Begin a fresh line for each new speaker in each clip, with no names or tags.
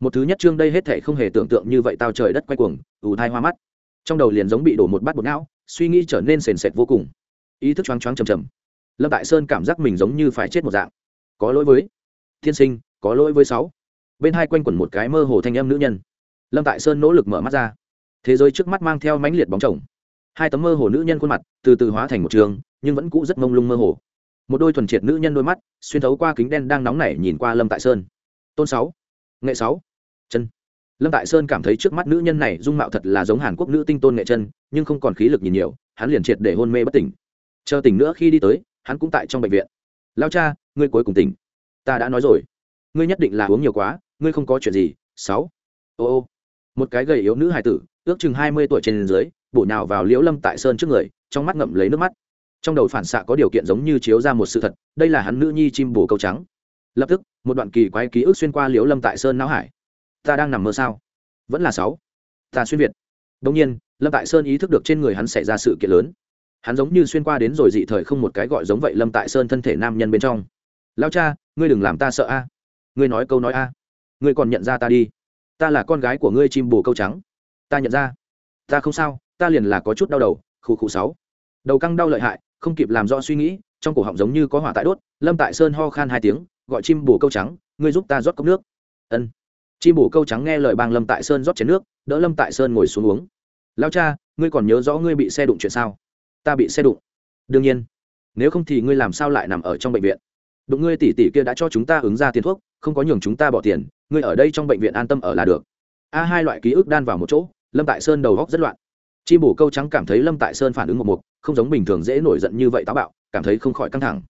một thứ nhất chương đây hết thể không hề tưởng tượng như vậy tao trời đất quay cuồng, ù thai hoa mắt. Trong đầu liền giống bị đổ một bát bột não, suy nghĩ trở nên sền sệt vô cùng. Ý thức choáng choáng trầm trầm lâm tại sơn cảm giác mình giống như phải chết một dạng. Có lỗi với thiên sinh, có lỗi với sáu. Bên hai quanh quẩn một cái mơ hồ thanh âm nữ nhân. Lâm tại sơn nỗ lực mở mắt ra. Thế giới trước mắt mang theo mãnh liệt bóng chồng. Hai tấm mơ hồ nữ nhân khuôn mặt từ từ hóa thành một trường, nhưng vẫn cũ rất mông lung mơ hồ. Một đôi thuần triệt nữ nhân đôi mắt, xuyên thấu qua kính đen đang nóng nảy nhìn qua lâm tại sơn. Tôn sáu, nghệ sáu lâm tại sơn cảm thấy trước mắt nữ nhân này dung mạo thật là giống hàn quốc nữ tinh tôn nghệ chân, nhưng không còn khí lực nhìn nhiều, hắn liền triệt để hôn mê bất tỉnh. Chờ tỉnh nữa khi đi tới, hắn cũng tại trong bệnh viện. Lao cha, ngươi cuối cùng tỉnh. Ta đã nói rồi. Ngươi nhất định là uống nhiều quá, ngươi không có chuyện gì. Sáu. Ô ô. Một cái gầy yếu nữ hài tử, ước chừng hai mươi tuổi trên dưới, bổ nhào vào liễu lâm tại sơn trước người, trong mắt ngậm lấy nước mắt. Trong đầu phản xạ có điều kiện giống như chiếu ra một sự thật, đây là hắn nữ nhi chim bồ câu trắng. Lập tức, một đoạn kỳ quái ký ức xuyên qua liễu lâm tại sơn não hải ta đang nằm mơ sao? Vẫn là sáu. Ta xuyên việt. Đông nhiên, lâm tại sơn ý thức được trên người hắn xảy ra sự kiện lớn. Hắn giống như xuyên qua đến rồi dị thời không một cái gọi giống vậy lâm tại sơn thân thể nam nhân bên trong. Lao cha, ngươi đừng làm ta sợ a. Ngươi nói câu nói a. Ngươi còn nhận ra ta đi. Ta là con gái của ngươi chim bồ câu trắng. Ta nhận ra. Ta không sao, ta liền là có chút đau đầu. Khu khu sáu. Đầu căng đau lợi hại, không kịp làm rõ suy nghĩ, trong cổ họng giống như có hỏa tại đốt, lâm tại sơn ho khan hai tiếng, gọi chim bồ câu trắng, ngươi giúp ta rót cốc nước. Ân chim bổ câu trắng nghe lời bang lâm tại sơn rót chén nước, đỡ lâm tại sơn ngồi xuống uống. Lao cha, ngươi còn nhớ rõ ngươi bị xe đụng chuyện sao? Ta bị xe đụng. Đương nhiên. Nếu không thì ngươi làm sao lại nằm ở trong bệnh viện? Đụng ngươi tỷ tỷ kia đã cho chúng ta ứng ra tiền thuốc, không có nhường chúng ta bỏ tiền, ngươi ở đây trong bệnh viện an tâm ở là được. A hai loại ký ức đan vào một chỗ, lâm tại sơn đầu góc rất loạn. Chi bổ câu trắng cảm thấy lâm tại sơn phản ứng một mục, không giống bình thường dễ nổi giận như vậy táo bạo, cảm thấy không khỏi căng thẳng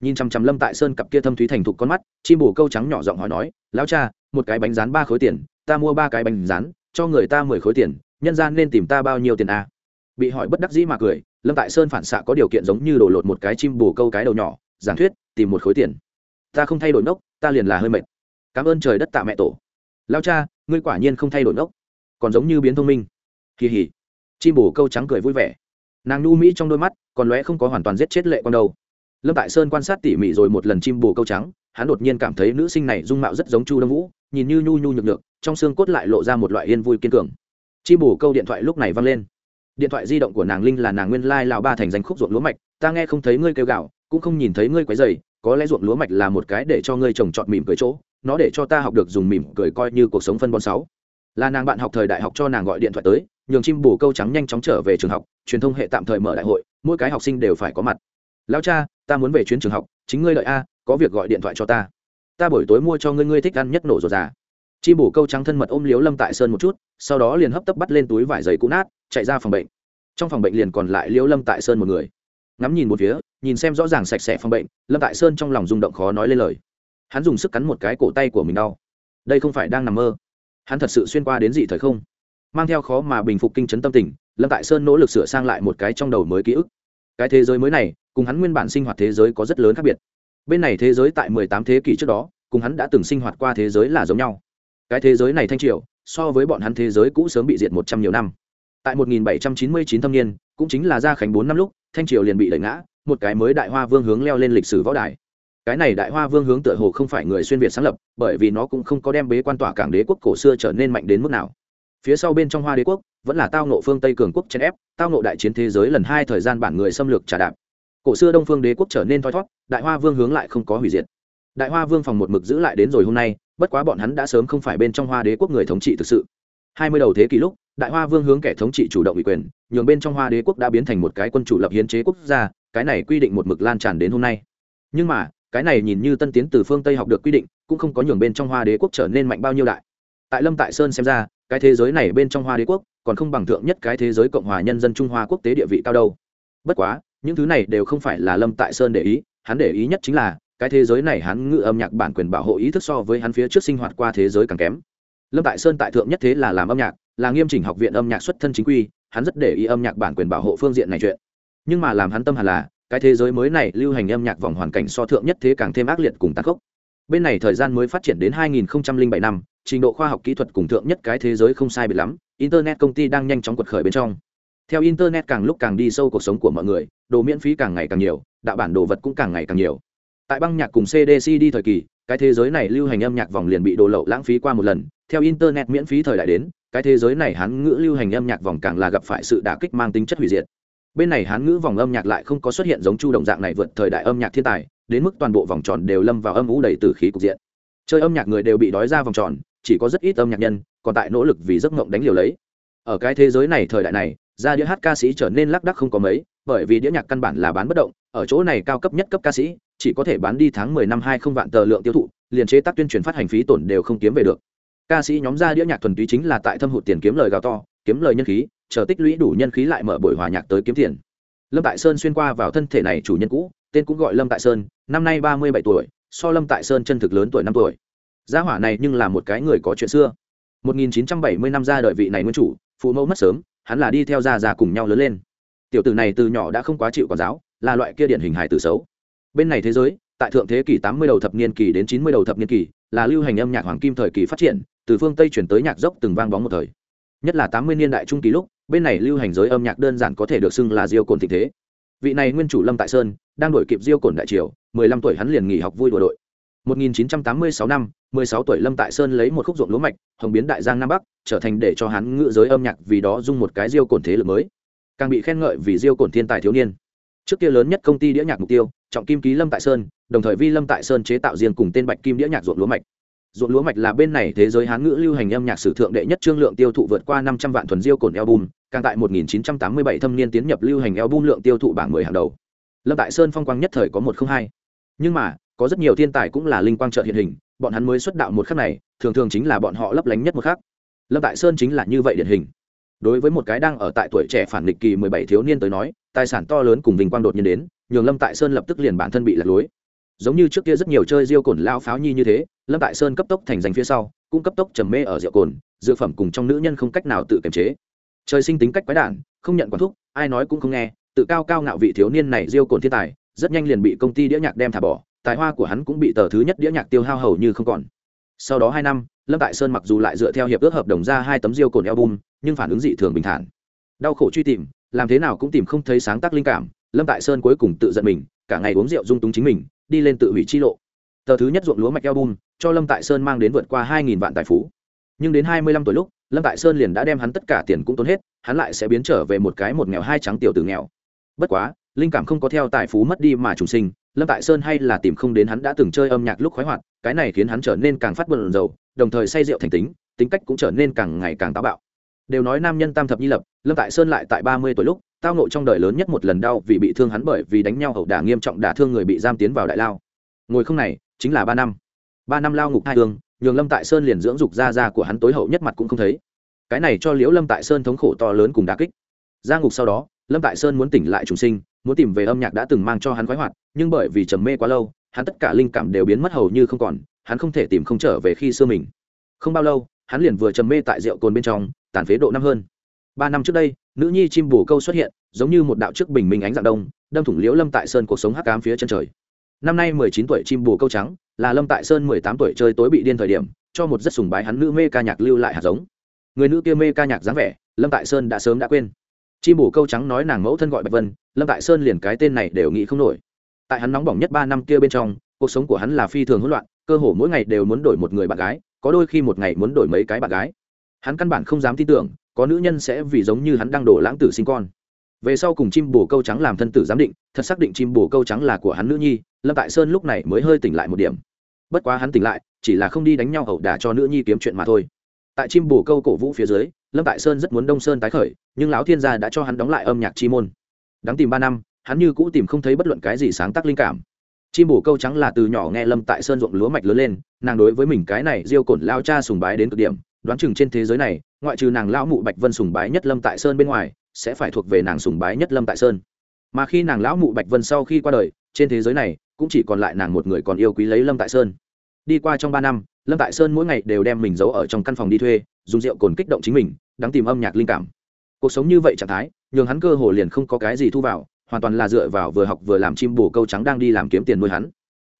nhìn chằm chằm lâm tại sơn cặp kia thâm thúy thành thục con mắt, chim bổ câu trắng nhỏ giọng hỏi nói, lão cha, một cái bánh rán ba khối tiền, ta mua ba cái bánh rán, cho người ta mười khối tiền, nhân gian nên tìm ta bao nhiêu tiền a à? bị hỏi bất đắc dĩ mà cười, lâm tại sơn phản xạ có điều kiện giống như đổ lột một cái chim bổ câu cái đầu nhỏ, giảng thuyết, tìm một khối tiền. Ta không thay đổi nốc, ta liền là hơi mệt. Cảm ơn trời đất tạ mẹ tổ. Lao cha, ngươi quả nhiên không thay đổi nốc, còn giống như biến thông minh. Kỳ hỉ chim bổ câu trắng cười vui vẻ. Nàng nhu mỹ trong đôi mắt, còn lóe không có hoàn toàn giết chết lệ con đâu lâm tại sơn quan sát tỉ mỉ rồi một lần chim bồ câu trắng, hắn đột nhiên cảm thấy nữ sinh này dung mạo rất giống chu đông vũ, nhìn như nhu nhu nhược nhược, trong xương cốt lại lộ ra một loại yên vui kiên cường. Chim bồ câu điện thoại lúc này văng lên. Điện thoại di động của nàng linh là nàng nguyên lai lào ba thành danh khúc ruộng lúa mạch, ta nghe không thấy ngươi kêu gạo cũng không nhìn thấy ngươi quấy dày có lẽ ruộng lúa mạch là một cái để cho ngươi trồng trọt mỉm cười chỗ, nó để cho ta học được dùng mỉm cười coi như cuộc sống phân bón sáu. Là nàng bạn học thời đại học cho nàng gọi điện thoại tới, nhường chim bồ câu trắng nhanh chóng trở về trường học, truyền thông hệ tạm thời mở đại hội, mỗi cái học sinh đều phải có mặt lao cha, ta muốn về chuyến trường học, chính ngươi đợi a, có việc gọi điện thoại cho ta. Ta buổi tối mua cho ngươi ngươi thích ăn nhất nổ rồi già chim bổ câu trắng thân mật ôm liếu lâm tại sơn một chút, sau đó liền hấp tấp bắt lên túi vải giày cũ nát, chạy ra phòng bệnh. Trong phòng bệnh liền còn lại liếu lâm tại sơn một người. Ngắm nhìn một phía, nhìn xem rõ ràng sạch sẽ phòng bệnh, lâm tại sơn trong lòng rung động khó nói lên lời. Hắn dùng sức cắn một cái cổ tay của mình đau. Đây không phải đang nằm mơ. Hắn thật sự xuyên qua đến dị thời không? Mang theo khó mà bình phục kinh chấn tâm tình, lâm tại sơn nỗ lực sửa sang lại một cái trong đầu mới ký ức. Cái thế giới mới này cùng hắn nguyên bản sinh hoạt thế giới có rất lớn khác biệt. Bên này thế giới tại mười tám thế kỷ trước đó, cùng hắn đã từng sinh hoạt qua thế giới là giống nhau. Cái thế giới này thanh triều, so với bọn hắn thế giới cũ sớm bị diệt một trăm nhiều năm. Tại 1799 thâm niên, cũng chính là gia khánh bốn năm lúc, thanh triều liền bị đẩy ngã, một cái mới đại hoa vương hướng leo lên lịch sử võ đài. Cái này đại hoa vương hướng tựa hồ không phải người xuyên việt sáng lập, bởi vì nó cũng không có đem bế quan tỏa cảng đế quốc cổ xưa trở nên mạnh đến mức nào. Phía sau bên trong hoa đế quốc, vẫn là tao nộ phương tây cường quốc chèn ép, tao nộ đại chiến thế giới lần hai thời gian bản người xâm lược trả đạp cổ xưa đông phương đế quốc trở nên thoi thót, đại hoa vương hướng lại không có hủy diệt. Đại hoa vương phòng một mực giữ lại đến rồi hôm nay, bất quá bọn hắn đã sớm không phải bên trong hoa đế quốc người thống trị thực sự. Hai mươi đầu thế kỷ lúc, đại hoa vương hướng kẻ thống trị chủ động ủy quyền, nhường bên trong hoa đế quốc đã biến thành một cái quân chủ lập hiến chế quốc gia, cái này quy định một mực lan tràn đến hôm nay. Nhưng mà, cái này nhìn như tân tiến từ phương tây học được quy định, cũng không có nhường bên trong hoa đế quốc trở nên mạnh bao nhiêu đại. Tại lâm tại sơn xem ra, cái thế giới này bên trong hoa đế quốc, còn không bằng thượng nhất cái thế giới cộng hòa nhân dân trung hoa quốc tế địa vị cao đâu. Bất quá những thứ này đều không phải là lâm tại sơn để ý, hắn để ý nhất chính là, cái thế giới này hắn ngự âm nhạc bản quyền bảo hộ ý thức so với hắn phía trước sinh hoạt qua thế giới càng kém. Lâm tại sơn tại thượng nhất thế là làm âm nhạc, là nghiêm chỉnh học viện âm nhạc xuất thân chính quy, hắn rất để ý âm nhạc bản quyền bảo hộ phương diện này chuyện. Nhưng mà làm hắn tâm hẳn là, cái thế giới mới này lưu hành âm nhạc vòng hoàn cảnh so thượng nhất thế càng thêm ác liệt cùng tàn khốc. Bên này thời gian mới phát triển đến 2007 năm, trình độ khoa học kỹ thuật cùng thượng nhất cái thế giới không sai biệt lắm, internet công ty đang nhanh chóng quật khởi bên trong theo internet càng lúc càng đi sâu cuộc sống của mọi người, đồ miễn phí càng ngày càng nhiều, đạo bản đồ vật cũng càng ngày càng nhiều. Tại băng nhạc cùng cdc đi thời kỳ, cái thế giới này lưu hành âm nhạc vòng liền bị đồ lậu lãng phí qua một lần. Theo internet miễn phí thời đại đến, cái thế giới này hán ngữ lưu hành âm nhạc vòng càng là gặp phải sự đả kích mang tính chất hủy diệt. Bên này hán ngữ vòng âm nhạc lại không có xuất hiện giống chu động dạng này vượt thời đại âm nhạc thiên tài, đến mức toàn bộ vòng tròn đều lâm vào âm ủ đầy từ khí cục diện. Chơi âm nhạc người đều bị đói ra vòng tròn, chỉ có rất ít âm nhạc nhân còn tại nỗ lực vì giấc ngộng đánh liều lấy. Ở cái thế giới này thời đại này ra đĩa hát ca sĩ trở nên lác đắc không có mấy, bởi vì đĩa nhạc căn bản là bán bất động, ở chỗ này cao cấp nhất cấp ca sĩ, chỉ có thể bán đi tháng mười năm hai không vạn tờ lượng tiêu thụ, liền chế tác tuyên truyền phát hành phí tổn đều không kiếm về được. Ca sĩ nhóm ra đĩa nhạc thuần túy chính là tại thâm hụt tiền kiếm lời gào to, kiếm lời nhân khí, chờ tích lũy đủ nhân khí lại mở buổi hòa nhạc tới kiếm tiền. Lâm tại sơn xuyên qua vào thân thể này chủ nhân cũ, tên cũng gọi lâm tại sơn, năm nay ba mươi bảy tuổi, so lâm tại sơn chân thực lớn tuổi năm tuổi. Gia hỏa này nhưng là một cái người có chuyện xưa. 1970 năm ra đời vị này nguyên chủ, phụ mẫu mất sớm hắn là đi theo gia già cùng nhau lớn lên. Tiểu tử này từ nhỏ đã không quá chịu quản giáo, là loại kia điển hình hài tử xấu. Bên này thế giới, tại thượng thế kỷ 80 đầu thập niên kỳ đến 90 đầu thập niên kỳ, là lưu hành âm nhạc hoàng kim thời kỳ phát triển, từ phương tây chuyển tới nhạc dốc từng vang bóng một thời. Nhất là 80 niên đại trung kỳ lúc, bên này lưu hành giới âm nhạc đơn giản có thể được xưng là diêu cồn thịnh thế. Vị này nguyên chủ lâm tại sơn, đang đổi kịp diêu cồn đại triều 15 tuổi hắn liền nghỉ học vui đùa đội. 1986 năm 16 tuổi lâm tại sơn lấy một khúc ruộng lúa mạch, hồng biến đại giang nam bắc, trở thành để cho hắn ngự giới âm nhạc vì đó dung một cái diêu cồn thế lực mới. Càng bị khen ngợi vì diêu cồn thiên tài thiếu niên. Trước kia lớn nhất công ty đĩa nhạc mục tiêu, trọng kim ký lâm tại sơn, đồng thời vi lâm tại sơn chế tạo riêng cùng tên bạch kim đĩa nhạc ruộng lúa mạch. Ruộng lúa mạch là bên này thế giới hán ngữ lưu hành âm nhạc sử thượng đệ nhất trương lượng tiêu thụ vượt qua 500 vạn thuần diêu cồn album, càng tại 1987 thâm niên tiến nhập lưu hành album lượng tiêu thụ bảng 10 hàng đầu. Lâm tại sơn phong quang nhất thời có một không hai. Nhưng mà có rất nhiều thiên tài cũng là linh quang trợ hiện hình, bọn hắn mới xuất đạo một khắc này, thường thường chính là bọn họ lấp lánh nhất một khắc. Lâm tại sơn chính là như vậy điển hình. Đối với một cái đang ở tại tuổi trẻ phản nghịch kỳ 17 thiếu niên tới nói, tài sản to lớn cùng vinh quang đột nhiên đến, nhường lâm tại sơn lập tức liền bản thân bị lạc lối. Giống như trước kia rất nhiều chơi diêu cồn lao pháo nhi như thế, lâm tại sơn cấp tốc thành danh phía sau, cũng cấp tốc trầm mê ở rượu cồn dược phẩm cùng trong nữ nhân không cách nào tự kiềm chế. Trời sinh tính cách quái đản, không nhận quản thúc, ai nói cũng không nghe, tự cao cao ngạo vị thiếu niên này diêu cồn thiên tài, rất nhanh liền bị công ty đĩa nhạc đem thả bỏ tài hoa của hắn cũng bị tờ thứ nhất đĩa nhạc tiêu hao hầu như không còn. Sau đó hai năm, lâm tại sơn mặc dù lại dựa theo hiệp ước hợp đồng ra hai tấm riêu cồn album, nhưng phản ứng dị thường bình thản. Đau khổ truy tìm, làm thế nào cũng tìm không thấy sáng tác linh cảm, lâm tại sơn cuối cùng tự giận mình, cả ngày uống rượu dung túng chính mình, đi lên tự hủy chi lộ. Tờ thứ nhất ruộng lúa mạch album, cho lâm tại sơn mang đến vượt qua hai nghìn vạn tài phú. Nhưng đến hai mươi lăm tuổi lúc, lâm tại sơn liền đã đem hắn tất cả tiền cũng tốn hết, hắn lại sẽ biến trở về một cái một nghèo hai trắng tiểu tử nghèo. Bất quá, linh cảm không có theo tài phú mất đi mà trùng sinh lâm tại sơn hay là tìm không đến hắn đã từng chơi âm nhạc lúc khoái hoạt, cái này khiến hắn trở nên càng phát bận rầu, đồng thời say rượu thành tính tính cách cũng trở nên càng ngày càng táo bạo. Đều nói nam nhân tam thập nhi lập, lâm tại sơn lại tại ba mươi tuổi lúc, tao nộ trong đời lớn nhất một lần đau vì bị thương hắn bởi vì đánh nhau hậu đả nghiêm trọng đả thương người bị giam tiến vào đại lao. Ngồi không này, chính là ba năm. Ba năm lao ngục hai thương nhường lâm tại sơn liền dưỡng dục ra ra của hắn tối hậu nhất mặt cũng không thấy. Cái này cho liễu lâm tại sơn thống khổ to lớn cùng đà kích. Ra ngục sau đó, lâm tại sơn muốn tỉnh lại trùng sinh muốn tìm về âm nhạc đã từng mang cho hắn khoái hoạt, nhưng bởi vì trầm mê quá lâu, hắn tất cả linh cảm đều biến mất hầu như không còn, hắn không thể tìm không trở về khi xưa mình. Không bao lâu, hắn liền vừa trầm mê tại rượu cồn bên trong, tàn phế độ năm hơn. Ba năm trước đây, nữ nhi chim bù câu xuất hiện, giống như một đạo trước bình minh ánh dạng đông, đâm thủng liễu lâm tại sơn cuộc sống hắc cám phía chân trời. Năm nay mười chín tuổi chim bù câu trắng, là lâm tại sơn mười tám tuổi chơi tối bị điên thời điểm, cho một rất sùng bái hắn nữ mê ca nhạc lưu lại hạt giống. Người nữ kia mê ca nhạc dáng vẻ, lâm tại sơn đã sớm đã quên chim bổ câu trắng nói nàng mẫu thân gọi bạch vân, lâm tại sơn liền cái tên này đều nghĩ không nổi. Tại hắn nóng bỏng nhất ba năm kia bên trong, cuộc sống của hắn là phi thường hỗn loạn, cơ hồ mỗi ngày đều muốn đổi một người bạn gái, có đôi khi một ngày muốn đổi mấy cái bạn gái. Hắn căn bản không dám tin tưởng, có nữ nhân sẽ vì giống như hắn đang đổ lãng tử sinh con. Về sau cùng chim bồ câu trắng làm thân tử giám định, thật xác định chim bồ câu trắng là của hắn nữ nhi, lâm tại sơn lúc này mới hơi tỉnh lại một điểm. Bất quá hắn tỉnh lại, chỉ là không đi đánh nhau ẩu đả cho nữ nhi kiếm chuyện mà thôi tại chim bồ câu cổ vũ phía dưới, lâm tại sơn rất muốn đông sơn tái khởi, nhưng lão thiên gia đã cho hắn đóng lại âm nhạc chi môn. Đáng tìm ba năm, hắn như cũ tìm không thấy bất luận cái gì sáng tác linh cảm. Chim bồ câu trắng là từ nhỏ nghe lâm tại sơn ruộng lúa mạch lớn lên, nàng đối với mình cái này diêu cổn lao cha sùng bái đến cực điểm, đoán chừng trên thế giới này, ngoại trừ nàng lão mụ bạch vân sùng bái nhất lâm tại sơn bên ngoài, sẽ phải thuộc về nàng sùng bái nhất lâm tại sơn. Mà khi nàng lão mụ bạch vân sau khi qua đời, trên thế giới này, cũng chỉ còn lại nàng một người còn yêu quý lấy lâm tại sơn đi qua trong ba năm, lâm tại sơn mỗi ngày đều đem mình giấu ở trong căn phòng đi thuê, dùng rượu cồn kích động chính mình đang tìm âm nhạc linh cảm. Cuộc sống như vậy trạng thái, nhường hắn cơ hồ liền không có cái gì thu vào, hoàn toàn là dựa vào vừa học vừa làm chim bổ câu trắng đang đi làm kiếm tiền nuôi hắn.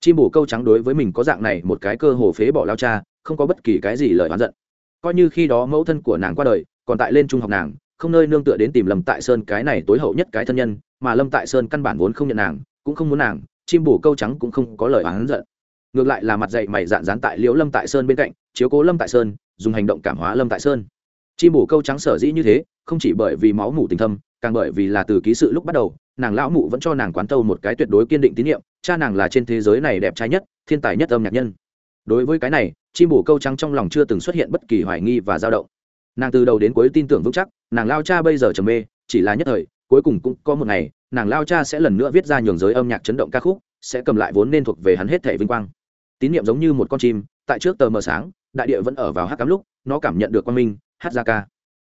Chim bổ câu trắng đối với mình có dạng này một cái cơ hồ phế bỏ lao cha, không có bất kỳ cái gì lời oán giận. Coi như khi đó mẫu thân của nàng qua đời, còn tại lên trung học nàng, không nơi nương tựa đến tìm lâm tại sơn cái này tối hậu nhất cái thân nhân, mà lâm tại sơn căn bản vốn không nhận nàng, cũng không muốn nàng, chim bổ câu trắng cũng không có lời oán giận ngược lại là mặt dạy mày dạn dán tại liễu lâm tại sơn bên cạnh, chiếu cố lâm tại sơn, dùng hành động cảm hóa lâm tại sơn. Chim bổ câu trắng sở dĩ như thế, không chỉ bởi vì máu mủ tình thâm, càng bởi vì là từ ký sự lúc bắt đầu, nàng lão mụ vẫn cho nàng quán tâu một cái tuyệt đối kiên định tín nhiệm, cha nàng là trên thế giới này đẹp trai nhất, thiên tài nhất âm nhạc nhân. Đối với cái này, chim bổ câu trắng trong lòng chưa từng xuất hiện bất kỳ hoài nghi và dao động. Nàng từ đầu đến cuối tin tưởng vững chắc, nàng lao cha bây giờ trầm mê, chỉ là nhất thời, cuối cùng cũng có một ngày, nàng lao cha sẽ lần nữa viết ra nhường giới âm nhạc chấn động ca khúc, sẽ cầm lại vốn nên thuộc về hắn hết thể vinh quang tín niệm giống như một con chim, tại trước tờ mờ sáng, đại địa vẫn ở vào hát cám lúc, nó cảm nhận được quan minh, hát ra ca.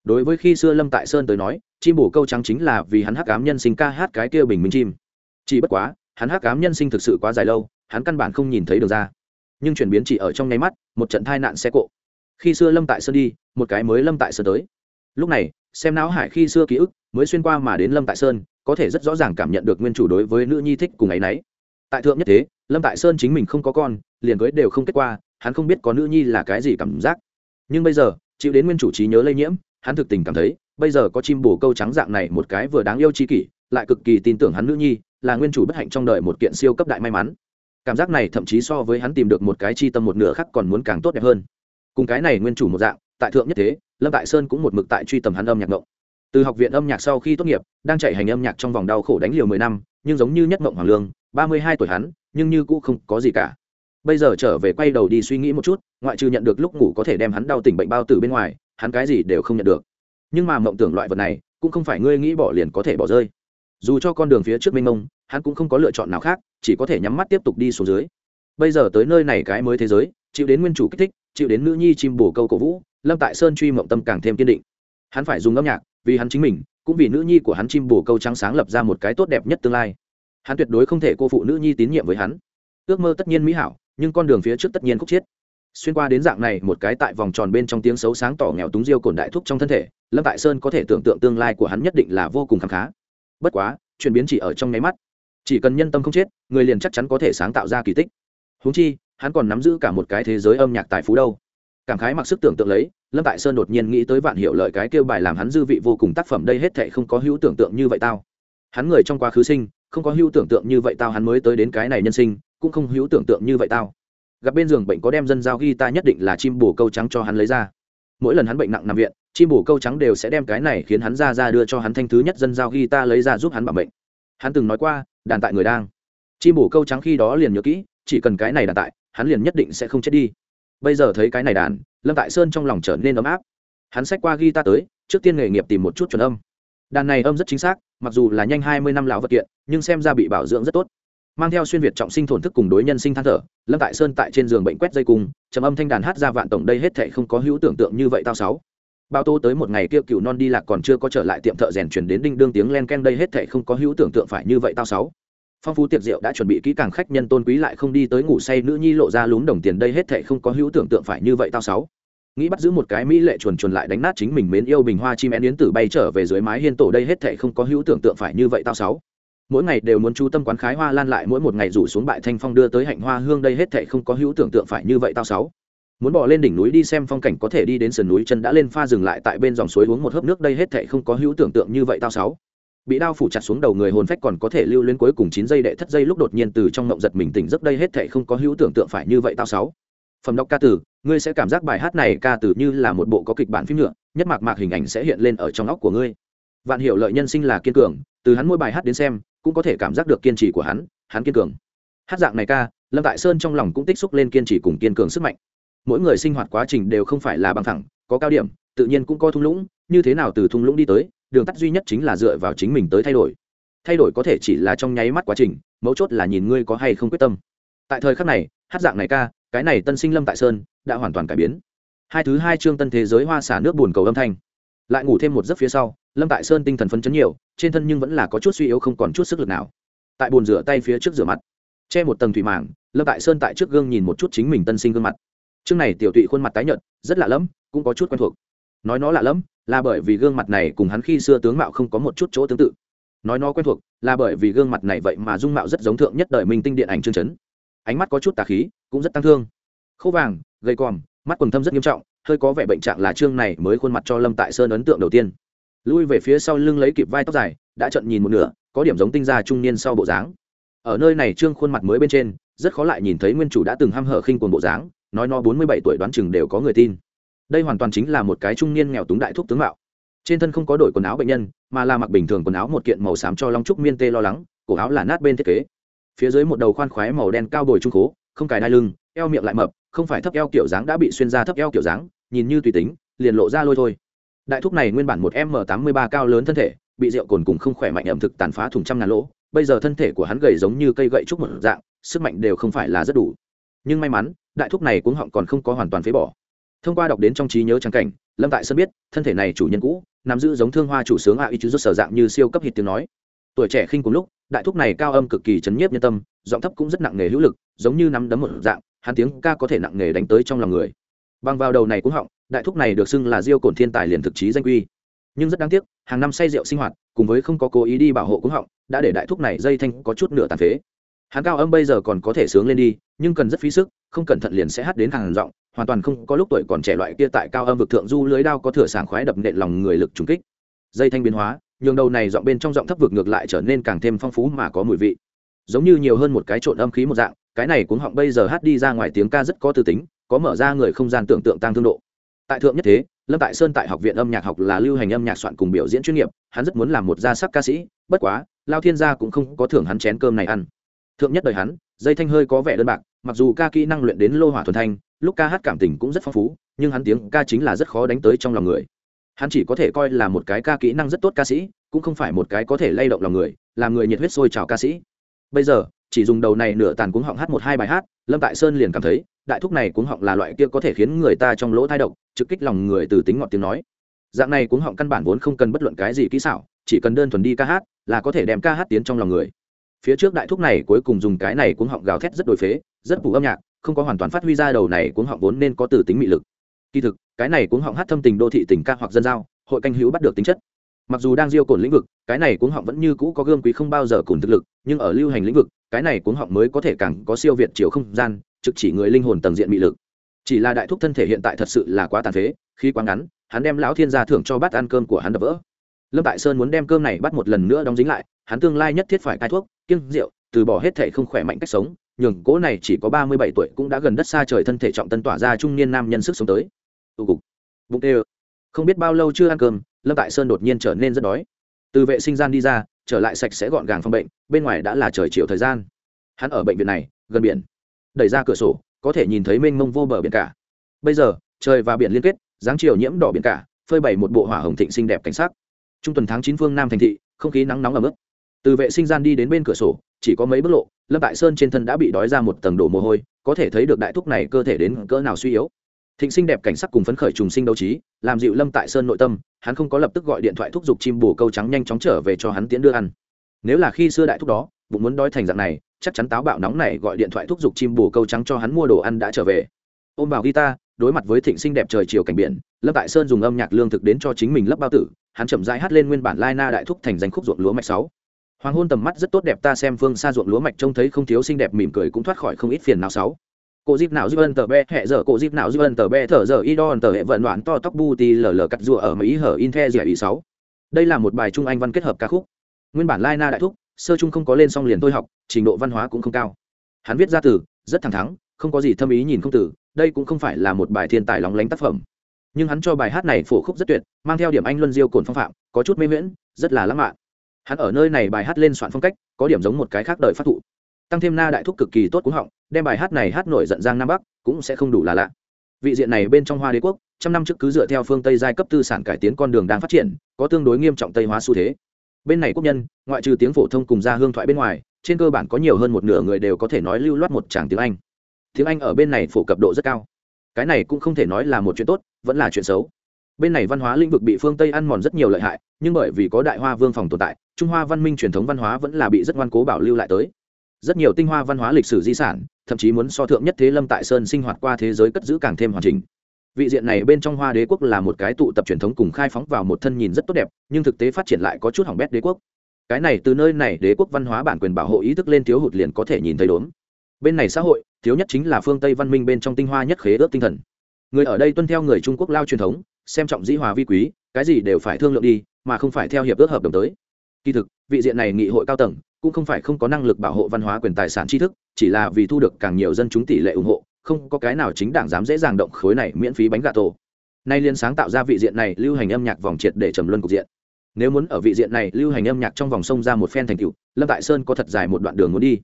Đối với khi xưa lâm tại sơn tới nói, chim bổ câu trắng chính là vì hắn hát cám nhân sinh ca hát cái kia bình minh chim. Chỉ bất quá, hắn hát cám nhân sinh thực sự quá dài lâu, hắn căn bản không nhìn thấy được ra. Nhưng chuyển biến chỉ ở trong nháy mắt, một trận tai nạn xe cộ. Khi xưa lâm tại sơn đi, một cái mới lâm tại sơn tới. Lúc này, xem não hải khi xưa ký ức, mới xuyên qua mà đến lâm tại sơn, có thể rất rõ ràng cảm nhận được nguyên chủ đối với nữ nhi thích cùng ấ y n ấ y tại thượng nhất thế, lâm tại sơn chính mình không có con liền cưới đều không kết qua, hắn không biết có nữ nhi là cái gì cảm giác. Nhưng bây giờ, chịu đến nguyên chủ trí nhớ lây nhiễm, hắn thực tình cảm thấy, bây giờ có chim bồ câu trắng dạng này một cái vừa đáng yêu chi kỷ, lại cực kỳ tin tưởng hắn nữ nhi, là nguyên chủ bất hạnh trong đời một kiện siêu cấp đại may mắn. Cảm giác này thậm chí so với hắn tìm được một cái chi tâm một nửa khác còn muốn càng tốt đẹp hơn. Cùng cái này nguyên chủ một dạng, tại thượng nhất thế, lâm tại sơn cũng một mực tại truy tầm hắn âm nhạc ngộng. Từ học viện âm nhạc sau khi tốt nghiệp, đang chạy hành âm nhạc trong vòng đau khổ đánh liều mười năm, nhưng giống như nhất ngộng hoàng lương, ba mươi hai tuổi hắn, nhưng như cũ không có gì cả bây giờ trở về quay đầu đi suy nghĩ một chút, ngoại trừ nhận được lúc ngủ có thể đem hắn đau tỉnh bệnh bao tử bên ngoài, hắn cái gì đều không nhận được. Nhưng mà mộng tưởng loại vật này, cũng không phải ngươi nghĩ bỏ liền có thể bỏ rơi. Dù cho con đường phía trước mênh mông, hắn cũng không có lựa chọn nào khác, chỉ có thể nhắm mắt tiếp tục đi xuống dưới. Bây giờ tới nơi này cái mới thế giới, chịu đến nguyên chủ kích thích, chịu đến nữ nhi chim bồ câu cổ vũ, lâm tại sơn truy mộng tâm càng thêm kiên định. Hắn phải dùng âm nhạc, vì hắn chính mình, cũng vì nữ nhi của hắn chim bồ câu trắng sáng lập ra một cái tốt đẹp nhất tương lai. Hắn tuyệt đối không thể cô phụ nữ nhi tín nhiệm với hắn. Ước mơ tất nhiên mỹ hảo nhưng con đường phía trước tất nhiên khúc chiết. Xuyên qua đến dạng này, một cái tại vòng tròn bên trong tiếng xấu sáng tỏ nghèo túng diêu cồn đại thúc trong thân thể, lâm tại sơn có thể tưởng tượng tương lai của hắn nhất định là vô cùng khám khá. Bất quá, chuyển biến chỉ ở trong nháy mắt. Chỉ cần nhân tâm không chết, người liền chắc chắn có thể sáng tạo ra kỳ tích. Húng chi, hắn còn nắm giữ cả một cái thế giới âm nhạc tài phú đâu. Cảm khái mặc sức tưởng tượng lấy, lâm tại sơn đột nhiên nghĩ tới vạn hiệu lợi cái kêu bài làm hắn dư vị vô cùng tác phẩm đây hết thệ không có hữu tưởng tượng như vậy tao. Hắn người trong quá khứ sinh, không có hữu tưởng tượng như vậy tao, hắn mới tới đến cái này nhân sinh cũng không hữu tưởng tượng như vậy tao. Gặp bên giường bệnh có đem dân giao ghi ta nhất định là chim bồ câu trắng cho hắn lấy ra. Mỗi lần hắn bệnh nặng nằm viện, chim bồ câu trắng đều sẽ đem cái này khiến hắn ra ra đưa cho hắn thanh thứ nhất dân giao ghi ta lấy ra giúp hắn bảo bệnh hắn từng nói qua, đàn tại người đang. Chim bồ câu trắng khi đó liền nhớ kỹ, chỉ cần cái này đàn tại, hắn liền nhất định sẽ không chết đi. Bây giờ thấy cái này đàn, lâm tại sơn trong lòng trở nên ấm áp. Hắn xách qua ghi ta tới, trước tiên nghề nghiệp tìm một chút chuẩn âm. Đàn này âm rất chính xác, mặc dù là nhanh hai mươi năm lão vật kiện, nhưng xem ra bị bảo dưỡng rất tốt mang theo xuyên việt trọng sinh thổn thức cùng đối nhân sinh than thở, lâm tại sơn tại trên giường bệnh quét dây cung, trầm âm thanh đàn hát ra vạn tổng đây hết thệ không có hữu tưởng tượng như vậy tao sáu. Bao tô tới một ngày kia cựu non đi lạc còn chưa có trở lại tiệm thợ rèn chuyển đến đinh đương tiếng len ken đây hết thệ không có hữu tưởng tượng phải như vậy tao sáu. Phong phú tiệc rượu đã chuẩn bị kỹ càng khách nhân tôn quý lại không đi tới ngủ say nữ nhi lộ ra lún đồng tiền đây hết thệ không có hữu tưởng tượng phải như vậy tao sáu. Nghĩ bắt giữ một cái mỹ lệ chuồn chuồn lại đánh nát chính mình mến yêu bình hoa chim én yến tử bay trở về dưới mái hiên tổ đây hết thệ không có hữu tưởng tượng phải như vậy tao sáu mỗi ngày đều muốn chú tâm quán khái hoa lan lại, mỗi một ngày rủ xuống bại thanh phong đưa tới hạnh hoa hương đây hết thệ không có hữu tưởng tượng phải như vậy tao sáu. Muốn bỏ lên đỉnh núi đi xem phong cảnh có thể đi đến sườn núi chân đã lên pha dừng lại tại bên dòng suối uống một hớp nước đây hết thệ không có hữu tưởng tượng như vậy tao sáu. Bị đao phủ chặt xuống đầu người hồn phách còn có thể lưu lên cuối cùng chín giây đệ thất giây lúc đột nhiên từ trong ngộng giật mình tỉnh giấc đây hết thệ không có hữu tưởng tượng phải như vậy tao sáu. Phẩm đọc ca từ ngươi sẽ cảm giác bài hát này ca từ như là một bộ có kịch bản phim nhựa, nhất mạc mạc hình ảnh sẽ hiện lên ở trong óc của ngươi. Vạn hiểu lợi nhân sinh là kiên cường, từ hắn mỗi bài hát đến xem cũng có thể cảm giác được kiên trì của hắn hắn kiên cường. Hát dạng này ca, lâm tại sơn trong lòng cũng tích xúc lên kiên trì cùng kiên cường sức mạnh. Mỗi người sinh hoạt quá trình đều không phải là bằng thẳng, có cao điểm, tự nhiên cũng có thung lũng, như thế nào từ thung lũng đi tới, đường tắt duy nhất chính là dựa vào chính mình tới thay đổi. Thay đổi có thể chỉ là trong nháy mắt quá trình, mấu chốt là nhìn ngươi có hay không quyết tâm. Tại thời khắc này, hát dạng này ca, cái này tân sinh lâm tại sơn đã hoàn toàn cải biến. Hai thứ hai chương tân thế giới hoa xả nước buồn cầu âm thanh lại ngủ thêm một giấc phía sau, lâm tại sơn tinh thần phấn chấn nhiều, trên thân nhưng vẫn là có chút suy yếu không còn chút sức lực nào. Tại bồn rửa tay phía trước rửa mặt, che một tầng thủy mảng lâm tại sơn tại trước gương nhìn một chút chính mình tân sinh gương mặt. Chương này tiểu tụy khuôn mặt tái nhợt, rất lạ lẫm, cũng có chút quen thuộc. Nói nó lạ lẫm, là bởi vì gương mặt này cùng hắn khi xưa tướng mạo không có một chút chỗ tương tự. Nói nó quen thuộc, là bởi vì gương mặt này vậy mà dung mạo rất giống thượng nhất đời minh tinh điện ảnh chương chấn. Ánh mắt có chút tà khí, cũng rất tăng thương. Khô vàng, gầy còm, mắt quần thâm rất nghiêm trọng hơi có vẻ bệnh trạng là chương này mới khuôn mặt cho lâm tại sơn ấn tượng đầu tiên. Lui về phía sau lưng lấy kịp vai tóc dài, đã trận nhìn một nửa, có điểm giống tinh gia trung niên sau bộ dáng. Ở nơi này trương khuôn mặt mới bên trên, rất khó lại nhìn thấy nguyên chủ đã từng h a m hở khinh quần bộ dáng, nói nó bốn mươi bảy tuổi đoán chừng đều có người tin. Đây hoàn toàn chính là một cái trung niên nghèo túng đại thuốc tướng mạo. Trên thân không có đổi quần áo bệnh nhân, mà là mặc bình thường quần áo một kiện màu xám cho long trúc miên tê lo lắng, cổ áo là nát bên thiết kế. Phía dưới một đầu khoan khoái màu đen cao bồi trung cố không cài đai lưng, eo miệng lại mập, không phải thấp eo kiểu dáng đã bị xuyên ra thấp eo kiểu dáng nhìn như tùy tính, liền lộ ra lôi thôi. Đại thúc này nguyên bản một m tám mươi ba cao lớn thân thể, bị rượu cồn cùng không khỏe mạnh ẩm thực tàn phá thùng trăm ngàn lỗ, bây giờ thân thể của hắn gầy giống như cây gậy trúc một dạng, sức mạnh đều không phải là rất đủ. Nhưng may mắn, đại thúc này cuống họng còn không có hoàn toàn phế bỏ. Thông qua đọc đến trong trí nhớ trang cảnh, lâm tại sơn biết, thân thể này chủ nhân cũ, nắm giữ giống thương hoa chủ sướng a y chứ rút sở dạng như siêu cấp hít tiếng nói. Tuổi trẻ khinh cùng lúc, đại thúc này cao âm cực kỳ chấn nhiếp nhân tâm, giọng thấp cũng rất nặng nghề hữu lực, giống như nắm đấm một dạng, hắn tiếng ca có thể nặng nghề đánh tới trong lòng người bằng vào đầu này cũng họng, đại thúc này được xưng là diêu cổn thiên tài liền thực chí danh quy. Nhưng rất đáng tiếc, hàng năm say rượu sinh hoạt, cùng với không có cố ý đi bảo hộ cũng họng, đã để đại thúc này dây thanh có chút nửa tàn phế. Hắn cao âm bây giờ còn có thể sướng lên đi, nhưng cần rất phí sức, không cẩn thận liền sẽ hát đến hàng giọng, hoàn toàn không có lúc tuổi còn trẻ loại kia tại cao âm vực thượng du lưới đao có thừa sảng khoái đập nện lòng người lực trùng kích. Dây thanh biến hóa, nhường đầu này giọng bên trong giọng thấp vực ngược lại trở nên càng thêm phong phú mà có mùi vị. Giống như nhiều hơn một cái trộn âm khí một dạng, cái này cuống họng bây giờ hát đi ra ngoài tiếng ca rất có tư tính có mở ra người không gian tưởng tượng tăng thương độ. Tại thượng nhất thế, lâm tại sơn tại học viện âm nhạc học là lưu hành âm nhạc soạn cùng biểu diễn chuyên nghiệp, hắn rất muốn làm một gia sắc ca sĩ, bất quá, lao thiên gia cũng không có thưởng hắn chén cơm này ăn. Thượng nhất đời hắn, dây thanh hơi có vẻ đơn bạc, mặc dù ca kỹ năng luyện đến lô hỏa thuần thanh, lúc ca hát cảm tình cũng rất phong phú, nhưng hắn tiếng ca chính là rất khó đánh tới trong lòng người. Hắn chỉ có thể coi là một cái ca kỹ năng rất tốt ca sĩ, cũng không phải một cái có thể lay động lòng người, làm người nhiệt huyết sôi trào ca sĩ. Bây giờ chỉ dùng đầu này nửa tàn cuống họng hát một hai bài hát, lâm tại sơn liền cảm thấy, đại thúc này cuống họng là loại kia có thể khiến người ta trong lỗ thai độc, trực kích lòng người từ tính ngọt tiếng nói. Dạng này cuống họng căn bản vốn không cần bất luận cái gì kỹ xảo, chỉ cần đơn thuần đi ca hát, là có thể đem ca hát tiến trong lòng người. Phía trước đại thúc này cuối cùng dùng cái này cuống họng gào thét rất đổi phế, rất phù âm nhạc, không có hoàn toàn phát huy ra đầu này cuống họng vốn nên có từ tính mị lực. Kỳ thực, cái này cuống họng hát thâm tình đô thị tình ca hoặc dân giao, hội canh hữu bắt được tính chất. Mặc dù đang diêu cồn lĩnh vực, cái này cuống họng vẫn như cũ có gương quý không bao giờ cùn thực lực, nhưng ở lưu hành lĩnh vực cái này cuống họng mới có thể càng có siêu việt chiều không gian, trực chỉ người linh hồn tầng diện mị lực. Chỉ là đại thúc thân thể hiện tại thật sự là quá tàn phế khi quá ngắn, hắn đem lão thiên gia thưởng cho bát ăn cơm của hắn đập vỡ. Lâm tại sơn muốn đem cơm này bắt một lần nữa đóng dính lại, hắn tương lai nhất thiết phải cai thuốc, kiêng rượu, từ bỏ hết thể không khỏe mạnh cách sống, nhường cố này chỉ có ba mươi bảy tuổi cũng đã gần đất xa trời thân thể trọng tân tỏa ra trung niên nam nhân sức sống tới. Tụ cục. Bụng tê không biết bao lâu chưa ăn cơm, lâm tại sơn đột nhiên trở nên rất đói. Từ vệ sinh gian đi ra trở lại sạch sẽ gọn gàng phòng bệnh, bên ngoài đã là trời chiều thời gian. Hắn ở bệnh viện này, gần biển. Đẩy ra cửa sổ, có thể nhìn thấy mênh mông vô bờ biển cả. Bây giờ, trời và biển liên kết, dáng chiều nhiễm đỏ biển cả, phơi bày một bộ hỏa hồng thịnh xinh đẹp cảnh sắc. Trung tuần tháng chín phương nam thành thị, không khí nắng nóng ẩm ướt từ vệ sinh gian đi đến bên cửa sổ, chỉ có mấy bước lộ, lâm tại sơn trên thân đã bị đói ra một tầng đổ mồ hôi, có thể thấy được đại thúc này cơ thể đến cỡ nào suy yếu thịnh sinh đẹp cảnh sắc cùng phấn khởi trùng sinh đấu trí, làm dịu lâm tại sơn nội tâm, hắn không có lập tức gọi điện thoại thúc giục chim bồ câu trắng nhanh chóng trở về cho hắn tiến đưa ăn. Nếu là khi xưa đại thúc đó, bụng muốn đói thành dạng này, chắc chắn táo bạo nóng này gọi điện thoại thúc giục chim bồ câu trắng cho hắn mua đồ ăn đã trở về. Ôm vào guitar, đối mặt với thịnh sinh đẹp trời chiều cảnh biển, lâm tại sơn dùng âm nhạc lương thực đến cho chính mình lấp bao tử, hắn chậm rãi hát lên nguyên bản lai na đại thúc thành danh khúc ruộng lúa mạch sáu. Hoàng hôn tầm mắt rất tốt đẹp, ta xem phương xa ruộng lúa mạch trông thấy không thiếu xinh đẹp mỉm cười cũng thoát khỏi không ít phiền nào sáu cô dịp nào dịp ân tờ be hẹ giờ cô dịp nào dịp ân tờ be thở giờ y đo tờ hệ vận đoạn to tóc bu ti lờ lờ cắt rùa ở mỹ hở in the dẻ ý sáu. Đây là một bài trung anh văn kết hợp ca khúc. Nguyên bản lai na đại thúc, sơ trung không có lên xong liền tôi học, trình độ văn hóa cũng không cao. Hắn viết ra từ, rất thẳng thắn, không có gì thâm ý nhìn không từ, đây cũng không phải là một bài thiên tài lóng lánh tác phẩm. Nhưng hắn cho bài hát này phổ khúc rất tuyệt, mang theo điểm anh luân diêu cồn phong phạm, có chút mê miễn rất là lãng mạn. Hắn ở nơi này bài hát lên soạn phong cách, có điểm giống một cái khác đời phát thụ. Tăng thêm na đại thúc cực kỳ tốt cúng họng đem bài hát này hát nổi giận giang nam bắc, cũng sẽ không đủ là lạ. Vị diện này bên trong hoa đế quốc, trăm năm trước cứ dựa theo phương tây giai cấp tư sản cải tiến con đường đang phát triển, có tương đối nghiêm trọng tây hóa xu thế. Bên này quốc nhân, ngoại trừ tiếng phổ thông cùng ra hương thoại bên ngoài, trên cơ bản có nhiều hơn một nửa người đều có thể nói lưu loát một tràng tiếng anh. Tiếng anh ở bên này phổ cập độ rất cao. Cái này cũng không thể nói là một chuyện tốt, vẫn là chuyện xấu. Bên này văn hóa lĩnh vực bị phương tây ăn mòn rất nhiều lợi hại, nhưng bởi vì có đại hoa vương phòng tồn tại, trung hoa văn minh truyền thống văn hóa vẫn là bị rất ngoan cố bảo lưu lại tới rất nhiều tinh hoa văn hóa lịch sử di sản, thậm chí muốn so thượng nhất thế lâm tại sơn sinh hoạt qua thế giới cất giữ càng thêm hoàn chỉnh. Vị diện này bên trong hoa đế quốc là một cái tụ tập truyền thống cùng khai phóng vào một thân nhìn rất tốt đẹp, nhưng thực tế phát triển lại có chút hỏng bét đế quốc. Cái này từ nơi này đế quốc văn hóa bản quyền bảo hộ ý thức lên thiếu hụt liền có thể nhìn thấy đốn bên này xã hội, thiếu nhất chính là phương tây văn minh bên trong tinh hoa nhất khế ước tinh thần. Người ở đây tuân theo người trung quốc lao truyền thống, xem trọng dĩ hòa vi quý, cái gì đều phải thương lượng đi, mà không phải theo hiệp ước hợp đồng tới. Kỳ thực, vị diện này nghị hội cao tầng cũng không phải không có năng lực bảo hộ văn hóa quyền tài sản tri thức, chỉ là vì thu được càng nhiều dân chúng tỷ lệ ủng hộ, không có cái nào chính đảng dám dễ dàng động khối này miễn phí bánh gà tổ. Nay liên sáng tạo ra vị diện này lưu hành âm nhạc vòng triệt để trầm luân cục diện. Nếu muốn ở vị diện này lưu hành âm nhạc trong vòng sông ra một phen thành tựu, lâm tại sơn có thật dài một đoạn đường muốn đi.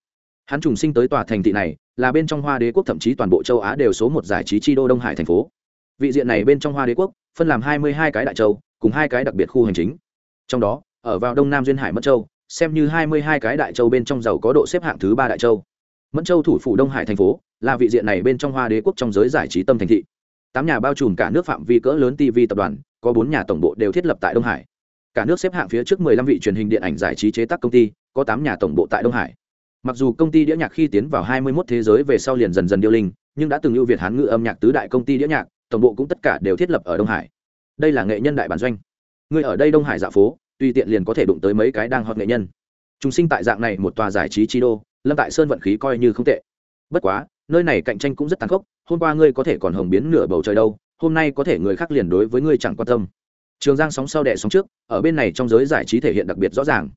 Hắn trùng sinh tới tòa thành thị này, là bên trong hoa đế quốc, thậm chí toàn bộ châu á đều số một giải trí chi đô đông hải thành phố. Vị diện này bên trong hoa đế quốc, phân làm hai mươi hai cái đại châu, cùng hai cái đặc biệt khu hành chính. Trong đó, ở vào đông nam duyên hải mất châu xem như hai mươi hai cái đại châu bên trong giàu có độ xếp hạng thứ ba đại châu. Mẫn châu thủ phủ đông hải thành phố, là vị diện này bên trong hoa đế quốc trong giới giải trí tâm thành thị. Tám nhà bao trùm cả nước phạm vi cỡ lớn tv tập đoàn, có bốn nhà tổng bộ đều thiết lập tại đông hải. Cả nước xếp hạng phía trước 15 vị truyền hình điện ảnh giải trí chế tác công ty, có tám nhà tổng bộ tại đông hải. Mặc dù công ty đĩa nhạc khi tiến vào 21 thế giới về sau liền dần dần điêu linh, nhưng đã từng ưu việt hán ngữ âm nhạc tứ đại công ty đĩa nhạc, tổng bộ cũng tất cả đều thiết lập ở đông hải. Đây là nghệ nhân đại bản doanh. Người ở đây đông hải dạ phố tùy tiện liền có thể đụng tới mấy cái đang hot nghệ nhân. Chúng sinh tại dạng này một tòa giải trí chi đô, lâm tại sơn vận khí coi như không tệ. Bất quá, nơi này cạnh tranh cũng rất tàn khốc, hôm qua ngươi có thể còn hồng biến nửa bầu trời đâu, hôm nay có thể người khác liền đối với ngươi chẳng quan tâm. Trường giang sóng sau đẻ sóng trước, ở bên này trong giới giải trí thể hiện đặc biệt rõ ràng.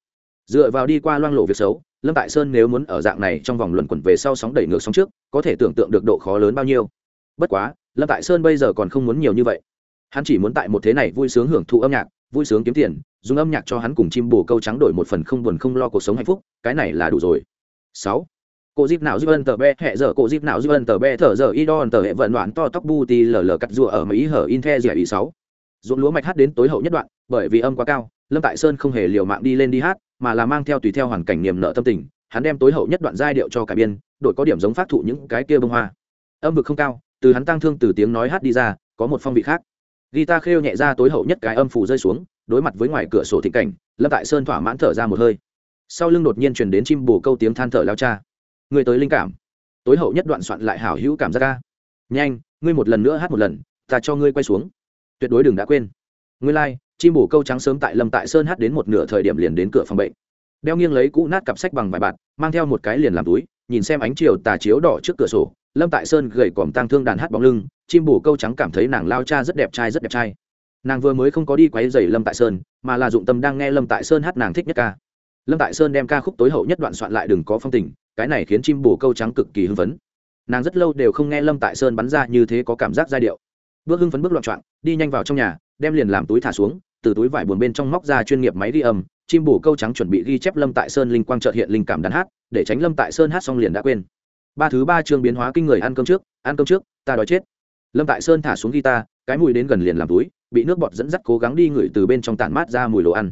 Dựa vào đi qua loang lộ việc xấu, lâm tại sơn nếu muốn ở dạng này trong vòng luẩn quẩn về sau sóng đẩy ngược sóng trước, có thể tưởng tượng được độ khó lớn bao nhiêu. Bất quá, lâm tại sơn bây giờ còn không muốn nhiều như vậy. Hắn chỉ muốn tại một thế này vui sướng hưởng thụ âm nhạc, vui sướng kiếm tiền dùng âm nhạc cho hắn cùng chim bồ câu trắng đổi một phần không buồn không lo cuộc sống hạnh phúc, cái này là đủ rồi. Sáu. Cô dịp nào dịp ân tờ be hẹ giờ cô dịp nào dịp ân tờ be thở giờ y đo tờ hệ vận đoạn to tóc bu ti lờ lờ cắt rùa ở mỹ hở in the dẻ ý sáu. Ruộng lúa mạch hát đến tối hậu nhất đoạn, bởi vì âm quá cao, lâm tại sơn không hề liều mạng đi lên đi hát, mà là mang theo tùy theo hoàn cảnh niềm nợ tâm tình, hắn đem tối hậu nhất đoạn giai điệu cho cả biên đội có điểm giống phát thụ những cái kia bông hoa. Âm vực không cao, từ hắn tăng thương từ tiếng nói hát đi ra, có một phong vị khác. Guitar khêu nhẹ ra tối hậu nhất cái âm phủ rơi xuống đối mặt với ngoài cửa sổ thị cảnh lâm tại sơn thỏa mãn thở ra một hơi. Sau lưng đột nhiên truyền đến chim bồ câu tiếng than thở lao cha. Người tới linh cảm. Tối hậu nhất đoạn soạn lại hảo hữu cảm giác ca. Nhanh ngươi một lần nữa hát một lần ta cho ngươi quay xuống. Tuyệt đối đừng đã quên. Ngươi lai、like, chim bồ câu trắng sớm tại lâm tại sơn hát đến một nửa thời điểm liền đến cửa phòng bệnh. Đeo nghiêng lấy cũ nát cặp sách bằng vải bạt mang theo một cái liền làm túi nhìn xem ánh chiều tà chiếu đỏ trước cửa sổ lâm tại sơn gầy còm tang thương đàn hát bóng lưng chim bồ câu trắng cảm thấy nàng lao cha rất đẹp trai rất đẹp trai nàng vừa mới không có đi quấy dày lâm tại sơn mà là dụng tâm đang nghe lâm tại sơn hát nàng thích nhất ca lâm tại sơn đem ca khúc tối hậu nhất đoạn soạn lại đừng có phong tình cái này khiến chim bồ câu trắng cực kỳ hưng phấn nàng rất lâu đều không nghe lâm tại sơn bắn ra như thế có cảm giác giai điệu bước hưng phấn bước loạn trọn đi nhanh vào trong nhà đem liền làm túi thả xuống từ túi vải buồn bên trong móc ra chuyên nghiệp máy ghi âm chim bồ câu trắng chuẩn bị ghi chép lâm tại sơn linh quang trợt hiện linh cảm đàn hát để tránh lâm tại sơn hát xong liền đã quên ba thứ ba chương biến hóa kinh người ăn cơm trước ăn cơm trước ta đói chết lâm tại sơn thả xuống guitar, cái mùi đến gần liền làm túi, bị nước bọt dẫn dắt cố gắng đi ngửi từ bên trong tản mát ra mùi đồ ăn.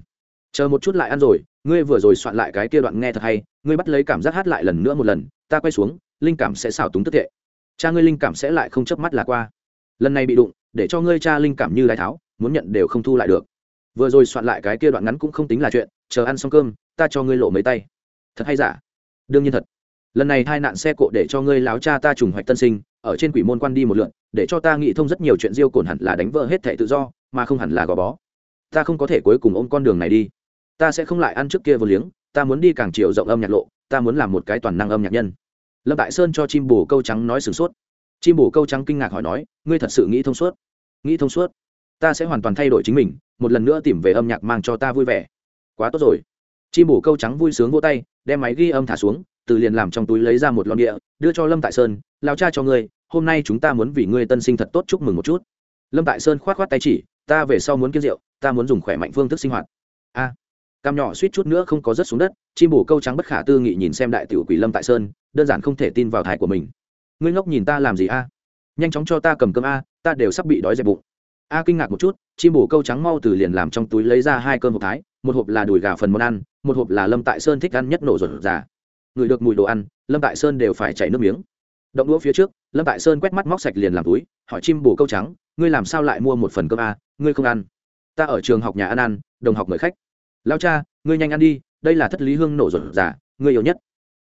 Chờ một chút lại ăn rồi, ngươi vừa rồi soạn lại cái kia đoạn nghe thật hay, ngươi bắt lấy cảm giác hát lại lần nữa một lần, ta quay xuống, linh cảm sẽ xào túng tức tệ cha ngươi linh cảm sẽ lại không chớp mắt là qua. Lần này bị đụng, để cho ngươi cha linh cảm như đái tháo, muốn nhận đều không thu lại được. Vừa rồi soạn lại cái kia đoạn ngắn cũng không tính là chuyện, chờ ăn xong cơm, ta cho ngươi lộ mấy tay. Thật hay giả? Đương nhiên thật. Lần này hai nạn xe cộ để cho ngươi láo cha ta trùng hoạch tân sinh ở trên quỷ môn quan đi một lượn, để cho ta nghĩ thông rất nhiều chuyện diêu cồn hẳn là đánh vỡ hết thẻ tự do, mà không hẳn là gò bó. Ta không có thể cuối cùng ôm con đường này đi. Ta sẽ không lại ăn trước kia vô liếng, ta muốn đi càng chiều rộng âm nhạc lộ, ta muốn làm một cái toàn năng âm nhạc nhân. Lâm tại sơn cho chim bồ câu trắng nói sửng sốt. Chim bồ câu trắng kinh ngạc hỏi nói, ngươi thật sự nghĩ thông suốt? Nghĩ thông suốt? Ta sẽ hoàn toàn thay đổi chính mình, một lần nữa tìm về âm nhạc mang cho ta vui vẻ. Quá tốt rồi. Chim bồ câu trắng vui sướng vô tay, đem máy ghi âm thả xuống từ liền làm trong túi lấy ra một lon địa, đưa cho lâm tại sơn lao cha cho ngươi, hôm nay chúng ta muốn vì ngươi tân sinh thật tốt chúc mừng một chút. Lâm tại sơn k h o á t k h o á t tay chỉ, ta về sau muốn kiếm rượu, ta muốn dùng khỏe mạnh phương thức sinh hoạt. A cam nhỏ suýt chút nữa không có rớt xuống đất, chim bổ câu trắng bất khả tư nghị nhìn xem đại tiểu quỷ lâm tại sơn, đơn giản không thể tin vào thải của mình. Ngươi ngốc nhìn ta làm gì a? Nhanh chóng cho ta cầm cơm a, ta đều sắp bị đói dẹp bụng. A kinh ngạc một chút, chim bổ câu trắng mau từ liền làm trong túi lấy ra hai cơm hộp thái, một hộp là đùi gà phần món ăn, một hộp là lâm tại sơn thích ăn nhất nổ ruột già người được mùi đồ ăn, lâm tại sơn đều phải chảy nước miếng. Động đũa phía trước, lâm tại sơn quét mắt móc sạch liền làm túi, hỏi chim bổ câu trắng, ngươi làm sao lại mua một phần cơm a? Ngươi không ăn. Ta ở trường học nhà ăn ăn, đồng học mời khách. Lao cha, ngươi nhanh ăn đi, đây là thất lý hương nổ ruột già, ngươi yêu nhất.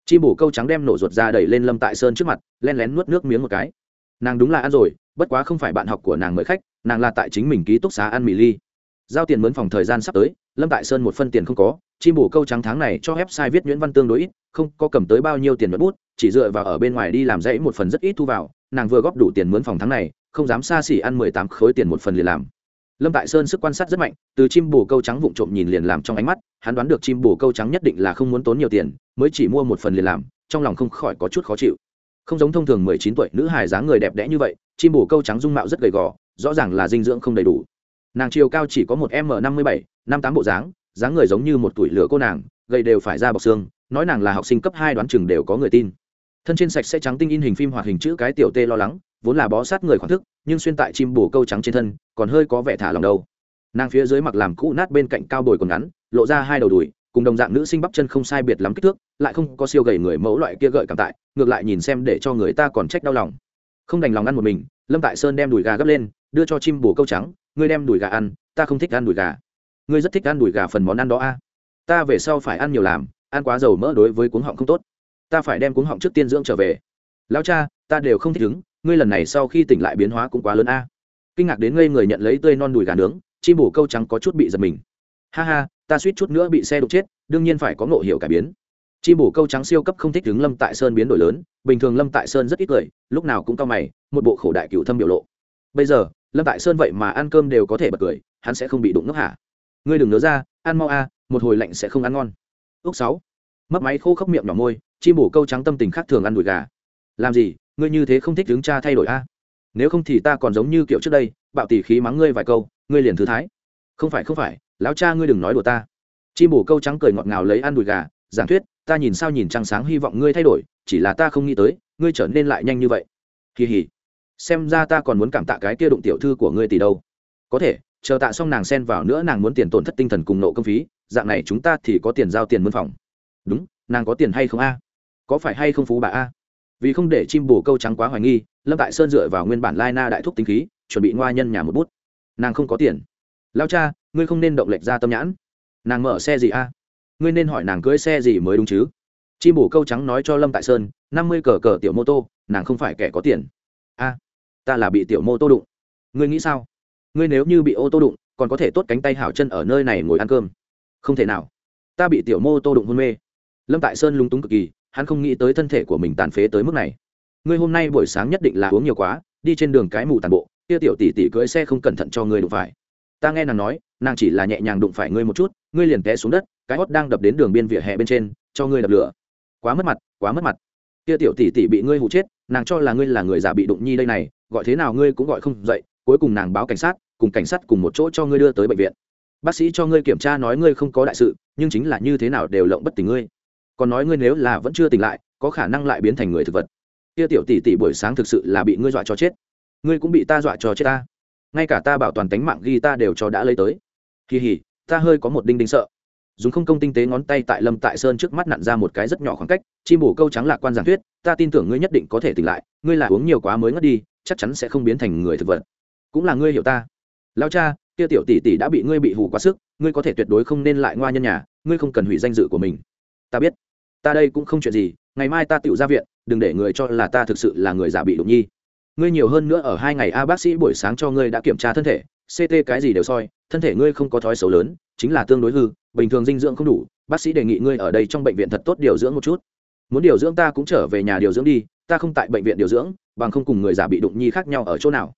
Chi bổ câu trắng đem nổ ruột ra đẩy lên lâm tại sơn trước mặt, len lén nuốt nước miếng một cái. Nàng đúng là ăn rồi, bất quá không phải bạn học của nàng mời khách, nàng là tại chính mình ký túc xá ăn mì ly giao tiền mướn phòng thời gian sắp tới, lâm tại sơn một phân tiền không có chi bổ câu trắng tháng này cho website viết nhuyễn văn tương đối ít, không có cầm tới bao nhiêu tiền mất bút, chỉ dựa vào ở bên ngoài đi làm dãy một phần rất ít thu vào, nàng vừa góp đủ tiền mướn phòng tháng này, không dám xa xỉ ăn mười tám khối tiền một phần liền làm. Lâm tại sơn sức quan sát rất mạnh, từ chim bồ câu trắng vụng trộm nhìn liền làm trong ánh mắt, hắn đoán được chim bồ câu trắng nhất định là không muốn tốn nhiều tiền, mới chỉ mua một phần liền làm, trong lòng không khỏi có chút khó chịu. Không giống thông thường mười chín tuổi nữ hài dáng người đẹp đẽ như vậy, chim bồ câu trắng dung mạo rất gầy gò, rõ ràng là dinh dưỡng không đầy đủ nàng chiều cao chỉ có một m năm mươi bảy, năm tám bộ dáng dáng người giống như một tuổi lửa cô nàng, gầy đều phải ra bọc xương, nói nàng là học sinh cấp hai đoán chừng đều có người tin. Thân trên sạch sẽ trắng tinh in hình phim hoạt hình chữ cái tiểu tê lo lắng, vốn là bó sát người khoản thức, nhưng xuyên tại chim bồ câu trắng trên thân, còn hơi có vẻ thả lòng đâu. Nàng phía dưới mặc làm cũ nát bên cạnh cao bồi còn ngắn, lộ ra hai đầu đùi, cùng đồng dạng nữ sinh bắp chân không sai biệt lắm kích thước, lại không có siêu gầy người mẫu loại kia gợi cảm tại, ngược lại nhìn xem để cho người ta còn trách đau lòng. Không đành lòng ăn một mình, lâm tại sơn đem đùi gà gấp lên đưa cho chim bồ câu trắng, ngươi đem đùi gà ăn, ta không thích ăn đùi gà. Ngươi rất thích ăn đùi gà phần món ăn đó a. À? ta về sau phải ăn nhiều làm, ăn quá dầu mỡ đối với cuống họng không tốt. Ta phải đem cuống họng trước tiên dưỡng trở về. Lao cha, ta đều không thích ứng ngươi lần này sau khi tỉnh lại biến hóa cũng quá lớn a. Kinh ngạc đến ngây người nhận lấy tươi non đùi gà nướng, chim bổ câu trắng có chút bị giật mình. Ha ha, ta suýt chút nữa bị xe đục chết, đương nhiên phải có ngộ hiểu cải biến. Chim bổ câu trắng siêu cấp không thích đứng lâm tại sơn biến đổi lớn, bình thường lâm tại sơn rất ít cười, lúc nào cũng cao mày, một bộ khổ đại cựu thâm biểu lộ. Bây giờ lâm tại sơn vậy mà ăn cơm đều có thể bật cười, hắn sẽ không bị đụng nước hả? Ngươi đừng nớ ra, ăn mau a, một hồi lạnh sẽ không ăn ngon. Ước sáu. Mất máy khô khốc miệng nhỏ môi, chim bổ câu trắng tâm tình khác thường ăn đùi gà. Làm gì, ngươi như thế không thích đứng cha thay đổi a? Nếu không thì ta còn giống như kiểu trước đây, bạo tỉ khí mắng ngươi vài câu, ngươi liền thứ thái. Không phải không phải, lão cha ngươi đừng nói đùa ta. Chim bổ câu trắng cười ngọt ngào lấy ăn đùi gà, giảng thuyết, ta nhìn sao nhìn trăng sáng hy vọng ngươi thay đổi, chỉ là ta không nghĩ tới, ngươi trở nên lại nhanh như vậy. Kỳ hỉ xem ra ta còn muốn cảm tạ cái kia đụng tiểu thư của ngươi tỷ đâu. Có thể, chờ tạ xong nàng xen vào nữa nàng muốn tiền tổn thất tinh thần cùng nộ công phí, dạng này chúng ta thì có tiền giao tiền mân phòng. Đúng, nàng có tiền hay không a? Có phải hay không phú bà a? Vì không để chim bồ câu trắng quá hoài nghi, lâm tại sơn dựa vào nguyên bản lai na đại thúc tinh khí, chuẩn bị ngoa nhân nhà một bút. Nàng không có tiền. Lao cha, ngươi không nên động lệch ra tâm nhãn. Nàng mở xe gì a? Ngươi nên hỏi nàng cưới xe gì mới đúng chứ? Chim bù câu trắng nói cho lâm tại sơn, năm mươi cờ cờ tiểu mô tô, nàng không phải kẻ có tiền. A ta là bị tiểu mô tô đụng. Ngươi nghĩ sao? Ngươi nếu như bị ô tô đụng, còn có thể tốt cánh tay hảo chân ở nơi này ngồi ăn cơm. Không thể nào. Ta bị tiểu mô tô đụng hôn mê. Lâm tại sơn lúng túng cực kỳ, hắn không nghĩ tới thân thể của mình tàn phế tới mức này. Ngươi hôm nay buổi sáng nhất định là uống nhiều quá, đi trên đường cái mù tàn bộ, kia tiểu tỷ tỷ cưỡi xe không cẩn thận cho ngươi đụng phải. Ta nghe nàng nói, nàng chỉ là nhẹ nhàng đụng phải ngươi một chút, ngươi liền té xuống đất, cái hót đang đập đến đường biên vỉa hè bên trên, cho ngươi đập lửa. Quá mất mặt, quá mất mặt. Kia tiểu tỷ tỷ bị ngươi hụ chết, nàng cho là ngươi là người già bị đụng nhi đây này gọi thế nào ngươi cũng gọi không dậy, cuối cùng nàng báo cảnh sát, cùng cảnh sát cùng một chỗ cho ngươi đưa tới bệnh viện. Bác sĩ cho ngươi kiểm tra nói ngươi không có đại sự, nhưng chính là như thế nào đều lộng bất tỉnh ngươi. Còn nói ngươi nếu là vẫn chưa tỉnh lại, có khả năng lại biến thành người thực vật. Kia tiểu tỷ tỷ buổi sáng thực sự là bị ngươi dọa cho chết. Ngươi cũng bị ta dọa cho chết ta. Ngay cả ta bảo toàn tánh mạng ghi ta đều cho đã lấy tới. Kỳ hỉ, ta hơi có một đinh đinh sợ. Dùng không công tinh tế ngón tay tại lâm tại sơn trước mắt nặn ra một cái rất nhỏ khoảng cách, chim bổ câu trắng lạc quan giảng thuyết, ta tin tưởng ngươi nhất định có thể tỉnh lại, ngươi là uống nhiều quá mới ngất đi chắc chắn sẽ không biến thành người thực vật. Cũng là ngươi hiểu ta. Lao cha, kia tiểu tỷ tỷ đã bị ngươi bị hù quá sức, ngươi có thể tuyệt đối không nên lại ngoa nhân nhà, ngươi không cần hủy danh dự của mình. Ta biết. Ta đây cũng không chuyện gì, ngày mai ta tựu ra viện, đừng để người cho là ta thực sự là người giả bị đụng nhi. Ngươi nhiều hơn nữa ở hai ngày a bác sĩ buổi sáng cho ngươi đã kiểm tra thân thể ct cái gì đều soi, thân thể ngươi không có thói xấu lớn, chính là tương đối hư, bình thường dinh dưỡng không đủ, bác sĩ đề nghị ngươi ở đây trong bệnh viện thật tốt điều dưỡng một chút. Muốn điều dưỡng ta cũng trở về nhà điều dưỡng đi ta không tại bệnh viện điều dưỡng, bằng không cùng người giả bị đụng nhi khác nhau ở chỗ nào.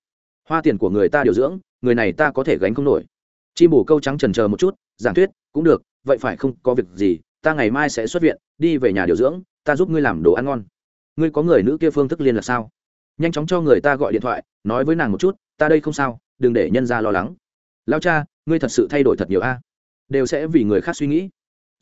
Hoa tiền của người ta điều dưỡng, người này ta có thể gánh không nổi. Chim bổ câu trắng trần chờ một chút, giảng thuyết, cũng được, vậy phải không, có việc gì, ta ngày mai sẽ xuất viện, đi về nhà điều dưỡng, ta giúp ngươi làm đồ ăn ngon. Ngươi có người nữ kia phương thức liên là sao? Nhanh chóng cho người ta gọi điện thoại, nói với nàng một chút, ta đây không sao, đừng để nhân ra lo lắng. Lao cha, ngươi thật sự thay đổi thật nhiều a. Đều sẽ vì người khác suy nghĩ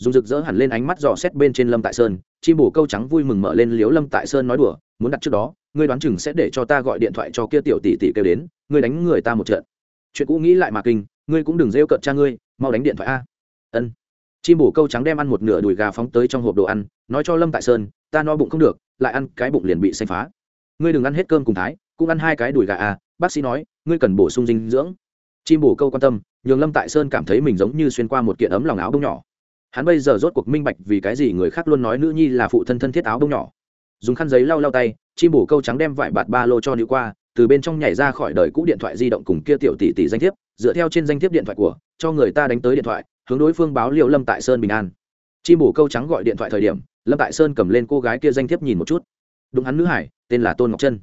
dùng rực rỡ hẳn lên ánh mắt dò xét bên trên lâm tại sơn, chim bổ câu trắng vui mừng mở lên liếu lâm tại sơn nói đùa, muốn đặt trước đó, ngươi đoán chừng sẽ để cho ta gọi điện thoại cho kia tiểu tỷ tỷ kêu đến, ngươi đánh người ta một trận. Chuyện cũ nghĩ lại mà kinh, ngươi cũng đừng rêu cợt cha ngươi, mau đánh điện thoại a. Ân. Chim bổ câu trắng đem ăn một nửa đùi gà phóng tới trong hộp đồ ăn, nói cho lâm tại sơn, ta no bụng không được, lại ăn cái bụng liền bị xanh phá. Ngươi đừng ăn hết cơm cùng thái, cũng ăn hai cái đùi gà à bác sĩ nói, ngươi cần bổ sung dinh dưỡng. Chim bổ câu quan tâm, nhường lâm tại sơn cảm thấy mình giống như xuyên qua một kiện ấm lòng áo bông nhỏ hắn bây giờ rốt cuộc minh bạch vì cái gì người khác luôn nói nữ nhi là phụ thân thân thiết áo bông nhỏ. Dùng khăn giấy lau lau tay, chim bổ câu trắng đem vải bạt ba lô cho nữ qua, từ bên trong nhảy ra khỏi đời cũ điện thoại di động cùng kia tiểu tỷ tỷ danh thiếp, dựa theo trên danh thiếp điện thoại của, cho người ta đánh tới điện thoại, hướng đối phương báo liệu lâm tại sơn bình an. Chim bổ câu trắng gọi điện thoại thời điểm, lâm tại sơn cầm lên cô gái kia danh thiếp nhìn một chút. Đúng hắn nữ hải, tên là tôn ngọc trân.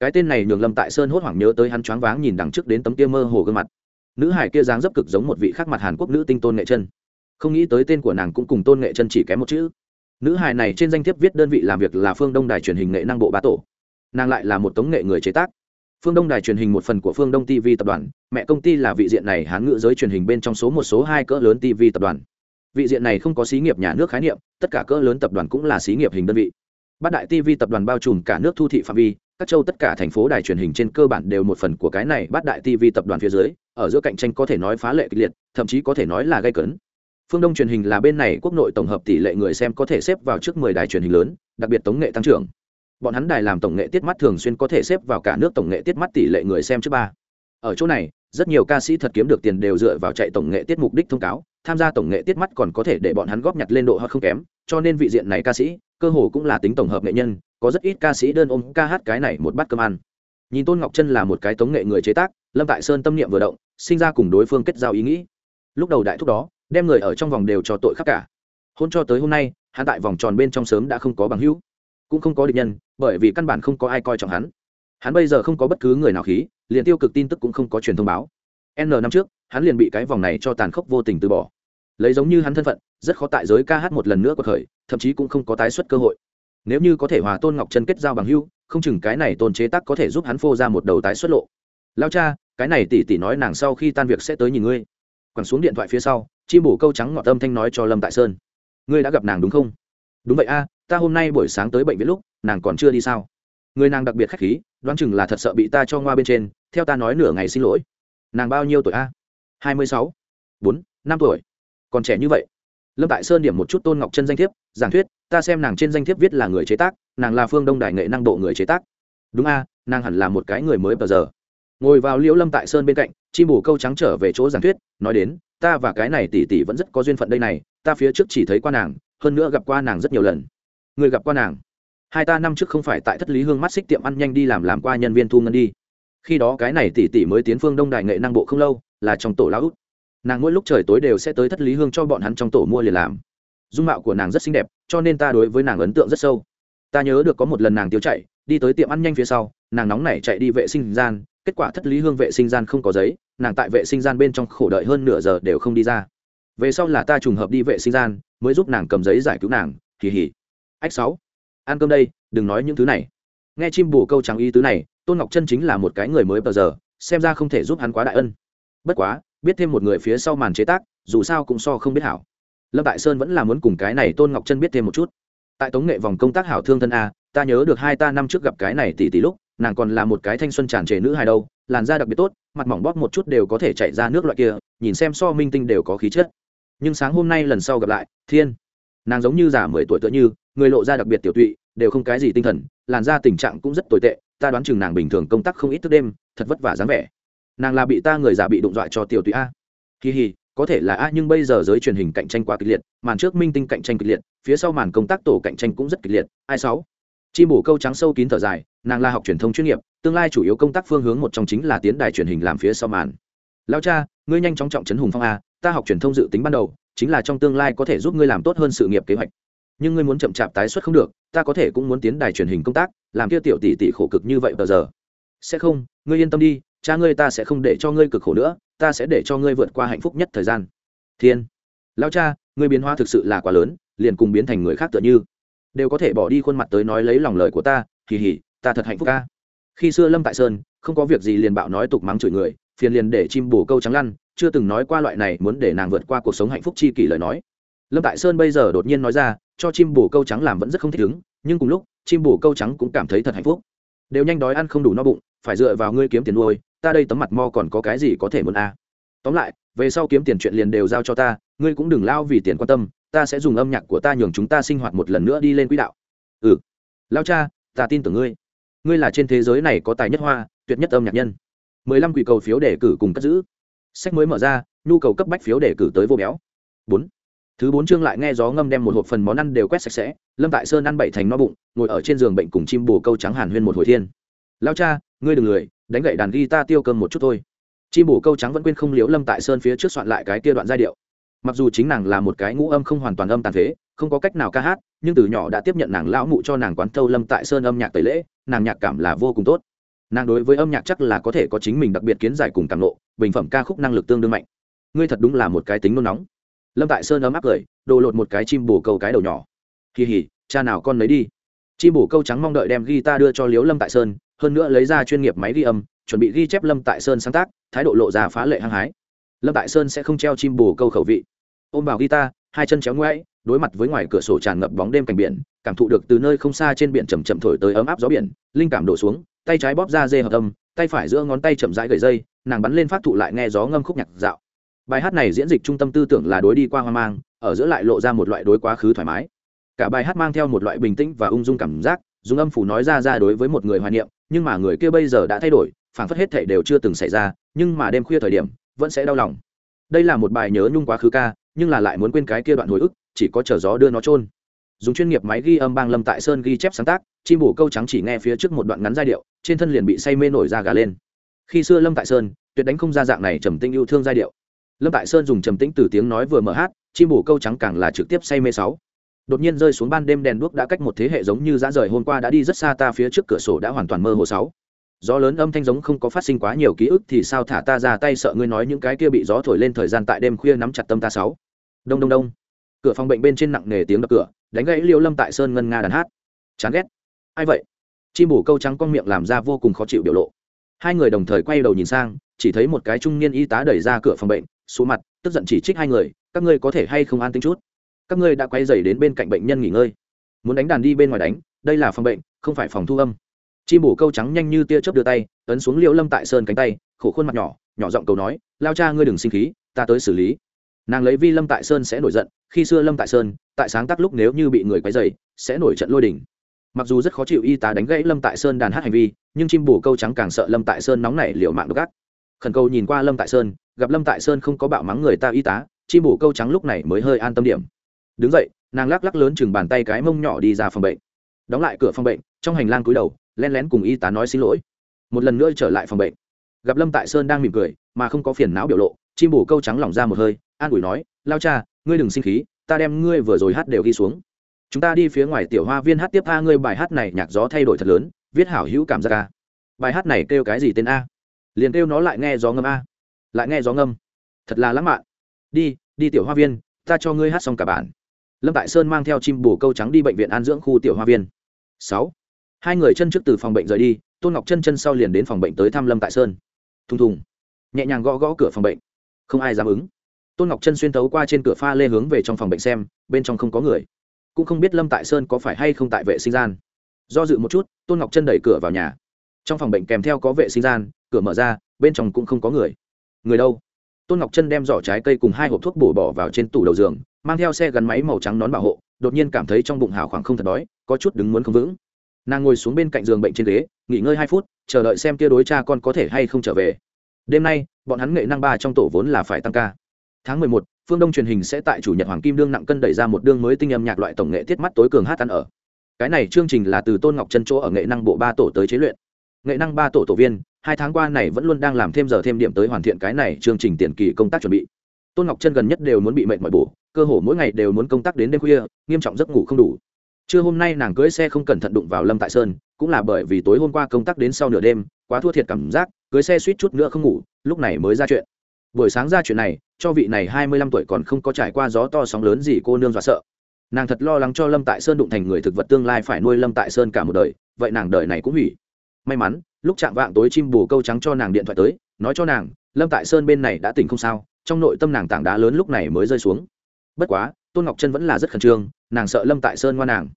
Cái tên này nhường lâm tại sơn hốt hoảng nhớ tới hắn choáng váng nhìn đằng trước đến tấm kia mơ hồ gương mặt. Nữ hải kia dáng dấp cực giống một vị khác mặt hàn quốc nữ tinh tôn nghệ chân không nghĩ tới tên của nàng cũng cùng tôn nghệ chân chỉ kém một chữ. Nữ hài này trên danh thiếp viết đơn vị làm việc là phương đông đài truyền hình nghệ năng bộ ba tổ. Nàng lại là một tống nghệ người chế tác. Phương đông đài truyền hình một phần của phương đông tv tập đoàn. Mẹ công ty là vị diện này hán ngữ giới truyền hình bên trong số một, số hai cỡ lớn tv tập đoàn. Vị diện này không có xí nghiệp nhà nước khái niệm, tất cả cỡ lớn tập đoàn cũng là xí nghiệp hình đơn vị. Bát đại tv tập đoàn bao trùm cả nước thu thị phạm vi, các châu tất cả thành phố đài truyền hình trên cơ bản đều một phần của cái này bát đại tv tập đoàn phía dưới, ở giữa cạnh tranh có thể nói phá lệ kịch liệt, thậm chí có thể nói là gây cấn phương đông truyền hình là bên này quốc nội tổng hợp tỷ lệ người xem có thể xếp vào trước mười đài truyền hình lớn, đặc biệt tống nghệ tăng trưởng. Bọn hắn đài làm tổng nghệ tiết mắt thường xuyên có thể xếp vào cả nước tổng nghệ tiết mắt tỷ lệ người xem trước ba. Ở chỗ này, rất nhiều ca sĩ thật kiếm được tiền đều dựa vào chạy tổng nghệ tiết mục đích thông cáo, tham gia tổng nghệ tiết mắt còn có thể để bọn hắn góp nhặt lên độ hoặc không kém, cho nên vị diện này ca sĩ, cơ hồ cũng là tính tổng hợp nghệ nhân, có rất ít ca sĩ đơn ôm ca hát cái này một bát cơm ăn. Nhìn tôn ngọc chân là một cái tống nghệ người chế tác, lâm tại sơn tâm niệm vừa động, sinh ra cùng đối phương kết giao ý nghĩ. Lúc đầu đại thúc đó đem người ở trong vòng đều cho tội khắp cả. Hôn cho tới hôm nay, hắn tại vòng tròn bên trong sớm đã không có bằng hữu, cũng không có địch nhân, bởi vì căn bản không có ai coi trọng hắn. Hắn bây giờ không có bất cứ người nào khí, liền tiêu cực tin tức cũng không có truyền thông báo. N năm trước, hắn liền bị cái vòng này cho tàn khốc vô tình từ bỏ. Lấy giống như hắn thân phận, rất khó tại giới ca hát một lần nữa cuộc khởi, thậm chí cũng không có tái xuất cơ hội. Nếu như có thể hòa tôn ngọc chân kết giao bằng hưu không chừng cái này tôn chế tác có thể giúp hắn phô ra một đầu tái xuất lộ. Lao cha, cái này tỷ tỷ nói nàng sau khi tan việc sẽ tới nhìn ngươi. Quẳng xuống điện thoại phía sau chim bổ câu trắng ngọt tâm thanh nói cho lâm tại sơn ngươi đã gặp nàng đúng không đúng vậy a à, ta hôm nay buổi sáng tới bệnh viện lúc nàng còn chưa đi sao người nàng đặc biệt khách khí đoán chừng là thật sợ bị ta cho ngoa bên trên theo ta nói nửa ngày xin lỗi nàng bao nhiêu tuổi a hai mươi sáu bốn năm tuổi còn trẻ như vậy lâm tại sơn điểm một chút tôn ngọc chân danh thiếp giảng thuyết ta xem nàng trên danh thiếp viết là người chế tác nàng là phương đông đài nghệ năng độ người chế tác đúng a à, nàng hẳn là một cái người mới bờ giờ ngồi vào liễu lâm tại sơn bên cạnh chim bù câu trắng trở về chỗ giảng thuyết nói đến ta và cái này tỷ tỷ vẫn rất có duyên phận đây này, ta phía trước chỉ thấy qua nàng, hơn nữa gặp qua nàng rất nhiều lần. Người gặp qua nàng? Hai ta năm trước không phải tại thất lý hương mắt xích tiệm ăn nhanh đi làm làm qua nhân viên thu ngân đi. Khi đó cái này tỷ tỷ mới tiến phương đông đại nghệ năng bộ không lâu, là trong tổ lão út. Nàng mỗi lúc trời tối đều sẽ tới thất lý hương cho bọn hắn trong tổ mua liền làm. Dung mạo của nàng rất xinh đẹp, cho nên ta đối với nàng ấn tượng rất sâu. Ta nhớ được có một lần nàng tiêu chạy, đi tới tiệm ăn nhanh phía sau, nàng nóng nảy chạy đi vệ sinh gian kết quả thất lý hương vệ sinh gian không có giấy, nàng tại vệ sinh gian bên trong khổ đợi hơn nửa giờ đều không đi ra. Về sau là ta trùng hợp đi vệ sinh gian, mới giúp nàng cầm giấy giải cứu nàng kỳ hỉ ách sáu, ăn cơm đây, đừng nói những thứ này. Nghe chim bù câu trắng ý tứ này, tôn ngọc chân chính là một cái người mới bờ giờ, xem ra không thể giúp hắn quá đại ân. Bất quá, biết thêm một người phía sau màn chế tác, dù sao cũng so không biết hảo. Lâm tại sơn vẫn là muốn cùng cái này tôn ngọc chân biết thêm một chút. Tại tống nghệ vòng công tác hảo thương thân a, ta nhớ được hai ta năm trước gặp cái này tỷ tỷ lúc nàng còn là một cái thanh xuân tràn trề nữ hài đâu, làn da đặc biệt tốt, mặt mỏng bóp một chút đều có thể chạy ra nước loại kia, nhìn xem so minh tinh đều có khí chất. Nhưng sáng hôm nay lần sau gặp lại, thiên, nàng giống như già mười tuổi tựa như, người lộ ra đặc biệt tiểu tụy, đều không cái gì tinh thần, làn da tình trạng cũng rất tồi tệ, ta đoán chừng nàng bình thường công tác không ít thức đêm, thật vất vả dáng vẻ. Nàng là bị ta người già bị đụng dọa cho tiểu tụy a. Kỳ hì, có thể là a, nhưng bây giờ giới truyền hình cạnh tranh quá kịch liệt, màn trước minh tinh cạnh tranh kịch liệt, phía sau màn công tác tổ cạnh tranh cũng rất kịch liệt, ai sáu? Chi bổ câu trắng sâu kín thở dài, nàng là học truyền thông chuyên nghiệp, tương lai chủ yếu công tác phương hướng một trong chính là tiến đài truyền hình làm phía sau màn. Lao cha, ngươi nhanh chóng trọng trấn hùng phong a, ta học truyền thông dự tính ban đầu, chính là trong tương lai có thể giúp ngươi làm tốt hơn sự nghiệp kế hoạch. Nhưng ngươi muốn chậm chạp tái xuất không được, ta có thể cũng muốn tiến đài truyền hình công tác, làm kia tiểu tỷ tỷ khổ cực như vậy bao giờ. Sẽ không, ngươi yên tâm đi, cha ngươi ta sẽ không để cho ngươi cực khổ nữa, ta sẽ để cho ngươi vượt qua hạnh phúc nhất thời gian. Thiên lao cha, ngươi biến hóa thực sự là quá lớn, liền cùng biến thành người khác tựa như đều có thể bỏ đi khuôn mặt tới nói lấy lòng lời của ta kỳ hỉ ta thật hạnh phúc ca. Khi xưa lâm tại sơn, không có việc gì liền bạo nói tục mắng chửi người, phiền liền để chim bổ câu trắng lăn, chưa từng nói qua loại này muốn để nàng vượt qua cuộc sống hạnh phúc chi kỷ lời nói. Lâm tại sơn bây giờ đột nhiên nói ra, cho chim bổ câu trắng làm vẫn rất không thích ứng, nhưng cùng lúc, chim bổ câu trắng cũng cảm thấy thật hạnh phúc. Đều nhanh đói ăn không đủ no bụng, phải dựa vào ngươi kiếm tiền nuôi, ta đây tấm mặt mo còn có cái gì có thể muốn a? à tóm lại, về sau kiếm tiền chuyện liền đều giao cho ta, ngươi cũng đừng lao vì tiền quan tâm, ta sẽ dùng âm nhạc của ta nhường chúng ta sinh hoạt một lần nữa đi lên quỹ đạo. Ừ. Lao cha, ta tin tưởng ngươi. Ngươi là trên thế giới này có tài nhất hoa, tuyệt nhất âm nhạc nhân. Mười lăm quỷ cầu phiếu để cử cùng cất giữ. Sách mới mở ra, nhu cầu cấp bách phiếu để cử tới vô béo. Bốn. Thứ bốn chương lại nghe gió ngâm đem một hộp phần món ăn đều quét sạch sẽ, lâm tại sơn ăn bảy thành no bụng, ngồi ở trên giường bệnh cùng chim bồ câu trắng hàn huyên một hồi thiên. Lao cha, ngươi đừng lười, đánh gậy đàn ghi ta tiêu cơm một chút thôi chim bổ câu trắng vẫn quên không liếu lâm tại sơn phía trước soạn lại cái kia đoạn giai điệu. Mặc dù chính nàng là một cái ngũ âm không hoàn toàn âm tàn phế, không có cách nào ca hát, nhưng từ nhỏ đã tiếp nhận nàng lão mụ cho nàng quán thâu lâm tại sơn âm nhạc tẩy lễ, nàng nhạc cảm là vô cùng tốt. Nàng đối với âm nhạc chắc là có thể có chính mình đặc biệt kiến giải cùng càng lộ bình phẩm ca khúc năng lực tương đương mạnh. Ngươi thật đúng là một cái tính nôn nóng. Lâm tại sơn ấm áp cười, đồ lột một cái chim bổ câu cái đầu nhỏ. Kỳ hỉ, cha nào con lấy đi. Chim bổ câu trắng mong đợi đem ghi ta đưa cho liếu lâm tại sơn, hơn nữa lấy ra chuyên nghiệp máy ghi âm chuẩn bị ghi chép lâm tại sơn sáng tác, thái độ lộ ra phá lệ hăng hái. Lâm tại sơn sẽ không treo chim bù câu khẩu vị. Ôm vào guitar, hai chân chéo ngoáy, đối mặt với ngoài cửa sổ tràn ngập bóng đêm cảnh biển, cảm thụ được từ nơi không xa trên biển chầm chậm thổi tới ấm áp gió biển, linh cảm đổ xuống, tay trái bóp ra dê hợp âm, tay phải giữa ngón tay chậm rãi gầy dây, nàng bắn lên phát thụ lại nghe gió ngâm khúc nhạc dạo. Bài hát này diễn dịch trung tâm tư tưởng là đối đi qua hoang mang, ở giữa lại lộ ra một loại đối quá khứ thoải mái. Cả bài hát mang theo một loại bình tĩnh và ung dung cảm giác, dùng âm phủ nói ra ra đối với một người hoài niệm, nhưng mà người kia bây giờ đã thay đổi phảng phất hết thể đều chưa từng xảy ra, nhưng mà đêm khuya thời điểm, vẫn sẽ đau lòng. Đây là một bài nhớ nhung quá khứ ca, nhưng là lại muốn quên cái kia đoạn hồi ức, chỉ có chờ gió đưa nó trôn dùng chuyên nghiệp máy ghi âm bang lâm tại sơn ghi chép sáng tác, chim bổ câu trắng chỉ nghe phía trước một đoạn ngắn giai điệu, trên thân liền bị say mê nổi ra gà lên. Khi xưa lâm tại sơn, tuyệt đánh không ra dạng này trầm tinh yêu thương giai điệu. Lâm tại sơn dùng trầm tĩnh từ tiếng nói vừa mở hát, chim bổ câu trắng càng là trực tiếp say mê sáu. Đột nhiên rơi xuống ban đêm đèn đuốc đã cách một thế hệ giống như dã rời hôm qua đã đi rất xa ta, phía trước cửa sổ đã hoàn toàn mơ hồ sáu gió lớn âm thanh giống không có phát sinh quá nhiều ký ức thì sao thả ta ra tay sợ ngươi nói những cái kia bị gió thổi lên thời gian tại đêm khuya nắm chặt tâm ta sáu. Đông đông đông. Cửa phòng bệnh bên trên nặng nề tiếng đập cửa, đánh gãy liêu lâm tại sơn ngân nga đàn hát. Chán ghét. Ai vậy? Chim bổ câu trắng con miệng làm ra vô cùng khó chịu biểu lộ. Hai người đồng thời quay đầu nhìn sang, chỉ thấy một cái trung niên y tá đẩy ra cửa phòng bệnh xuống mặt, tức giận chỉ trích hai người, các ngươi có thể hay không an tính chút? Các ngươi đã quay dày đến bên cạnh bệnh nhân nghỉ ngơi. Muốn đánh đàn đi bên ngoài đánh, đây là phòng bệnh, không phải phòng thu âm chim bổ câu trắng nhanh như tia chớp đưa tay, ấn xuống liễu lâm tại sơn cánh tay, khổ khuôn mặt nhỏ nhỏ giọng cầu nói, lao cha ngươi đừng sinh khí, ta tới xử lý. Nàng lấy vi lâm tại sơn sẽ nổi giận, khi xưa lâm tại sơn, tại sáng tác lúc nếu như bị người quấy dày sẽ nổi trận lôi đỉnh mặc dù rất khó chịu y tá đánh gãy lâm tại sơn đàn hát hành vi, nhưng chim bổ câu trắng càng sợ lâm tại sơn nóng nảy liệu mạng gác khẩn cầu nhìn qua lâm tại sơn, gặp lâm tại sơn không có bạo mắng người ta y tá, chim bổ câu trắng lúc này mới hơi an tâm điểm. Đứng dậy, nàng lắc lắc lớn chừng bàn tay cái mông nhỏ đi ra phòng bệnh. Đóng lại cửa phòng bệnh, trong hành lang cúi đầu len lén cùng y tá nói xin lỗi. Một lần nữa trở lại phòng bệnh. Gặp lâm tại sơn đang mỉm cười, mà không có phiền não biểu lộ, chim bổ câu trắng lỏng ra một hơi, an ủi nói, lao cha, ngươi đừng sinh khí, ta đem ngươi vừa rồi hát đều ghi xuống. Chúng ta đi phía ngoài tiểu hoa viên hát tiếp a ngươi bài hát này nhạc gió thay đổi thật lớn, viết hảo hữu cảm giác a. Bài hát này kêu cái gì tên a? Liền kêu nó lại nghe gió ngâm a. Lại nghe gió ngâm. Thật là lãng mạn. Đi đi tiểu hoa viên, ta cho ngươi hát xong cả bản. Lâm tại sơn mang theo chim bồ câu trắng đi bệnh viện an dưỡng khu tiểu hoa viên. Sáu hai người chân trước từ phòng bệnh rời đi, tôn ngọc chân chân sau liền đến phòng bệnh tới thăm lâm tại sơn. Thùng thùng. Nhẹ nhàng gõ gõ cửa phòng bệnh. Không ai dám ứng. Tôn ngọc chân xuyên tấu qua trên cửa pha lê hướng về trong phòng bệnh xem, bên trong không có người. Cũng không biết lâm tại sơn có phải hay không tại vệ sinh gian. Do dự một chút, tôn ngọc chân đẩy cửa vào nhà. Trong phòng bệnh kèm theo có vệ sinh gian, cửa mở ra, bên trong cũng không có người. Người đâu? Tôn ngọc chân đem giỏ trái cây cùng hai hộp thuốc bổ bỏ vào trên tủ đầu giường, mang theo xe gắn máy màu trắng nón bảo hộ, đột nhiên cảm thấy trong bụng hào khoảng không thật đói, có chút đứng muốn không vững nàng ngồi xuống bên cạnh giường bệnh trên ghế, nghỉ ngơi hai phút, chờ đợi xem kia đối cha con có thể hay không trở về. Đêm nay, bọn hắn nghệ năng ba trong tổ vốn là phải tăng ca. Tháng mười một, phương đông truyền hình sẽ tại chủ nhật hoàng kim đương nặng cân đẩy ra một đương mới tinh âm nhạc loại tổng nghệ tiết mắt tối cường hát ăn ở. Cái này chương trình là từ tôn ngọc chân chỗ ở nghệ năng bộ ba tổ tới chế luyện. Nghệ năng ba tổ tổ viên, hai tháng qua này vẫn luôn đang làm thêm giờ thêm điểm tới hoàn thiện cái này chương trình tiền kỳ công tác chuẩn bị. Tôn ngọc chân gần nhất đều muốn bị mệt mỏi bổ, cơ hồ mỗi ngày đều muốn công tác đến đêm khuya, nghiêm trọng giấc ngủ không đủ trưa hôm nay nàng cưới xe không cẩn thận đụng vào lâm tại sơn, cũng là bởi vì tối hôm qua công tác đến sau nửa đêm, quá thua thiệt cảm giác, cưới xe suýt chút nữa không ngủ, lúc này mới ra chuyện. Buổi sáng ra chuyện này, cho vị này hai mươi lăm tuổi còn không có trải qua gió to sóng lớn gì cô nương dọa sợ. Nàng thật lo lắng cho lâm tại sơn đụng thành người thực vật tương lai phải nuôi lâm tại sơn cả một đời, vậy nàng đời này cũng hủy. May mắn, lúc chạm vạng tối chim bù câu trắng cho nàng điện thoại tới, nói cho nàng, lâm tại sơn bên này đã tỉnh không sao, trong nội tâm nàng tảng đá lớn lúc này mới rơi xuống. Bất quá, tôn ngọc chân vẫn là rất khẩn trương, nàng sợ lâm tại sơn ngoan nàng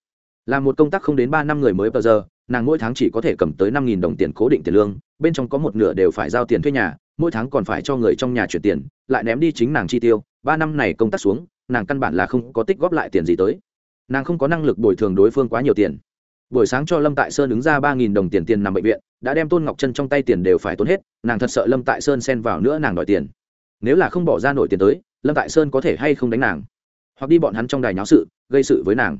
là một công tác không đến ba năm người mới bao giờ, nàng mỗi tháng chỉ có thể cầm tới năm nghìn đồng tiền cố định tiền lương, bên trong có một nửa đều phải giao tiền thuê nhà, mỗi tháng còn phải cho người trong nhà chuyển tiền, lại ném đi chính nàng chi tiêu. Ba năm này công tác xuống, nàng căn bản là không có tích góp lại tiền gì tới. Nàng không có năng lực bồi thường đối phương quá nhiều tiền. Buổi sáng cho lâm tại sơn ứng ra ba nghìn đồng tiền tiền nằm bệnh viện, đã đem tôn ngọc chân trong tay tiền đều phải tốn hết, nàng thật sợ lâm tại sơn xen vào nữa nàng đòi tiền. Nếu là không bỏ ra nổi tiền tới, lâm tại sơn có thể hay không đánh nàng? Hoặc đi bọn hắn trong đài nháo sự, gây sự với nàng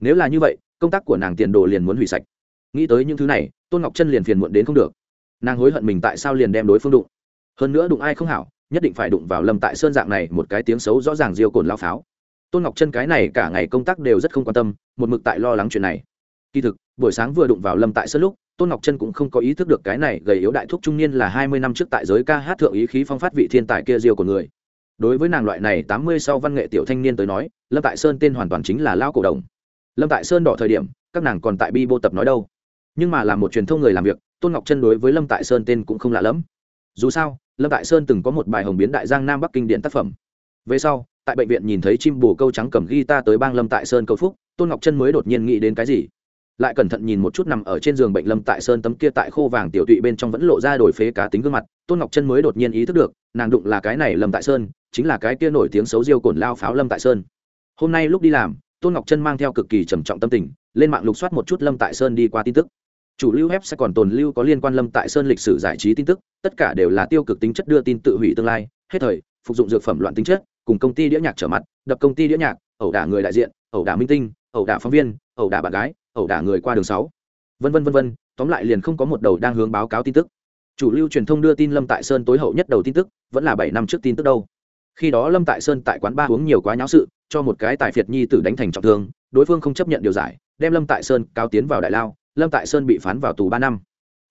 nếu là như vậy, công tác của nàng tiền đồ liền muốn hủy sạch. Nghĩ tới những thứ này, tôn ngọc chân liền phiền muộn đến không được. Nàng hối hận mình tại sao liền đem đối phương đụng. Hơn nữa đụng ai không hảo, nhất định phải đụng vào lâm tại sơn dạng này một cái tiếng xấu rõ ràng diêu cồn lao pháo. Tôn ngọc chân cái này cả ngày công tác đều rất không quan tâm, một mực tại lo lắng chuyện này. Kỳ thực, buổi sáng vừa đụng vào lâm tại sơn lúc, tôn ngọc chân cũng không có ý thức được cái này gầy yếu đại thúc trung niên là hai mươi năm trước tại giới ca hát thượng ý khí phong phát vị thiên tài kia diêu của người. Đối với nàng loại này tám mươi sau văn nghệ tiểu thanh niên tới nói, lâm tại sơn tên hoàn toàn chính là lao cổ đồng lâm tại sơn đỏ thời điểm, các nàng còn tại bi bô tập nói đâu. Nhưng mà là một truyền thông người làm việc, tôn ngọc chân đối với lâm tại sơn tên cũng không lạ lẫm. Dù sao, lâm tại sơn từng có một bài hồng biến đại giang nam bắc kinh điện tác phẩm. Về sau, tại bệnh viện nhìn thấy chim bồ câu trắng cầm ghi ta tới bang lâm tại sơn cầu phúc, tôn ngọc chân mới đột nhiên nghĩ đến cái gì? Lại cẩn thận nhìn một chút nằm ở trên giường bệnh lâm tại sơn tấm kia tại khô vàng tiểu tụy bên trong vẫn lộ ra đổi phế cá tính gương mặt, tôn ngọc chân mới đột nhiên ý thức được, nàng đụng là cái này lâm tại sơn, chính là cái kia nổi tiếng xấu diêu cồn lao pháo lâm tại sơn. Hôm nay lúc đi làm tôn ngọc chân mang theo cực kỳ trầm trọng tâm tình, lên mạng lục soát một chút lâm tại sơn đi qua tin tức. Chủ lưu web sẽ còn tồn lưu có liên quan lâm tại sơn lịch sử giải trí tin tức, tất cả đều là tiêu cực tính chất đưa tin tự hủy tương lai. Hết thời, phục dụng dược phẩm loạn tính chất, cùng công ty đĩa nhạc trở mặt, đập công ty đĩa nhạc, ẩu đả người đại diện, ẩu đả minh tinh, ẩu đả phóng viên, ẩu đả bạn gái, ẩu đả người qua đường sáu. Vân vân vân vân, tóm lại liền không có một đầu đang hướng báo cáo tin tức. Chủ lưu truyền thông đưa tin lâm tại sơn tối hậu nhất đầu tin tức, vẫn là bảy năm trước tin tức đâu. Khi đó lâm tại sơn tại quán ba uống nhiều quá nháo sự cho một cái tài phiệt nhi tử đánh thành trọng thương, đối phương không chấp nhận điều giải, đem lâm tại sơn Cao tiến vào đại lao, lâm tại sơn bị phán vào tù ba năm.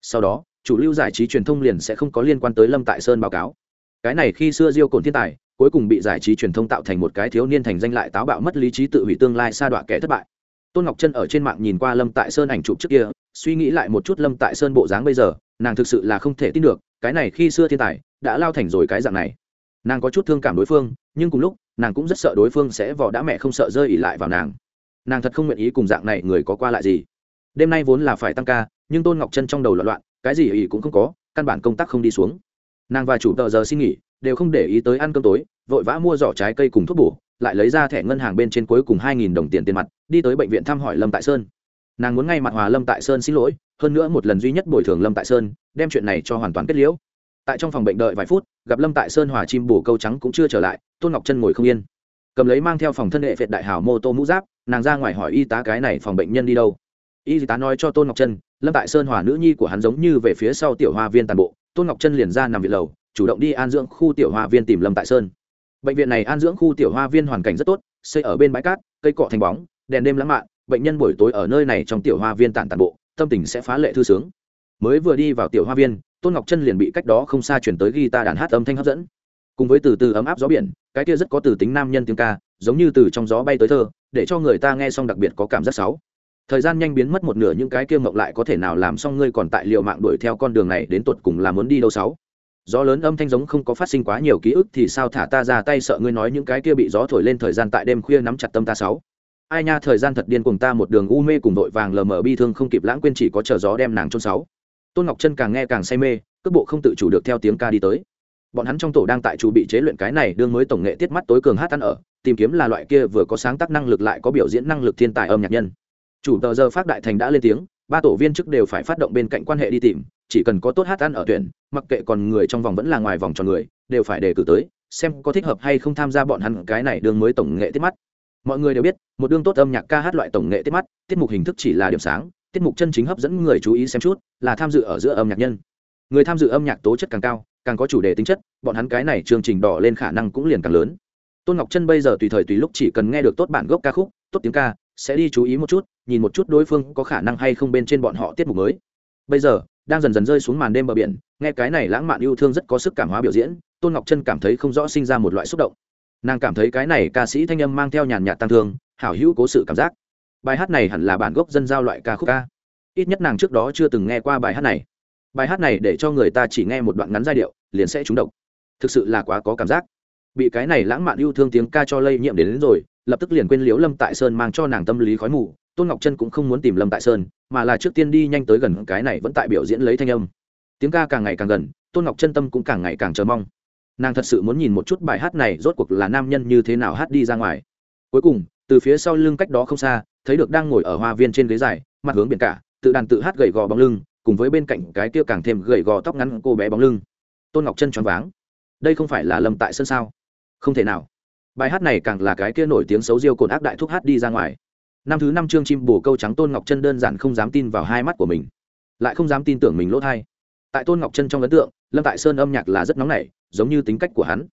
Sau đó, chủ lưu giải trí truyền thông liền sẽ không có liên quan tới lâm tại sơn báo cáo. Cái này khi xưa diêu cồn thiên tài, cuối cùng bị giải trí truyền thông tạo thành một cái thiếu niên thành danh lại táo bạo mất lý trí tự hủy tương lai sa đọa kẻ thất bại. Tôn ngọc chân ở trên mạng nhìn qua lâm tại sơn ảnh chụp trước kia, suy nghĩ lại một chút lâm tại sơn bộ dáng bây giờ, nàng thực sự là không thể tin được, cái này khi xưa thiên tài, đã lao thành rồi cái dạng này. Nàng có chút thương cảm đối phương, nhưng cùng lúc nàng cũng rất sợ đối phương sẽ vò đã mẹ không sợ rơi ỉ lại vào nàng. Nàng thật không nguyện ý cùng dạng này người có qua lại gì. Đêm nay vốn là phải tăng ca, nhưng tôn ngọc chân trong đầu loạn loạn, cái gì ỉ cũng không có, căn bản công tác không đi xuống. Nàng và chủ tờ giờ xin nghỉ, đều không để ý tới ăn cơm tối, vội vã mua giỏ trái cây cùng thuốc bổ, lại lấy ra thẻ ngân hàng bên trên cuối cùng hai nghìn đồng tiền tiền mặt, đi tới bệnh viện thăm hỏi lâm tại sơn. Nàng muốn ngay mặt hòa lâm tại sơn xin lỗi, hơn nữa một lần duy nhất bồi thường lâm tại sơn, đem chuyện này cho hoàn toàn kết liễu. Tại trong phòng bệnh đợi vài phút gặp lâm tại sơn hòa chim bổ câu trắng cũng chưa trở lại, tôn ngọc chân ngồi không yên. Cầm lấy mang theo phòng thân hệ việt đại hảo mô tô mũ giáp, nàng ra ngoài hỏi y tá cái này phòng bệnh nhân đi đâu. Y tá nói cho tôn ngọc chân, lâm tại sơn hòa nữ nhi của hắn giống như về phía sau tiểu hoa viên toàn bộ, tôn ngọc chân liền ra nằm viện lầu, chủ động đi an dưỡng khu tiểu hoa viên tìm lâm tại sơn. Bệnh viện này an dưỡng khu tiểu hoa viên hoàn cảnh rất tốt, xây ở bên bãi cát, cây cọ thành bóng, đèn đêm lãng mạn, bệnh nhân buổi tối ở nơi này trong tiểu hoa viên tản tàn bộ, tâm tình sẽ phá lệ thư sướng. Mới vừa đi vào tiểu hoa viên tôn ngọc chân liền bị cách đó không xa chuyển tới guitar đàn hát âm thanh hấp dẫn. Cùng với từ từ ấm áp gió biển, cái kia rất có từ tính nam nhân tiếng ca, giống như từ trong gió bay tới thơ, để cho người ta nghe xong đặc biệt có cảm giác sáu. thời gian nhanh biến mất một nửa những cái kia mộng lại có thể nào làm xong ngươi còn tại liệu mạng đuổi theo con đường này đến tuột cùng là muốn đi đâu sáu. Gió lớn âm thanh giống không có phát sinh quá nhiều ký ức thì sao thả ta ra tay sợ ngươi nói những cái kia bị gió thổi lên thời gian tại đêm khuya nắm chặt tâm ta sáu. Ai nha, thời gian thật điên cùng ta một đường u mê cùng đội vàng lờ mờ bi thương không kịp lãng quên chỉ có chờ gió đem nàng chôn sáu tôn ngọc chân càng nghe càng say mê, cước bộ không tự chủ được theo tiếng ca đi tới. Bọn hắn trong tổ đang tại chủ bị chế luyện cái này đương mới tổng nghệ tiết mắt tối cường hát ăn ở, tìm kiếm là loại kia vừa có sáng tác năng lực lại có biểu diễn năng lực thiên tài âm nhạc nhân. Chủ tờ giờ phát đại thành đã lên tiếng, ba tổ viên chức đều phải phát động bên cạnh quan hệ đi tìm, chỉ cần có tốt hát ăn ở tuyển, mặc kệ còn người trong vòng vẫn là ngoài vòng tròn người, đều phải đề cử tới, xem có thích hợp hay không tham gia bọn hắn cái này đương mới tổng nghệ tiết mắt. Mọi người đều biết, một đương tốt âm nhạc ca hát loại tổng nghệ tiết mắt, tiết mục hình thức chỉ là điểm sáng tiết mục chân chính hấp dẫn người chú ý xem chút là tham dự ở giữa âm nhạc nhân. Người tham dự âm nhạc tố chất càng cao, càng có chủ đề tính chất, bọn hắn cái này chương trình đỏ lên khả năng cũng liền càng lớn. Tôn ngọc chân bây giờ tùy thời tùy lúc chỉ cần nghe được tốt bản gốc ca khúc, tốt tiếng ca, sẽ đi chú ý một chút, nhìn một chút đối phương có khả năng hay không bên trên bọn họ tiết mục mới. Bây giờ, đang dần dần rơi xuống màn đêm bờ biển, nghe cái này lãng mạn yêu thương rất có sức cảm hóa biểu diễn, tôn ngọc chân cảm thấy không rõ sinh ra một loại xúc động. Nàng cảm thấy cái này ca sĩ thanh âm mang theo nhàn nhạt tăng thương, hảo hữu cố sự cảm giác bài hát này hẳn là bản gốc dân giao loại ca khúc ca. Ít nhất nàng trước đó chưa từng nghe qua bài hát này. Bài hát này để cho người ta chỉ nghe một đoạn ngắn giai điệu liền sẽ trúng độc. Thực sự là quá có cảm giác. Bị cái này lãng mạn yêu thương tiếng ca cho lây nhiễm đến, đến rồi lập tức liền quên liếu lâm tại sơn mang cho nàng tâm lý khói mù. Tôn ngọc chân cũng không muốn tìm lâm tại sơn mà là trước tiên đi nhanh tới gần cái này vẫn tại biểu diễn lấy thanh âm. Tiếng ca càng ngày càng gần tôn ngọc chân tâm cũng càng ngày càng chờ mong. Nàng thật sự muốn nhìn một chút bài hát này rốt cuộc là nam nhân như thế nào hát đi ra ngoài. Cuối cùng từ phía sau lưng cách đó không xa, thấy được đang ngồi ở hoa viên trên ghế dài, mặt hướng biển cả, tự đàn tự hát gầy gò bóng lưng, cùng với bên cạnh cái kia càng thêm gầy gò tóc ngắn cô bé bóng lưng. Tôn ngọc chân choáng váng. Đây không phải là lâm tại sân sao? Không thể nào. Bài hát này càng là cái kia nổi tiếng xấu diêu cồn ác đại thúc hát đi ra ngoài. Năm thứ năm chương chim bồ câu trắng tôn ngọc chân đơn giản không dám tin vào hai mắt của mình. Lại không dám tin tưởng mình lỗ thai. Tại tôn ngọc chân trong ấn tượng, lâm tại sơn âm nhạc là rất nóng nảy, giống như tính cách của hắn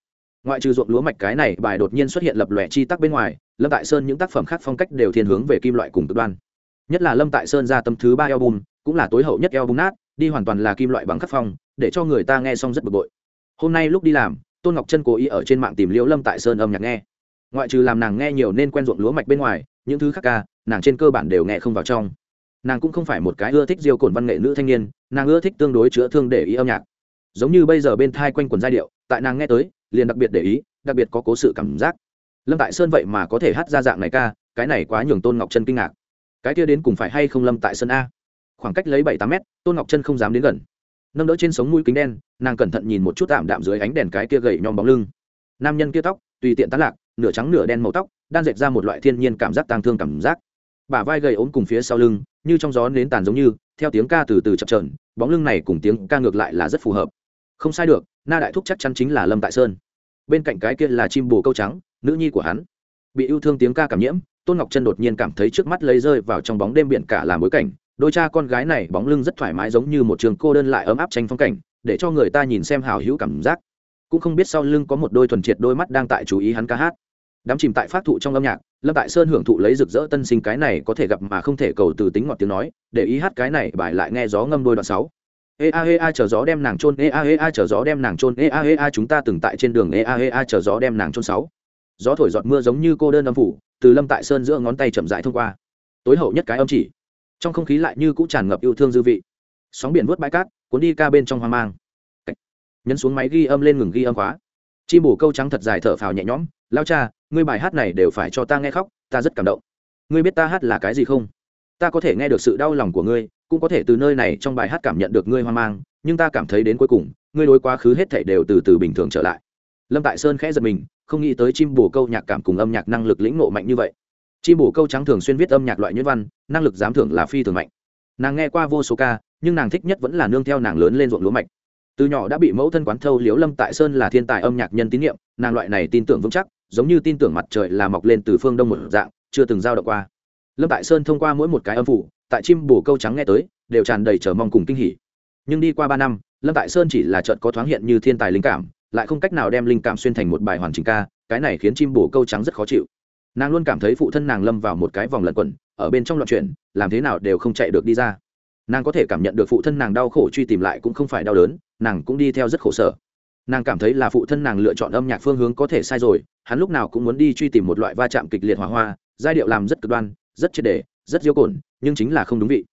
ngoại trừ ruộng lúa mạch cái này, bài đột nhiên xuất hiện lập lòe chi tắc bên ngoài, lâm tại sơn những tác phẩm khác phong cách đều thiên hướng về kim loại cùng cực đoan. Nhất là lâm tại sơn ra tâm thứ ba album, cũng là tối hậu nhất album nát, đi hoàn toàn là kim loại bằng khắc phong, để cho người ta nghe xong rất bực bội. Hôm nay lúc đi làm, tôn ngọc chân cố ý ở trên mạng tìm liễu lâm tại sơn âm nhạc nghe. Ngoại trừ làm nàng nghe nhiều nên quen ruộng lúa mạch bên ngoài, những thứ khác ca, nàng trên cơ bản đều nghe không vào trong. Nàng cũng không phải một cái ưa thích diêu cồn văn nghệ nữ thanh niên, nàng ưa thích tương đối chữa thương để ý âm nhạc. Giống như bây giờ bên thai quanh quần giai điệu, tại nàng nghe tới liền đặc biệt để ý, đặc biệt có cố sự cảm giác. Lâm tại sơn vậy mà có thể hát ra dạng này ca, cái này quá nhường tôn ngọc chân kinh ngạc. Cái kia đến cùng phải hay không lâm tại sơn a? Khoảng cách lấy bảy tám mét, tôn ngọc chân không dám đến gần. Nâng đỡ trên sống mũi kính đen, nàng cẩn thận nhìn một chút tạm đạm dưới ánh đèn cái kia gầy nhom bóng lưng. Nam nhân kia tóc, tùy tiện tán lạc, nửa trắng nửa đen màu tóc đang dệt ra một loại thiên nhiên cảm giác tang thương cảm giác. Bả vai gầy ốm cùng phía sau lưng, như trong gió nến tàn giống như, theo tiếng ca từ từ chập trờn bóng lưng này cùng tiếng ca ngược lại là rất phù hợp. Không sai được na đại thúc chắc chắn chính là lâm tại sơn. Bên cạnh cái kia là chim bồ câu trắng, nữ nhi của hắn. Bị yêu thương tiếng ca cảm nhiễm, tôn ngọc chân đột nhiên cảm thấy trước mắt lấy rơi vào trong bóng đêm biển cả làm bối cảnh. Đôi cha con gái này bóng lưng rất thoải mái giống như một trường cô đơn lại ấm áp tranh phong cảnh, để cho người ta nhìn xem hào hữu cảm giác. Cũng không biết sau lưng có một đôi thuần triệt đôi mắt đang tại chú ý hắn ca hát. Đám chìm tại phát thụ trong âm nhạc, lâm tại sơn hưởng thụ lấy rực rỡ tân sinh cái này có thể gặp mà không thể cầu từ tính ngọt tiếng nói, để ý hát cái này bài lại nghe gió ngâm đôi đoạn sáu ea ea ê chờ gió đem nàng trôn ea ea ê chờ gió đem nàng trôn ea ea chúng ta từng tại trên đường ea ea ê chờ gió đem nàng trôn sáu. Gió thổi giọt mưa giống như cô đơn âm phủ, từ lâm tại sơn giữa ngón tay chậm rãi thông qua. Tối hậu nhất cái âm chỉ. Trong không khí lại như cũng tràn ngập yêu thương dư vị. Sóng biển vớt bãi cát, cuốn đi ca bên trong hoang mang. Nhấn xuống máy ghi âm lên ngừng ghi âm khóa. Chim bổ câu trắng thật dài thở phào nhẹ nhõm. Lao cha, ngươi bài hát này đều phải cho ta nghe khóc, ta rất cảm động. Ngươi biết ta hát là cái gì không? Ta có thể nghe được sự đau lòng của ngươi, cũng có thể từ nơi này trong bài hát cảm nhận được ngươi hoang mang, nhưng ta cảm thấy đến cuối cùng, ngươi đối quá khứ hết thảy đều từ từ bình thường trở lại. Lâm tại sơn khẽ giật mình, không nghĩ tới chim bồ câu nhạc cảm cùng âm nhạc năng lực lĩnh nộ mạnh như vậy. Chim bồ câu trắng thường xuyên viết âm nhạc loại nhuyễn văn, năng lực giám thưởng là phi thường mạnh. Nàng nghe qua vô số ca, nhưng nàng thích nhất vẫn là nương theo nàng lớn lên ruộng lúa mạch. Từ nhỏ đã bị mẫu thân quán thâu liếu lâm tại sơn là thiên tài âm nhạc nhân tín nhiệm, nàng loại này tin tưởng vững chắc, giống như tin tưởng mặt trời là mọc lên từ phương đông một dạng, chưa từng giao động qua lâm tại sơn thông qua mỗi một cái âm phủ, tại chim bồ câu trắng nghe tới, đều tràn đầy chờ mong cùng kinh hỉ. Nhưng đi qua ba năm, lâm tại sơn chỉ là trận có thoáng hiện như thiên tài linh cảm, lại không cách nào đem linh cảm xuyên thành một bài hoàn chỉnh ca, cái này khiến chim bồ câu trắng rất khó chịu. Nàng luôn cảm thấy phụ thân nàng lâm vào một cái vòng lẩn quẩn, ở bên trong loạn chuyển, làm thế nào đều không chạy được đi ra. Nàng có thể cảm nhận được phụ thân nàng đau khổ truy tìm lại cũng không phải đau đớn, nàng cũng đi theo rất khổ sở. Nàng cảm thấy là phụ thân nàng lựa chọn âm nhạc phương hướng có thể sai rồi, hắn lúc nào cũng muốn đi truy tìm một loại va chạm kịch liệt hỏa hoa, giai điệu làm rất cực đoan rất triệt đề, rất diêu cồn, nhưng chính là không đúng vị.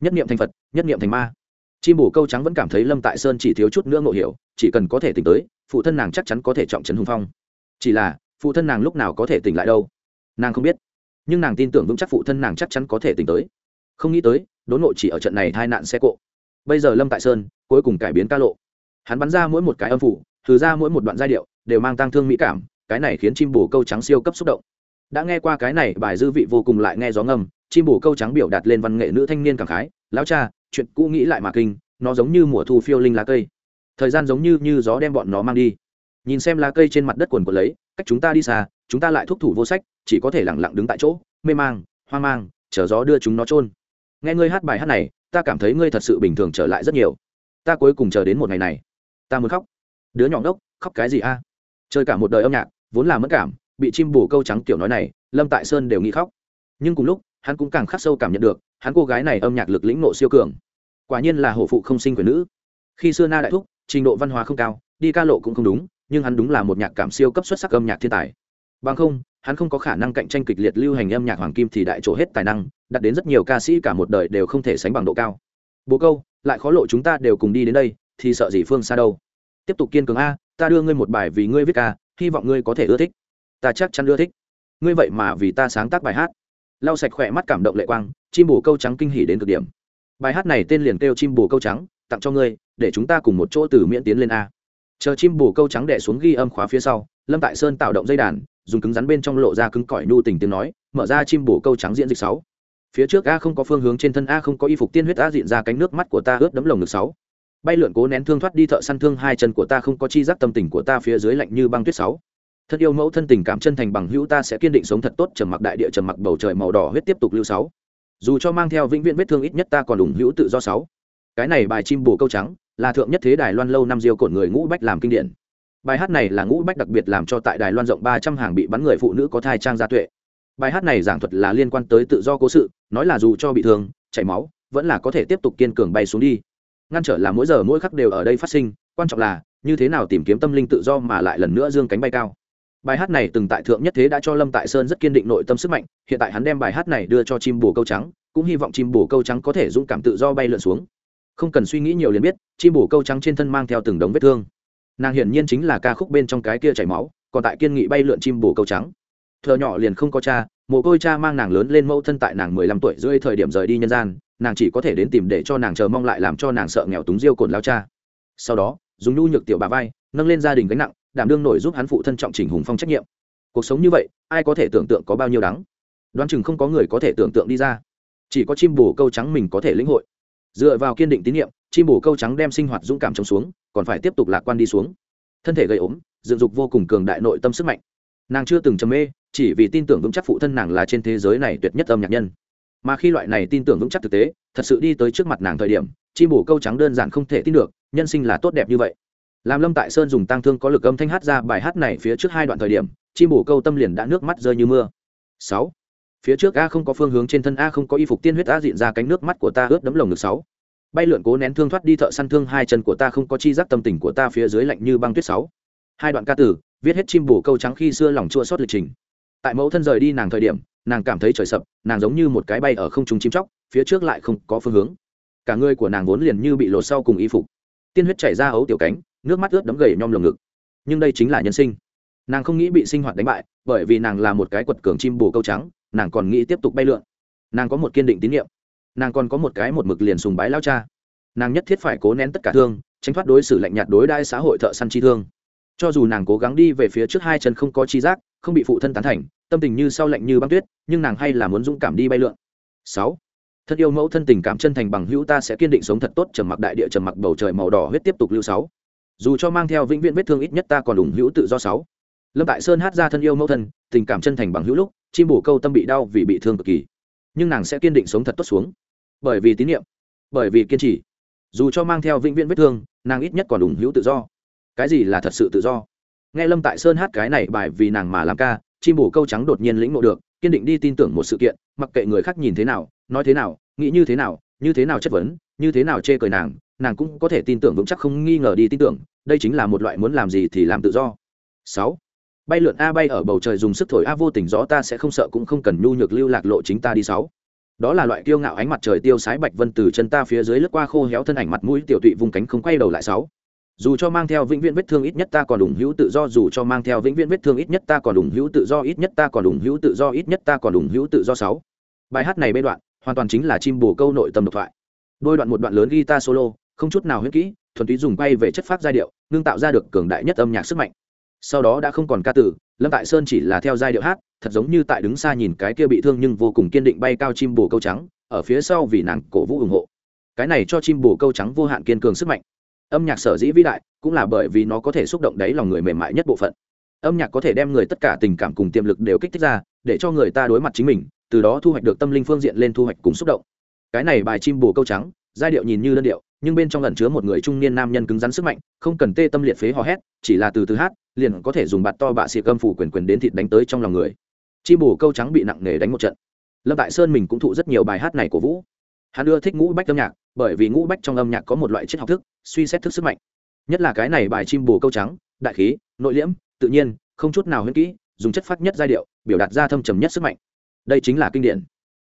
Nhất niệm thành phật, nhất niệm thành ma. Chim bổ câu trắng vẫn cảm thấy lâm tại sơn chỉ thiếu chút nữa ngộ hiểu, chỉ cần có thể tỉnh tới, phụ thân nàng chắc chắn có thể trọng trấn hùng phong. Chỉ là, phụ thân nàng lúc nào có thể tỉnh lại đâu? Nàng không biết. Nhưng nàng tin tưởng vững chắc phụ thân nàng chắc chắn có thể tỉnh tới. Không nghĩ tới, đốn ngộ chỉ ở trận này hai nạn xe cộ. Bây giờ lâm tại sơn, cuối cùng cải biến ca lộ. Hắn bắn ra mỗi một cái âm phủ, thử ra mỗi một đoạn giai điệu, đều mang tăng thương mỹ cảm, cái này khiến chim bồ câu trắng siêu cấp xúc động đã nghe qua cái này, bài dư vị vô cùng lại nghe gió ngầm chim bổ câu trắng biểu đạt lên văn nghệ nữ thanh niên cảm khái, lão cha, chuyện cũ nghĩ lại mà kinh, nó giống như mùa thu phiêu linh lá cây. Thời gian giống như như gió đem bọn nó mang đi. Nhìn xem lá cây trên mặt đất quần quần lấy, cách chúng ta đi xa, chúng ta lại thúc thủ vô sách, chỉ có thể lẳng lặng đứng tại chỗ, mê mang, hoang mang, chờ gió đưa chúng nó trôn nghe ngươi hát bài hát này, ta cảm thấy ngươi thật sự bình thường trở lại rất nhiều. Ta cuối cùng chờ đến một ngày này. Ta muốn khóc. Đứa nhỏ ngốc, khóc cái gì a? Chơi cả một đời âm nhạc, vốn là mất cảm bị chim bổ câu trắng tiểu nói này, lâm tại sơn đều nghĩ khóc. Nhưng cùng lúc, hắn cũng càng khắc sâu cảm nhận được, hắn cô gái này âm nhạc lực lĩnh nộ siêu cường. Quả nhiên là hổ phụ không sinh quyền nữ. Khi xưa na đại thúc, trình độ văn hóa không cao, đi ca lộ cũng không đúng, nhưng hắn đúng là một nhạc cảm siêu cấp xuất sắc âm nhạc thiên tài. Bằng không, hắn không có khả năng cạnh tranh kịch liệt lưu hành âm nhạc hoàng kim thì đại trổ hết tài năng, đặt đến rất nhiều ca sĩ cả một đời đều không thể sánh bằng độ cao. Bố câu, lại khó lộ chúng ta đều cùng đi đến đây, thì sợ gì phương xa đâu. Tiếp tục kiên cường a, ta đưa ngươi một bài vì ngươi viết ca, hy vọng ngươi có thể ưa thích ta chắc chắn ưa thích. Ngươi vậy mà vì ta sáng tác bài hát. Lau sạch khỏe mắt cảm động lệ quang, chim bồ câu trắng kinh hỉ đến cực điểm. Bài hát này tên liền kêu chim bồ câu trắng, tặng cho ngươi, để chúng ta cùng một chỗ từ miễn tiến lên a. Chờ chim bồ câu trắng đẻ xuống ghi âm khóa phía sau, lâm tại sơn tạo động dây đàn, dùng cứng rắn bên trong lộ ra cứng cỏi nhu tình tiếng nói, mở ra chim bồ câu trắng diễn dịch sáu. Phía trước a không có phương hướng, trên thân a không có y phục tiên huyết a diện ra cánh nước mắt của ta ướt đấm lồng ngực sáu. Bay lượn cố nén thương thoát đi thợ săn thương, hai chân của ta không có chi giác, tâm tình của ta phía dưới lạnh như băng tuyết sáu thân yêu mẫu thân tình cảm chân thành bằng hữu ta sẽ kiên định sống thật tốt, trầm mặc đại địa, trầm mặc bầu trời màu đỏ huyết tiếp tục lưu sáu. Dù cho mang theo vĩnh viễn vết thương ít nhất ta còn ủng hữu tự do sáu. Cái này bài chim bồ câu trắng, là thượng nhất thế đài loan lâu năm diêu cổn người ngũ bách làm kinh điển. Bài hát này là ngũ bách đặc biệt làm cho tại đài loan rộng ba trăm hàng bị bắn người phụ nữ có thai trang gia tuệ. Bài hát này giảng thuật là liên quan tới tự do cố sự, nói là dù cho bị thương, chảy máu, vẫn là có thể tiếp tục kiên cường bay xuống đi. Ngăn trở là mỗi giờ mỗi khắc đều ở đây phát sinh, quan trọng là, như thế nào tìm kiếm tâm linh tự do mà lại lần nữa dương cánh bay cao bài hát này từng tại thượng nhất thế đã cho lâm tại sơn rất kiên định nội tâm sức mạnh, hiện tại hắn đem bài hát này đưa cho chim bồ câu trắng, cũng hy vọng chim bồ câu trắng có thể dũng cảm tự do bay lượn xuống. Không cần suy nghĩ nhiều liền biết, chim bồ câu trắng trên thân mang theo từng đống vết thương. Nàng hiển nhiên chính là ca khúc bên trong cái kia chảy máu, còn tại kiên nghị bay lượn chim bồ câu trắng. Thợ nhỏ liền không có cha, mồ côi cha mang nàng lớn lên mẫu thân tại nàng mười lăm tuổi rưỡi thời điểm rời đi nhân gian, nàng chỉ có thể đến tìm để cho nàng chờ mong lại làm cho nàng sợ nghèo túng diêu cồn lao cha. Sau đó, dùng nhu nhược tiểu bà vai, nâng lên gia đình gánh nặng đảm đương nổi giúp hắn phụ thân trọng trình hùng phong trách nhiệm. Cuộc sống như vậy, ai có thể tưởng tượng có bao nhiêu đắng? Đoán chừng không có người có thể tưởng tượng đi ra. Chỉ có chim bồ câu trắng mình có thể lĩnh hội. Dựa vào kiên định tín nhiệm, chim bồ câu trắng đem sinh hoạt dũng cảm trống xuống, còn phải tiếp tục lạc quan đi xuống. Thân thể gây ốm, dựng dục vô cùng cường đại nội tâm sức mạnh. Nàng chưa từng trầm mê, chỉ vì tin tưởng vững chắc phụ thân nàng là trên thế giới này tuyệt nhất âm nhạc nhân. Mà khi loại này tin tưởng vững chắc thực tế, thật sự đi tới trước mặt nàng thời điểm, chim bồ câu trắng đơn giản không thể tin được, nhân sinh là tốt đẹp như vậy làm lâm tại sơn dùng tăng thương có lực âm thanh hát ra bài hát này phía trước hai đoạn thời điểm, chim bổ câu tâm liền đã nước mắt rơi như mưa. Sáu. Phía trước a không có phương hướng trên thân a không có y phục tiên huyết a diện ra cánh nước mắt của ta ướt đấm lồng ngực sáu. Bay lượn cố nén thương thoát đi thợ săn thương hai chân của ta không có chi giác tâm tình của ta phía dưới lạnh như băng tuyết sáu. Hai đoạn ca tử, viết hết chim bổ câu trắng khi xưa lòng chua xót lịch trình. Tại mẫu thân rời đi nàng thời điểm, nàng cảm thấy trời sập, nàng giống như một cái bay ở không trung chim chóc, phía trước lại không có phương hướng. Cả người của nàng vốn liền như bị lột sau cùng y phục. Tiên huyết chảy ra ấu tiểu cánh nước mắt ướt đấm gầy nhom lồng ngực. Nhưng đây chính là nhân sinh. Nàng không nghĩ bị sinh hoạt đánh bại, bởi vì nàng là một cái quật cường chim bồ câu trắng, nàng còn nghĩ tiếp tục bay lượn. Nàng có một kiên định tín nhiệm nàng còn có một cái một mực liền sùng bái lao cha. Nàng nhất thiết phải cố nén tất cả thương, tránh thoát đối xử lạnh nhạt đối đai xã hội thợ săn chi thương. Cho dù nàng cố gắng đi về phía trước hai chân không có chi giác, không bị phụ thân tán thành, tâm tình như sau lạnh như băng tuyết, nhưng nàng hay là muốn dũng cảm đi bay lượn. Sáu. Thân yêu mẫu thân tình cảm chân thành bằng hữu ta sẽ kiên định sống thật tốt, trầm mặc đại địa, trầm mặc bầu trời màu đỏ huyết tiếp tục lưu sáu dù cho mang theo vĩnh viễn vết thương ít nhất ta còn ủng hữu tự do sáu. Lâm tại sơn hát ra thân yêu mẫu thân, tình cảm chân thành bằng hữu lúc, chim bổ câu tâm bị đau vì bị thương cực kỳ. Nhưng nàng sẽ kiên định sống thật tốt xuống. Bởi vì tín nhiệm bởi vì kiên trì. Dù cho mang theo vĩnh viễn vết thương, nàng ít nhất còn ủng hữu tự do. Cái gì là thật sự tự do? Nghe lâm tại sơn hát cái này bài vì nàng mà làm ca, chim bổ câu trắng đột nhiên lĩnh ngộ được, kiên định đi tin tưởng một sự kiện, mặc kệ người khác nhìn thế nào, nói thế nào, nghĩ như thế nào, như thế nào chất vấn, như thế nào chê cười nàng nàng cũng có thể tin tưởng vững chắc không nghi ngờ đi tin tưởng, đây chính là một loại muốn làm gì thì làm tự do. Sáu, bay lượn a bay ở bầu trời dùng sức thổi a vô tình gió ta sẽ không sợ cũng không cần nhu nhược lưu lạc lộ chính ta đi sáu. Đó là loại kiêu ngạo ánh mặt trời tiêu sái bạch vân từ chân ta phía dưới lướt qua khô héo thân ảnh mặt mũi tiểu tụy vùng cánh không quay đầu lại sáu. Dù cho mang theo vĩnh viễn vết thương ít nhất ta còn ủng hữu tự do, dù cho mang theo vĩnh viễn vết thương ít nhất ta còn ủng hữu tự do, ít nhất ta còn ủng hữu tự do, ít nhất ta còn ủng hữu tự do sáu. Bài hát này bên đoạn, hoàn toàn chính là chim bồ câu nội tâm độc thoại. Đôi đoạn một đoạn lớn guitar solo không chút nào huyết kỹ, thuần túy dùng bay về chất phát giai điệu, ngưng tạo ra được cường đại nhất âm nhạc sức mạnh. Sau đó đã không còn ca tử, lâm tại sơn chỉ là theo giai điệu hát, thật giống như tại đứng xa nhìn cái kia bị thương nhưng vô cùng kiên định bay cao chim bồ câu trắng, ở phía sau vì nàng cổ vũ ủng hộ. Cái này cho chim bồ câu trắng vô hạn kiên cường sức mạnh. Âm nhạc sở dĩ vĩ đại, cũng là bởi vì nó có thể xúc động đáy lòng người mềm mại nhất bộ phận. Âm nhạc có thể đem người tất cả tình cảm cùng tiềm lực đều kích thích ra, để cho người ta đối mặt chính mình, từ đó thu hoạch được tâm linh phương diện lên thu hoạch cùng xúc động. Cái này bài chim bồ câu trắng giai điệu nhìn như đơn điệu, nhưng bên trong lần chứa một người trung niên nam nhân cứng rắn sức mạnh, không cần tê tâm liệt phế hò hét, chỉ là từ từ hát, liền có thể dùng bạt to bạ xịa cơm phủ quyền quyền đến thịt đánh tới trong lòng người. Chim bồ câu trắng bị nặng nề đánh một trận. Lâm tại sơn mình cũng thụ rất nhiều bài hát này của vũ. Hắn ưa thích ngũ bách âm nhạc, bởi vì ngũ bách trong âm nhạc có một loại triết học thức, suy xét thức sức mạnh. Nhất là cái này bài chim bồ câu trắng, đại khí, nội liễm, tự nhiên, không chút nào huyễn kỹ, dùng chất phát nhất giai điệu, biểu đạt ra thâm trầm nhất sức mạnh. Đây chính là kinh điển.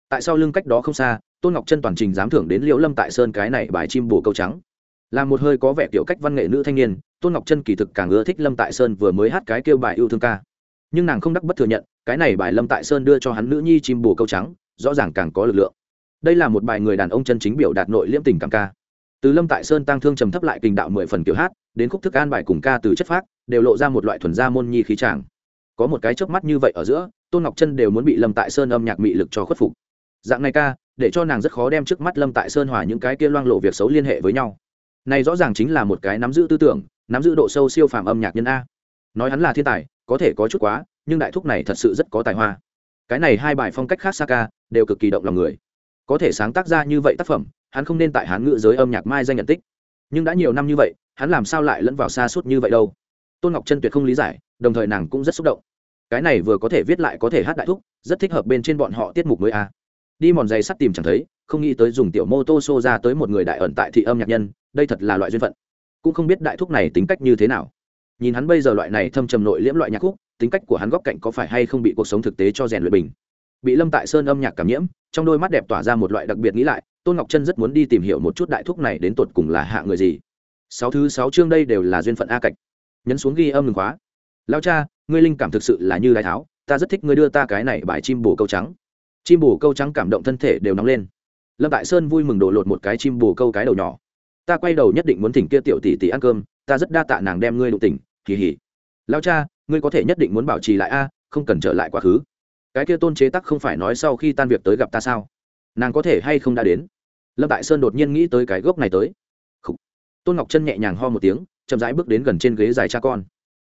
Tại sao lưng cách đó không xa tôn ngọc chân toàn trình dám thưởng đến liễu lâm tại sơn cái này bài chim bồ câu trắng. Là một hơi có vẻ kiểu cách văn nghệ nữ thanh niên, tôn ngọc chân kỳ thực càng ưa thích lâm tại sơn vừa mới hát cái kêu bài yêu thương ca. Nhưng nàng không đắc bất thừa nhận, cái này bài lâm tại sơn đưa cho hắn nữ nhi chim bồ câu trắng, rõ ràng càng có lực lượng. Đây là một bài người đàn ông chân chính biểu đạt nội liễm tình cảm ca. Từ lâm tại sơn tăng thương trầm thấp lại kình đạo mười phần kiểu hát, đến khúc thức an bài cùng ca từ chất phác, đều lộ ra một loại thuần gia môn nhi khí tràng có một cái chớp mắt như vậy ở giữa, tôn ngọc chân đều muốn bị lâm tại sơn âm nhạc mị lực cho khuất phục dạng này ca, để cho nàng rất khó đem trước mắt lâm tại sơn hòa những cái kia loang lộ việc xấu liên hệ với nhau. Này rõ ràng chính là một cái nắm giữ tư tưởng, nắm giữ độ sâu siêu phàm âm nhạc nhân a. Nói hắn là thiên tài, có thể có chút quá, nhưng đại thúc này thật sự rất có tài hoa. Cái này hai bài phong cách khác xa ca, đều cực kỳ động lòng người. Có thể sáng tác ra như vậy tác phẩm, hắn không nên tại hán ngữ giới âm nhạc mai danh nhận tích. Nhưng đã nhiều năm như vậy, hắn làm sao lại lẫn vào xa suốt như vậy đâu? Tôn ngọc chân tuyệt không lý giải, đồng thời nàng cũng rất xúc động. Cái này vừa có thể viết lại có thể hát đại thúc, rất thích hợp bên trên bọn họ tiết mục mới a đi mòn giày sắt tìm chẳng thấy, không nghĩ tới dùng tiểu mô tô xô ra tới một người đại ẩn tại thị âm nhạc nhân, đây thật là loại duyên phận. Cũng không biết đại thúc này tính cách như thế nào. Nhìn hắn bây giờ loại này thâm trầm nội liễm loại nhạc khúc, tính cách của hắn góc cạnh có phải hay không bị cuộc sống thực tế cho rèn luyện bình? Bị lâm tại sơn âm nhạc cảm nhiễm, trong đôi mắt đẹp tỏa ra một loại đặc biệt nghĩ lại, tôn ngọc chân rất muốn đi tìm hiểu một chút đại thúc này đến tột cùng là hạ người gì. Sáu thứ sáu chương đây đều là duyên phận a cạch. Nhấn xuống ghi âm ngừng khóa. Lao cha, ngươi linh cảm thực sự là như đái tháo, ta rất thích ngươi đưa ta cái này bài chim bồ câu trắng chim bồ câu trắng cảm động thân thể đều nóng lên. Lâm tại sơn vui mừng đổ lột một cái chim bồ câu cái đầu nhỏ. Ta quay đầu nhất định muốn thỉnh kia tiểu tỷ tỷ ăn cơm, ta rất đa tạ nàng đem ngươi đụng tỉnh kỳ hỉ lao cha, ngươi có thể nhất định muốn bảo trì lại a, không cần trở lại quá khứ. Cái kia tôn chế tắc không phải nói sau khi tan việc tới gặp ta sao? Nàng có thể hay không đã đến? Lâm tại sơn đột nhiên nghĩ tới cái gốc này tới. Tôn ngọc chân nhẹ nhàng ho một tiếng, chậm rãi bước đến gần trên ghế dài cha con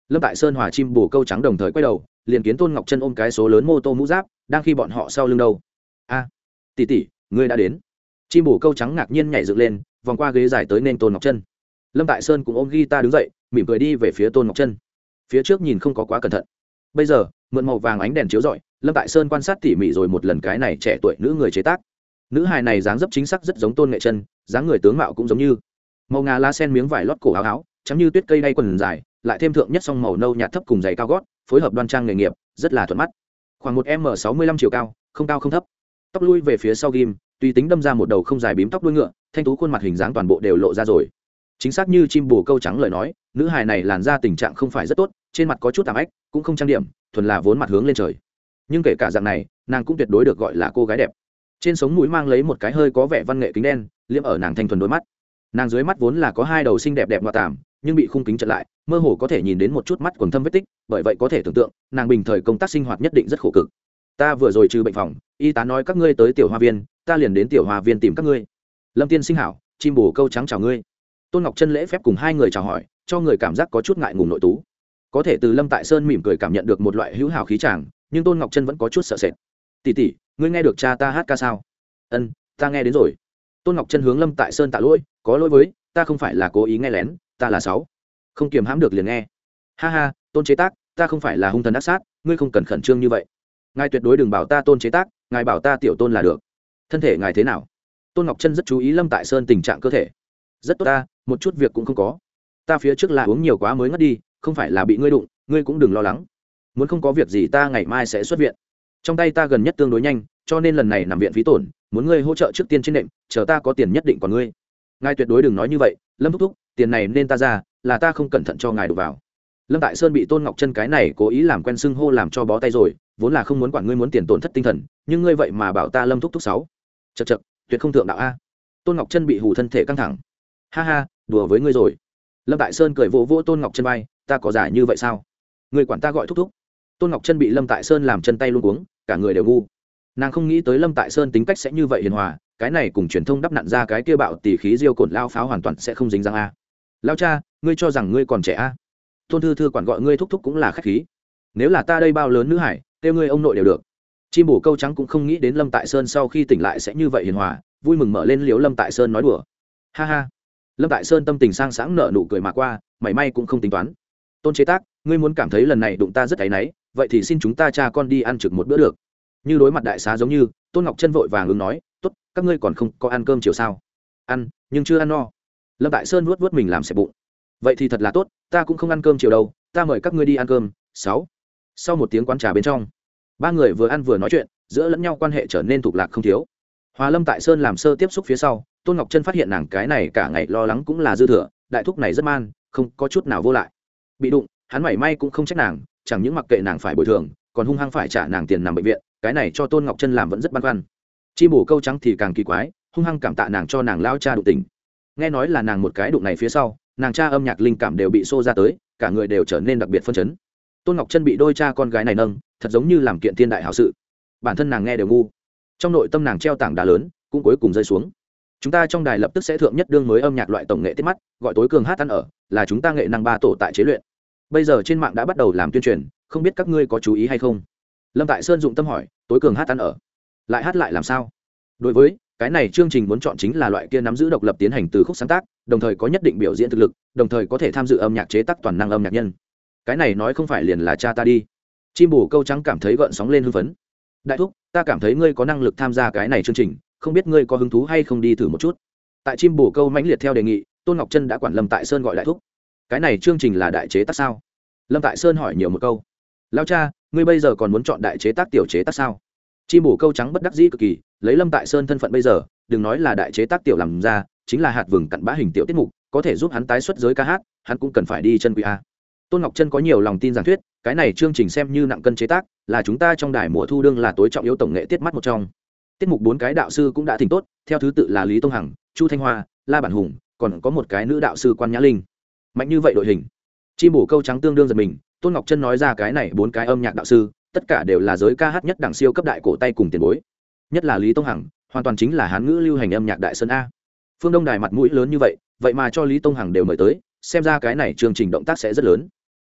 lâm tại sơn hòa chim bồ câu trắng đồng thời quay đầu, liền kiến tôn ngọc chân ôm cái số lớn mô tô mũ giáp, đang khi bọn họ sau lưng đâu. A, tỷ tỷ, ngươi đã đến. Chim bồ câu trắng ngạc nhiên nhảy dựng lên, vòng qua ghế dài tới nên tôn ngọc chân lâm tại sơn cũng ôm ghi ta đứng dậy, mỉm cười đi về phía tôn ngọc chân phía trước nhìn không có quá cẩn thận. Bây giờ, mượn màu vàng ánh đèn chiếu rọi, lâm tại sơn quan sát tỉ mỉ rồi một lần cái này trẻ tuổi nữ người chế tác. Nữ hài này dáng dấp chính xác rất giống tôn nghệ chân dáng người tướng mạo cũng giống như. Màu ngà la sen miếng vải lót cổ áo áo chắm như tuyết cây đay quần dài lại thêm thượng nhất song màu nâu nhạt thấp cùng giày cao gót, phối hợp đoan trang nghề nghiệp, rất là thuận mắt. Khoảng một m sáu mươi lăm chiều cao, không cao không thấp. Tóc lui về phía sau ghim, tùy tính đâm ra một đầu không dài bím tóc đuôi ngựa, thanh tú khuôn mặt hình dáng toàn bộ đều lộ ra rồi. Chính xác như chim bồ câu trắng lời nói, nữ hài này làn ra tình trạng không phải rất tốt, trên mặt có chút tạm ách, cũng không trang điểm, thuần là vốn mặt hướng lên trời. Nhưng kể cả dạng này, nàng cũng tuyệt đối được gọi là cô gái đẹp. Trên sống mũi mang lấy một cái hơi có vẻ văn nghệ kính đen, liếm ở nàng thanh thuần đôi mắt. Nàng dưới mắt vốn là có hai đầu xinh đẹp đẹp ngoại tàm nhưng bị khung kính chặn lại, mơ hồ có thể nhìn đến một chút mắt quần thâm vết tích, bởi vậy có thể tưởng tượng, nàng bình thời công tác sinh hoạt nhất định rất khổ cực. Ta vừa rồi trừ bệnh phòng, y tá nói các ngươi tới tiểu hoa viên, ta liền đến tiểu hoa viên tìm các ngươi. Lâm tiên sinh hảo, chim bồ câu trắng chào ngươi. Tôn ngọc chân lễ phép cùng hai người chào hỏi, cho người cảm giác có chút ngại ngùng nội tú. Có thể từ lâm tại sơn mỉm cười cảm nhận được một loại hữu hảo khí chàng, nhưng tôn ngọc chân vẫn có chút sợ sệt. Tỉ tỉ ngươi nghe được cha ta hát ca sao? Ân, ta nghe đến rồi. Tôn ngọc chân hướng lâm tại sơn tạ lỗi, có lỗi với, ta không phải là cố ý nghe lén ta là sáu. Không kiềm hãm được liền nghe. Ha ha tôn chế tác ta không phải là hung thần ác sát ngươi không cần khẩn trương như vậy. Ngài tuyệt đối đừng bảo ta tôn chế tác ngài bảo ta tiểu tôn là được. Thân thể ngài thế nào? Tôn ngọc chân rất chú ý lâm tại sơn tình trạng cơ thể. Rất tốt ta một chút việc cũng không có. Ta phía trước là uống nhiều quá mới ngất đi không phải là bị ngươi đụng ngươi cũng đừng lo lắng. Muốn không có việc gì ta ngày mai sẽ xuất viện. Trong tay ta gần nhất tương đối nhanh cho nên lần này nằm viện phí tổn muốn ngươi hỗ trợ trước tiên trên nệm, chờ ta có tiền nhất định còn ngươi. Ngài tuyệt đối đừng nói như vậy lâm thúc thúc, tiền này nên ta ra, là ta không cẩn thận cho ngài đổ vào. Lâm tại sơn bị tôn ngọc chân cái này cố ý làm quen xưng hô làm cho bó tay rồi, vốn là không muốn quản ngươi muốn tiền tổn thất tinh thần, nhưng ngươi vậy mà bảo ta lâm thúc thúc sáu. Chật chật tuyệt không thượng đạo a. Tôn ngọc chân bị hù thân thể căng thẳng. Ha ha, đùa với ngươi rồi. Lâm tại sơn cười vỗ vỗ tôn ngọc chân bay ta có giải như vậy sao? Người quản ta gọi thúc thúc. Tôn ngọc chân bị lâm tại sơn làm chân tay luôn cuống, cả người đều ngu. Nàng không nghĩ tới lâm tại sơn tính cách sẽ như vậy hiền hòa cái này cùng truyền thông đắp nặn ra cái kia bạo tỷ khí diêu cồn lao pháo hoàn toàn sẽ không dính răng a. Lao cha, ngươi cho rằng ngươi còn trẻ a? Tôn thư thư quản gọi ngươi thúc thúc cũng là khách khí. Nếu là ta đây bao lớn nữ hải, kêu ngươi ông nội đều được. Chim bổ câu trắng cũng không nghĩ đến lâm tại sơn sau khi tỉnh lại sẽ như vậy hiền hòa, vui mừng mở lên liếu lâm tại sơn nói đùa. Ha ha. Lâm tại sơn tâm tình sang sáng nợ nụ cười mà qua, mảy may cũng không tính toán. Tôn chế tác, ngươi muốn cảm thấy lần này đụng ta rất áy náy, vậy thì xin chúng ta cha con đi ăn trực một bữa được. Như đối mặt đại xá giống như, tôn ngọc chân vội vàng ứng nói t ố t các ngươi còn không có ăn cơm chiều sao? Ăn, nhưng chưa ăn no. Lâm tại sơn vuốt vuốt mình làm xẹp bụng. Vậy thì thật là tốt, ta cũng không ăn cơm chiều đâu, ta mời các ngươi đi ăn cơm. Sáu. Sau một tiếng quán trà bên trong, ba người vừa ăn vừa nói chuyện, giữa lẫn nhau quan hệ trở nên thục lạc không thiếu. Hòa lâm tại sơn làm sơ tiếp xúc phía sau, tôn ngọc chân phát hiện nàng cái này cả ngày lo lắng cũng là dư thừa, đại thúc này rất man, không có chút nào vô lại. Bị đụng, hắn mảy may cũng không trách nàng, chẳng những mặc kệ nàng phải bồi thường, còn hung hăng phải trả nàng tiền nằm bệnh viện, cái này cho tôn ngọc chân làm vẫn rất băn khoăn chi bổ câu trắng thì càng kỳ quái, hung hăng cảm tạ nàng cho nàng lao cha đụng tình. Nghe nói là nàng một cái đụng này phía sau, nàng cha âm nhạc linh cảm đều bị xô ra tới, cả người đều trở nên đặc biệt phân chấn. Tôn ngọc chân bị đôi cha con gái này nâng, thật giống như làm kiện thiên đại hảo sự. Bản thân nàng nghe đều ngu. Trong nội tâm nàng treo tảng đá lớn, cũng cuối cùng rơi xuống. Chúng ta trong đài lập tức sẽ thượng nhất đương mới âm nhạc loại tổng nghệ tiết mắt, gọi tối cường hát ăn ở, là chúng ta nghệ năng ba tổ tại chế luyện. Bây giờ trên mạng đã bắt đầu làm tuyên truyền, không biết các ngươi có chú ý hay không? Lâm tại sơn dụng tâm hỏi, tối cường hát ăn ở lại hát lại làm sao? Đối với, cái này chương trình muốn chọn chính là loại kia nắm giữ độc lập tiến hành từ khúc sáng tác, đồng thời có nhất định biểu diễn thực lực, đồng thời có thể tham dự âm nhạc chế tác toàn năng âm nhạc nhân. Cái này nói không phải liền là cha ta đi. Chim bù câu trắng cảm thấy gợn sóng lên hưng phấn. Đại thúc, ta cảm thấy ngươi có năng lực tham gia cái này chương trình, không biết ngươi có hứng thú hay không đi thử một chút? Tại chim bồ câu mãnh liệt theo đề nghị, tôn ngọc chân đã quản lâm tại sơn gọi đại thúc. Cái này chương trình là đại chế tác sao? Lâm tại sơn hỏi nhiều một câu. Lao cha, ngươi bây giờ còn muốn chọn đại chế tác tiểu chế tác sao? Chim bổ câu trắng bất đắc dĩ cực kỳ, lấy lâm tại sơn thân phận bây giờ, đừng nói là đại chế tác tiểu làm ra, chính là hạt vừng cặn bã hình tiểu tiết mục, có thể giúp hắn tái xuất giới ca hát, hắn cũng cần phải đi chân quý a. Tôn ngọc chân có nhiều lòng tin giảng thuyết, cái này chương trình xem như nặng cân chế tác, là chúng ta trong đài mùa thu đương là tối trọng yếu tổng nghệ tiết mắt một trong. Tiết mục bốn cái đạo sư cũng đã thỉnh tốt, theo thứ tự là lý tông hằng, chu thanh hoa, la bản hùng, còn có một cái nữ đạo sư quan nhã linh. Mạnh như vậy đội hình. Chim bổ câu trắng tương đương giật mình, tôn ngọc chân nói ra cái này bốn cái âm nhạc đạo sư tất cả đều là giới ca hát nhất đẳng siêu cấp đại cổ tay cùng tiền bối. Nhất là lý tông hằng, hoàn toàn chính là hán ngữ lưu hành âm nhạc đại sơn a. Phương đông đài mặt mũi lớn như vậy vậy mà cho lý tông hằng đều mời tới, xem ra cái này chương trình động tác sẽ rất lớn.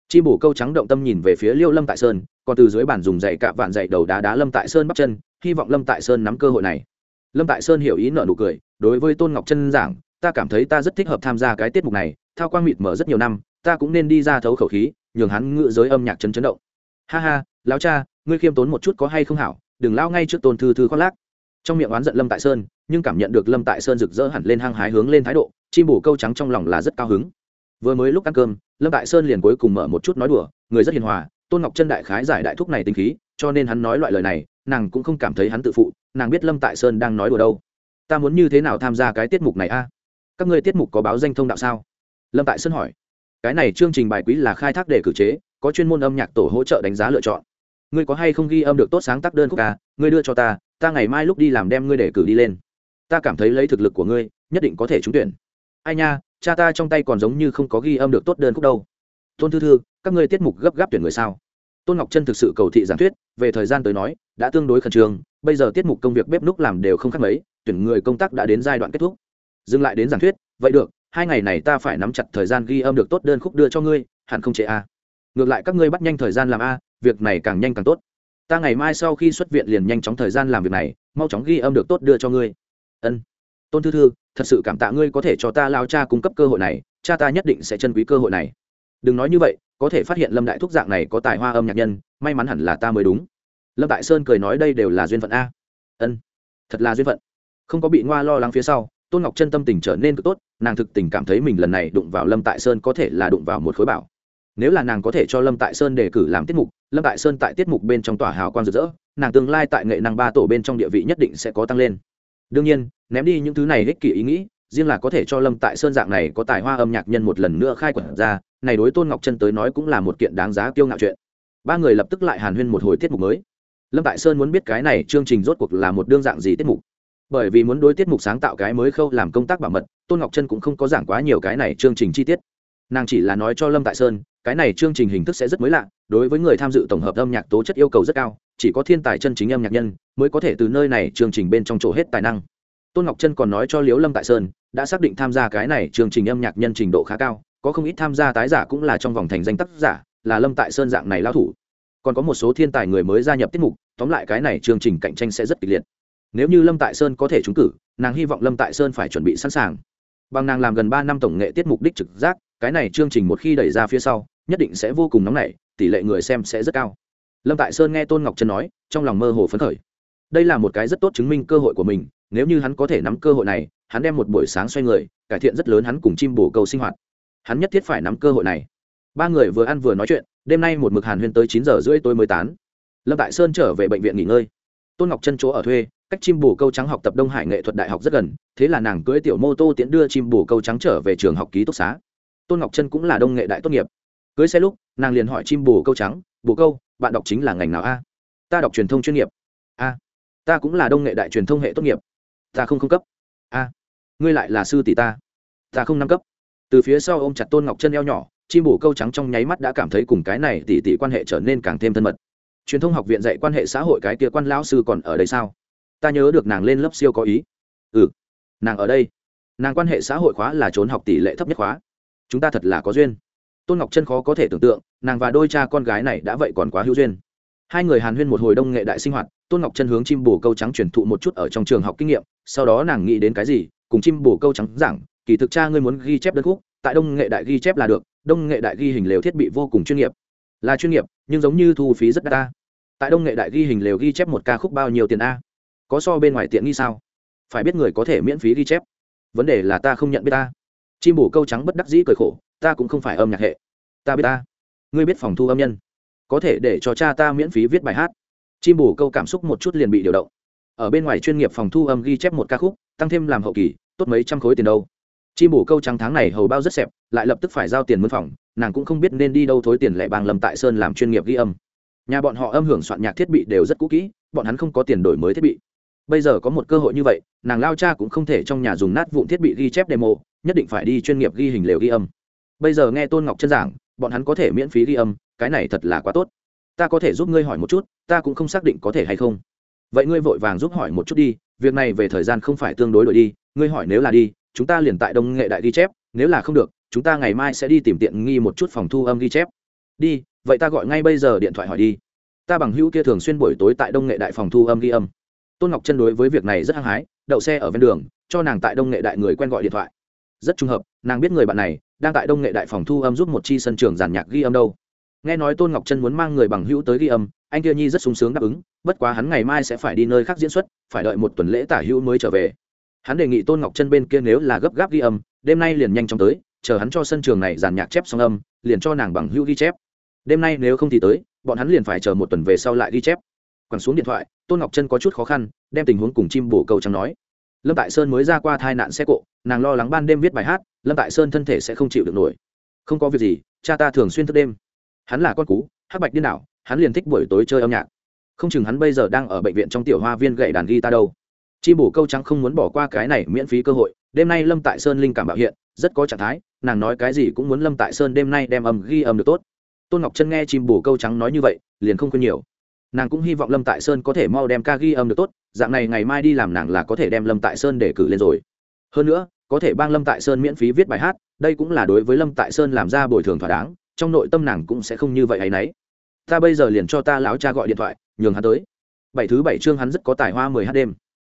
Chi bổ câu trắng động tâm nhìn về phía liêu lâm tại sơn, còn từ dưới bàn dùng dạy cạ vạn dạy đầu đá đá lâm tại sơn bắp chân, hy vọng lâm tại sơn nắm cơ hội này. Lâm tại sơn hiểu ý nợ nụ cười, đối với tôn ngọc chân giảng, ta cảm thấy ta rất thích hợp tham gia cái tiết mục này, thao quang mịt mở rất nhiều năm, ta cũng nên đi ra thấu khẩu khí, nhường hắn ngự giới âm nhạc chân chấn động. Ha ha lão cha, ngươi khiêm tốn một chút có hay không hảo, đừng lao ngay trước tôn thư thư khoác lác. Trong miệng oán giận lâm tại sơn, nhưng cảm nhận được lâm tại sơn rực rỡ hẳn lên hăng hái hướng lên thái độ, chim bù câu trắng trong lòng là rất cao hứng. Vừa mới lúc ăn cơm, lâm tại sơn liền cuối cùng mở một chút nói đùa, người rất hiền hòa, tôn ngọc chân đại khái giải đại thúc này tinh khí, cho nên hắn nói loại lời này, nàng cũng không cảm thấy hắn tự phụ, nàng biết lâm tại sơn đang nói đùa đâu. Ta muốn như thế nào tham gia cái tiết mục này a? Các ngươi tiết mục có báo danh thông đạo sao? Lâm tại sơn hỏi. Cái này chương trình bài quý là khai thác để cử chế, có chuyên môn âm nhạc tổ hỗ trợ đánh giá lựa chọn ngươi có hay không ghi âm được tốt sáng tác đơn khúc ca, ngươi đưa cho ta ta ngày mai lúc đi làm đem ngươi để cử đi lên. Ta cảm thấy lấy thực lực của ngươi, nhất định có thể trúng tuyển. Ai nha, cha ta trong tay còn giống như không có ghi âm được tốt đơn khúc đâu. Tôn thư thư, các ngươi tiết mục gấp gáp tuyển người sao? Tôn ngọc chân thực sự cầu thị giảng thuyết, về thời gian tới nói, đã tương đối khẩn trương, bây giờ tiết mục công việc bếp núc làm đều không khác mấy, tuyển người công tác đã đến giai đoạn kết thúc. Dừng lại đến giảng thuyết, vậy được, hai ngày này ta phải nắm chặt thời gian ghi âm được tốt đơn khúc đưa cho ngươi, hẳn không chế a à. ngược lại các ngươi bắt nhanh thời gian làm a việc này càng nhanh càng tốt. Ta ngày mai sau khi xuất viện liền nhanh chóng thời gian làm việc này, mau chóng ghi âm được tốt đưa cho ngươi. Ân, tôn thư thư, thật sự cảm tạ ngươi có thể cho ta lao cha cung cấp cơ hội này, cha ta nhất định sẽ trân quý cơ hội này. Đừng nói như vậy, có thể phát hiện lâm đại thúc dạng này có tài hoa âm nhạc nhân, may mắn hẳn là ta mới đúng. Lâm đại sơn cười nói, đây đều là duyên phận a. Ân, thật là duyên phận. Không có bị ngoa lo lắng phía sau, tôn ngọc chân tâm tình trở nên cực tốt, nàng thực tình cảm thấy mình lần này đụng vào lâm tại sơn có thể là đụng vào một khối bảo. Nếu là nàng có thể cho lâm tại sơn đề cử làm tiết mục lâm tại sơn tại tiết mục bên trong tỏa hào quang rực rỡ, nàng tương lai tại nghệ năng ba tổ bên trong địa vị nhất định sẽ có tăng lên. Đương nhiên, ném đi những thứ này ích kỷ ý nghĩ, riêng là có thể cho lâm tại sơn dạng này có tài hoa âm nhạc nhân một lần nữa khai quật ra, này đối tôn ngọc chân tới nói cũng là một kiện đáng giá kiêu ngạo chuyện. Ba người lập tức lại hàn huyên một hồi tiết mục mới. Lâm tại sơn muốn biết cái này chương trình rốt cuộc là một đương dạng gì tiết mục. Bởi vì muốn đối tiết mục sáng tạo cái mới khâu làm công tác bảo mật, tôn ngọc chân cũng không có giảng quá nhiều cái này chương trình chi tiết. Nàng chỉ là nói cho lâm tại sơn, cái này chương trình hình thức sẽ rất mới lạ đối với người tham dự tổng hợp âm nhạc tố chất yêu cầu rất cao, chỉ có thiên tài chân chính âm nhạc nhân mới có thể từ nơi này chương trình bên trong chỗ hết tài năng. Tôn ngọc Trân còn nói cho liếu lâm tại sơn, đã xác định tham gia cái này chương trình âm nhạc nhân trình độ khá cao, có không ít tham gia tái giả cũng là trong vòng thành danh tác giả, là lâm tại sơn dạng này lao thủ. Còn có một số thiên tài người mới gia nhập tiết mục, tóm lại cái này chương trình cạnh tranh sẽ rất kịch liệt. Nếu như lâm tại sơn có thể trúng cử, nàng hy vọng lâm tại sơn phải chuẩn bị sẵn sàng. Bằng nàng làm gần ba năm tổng nghệ tiết mục đích trực giác, cái này chương trình một khi đẩy ra phía sau nhất định sẽ vô cùng nóng nảy, tỷ lệ người xem sẽ rất cao. Lâm tại sơn nghe tôn ngọc trân nói, trong lòng mơ hồ phấn khởi. Đây là một cái rất tốt chứng minh cơ hội của mình, nếu như hắn có thể nắm cơ hội này, hắn đem một buổi sáng xoay người, cải thiện rất lớn hắn cùng chim bổ cầu sinh hoạt. Hắn nhất thiết phải nắm cơ hội này. Ba người vừa ăn vừa nói chuyện, đêm nay một mực hàn huyên tới chín giờ rưỡi tôi mới tán. Lâm tại sơn trở về bệnh viện nghỉ ngơi. Tôn ngọc chân chỗ ở thuê, cách chim bổ câu trắng học tập đông hải nghệ thuật đại học rất gần, thế là nàng cưới tiểu mô tô tiễn đưa chim bổ câu trắng trở về trường học ký túc xá. Tôn ngọc chân cũng là đông nghệ đại tốt nghiệp cưới xe lúc, nàng liền hỏi chim bồ câu trắng, bồ câu, bạn đọc chính là ngành nào a? Ta đọc truyền thông chuyên nghiệp. A, ta cũng là đông nghệ đại truyền thông hệ tốt nghiệp. Ta không không cấp. A, ngươi lại là sư tỷ ta. Ta không năm cấp. Từ phía sau ôm chặt tôn ngọc chân eo nhỏ, chim bồ câu trắng trong nháy mắt đã cảm thấy cùng cái này tỷ tỷ quan hệ trở nên càng thêm thân mật. Truyền thông học viện dạy quan hệ xã hội cái kia quan lão sư còn ở đây sao? Ta nhớ được nàng lên lớp siêu có ý. Ừ nàng ở đây. Nàng quan hệ xã hội khóa là trốn học tỷ lệ thấp nhất khóa. Chúng ta thật là có duyên tôn ngọc chân khó có thể tưởng tượng, nàng và đôi cha con gái này đã vậy còn quá hữu duyên. Hai người hàn huyên một hồi đông nghệ đại sinh hoạt, tôn ngọc chân hướng chim bồ câu trắng truyền thụ một chút ở trong trường học kinh nghiệm, sau đó nàng nghĩ đến cái gì, cùng chim bồ câu trắng giảng, kỳ thực cha ngươi muốn ghi chép đơn khúc, tại đông nghệ đại ghi chép là được, đông nghệ đại ghi hình lều thiết bị vô cùng chuyên nghiệp. Là chuyên nghiệp, nhưng giống như thu phí rất đắt ta. Tại đông nghệ đại ghi hình lều ghi chép một ca khúc bao nhiêu tiền a? Có so bên ngoài tiện nghi sao? Phải biết người có thể miễn phí ghi chép. Vấn đề là ta không nhận biết ta. Chim bổ câu trắng bất đắc dĩ cười khổ ta cũng không phải âm nhạc hệ. Ta biết ta. Ngươi biết phòng thu âm nhân. Có thể để cho cha ta miễn phí viết bài hát. Chim bù câu cảm xúc một chút liền bị điều động. Ở bên ngoài chuyên nghiệp phòng thu âm ghi chép một ca khúc, tăng thêm làm hậu kỳ, tốt mấy trăm khối tiền đâu. Chim bù câu trắng tháng này hầu bao rất xẹp, lại lập tức phải giao tiền mướn phòng, nàng cũng không biết nên đi đâu thối tiền lẻ bàng lầm tại sơn làm chuyên nghiệp ghi âm. Nhà bọn họ âm hưởng soạn nhạc thiết bị đều rất cũ kỹ, bọn hắn không có tiền đổi mới thiết bị. Bây giờ có một cơ hội như vậy, nàng lao cha cũng không thể trong nhà dùng nát vụn thiết bị ghi chép demo, nhất định phải đi chuyên nghiệp ghi hình lều ghi âm bây giờ nghe tôn ngọc chân giảng, bọn hắn có thể miễn phí ghi âm, cái này thật là quá tốt. Ta có thể giúp ngươi hỏi một chút, ta cũng không xác định có thể hay không. Vậy ngươi vội vàng giúp hỏi một chút đi, việc này về thời gian không phải tương đối đổi đi, ngươi hỏi nếu là đi, chúng ta liền tại đông nghệ đại ghi chép, nếu là không được, chúng ta ngày mai sẽ đi tìm tiện nghi một chút phòng thu âm ghi chép. Đi, vậy ta gọi ngay bây giờ điện thoại hỏi đi. Ta bằng hữu kia thường xuyên buổi tối tại đông nghệ đại phòng thu âm ghi âm. Tôn ngọc chân đối với việc này rất hăng hái, đậu xe ở ven đường, cho nàng tại đông nghệ đại người quen gọi điện thoại. Rất trùng hợp, nàng biết người bạn này đang tại đông nghệ đại phòng thu âm giúp một chi sân trường giàn nhạc ghi âm đâu. Nghe nói tôn ngọc chân muốn mang người bằng hữu tới ghi âm, anh kia nhi rất sung sướng đáp ứng, bất quá hắn ngày mai sẽ phải đi nơi khác diễn xuất, phải đợi một tuần lễ tả hữu mới trở về. Hắn đề nghị tôn ngọc chân bên kia nếu là gấp gáp ghi âm, đêm nay liền nhanh chóng tới, chờ hắn cho sân trường này giàn nhạc chép xong âm, liền cho nàng bằng hữu ghi chép. Đêm nay nếu không thì tới, bọn hắn liền phải chờ một tuần về sau lại ghi chép. Quẳng xuống điện thoại, tôn ngọc chân có chút khó khăn, đem tình huống cùng chim bổ câu trắng nói. Lâm tại sơn mới ra qua tai nạn xe cộ nàng lo lắng ban đêm viết bài hát, lâm tại sơn thân thể sẽ không chịu được nổi. Không có việc gì, cha ta thường xuyên thức đêm. Hắn là con cú hắc bạch điên đảo, hắn liền thích buổi tối chơi âm nhạc. Không chừng hắn bây giờ đang ở bệnh viện trong tiểu hoa viên gậy đàn guitar đâu. Chi bổ câu trắng không muốn bỏ qua cái này miễn phí cơ hội, đêm nay lâm tại sơn linh cảm bảo hiện, rất có trạng thái, nàng nói cái gì cũng muốn lâm tại sơn đêm nay đem âm ghi âm được tốt. Tôn ngọc chân nghe chim bổ câu trắng nói như vậy, liền không khuyên nhiều. Nàng cũng hy vọng lâm tại sơn có thể mau đem ca ghi âm được tốt, dạng này ngày mai đi làm nàng là có thể đem lâm tại sơn để cử lên rồi hơn nữa, có thể bang lâm tại sơn miễn phí viết bài hát, đây cũng là đối với lâm tại sơn làm ra bồi thường thỏa đáng, trong nội tâm nàng cũng sẽ không như vậy hay nấy. Ta bây giờ liền cho ta lão cha gọi điện thoại, nhường hắn tới. Bảy thứ bảy chương hắn rất có tài hoa mười h đêm.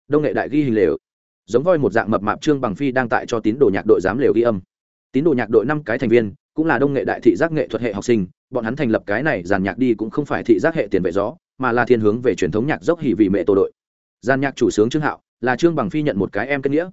Đông nghệ đại ghi hình lều. Giống voi một dạng mập mạp trương bằng phi đang tại cho tín đồ nhạc đội giám lều ghi âm. Tín đồ nhạc đội năm cái thành viên, cũng là đông nghệ đại thị giác nghệ thuật hệ học sinh, bọn hắn thành lập cái này giàn nhạc đi cũng không phải thị giác hệ tiền vệ gió, mà là thiên hướng về truyền thống nhạc dốc hỉ vị mẹ tổ đội. Giàn nhạc chủ sướng trương hạo, là trương bằng phi nhận một cái em kết nghĩa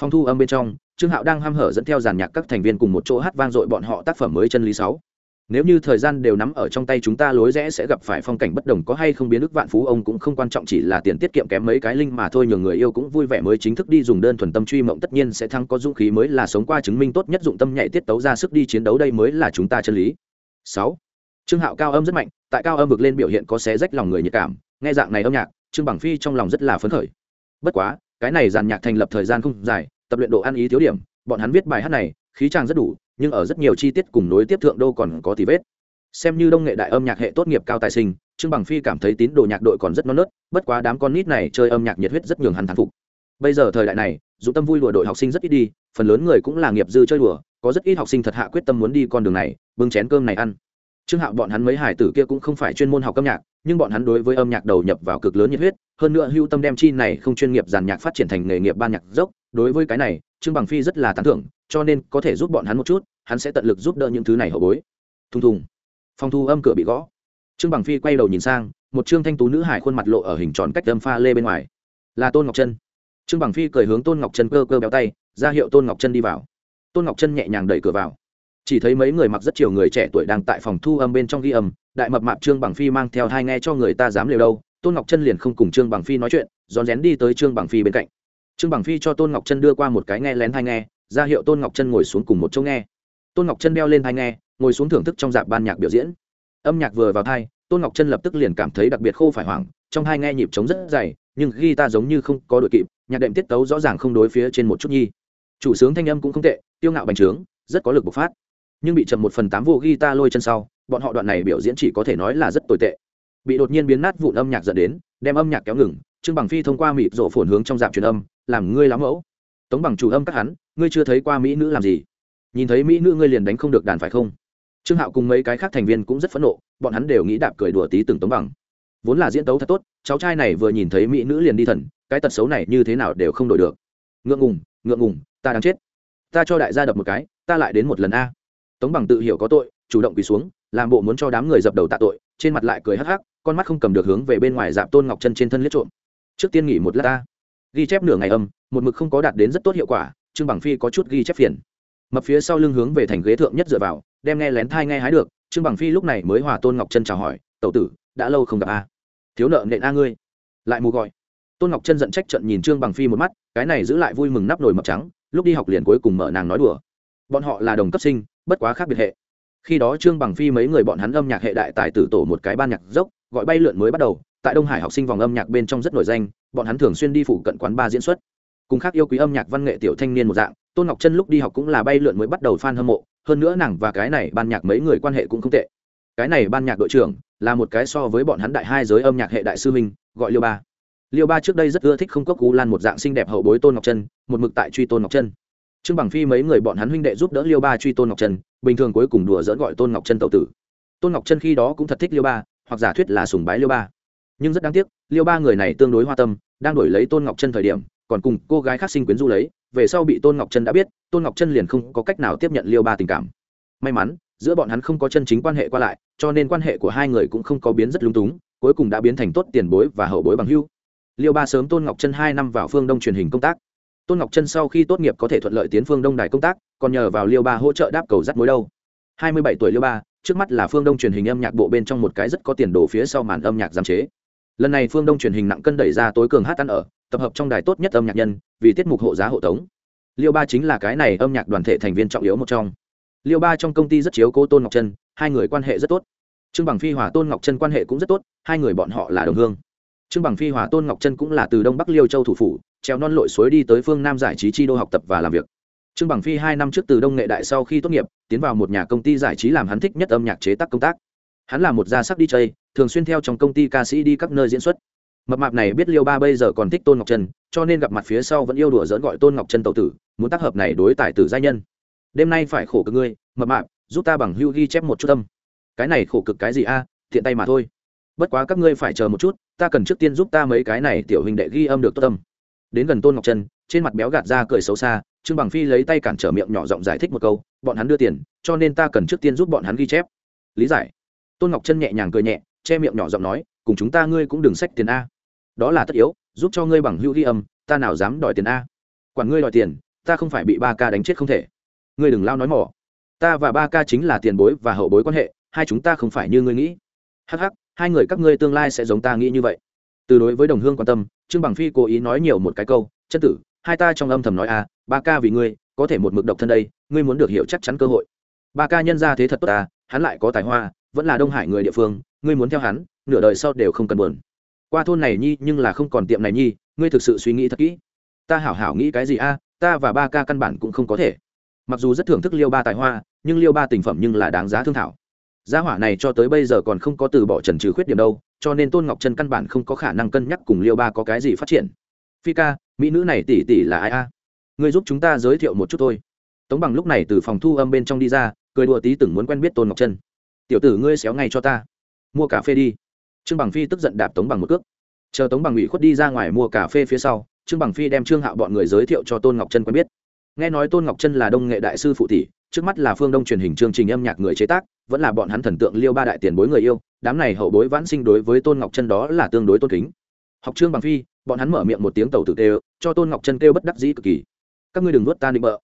phong thu âm bên trong, trương hạo đang h hở dẫn theo giàn nhạc các thành viên cùng một chỗ hát vang dội bọn họ tác phẩm mới chân lý sáu. Nếu như thời gian đều nắm ở trong tay chúng ta lối rẽ sẽ gặp phải phong cảnh bất đồng có hay không biến ức vạn phú, ông cũng không quan trọng chỉ là tiền tiết kiệm kém mấy cái linh mà thôi, nhường người yêu cũng vui vẻ mới chính thức đi dùng đơn thuần tâm truy mộng tất nhiên sẽ thăng có dũng khí mới là sống qua chứng minh tốt nhất, dụng tâm nhạy tiết tấu ra sức đi chiến đấu đây mới là chúng ta chân lý. Sáu. Trương hạo cao âm rất mạnh, tại cao âm vực lên biểu hiện có xé rách lòng người nhạy cảm, nghe dạng này âm nhạc, trương bằng phi trong lòng rất là phấn khởi. Bất quá cái này giàn nhạc thành lập thời gian không dài, tập luyện độ ăn ý thiếu điểm, bọn hắn viết bài hát này, khí trang rất đủ, nhưng ở rất nhiều chi tiết cùng nối tiếp thượng đô còn có tí vết. Xem như đông nghệ đại âm nhạc hệ tốt nghiệp cao tài sinh, trương bằng phi cảm thấy tín đồ nhạc đội còn rất non nớt, bất quá đám con nít này chơi âm nhạc nhiệt huyết rất nhường hắn thán phục. Bây giờ thời đại này dù tâm vui đùa đội học sinh rất ít đi, phần lớn người cũng là nghiệp dư chơi đùa, có rất ít học sinh thật hạ quyết tâm muốn đi con đường này, bưng chén cơm này ăn trương hạo bọn hắn mấy hải tử kia cũng không phải chuyên môn học âm nhạc, nhưng bọn hắn đối với âm nhạc đầu nhập vào cực lớn nhiệt huyết, hơn nữa hưu tâm đem chi này không chuyên nghiệp giàn nhạc phát triển thành nghề nghiệp ban nhạc dốc, đối với cái này, trương bằng phi rất là tán thưởng, cho nên có thể giúp bọn hắn một chút, hắn sẽ tận lực giúp đỡ những thứ này hậu bối. Thùng thùng. Phòng thu âm cửa bị gõ. Trương bằng phi quay đầu nhìn sang, một trương thanh tú nữ hải khuôn mặt lộ ở hình tròn cách âm pha lê bên ngoài. Là tôn ngọc chân trương bằng phi cười hướng tôn ngọc chân cơ cơ béo tay, ra hiệu tôn ngọc chân đi vào. Tôn ngọc chân nhẹ nhàng đẩy cửa vào chỉ thấy mấy người mặc rất nhiều người trẻ tuổi đang tại phòng thu âm bên trong ghi âm, đại mập mạp trương bằng phi mang theo hai nghe cho người ta dám liều đâu, tôn ngọc chân liền không cùng trương bằng phi nói chuyện, rón rén đi tới trương bằng phi bên cạnh. Trương bằng phi cho tôn ngọc chân đưa qua một cái nghe lén hai nghe, ra hiệu tôn ngọc chân ngồi xuống cùng một chỗ nghe. Tôn ngọc chân đeo lên hai nghe, ngồi xuống thưởng thức trong dạp ban nhạc biểu diễn. Âm nhạc vừa vào thai tôn ngọc chân lập tức liền cảm thấy đặc biệt khô phải hoảng, trong hai nghe nhịp trống rất dày, nhưng ghi ta giống như không có đội kịp, nhạc đệm tiết tấu rõ ràng không đối phía trên một chút nhi. Chủ sướng thanh âm cũng không tệ tiêu ngạo bành trướng, rất có lực bộc phát nhưng bị chậm một phần tám vô ghi ta lôi chân sau, bọn họ đoạn này biểu diễn chỉ có thể nói là rất tồi tệ. Bị đột nhiên biến nát vụn âm nhạc dẫn đến, đem âm nhạc kéo ngừng, trương bằng phi thông qua mịt rộ phồn hướng trong dạp truyền âm, làm ngươi lắm mẫu. Tống bằng chủ âm các hắn, ngươi chưa thấy qua mỹ nữ làm gì? Nhìn thấy mỹ nữ ngươi liền đánh không được đàn phải không? Trương hạo cùng mấy cái khác thành viên cũng rất phẫn nộ, bọn hắn đều nghĩ đạp cười đùa tí từng tống bằng. Vốn là diễn tấu thật tốt, cháu trai này vừa nhìn thấy mỹ nữ liền đi thần, cái tật xấu này như thế nào đều không đổi được. Ngượng ngùng ngượng ngùng, ta đang chết. Ta cho đại gia đập một cái, ta lại đến một lần a tống bằng tự hiểu có tội, chủ động quỳ xuống, làm bộ muốn cho đám người dập đầu tạ tội, trên mặt lại cười hắc hắc, con mắt không cầm được hướng về bên ngoài dạp tôn ngọc chân trên thân liếc trộm. Trước tiên nghỉ một lát ta. Ghi chép nửa ngày âm, một mực không có đạt đến rất tốt hiệu quả, trương bằng phi có chút ghi chép phiền. Mập phía sau lưng hướng về thành ghế thượng nhất dựa vào, đem nghe lén thai nghe hái được, trương bằng phi lúc này mới hòa tôn ngọc chân chào hỏi, tẩu tử, đã lâu không gặp a. Thiếu nợ nện a ngươi. Lại mù gọi. Tôn ngọc chân giận trách trận nhìn trương bằng phi một mắt, cái này giữ lại vui mừng nắp nồi mập trắng, lúc đi học liền cuối cùng mở nàng nói đùa bọn họ là đồng cấp sinh, bất quá khác biệt hệ. Khi đó trương bằng phi mấy người bọn hắn âm nhạc hệ đại tài tử tổ một cái ban nhạc dốc, gọi bay lượn mới bắt đầu, tại đông hải học sinh vòng âm nhạc bên trong rất nổi danh, bọn hắn thường xuyên đi phụ cận quán ba diễn xuất. Cùng khác yêu quý âm nhạc văn nghệ tiểu thanh niên một dạng, tôn ngọc chân lúc đi học cũng là bay lượn mới bắt đầu f a n hâm mộ, hơn nữa nàng và cái này ban nhạc mấy người quan hệ cũng không tệ. Cái này ban nhạc đội trưởng là một cái so với bọn hắn đại hai giới âm nhạc hệ đại sư minh gọi liêu ba. Liêu ba trước đây rất ưa thích không cốc cú lan một dạng xinh đẹp hậu bối tôn ngọc chân một mực tại truy tôn ngọc chân trương bằng phi mấy người bọn hắn huynh đệ giúp đỡ liêu ba truy tôn ngọc Trân, bình thường cuối cùng đùa dỡn gọi tôn ngọc Trân tậu tử. Tôn ngọc Trân khi đó cũng thật thích liêu ba hoặc giả thuyết là sùng bái liêu ba. Nhưng rất đáng tiếc liêu ba người này tương đối hoa tâm đang đổi lấy tôn ngọc Trân thời điểm còn cùng cô gái khác sinh quyến du lấy về sau bị tôn ngọc Trân đã biết tôn ngọc Trân liền không có cách nào tiếp nhận liêu ba tình cảm. May mắn giữa bọn hắn không có chân chính quan hệ qua lại cho nên quan hệ của hai người cũng không có biến rất lung túng cuối cùng đã biến thành tốt tiền bối và hậu bối bằng hưu liêu ba sớm tôn ngọc Trân hai năm vào phương đông truyền hình công tác tôn ngọc chân sau khi tốt nghiệp có thể thuận lợi tiến phương đông đài công tác, còn nhờ vào liêu ba hỗ trợ đáp cầu rắt mối đâu. Hai mươi bảy tuổi liêu ba, trước mắt là phương đông truyền hình âm nhạc bộ bên trong một cái rất có tiền đồ phía sau màn âm nhạc giám chế. Lần này phương đông truyền hình nặng cân đẩy ra tối cường hát ăn ở, tập hợp trong đài tốt nhất âm nhạc nhân, vì tiết mục hộ giá hộ tống. Liêu ba chính là cái này âm nhạc đoàn thể thành viên trọng yếu một trong. Liêu ba trong công ty rất chiếu cô tôn ngọc trân, hai người quan hệ rất tốt. Trương bằng phi hòa tôn ngọc trân quan hệ cũng rất tốt, hai người bọn họ là đồng hương trương bằng phi hòa tôn ngọc trân cũng là từ đông bắc liêu châu thủ phủ treo non lội suối đi tới phương nam giải trí chi đô học tập và làm việc. Trương bằng phi hai năm trước từ đông nghệ đại sau khi tốt nghiệp tiến vào một nhà công ty giải trí làm hắn thích nhất âm nhạc chế tác công tác. Hắn là một gia sắc DJ, thường xuyên theo trong công ty ca sĩ đi các nơi diễn xuất. Mập mạp này biết liêu ba bây giờ còn thích tôn ngọc trân cho nên gặp mặt phía sau vẫn yêu đùa dỡn gọi tôn ngọc trân tậu tử muốn tác hợp này đối tài tử gia nhân. Đêm nay phải khổ cực ngươi mập mạp giúp ta bằng hưu ghi chép một chút tâm cái này khổ cực cái gì a thiện tay mà thôi. Bất quá các ngươi phải chờ một chút ta cần trước tiên giúp ta mấy cái này tiểu huynh đệ ghi âm được tốt tâm. Đến gần tôn ngọc trân, trên mặt béo gạt ra cười xấu xa, trương bằng phi lấy tay cản trở miệng nhỏ giọng giải thích một câu, bọn hắn đưa tiền, cho nên ta cần trước tiên giúp bọn hắn ghi chép. Lý giải. Tôn ngọc trân nhẹ nhàng cười nhẹ, che miệng nhỏ giọng nói, cùng chúng ta ngươi cũng đừng sách tiền a. Đó là tất yếu, giúp cho ngươi bằng hữu ghi âm, ta nào dám đòi tiền a? Quản ngươi đòi tiền, ta không phải bị ba ca đánh chết không thể. Ngươi đừng lao nói mỏ. Ta và ba ca chính là tiền bối và hậu bối quan hệ, hai chúng ta không phải như ngươi nghĩ. Hắc hắc hai người các ngươi tương lai sẽ giống ta nghĩ như vậy. Từ đối với đồng hương quan tâm, trương bằng phi cố ý nói nhiều một cái câu, chân tử, hai ta trong âm thầm nói a ba ca vì ngươi, có thể một mực độc thân đây, ngươi muốn được hiểu chắc chắn cơ hội. Ba ca nhân ra thế thật tốt ta hắn lại có tài hoa, vẫn là đông hải người địa phương, ngươi muốn theo hắn, nửa đời sau đều không cần buồn. Qua thôn này nhi, nhưng là không còn tiệm này nhi, ngươi thực sự suy nghĩ thật kỹ. Ta hảo hảo nghĩ cái gì a ta và ba ca căn bản cũng không có thể. Mặc dù rất thưởng thức liêu ba tài hoa, nhưng liêu ba tình phẩm nhưng là đáng giá thương thảo gia hỏa này cho tới bây giờ còn không có từ bỏ trần trừ khuyết điểm đâu, cho nên tôn ngọc trân căn bản không có khả năng cân nhắc cùng liêu ba có cái gì phát triển. Phi ca, mỹ nữ này tỷ tỷ là ai a? Ngươi giúp chúng ta giới thiệu một chút thôi. Tống bằng lúc này từ phòng thu âm bên trong đi ra, cười đùa tí từng muốn quen biết tôn ngọc trân. Tiểu tử ngươi xéo ngay cho ta. Mua cà phê đi. Trương bằng phi tức giận đạp tống bằng một cước. Chờ tống bằng ủy khuất đi ra ngoài mua cà phê phía sau, trương bằng phi đem trương hạo bọn người giới thiệu cho tôn ngọc trân quen biết nghe nói tôn ngọc chân là đông nghệ đại sư phụ tỷ trước mắt là phương đông truyền hình chương trình âm nhạc người chế tác, vẫn là bọn hắn thần tượng liêu ba đại tiền bối người yêu, đám này hậu bối vãn sinh đối với tôn ngọc chân đó là tương đối tôn kính. Học trương bằng phi, bọn hắn mở miệng một tiếng tàu tự kêu, cho tôn ngọc chân kêu bất đắc dĩ cực kỳ. Các ngươi đừng nuốt ta định bợ.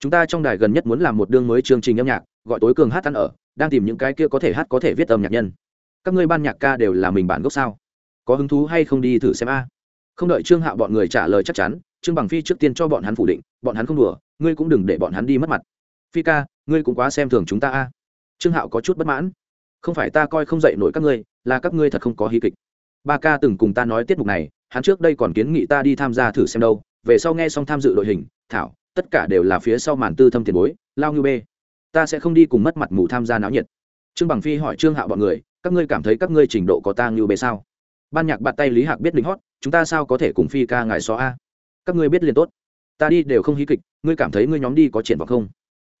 Chúng ta trong đài gần nhất muốn làm một đương mới chương trình âm nhạc, gọi tối cường hát ăn ở, đang tìm những cái kia có thể hát có thể viết âm nhạc nhân. Các ngươi ban nhạc ca đều là mình bản gốc sao? Có hứng thú hay không đi thử xem a? Không đợi trương hạo bọn người trả lời chắc chắn trương bằng phi trước tiên cho bọn hắn phủ định, bọn hắn không đùa, ngươi cũng đừng để bọn hắn đi mất mặt. Phi ca, ngươi cũng quá xem thường chúng ta a. Trương hạo có chút bất mãn. Không phải ta coi không dạy nổi các ngươi, là các ngươi thật không có hí kịch. Ba ca từng cùng ta nói tiết mục này, hắn trước đây còn kiến nghị ta đi tham gia thử xem đâu, về sau nghe xong tham dự đội hình, thảo, tất cả đều là phía sau màn tư thâm tiền bối, lao như bê. Ta sẽ không đi cùng mất mặt mù tham gia náo nhiệt. Trương bằng phi hỏi trương hạo bọn người, các ngươi cảm thấy các ngươi trình độ có tang như bê sao? Ban nhạc bạt tay lý hạc biết lính hót, chúng ta sao có thể cùng phi ca ngài xó a? Các ngươi biết liền tốt. Ta đi đều không hí kịch, ngươi cảm thấy ngươi nhóm đi có triển vọng không?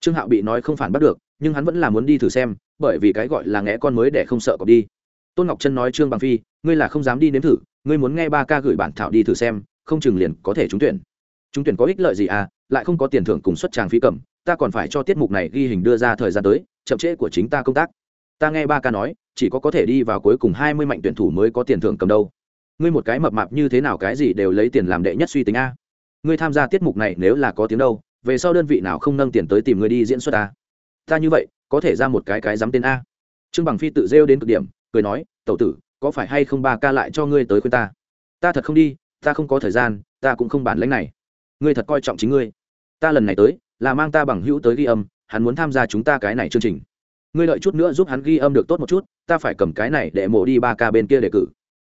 Trương hạo bị nói không phản bắt được, nhưng hắn vẫn là muốn đi thử xem, bởi vì cái gọi là ngẽ con mới để không sợ có đi. Tôn ngọc trân nói trương bằng phi, ngươi là không dám đi nếm thử, ngươi muốn nghe ba ca gửi bản thảo đi thử xem, không chừng liền có thể trúng tuyển. Trúng tuyển có ích lợi gì à? Lại không có tiền thưởng cùng xuất tràng phí cầm, ta còn phải cho tiết mục này ghi hình đưa ra thời gian tới, chậm trễ của chính ta công tác. Ta nghe ba ca nói, chỉ có có thể đi vào cuối cùng hai mươi mạnh tuyển thủ mới có tiền thưởng cầm đâu ngươi một cái mập mạp như thế nào cái gì đều lấy tiền làm đệ nhất suy tính a? Ngươi tham gia tiết mục này nếu là có tiếng đâu, về sau đơn vị nào không nâng tiền tới tìm ngươi đi diễn xuất a. ta như vậy, có thể ra một cái cái dám tên a? Trương bằng phi tự rêu đến cực điểm, cười nói, tẩu tử, có phải hay không ba ca lại cho ngươi tới khuyên ta? Ta thật không đi, ta không có thời gian, ta cũng không bản lãnh này. Ngươi thật coi trọng chính ngươi. Ta lần này tới, là mang ta bằng hữu tới ghi âm, hắn muốn tham gia chúng ta cái này chương trình. Ngươi đợi chút nữa giúp hắn ghi âm được tốt một chút, ta phải cầm cái này để mổ đi ba ca bên kia để cử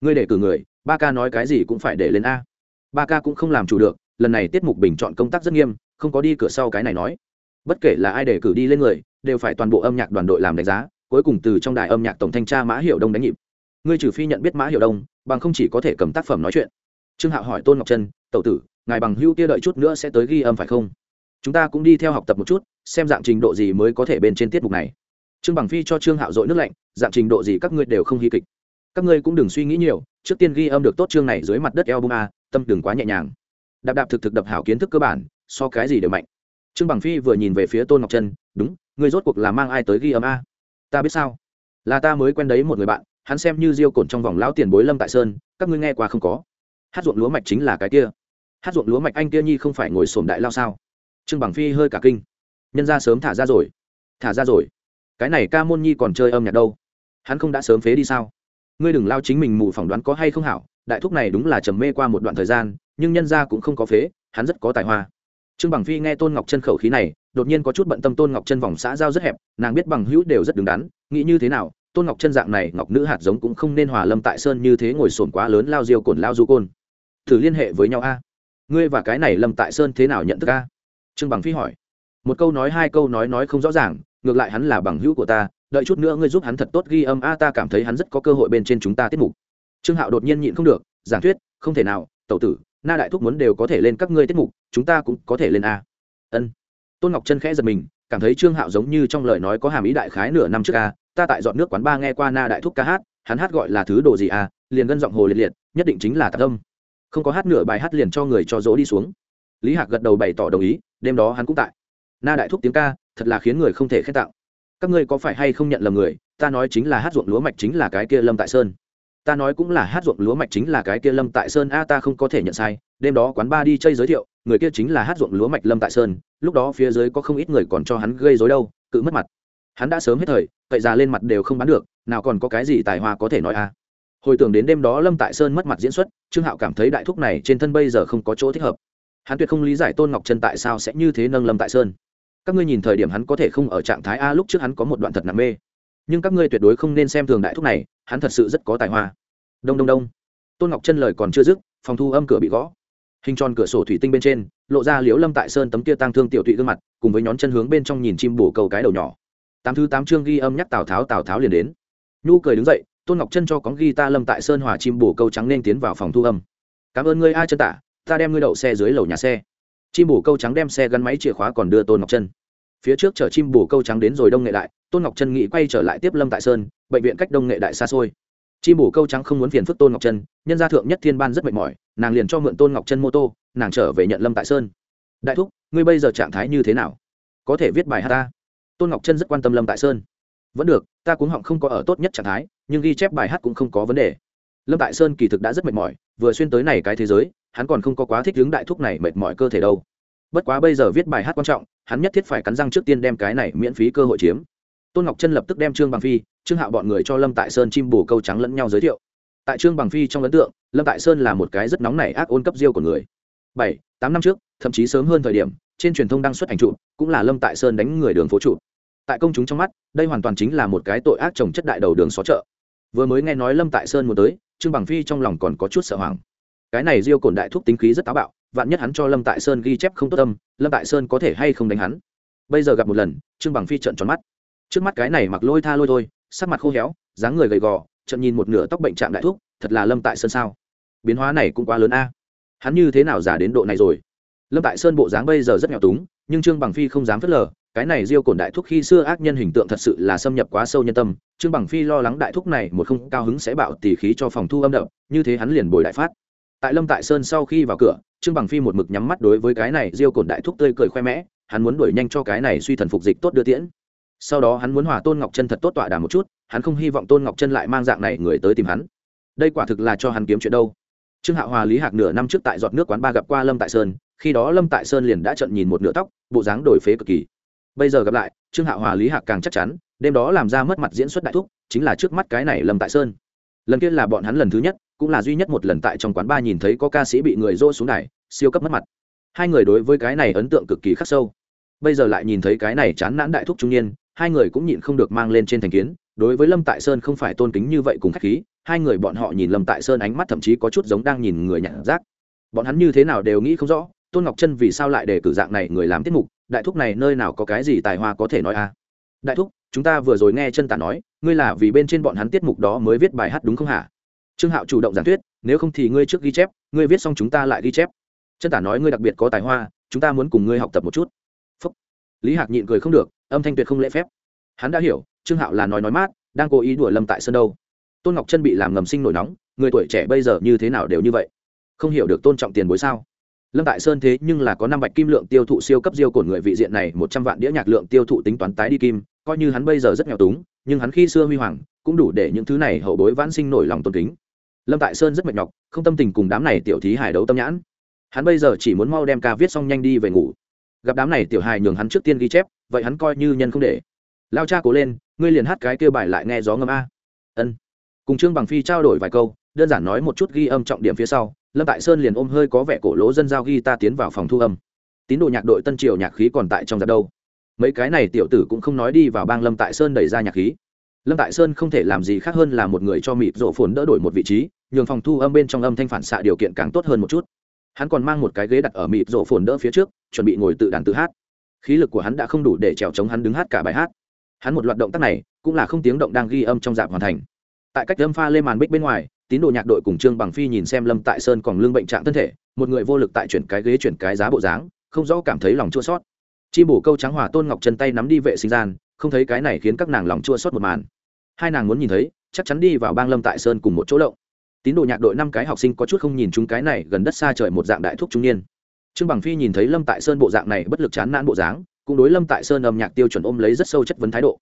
ngươi để cử người, ba ca nói cái gì cũng phải để lên a. Ba ca cũng không làm chủ được, lần này tiết mục bình chọn công tác rất nghiêm, không có đi cửa sau cái này nói. Bất kể là ai để cử đi lên người, đều phải toàn bộ âm nhạc đoàn đội làm đánh giá, cuối cùng từ trong đài âm nhạc tổng thanh tra mã hiệu đông đánh nhịp. Ngươi trừ phi nhận biết mã hiệu đông, bằng không chỉ có thể cầm tác phẩm nói chuyện. Trương hạo hỏi tôn ngọc trân tậu tử, ngài bằng hưu kia đợi chút nữa sẽ tới ghi âm phải không? Chúng ta cũng đi theo học tập một chút, xem dạng trình độ gì mới có thể bên trên tiết mục này. Trương bằng phi cho trương hạo dội nước lạnh, dạng trình độ gì các ngươi đều không hy kịch các ngươi cũng đừng suy nghĩ nhiều, trước tiên ghi âm được tốt chương này dưới mặt đất album a, tâm đừng quá nhẹ nhàng. Đạp đạp thực thực đập hảo kiến thức cơ bản, so cái gì đều mạnh. Trương bằng phi vừa nhìn về phía tôn ngọc trân, đúng, ngươi rốt cuộc là mang ai tới ghi âm a? Ta biết sao. Là ta mới quen đấy một người bạn, hắn xem như diêu cồn trong vòng lão tiền bối lâm tại sơn, các ngươi nghe qua không có? Hát ruộng lúa mạch chính là cái kia. Hát ruộng lúa mạch anh kia nhi không phải ngồi sổm đại lao sao? Trương bằng phi hơi cả kinh. Nhân ra sớm thả ra rồi. Thả ra rồi. Cái này ca môn nhi còn chơi âm nhạc đâu? Hắn không đã sớm phế đi sao? Ngươi đừng lao chính mình mù phỏng đoán có hay không hảo, đại thúc này đúng là trầm mê qua một đoạn thời gian, nhưng nhân ra cũng không có phế, hắn rất có tài hoa. Trương bằng phi nghe tôn ngọc chân khẩu khí này, đột nhiên có chút bận tâm tôn ngọc chân vòng xã giao rất hẹp, nàng biết bằng hữu đều rất đứng đắn, nghĩ như thế nào, tôn ngọc chân dạng này, ngọc nữ hạt giống cũng không nên hòa lâm tại sơn như thế ngồi sồn quá lớn lao diêu cồn lao du côn. Thử liên hệ với nhau a. Ngươi và cái này lâm tại sơn thế nào nhận thức a? Trương bằng phi hỏi. Một câu nói, hai câu nói nói không rõ ràng, ngược lại hắn là bằng hữu của ta đợi chút nữa ngươi giúp hắn thật tốt ghi âm, a, ta cảm thấy hắn rất có cơ hội bên trên chúng ta tiết mục. Trương hạo đột nhiên nhịn không được, giảng thuyết, không thể nào, tẩu tử, na đại thúc muốn đều có thể lên các ngươi tiết mục, chúng ta cũng có thể lên a. Ân. Tôn ngọc chân khẽ giật mình, cảm thấy trương hạo giống như trong lời nói có hàm ý đại khái nửa năm trước a, ta tại dọn nước quán ba nghe qua na đại thúc ca hát, hắn hát gọi là thứ đồ gì a, liền gân giọng hồ liệt liệt, nhất định chính là tạc âm. Không có hát nửa bài hát liền cho người cho dỗ đi xuống. Lý hạc gật đầu bày tỏ đồng ý, đêm đó hắn cũng tại. Na đại thúc tiếng ca, thật là khiến người không thể khen tặng các ngươi có phải hay không nhận lầm người, ta nói chính là hát ruộng lúa mạch chính là cái kia lâm tại sơn. Ta nói cũng là hát ruộng lúa mạch chính là cái kia lâm tại sơn, a, ta không có thể nhận sai, đêm đó quán ba đi chơi giới thiệu, người kia chính là hát ruộng lúa mạch lâm tại sơn, lúc đó phía dưới có không ít người còn cho hắn gây dối đâu, cự mất mặt. Hắn đã sớm hết thời, cậy già lên mặt đều không bán được, nào còn có cái gì tài hoa có thể nói a. Hồi tưởng đến đêm đó lâm tại sơn mất mặt diễn xuất, trương hạo cảm thấy đại thúc này trên thân bây giờ không có chỗ thích hợp. Hắn tuyệt không lý giải tôn ngọc trân tại sao sẽ như thế nâng lâm tại sơn các ngươi nhìn thời điểm hắn có thể không ở trạng thái a, lúc trước hắn có một đoạn thật nặng mê. Nhưng các ngươi tuyệt đối không nên xem thường đại thúc này, hắn thật sự rất có tài hoa. Đông đông đông. Tôn ngọc chân lời còn chưa dứt, phòng thu âm cửa bị gõ. Hình tròn cửa sổ thủy tinh bên trên, lộ ra liếu lâm tại sơn tấm kia tăng thương tiểu thụy gương mặt, cùng với nhón chân hướng bên trong nhìn chim bổ cầu cái đầu nhỏ. Tám thứ tám chương ghi âm nhắc tào tháo tào tháo liền đến. Nhu cười đứng dậy, tôn ngọc chân cho cóng ghi ta lâm tại sơn hòa chim bổ câu trắng nên tiến vào phòng thu âm. Cảm ơn ngươi ai chân tả, ta đem ngươi đậu xe dưới lầu nhà xe chim bổ câu trắng đem xe gắn máy chìa khóa còn đưa tôn ngọc chân phía trước chở chim bổ câu trắng đến rồi đông nghệ đại, tôn ngọc chân nghĩ quay trở lại tiếp lâm tại sơn, bệnh viện cách đông nghệ đại xa xôi. Chim bổ câu trắng không muốn phiền phức tôn ngọc chân nhân gia thượng nhất thiên ban rất mệt mỏi, nàng liền cho mượn tôn ngọc chân mô tô, nàng trở về nhận lâm tại sơn. Đại thúc, ngươi bây giờ trạng thái như thế nào? Có thể viết bài hát ta? Tôn ngọc chân rất quan tâm lâm tại sơn. Vẫn được, ta cũng họng không có ở tốt nhất trạng thái, nhưng ghi chép bài hát cũng không có vấn đề. Lâm tại sơn kỳ thực đã rất mệt mỏi, vừa xuyên tới này cái thế giới hắn còn không có quá thích hướng đại thúc này mệt mỏi cơ thể đâu. Bất quá bây giờ viết bài hát quan trọng, hắn nhất thiết phải cắn răng trước tiên đem cái này miễn phí cơ hội chiếm. Tôn ngọc chân lập tức đem trương bằng phi, trương hạo bọn người cho lâm tại sơn chim bù câu trắng lẫn nhau giới thiệu. Tại trương bằng phi trong ấn tượng, lâm tại sơn là một cái rất nóng nảy ác ôn cấp diêu của người. Bảy, tám năm trước, thậm chí sớm hơn thời điểm, trên truyền thông đăng xuất ảnh trụ cũng là lâm tại sơn đánh người đường phố trụ tại công chúng trong mắt, đây hoàn toàn chính là một cái tội ác trồng chất đại đầu đường xó chợ. Vừa mới nghe nói lâm tại sơn muốn tới, trương bằng phi trong lòng còn có chút sợ hoảng cái này diêu cổn đại thúc tính khí rất táo bạo, vạn nhất hắn cho lâm tại sơn ghi chép không tốt tâm lâm tại sơn có thể hay không đánh hắn? Bây giờ gặp một lần, trương bằng phi trận tròn mắt. Trước mắt cái này mặc lôi tha lôi thôi, sắc mặt khô héo, dáng người gầy gò trận nhìn một nửa tóc bệnh trạng đại thúc, thật là lâm tại sơn sao? Biến hóa này cũng quá lớn a. Hắn như thế nào giả đến độ này rồi? Lâm tại sơn bộ dáng bây giờ rất nghèo túng, nhưng trương bằng phi không dám phớt lờ, cái này diêu cổn đại thúc khi xưa ác nhân hình tượng thật sự là xâm nhập quá sâu nhân tâm, trương bằng phi lo lắng đại thúc này một không cao hứng sẽ bạo tỉ khí cho phòng thu âm đậm như thế hắn liền bồi đại phát tại lâm tại sơn sau khi vào cửa, trương bằng phi một mực nhắm mắt đối với cái này diêu cổn đại thúc tươi cười khoe mẽ, hắn muốn đuổi nhanh cho cái này suy thần phục dịch tốt đưa tiễn. Sau đó hắn muốn hòa tôn ngọc chân thật tốt tọa đàm một chút, hắn không hy vọng tôn ngọc chân lại mang dạng này người tới tìm hắn. Đây quả thực là cho hắn kiếm chuyện đâu. Trương hạ hòa lý hạc nửa năm trước tại giọt nước quán ba gặp qua lâm tại sơn, khi đó lâm tại sơn liền đã trận nhìn một nửa tóc, bộ dáng đổi phế cực kỳ. Bây giờ gặp lại, trương Hạ hòa lý hạc càng chắc chắn, đêm đó làm ra mất mặt diễn xuất đại thúc, chính là trước mắt cái này lâm tại sơn. Lần kia là bọn hắn lần thứ nhất cũng là duy nhất một lần tại trong quán bar nhìn thấy có ca sĩ bị người dỗ xuống này siêu cấp mất mặt. Hai người đối với cái này ấn tượng cực kỳ khắc sâu. Bây giờ lại nhìn thấy cái này chán nản đại thúc trung niên, hai người cũng nhịn không được mang lên trên thành kiến, đối với lâm tại sơn không phải tôn kính như vậy cùng khách khí, hai người bọn họ nhìn lâm tại sơn ánh mắt thậm chí có chút giống đang nhìn người nhặt rác. Bọn hắn như thế nào đều nghĩ không rõ, tôn ngọc chân vì sao lại để cử dạng này người làm tiết mục, đại thúc này nơi nào có cái gì tài hoa có thể nói a à? đại thúc, chúng ta vừa rồi nghe chân tả nói, ngươi là vì bên trên bọn hắn tiết mục đó mới viết bài hát đúng không hả? Trương hạo chủ động giảng thuyết, nếu không thì ngươi trước ghi chép, ngươi viết xong chúng ta lại ghi chép. Chân tả nói ngươi đặc biệt có tài hoa, chúng ta muốn cùng ngươi học tập một chút. Phúc. lý hạc nhịn cười không được, âm thanh tuyệt không lễ phép. Hắn đã hiểu, trương hạo là nói nói mát, đang cố ý đùa lâm tại sân đâu. Tôn ngọc chân bị làm ngầm sinh nổi nóng, người tuổi trẻ bây giờ như thế nào đều như vậy. Không hiểu được tôn trọng tiền bối sao? Lâm tại sơn thế nhưng là có năm bạch kim lượng tiêu thụ siêu cấp diêu cổn người vị diện này, một trăm vạn đĩa nhạc lượng tiêu thụ tính toán tái đi kim, coi như hắn bây giờ rất nghèo túng, nhưng hắn khi xưa huy hoàng, cũng đủ để những thứ này hậu bối vãn sinh nổi lòng tôn kính lâm tại sơn rất mệt nhọc, không tâm tình cùng đám này tiểu thí hải đấu tâm nhãn. Hắn bây giờ chỉ muốn mau đem ca viết xong nhanh đi về ngủ. Gặp đám này tiểu hài nhường hắn trước tiên ghi chép, vậy hắn coi như nhân không để. Lao cha cố lên, ngươi liền hát cái kêu bài lại nghe gió ngâm a. Ân. Cùng trương bằng phi trao đổi vài câu, đơn giản nói một chút ghi âm trọng điểm phía sau, lâm tại sơn liền ôm hơi có vẻ cổ lỗ dân giao ghi ta tiến vào phòng thu âm. Tín đồ nhạc đội tân triều nhạc khí còn tại trong giặc đâu. Mấy cái này tiểu tử cũng không nói đi vào bang lâm tại sơn đẩy ra nhạc khí lâm tại sơn không thể làm gì khác hơn là một người cho mịt rộ phồn đỡ đổi một vị trí, nhường phòng thu âm bên trong âm thanh phản xạ điều kiện càng tốt hơn một chút. Hắn còn mang một cái ghế đặt ở mịt rộ phồn đỡ phía trước, chuẩn bị ngồi tự đàn tự hát. Khí lực của hắn đã không đủ để trèo chống hắn đứng hát cả bài hát. Hắn một loạt động tác này, cũng là không tiếng động đang ghi âm trong dạp hoàn thành. Tại cách âm pha lên màn bích bên ngoài, tín đồ nhạc đội cùng trương bằng phi nhìn xem lâm tại sơn còn lương bệnh trạng thân thể, một người vô lực tại chuyển cái ghế chuyển cái giá bộ dáng, không rõ cảm thấy lòng chua sót Chi bổ câu trắng hòa tôn ngọc chân tay nắm đi vệ sinh gian, không thấy cái này khiến các nàng lòng chua xót một màn. Hai nàng muốn nhìn thấy, chắc chắn đi vào bang lâm tại sơn cùng một chỗ lộng. Tín đồ nhạc đội năm cái học sinh có chút không nhìn chúng cái này gần đất xa trời một dạng đại thúc trung niên. Trương bằng phi nhìn thấy lâm tại sơn bộ dạng này bất lực chán nản bộ dáng, cũng đối lâm tại sơn âm nhạc tiêu chuẩn ôm lấy rất sâu chất vấn thái độ.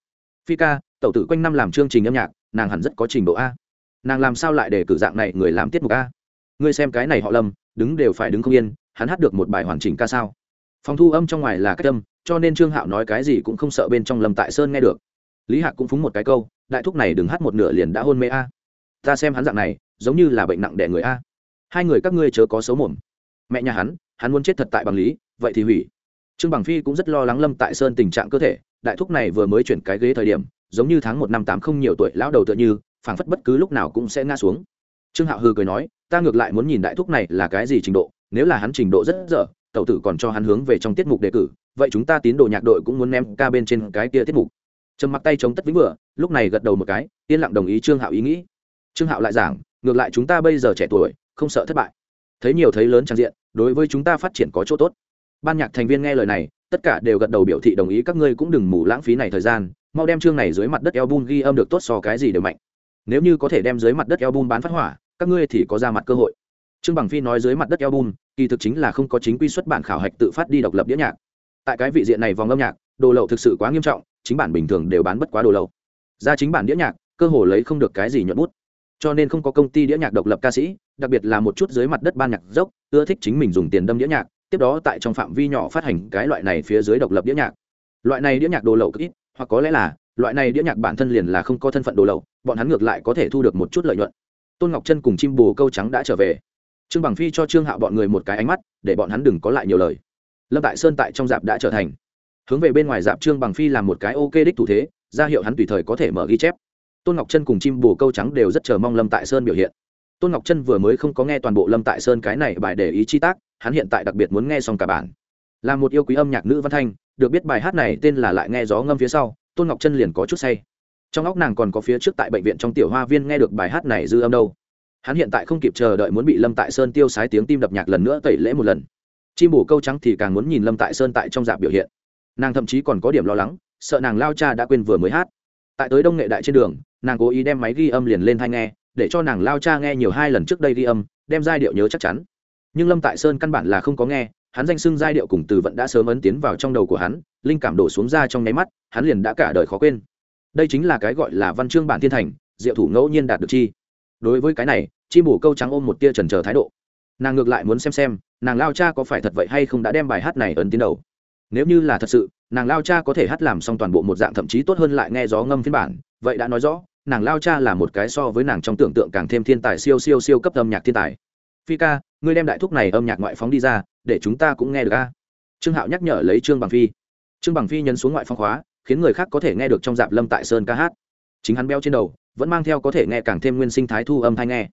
Phi ca, tẩu tử quanh năm làm chương trình âm nhạc, nàng hẳn rất có trình độ a. Nàng làm sao lại để cử dạng này người làm tiết mục a? Ngươi xem cái này họ lâm, đứng đều phải đứng không yên, hắn hát được một bài hoàn chỉnh ca sao? Phòng thu âm trong ngoài là cách âm, cho nên trương hạo nói cái gì cũng không sợ bên trong lâm tại sơn nghe được. Lý hạc cũng phúng một cái câu, đại thúc này đừng hát một nửa liền đã hôn mê a. Ta xem hắn dạng này, giống như là bệnh nặng đẻ người a. Hai người các ngươi chớ có xấu mồm. Mẹ nhà hắn hắn muốn chết thật tại bằng lý, vậy thì hủy. Trương bằng phi cũng rất lo lắng lâm tại sơn tình trạng cơ thể, đại thúc này vừa mới chuyển cái ghế thời điểm, giống như tháng một năm tám không nhiều tuổi lão đầu tựa như, phảng phất bất cứ lúc nào cũng sẽ ngã xuống. Trương hạo hư cười nói, ta ngược lại muốn nhìn đại thúc này là cái gì trình độ, nếu là hắn trình độ rất dở tẩu tử còn cho hắn hướng về trong tiết mục đề cử, vậy chúng ta tín đồ nhạc đội cũng muốn ném ca bên trên cái kia tiết mục. Trầm mặc tay chống tất vĩnh vừa, lúc này gật đầu một cái, yên lặng đồng ý trương hạo ý nghĩ. Trương hạo lại giảng, ngược lại chúng ta bây giờ trẻ tuổi, không sợ thất bại. Thấy nhiều thấy lớn trang diện, đối với chúng ta phát triển có chỗ tốt. Ban nhạc thành viên nghe lời này, tất cả đều gật đầu biểu thị đồng ý, các ngươi cũng đừng mù lãng phí này thời gian, mau đem chương này dưới mặt đất album ghi âm được tốt so cái gì đều mạnh. Nếu như có thể đem dưới mặt đất album bán phát hỏa, các ngươi thì có ra mặt cơ hội. Trương bằng phi nói dưới mặt đất album kỳ thực chính là không có chính quy xuất bản khảo hạch tự phát đi độc lập đĩa nhạc. Tại cái vị diện này vòng âm nhạc, đồ lậu thực sự quá nghiêm trọng, chính bản bình thường đều bán bất quá đồ lậu. Ra chính bản đĩa nhạc, cơ hồ lấy không được cái gì nhuận bút. Cho nên không có công ty đĩa nhạc độc lập ca sĩ, đặc biệt là một chút dưới mặt đất ban nhạc dốc, ưa thích chính mình dùng tiền đâm đĩa nhạc, tiếp đó tại trong phạm vi nhỏ phát hành cái loại này phía dưới độc lập đĩa nhạc. Loại này đĩa nhạc đồ lậu cực ít, hoặc có lẽ là, loại này đĩa nhạc bản thân liền là không có thân phận đồ lậu, bọn hắn ngược lại có thể thu được một chút lợi nhuận. Tôn ngọc chân cùng chim bồ câu trắng đã trở về trương bằng phi cho trương hạo bọn người một cái ánh mắt, để bọn hắn đừng có lại nhiều lời. Lâm tại sơn tại trong dạp đã trở thành. Hướng về bên ngoài dạp trương bằng phi làm một cái ok đích thủ thế, ra hiệu hắn tùy thời có thể mở ghi chép. Tôn ngọc chân cùng chim bồ câu trắng đều rất chờ mong lâm tại sơn biểu hiện. Tôn ngọc chân vừa mới không có nghe toàn bộ lâm tại sơn cái này bài để ý chi tác, hắn hiện tại đặc biệt muốn nghe xong cả bản. Là một yêu quý âm nhạc nữ văn thanh, được biết bài hát này tên là lại nghe gió ngâm phía sau, tôn ngọc chân liền có chút say. Trong óc nàng còn có phía trước tại bệnh viện trong tiểu hoa viên nghe được bài hát này dư âm đâu hắn hiện tại không kịp chờ đợi muốn bị lâm tại sơn tiêu sái tiếng tim đập nhạc lần nữa tẩy lễ một lần. Chim bổ câu trắng thì càng muốn nhìn lâm tại sơn tại trong dạp biểu hiện. Nàng thậm chí còn có điểm lo lắng, sợ nàng lao cha đã quên vừa mới hát. Tại tới đông nghệ đại trên đường, nàng cố ý đem máy ghi âm liền lên thai nghe, để cho nàng lao cha nghe nhiều hai lần trước đây ghi âm, đem giai điệu nhớ chắc chắn. Nhưng lâm tại sơn căn bản là không có nghe, hắn danh xưng giai điệu cùng từ vận đã sớm ấn tiến vào trong đầu của hắn, linh cảm đổ xuống ra trong nháy mắt, hắn liền đã cả đời khó quên. Đây chính là cái gọi là văn chương bản thiên thành, diệu thủ ngẫu nhiên đạt được chi đối với cái này, chim bổ câu trắng ôm một tia trần trờ thái độ. Nàng ngược lại muốn xem xem, nàng lao cha có phải thật vậy hay không đã đem bài hát này ấn tiến đầu. Nếu như là thật sự, nàng lao cha có thể hát làm xong toàn bộ một dạng thậm chí tốt hơn lại nghe gió ngâm phiên bản. Vậy đã nói rõ, nàng lao cha là một cái so với nàng trong tưởng tượng càng thêm thiên tài siêu siêu siêu cấp âm nhạc thiên tài. Phi ca, ngươi đem đại thúc này âm nhạc ngoại phóng đi ra, để chúng ta cũng nghe được a. Trương hạo nhắc nhở lấy trương bằng phi. Trương bằng phi nhấn xuống ngoại phong khóa, khiến người khác có thể nghe được trong dạp lâm tại sơn ca hát. Chính hắn beo trên đầu vẫn mang theo có thể nghe càng thêm nguyên sinh thái thu âm thanh nghe.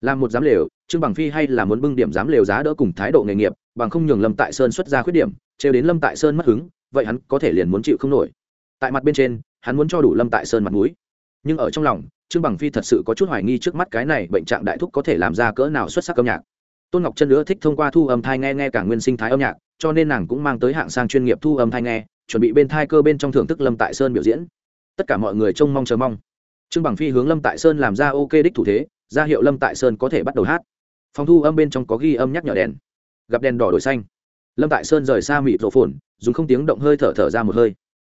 Làm một giám lều, trương bằng phi hay là muốn bưng điểm giám lều giá đỡ cùng thái độ nghề nghiệp, bằng không nhường lâm tại sơn xuất ra khuyết điểm, trêu đến lâm tại sơn mất hứng, vậy hắn có thể liền muốn chịu không nổi. Tại mặt bên trên, hắn muốn cho đủ lâm tại sơn mặt mũi. Nhưng ở trong lòng, trương bằng phi thật sự có chút hoài nghi trước mắt cái này bệnh trạng đại thúc có thể làm ra cỡ nào xuất sắc âm nhạc. Tôn ngọc chân nữa thích thông qua thu âm thai nghe nghe cả nguyên sinh thái âm nhạc, cho nên nàng cũng mang tới hạng sang chuyên nghiệp thu âm thai nghe, chuẩn bị bên thai cơ bên trong thưởng thức lâm tại sơn biểu diễn. Tất cả mọi người trông mong chờ mong trương bằng phi hướng lâm tại sơn làm ra ok đích thủ thế, ra hiệu lâm tại sơn có thể bắt đầu hát. Phòng thu âm bên trong có ghi âm nhắc nhở đèn. Gặp đèn đỏ đổi xanh. Lâm tại sơn rời xa mịt rổ phồn, dùng không tiếng động hơi thở thở ra một hơi.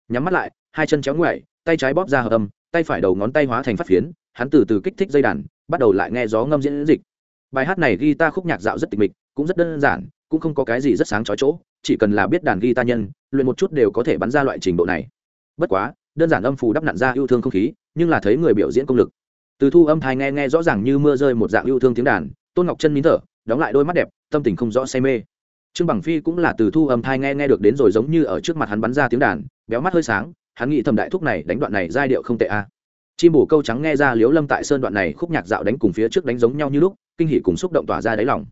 Nhắm mắt lại, hai chân chéo ngoại tay trái bóp ra hợp âm, tay phải đầu ngón tay hóa thành phát phiến, hắn từ từ kích thích dây đàn, bắt đầu lại nghe gió ngâm diễn dịch. Bài hát này ghi ta khúc nhạc dạo rất tịch mịch, cũng rất đơn giản, cũng không có cái gì rất sáng chói chỗ, chỉ cần là biết đàn ghi ta nhân, luyện một chút đều có thể bắn ra loại trình độ này. Bất quá, đơn giản âm phù đắp nặn ra yêu thương không khí nhưng là thấy người biểu diễn công lực. Từ thu âm thai nghe nghe rõ ràng như mưa rơi một dạng yêu thương tiếng đàn, tôn ngọc chân nín thở, đóng lại đôi mắt đẹp, tâm tình không rõ say mê. Trương bằng phi cũng là từ thu âm thai nghe nghe được đến rồi giống như ở trước mặt hắn bắn ra tiếng đàn, béo mắt hơi sáng, hắn nghĩ thầm đại thúc này đánh đoạn này giai điệu không tệ a à. chim bổ câu trắng nghe ra liếu lâm tại sơn đoạn này khúc nhạc dạo đánh cùng phía trước đánh giống nhau như lúc, kinh hỉ cùng xúc động tỏa ra đáy lòng.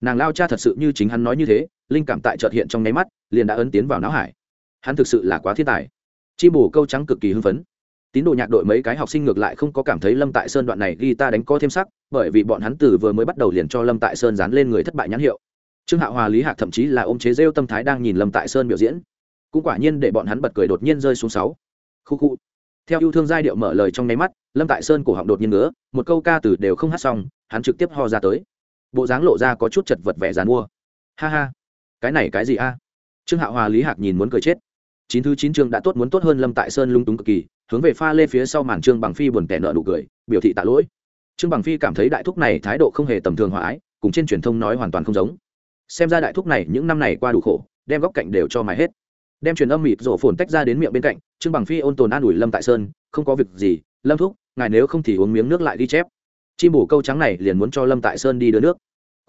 Nàng lao cha thật sự như chính hắn nói như thế, linh cảm tại trợt hiện trong nháy mắt, liền đã ấn tiến vào não hải. Hắn thực sự là quá thiên tài. Chim bổ câu trắng cực kỳ hưng phấn tín đồ nhạc đội mấy cái học sinh ngược lại không có cảm thấy lâm tại sơn đoạn này ghi ta đánh có thêm sắc, bởi vì bọn hắn từ vừa mới bắt đầu liền cho lâm tại sơn dán lên người thất bại nhãn hiệu. Trương hạ hòa, lý hạc thậm chí là ôm chế rêu tâm thái đang nhìn lâm tại sơn biểu diễn. Cũng quả nhiên để bọn hắn bật cười đột nhiên rơi xuống sáu. Khu khu. Theo yêu thương giai điệu mở lời trong nháy mắt, lâm tại sơn cổ họng đột nhiên nữa một câu ca từ đều không hát xong, hắn trực tiếp ho ra tới. Bộ dáng lộ ra có chút chật vật vẻ dàn mua. Ha ha. Cái này cái gì a? Trương hạ hòa, lý hạc nhìn muốn cười chết. Chín thứ chín chương đã tốt muốn tốt hơn lâm tại sơn lung túng cực kỳ hướng về pha lê phía sau màn trương bằng phi buồn tẻ nợ nụ cười, biểu thị tạ lỗi. Trương bằng phi cảm thấy đại thúc này thái độ không hề tầm thường hòa ái, cùng trên truyền thông nói hoàn toàn không giống. Xem ra đại thúc này những năm này qua đủ khổ, đem góc cạnh đều cho mài hết. Đem truyền âm mịt rổ phồn tách ra đến miệng bên cạnh, trương bằng phi ôn tồn an ủi lâm tại sơn, không có việc gì, lâm thúc, ngài nếu không thì uống miếng nước lại ghi chép. Chim bổ câu trắng này liền muốn cho lâm tại sơn đi đưa nước.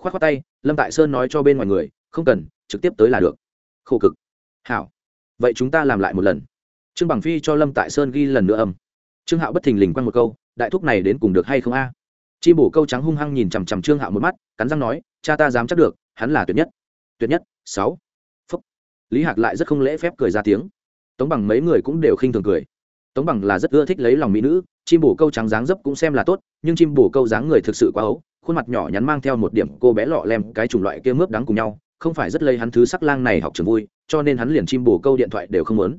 K h o á t k h o á tay, lâm tại sơn nói cho bên ngoài người, không cần, trực tiếp tới là được. Khổ cực. Hảo, vậy chúng ta làm lại một lần trương bằng phi cho lâm tại sơn ghi lần nữa âm. Trương hạo bất thình lình quăng một câu, đại thúc này đến cùng được hay không a? Chim bổ câu trắng hung hăng nhìn chằm chằm trương hạo một mắt, cắn răng nói, cha ta dám chắc được, hắn là tuyệt nhất. Tuyệt nhất? Sáu. Phúc. Lý hạc lại rất không lễ phép cười ra tiếng. Tống bằng mấy người cũng đều khinh thường cười. Tống bằng là rất ưa thích lấy lòng mỹ nữ, chim bổ câu trắng dáng dấp cũng xem là tốt, nhưng chim bổ câu dáng người thực sự quá ấu, khuôn mặt nhỏ nhắn mang theo một điểm cô bé lọ lem, cái chủng loại kia mướp đắng cùng nhau, không phải rất lây hắn thứ sắc lang này học trường vui, cho nên hắn liền chim bổ câu điện thoại đều không muốn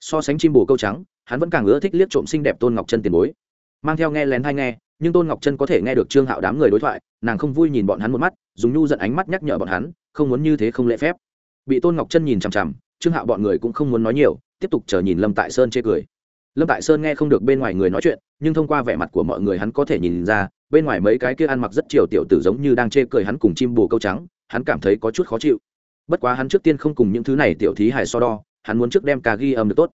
so sánh chim bồ câu trắng, hắn vẫn càng ưa thích liếc trộm xinh đẹp tôn ngọc chân tiền bối. Mang theo nghe lén hay nghe, nhưng tôn ngọc chân có thể nghe được trương hạo đám người đối thoại, nàng không vui nhìn bọn hắn một mắt, dùng nhu giận ánh mắt nhắc nhở bọn hắn, không muốn như thế không lễ phép. Bị tôn ngọc chân nhìn chằm chằm, trương hạo bọn người cũng không muốn nói nhiều, tiếp tục chờ nhìn lâm tại sơn chê cười. Lâm tại sơn nghe không được bên ngoài người nói chuyện, nhưng thông qua vẻ mặt của mọi người hắn có thể nhìn ra, bên ngoài mấy cái kia ăn mặc rất chiều tiểu tử giống như đang chê cười hắn cùng chim bồ câu trắng, hắn cảm thấy có chút khó chịu. Bất quá hắn trước tiên không cùng những thứ này tiểu thí hài so đo hắn muốn trước đem ca ghi âm được tốt.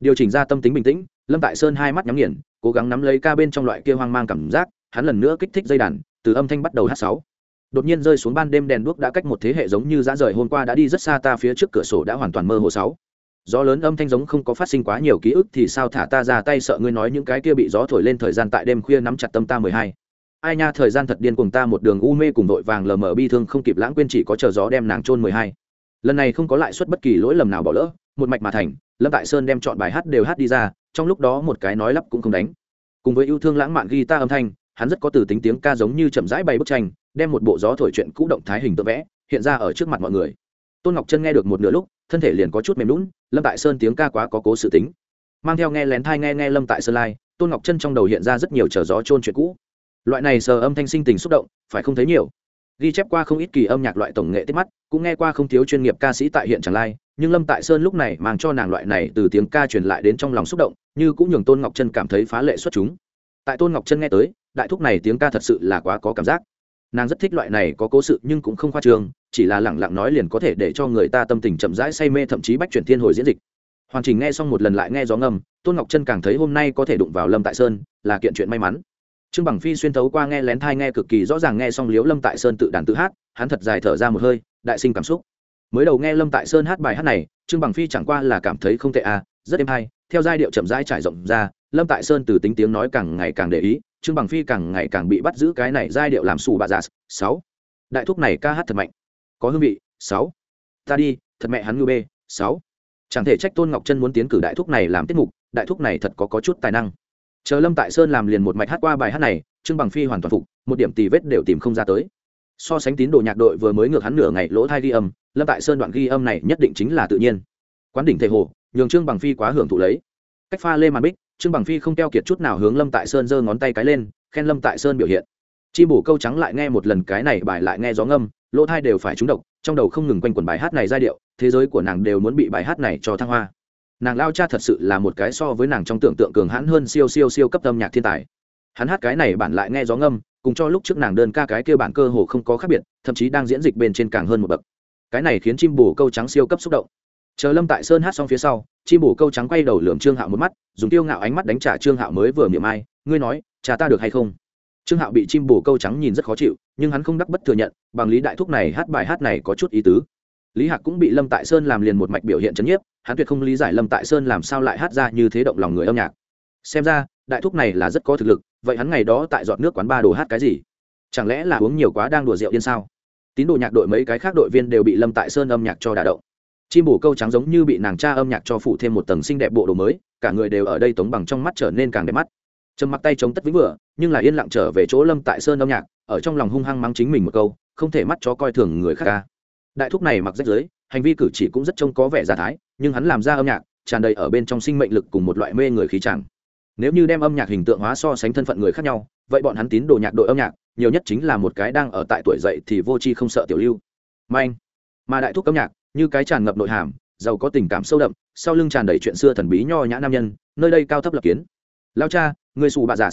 Điều chỉnh ra tâm tính bình tĩnh, lâm tại sơn hai mắt nhắm nghiền, cố gắng nắm lấy ca bên trong loại kia hoang mang cảm giác, hắn lần nữa kích thích dây đàn, từ âm thanh bắt đầu hát sáu. Đột nhiên rơi xuống ban đêm đèn đuốc đã cách một thế hệ giống như dã rời hôm qua đã đi rất xa ta phía trước cửa sổ đã hoàn toàn mơ hồ sáu. Gió lớn âm thanh giống không có phát sinh quá nhiều ký ức thì sao thả ta ra tay sợ ngươi nói những cái kia bị gió thổi lên thời gian tại đêm khuya nắm chặt tâm ta mười hai. Ai nha, thời gian thật điên cùng ta một đường u mê cùng đội vàng lờ mờ bi thương không kịp lãng quên chỉ có chờ gió đem nàng trôn mười hai. Lần này không có lại suất bất kỳ lỗi lầm nào bỏ lỡ một mạch mà thành, lâm tại sơn đem chọn bài hát đều hát đi ra, trong lúc đó một cái nói lắp cũng không đánh. Cùng với yêu thương lãng mạn ghi ta âm thanh, hắn rất có từ tính tiếng ca giống như chậm rãi bay bức tranh, đem một bộ gió thổi chuyện cũ động thái hình tự vẽ, hiện ra ở trước mặt mọi người. Tôn ngọc chân nghe được một nửa lúc, thân thể liền có chút mềm lún lâm tại sơn tiếng ca quá có cố sự tính. Mang theo nghe lén thai nghe nghe lâm tại sơn lai, tôn ngọc chân trong đầu hiện ra rất nhiều trở gió trôn chuyện cũ. Loại này sờ âm thanh sinh tình xúc động, phải không thấy nhiều. Ghi chép qua không ít kỳ âm nhạc loại tổng nghệ tiết mắt, cũng nghe qua không thiếu chuyên nghiệp ca sĩ tại hiện tràng lai nhưng lâm tại sơn lúc này mang cho nàng loại này từ tiếng ca truyền lại đến trong lòng xúc động, như cũng nhường tôn ngọc chân cảm thấy phá lệ xuất chúng. Tại tôn ngọc chân nghe tới, đại thúc này tiếng ca thật sự là quá có cảm giác. Nàng rất thích loại này có cố sự nhưng cũng không khoa trương, chỉ là lẳng lặng nói liền có thể để cho người ta tâm tình chậm rãi say mê thậm chí bách chuyển thiên hồi diễn dịch. Hoàn trình nghe xong một lần lại nghe gió ngầm, tôn ngọc chân càng thấy hôm nay có thể đụng vào lâm tại sơn, là kiện chuyện may mắn. Trương bằng phi xuyên thấu qua nghe lén thai nghe cực kỳ rõ ràng nghe xong liếu lâm tại sơn tự đàn tự hát, hắn thật dài thở ra một hơi, đại sinh cảm xúc mới đầu nghe lâm tại sơn hát bài hát này trương bằng phi chẳng qua là cảm thấy không tệ à rất êm hay. Theo giai điệu chậm rãi trải rộng ra lâm tại sơn từ tính tiếng nói càng ngày càng để ý trương bằng phi càng ngày càng bị bắt giữ cái này giai điệu làm xù bà già. Sáu. Đại thúc này ca hát thật mạnh. Có hương vị. Sáu. Ta đi thật mẹ hắn ngư bê. Sáu. Chẳng thể trách tôn ngọc chân muốn tiến cử đại thúc này làm tiết mục đại thúc này thật có, có chút tài năng. Chờ lâm tại sơn làm liền một mạch hát qua bài hát này trương bằng phi hoàn toàn phục một điểm tì vết đều tìm không ra tới so sánh tín đồ nhạc đội vừa mới ngược hắn nửa ngày lỗ thai ghi âm, lâm tại sơn đoạn ghi âm này nhất định chính là tự nhiên. Quán đỉnh thể hồ, nhường trương bằng phi quá hưởng thụ lấy. Cách pha lê màn bích, trương bằng phi không keo kiệt chút nào hướng lâm tại sơn giơ ngón tay cái lên, khen lâm tại sơn biểu hiện. Chi bổ câu trắng lại nghe một lần, cái này bài lại nghe gió ngâm, lỗ thai đều phải trúng độc, trong đầu không ngừng quanh quần bài hát này giai điệu, thế giới của nàng đều muốn bị bài hát này cho thăng hoa. Nàng lao cha thật sự là một cái so với nàng trong tưởng tượng cường hãn hơn siêu siêu siêu cấp âm nhạc thiên tài. Hắn hát cái này bản lại nghe gió ngâm cùng cho lúc trước nàng đơn ca cái kia bản cơ hồ không có khác biệt, thậm chí đang diễn dịch bên trên càng hơn một bậc. Cái này khiến chim bổ câu trắng siêu cấp xúc động. Chờ lâm tại sơn hát xong phía sau, chim bổ câu trắng quay đầu lượm trương hạo một mắt, dùng tiêu ngạo ánh mắt đánh trả trương hạo mới vừa miệng ai, ngươi nói, cha ta được hay không? Trương hạo bị chim bổ câu trắng nhìn rất khó chịu, nhưng hắn không đắc bất thừa nhận, bằng lý đại thúc này hát bài hát này có chút ý tứ. Lý hạc cũng bị lâm tại sơn làm liền một mạch biểu hiện c nhiếp, hắn tuyệt không lý giải lâm tại sơn làm sao lại hát ra như thế động lòng người âm nhạc xem ra, đại thúc này là rất có thực lực, vậy hắn ngày đó tại giọt nước quán ba đồ hát cái gì? Chẳng lẽ là uống nhiều quá đang đùa rượu điên sao? Tín đồ nhạc đội mấy cái khác đội viên đều bị lâm tại sơn âm nhạc cho đả động. Chim bổ câu trắng giống như bị nàng cha âm nhạc cho phụ thêm một tầng xinh đẹp bộ đồ mới, cả người đều ở đây tống bằng trong mắt trở nên càng đẹp mắt. Trầm mặc tay chống tất vĩnh vừa, nhưng là yên lặng trở về chỗ lâm tại sơn âm nhạc, ở trong lòng hung hăng mắng chính mình một câu, không thể mắt cho coi thường người khác ca. Đại thúc này mặc rách giới hành vi cử chỉ cũng rất trông có vẻ giả thái, nhưng hắn làm ra âm nhạc, tràn đầy ở bên trong sinh mệnh lực cùng một loại mê người khí chẳng nếu như đem âm nhạc hình tượng hóa so sánh thân phận người khác nhau, vậy bọn hắn tín đồ nhạc đội âm nhạc, nhiều nhất chính là một cái đang ở tại tuổi dậy thì vô tri không sợ tiểu lưu. Manh mà đại thúc âm nhạc, như cái tràn ngập nội hàm, giàu có tình cảm sâu đậm, sau lưng tràn đầy chuyện xưa thần bí nho nhã nam nhân, nơi đây cao thấp lập kiến. Lao cha, người xù bạ giả.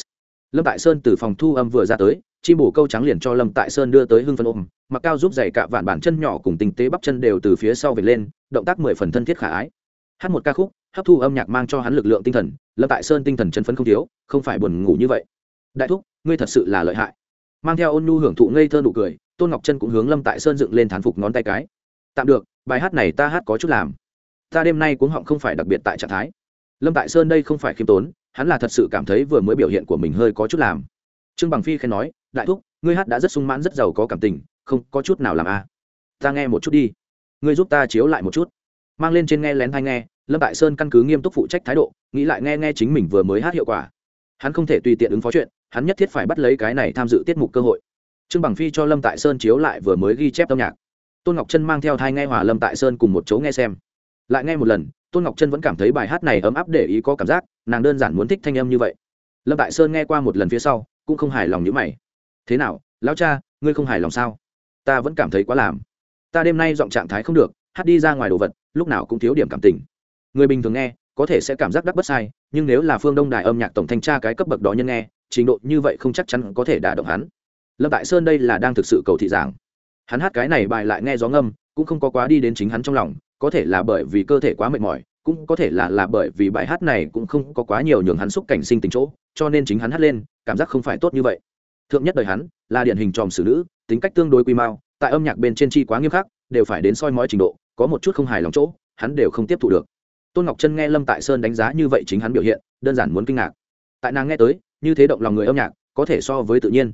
Lâm tại sơn từ phòng thu âm vừa ra tới, chim bổ câu trắng liền cho lâm tại sơn đưa tới hưng phân ôm, mặc cao giúp giày cạ vạn bản chân nhỏ cùng tinh tế bắp chân đều từ phía sau về lên, động tác mười phần thân thiết khả ái. Hát một ca khúc hấp thu âm nhạc mang cho hắn lực lượng tinh thần, lâm tại sơn tinh thần chân phấn không thiếu, không phải buồn ngủ như vậy. Đại thúc, ngươi thật sự là lợi hại. Mang theo ôn nhu hưởng thụ ngây thơ nụ cười, tôn ngọc chân cũng hướng lâm tại sơn dựng lên thán phục ngón tay cái. Tạm được, bài hát này ta hát có chút làm. Ta đêm nay cuống họng không phải đặc biệt tại trạng thái. Lâm tại sơn đây không phải khiêm tốn, hắn là thật sự cảm thấy vừa mới biểu hiện của mình hơi có chút làm. Trương bằng phi khen nói, đại thúc, ngươi hát đã rất sung mãn, rất giàu có cảm tình, không có chút nào làm a à. ta nghe một chút đi. Ngươi giúp ta chiếu lại một chút. Mang lên trên nghe lén thai nghe lâm tại sơn căn cứ nghiêm túc phụ trách thái độ, nghĩ lại nghe nghe chính mình vừa mới hát hiệu quả. Hắn không thể tùy tiện ứng phó chuyện, hắn nhất thiết phải bắt lấy cái này tham dự tiết mục cơ hội. Trương bằng phi cho lâm tại sơn chiếu lại vừa mới ghi chép âm nhạc. Tôn ngọc Trân mang theo thai nghe hòa lâm tại sơn cùng một chỗ nghe xem. Lại nghe một lần, tôn ngọc Trân vẫn cảm thấy bài hát này ấm áp để ý có cảm giác, nàng đơn giản muốn thích thanh âm như vậy. Lâm tại sơn nghe qua một lần phía sau, cũng không hài lòng như mày. Thế nào, lão cha, ngươi không hài lòng sao? Ta vẫn cảm thấy quá làm. Ta đêm nay giọng trạng thái không được, hát đi ra ngoài đồ vật, lúc nào cũng thiếu điểm cảm tình người bình thường nghe, có thể sẽ cảm giác đắc bất sai, nhưng nếu là phương đông đài âm nhạc tổng thanh tra cái cấp bậc đó nhân nghe, trình độ như vậy không chắc chắn có thể đả động hắn. Lâm tại sơn đây là đang thực sự cầu thị giảng. Hắn hát cái này bài lại nghe gió ngâm, cũng không có quá đi đến chính hắn trong lòng, có thể là bởi vì cơ thể quá mệt mỏi, cũng có thể là là bởi vì bài hát này cũng không có quá nhiều nhường hắn xúc cảnh sinh tính chỗ, cho nên chính hắn hát lên, cảm giác không phải tốt như vậy. Thượng nhất đời hắn, là điển hình tròm xử nữ, tính cách tương đối quy mao, tại âm nhạc bên trên chi quá nghiêm khắc, đều phải đến soi mói trình độ, có một chút không hài lòng chỗ, hắn đều không tiếp thu được tôn ngọc chân nghe lâm tại sơn đánh giá như vậy chính hắn biểu hiện, đơn giản muốn kinh ngạc. Tại nàng nghe tới, như thế động lòng người âm nhạc, có thể so với tự nhiên.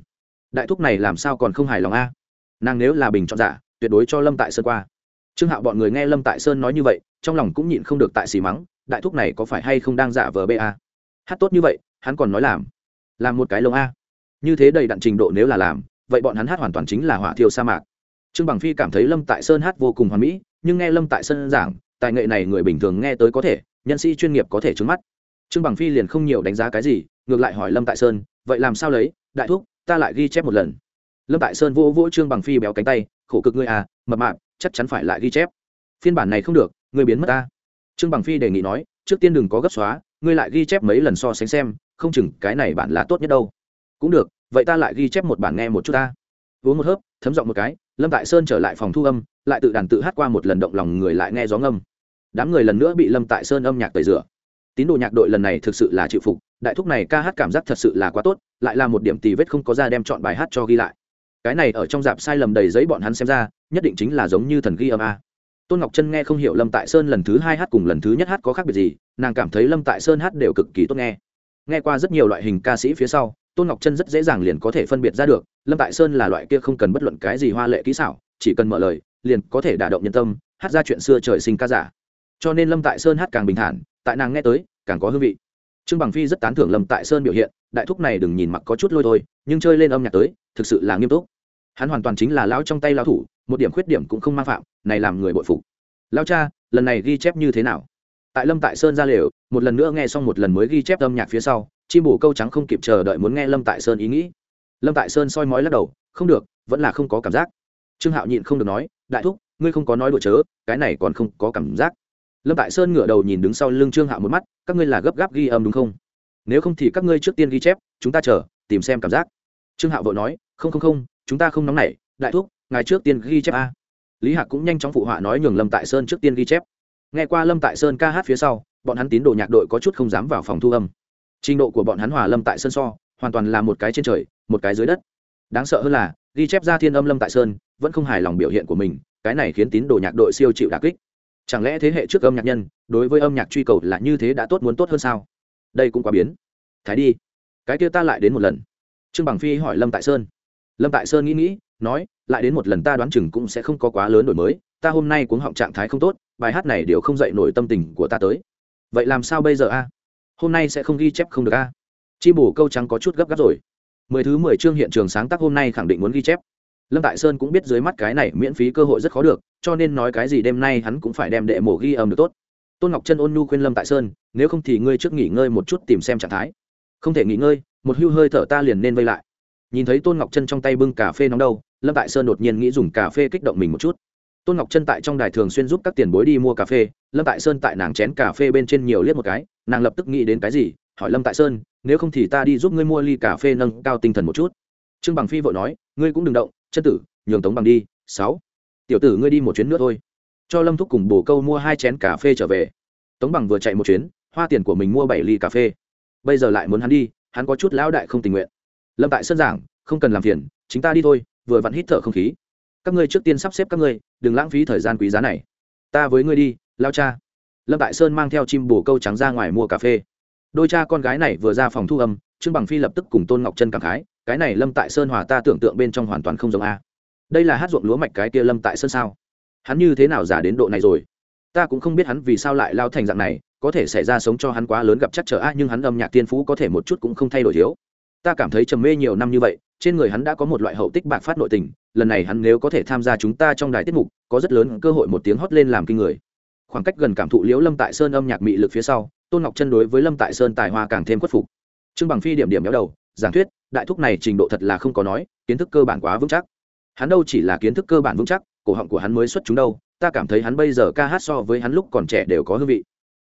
Đại thúc này làm sao còn không hài lòng a? Nàng nếu là bình chọn giả, tuyệt đối cho lâm tại sơn qua. Trương hạo bọn người nghe lâm tại sơn nói như vậy, trong lòng cũng nhịn không được tại xì mắng, đại thúc này có phải hay không đang giả vờ ba hát tốt như vậy, hắn còn nói làm. Làm một cái lông a. Như thế đầy đặn trình độ nếu là làm, vậy bọn hắn hát hoàn toàn chính là hỏa thiêu sa mạc. Trương bằng phi cảm thấy lâm tại sơn hát vô cùng hoàn mỹ, nhưng nghe lâm tại sơn giảng tài nghệ này người bình thường nghe tới có thể, nhân sĩ chuyên nghiệp có thể trứng mắt. Trương bằng phi liền không nhiều đánh giá cái gì, ngược lại hỏi lâm tại sơn, vậy làm sao lấy? Đại thúc, ta lại ghi chép một lần. Lâm tại sơn vỗ vỗ trương bằng phi béo cánh tay, khổ cực ngươi à mập mạp, chắc chắn phải lại ghi chép. Phiên bản này không được, ngươi biến mất ta. Trương bằng phi đề nghị nói, trước tiên đừng có gấp xóa, ngươi lại ghi chép mấy lần so sánh xem, không chừng cái này bản là tốt nhất đâu. Cũng được, vậy ta lại ghi chép một bản nghe một chút ta uống một hớp, thấm giọng một cái, lâm tại sơn trở lại phòng thu âm, lại tự đàn tự hát qua một lần động lòng người lại nghe gió ngâm. Đám người lần nữa bị lâm tại sơn âm nhạc tẩy rửa. Tín đồ nhạc đội lần này thực sự là chịu phục, đại thúc này ca hát cảm giác thật sự là quá tốt, lại là một điểm tì vết không có ra đem chọn bài hát cho ghi lại. Cái này ở trong dạp sai lầm đầy giấy bọn hắn xem ra, nhất định chính là giống như thần ghi âm a. Tôn ngọc chân nghe không hiểu lâm tại sơn lần thứ hai hát cùng lần thứ nhất hát có khác biệt gì, nàng cảm thấy lâm tại sơn hát đều cực kỳ tốt nghe nghe qua rất nhiều loại hình ca sĩ phía sau, tôn ngọc chân rất dễ dàng liền có thể phân biệt ra được, lâm tại sơn là loại kia không cần bất luận cái gì hoa lệ kỹ xảo, chỉ cần mở lời, liền có thể đả động nhân tâm, hát ra chuyện xưa trời sinh ca giả. Cho nên lâm tại sơn hát càng bình thản, tại nàng nghe tới, càng có hương vị. Trương bằng phi rất tán thưởng lâm tại sơn biểu hiện, đại thúc này đừng nhìn mặc có chút lôi thôi, nhưng chơi lên âm nhạc tới, thực sự là nghiêm túc. Hắn hoàn toàn chính là lão trong tay lao thủ, một điểm khuyết điểm cũng không mang phạm, này làm người bội phục. Lao cha, lần này ghi chép như thế nào? Tại lâm tại sơn ra lều, một lần nữa nghe xong một lần mới ghi chép âm nhạc phía sau, chim bổ câu trắng không kịp chờ đợi muốn nghe lâm tại sơn ý nghĩ. Lâm tại sơn soi mói lắc đầu, không được, vẫn là không có cảm giác. Trương hạo nhịn không được nói, đại thúc, ngươi không có nói đùa chớ, cái này còn không có cảm giác. Lâm tại sơn ngửa đầu nhìn đứng sau lưng trương hạo một mắt, các ngươi là gấp gáp ghi âm đúng không? Nếu không thì các ngươi trước tiên ghi chép, chúng ta chờ, tìm xem cảm giác. Trương hạo vội nói, không không không, chúng ta không nóng nảy, đại thúc, ngài trước tiên ghi chép a. Lý hạc cũng nhanh chóng phụ họa nói nhường lâm tại sơn trước tiên ghi chép nghe qua lâm tại sơn ca hát phía sau, bọn hắn tín đồ nhạc đội có chút không dám vào phòng thu âm. Trình độ của bọn hắn hòa lâm tại sơn so, hoàn toàn là một cái trên trời, một cái dưới đất. Đáng sợ hơn là, ghi chép ra thiên âm lâm tại sơn, vẫn không hài lòng biểu hiện của mình, cái này khiến tín đồ nhạc đội siêu chịu đà kích. Chẳng lẽ thế hệ trước âm nhạc nhân, đối với âm nhạc truy cầu là như thế đã tốt muốn tốt hơn sao? Đây cũng quá biến. Thái đi. Cái kia ta lại đến một lần. Trương bằng phi hỏi lâm tại sơn. Lâm tại sơn nghĩ nghĩ, nói, lại đến một lần ta đoán chừng cũng sẽ không có quá lớn đổi mới ta hôm nay cuống họng trạng thái không tốt, bài hát này đều không dậy nổi tâm tình của ta tới. Vậy làm sao bây giờ a? Hôm nay sẽ không ghi chép không được a? Chi bổ câu trắng có chút gấp gáp rồi. Mười thứ mười chương hiện trường sáng tác hôm nay khẳng định muốn ghi chép. Lâm tại sơn cũng biết dưới mắt cái này miễn phí cơ hội rất khó được, cho nên nói cái gì đêm nay hắn cũng phải đem đệ mổ ghi âm được tốt. Tôn ngọc chân ôn nhu khuyên lâm tại sơn, nếu không thì ngươi trước nghỉ ngơi một chút tìm xem trạng thái. Không thể nghỉ ngơi, một hưu hơi thở ta liền nên vây lại. Nhìn thấy tôn ngọc chân trong tay bưng cà phê nóng đâu lâm tại sơn đột nhiên nghĩ dùng cà phê kích động mình một chút tôn ngọc chân tại trong đài thường xuyên giúp các tiền bối đi mua cà phê, lâm tại sơn tại nàng chén cà phê bên trên nhiều liếc một cái, nàng lập tức nghĩ đến cái gì, hỏi lâm tại sơn, nếu không thì ta đi giúp ngươi mua ly cà phê nâng cao tinh thần một chút. Trương bằng phi vội nói, ngươi cũng đừng động, chân tử, nhường tống bằng đi, sáu. Tiểu tử ngươi đi một chuyến nữa thôi. Cho lâm thúc cùng bồ câu mua hai chén cà phê trở về. Tống bằng vừa chạy một chuyến, hoa tiền của mình mua bảy ly cà phê. Bây giờ lại muốn hắn đi, hắn có chút lão đại không tình nguyện. Lâm tại sơn giảng, không cần làm phiền, chính ta đi thôi, vừa vặn hít thở không khí các ngươi trước tiên sắp xếp các ngươi, đừng lãng phí thời gian quý giá này. Ta với ngươi đi, lao cha. Lâm tại sơn mang theo chim bồ câu trắng ra ngoài mua cà phê. Đôi cha con gái này vừa ra phòng thu âm, trương bằng phi lập tức cùng tôn ngọc chân cảm khái, cái này lâm tại sơn hòa ta tưởng tượng bên trong hoàn toàn không giống a. Đây là hát ruộng lúa mạch cái kia lâm tại sơn sao? Hắn như thế nào giả đến độ này rồi? Ta cũng không biết hắn vì sao lại lao thành dạng này, có thể xảy ra sống cho hắn quá lớn gặp chắc trở a, nhưng hắn âm nhạc tiên phú có thể một chút cũng không thay đổi thiếu. Ta cảm thấy trầm mê nhiều năm như vậy trên người hắn đã có một loại hậu tích bạc phát nội tình, lần này hắn nếu có thể tham gia chúng ta trong đài tiết mục, có rất lớn cơ hội một tiếng hót lên làm kinh người. Khoảng cách gần cảm thụ liễu lâm tại sơn âm nhạc mị lực phía sau, tôn ngọc chân đối với lâm tại sơn tài hoa càng thêm khuất phục. Trương bằng phi điểm điểm béo đầu, giảng thuyết, đại thúc này trình độ thật là không có nói, kiến thức cơ bản quá vững chắc. Hắn đâu chỉ là kiến thức cơ bản vững chắc, cổ họng của hắn mới xuất chúng đâu, ta cảm thấy hắn bây giờ ca hát so với hắn lúc còn trẻ đều có hương vị.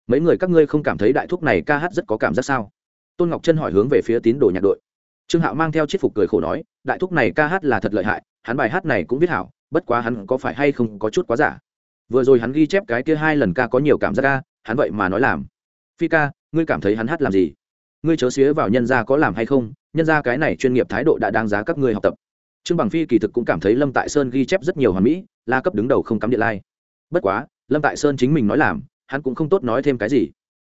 Mấy người các ngươi không cảm thấy đại thúc này ca hát rất có cảm giác sao? Tôn ngọc chân hỏi hướng về phía tín đồ nhạc đội trương hạo mang theo chiếc phục cười khổ nói, đại thúc này ca hát là thật lợi hại, hắn bài hát này cũng viết hảo, bất quá hắn có phải hay không có chút quá giả? Vừa rồi hắn ghi chép cái kia hai lần ca có nhiều cảm giác ca hắn vậy mà nói làm. Phi ca, ngươi cảm thấy hắn hát làm gì? Ngươi chớ xía vào nhân gia có làm hay không, nhân gia cái này chuyên nghiệp thái độ đã đáng giá các ngươi học tập. Trương bằng phi kỳ thực cũng cảm thấy lâm tại sơn ghi chép rất nhiều hoàn mỹ, la cấp đứng đầu không cắm điện lai. Bất quá, lâm tại sơn chính mình nói làm, hắn cũng không tốt nói thêm cái gì.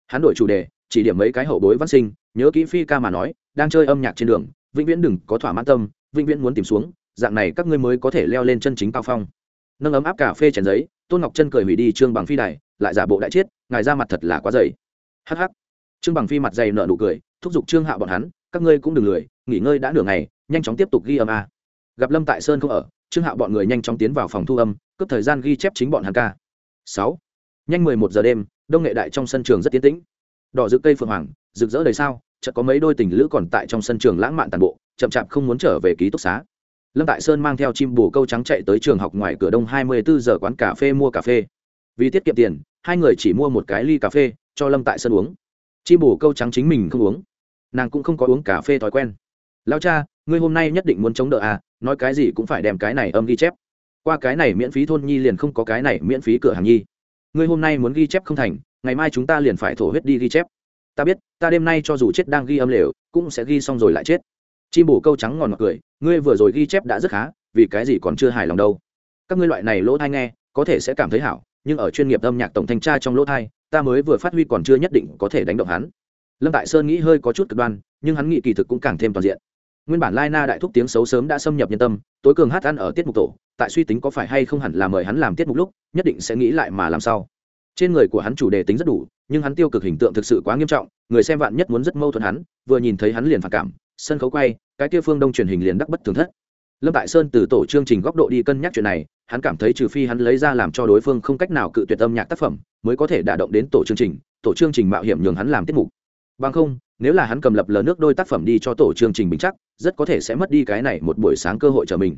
Hắn đổi chủ đề, chỉ điểm mấy cái hậu bối văn sinh, nhớ kỹ phi ca mà nói đang chơi âm nhạc trên đường, vĩnh viễn đừng có thỏa mãn tâm, vĩnh viễn muốn tìm xuống, dạng này các ngươi mới có thể leo lên chân chính cao phong. Nâng ấm áp cà phê chèn giấy, tôn ngọc chân cười hủy đi trương bằng phi đài, lại giả bộ đại chết, ngài ra mặt thật là quá dày. Hắc hắc. Trương bằng phi mặt dày nợ nụ cười, thúc giục trương hạ bọn hắn, các ngươi cũng đừng lười, nghỉ ngơi đã nửa ngày, nhanh chóng tiếp tục ghi âm a. Gặp lâm tại sơn không ở, trương hạ bọn người nhanh chóng tiến vào phòng thu âm, cướp thời gian ghi chép chính bọn hắn ca. Sáu. Nhanh mười một giờ đêm, đông nghệ đại trong sân trường rất tiến tĩnh. Đỏ rực cây phượng hoàng, rực rỡ đầy sao chợt có mấy đôi tình lữ còn tại trong sân trường lãng mạn tàn bộ, chậm chạp không muốn trở về ký túc xá. Lâm tại sơn mang theo chim bồ câu trắng chạy tới trường học ngoài cửa đông hai mươi bốn giờ quán cà phê mua cà phê. Vì tiết kiệm tiền, hai người chỉ mua một cái ly cà phê, cho lâm tại sơn uống. Chim bồ câu trắng chính mình không uống. Nàng cũng không có uống cà phê thói quen. Lao cha, ngươi hôm nay nhất định muốn chống đỡ à nói cái gì cũng phải đem cái này âm ghi chép. Qua cái này miễn phí thôn nhi liền không có cái này miễn phí cửa hàng nhi. Ngươi hôm nay muốn ghi chép không thành, ngày mai chúng ta liền phải thổ huyết đi ghi chép ta biết, ta đêm nay cho dù chết đang ghi âm lều, cũng sẽ ghi xong rồi lại chết. Chim bổ câu trắng ngòn ngọt cười, ngươi vừa rồi ghi chép đã rất khá, vì cái gì còn chưa hài lòng đâu. Các ngươi loại này lỗ thai nghe, có thể sẽ cảm thấy hảo, nhưng ở chuyên nghiệp âm nhạc tổng thanh tra trong lỗ thai, ta mới vừa phát huy còn chưa nhất định có thể đánh động hắn. Lâm tại sơn nghĩ hơi có chút cực đoan, nhưng hắn nghĩ kỳ thực cũng càng thêm toàn diện. Nguyên bản lai na đại thúc tiếng xấu sớm đã xâm nhập nhân tâm, tối cường hát ăn ở tiết mục tổ, tại suy tính có phải hay không hẳn là mời hắn làm tiết mục lúc, nhất định sẽ nghĩ lại mà làm sao. Trên người của hắn chủ đề tính rất đủ nhưng hắn tiêu cực hình tượng thực sự quá nghiêm trọng, người xem vạn nhất muốn rất mâu thuẫn hắn, vừa nhìn thấy hắn liền phản cảm, sân khấu quay, cái kia phương đông truyền hình liền đắc bất thường thất. Lâm tại sơn từ tổ chương trình góc độ đi cân nhắc chuyện này, hắn cảm thấy trừ phi hắn lấy ra làm cho đối phương không cách nào cự tuyệt âm nhạc tác phẩm, mới có thể đả động đến tổ chương trình, tổ chương trình mạo hiểm nhường hắn làm tiết mục. Bằng không, nếu là hắn cầm lập lờ nước đôi tác phẩm đi cho tổ chương trình bình chắc, rất có thể sẽ mất đi cái này một buổi sáng cơ hội trở mình.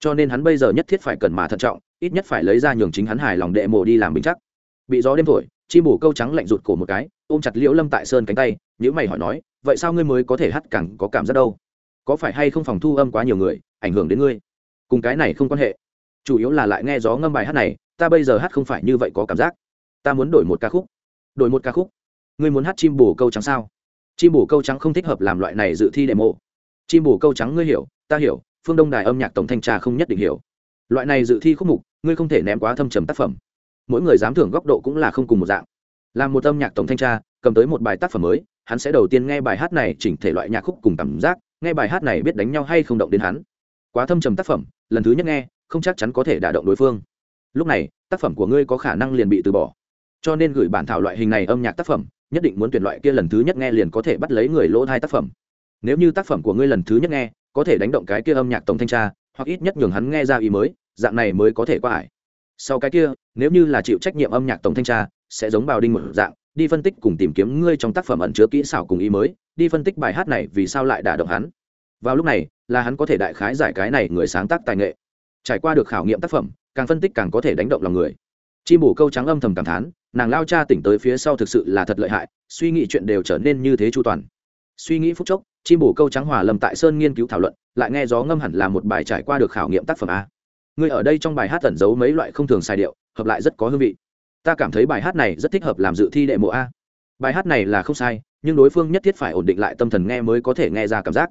Cho nên hắn bây giờ nhất thiết phải cần mà thận trọng, ít nhất phải lấy ra nhường chính hắn hài lòng đệ mộ đi làm bình chắc. Bị gió đêm thổi chim bổ câu trắng lạnh rụt cổ một cái, ôm chặt liễu lâm tại sơn cánh tay nhữ mày hỏi nói, vậy sao ngươi mới có thể hát càng có cảm giác đâu? Có phải hay không phòng thu âm quá nhiều người, ảnh hưởng đến ngươi? Cùng cái này không quan hệ. Chủ yếu là lại nghe gió ngâm bài hát này, ta bây giờ hát không phải như vậy có cảm giác. Ta muốn đổi một ca khúc. Đổi một ca khúc. Ngươi muốn hát chim bổ câu trắng sao? Chim bổ câu trắng không thích hợp làm loại này dự thi demo. Chim bổ câu trắng ngươi hiểu, ta hiểu, phương đông đài âm nhạc tổng thanh tra không nhất định hiểu. Loại này dự thi khúc mục, ngươi không thể ném quá thâm trầm tác phẩm mỗi người dám thưởng góc độ cũng là không cùng một dạng. Làm một âm nhạc tổng thanh tra, cầm tới một bài tác phẩm mới, hắn sẽ đầu tiên nghe bài hát này chỉnh thể loại nhạc khúc cùng cảm giác, nghe bài hát này biết đánh nhau hay không động đến hắn. Quá thâm trầm tác phẩm, lần thứ nhất nghe, không chắc chắn có thể đả động đối phương. Lúc này, tác phẩm của ngươi có khả năng liền bị từ bỏ. Cho nên gửi bản thảo loại hình này âm nhạc tác phẩm, nhất định muốn tuyển loại kia lần thứ nhất nghe liền có thể bắt lấy người lỗ thai tác phẩm. Nếu như tác phẩm của ngươi lần thứ nhất nghe, có thể đánh động cái kia âm nhạc tổng thanh tra, hoặc ít nhất nhường hắn nghe ra ý mới, dạng này mới có thể qua ải sau cái kia, nếu như là chịu trách nhiệm âm nhạc tổng thanh tra, sẽ giống bào đinh một dạng, đi phân tích cùng tìm kiếm ngươi trong tác phẩm ẩn chứa kỹ xảo cùng ý mới, đi phân tích bài hát này vì sao lại đả động hắn. Vào lúc này, là hắn có thể đại khái giải cái này người sáng tác tài nghệ. Trải qua được khảo nghiệm tác phẩm, càng phân tích càng có thể đánh động lòng người. Chim bổ câu trắng âm thầm cảm thán, nàng lao cha tỉnh tới phía sau thực sự là thật lợi hại, suy nghĩ chuyện đều trở nên như thế chu toàn. Suy nghĩ phút chốc, chim bổ câu trắng hòa lầm tại sơn nghiên cứu thảo luận, lại nghe gió ngâm hẳn là một bài trải qua được khảo nghiệm tác phẩm a. Ngươi ở đây trong bài hát tẩn giấu mấy loại không thường sai điệu, hợp lại rất có hương vị. Ta cảm thấy bài hát này rất thích hợp làm dự thi đệ mộ a. Bài hát này là không sai, nhưng đối phương nhất thiết phải ổn định lại tâm thần nghe mới có thể nghe ra cảm giác.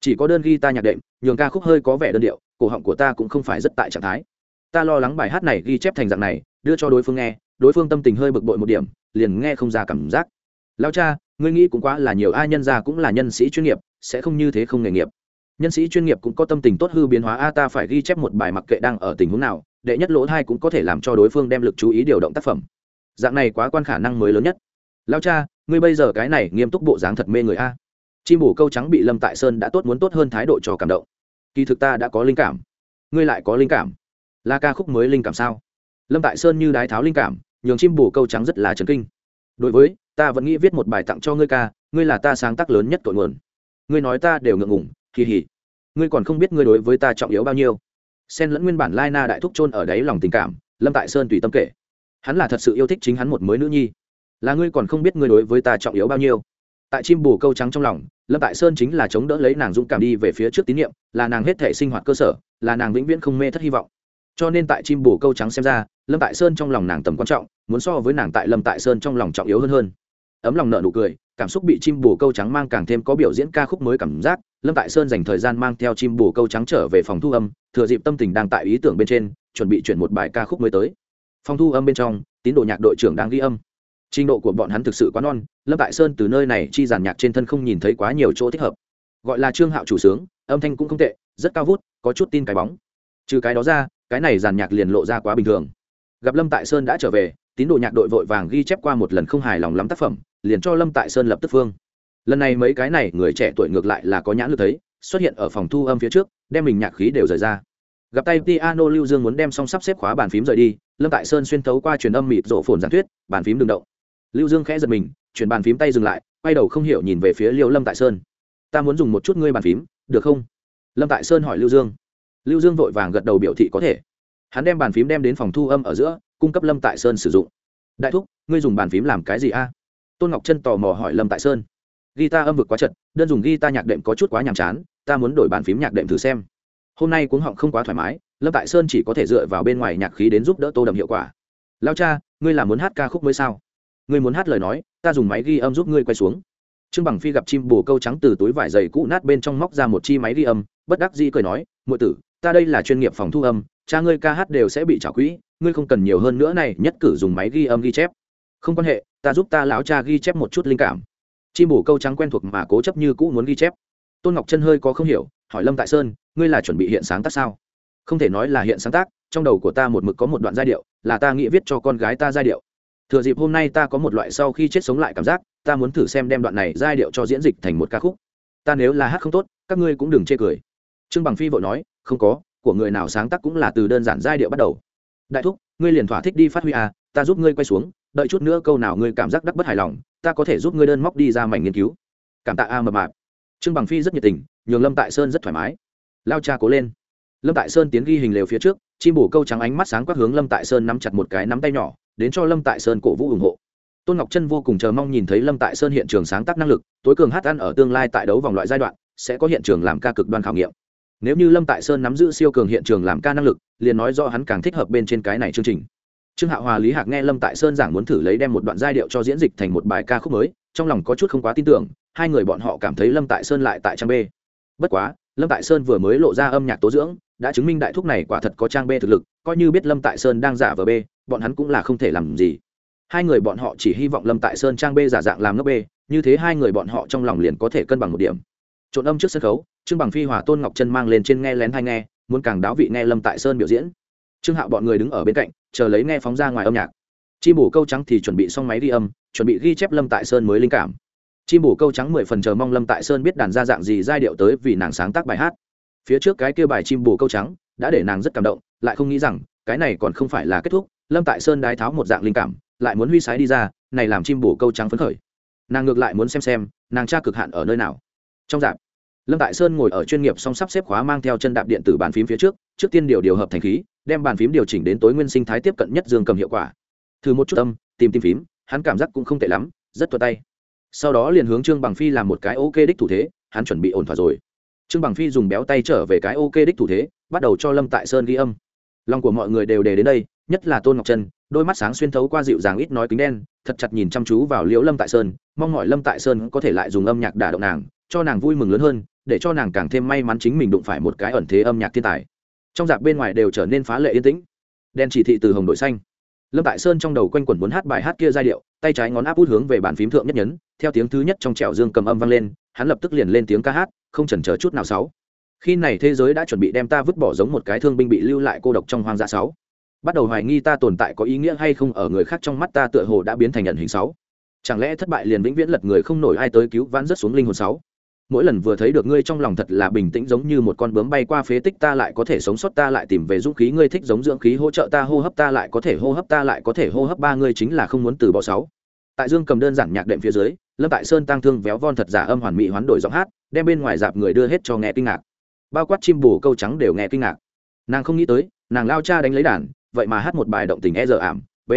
Chỉ có đơn ghi ta nhạc đệm, nhường ca khúc hơi có vẻ đơn điệu, cổ họng của ta cũng không phải rất tại trạng thái. Ta lo lắng bài hát này ghi chép thành dạng này, đưa cho đối phương nghe, đối phương tâm tình hơi bực bội một điểm, liền nghe không ra cảm giác. Lao cha, ngươi nghĩ cũng quá là nhiều, ai nhân ra cũng là nhân sĩ chuyên nghiệp, sẽ không như thế không nghề nghiệp nhân sĩ chuyên nghiệp cũng có tâm tình tốt hư biến hóa, a, ta phải ghi chép một bài mặc kệ đang ở tình huống nào, đệ nhất lỗ thai cũng có thể làm cho đối phương đem lực chú ý điều động tác phẩm. Dạng này quá quan khả năng mới lớn nhất. Lao cha, ngươi bây giờ cái này nghiêm túc bộ dáng thật mê người, a. Chim bù câu trắng bị lâm tại sơn đã tốt muốn tốt hơn thái độ cho cảm động. Kỳ thực ta đã có linh cảm. Ngươi lại có linh cảm. Là ca khúc mới linh cảm sao? Lâm tại sơn như đái tháo linh cảm, nhường chim bù câu trắng rất là trấn kinh. Đối với, ta vẫn nghĩ viết một bài tặng cho ngươi ca, ngươi là ta sáng tác lớn nhất tội nguồn. Ngươi nói ta đều ngượng ngủng kỳ hì. Ngươi còn không biết ngươi đối với ta trọng yếu bao nhiêu. Xen lẫn nguyên bản lai na đại thúc trôn ở đáy lòng tình cảm, lâm tại sơn tùy tâm kể. Hắn là thật sự yêu thích chính hắn một mới nữ nhi. Là ngươi còn không biết ngươi đối với ta trọng yếu bao nhiêu. Tại chim bù câu trắng trong lòng, lâm tại sơn chính là chống đỡ lấy nàng dũng cảm đi về phía trước tín nhiệm, là nàng hết thể sinh hoạt cơ sở, là nàng vĩnh viễn không mê thất hy vọng. Cho nên tại chim bù câu trắng xem ra, lâm tại sơn trong lòng nàng tầm quan trọng, muốn so với nàng tại lâm tại sơn trong lòng trọng yếu hơn hơn ấm lòng nợ nụ cười, cảm xúc bị chim bù câu trắng mang càng thêm có biểu diễn ca khúc mới cảm giác. Lâm tại sơn dành thời gian mang theo chim bù câu trắng trở về phòng thu âm, thừa dịp tâm tình đang tại ý tưởng bên trên, chuẩn bị chuyển một bài ca khúc mới tới. Phòng thu âm bên trong, tín đồ nhạc đội trưởng đang ghi âm. Trình độ của bọn hắn thực sự quá non, lâm tại sơn từ nơi này chi giàn nhạc trên thân không nhìn thấy quá nhiều chỗ thích hợp. Gọi là trương hạo chủ sướng, âm thanh cũng không tệ, rất cao vút, có chút tin cái bóng. Trừ cái đó ra, cái này giàn nhạc liền lộ ra quá bình thường. Gặp lâm tại sơn đã trở về tín đồ nhạc đội vội vàng ghi chép qua một lần không hài lòng lắm tác phẩm, liền cho lâm tại sơn lập tức phương. Lần này mấy cái này, người trẻ tuổi ngược lại là có nhãn lực thấy, xuất hiện ở phòng thu âm phía trước, đem mình nhạc khí đều rời ra. Gặp tay piano lưu dương muốn đem xong sắp xếp khóa bàn phím rời đi, lâm tại sơn xuyên thấu qua truyền âm mịt rổ phồn giảng thuyết, bàn phím đừng động. Lưu dương khẽ giật mình, chuyển bàn phím tay dừng lại, quay đầu không hiểu nhìn về phía liêu lâm tại sơn. Ta muốn dùng một chút ngươi bàn phím, được không? Lâm tại sơn hỏi lưu dương. Lưu dương vội vàng gật đầu biểu thị có thể. Hắn đem bàn phím đem đến phòng thu âm ở giữa cung cấp lâm tại sơn sử dụng. Đại thúc, ngươi dùng bàn phím làm cái gì a? Tôn ngọc chân tò mò hỏi lâm tại sơn. Ghi ta âm vực quá chật, đơn dùng ghi ta nhạc đệm có chút quá nhàm chán, ta muốn đổi bàn phím nhạc đệm thử xem. Hôm nay cuống họng không quá thoải mái, lâm tại sơn chỉ có thể dựa vào bên ngoài nhạc khí đến giúp đỡ tô đậm hiệu quả. Lao cha, ngươi là muốn hát ca khúc mới sao? Ngươi muốn hát lời nói, ta dùng máy ghi âm giúp ngươi quay xuống. Trương bằng phi gặp chim bồ câu trắng từ túi vải dày cũ nát bên trong móc ra một chi máy ghi âm, bất đắc dĩ cười nói ngụy tử ta đây là chuyên nghiệp phòng thu âm, cha ngươi ca hát đều sẽ bị trả quỹ, ngươi không cần nhiều hơn nữa này, nhất cử dùng máy ghi âm ghi chép. Không quan hệ, ta giúp ta lão cha ghi chép một chút linh cảm. Chim bổ câu trắng quen thuộc mà cố chấp như cũ muốn ghi chép. Tôn ngọc chân hơi có không hiểu, hỏi lâm tại sơn, ngươi là chuẩn bị hiện sáng tác sao? Không thể nói là hiện sáng tác, trong đầu của ta một mực có một đoạn giai điệu, là ta nghĩ viết cho con gái ta giai điệu. Thừa dịp hôm nay ta có một loại sau khi chết sống lại cảm giác, ta muốn thử xem đem đoạn này giai điệu cho diễn dịch thành một ca khúc. Ta nếu là hát không tốt, các ngươi cũng đừng chê cười. Trương bằng phi vội nói không có, của người nào sáng tác cũng là từ đơn giản giai điệu bắt đầu. Đại thúc, ngươi liền thỏa thích đi phát huy à ta giúp ngươi quay xuống, đợi chút nữa câu nào ngươi cảm giác đắc bất hài lòng, ta có thể giúp ngươi đơn móc đi ra mảnh nghiên cứu. Cảm tạ a mập mạp. Trương bằng phi rất nhiệt tình, nhường lâm tại sơn rất thoải mái. Lao cha cố lên. Lâm tại sơn tiến ghi hình lều phía trước, chim bổ câu trắng ánh mắt sáng quắc hướng lâm tại sơn nắm chặt một cái nắm tay nhỏ, đến cho lâm tại sơn cổ vũ ủng hộ. Tôn ngọc chân vô cùng chờ mong nhìn thấy lâm tại sơn hiện trường sáng tác năng lực, tối cường hát ăn ở tương lai tại đấu vòng loại giai đoạn, sẽ có hiện trường làm ca cực đoan khảo nghiệm nếu như lâm tại sơn nắm giữ siêu cường hiện trường làm ca năng lực, liền nói do hắn càng thích hợp bên trên cái này chương trình. Trương hạ hòa, lý hạc nghe lâm tại sơn giảng muốn thử lấy đem một đoạn giai điệu cho diễn dịch thành một bài ca khúc mới, trong lòng có chút không quá tin tưởng, hai người bọn họ cảm thấy lâm tại sơn lại tại trang b. Bất quá, lâm tại sơn vừa mới lộ ra âm nhạc tố dưỡng, đã chứng minh đại thúc này quả thật có trang b thực lực, coi như biết lâm tại sơn đang giả vờ b, bọn hắn cũng là không thể làm gì. Hai người bọn họ chỉ hy vọng lâm tại sơn trang b giả dạng làm ngốc b, như thế hai người bọn họ trong lòng liền có thể cân bằng một điểm trộn âm trước sân khấu, trương bằng phi, hòa tôn ngọc chân mang lên trên nghe lén hay nghe, muốn càng đáo vị nghe lâm tại sơn biểu diễn. Trương hạo bọn người đứng ở bên cạnh, chờ lấy nghe phóng ra ngoài âm nhạc. Chi bổ câu trắng thì chuẩn bị xong máy ghi âm, chuẩn bị ghi chép lâm tại sơn mới linh cảm. Chi bổ câu trắng mười phần chờ mong lâm tại sơn biết đàn ra dạng gì giai điệu tới vì nàng sáng tác bài hát. Phía trước cái kêu bài chim bổ câu trắng đã để nàng rất cảm động, lại không nghĩ rằng, cái này còn không phải là kết thúc, lâm tại sơn đái tháo một dạng linh cảm, lại muốn huy sái đi ra, này làm chim bổ câu trắng phấn khởi. Nàng ngược lại muốn xem xem, nàng tra cực hạn ở nơi nào trong dạp, lâm tại sơn ngồi ở chuyên nghiệp song sắp xếp khóa mang theo chân đạp điện tử bàn phím phía trước trước tiên điều điều hợp thành khí, đem bàn phím điều chỉnh đến tối nguyên sinh thái tiếp cận nhất dương cầm hiệu quả. Thử một chút tâm tìm tìm phím, hắn cảm giác cũng không tệ lắm, rất thuật tay. Sau đó liền hướng trương bằng phi làm một cái ok đích thủ thế, hắn chuẩn bị ổn thỏa rồi. Trương bằng phi dùng béo tay trở về cái ok đích thủ thế, bắt đầu cho lâm tại sơn ghi âm. Lòng của mọi người đều đề đến đây, nhất là tôn ngọc trân, đôi mắt sáng xuyên thấu qua dịu dàng ít nói kính đen, thật chặt nhìn chăm chú vào liễu lâm tại sơn, mong mỏi lâm tại sơn có thể lại dùng âm nhạc đả động nàng cho nàng vui mừng lớn hơn, để cho nàng càng thêm may mắn chính mình đụng phải một cái ẩn thế âm nhạc thiên tài. Trong dạp bên ngoài đều trở nên phá lệ yên tĩnh. Đen chỉ thị từ hồng đội xanh. Lâm tại sơn trong đầu quanh quẩn muốn hát bài hát kia giai điệu, tay trái ngón áp út hướng về bàn phím thượng nhất nhấn, theo tiếng thứ nhất trong trẻo dương cầm âm vang lên, hắn lập tức liền lên tiếng ca hát, không chần chờ chút nào sáu. Khi này thế giới đã chuẩn bị đem ta vứt bỏ giống một cái thương binh bị lưu lại cô độc trong hoang dã sáu. Bắt đầu hoài nghi ta tồn tại có ý nghĩa hay không ở người khác trong mắt ta tựa hồ đã biến thành nhận hình sáu. Chẳng lẽ thất bại liền vĩnh viễn lật người không nổi ai tới cứu vãn rất xuống linh hồn sáu? Mỗi lần vừa thấy được ngươi trong lòng thật là bình tĩnh giống như một con bướm bay qua phế tích, ta lại có thể sống sót, ta lại tìm về dũng khí, ngươi thích giống dưỡng khí, hỗ trợ ta, hô hấp ta lại có thể hô hấp, ta lại có thể hô hấp, ba ngươi chính là không muốn từ bỏ sáu. Tại dương cầm đơn giản nhạc đệm phía dưới, lâm tại sơn tăng thương véo von thật giả âm hoàn mỹ hoán đổi giọng hát, đem bên ngoài dạp người đưa hết cho nghe kinh ngạc. Bao quát chim bù câu trắng đều nghe kinh ngạc. Nàng không nghĩ tới, nàng lao cha đánh lấy đàn, vậy mà hát một bài động tình e giờ ảm, b.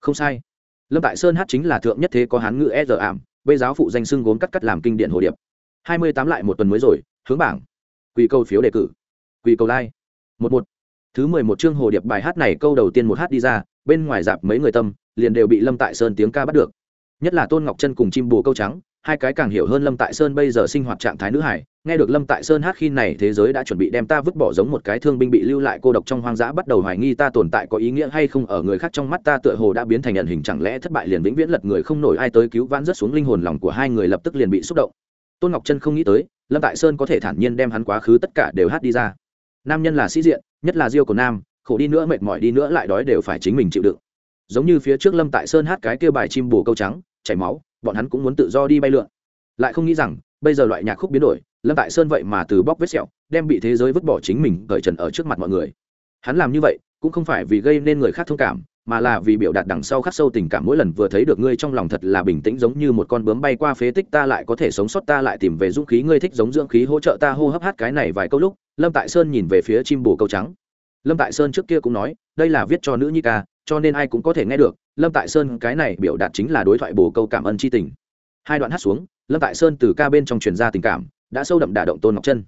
Không sai. Lâm tại sơn hát chính là thượng nhất thế có hán ngữ e giờ ảm, b giáo phụ danh xưng gốm cắt cắt làm kinh điển hồ điệp hai mươi tám lại một tuần mới rồi, hướng bảng. Quy câu phiếu đề cử. Quy câu like. Một một. Thứ mười một chương hồ điệp bài hát này câu đầu tiên một hát đi ra, bên ngoài dạp mấy người tâm, liền đều bị lâm tại sơn tiếng ca bắt được. Nhất là tôn ngọc chân cùng chim bồ câu trắng, hai cái càng hiểu hơn lâm tại sơn bây giờ sinh hoạt trạng thái nữ hải. Nghe được lâm tại sơn hát khi này thế giới đã chuẩn bị đem ta vứt bỏ giống một cái thương binh bị lưu lại cô độc trong hoang dã bắt đầu hoài nghi ta tồn tại có ý nghĩa hay không ở người khác trong mắt ta tựa hồ đã biến thành nhận hình, chẳng lẽ thất bại liền vĩnh viễn lật người không nổi, ai tới cứu vãn rất xuống linh hồn lòng của hai người lập tức liền bị xúc động tôn ngọc chân không nghĩ tới, lâm tại sơn có thể thản nhiên đem hắn quá khứ tất cả đều hát đi ra. Nam nhân là sĩ diện, nhất là diêu của nam, khổ đi nữa mệt mỏi đi nữa lại đói đều phải chính mình chịu đựng. Giống như phía trước lâm tại sơn hát cái kêu bài chim bù câu trắng, chảy máu, bọn hắn cũng muốn tự do đi bay lượn. Lại không nghĩ rằng, bây giờ loại nhạc khúc biến đổi, lâm tại sơn vậy mà từ bóc vết sẹo, đem bị thế giới vứt bỏ chính mình cởi trần ở trước mặt mọi người. Hắn làm như vậy, cũng không phải vì gây nên người khác thông cảm mà là vì biểu đạt đằng sau khắc sâu tình cảm mỗi lần vừa thấy được ngươi trong lòng thật là bình tĩnh giống như một con bướm bay qua phế tích, ta lại có thể sống sót, ta lại tìm về dũng khí, ngươi thích giống dưỡng khí hỗ trợ ta, hô hấp hát cái này vài câu lúc, lâm tại sơn nhìn về phía chim bồ câu trắng. Lâm tại sơn trước kia cũng nói, đây là viết cho nữ nhi ca, cho nên ai cũng có thể nghe được, lâm tại sơn cái này biểu đạt chính là đối thoại bồ câu cảm ơn c h i tình. Hai đoạn hát xuống, lâm tại sơn từ ca bên trong truyền ra tình cảm, đã sâu đậm đả động tôn ngọc chân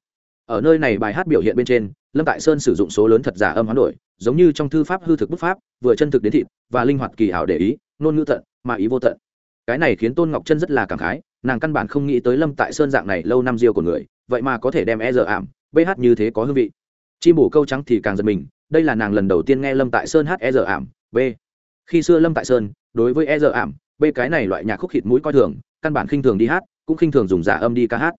ở nơi này bài hát biểu hiện bên trên, lâm tại sơn sử dụng số lớn thật giả âm hoán đổi giống như trong thư pháp hư thực bút pháp, vừa chân thực đến thịt, và linh hoạt kỳ ảo để ý nôn ngữ tận, mà ý vô tận. Cái này khiến tôn ngọc chân rất là cảm khái, nàng căn bản không nghĩ tới lâm tại sơn dạng này lâu năm diêu của người, vậy mà có thể đem e giờ ảm bh như thế có hương vị. Chim bổ câu trắng thì càng giật mình, đây là nàng lần đầu tiên nghe lâm tại sơn hát e giờ ảm b khi xưa lâm tại sơn, đối với e giờ ảm b cái này loại nhạc khúc hít mũi coi thường, căn bản khinh thường đi hát, cũng khinh thường dùng giả âm đi ca hát.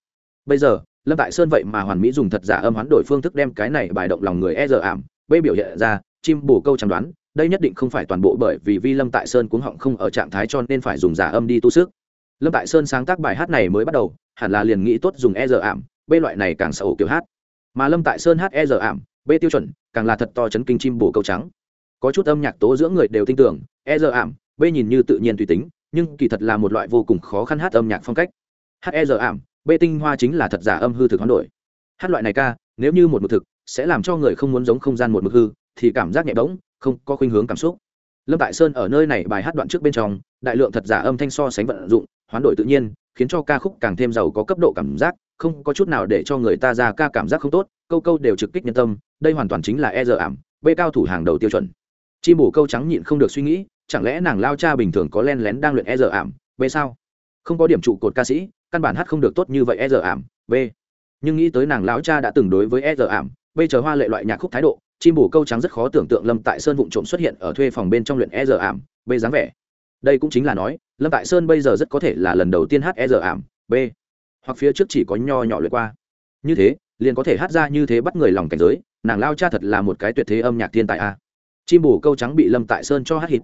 Bây giờ, lâm tại sơn vậy mà hoàn mỹ dùng thật giả âm hoán đổi phương thức đem cái này bài động lòng người e giờ ảm bê biểu hiện ra, chim bổ câu chẳng đoán, đây nhất định không phải toàn bộ bởi vì vi lâm tại sơn cuống họng không ở trạng thái cho nên phải dùng giả âm đi tu sức. Lâm tại sơn sáng tác bài hát này mới bắt đầu, hẳn là liền nghĩ tốt dùng e giờ ảm, b loại này càng sợ kiểu hát. Mà lâm tại sơn hát e giờ ảm, b tiêu chuẩn, càng là thật to chấn kinh chim bổ câu trắng. Có chút âm nhạc tố giữa người đều tin tưởng e giờ ảm, b nhìn như tự nhiên tùy tính, nhưng kỳ thật là một loại vô cùng khó khăn hát âm nhạc phong cách. Hát e giờ ảm, b tinh hoa chính là thật giả âm hư thực hoán đổi. Hát loại này ca, nếu như một mực thực sẽ làm cho người không muốn giống không gian một mực hư, thì cảm giác nhẹ bỗng, không có khuynh hướng cảm xúc. Lâm tại sơn ở nơi này bài hát đoạn trước bên trong, đại lượng thật giả âm thanh so sánh vận dụng, hoán đổi tự nhiên, khiến cho ca khúc càng thêm giàu có cấp độ cảm giác, không có chút nào để cho người ta ra ca cảm giác không tốt, câu câu đều trực kích nhân tâm, đây hoàn toàn chính là e dở ảm b cao thủ hàng đầu tiêu chuẩn. Chi bổ câu trắng nhịn không được suy nghĩ, chẳng lẽ nàng lao cha bình thường có len lén đang luyện e dở ảm, b sao? Không có điểm trụ cột ca sĩ, căn bản hát không được tốt như vậy e dở ảm, b. Nhưng nghĩ tới nàng lão cha đã từng đối với e dở ảm Bây chờ hoa lệ loại nhạc khúc thái độ, chim bù câu trắng rất khó tưởng tượng lâm tại sơn vụng trộm xuất hiện ở thuê phòng bên trong luyện e giờ ảm, b dáng vẻ. Đây cũng chính là nói, lâm tại sơn bây giờ rất có thể là lần đầu tiên hát e giờ ảm, b. Hoặc phía trước chỉ có nho nhỏ lượt qua. Như thế, liền có thể hát ra như thế bắt người lòng cảnh giới, nàng lao cha thật là một cái tuyệt thế âm nhạc thiên tài a. Chim bù câu trắng bị lâm tại sơn cho hát hít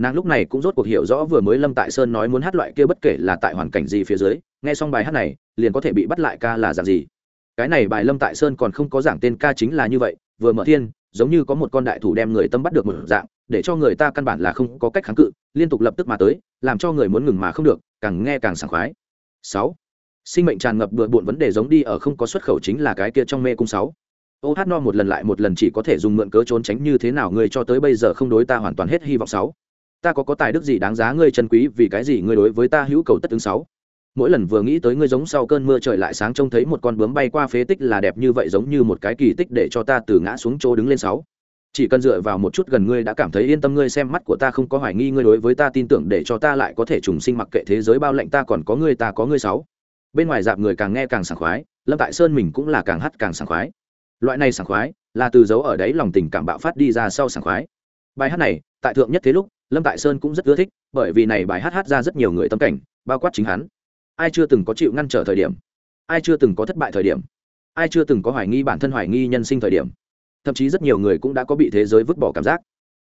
nàng lúc này cũng rốt cuộc hiểu rõ vừa mới lâm tại sơn nói muốn hát loại kia bất kể là tại hoàn cảnh gì phía dưới, nghe xong bài hát này, liền có thể bị bắt lại ca là dạng gì cái này bài lâm tại sơn còn không có giảng tên ca chính là như vậy, vừa mở thiên, giống như có một con đại thủ đem người tâm bắt được một dạng, để cho người ta căn bản là không có cách kháng cự, liên tục lập tức mà tới, làm cho người muốn ngừng mà không được, càng nghe càng sảng khoái. Sáu. Sinh mệnh tràn ngập bừa bộn vấn đề giống đi ở không có xuất khẩu chính là cái kia trong mê cung sáu. Ô hát no một lần lại một lần chỉ có thể dùng mượn cớ trốn tránh như thế nào ngươi cho tới bây giờ không đối ta hoàn toàn hết hy vọng sáu. Ta có có tài đức gì đáng giá ngươi chân quý vì cái gì ngươi đối với ta hữu cầu tất ứng sáu? Mỗi lần vừa nghĩ tới ngươi giống sau cơn mưa trời lại sáng trông thấy một con bướm bay qua phế tích là đẹp như vậy giống như một cái kỳ tích để cho ta từ ngã xuống chỗ đứng lên sáu. Chỉ cần dựa vào một chút gần ngươi đã cảm thấy yên tâm ngươi xem mắt của ta không có hoài nghi ngươi đối với ta tin tưởng để cho ta lại có thể trùng sinh mặc kệ thế giới bao lạnh ta còn có ngươi ta có ngươi sáu. Bên ngoài dạp người càng nghe càng sảng khoái, lâm tại sơn mình cũng là càng hắt càng sảng khoái. Loại này sảng khoái là từ dấu ở đấy lòng tình cảm bạo phát đi ra sau sảng khoái. Bài hát này, tại thượng nhất thế lúc, lâm tại sơn cũng rất ưa thích, bởi vì này bài hát hát ra rất nhiều người tâm cảnh, bao quát chính hắn ai chưa từng có chịu ngăn trở thời điểm, ai chưa từng có thất bại thời điểm, ai chưa từng có hoài nghi bản thân hoài nghi nhân sinh thời điểm. Thậm chí rất nhiều người cũng đã có bị thế giới vứt bỏ cảm giác.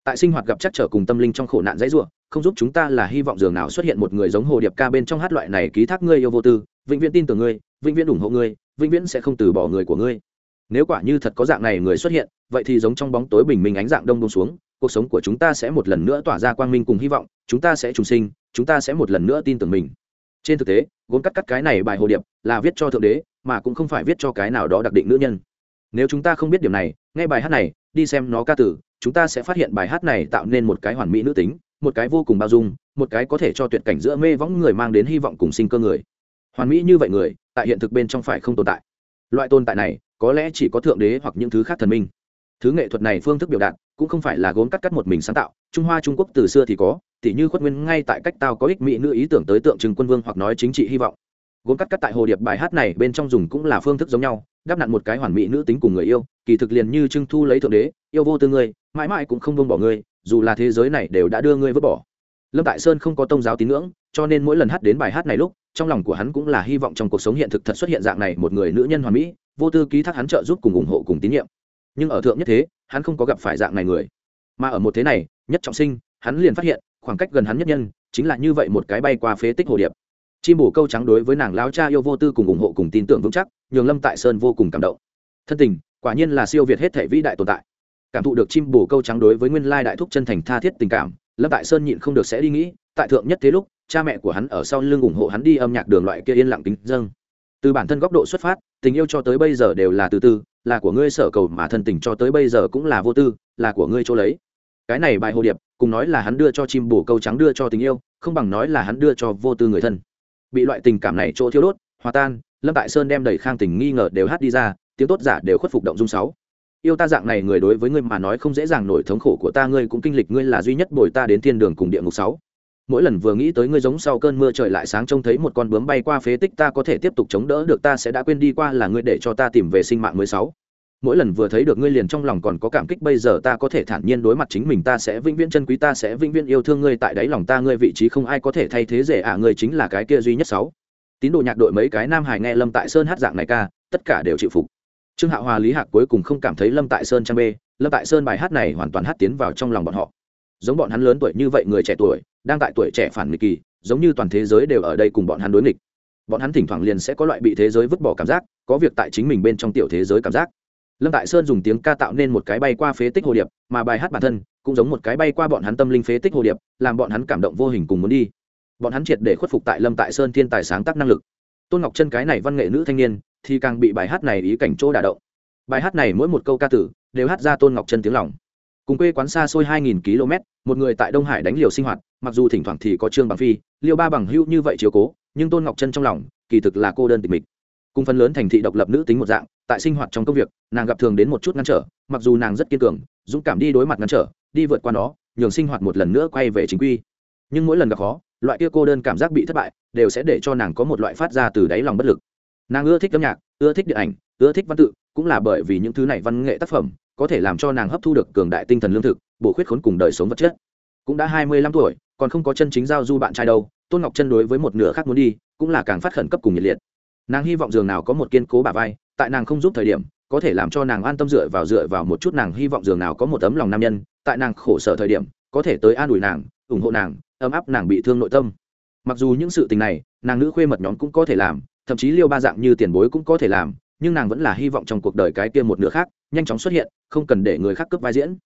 Tại sinh hoạt gặp chắc trở cùng tâm linh trong khổ nạn dãy ruộng, không giúp chúng ta là hy vọng dường nào xuất hiện một người giống hồ điệp ca bên trong hát loại này ký thác ngươi yêu vô tư, vĩnh viễn tin tưởng ngươi, vĩnh viễn ủng hộ ngươi, vĩnh viễn sẽ không từ bỏ người của ngươi. Nếu quả như thật có dạng này người xuất hiện, vậy thì giống trong bóng tối bình minh ánh dạng đông đông xuống, cuộc sống của chúng ta sẽ một lần nữa tỏa ra quang minh cùng hy vọng, chúng ta sẽ trùng sinh, chúng ta sẽ một lần nữa tin tưởng mình trên thực tế, gốm cắt cắt cái này bài hồ điệp là viết cho thượng đế, mà cũng không phải viết cho cái nào đó đặc định nữ nhân. Nếu chúng ta không biết điểm này, nghe bài hát này, đi xem nó ca tử, chúng ta sẽ phát hiện bài hát này tạo nên một cái hoàn mỹ nữ tính, một cái vô cùng bao dung, một cái có thể cho tuyệt cảnh giữa mê võng người mang đến hy vọng cùng sinh cơ người. Hoàn mỹ như vậy người, tại hiện thực bên trong phải không tồn tại. Loại tồn tại này, có lẽ chỉ có thượng đế hoặc những thứ khác thần minh. Thứ nghệ thuật này phương thức biểu đạt cũng không phải là gốm cắt cắt một mình sáng tạo, trung hoa trung quốc từ xưa thì có, tỉ như khuất nguyên ngay tại cách tao có ích mỹ nữ ý tưởng tới tượng trưng quân vương hoặc nói chính trị hy vọng. Gốm cắt cắt tại hồ điệp bài hát này bên trong dùng cũng là phương thức giống nhau, đáp nặn một cái hoàn mỹ nữ tính cùng người yêu, kỳ thực liền như trưng thu lấy thượng đế, yêu vô tư ngươi, mãi mãi cũng không buông bỏ ngươi, dù là thế giới này đều đã đưa ngươi vứt bỏ. Lâm tại sơn không có tôn giáo tín ngưỡng, cho nên mỗi lần hát đến bài hát này lúc, trong lòng của hắn cũng là hy vọng trong cuộc sống hiện thực thật xuất hiện dạng này một người nữ nhân hoàn mỹ, vô tư ký thác hắn trợ giúp cùng ủng hộ cùng tín nhiệm nhưng ở thượng nhất thế, hắn không có gặp phải dạng này người. Mà ở một thế này, nhất trọng sinh, hắn liền phát hiện, khoảng cách gần hắn nhất nhân, chính là như vậy một cái bay qua phế tích hồ điệp. Chim bổ câu trắng đối với nàng lao cha yêu vô tư cùng ủng hộ cùng tin tưởng vững chắc, nhường lâm tại sơn vô cùng cảm động. Thân tình, quả nhiên là siêu việt hết thể vĩ đại tồn tại. Cảm thụ được chim bổ câu trắng đối với nguyên lai đại thúc chân thành tha thiết tình cảm, lâm tại sơn nhịn không được sẽ đi nghĩ, tại thượng nhất thế lúc, cha mẹ của hắn ở sau lưng ủng hộ hắn đi âm nhạc đường loại kia yên lặng tính dâng. Từ bản thân góc độ xuất phát, tình yêu cho tới bây giờ đều là từ từ là của ngươi sở cầu mà thân tình cho tới bây giờ cũng là vô tư, là của ngươi chỗ lấy. Cái này bài hồ điệp, cùng nói là hắn đưa cho chim bổ câu trắng đưa cho tình yêu, không bằng nói là hắn đưa cho vô tư người thân. Bị loại tình cảm này chỗ thiếu đốt, hòa tan, lâm tại sơn đem đầy khang tình nghi ngờ đều hát đi ra, tiếng tốt giả đều khuất phục động dung sáu. Yêu ta dạng này người đối với ngươi mà nói không dễ dàng nổi thống khổ của ta, ngươi cũng kinh lịch ngươi là duy nhất bồi ta đến thiên đường cùng địa ngục sáu mỗi lần vừa nghĩ tới ngươi giống sau cơn mưa trời lại sáng trông thấy một con bướm bay qua phế tích ta có thể tiếp tục chống đỡ được ta sẽ đã quên đi qua là ngươi để cho ta tìm về sinh mạng mới sáu. Mỗi lần vừa thấy được ngươi liền trong lòng còn có cảm kích bây giờ ta có thể thản nhiên đối mặt chính mình ta sẽ vĩnh viễn chân quý ta sẽ vĩnh viễn yêu thương ngươi tại đáy lòng ta ngươi vị trí không ai có thể thay thế rể ạ à, ngươi chính là cái kia duy nhất sáu. Tín đồ nhạc đội mấy cái nam hải nghe lâm tại sơn hát dạng này ca tất cả đều chịu phục. Trương hạ hòa lý hạc cuối cùng không cảm thấy lâm tại sơn trang bê lâm tại sơn bài hát này hoàn toàn hát tiến vào trong lòng bọn họ. Giống bọn hắn lớn tuổi như vậy người trẻ tuổi đang tại tuổi trẻ phản nghịch kỳ, giống như toàn thế giới đều ở đây cùng bọn hắn đối nghịch. Bọn hắn thỉnh thoảng liền sẽ có loại bị thế giới vứt bỏ cảm giác, có việc tại chính mình bên trong tiểu thế giới cảm giác. Lâm tại sơn dùng tiếng ca tạo nên một cái bay qua phế tích hồ điệp, mà bài hát bản thân cũng giống một cái bay qua bọn hắn tâm linh phế tích hồ điệp, làm bọn hắn cảm động vô hình cùng muốn đi. Bọn hắn triệt để khuất phục tại lâm tại sơn thiên tài sáng tác năng lực. Tôn ngọc chân cái này văn nghệ nữ thanh niên thì càng bị bài hát này ý cảnh chỗ đả động. Bài hát này mỗi một câu ca tử đều hát ra tôn ngọc chân tiếng lòng cùng quê quán xa xôi 2.000 km, một người tại đông hải đánh liều sinh hoạt, mặc dù thỉnh thoảng thì có trương bằng phi, liêu ba bằng hữu như vậy chiếu cố, nhưng tôn ngọc chân trong lòng, kỳ thực là cô đơn tịch mịch. Cùng phần lớn thành thị độc lập nữ tính một dạng, tại sinh hoạt trong công việc, nàng gặp thường đến một chút ngăn trở, mặc dù nàng rất kiên cường, dũng cảm đi đối mặt ngăn trở, đi vượt qua nó, nhường sinh hoạt một lần nữa quay về chính quy. Nhưng mỗi lần gặp khó, loại kia cô đơn cảm giác bị thất bại, đều sẽ để cho nàng có một loại phát ra từ đáy lòng bất lực. Nàng ưa thích âm nhạc, ưa thích điện ảnh, ưa thích văn tự, cũng là bởi vì những thứ này văn nghệ tác phẩm có thể làm cho nàng hấp thu được cường đại tinh thần lương thực, bổ khuyết khốn cùng đời sống vật chất. Cũng đã hai mươi lăm tuổi, còn không có chân chính giao du bạn trai đâu, tôn ngọc chân đối với một nửa khác muốn đi, cũng là càng phát khẩn cấp cùng nhiệt liệt. Nàng hy vọng giường nào có một kiên cố bà vai, tại nàng không giúp thời điểm, có thể làm cho nàng an tâm dựa vào dựa vào một chút nàng hy vọng giường nào có một tấm lòng nam nhân, tại nàng khổ sở thời điểm, có thể tới an ủi nàng, ủng hộ nàng, ấm áp nàng bị thương nội tâm. Mặc dù những sự tình này, nàng nữ khuê mật nhóm cũng có thể làm, thậm chí liêu ba dạng như tiền bối cũng có thể làm nhưng nàng vẫn là hy vọng trong cuộc đời cái kia một nửa khác nhanh chóng xuất hiện, không cần để người khác cướp vai diễn.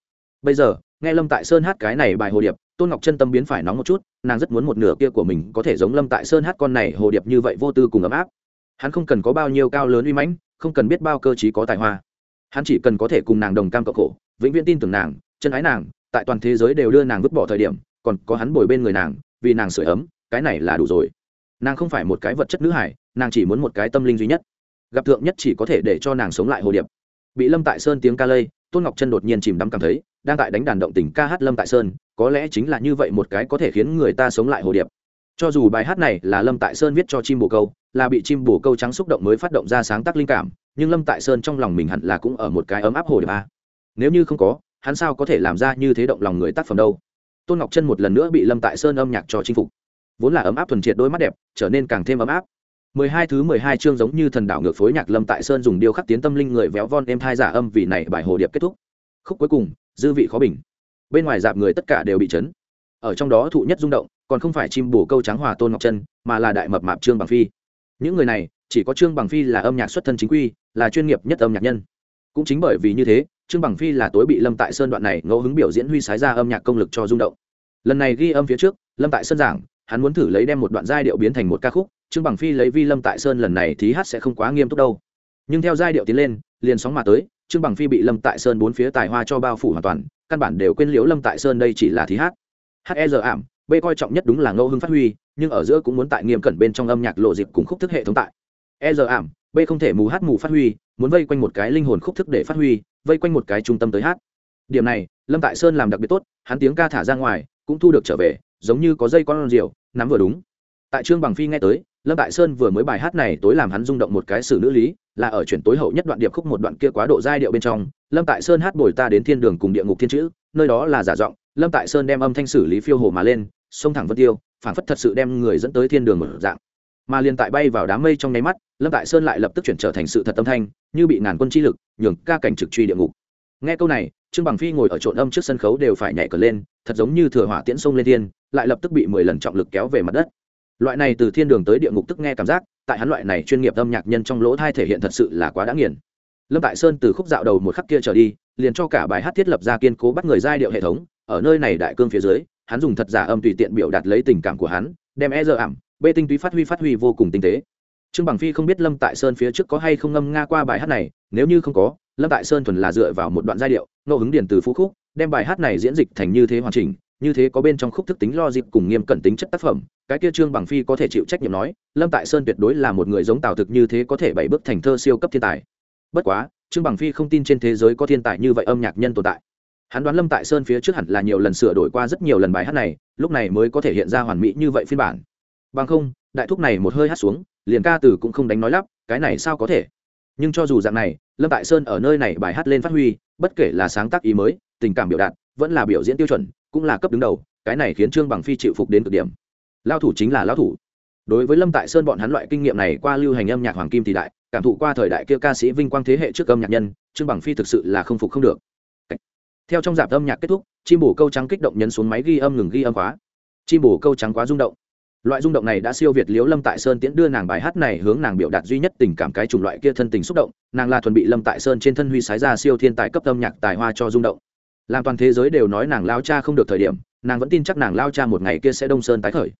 Bây giờ, nghe lâm tại sơn hát cái này bài hồ điệp, tôn ngọc chân tâm biến phải nóng một chút, nàng rất muốn một nửa kia của mình có thể giống lâm tại sơn hát con này hồ điệp như vậy vô tư cùng ấm áp. Hắn không cần có bao nhiêu cao lớn uy mãnh, không cần biết bao cơ t có tài hoa. Hắn chỉ cần có thể cùng nàng đồng cam cộng khổ, vĩnh viễn tin tưởng nàng, chân ái nàng, tại toàn thế giới đều đưa nàng vứt bỏ thời điểm, còn có hắn bồi bên người nàng, vì nàng sửa ấm, cái này là đủ rồi. Nàng không phải một cái vật chất nữ hải nàng chỉ muốn một cái tâm linh duy nhất gặp thượng nhất chỉ có thể để cho nàng sống lại hồ điệp. Bị lâm tại sơn tiếng ca lây, tôn ngọc chân đột nhiên chìm đắm cảm thấy, đang tại đánh đàn động tình ca hát lâm tại sơn, có lẽ chính là như vậy một cái có thể khiến người ta sống lại hồ điệp. Cho dù bài hát này là lâm tại sơn viết cho chim bồ câu, là bị chim bồ câu trắng xúc động mới phát động ra sáng tác linh cảm, nhưng lâm tại sơn trong lòng mình hẳn là cũng ở một cái ấm áp hồ điệp a. Nếu như không có, hắn sao có thể làm ra như thế động lòng người tác phẩm đâu? Tôn ngọc chân một lần nữa bị lâm tại sơn âm nhạc cho chinh phục. Vốn là ấm áp thuần triệt, đôi mắt đẹp, trở nên càng thêm ấm áp mười hai thứ mười hai chương giống như thần đảo ngược phối nhạc lâm tại sơn dùng điêu khắc tiến tâm linh người véo von em thai giả âm vì này bài hồ điệp kết thúc. Khúc cuối cùng, dư vị khó bình. Bên ngoài dạp người tất cả đều bị chấn. Ở trong đó thụ nhất rung động, còn không phải chim bổ câu trắng hòa tôn ngọc chân, mà là đại mập mạp trương bằng phi. Những người này, chỉ có trương bằng phi là âm nhạc xuất thân chính quy, là chuyên nghiệp nhất âm nhạc nhân. Cũng chính bởi vì như thế, trương bằng phi là tối bị lâm tại sơn đoạn này ngẫu hứng biểu diễn huy sái ra âm nhạc công lực cho rung động. Lần này ghi âm phía trước, lâm tại sơn giảng, hắn muốn thử lấy đem một đoạn giai điệu biến thành một ca khúc trương bằng phi lấy vi lâm tại sơn lần này thì hát sẽ không quá nghiêm túc đâu. Nhưng theo giai điệu tiến lên, liền sóng mà tới, trương bằng phi bị lâm tại sơn bốn phía tài hoa cho bao phủ hoàn toàn, căn bản đều quên liễu lâm tại sơn đây chỉ là thí hát. E giờ ảm, b coi trọng nhất đúng là ngẫu hưng phát huy, nhưng ở giữa cũng muốn tại nghiêm cẩn bên trong âm nhạc lộ dịp cùng khúc thức hệ thống tại. E giờ ảm, b không thể mù hát mù phát huy, muốn vây quanh một cái linh hồn khúc thức để phát huy, vây quanh một cái trung tâm tới hát. Điểm này, lâm tại sơn làm đặc biệt tốt, hắn tiếng ca thả ra ngoài, cũng thu được trở về, giống như có dây con rượu, nắm vừa đúng. Tại trương bằng phi nghe tới lâm tại sơn vừa mới bài hát này tối làm hắn rung động một cái xử nữ lý, là ở chuyển tối hậu nhất đoạn điệp khúc một đoạn kia quá độ giai điệu bên trong, lâm tại sơn hát bồi ta đến thiên đường cùng địa ngục thiên chữ, nơi đó là giả giọng, lâm tại sơn đem âm thanh xử lý phiêu hồ mà lên, sông thẳng vân tiêu phản phất thật sự đem người dẫn tới thiên đường một dạng. Mà liền tại bay vào đám mây trong nháy mắt, lâm tại sơn lại lập tức chuyển trở thành sự thật âm thanh, như bị ngàn quân chi lực, nhường ca cảnh trực truy địa ngục. Nghe câu này, trương bằng phi ngồi ở trộn âm trước sân khấu đều phải nhảy cờ lên, thật giống như thừa hỏa tiễn sông lên thiên, lại lập tức bị mười lần trọng lực kéo về mặt đất loại này từ thiên đường tới địa ngục tức nghe cảm giác, tại hắn loại này chuyên nghiệp âm nhạc nhân trong lỗ thai thể hiện thật sự là quá đã nghiền. Lâm tại sơn từ khúc dạo đầu một khắc kia trở đi, liền cho cả bài hát thiết lập ra kiên cố bắt người giai điệu hệ thống, ở nơi này đại cương phía dưới, hắn dùng thật giả âm tùy tiện biểu đạt lấy tình cảm của hắn, đem e dơ ảm, bê tinh túy phát huy phát huy vô cùng tinh tế. Trương bằng phi không biết lâm tại sơn phía trước có hay không ngâm nga qua bài hát này, nếu như không có, lâm tại sơn thuần là dựa vào một đoạn giai điệu, ngẫu hứng điển từ phú khúc, đem bài hát này diễn dịch thành như thế hoàn chỉnh như thế có bên trong khúc thức tính lo dịp cùng nghiêm cẩn tính chất tác phẩm, cái kia trương bằng phi có thể chịu trách nhiệm nói, lâm tại sơn tuyệt đối là một người giống tào thực như thế có thể bảy bước thành thơ siêu cấp thiên tài. Bất quá, trương bằng phi không tin trên thế giới có thiên tài như vậy âm nhạc nhân tồn tại. Hắn đoán lâm tại sơn phía trước hẳn là nhiều lần sửa đổi qua rất nhiều lần bài hát này, lúc này mới có thể hiện ra hoàn mỹ như vậy phiên bản. Bằng không, đại thúc này một hơi hát xuống, liền ca từ cũng không đánh nói lắp, cái này sao có thể? Nhưng cho dù dạng này, lâm tại sơn ở nơi này bài hát lên phát huy, bất kể là sáng tác ý mới, tình cảm biểu đạt, vẫn là biểu diễn tiêu chuẩn cũng là cấp đứng đầu, cái này khiến trương bằng phi chịu phục đến cực điểm. Lao thủ chính là lao thủ. Đối với lâm tại sơn bọn hắn loại kinh nghiệm này qua lưu hành âm nhạc hoàng kim thì đại, cảm thụ qua thời đại kia ca sĩ vinh quang thế hệ trước âm nhạc nhân, trương bằng phi thực sự là không phục không được. Theo trong dạp âm nhạc kết thúc, chim bổ câu trắng kích động nhấn xuống máy ghi âm ngừng ghi âm khóa. Chim bổ câu trắng quá rung động. Loại rung động này đã siêu việt liếu lâm tại sơn tiễn đưa nàng bài hát này hướng nàng biểu đạt duy nhất tình cảm cái chủng loại kia thân tình xúc động, nàng là thuần bị lâm tại sơn trên thân huy sái ra siêu thiên tài cấp âm nhạc tài hoa cho rung động làm toàn thế giới đều nói nàng lao cha không được thời điểm, nàng vẫn tin chắc nàng lao cha một ngày kia sẽ đông sơn tái khởi.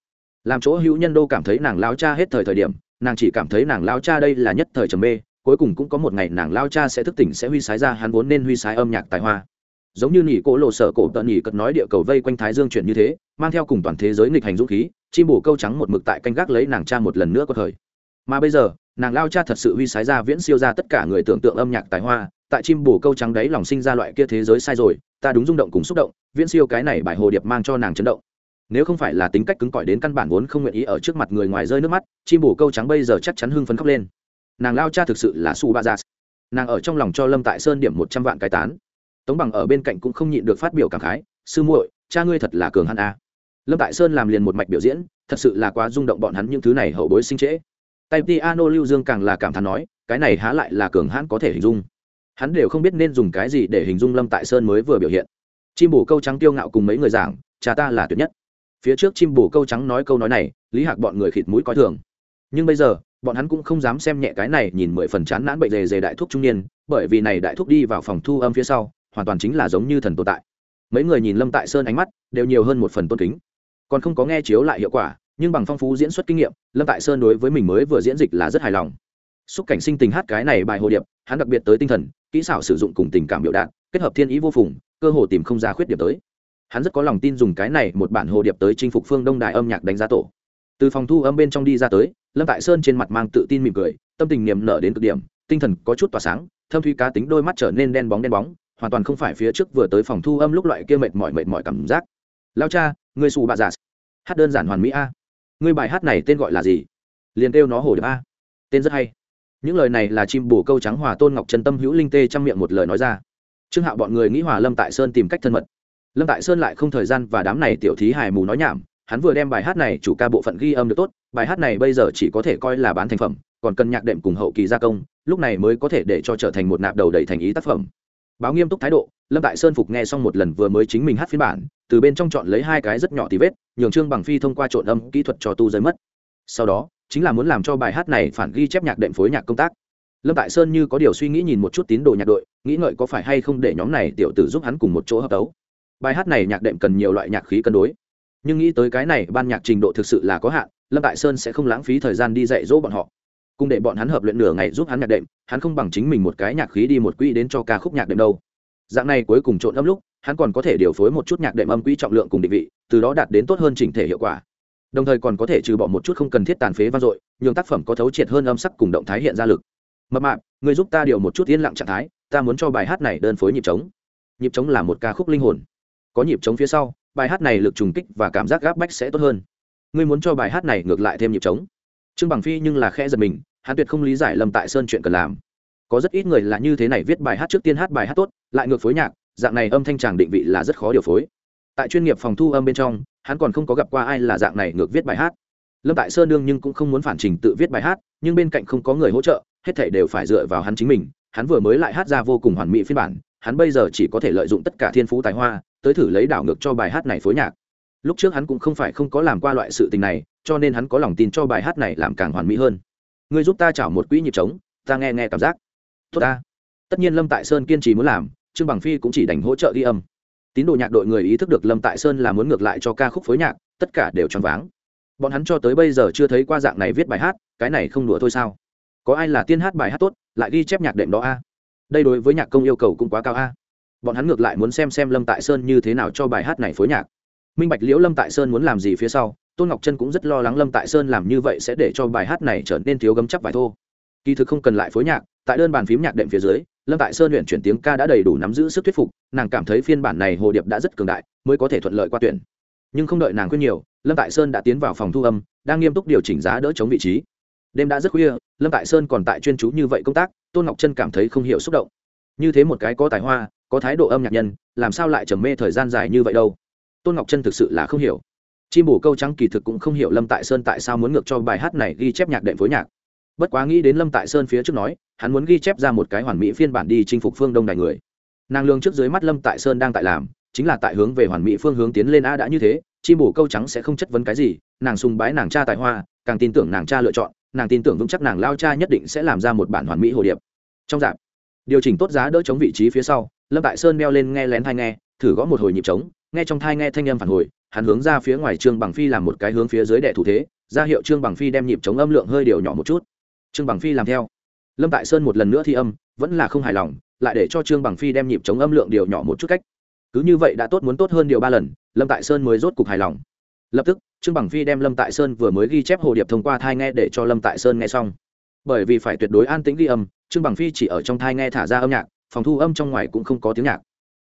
Làm chỗ hữu nhân đô cảm thấy nàng lao cha hết thời thời điểm, nàng chỉ cảm thấy nàng lao cha đây là nhất thời trầm mê, cuối cùng cũng có một ngày nàng lao cha sẽ thức tỉnh sẽ huy sái ra, hắn vốn nên huy sái âm nhạc tài hoa. Giống như nỉ cỗ lộ sở cổ tận nỉ cật nói địa cầu vây quanh thái dương chuyển như thế, mang theo cùng toàn thế giới nghịch hành dũng khí, chim bổ câu trắng một mực tại canh gác lấy nàng cha một lần nữa có thời. Mà bây giờ, nàng lao cha thật sự huy sái ra viễn siêu ra tất cả người tưởng tượng âm nhạc tài hoa tại chim bồ câu trắng đấy lòng sinh ra loại kia thế giới sai rồi, ta đúng rung động cùng xúc động, viễn siêu cái này bài hồ điệp mang cho nàng chấn động. Nếu không phải là tính cách cứng cỏi đến căn bản vốn không nguyện ý ở trước mặt người ngoài rơi nước mắt, chim bồ câu trắng bây giờ chắc chắn hưng phấn khóc lên. Nàng lao cha thực sự là su ba gia nàng ở trong lòng cho lâm tại sơn điểm một trăm vạn cái tán. Tống bằng ở bên cạnh cũng không nhịn được phát biểu cảm khái, sư muội, cha ngươi thật là cường hắn a. Lâm tại sơn làm liền một mạch biểu diễn, thật sự là quá rung động bọn hắn những thứ này hậu bối sinh trễ. Tay piano lưu dương càng là cảm thán nói, cái này há lại là cường hãn có thể hình dung hắn đều không biết nên dùng cái gì để hình dung lâm tại sơn mới vừa biểu hiện. Chim bổ câu trắng tiêu ngạo cùng mấy người giảng, cha ta là tuyệt nhất. Phía trước chim bổ câu trắng nói câu nói này, lý hạc bọn người khịt mũi coi thường. Nhưng bây giờ, bọn hắn cũng không dám xem nhẹ cái này nhìn mười phần chán nản bệnh dề dề đại thuốc trung niên, bởi vì này đại thuốc đi vào phòng thu âm phía sau, hoàn toàn chính là giống như thần tồn tại. Mấy người nhìn lâm tại sơn ánh mắt, đều nhiều hơn một phần tôn kính. Còn không có nghe chiếu lại hiệu quả, nhưng bằng phong phú diễn xuất kinh nghiệm, lâm tại sơn đối với mình mới vừa diễn dịch là rất hài lòng. Xúc cảnh sinh tình hát cái này bài hồ điệp, hắn đặc biệt tới tinh thần kỹ xảo sử dụng cùng tình cảm biểu đạt, kết hợp thiên ý vô phùng, cơ hồ tìm không ra khuyết điểm tới. Hắn rất có lòng tin dùng cái này một bản hồ điệp tới chinh phục phương đông đại âm nhạc đánh giá tổ. Từ phòng thu âm bên trong đi ra tới, lâm tại sơn trên mặt mang tự tin mỉm cười, tâm tình niềm nở đến cực điểm, tinh thần có chút tỏa sáng, thâm thuy cá tính đôi mắt trở nên đen bóng đen bóng, hoàn toàn không phải phía trước vừa tới phòng thu âm lúc loại kia mệt mỏi mệt mỏi cảm giác. Lao cha người xù bà giả dạ hát đơn giản hoàn mỹ a. Người bài hát này tên gọi là gì? Liền kêu nó hồ điệp a. Tên rất hay những lời này là chim bổ câu trắng hòa tôn ngọc trần tâm hữu linh tê trong miệng một lời nói ra. Trương hạo bọn người nghĩ hòa lâm tại sơn tìm cách thân mật. Lâm tại sơn lại không thời gian và đám này tiểu thí hài mù nói nhảm, hắn vừa đem bài hát này chủ ca bộ phận ghi âm được tốt, bài hát này bây giờ chỉ có thể coi là bán thành phẩm, còn cần nhạc đệm cùng hậu kỳ gia công, lúc này mới có thể để cho trở thành một nạp đầu đầy thành ý tác phẩm. Báo nghiêm túc thái độ, lâm tại sơn phục nghe xong một lần vừa mới chính mình hát phiên bản, từ bên trong chọn lấy hai cái rất nhỏ tí vết, nhường trương bằng phi thông qua trộn âm kỹ thuật cho tu giới mất. Sau đó chính là muốn làm cho bài hát này phản ghi chép nhạc đệm phối nhạc công tác. Lâm tại sơn như có điều suy nghĩ nhìn một chút tín đồ nhạc đội, nghĩ ngợi có phải hay không để nhóm này tiểu tử giúp hắn cùng một chỗ hợp tấu. Bài hát này nhạc đệm cần nhiều loại nhạc khí cân đối. Nhưng nghĩ tới cái này, ban nhạc trình độ thực sự là có hạn, lâm tại sơn sẽ không lãng phí thời gian đi dạy dỗ bọn họ. Cùng để bọn hắn hợp luyện nửa ngày giúp hắn nhạc đệm, hắn không bằng chính mình một cái nhạc khí đi một quỹ đến cho ca khúc nhạc đệm đâu. Dạng này cuối cùng trộn âm lúc, hắn còn có thể điều phối một chút nhạc đệm âm quỹ trọng lượng cùng định vị, từ đó đạt đến tốt hơn chỉnh thể hiệu quả đồng thời còn có thể trừ bỏ một chút không cần thiết tàn phế vang dội, nhường tác phẩm có thấu triệt hơn âm sắc cùng động thái hiện ra lực. Mập mạp, người giúp ta điều một chút yên lặng trạng thái, ta muốn cho bài hát này đơn phối nhịp trống. Nhịp trống là một ca khúc linh hồn. Có nhịp trống phía sau, bài hát này lực trùng kích và cảm giác gáp bách sẽ tốt hơn. Ngươi muốn cho bài hát này ngược lại thêm nhịp trống. Trương bằng phi nhưng là khẽ giật mình, hắn tuyệt không lý giải lâm tại sơn chuyện cần làm. Có rất ít người là như thế này viết bài hát trước tiên hát bài hát tốt, lại ngược phối nhạc, dạng này âm thanh tràng định vị là rất khó điều phối. Tại chuyên nghiệp phòng thu âm bên trong hắn còn không có gặp qua ai là dạng này ngược viết bài hát. Lâm tại sơn đương nhưng cũng không muốn phản trình tự viết bài hát, nhưng bên cạnh không có người hỗ trợ, hết thảy đều phải dựa vào hắn chính mình. Hắn vừa mới lại hát ra vô cùng hoàn mỹ phiên bản, hắn bây giờ chỉ có thể lợi dụng tất cả thiên phú tài hoa, tới thử lấy đảo ngược cho bài hát này phối nhạc. Lúc trước hắn cũng không phải không có làm qua loại sự tình này, cho nên hắn có lòng tin cho bài hát này làm càng hoàn mỹ hơn. Người giúp ta chảo một quỹ nhịp trống, ta nghe nghe cảm giác. Tốt ta. Tất nhiên lâm tại sơn kiên trì muốn làm, trương bằng phi cũng chỉ đành hỗ trợ ghi âm tín đồ nhạc đội người ý thức được lâm tại sơn là muốn ngược lại cho ca khúc phối nhạc, tất cả đều choáng váng. Bọn hắn cho tới bây giờ chưa thấy qua dạng này viết bài hát, cái này không đùa thôi sao? Có ai là tiên hát bài hát tốt, lại ghi chép nhạc đệm đó a? Đây đối với nhạc công yêu cầu cũng quá cao a. Bọn hắn ngược lại muốn xem xem lâm tại sơn như thế nào cho bài hát này phối nhạc. Minh bạch liễu lâm tại sơn muốn làm gì phía sau? Tôn ngọc trân cũng rất lo lắng lâm tại sơn làm như vậy sẽ để cho bài hát này trở nên thiếu gấm chắc vải thô kỳ thực không cần lại phối nhạc, tại đơn bàn phím nhạc đệm phía dưới, lâm tại sơn luyện chuyển tiếng ca đã đầy đủ nắm giữ sức thuyết phục, nàng cảm thấy phiên bản này hồ điệp đã rất cường đại, mới có thể thuận lợi qua tuyển. Nhưng không đợi nàng khuyên nhiều, lâm tại sơn đã tiến vào phòng thu âm, đang nghiêm túc điều chỉnh giá đỡ chống vị trí. Đêm đã rất khuya, lâm tại sơn còn tại chuyên chú như vậy công tác, tôn ngọc chân cảm thấy không hiểu xúc động. Như thế một cái có tài hoa, có thái độ âm nhạc nhân, làm sao lại trầm mê thời gian dài như vậy đâu? Tôn ngọc chân thực sự là không hiểu. Chim bổ câu trắng kỳ thực cũng không hiểu lâm tại sơn tại sao muốn ngược cho bài hát này ghi chép nhạc đệm phối nhạc bất quá nghĩ đến lâm tại sơn phía trước nói, hắn muốn ghi chép ra một cái hoàn mỹ phiên bản đi chinh phục phương đông đài người. Nàng lương trước dưới mắt lâm tại sơn đang tại làm, chính là tại hướng về hoàn mỹ phương hướng tiến lên a đã như thế, chim bổ câu trắng sẽ không chất vấn cái gì, nàng sùng bái nàng cha tài hoa, càng tin tưởng nàng cha lựa chọn, nàng tin tưởng vững chắc nàng lao cha nhất định sẽ làm ra một bản hoàn mỹ hồ điệp. Trong dạp điều chỉnh tốt giá đỡ chống vị trí phía sau, lâm tại sơn đeo lên nghe lén thai nghe, thử gõ một hồi nhịp trống, nghe trong thai nghe thanh âm phản hồi, hắn hướng ra phía ngoài trương bằng phi làm một cái hướng phía dưới đệ thủ thế, ra hiệu trương bằng phi đem nhịp trống âm lượng hơi điều nhỏ một chút trương bằng phi làm theo. Lâm tại sơn một lần nữa thi âm, vẫn là không hài lòng, lại để cho trương bằng phi đem nhịp chống âm lượng điều nhỏ một chút cách. Cứ như vậy đã tốt muốn tốt hơn điều ba lần, lâm tại sơn mới rốt cục hài lòng. Lập tức, trương bằng phi đem lâm tại sơn vừa mới ghi chép hồ điệp thông qua thai nghe để cho lâm tại sơn nghe xong. Bởi vì phải tuyệt đối an tĩnh ghi âm, trương bằng phi chỉ ở trong thai nghe thả ra âm nhạc, phòng thu âm trong ngoài cũng không có tiếng nhạc.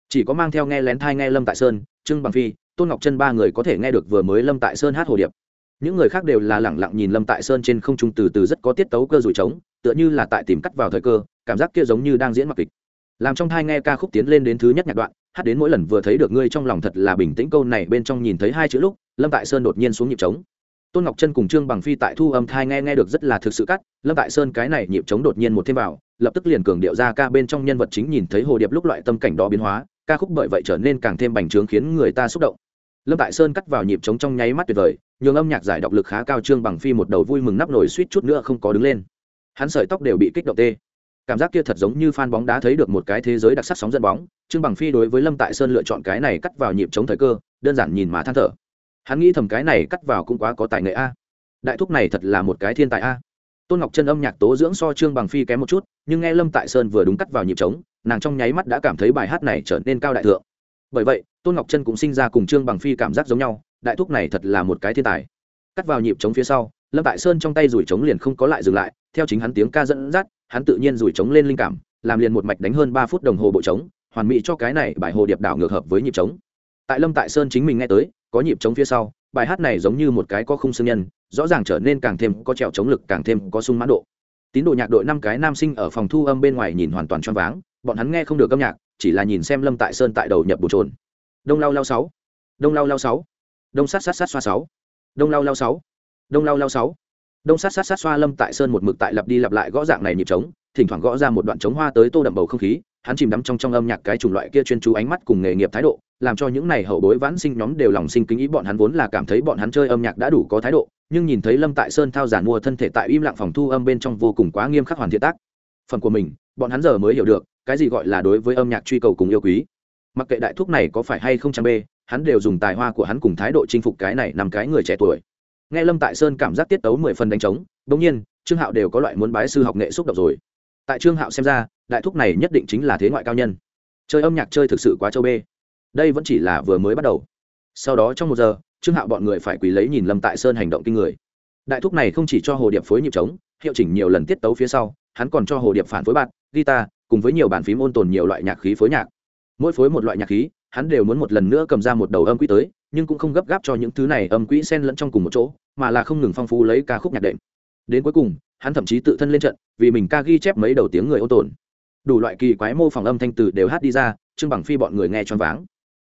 Chỉ có mang theo nghe lén thai nghe lâm tại sơn, trương bằng phi, tôn ngọc chân ba người có thể nghe được vừa mới lâm tại sơn hát hồ điệp những người khác đều là lẳng lặng nhìn lâm tại sơn trên không trung từ từ rất có tiết tấu cơ rủi trống, tựa như là tại tìm cắt vào thời cơ, cảm giác kia giống như đang diễn mặc kịch. Làm trong thai nghe ca khúc tiến lên đến thứ nhất nhạc đoạn, hát đến mỗi lần vừa thấy được ngươi trong lòng thật là bình tĩnh câu này bên trong nhìn thấy hai chữ lúc, lâm tại sơn đột nhiên xuống nhịp trống. Tôn ngọc chân cùng trương bằng phi tại thu âm thai nghe nghe được rất là thực sự cắt, lâm tại sơn cái này nhịp trống đột nhiên một thêm vào, lập tức liền cường điệu ra ca bên trong nhân vật chính nhìn thấy hồ điệp lúc loại tâm cảnh đó biến hóa, ca khúc bởi vậy trở nên càng thêm bành trướng khiến người ta xúc động. Lâm tại sơn cắt vào nhịp trống trong nháy mắt tuyệt vời nhường âm nhạc giải độc lực khá cao trương bằng phi một đầu vui mừng nắp nổi suýt chút nữa không có đứng lên. Hắn sợi tóc đều bị kích động tê. Cảm giác kia thật giống như fan bóng đá thấy được một cái thế giới đặc sắc sóng dẫn bóng. Trương bằng phi đối với lâm tại sơn lựa chọn cái này cắt vào nhịp chống thời cơ, đơn giản nhìn mà than thở. Hắn nghĩ thầm cái này cắt vào cũng quá có tài nghệ a. Đại thúc này thật là một cái thiên tài a. Tôn ngọc chân âm nhạc tố dưỡng so trương bằng phi kém một chút, nhưng nghe lâm tại sơn vừa đúng cắt vào nhịp trống nàng trong nháy mắt đã cảm thấy bài hát này trở nên cao đại thượng. Bởi vậy tôn ngọc chân cũng sinh ra cùng trương bằng phi cảm giác giống nhau, đại thúc này thật là một cái thiên tài. Cắt vào nhịp trống phía sau, lâm tại sơn trong tay rủi trống liền không có lại dừng lại, theo chính hắn tiếng ca dẫn dắt, hắn tự nhiên rủi trống lên linh cảm, làm liền một mạch đánh hơn ba phút đồng hồ bộ trống hoàn mỹ cho cái này bài hồ điệp đảo ngược hợp với nhịp trống tại lâm tại sơn chính mình nghe tới, có nhịp trống phía sau, bài hát này giống như một cái có khung xương nhân, rõ ràng trở nên càng thêm có trèo chống lực, càng thêm có sung mãn độ. Tín đồ nhạc đội năm cái nam sinh ở phòng thu âm bên ngoài nhìn hoàn toàn choáng váng, bọn hắn nghe không được âm nhạc, chỉ là nhìn xem lâm tại sơn tại đầu nhập bù trồn đông lao lao sáu. Đông lao lao sáu. Đông sát sát sát xoa sáu. Đông lao lao sáu. Đông lao lao sáu. Đông sát sát sát xoa lâm tại sơn một mực tại lặp đi lặp lại gõ dạng này nhịp trống, thỉnh thoảng gõ ra một đoạn trống hoa tới tô đậm bầu không khí, hắn chìm đắm trong trong âm nhạc cái chủng loại kia chuyên chú ánh mắt cùng nghề nghiệp thái độ, làm cho những này hậu bối vãn sinh nhóm đều lòng sinh kính ý bọn hắn vốn là cảm thấy bọn hắn chơi âm nhạc đã đủ có thái độ, nhưng nhìn thấy lâm tại sơn thao giản mua thân thể tại im lặng phòng thu âm bên trong vô cùng quá nghiêm khắc hoàn thiện tác. Phần của mình, bọn hắn giờ mới hiểu được, cái gì gọi là đối với âm nhạc truy cầu cùng yêu quý mặc kệ đại thuốc này có phải hay không trang bê, hắn đều dùng tài hoa của hắn cùng thái độ chinh phục cái này nằm cái người trẻ tuổi. Nghe lâm tại sơn cảm giác tiết tấu mười phần đánh trống bỗng nhiên, trương hạo đều có loại muốn bái sư học nghệ xúc động rồi. Tại trương hạo xem ra, đại thúc này nhất định chính là thế ngoại cao nhân. Chơi âm nhạc chơi thực sự quá châu bê. Đây vẫn chỉ là vừa mới bắt đầu. Sau đó trong một giờ, trương hạo bọn người phải quỳ lấy nhìn lâm tại sơn hành động kinh người. Đại thúc này không chỉ cho hồ điệp phối nhịp trống, hiệu chỉnh nhiều lần tiết tấu phía sau, hắn còn cho hồ điệp phản phối bạt guitar, cùng với nhiều bản phím ôn tồn nhiều loại nhạc khí phối nhạc mỗi phối một loại nhạc khí, hắn đều muốn một lần nữa cầm ra một đầu âm quỹ tới, nhưng cũng không gấp gáp cho những thứ này âm quỹ xen lẫn trong cùng một chỗ, mà là không ngừng phong phú lấy ca khúc nhạc đệm. Đến cuối cùng, hắn thậm chí tự thân lên trận, vì mình ca ghi chép mấy đầu tiếng người ô tồn. Đủ loại kỳ quái mô phỏng âm thanh từ đều hát đi ra, trương bằng phi bọn người nghe choáng váng.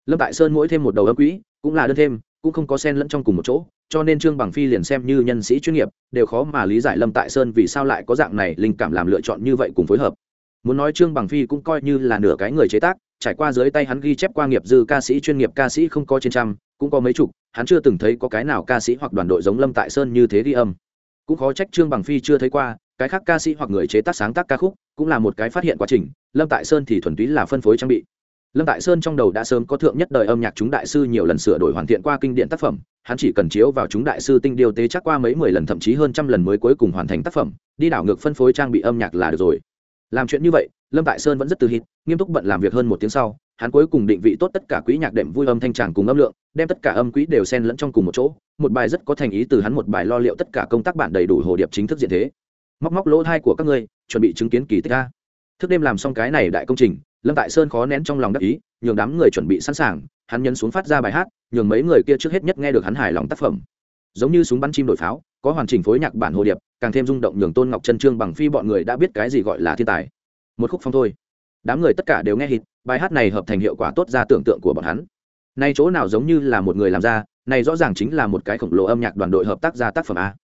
Lâm tại sơn mỗi thêm một đầu âm quỹ, cũng là đơn thêm, cũng không có sen lẫn trong cùng một chỗ, cho nên trương bằng phi liền xem như nhân sĩ chuyên nghiệp, đều khó mà lý giải lâm tại sơn vì sao lại có dạng này linh cảm làm lựa chọn như vậy cùng phối hợp. Muốn nói trương bằng phi cũng coi như là nửa cái người chế tác trải qua dưới tay hắn ghi chép qua nghiệp dư ca sĩ chuyên nghiệp ca sĩ không có trên trăm, cũng có mấy chục, hắn chưa từng thấy có cái nào ca sĩ hoặc đoàn đội giống lâm tại sơn như thế ghi âm. Cũng khó trách trương bằng phi chưa thấy qua, cái khác ca sĩ hoặc người chế tác sáng tác ca khúc cũng là một cái phát hiện quá trình, lâm tại sơn thì thuần túy là phân phối trang bị. Lâm tại sơn trong đầu đã sớm có thượng nhất đời âm nhạc chúng đại sư nhiều lần sửa đổi hoàn thiện qua kinh điển tác phẩm, hắn chỉ cần chiếu vào chúng đại sư tinh điều tế chắc qua mấy mười lần, thậm chí hơn trăm lần mới cuối cùng hoàn thành tác phẩm, đi đảo ngược phân phối trang bị âm nhạc là được rồi. Làm chuyện như vậy lâm tại sơn vẫn rất từ hít, nghiêm túc bận làm việc hơn một tiếng sau, hắn cuối cùng định vị tốt tất cả quỹ nhạc đệm vui âm thanh tràng cùng âm lượng, đem tất cả âm quỹ đều xen lẫn trong cùng một chỗ, một bài rất có thành ý từ hắn một bài lo liệu tất cả công tác bản đầy đủ hồ điệp chính thức diện thế. Móc móc lỗ thai của các ngươi, chuẩn bị chứng kiến kỳ tích a. Thức đêm làm xong cái này đại công trình, lâm tại sơn khó nén trong lòng đắc ý, nhường đám người chuẩn bị sẵn sàng, hắn nhấn xuống phát ra bài hát, nhường mấy người kia trước hết nhất nghe được hắn hài lòng tác phẩm. Giống như súng bắn chim đổi pháo, có hoàn chỉnh phối nhạc bản hồ điệp, càng thêm rung động nhường tôn ngọc chân trương bằng phi bọn người đã biết cái gì gọi là thiên tài một khúc phong thôi. Đám người tất cả đều nghe hít, bài hát này hợp thành hiệu quả tốt ra tưởng tượng của bọn hắn. Nay chỗ nào giống như là một người làm ra, này rõ ràng chính là một cái khổng lồ âm nhạc đoàn đội hợp tác ra tác phẩm a.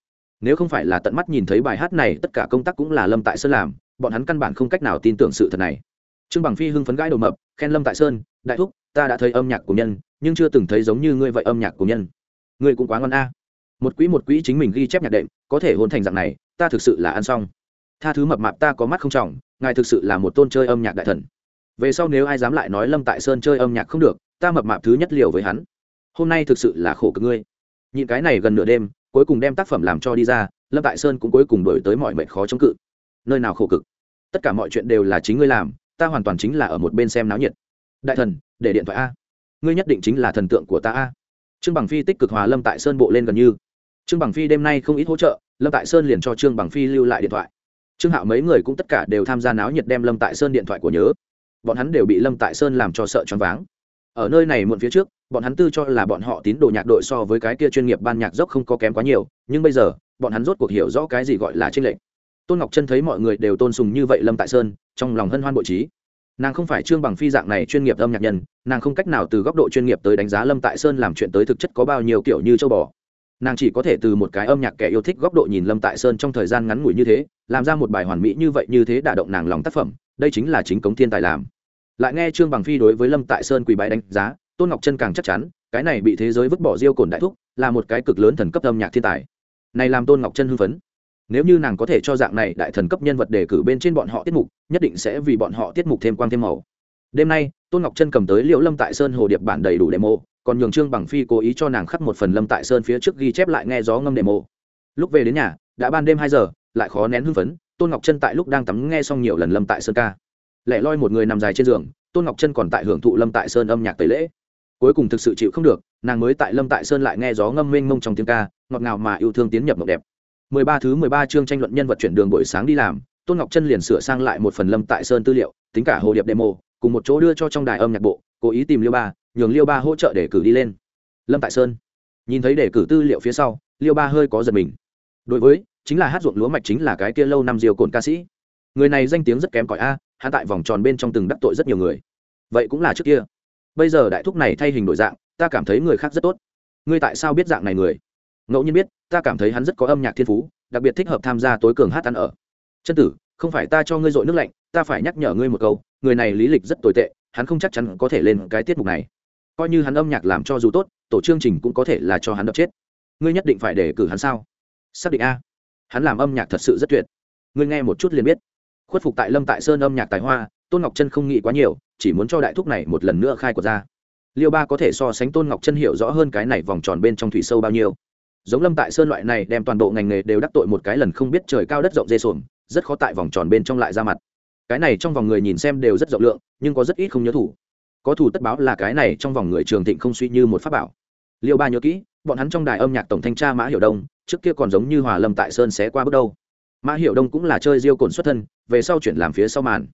Nếu không phải là tận mắt nhìn thấy bài hát này, tất cả công tác cũng là lâm tại sơn làm, bọn hắn căn bản không cách nào tin tưởng sự thật này. Trương bằng phi hưng phấn gãi đầu mập, khen lâm tại sơn, đại thúc, ta đã thấy âm nhạc của nhân, nhưng chưa từng thấy giống như ngươi vậy âm nhạc của nhân. Ngươi cũng quá ngon a. Một quỹ một quỹ chính mình ghi chép nhạc đệm, có thể hôn thành dạng này, ta thực sự là ăn xong tha thứ mập mạp ta có mắt không trọng, ngài thực sự là một tôn chơi âm nhạc đại thần. Về sau nếu ai dám lại nói lâm tại sơn chơi âm nhạc không được, ta mập mạp thứ nhất liều với hắn. Hôm nay thực sự là khổ cực ngươi. Nhịn cái này gần nửa đêm, cuối cùng đem tác phẩm làm cho đi ra, lâm tại sơn cũng cuối cùng đổi tới mọi mệnh khó chống cự. Nơi nào khổ cực? Tất cả mọi chuyện đều là chính ngươi làm, ta hoàn toàn chính là ở một bên xem náo nhiệt. Đại thần, để điện thoại a. Ngươi nhất định chính là thần tượng của ta a. Trương bằng phi tích cực hòa lâm tại sơn bộ lên gần như. Trương bằng phi đêm nay không ít hỗ trợ, lâm tại sơn liền cho trương bằng phi lưu lại điện thoại trương hạo mấy người cũng tất cả đều tham gia náo nhiệt đem lâm tại sơn điện thoại của nhớ. Bọn hắn đều bị lâm tại sơn làm cho sợ choáng váng. Ở nơi này muộn phía trước, bọn hắn tư cho là bọn họ tín đồ nhạc đội so với cái kia chuyên nghiệp ban nhạc dốc không có kém quá nhiều, nhưng bây giờ, bọn hắn rốt cuộc hiểu rõ cái gì gọi là tranh lệch. Tôn ngọc chân thấy mọi người đều tôn sùng như vậy lâm tại sơn, trong lòng hân hoan bội trí nàng không phải trương bằng phi dạng này chuyên nghiệp âm nhạc nhân, nàng không cách nào từ góc độ chuyên nghiệp tới đánh giá lâm tại sơn làm chuyện tới thực chất có bao nhiêu kiểu như châu bò nàng chỉ có thể từ một cái âm nhạc kẻ yêu thích góc độ nhìn lâm tại sơn trong thời gian ngắn ngủi như thế, làm ra một bài hoàn mỹ như vậy như thế đả động nàng lòng tác phẩm, đây chính là chính cống thiên tài làm. Lại nghe trương bằng phi đối với lâm tại sơn quỳ bái đánh giá, tôn ngọc chân càng chắc chắn, cái này bị thế giới vứt bỏ diêu cồn đại thúc, là một cái cực lớn thần cấp âm nhạc thiên tài. Này làm tôn ngọc chân hưng phấn. Nếu như nàng có thể cho dạng này đại thần cấp nhân vật đề cử bên trên bọn họ tiết mục, nhất định sẽ vì bọn họ tiết mục thêm quang thêm màu. Đêm nay, tôn ngọc chân cầm tới liệu lâm tại sơn hồ điệp bản đầy đủ demo còn nhường trương bằng phi cố ý cho nàng khắc một phần lâm tại sơn phía trước ghi chép lại nghe gió ngâm demo lúc về đến nhà, đã ban đêm hai giờ, lại khó nén hưng phấn, tôn ngọc chân tại lúc đang tắm nghe xong nhiều lần lâm tại sơn ca. Lẻ loi một người nằm dài trên giường, tôn ngọc chân còn tại hưởng thụ lâm tại sơn âm nhạc tẩy lễ. Cuối cùng thực sự chịu không được, nàng mới tại lâm tại sơn lại nghe gió ngâm mênh mông trong tiếng ca, ngọt ngào mà yêu thương tiến nhập mộng đẹp. Mười ba thứ mười ba chương tranh luận nhân vật chuyển đường buổi sáng đi làm, tôn ngọc chân liền sửa sang lại một phần lâm tại sơn tư liệu, tính cả hồ điệp demo, cùng một chỗ đưa cho trong đài âm nhạc bộ, cố ý tìm liêu ba nhường liêu ba hỗ trợ để cử đi lên. Lâm tại sơn nhìn thấy để cử tư liệu phía sau, liêu ba hơi có giật mình. Đối với, chính là hát ruộng lúa mạch chính là cái kia lâu năm diều cồn ca sĩ. Người này danh tiếng rất kém cỏi a, hắn tại vòng tròn bên trong từng đắc tội rất nhiều người. Vậy cũng là trước kia. Bây giờ đại thúc này thay hình đổi dạng, ta cảm thấy người khác rất tốt. Ngươi tại sao biết dạng này người? Ngẫu nhiên biết, ta cảm thấy hắn rất có âm nhạc thiên phú, đặc biệt thích hợp tham gia tối cường hát ăn ở. Chân tử, không phải ta cho ngươi dội nước lạnh, ta phải nhắc nhở ngươi một câu, người này lý lịch rất tồi tệ, hắn không chắc chắn có thể lên cái tiết mục này coi như hắn âm nhạc làm cho dù tốt, tổ chương trình cũng có thể là cho hắn đập chết. Ngươi nhất định phải để cử hắn sao? Xác định a. Hắn làm âm nhạc thật sự rất tuyệt. Ngươi nghe một chút liền biết. Khuất phục tại lâm tại sơn âm nhạc tài hoa, tôn ngọc chân không nghĩ quá nhiều, chỉ muốn cho đại thúc này một lần nữa khai của ra. Liêu ba có thể so sánh tôn ngọc chân hiểu rõ hơn cái này vòng tròn bên trong thủy sâu bao nhiêu. Giống lâm tại sơn loại này đem toàn bộ ngành nghề đều đắc tội một cái lần không biết trời cao đất rộng dê xuồng, rất khó tại vòng tròn bên trong lại ra mặt. Cái này trong vòng người nhìn xem đều rất rộng lượng, nhưng có rất ít không nhớ thủ có thủ tất báo là cái này trong vòng người trường thịnh không suy như một pháp bảo. Liêu ba nhớ kỹ, bọn hắn trong đài âm nhạc tổng thanh tra mã hiểu đông, trước kia còn giống như hòa lâm tại sơn xé qua bước đâu. Mã hiểu đông cũng là chơi diêu cồn xuất thân, về sau chuyển làm phía sau màn.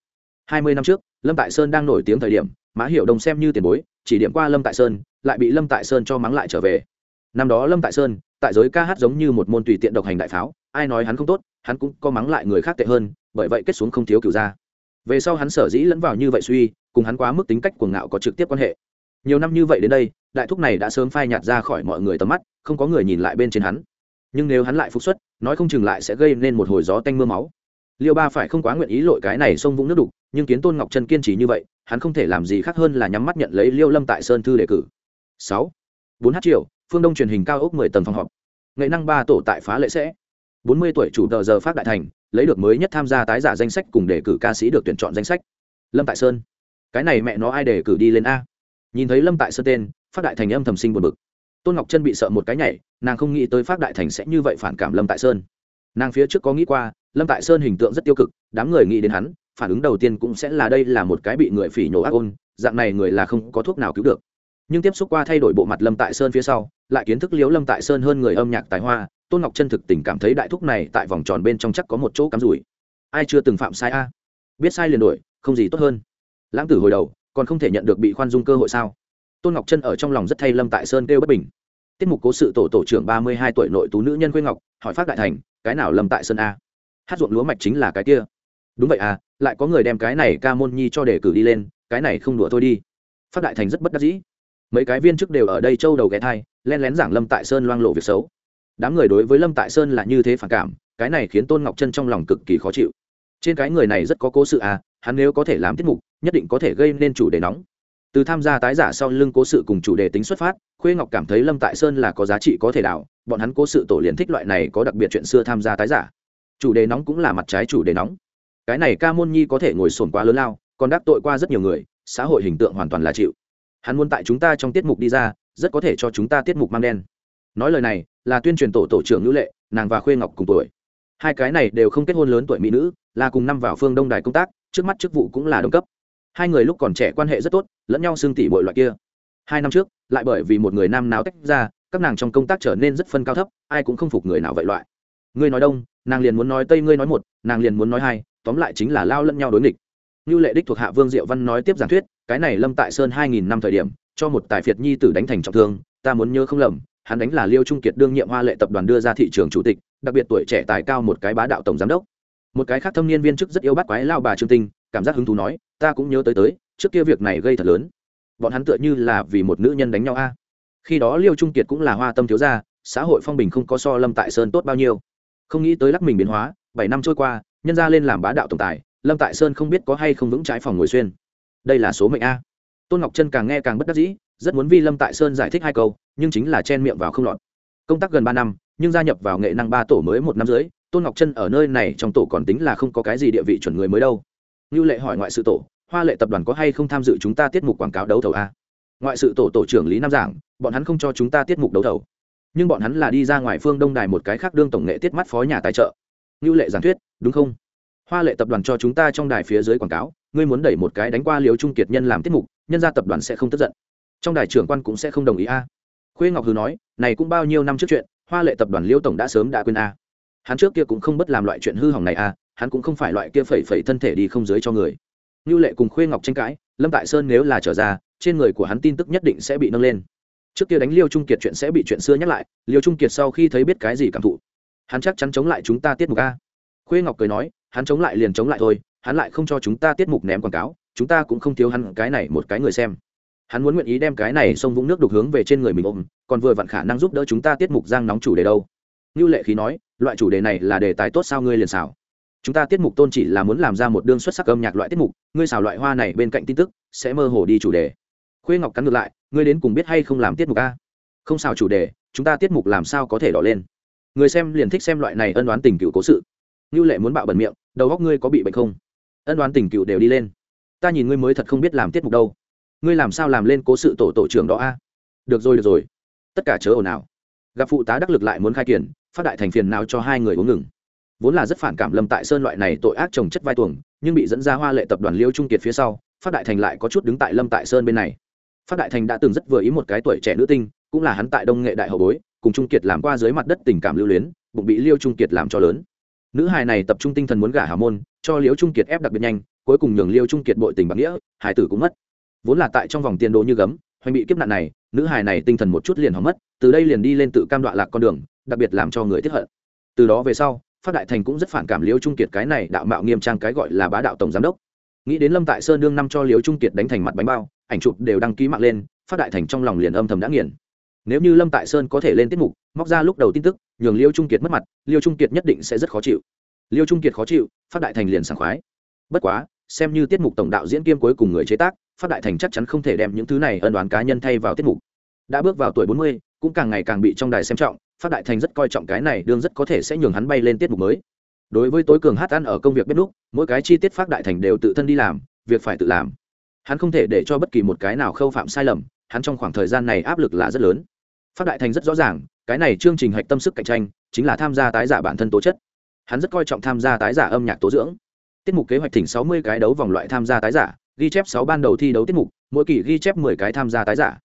Hai mươi năm trước, lâm tại sơn đang nổi tiếng thời điểm, mã hiểu đông xem như tiền bối, chỉ điểm qua lâm tại sơn, lại bị lâm tại sơn cho mắng lại trở về. Năm đó lâm tại sơn, tại giới ca hát giống như một môn tùy tiện độc hành đại pháo, ai nói hắn không tốt, hắn cũng có mắng lại người khác tệ hơn, bởi vậy kết xuống không thiếu cửu ra về sau hắn sở dĩ lẫn vào như vậy suy, cùng hắn quá mức tính cách cuồng ngạo có trực tiếp quan hệ. Nhiều năm như vậy đến đây, đại thúc này đã sớm phai nhạt ra khỏi mọi người tầm mắt, không có người nhìn lại bên trên hắn. Nhưng nếu hắn lại phục xuất, nói không chừng lại sẽ gây nên một hồi gió tanh mưa máu. Liêu ba phải không quá nguyện ý lội cái này sông vũng nước đục, nhưng kiến tôn ngọc chân kiên trì như vậy, hắn không thể làm gì khác hơn là nhắm mắt nhận lấy liêu lâm tại sơn thư đề cử. Sáu. Bốn h triệu phương đông truyền hình cao ốc mười tầng phòng họp. Nghệ năng ba tổ tại phá lệ sẽ. Bốn mươi tuổi chủ tờ giờ phát đại thành lấy được mới nhất tham gia tái giả danh sách cùng đề cử ca sĩ được tuyển chọn danh sách. Lâm tại sơn. Cái này mẹ nó ai đề cử đi lên a? Nhìn thấy lâm tại sơn tên, phát đại thành âm thầm sinh buồn bực. Tôn ngọc chân bị sợ một cái nhảy, nàng không nghĩ tới phát đại thành sẽ như vậy phản cảm lâm tại sơn. Nàng phía trước có nghĩ qua, lâm tại sơn hình tượng rất tiêu cực, đám người nghĩ đến hắn, phản ứng đầu tiên cũng sẽ là đây là một cái bị người phỉ nhổ ác ôn, dạng này người là không có thuốc nào cứu được. Nhưng tiếp xúc qua thay đổi bộ mặt lâm tại sơn phía sau, lại kiến thức liếu lâm tại sơn hơn người âm nhạc tài hoa tôn ngọc chân thực tình cảm thấy đại thúc này tại vòng tròn bên trong chắc có một chỗ cắm rủi. Ai chưa từng phạm sai a? Biết sai liền đổi không gì tốt hơn. Lãng tử hồi đầu, còn không thể nhận được bị khoan dung cơ hội sao? Tôn ngọc chân ở trong lòng rất thay lâm tại sơn kêu bất bình. Tiết mục cố sự tổ tổ trưởng ba mươi hai tuổi nội tú nữ nhân quê ngọc, hỏi phát đại thành, cái nào lâm tại sơn a? Hát ruộng lúa mạch chính là cái kia. Đúng vậy à lại có người đem cái này ca môn nhi cho đề cử đi lên, cái này không đùa thôi đi. Phát đại thành rất bất đắc dĩ. Mấy cái viên chức đều ở đây châu đầu ghé thai, len lén giảng lâm tại sơn loang lộ việc xấu đám người đối với lâm tại sơn là như thế phản cảm, cái này khiến tôn ngọc chân trong lòng cực kỳ khó chịu. Trên cái người này rất có cố sự à hắn nếu có thể làm tiết mục, nhất định có thể gây nên chủ đề nóng. Từ tham gia tái giả sau lưng cố sự cùng chủ đề tính xuất phát, khuê ngọc cảm thấy lâm tại sơn là có giá trị có thể đảo, bọn hắn cố sự tổ liền thích loại này có đặc biệt chuyện xưa tham gia tái giả. Chủ đề nóng cũng là mặt trái chủ đề nóng. Cái này ca môn nhi có thể ngồi sồn quá lớn lao, còn đắc tội qua rất nhiều người, xã hội hình tượng hoàn toàn là chịu. Hắn muốn tại chúng ta trong tiết mục đi ra, rất có thể cho chúng ta tiết mục mang đen nói lời này, là tuyên truyền tổ tổ trưởng ngữ lệ, nàng và khuê ngọc cùng tuổi. Hai cái này đều không kết hôn lớn tuổi mỹ nữ, là cùng năm vào phương đông đài công tác, trước mắt chức vụ cũng là đồng cấp. Hai người lúc còn trẻ quan hệ rất tốt, lẫn nhau xương tỉ bội loại kia. Hai năm trước, lại bởi vì một người nam nào tách ra, các nàng trong công tác trở nên rất phân cao thấp, ai cũng không phục người nào vậy loại. Ngươi nói đông, nàng liền muốn nói tây, ngươi nói một, nàng liền muốn nói hai, tóm lại chính là lao lẫn nhau đối nghịch. Như lệ đích thuộc hạ vương diệu văn nói tiếp giảng thuyết, cái này lâm tại sơn hai nghìn năm thời điểm, cho một tài phiệt nhi tử đánh thành trọng thương, ta muốn nhớ không lầm hắn đánh là liêu trung kiệt đương nhiệm hoa lệ tập đoàn đưa ra thị trường chủ tịch, đặc biệt tuổi trẻ tài cao một cái bá đạo tổng giám đốc. Một cái khác thâm niên viên chức rất yêu bắt quái lao bà trương tinh, cảm giác hứng thú nói, ta cũng nhớ tới tới, trước kia việc này gây thật lớn. Bọn hắn tựa như là vì một nữ nhân đánh nhau a. Khi đó liêu trung kiệt cũng là hoa tâm thiếu gia, xã hội phong bình không có so lâm tại sơn tốt bao nhiêu. Không nghĩ tới lắc mình biến hóa, bảy năm trôi qua, nhân ra lên làm bá đạo tổng tài, lâm tại sơn không biết có hay không vững trái phòng ngồi xuyên. Đây là số mệnh a. Tôn ngọc chân càng nghe càng bất đắc dĩ rất muốn vi lâm tại sơn giải thích hai câu, nhưng chính là chen miệng vào không lọt. Công tác gần ba năm, nhưng gia nhập vào nghệ năng ba tổ mới một năm dưới tôn ngọc chân ở nơi này trong tổ còn tính là không có cái gì địa vị chuẩn người mới đâu. Như lệ hỏi ngoại sự tổ, hoa lệ tập đoàn có hay không tham dự chúng ta tiết mục quảng cáo đấu thầu a? Ngoại sự tổ tổ trưởng lý nam giảng, bọn hắn không cho chúng ta tiết mục đấu thầu. Nhưng bọn hắn là đi ra ngoài phương đông đài một cái khác đương tổng nghệ tiết mắt phó nhà tài trợ. Như lệ giảng thuyết, đúng không? Hoa lệ tập đoàn cho chúng ta trong đài phía dưới quảng cáo, ngươi muốn đẩy một cái đánh qua liều trung kiệt nhân làm tiết mục, nhân ra tập đoàn sẽ không tức giận trong đài trưởng quan cũng sẽ không đồng ý a. Khuê ngọc hừ nói, này cũng bao nhiêu năm trước chuyện, hoa lệ tập đoàn liêu tổng đã sớm đã quên a. Hắn trước kia cũng không bất làm loại chuyện hư hỏng này a, hắn cũng không phải loại kia phẩy phẩy thân thể đi không dưới cho người. Như lệ cùng khuê ngọc tranh cãi, lâm tại sơn nếu là trở ra, trên người của hắn tin tức nhất định sẽ bị nâng lên. Trước kia đánh liêu trung kiệt chuyện sẽ bị chuyện xưa nhắc lại, liêu trung kiệt sau khi thấy biết cái gì cảm thụ, hắn chắc chắn chống lại chúng ta tiết mục a. Khuê ngọc cười nói, hắn chống lại liền chống lại thôi, hắn lại không cho chúng ta tiết mục ném quảng cáo, chúng ta cũng không thiếu hắn cái này một cái người xem hắn muốn nguyện ý đem cái này sông vũng nước đục hướng về trên người mình ôm, còn vừa vặn khả năng giúp đỡ chúng ta tiết mục giang nóng chủ đề đâu. Như lệ khí nói, loại chủ đề này là đề tài tốt sao ngươi liền xảo. Chúng ta tiết mục tôn chỉ là muốn làm ra một đương xuất sắc âm nhạc loại tiết mục, ngươi xảo loại hoa này bên cạnh tin tức, sẽ mơ hồ đi chủ đề. Khuê ngọc cắn ngược lại, ngươi đến cùng biết hay không làm tiết mục a? Không xào chủ đề, chúng ta tiết mục làm sao có thể đỏ lên? Người xem liền thích xem loại này ân đoán tình cựu cố sự. Như lệ muốn bạo bẩn miệng, đầu góc ngươi có bị bệnh không? Ân đoán tình cựu đều đi lên. Ta nhìn ngươi mới thật không biết làm tiết mục đâu ngươi làm sao làm lên cố sự tổ tổ trưởng đó a? Được rồi được rồi. Tất cả chớ ồn ào. Gặp phụ tá đắc lực lại muốn khai kiển, phát đại thành phiền nào cho hai người uống ngừng. Vốn là rất phản cảm lâm tại sơn loại này tội ác trồng chất vai tuồng, nhưng bị dẫn ra hoa lệ tập đoàn liêu trung kiệt phía sau, phát đại thành lại có chút đứng tại lâm tại sơn bên này. Phát đại thành đã từng rất vừa ý một cái tuổi trẻ nữ tinh, cũng là hắn tại đông nghệ đại hậu bối, cùng trung kiệt làm qua dưới mặt đất tình cảm lưu luyến, bụng bị liêu trung kiệt làm cho lớn. Nữ hài này tập trung tinh thần muốn gả hào môn, cho liêu trung kiệt ép đặc biệt nhanh, cuối cùng nhường liêu trung kiệt bội tình bạc nghĩa hải tử cũng mất vốn là tại trong vòng tiền đồ như gấm, hoành bị kiếp nạn này, nữ hài này tinh thần một chút liền hỏng mất, từ đây liền đi lên tự cam đoạn lạc con đường, đặc biệt làm cho người tiếp hận. Từ đó về sau, phát đại thành cũng rất phản cảm liêu trung kiệt cái này đạo mạo nghiêm trang cái gọi là bá đạo tổng giám đốc. Nghĩ đến lâm tại sơn đương năm cho liêu trung kiệt đánh thành mặt bánh bao, ảnh chụp đều đăng ký mạng lên, phát đại thành trong lòng liền âm thầm đã nghiền. Nếu như lâm tại sơn có thể lên tiết mục, móc ra lúc đầu tin tức, nhường liêu trung kiệt mất mặt liêu trung kiệt nhất định sẽ rất khó chịu. Liêu trung kiệt khó chịu, phát đại thành liền sảng khoái. Bất quá xem như tiết mục tổng đạo diễn kiêm cuối cùng người chế tác, phát đại thành chắc chắn không thể đem những thứ này ân đoán cá nhân thay vào tiết mục. Đã bước vào tuổi bốn mươi, cũng càng ngày càng bị trong đài xem trọng, phát đại thành rất coi trọng cái này, đương rất có thể sẽ nhường hắn bay lên tiết mục mới. Đối với tối cường hát ăn ở công việc bếp núc mỗi cái chi tiết phát đại thành đều tự thân đi làm, việc phải tự làm. Hắn không thể để cho bất kỳ một cái nào khâu phạm sai lầm, hắn trong khoảng thời gian này áp lực là rất lớn. Phát đại thành rất rõ ràng, cái này chương trình hạch tâm sức cạnh tranh, chính là tham gia tái giả bản thân tố chất. Hắn rất coi trọng tham gia tái giả âm nhạc tố dưỡng tiết mục kế hoạch thỉnh sáu mươi cái đấu vòng loại tham gia tái giả, ghi chép sáu ban đầu thi đấu tiết mục, mỗi kỳ ghi chép mười cái tham gia tái giả.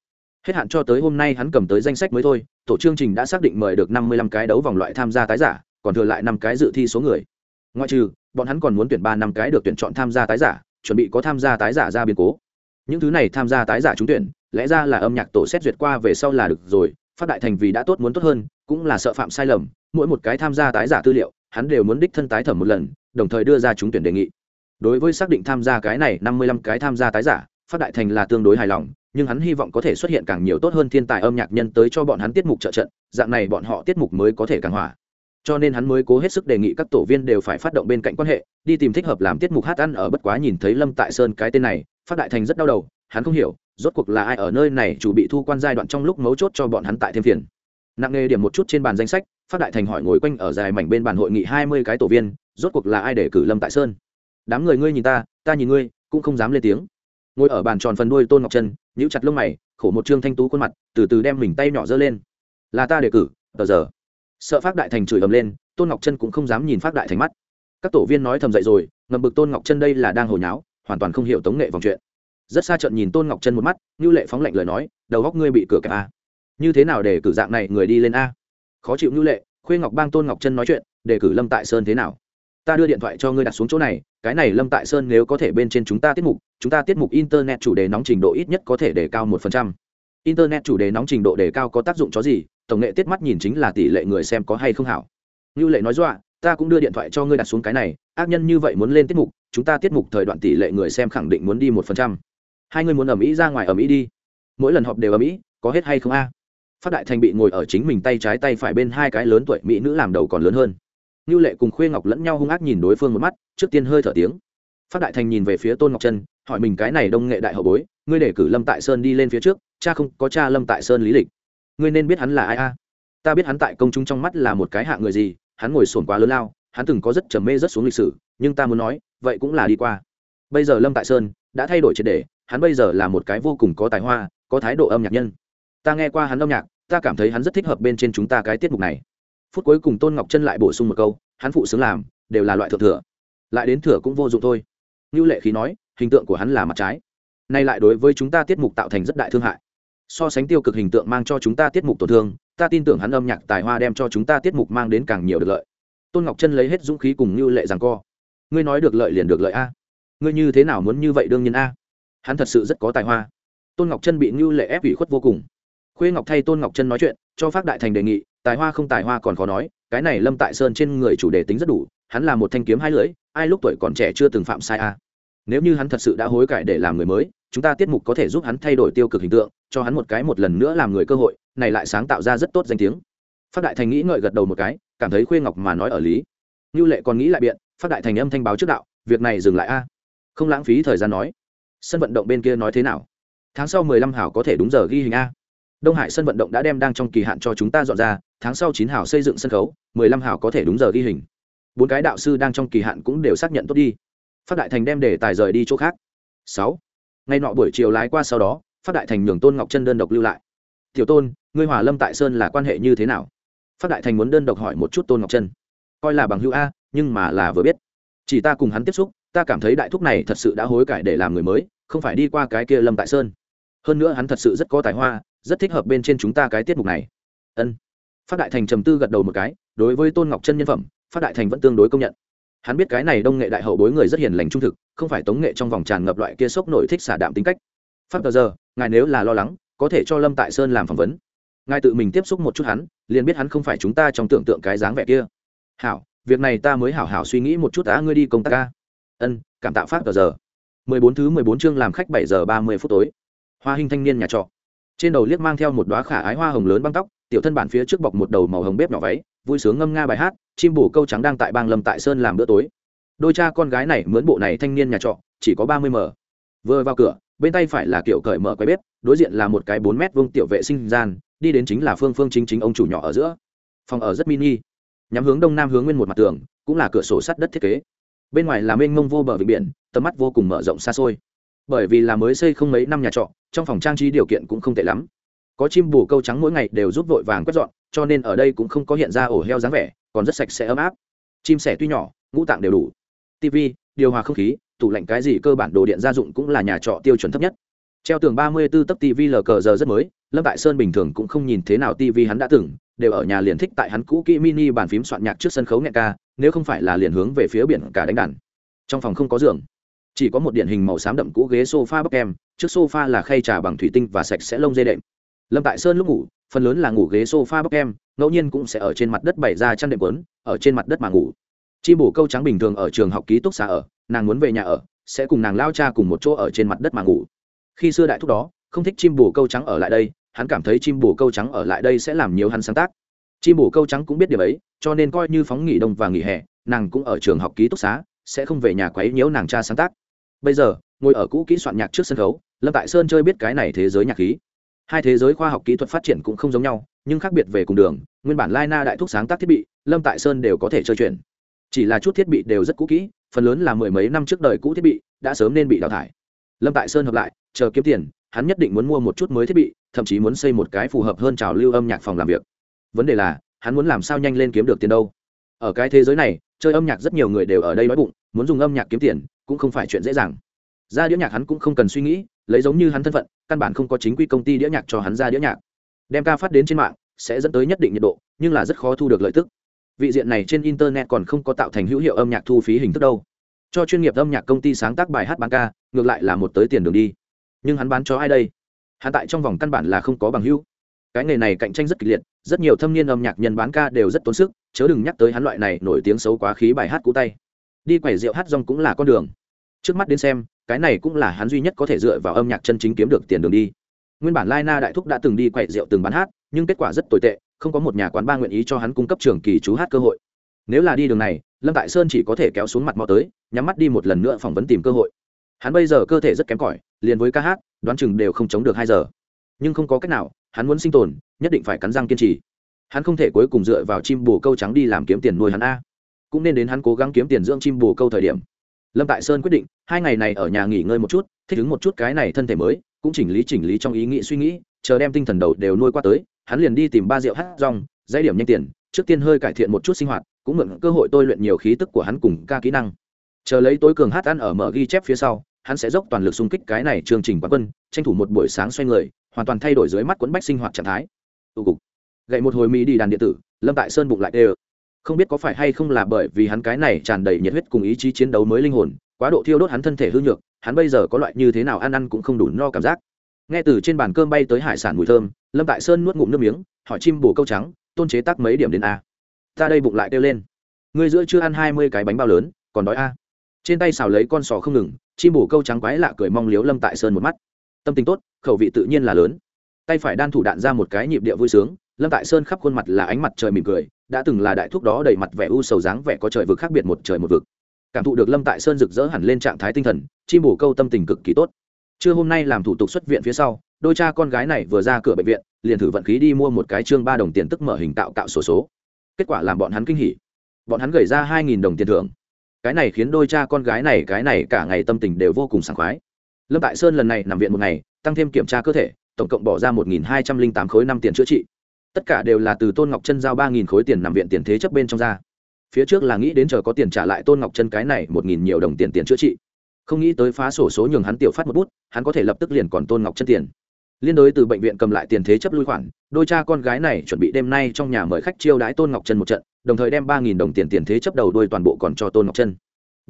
Hết hạn cho tới hôm nay hắn cầm tới danh sách mới thôi, tổ chương trình đã xác định mời được năm mươi lăm cái đấu vòng loại tham gia tái giả, còn thừa lại năm cái dự thi số người. Ngoại trừ, bọn hắn còn muốn tuyển ba năm cái được tuyển chọn tham gia tái giả, chuẩn bị có tham gia tái giả ra biến cố. Những thứ này tham gia tái giả trúng tuyển, lẽ ra là âm nhạc tổ xét duyệt qua về sau là được rồi, phát đại thành vì đã tốt muốn tốt hơn, cũng là sợ phạm sai lầm, mỗi một cái tham gia tái giả tư liệu, hắn đều muốn đích thân tái thẩm một lần đồng thời đưa ra trúng tuyển đề nghị. Đối với xác định tham gia cái này năm mươi lăm cái tham gia tái giả, phát đại thành là tương đối hài lòng, nhưng hắn hy vọng có thể xuất hiện càng nhiều tốt hơn thiên tài âm nhạc nhân tới cho bọn hắn tiết mục trợ trận, dạng này bọn họ tiết mục mới có thể càng hỏa cho nên hắn mới cố hết sức đề nghị các tổ viên đều phải phát động bên cạnh quan hệ, đi tìm thích hợp làm tiết mục hát ăn ở bất quá nhìn thấy lâm tại sơn cái tên này, phát đại thành rất đau đầu, hắn không hiểu, rốt cuộc là ai ở nơi này chủ bị thu quan giai đoạn trong lúc mấu chốt cho bọn hắn tại thêm phiền. Nặng nghề điểm một chút trên bàn danh sách, phát đại thành hỏi ngồi quanh ở dài mảnh bên bàn hội nghị hai mươi cái tổ viên rốt cuộc là ai để cử lâm tại sơn? Đám người ngươi nhìn ta ta nhìn ngươi, cũng không dám lên tiếng. Ngồi ở bàn tròn phần đuôi tôn ngọc chân nhíu chặt lông mày, khổ một trương thanh tú khuôn mặt, từ từ đem mình tay nhỏ giơ lên. Là ta đề cử, tờ giờ. Sợ phát đại thành chửi ầm lên, tôn ngọc chân cũng không dám nhìn phát đại thành mắt. Các tổ viên nói thầm dậy rồi ngầm bực tôn ngọc chân đây là đang hồi nháo, hoàn toàn không hiểu tống nghệ vòng chuyện. Rất xa trận nhìn tôn ngọc chân một mắt như lệ phóng lạnh lời nói, đầu góc ngươi bị cửa kẹp a như thế nào để cử dạng này người đi lên a? Khó chịu như lệ, khuê ngọc bang tôn ngọc chân nói chuyện, để cử lâm tại sơn thế nào? Ta đưa điện thoại cho ngươi đặt xuống chỗ này, cái này lâm tại sơn nếu có thể bên trên chúng ta tiết mục, chúng ta tiết mục internet chủ đề nóng trình độ ít nhất có thể đề cao một phần trăm. Internet chủ đề nóng trình độ đề cao có tác dụng cho gì? Tổng nghệ tiết mắt nhìn chính là tỷ lệ người xem có hay không hảo. Như lệ nói dọa, ta cũng đưa điện thoại cho ngươi đặt xuống cái này, ác nhân như vậy muốn lên tiết mục, chúng ta tiết mục thời đoạn tỷ lệ người xem khẳng định muốn đi một phần trăm. Hai người muốn ở mỹ ra ngoài ở mỹ đi. Mỗi lần họp đều ở mỹ có hết hay không a? Phát đại thành bị ngồi ở chính mình tay trái tay phải bên hai cái lớn tuổi mỹ nữ làm đầu còn lớn hơn. Nưu lệ cùng khuê ngọc lẫn nhau hung ác nhìn đối phương một mắt trước tiên hơi thở tiếng. Phát đại thành nhìn về phía tôn ngọc trân hỏi mình cái này đông nghệ đại hậu bối ngươi để cử lâm tại sơn đi lên phía trước cha không có cha lâm tại sơn lý lịch. Ngươi nên biết hắn là ai a? Ta biết hắn tại công chúng trong mắt là một cái hạng người gì hắn ngồi sồn quá lớn lao hắn từng có rất trầm mê rất xuống lịch sử nhưng ta muốn nói vậy cũng là đi qua. Bây giờ lâm tại sơn đã thay đổi triệt để, hắn bây giờ là một cái vô cùng có tài hoa có thái độ âm nhạc nhân. Ta nghe qua hắn âm nhạc ta cảm thấy hắn rất thích hợp bên trên chúng ta cái tiết mục này phút cuối cùng tôn ngọc chân lại bổ sung một câu, hắn phụ xứng làm, đều là loại thượng thừa. Lại đến thừa cũng vô dụng thôi. Như lệ khí nói, hình tượng của hắn là mặt trái. Nay lại đối với chúng ta tiết mục tạo thành rất đại thương hại. So sánh tiêu cực hình tượng mang cho chúng ta tiết mục tổn thương, ta tin tưởng hắn âm nhạc tài hoa đem cho chúng ta tiết mục mang đến càng nhiều được lợi. Tôn ngọc chân lấy hết dũng khí cùng như lệ rằng co. Ngươi nói được lợi liền được lợi a. Ngươi như thế nào muốn như vậy đương nhiên a? Hắn thật sự rất có tài hoa. Tôn ngọc chân bị như lệ ép ủy khuất vô cùng. Khuê ngọc thay tôn ngọc chân nói chuyện cho phát đại thành đề nghị, tài hoa không tài hoa còn khó nói, cái này lâm tại sơn trên người chủ đề tính rất đủ, hắn là một thanh kiếm hai lưỡi, ai lúc tuổi còn trẻ chưa từng phạm sai a. Nếu như hắn thật sự đã hối cải để làm người mới, chúng ta tiết mục có thể giúp hắn thay đổi tiêu cực hình tượng, cho hắn một cái một lần nữa làm người cơ hội, này lại sáng tạo ra rất tốt danh tiếng. Phát đại thành nghĩ ngợi gật đầu một cái, cảm thấy khuê ngọc mà nói ở lý. Như lệ còn nghĩ lại biện phát đại thành âm thanh báo trước đạo, việc này dừng lại a. Không lãng phí thời gian nói. Sân vận động bên kia nói thế nào? Tháng sau mười lăm hảo có thể đúng giờ ghi hình a đông hải sân vận động đã đem đang trong kỳ hạn cho chúng ta dọn ra, tháng sau chín hảo xây dựng sân khấu, mười lăm hảo có thể đúng giờ ghi hình. Bốn cái đạo sư đang trong kỳ hạn cũng đều xác nhận tốt đi. Phát đại thành đem để tài rời đi chỗ khác. Sáu. Ngay nọ buổi chiều lái qua sau đó, phát đại thành nhường tôn ngọc chân đơn độc lưu lại. Tiểu tôn, ngươi hòa lâm tại sơn là quan hệ như thế nào? Phát đại thành muốn đơn độc hỏi một chút tôn ngọc chân coi là bằng hữu a, nhưng mà là vừa biết. Chỉ ta cùng hắn tiếp xúc, ta cảm thấy đại thúc này thật sự đã hối cải để làm người mới, không phải đi qua cái kia lâm tại sơn. Hơn nữa hắn thật sự rất có tài hoa rất thích hợp bên trên chúng ta cái tiết mục này. Ân. Phát đại thành trầm tư gật đầu một cái, đối với tôn ngọc chân nhân phẩm, phát đại thành vẫn tương đối công nhận. Hắn biết cái này đông nghệ đại hậu bối người rất hiền lành trung thực, không phải tống nghệ trong vòng tràn ngập loại kia sốc nổi thích xả đạm tính cách. Phát tờ giờ, ngài nếu là lo lắng, có thể cho lâm tại sơn làm phỏng vấn. Ngài tự mình tiếp xúc một chút hắn, liền biết hắn không phải chúng ta trong tưởng tượng cái dáng vẻ kia. Hảo, việc này ta mới hảo hảo suy nghĩ một chút á, ngươi đi công tác ca ân, cảm tạ phát tờ giờ. Mười bốn thứ mười bốn chương làm khách bảy giờ ba mươi phút tối. Hoa hình thanh niên nhà trọ trên đầu liếc mang theo một đoá khả ái hoa hồng lớn băng tóc, tiểu thân bản phía trước bọc một đầu màu hồng bếp nhỏ váy, vui sướng ngâm nga bài hát, chim bù câu trắng đang tại bang lâm tại sơn làm bữa tối. Đôi cha con gái này mướn bộ này thanh niên nhà trọ, chỉ có ba mươi m. Vừa vào cửa, bên tay phải là kiểu cởi mở quay bếp, đối diện là một cái bốn mét vuông tiểu vệ sinh gian, đi đến chính là phương phương chính chính ông chủ nhỏ ở giữa. Phòng ở rất mini. Nhắm hướng đông nam hướng nguyên một mặt tường, cũng là cửa sổ sắt đất thiết kế. Bên ngoài là mênh mông vô bờ vịnh biển, tầm mắt vô cùng mở rộng xa xôi bởi vì là mới xây không mấy năm nhà trọ, trong phòng trang trí điều kiện cũng không tệ lắm. Có chim bù câu trắng mỗi ngày đều giúp vội vàng quét dọn, cho nên ở đây cũng không có hiện ra ổ heo dáng vẻ, còn rất sạch sẽ ấm áp. Chim sẻ tuy nhỏ, ngũ tạng đều đủ. Tv điều hòa không khí, tủ lạnh cái gì cơ bản đồ điện gia dụng cũng là nhà trọ tiêu chuẩn thấp nhất. Treo tường ba mươi 34 tấc tv lờ cờ giờ rất mới, lâm tại sơn bình thường cũng không nhìn thế nào tv hắn đã từng, đều ở nhà liền thích tại hắn cũ kỹ mini bàn phím soạn nhạc trước sân khấu nghe ca, nếu không phải là liền hướng về phía biển cả đánh đàn. Trong phòng không có giường chỉ có một điện hình màu xám đậm cũ ghế sofa bọc em, trước sofa là khay trà bằng thủy tinh và sạch sẽ lông dây đệm. Lâm tại sơn lúc ngủ, phần lớn là ngủ ghế sofa bọc em, ngẫu nhiên cũng sẽ ở trên mặt đất bày ra chăn đệm quấn, ở trên mặt đất mà ngủ. Chim bổ câu trắng bình thường ở trường học ký túc xá ở, nàng muốn về nhà ở, sẽ cùng nàng lao cha cùng một chỗ ở trên mặt đất mà ngủ. Khi xưa đại thúc đó, không thích chim bồ câu trắng ở lại đây, hắn cảm thấy chim bồ câu trắng ở lại đây sẽ làm nhiều hắn sáng tác. Chim bồ câu trắng cũng biết điều ấy, cho nên coi như phóng nghỉ đông và nghỉ hè, nàng cũng ở trường học ký túc xá, sẽ không về nhà quấy nhiễu nàng cha sáng tác bây giờ, ngồi ở cũ kỹ soạn nhạc trước sân khấu, lâm tại sơn chơi biết cái này thế giới nhạc khí. Hai thế giới khoa học kỹ thuật phát triển cũng không giống nhau, nhưng khác biệt về cùng đường, nguyên bản lai na đại thúc sáng tác thiết bị, lâm tại sơn đều có thể chơi chuyển chỉ là chút thiết bị đều rất cũ kỹ, phần lớn là mười mấy năm trước đời cũ thiết bị, đã sớm nên bị đào thải. Lâm tại sơn hợp lại, chờ kiếm tiền, hắn nhất định muốn mua một chút mới thiết bị, thậm chí muốn xây một cái phù hợp hơn trào lưu âm nhạc phòng làm việc. Vấn đề là, hắn muốn làm sao nhanh lên kiếm được tiền đâu? Ở cái thế giới này, chơi âm nhạc rất nhiều người đều ở đây nói bụng, muốn dùng âm nhạc kiếm tiền cũng không phải chuyện dễ dàng. Ra đĩa nhạc hắn cũng không cần suy nghĩ, lấy giống như hắn thân phận, căn bản không có chính quy công ty đĩa nhạc cho hắn ra đĩa nhạc. Đem ca phát đến trên mạng, sẽ dẫn tới nhất định nhiệt độ, nhưng là rất khó thu được lợi tức. Vị diện này trên internet còn không có tạo thành hữu hiệu âm nhạc thu phí hình thức đâu. Cho chuyên nghiệp âm nhạc công ty sáng tác bài hát bán ca, ngược lại là một tới tiền đường đi. Nhưng hắn bán cho ai đây? Hắn tại trong vòng căn bản là không có bằng hữu. Cái nghề này cạnh tranh rất kịch liệt, rất nhiều thâm niên âm nhạc nhân bán ca đều rất tốn sức, chớ đừng nhắc tới hắn loại này nổi tiếng xấu quá khí bài hát cũ tay đi quẩy rượu hát rong cũng là con đường. Trước mắt đến xem, cái này cũng là hắn duy nhất có thể dựa vào âm nhạc chân chính kiếm được tiền đường đi. Nguyên bản lai na đại thúc đã từng đi quậy rượu từng bán hát, nhưng kết quả rất tồi tệ, không có một nhà quán ba nguyện ý cho hắn cung cấp trường kỳ chú hát cơ hội. Nếu là đi đường này, lâm tại sơn chỉ có thể kéo xuống mặt mò tới, nhắm mắt đi một lần nữa phỏng vấn tìm cơ hội. Hắn bây giờ cơ thể rất kém cỏi, liền với ca hát, đoán chừng đều không chống được hai giờ. Nhưng không có cách nào, hắn muốn sinh tồn, nhất định phải cắn răng kiên trì. Hắn không thể cuối cùng dựa vào chim bồ câu trắng đi làm kiếm tiền nuôi hắn a cũng nên đến hắn cố gắng kiếm tiền dưỡng chim bồ câu thời điểm. Lâm tại sơn quyết định, hai ngày này ở nhà nghỉ ngơi một chút, thích ứng một chút cái này thân thể mới, cũng chỉnh lý chỉnh lý trong ý nghĩ suy nghĩ, chờ đem tinh thần đầu đều nuôi qua tới, hắn liền đi tìm ba rượu hát rong dây điểm nhanh tiền, trước tiên hơi cải thiện một chút sinh hoạt, cũng mượn cơ hội tôi luyện nhiều khí tức của hắn cùng ca kỹ năng. Chờ lấy tối cường hát ăn ở mở ghi chép phía sau, hắn sẽ dốc toàn lực xung kích cái này chương trình quán quân, tranh thủ một buổi sáng xoay người, hoàn toàn thay đổi dưới mắt quấn bách sinh hoạt trạng thái. Tụ cục. Gậy một hồi mỹ đi đàn điện tử, lâm tại sơn bụng lại đều không biết có phải hay không là bởi vì hắn cái này tràn đầy nhiệt huyết cùng ý chí chiến đấu mới linh hồn, quá độ thiêu đốt hắn thân thể hư nhược, hắn bây giờ có loại như thế nào ăn ăn cũng không đủ no cảm giác. Nghe từ trên bàn cơm bay tới hải sản mùi thơm, lâm tại sơn nuốt ngụm nước miếng, hỏi chim bồ câu trắng, tôn chế tác mấy điểm đến a? Ta đây bụng lại kêu lên. Người giữa chưa ăn hai mươi cái bánh bao lớn, còn đói a? Trên tay xào lấy con sò không ngừng, chim bồ câu trắng quái lạ cười mong liếu lâm tại sơn một mắt. Tâm tình tốt, khẩu vị tự nhiên là lớn. Tay phải đan thủ đạn ra một cái nhịp địa vui sướng lâm tại sơn khắp khuôn mặt là ánh mặt trời mỉm cười đã từng là đại thúc đó đầy mặt vẻ u sầu dáng vẻ có trời vực khác biệt một trời một vực. Cảm thụ được lâm tại sơn rực rỡ hẳn lên trạng thái tinh thần chim bổ câu tâm tình cực kỳ tốt. Trưa hôm nay làm thủ tục xuất viện phía sau đôi cha con gái này vừa ra cửa bệnh viện liền thử vận khí đi mua một cái chương ba đồng tiền tức mở hình tạo cạo sổ số, số. Kết quả làm bọn hắn kinh hỉ. Bọn hắn gửi ra hai nghìn đồng tiền thưởng. Cái này khiến đôi cha con gái này cái này cả ngày tâm tình đều vô cùng sảng khoái. Lâm tại sơn lần này nằm viện một ngày tăng thêm kiểm tra cơ thể tổng cộng bỏ ra một nghìn hai trăm linh tám khối năm tiền chữa trị tất cả đều là từ tôn ngọc chân giao ba nghìn khối tiền nằm viện tiền thế chấp bên trong ra. Phía trước là nghĩ đến chờ có tiền trả lại tôn ngọc chân cái này một nghìn nhiều đồng tiền tiền chữa trị. Không nghĩ tới phá sổ số nhường hắn tiểu phát một bút, hắn có thể lập tức liền còn tôn ngọc chân tiền. Liên đối từ bệnh viện cầm lại tiền thế chấp lui khoản, đôi cha con gái này chuẩn bị đêm nay trong nhà mời khách chiêu đãi tôn ngọc chân một trận, đồng thời đem ba nghìn đồng tiền tiền thế chấp đầu đôi toàn bộ còn cho tôn ngọc chân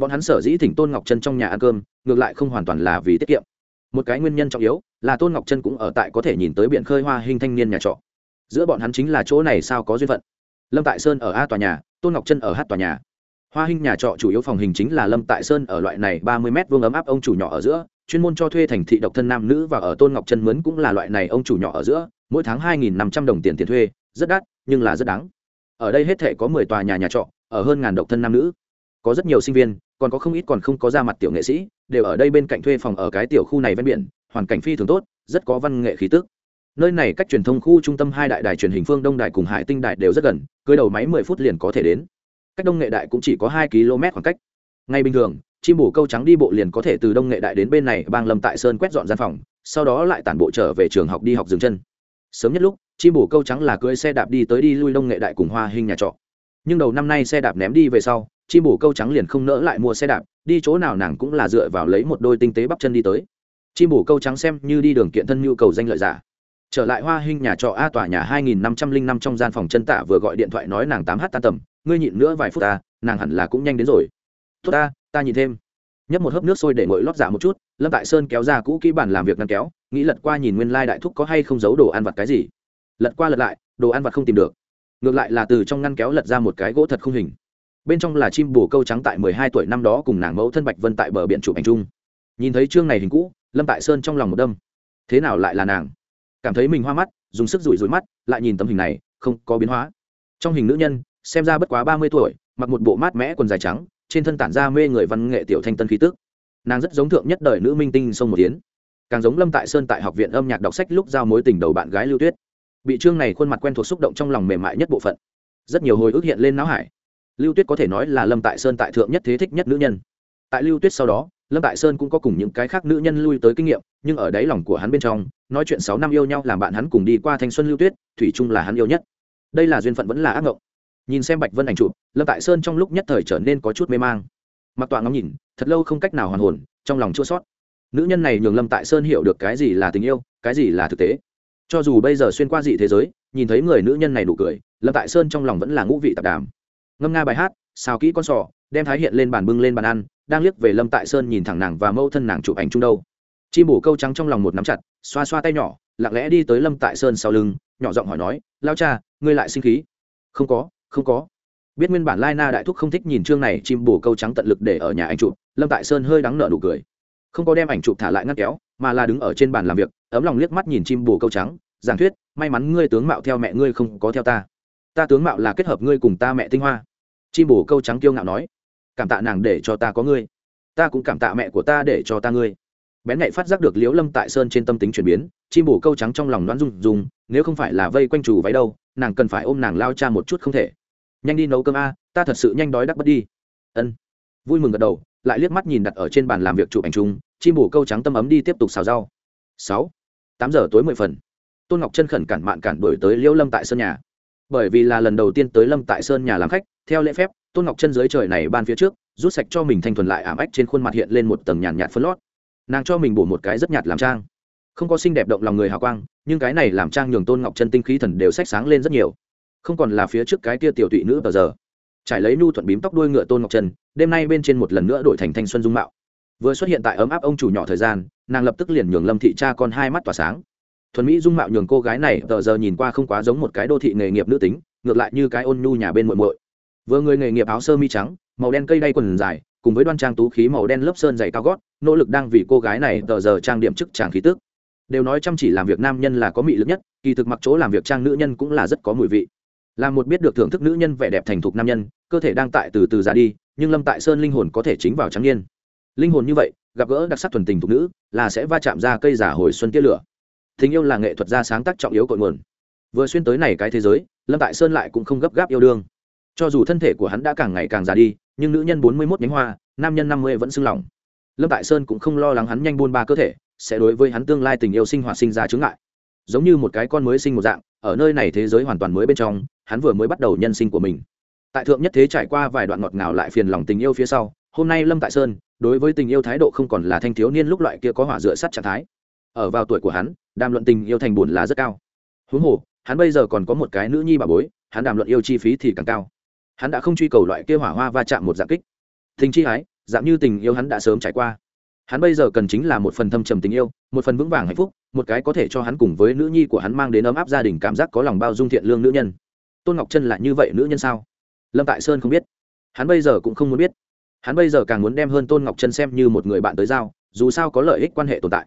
bọn hắn sở dĩ thỉnh tôn ngọc chân trong nhà ăn cơm, ngược lại không hoàn toàn là vì tiết kiệm. Một cái nguyên nhân trọng yếu là tôn ngọc chân cũng ở tại có thể nhìn tới biển khơi hoa hình thanh niên nhà trọ giữa bọn hắn chính là chỗ này sao có duyên phận. Lâm tại sơn ở a tòa nhà, tôn ngọc chân ở h tòa nhà. Hoa hình nhà trọ chủ yếu phòng hình chính là lâm tại sơn ở loại này ba mươi m vuông ấm áp ông chủ nhỏ ở giữa, chuyên môn cho thuê thành thị độc thân nam nữ và ở tôn ngọc chân mướn cũng là loại này ông chủ nhỏ ở giữa, mỗi tháng hai nghìn năm trăm đồng tiền tiền thuê, rất đắt, nhưng là rất đáng. Ở đây hết thể có mười tòa nhà nhà trọ, ở hơn ngàn độc thân nam nữ. Có rất nhiều sinh viên, còn có không ít còn không có ra mặt tiểu nghệ sĩ, đều ở đây bên cạnh thuê phòng ở cái tiểu khu này ven biển, hoàn cảnh phi thường tốt, rất có văn nghệ khí tức nơi này cách truyền thông khu trung tâm hai đại đài truyền hình phương đông đài cùng hải tinh đài đều rất gần, cưới đầu máy mười phút liền có thể đến. Cách đông nghệ đại cũng chỉ có hai km khoảng cách. Ngay bình thường, chim bổ câu trắng đi bộ liền có thể từ đông nghệ đại đến bên này bang lâm tại sơn quét dọn gian phòng, sau đó lại tản bộ trở về trường học đi học dừng chân. Sớm nhất lúc, chim bổ câu trắng là cưới xe đạp đi tới đi lui đông nghệ đại cùng hoa hình nhà trọ. Nhưng đầu năm nay xe đạp ném đi về sau, chim bổ câu trắng liền không nỡ lại mua xe đạp, đi chỗ nào nàng cũng là dựa vào lấy một đôi tinh tế bắp chân đi tới. Chim bổ câu trắng xem như đi đường kiện thân nhu cầu danh lợi giả trở lại hoa hình nhà trọ a tòa nhà hai nghìn năm trăm linh năm trong gian phòng chân tạ vừa gọi điện thoại nói nàng tám h tan tầm, ngươi nhịn nữa vài phút ta, nàng hẳn là cũng nhanh đến rồi. Tốt ta ta nhìn thêm. Nhấp một hớp nước sôi để ngồi lót giả dạ một chút, lâm tại sơn kéo ra cũ kỹ bản làm việc ngăn kéo, nghĩ lật qua nhìn nguyên lai、like、đại thúc có hay không giấu đồ ăn vặt cái gì. Lật qua lật lại, đồ ăn vặt không tìm được. Ngược lại là từ trong ngăn kéo lật ra một cái gỗ thật không hình. Bên trong là chim bồ câu trắng tại mười hai tuổi năm đó cùng nàng mẫu thân bạch vân tại bờ biển chụp ảnh chung. Nhìn thấy chương này hình cũ, lâm tại sơn trong lòng một đâm. Thế nào lại là nàng? Cảm thấy mình hoa mắt, dùng sức rủi rủi mắt, lại nhìn tấm hình này, không có biến hóa. Trong hình nữ nhân, xem ra bất quá ba mươi tuổi, mặc một bộ mát mẽ quần dài trắng, trên thân tản ra mê người văn nghệ tiểu thanh tân khí tức. Nàng rất giống thượng nhất đời nữ minh tinh sông một tiến. Càng giống lâm tại sơn tại học viện âm nhạc đọc sách lúc giao mối tình đầu bạn gái lưu tuyết. Bị trương này khuôn mặt quen thuộc xúc động trong lòng mềm mại nhất bộ phận. Rất nhiều hồi ức hiện lên não hải. Lưu tuyết có thể nói là lâm tại sơn tại thượng nhất thế thích nhất nữ nhân. Tại lưu tuyết sau đó lâm tại sơn cũng có cùng những cái khác nữ nhân lui tới kinh nghiệm, nhưng ở đáy lòng của hắn bên trong, nói chuyện sáu năm yêu nhau làm bạn hắn cùng đi qua thanh xuân lưu tuyết, thủy chung là hắn yêu nhất. Đây là duyên phận vẫn là ác ngộng. Nhìn xem bạch vân ảnh chụp, lâm tại sơn trong lúc nhất thời trở nên có chút mê mang. Mặc tọa ngắm nhìn, thật lâu không cách nào hoàn hồn, trong lòng chua sót nữ nhân này nhường lâm tại sơn hiểu được cái gì là tình yêu, cái gì là thực tế. Cho dù bây giờ xuyên qua dị thế giới, nhìn thấy người nữ nhân này đủ cười, lâm tại sơn trong lòng vẫn là ngũ vị tạp đàm. Ngâm nga bài hát, xào kỹ con sò, đem thái hiện lên bàn bưng lên bàn ăn đang liếc về lâm tại sơn nhìn thẳng nàng và mâu thân nàng chụp ảnh chung đâu. Chim bổ câu trắng trong lòng một nắm chặt, xoa xoa tay nhỏ, lặng lẽ đi tới lâm tại sơn sau lưng, nhỏ giọng hỏi nói, lao cha, ngươi lại sinh khí? Không có không có. Biết nguyên bản lai na đại thúc không thích nhìn chương này, chim bổ câu trắng tận lực để ở nhà anh chụp, lâm tại sơn hơi đắng nợ nụ cười. Không có đem ảnh chụp thả lại ngắt kéo, mà là đứng ở trên bàn làm việc, ấm lòng liếc mắt nhìn chim bổ câu trắng, giảng thuyết, may mắn ngươi tướng mạo theo mẹ ngươi không có theo ta. Ta tướng mạo là kết hợp ngươi cùng ta mẹ tinh hoa. Chim bổ câu trắng kiêu ngạo nói cảm tạ nàng để cho ta có ngươi. Ta cũng cảm tạ mẹ của ta để cho ta ngươi. Bén nhạy phát giác được liễu lâm tại sơn trên tâm tính chuyển biến, chim bổ câu trắng trong lòng đoán rung rung, nếu không phải là vây quanh chủ váy đâu, nàng cần phải ôm nàng lao cha một chút không thể. Nhanh đi nấu cơm a, ta thật sự nhanh đói đắc bất đi. Ân. Vui mừng gật đầu, lại liếc mắt nhìn đặt ở trên bàn làm việc chụp ảnh chung, chim bổ câu trắng tâm ấm đi tiếp tục xào rau. Sáu. Tám giờ tối mười phần. Tôn ngọc chân khẩn cản mạn cản đổi tới liễu lâm tại sơn nhà bởi vì là lần đầu tiên tới lâm tại sơn nhà làm khách, theo lễ phép, tôn ngọc chân dưới trời này ban phía trước, rút sạch cho mình thanh thuần lại ảm ách trên khuôn mặt hiện lên một tầng nhàn nhạt phấn lót. Nàng cho mình bổ một cái rất nhạt làm trang. Không có xinh đẹp động lòng người hào quang, nhưng cái này làm trang nhường tôn ngọc chân tinh khí thần đều sách sáng lên rất nhiều. Không còn là phía trước cái tia tiểu tụy nữ tờ giờ. Trải lấy nu thuận bím tóc đuôi ngựa tôn ngọc chân, đêm nay bên trên một lần nữa đổi thành thanh xuân dung mạo. Vừa xuất hiện tại ấm áp ông chủ nhỏ thời gian, nàng lập tức liền nhường lâm thị cha con hai mắt tỏa sáng thuần mỹ dung mạo nhường cô gái này tờ giờ nhìn qua không quá giống một cái đô thị nghề nghiệp nữ tính, ngược lại như cái ôn nhu nhà bên muội muội. Vừa người nghề nghiệp áo sơ mi trắng, màu đen cây đay quần dài, cùng với đoan trang tú khí màu đen lớp sơn dày cao gót, nỗ lực đang vì cô gái này tờ giờ trang điểm chức tràng khí tức. Đều nói chăm chỉ làm việc nam nhân là có mị lực nhất, kỳ thực mặc chỗ làm việc trang nữ nhân cũng là rất có mùi vị. Là một biết được thưởng thức nữ nhân vẻ đẹp thành thục nam nhân, cơ thể đang tại từ từ ra đi, nhưng lâm tại sơn linh hồn có thể chính vào trắng niên. Linh hồn như vậy, gặp gỡ đặc sắc thuần tình thục nữ, là sẽ va chạm ra cây giả hồi xuân tia lửa tình yêu là nghệ thuật gia sáng tác trọng yếu cội nguồn. Vừa xuyên tới này cái thế giới, lâm tại sơn lại cũng không gấp gáp yêu đương. Cho dù thân thể của hắn đã càng ngày càng già đi, nhưng nữ nhân bốn mươi mốt nhánh hoa, nam nhân năm mươi vẫn sưng lòng lâm tại sơn cũng không lo lắng hắn nhanh buôn ba cơ thể, sẽ đối với hắn tương lai tình yêu sinh hoạt sinh ra chướng ngại. Giống như một cái con mới sinh một dạng, ở nơi này thế giới hoàn toàn mới bên trong, hắn vừa mới bắt đầu nhân sinh của mình. Tại thượng nhất thế trải qua vài đoạn ngọt ngào lại phiền lòng tình yêu phía sau, hôm nay lâm tại sơn, đối với tình yêu thái độ không còn là thanh thiếu niên lúc loại kia có hỏa dựa sắt trạng thái. Ở vào tuổi của hắn đàm luận tình yêu thành buồn là rất cao. Huống hồ, hắn bây giờ còn có một cái nữ nhi bà bối, hắn đàm luận yêu chi phí thì càng cao. Hắn đã không truy cầu loại kia hỏa hoa va chạm một dạng kích. Tình chi hái, dạng như tình yêu hắn đã sớm trải qua. Hắn bây giờ cần chính là một phần thâm trầm tình yêu, một phần vững vàng hạnh phúc, một cái có thể cho hắn cùng với nữ nhi của hắn mang đến ấm áp gia đình cảm giác có lòng bao dung thiện lương nữ nhân. Tôn ngọc chân là như vậy nữ nhân sao? Lâm tại sơn không biết. Hắn bây giờ cũng không muốn biết. Hắn bây giờ càng muốn đem hơn tôn ngọc chân xem như một người bạn tới giao, dù sao có lợi ích quan hệ tồn tại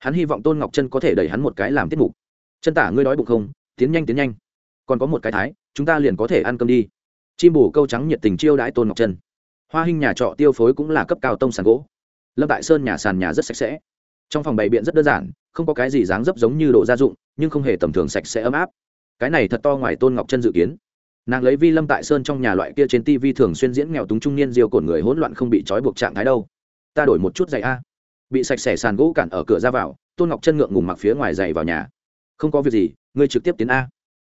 hắn hy vọng tôn ngọc chân có thể đẩy hắn một cái làm tiết mục. Chân tả, ngươi đói bụng không? Tiến nhanh tiến nhanh. Còn có một cái thái, chúng ta liền có thể ăn cơm đi. Chim bổ câu trắng nhiệt tình chiêu đãi tôn ngọc chân hoa hình nhà trọ tiêu phối cũng là cấp cao tông sàn gỗ. Lâm tại sơn nhà sàn nhà rất sạch sẽ. Trong phòng bày biện rất đơn giản, không có cái gì dáng dấp giống như đồ gia dụng, nhưng không hề tầm thường sạch sẽ ấm áp. Cái này thật to ngoài tôn ngọc chân dự kiến. Nàng lấy vi lâm tại sơn trong nhà loại kia trên tv thường xuyên diễn nghèo túng trung niên diêu cổn người hỗn loạn không bị trói buộc trạng thái đâu. Ta đổi một chút giày a bị sạch sẽ sàn gỗ cản ở cửa ra vào, tôn ngọc chân ngượng ngùng mặc phía ngoài giày vào nhà. Không có việc gì, ngươi trực tiếp tiến a.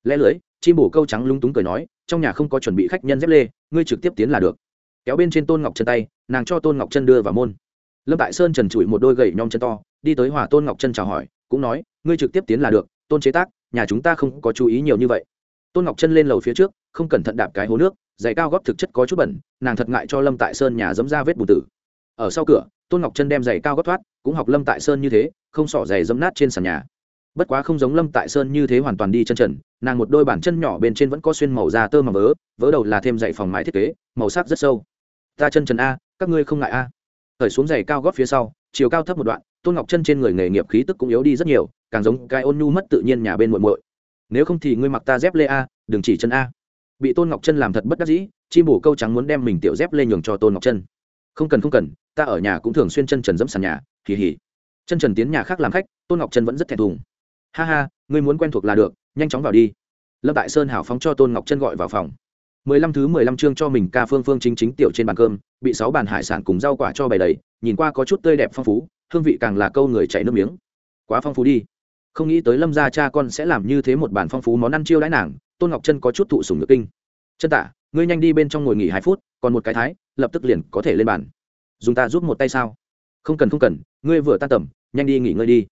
Lẽ lưới, chim bổ câu trắng lung túng cười nói, trong nhà không có chuẩn bị khách nhân dép lê, ngươi trực tiếp tiến là được. Kéo bên trên tôn ngọc chân tay, nàng cho tôn ngọc chân đưa vào môn. Lâm tại sơn trần trụi một đôi gậy nhom chân to, đi tới hòa tôn ngọc chân chào hỏi, cũng nói, ngươi trực tiếp tiến là được, tôn chế tác, nhà chúng ta không có chú ý nhiều như vậy. Tôn ngọc chân lên lầu phía trước, không cẩn thận đạp cái hố nước, giày cao góp thực chất có chút bẩn, nàng thật ngại cho lâm tại sơn nhà dẫm ra vết bùn tử. Ở sau cửa tôn ngọc chân đem giày cao gót thoát, cũng học lâm tại sơn như thế, không sỏ giày dẫm nát trên sàn nhà. Bất quá không giống lâm tại sơn như thế hoàn toàn đi chân trần, nàng một đôi bàn chân nhỏ bên trên vẫn có xuyên màu da tơ mà vớ vớ đầu là thêm dạy phòng mái thiết kế, màu sắc rất sâu. Ta chân trần a, các ngươi không ngại a. Khởi xuống giày cao gót phía sau, chiều cao thấp một đoạn, tôn ngọc chân trên người nghề nghiệp khí tức cũng yếu đi rất nhiều, càng giống cái ôn nhu mất tự nhiên nhà bên muội muội. Nếu không thì ngươi mặc ta dép lê a, đừng chỉ chân a. Bị tôn ngọc chân làm thật bất đắc dĩ, chim bổ câu trắng muốn đem mình tiểu dép lê nhường cho tôn ngọc chân không cần không cần, ta ở nhà cũng thường xuyên chân trần dẫm sàn nhà kỳ hì. Chân trần tiến nhà khác làm khách, tôn ngọc chân vẫn rất thẹn thùng. Ha ha, ngươi muốn quen thuộc là được, nhanh chóng vào đi. Lâm tại sơn hảo phóng cho tôn ngọc chân gọi vào phòng. Mười lăm thứ mười lăm chương cho mình ca phương phương chính chính tiểu trên bàn cơm, bị sáu bàn hải sản cùng rau quả cho bày đầy, nhìn qua có chút tươi đẹp phong phú, hương vị càng là câu người chảy nước miếng. Quá phong phú đi. Không nghĩ tới lâm gia cha con sẽ làm như thế một bàn phong phú món ăn chiêu đãi nàng, tôn ngọc chân có chút thụ sùng nước kinh. Chân tả, ngươi nhanh đi bên trong ngồi nghỉ hai phút, còn một cái thái lập tức liền có thể lên bàn. Dùng ta giúp một tay sao? Không cần không cần, ngươi vừa tan tầm, nhanh đi nghỉ ngơi đi.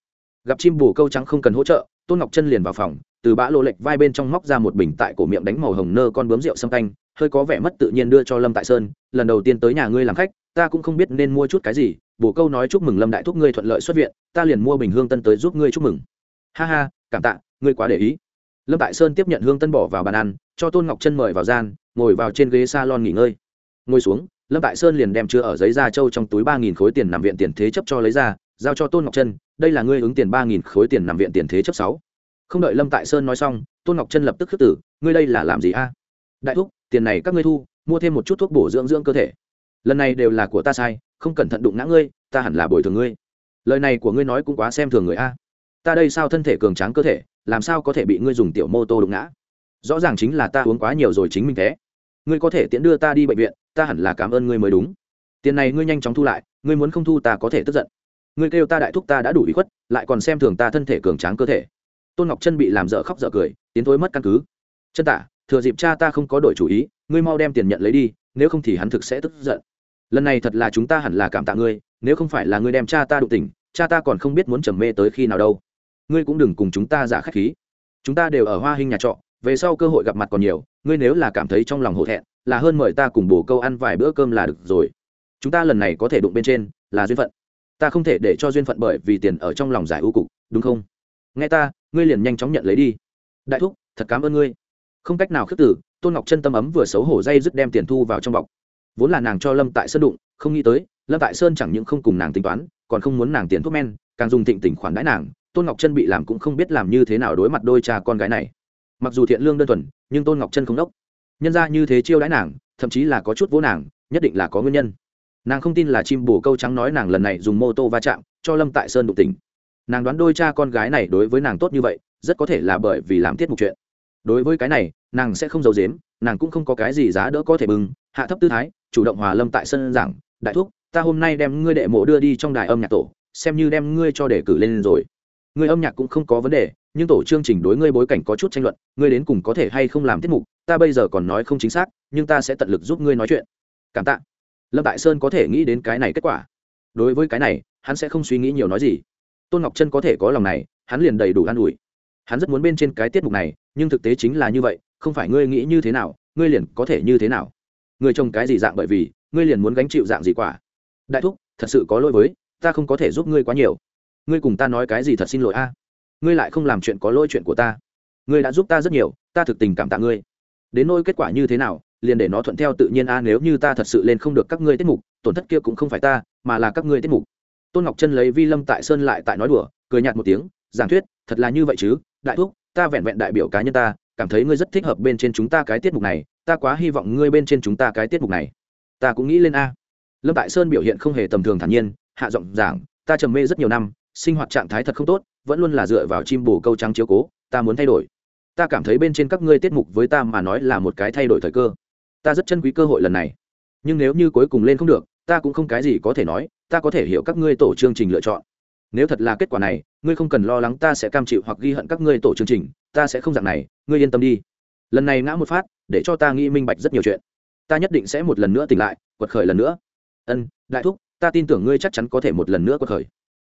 Gặp chim bù câu trắng không cần hỗ trợ, tôn ngọc chân liền vào phòng, từ bã lộ lệch vai bên trong móc ra một bình tại cổ miệng đánh màu hồng nơ con bướm rượu xâm canh, hơi có vẻ mất tự nhiên đưa cho lâm tại sơn, lần đầu tiên tới nhà ngươi làm khách, ta cũng không biết nên mua chút cái gì bổ câu nói chúc mừng lâm đại thúc ngươi thuận lợi xuất viện, ta liền mua bình hương tân tới giúp ngươi chúc mừng. Ha ha, cảm tạ, ngươi quá để ý. Lâm tại sơn tiếp nhận hương tân bỏ vào bàn ăn, cho tôn ngọc chân mời vào gian, ngồi vào trên ghế s a lon nghỉ ngơi. Ngồi xuống lâm tại sơn liền đem chưa ở giấy da trâu trong túi ba nghìn khối tiền nằm viện tiền thế chấp cho lấy ra, giao cho tôn ngọc Trân. đây là ngươi ứng tiền ba nghìn khối tiền nằm viện tiền thế chấp sáu. Không đợi lâm tại sơn nói xong, tôn ngọc Trân lập tức khước tử ngươi đây là làm gì a? Đại thúc, tiền này các ngươi thu, mua thêm một chút thuốc bổ dưỡng dưỡng cơ thể. Lần này đều là của ta sai, không cẩn thận đụng ngã ngươi, ta hẳn là bồi thường ngươi. Lời này của ngươi nói cũng quá xem thường người a. Ta đây sao thân thể cường tráng cơ thể, làm sao có thể bị ngươi dùng tiểu mô tô đụng ngã? Rõ ràng chính là ta uống quá nhiều rồi chính mình thế. Ngươi có thể tiễn đưa ta đi bệnh viện ta hẳn là cảm ơn ngươi mới đúng. Tiền này ngươi nhanh chóng thu lại, ngươi muốn không thu ta có thể tức giận. Ngươi kêu ta đại thúc ta đã đủ ý khuất, lại còn xem thường ta thân thể cường tráng cơ thể. Tôn ngọc chân bị làm dở khóc dở cười, tiến thối mất căn cứ. Chân tả, thừa dịp cha ta không có đổi chủ ý, ngươi mau đem tiền nhận lấy đi, nếu không thì hắn thực sẽ tức giận. Lần này thật là chúng ta hẳn là cảm tạ ngươi, nếu không phải là ngươi đem cha ta đụng tỉnh, cha ta còn không biết muốn trầm mê tới khi nào đâu. Ngươi cũng đừng cùng chúng ta giả khách khí. Chúng ta đều ở hoa hình nhà trọ, về sau cơ hội gặp mặt còn nhiều, ngươi nếu là cảm thấy trong lòng hổ thẹn là hơn mời ta cùng bổ câu ăn vài bữa cơm là được rồi. Chúng ta lần này có thể đụng bên trên, là duyên phận. Ta không thể để cho duyên phận bởi vì tiền ở trong lòng giải ưu cục, đúng không? Nghe ta, ngươi liền nhanh chóng nhận lấy đi. Đại thúc, thật cảm ơn ngươi. Không cách nào khước tử tôn ngọc chân tâm ấm vừa xấu hổ dây dứt đem tiền thu vào trong bọc. Vốn là nàng cho lâm tại sơn đụng, không nghĩ tới, lâm tại sơn chẳng những không cùng nàng tính toán, còn không muốn nàng tiền thuốc men, càng dùng thịnh tình khoản đãi nàng. Tôn ngọc chân bị làm cũng không biết làm như thế nào đối mặt đôi cha con gái này. Mặc dù thiện lương đơn thuần, nhưng tôn ngọc chân không đốc nhân ra như thế chiêu đãi nàng, thậm chí là có chút vỗ nàng, nhất định là có nguyên nhân. Nàng không tin là chim bồ câu trắng nói nàng lần này dùng mô tô va chạm, cho lâm tại sơn đụng tỉnh nàng đoán đôi cha con gái này đối với nàng tốt như vậy, rất có thể là bởi vì làm tiết mục chuyện. Đối với cái này, nàng sẽ không giấu dếm nàng cũng không có cái gì giá đỡ có thể bưng. hạ thấp tư thái, chủ động hòa lâm tại sân giảng, đại thúc, ta hôm nay đem ngươi đệ mộ đưa đi trong đài âm nhạc tổ, xem như đem ngươi cho để cử lên rồi. Ngươi âm nhạc cũng không có vấn đề nhưng tổ chương trình đối ngươi bối cảnh có chút tranh luận, ngươi đến cùng có thể hay không làm tiết mục, ta bây giờ còn nói không chính xác, nhưng ta sẽ tận lực giúp ngươi nói chuyện. Cảm tạ. Lâm tại sơn có thể nghĩ đến cái này kết quả. Đối với cái này, hắn sẽ không suy nghĩ nhiều nói gì. Tôn ngọc chân có thể có lòng này, hắn liền đầy đủ an ủi. Hắn rất muốn bên trên cái tiết mục này, nhưng thực tế chính là như vậy, không phải ngươi nghĩ như thế nào, ngươi liền có thể như thế nào. Ngươi trông cái gì dạng bởi vì, ngươi liền muốn gánh chịu dạng gì quả. Đại thúc, thật sự có lỗi với, ta không có thể giúp ngươi quá nhiều. Ngươi cùng ta nói cái gì thật xin lỗi a ngươi lại không làm chuyện có lỗi chuyện của ta. Ngươi đã giúp ta rất nhiều, ta thực tình cảm tạ ngươi. Đến nỗi kết quả như thế nào, liền để nó thuận theo tự nhiên a, nếu như ta thật sự lên không được các ngươi tiết mục, tổn thất kia cũng không phải ta, mà là các ngươi tiết mục. Tôn ngọc chân lấy vi lâm tại sơn lại tại nói đùa, cười nhạt một tiếng, giảng thuyết, thật là như vậy chứ, đại thúc, ta vẹn vẹn đại biểu cá nhân ta, cảm thấy ngươi rất thích hợp bên trên chúng ta cái tiết mục này, ta quá hy vọng ngươi bên trên chúng ta cái tiết mục này. Ta cũng nghĩ lên a. Lâm tại sơn biểu hiện không hề tầm thường thản nhiên, hạ giọng giảng, ta trầm mê rất nhiều năm sinh hoạt trạng thái thật không tốt, vẫn luôn là dựa vào chim bù câu trắng chiếu cố, ta muốn thay đổi. Ta cảm thấy bên trên các ngươi tiết mục với ta mà nói là một cái thay đổi thời cơ. Ta rất chân quý cơ hội lần này. Nhưng nếu như cuối cùng lên không được, ta cũng không cái gì có thể nói, ta có thể hiểu các ngươi tổ chương trình lựa chọn. Nếu thật là kết quả này, ngươi không cần lo lắng ta sẽ cam chịu hoặc ghi hận các ngươi tổ chương trình, ta sẽ không dạng này, ngươi yên tâm đi. Lần này ngã một phát, để cho ta nghĩ minh bạch rất nhiều chuyện. Ta nhất định sẽ một lần nữa tỉnh lại, quật khởi lần nữa. Ân, đại thúc, ta tin tưởng ngươi chắc chắn có thể một lần nữa quật khởi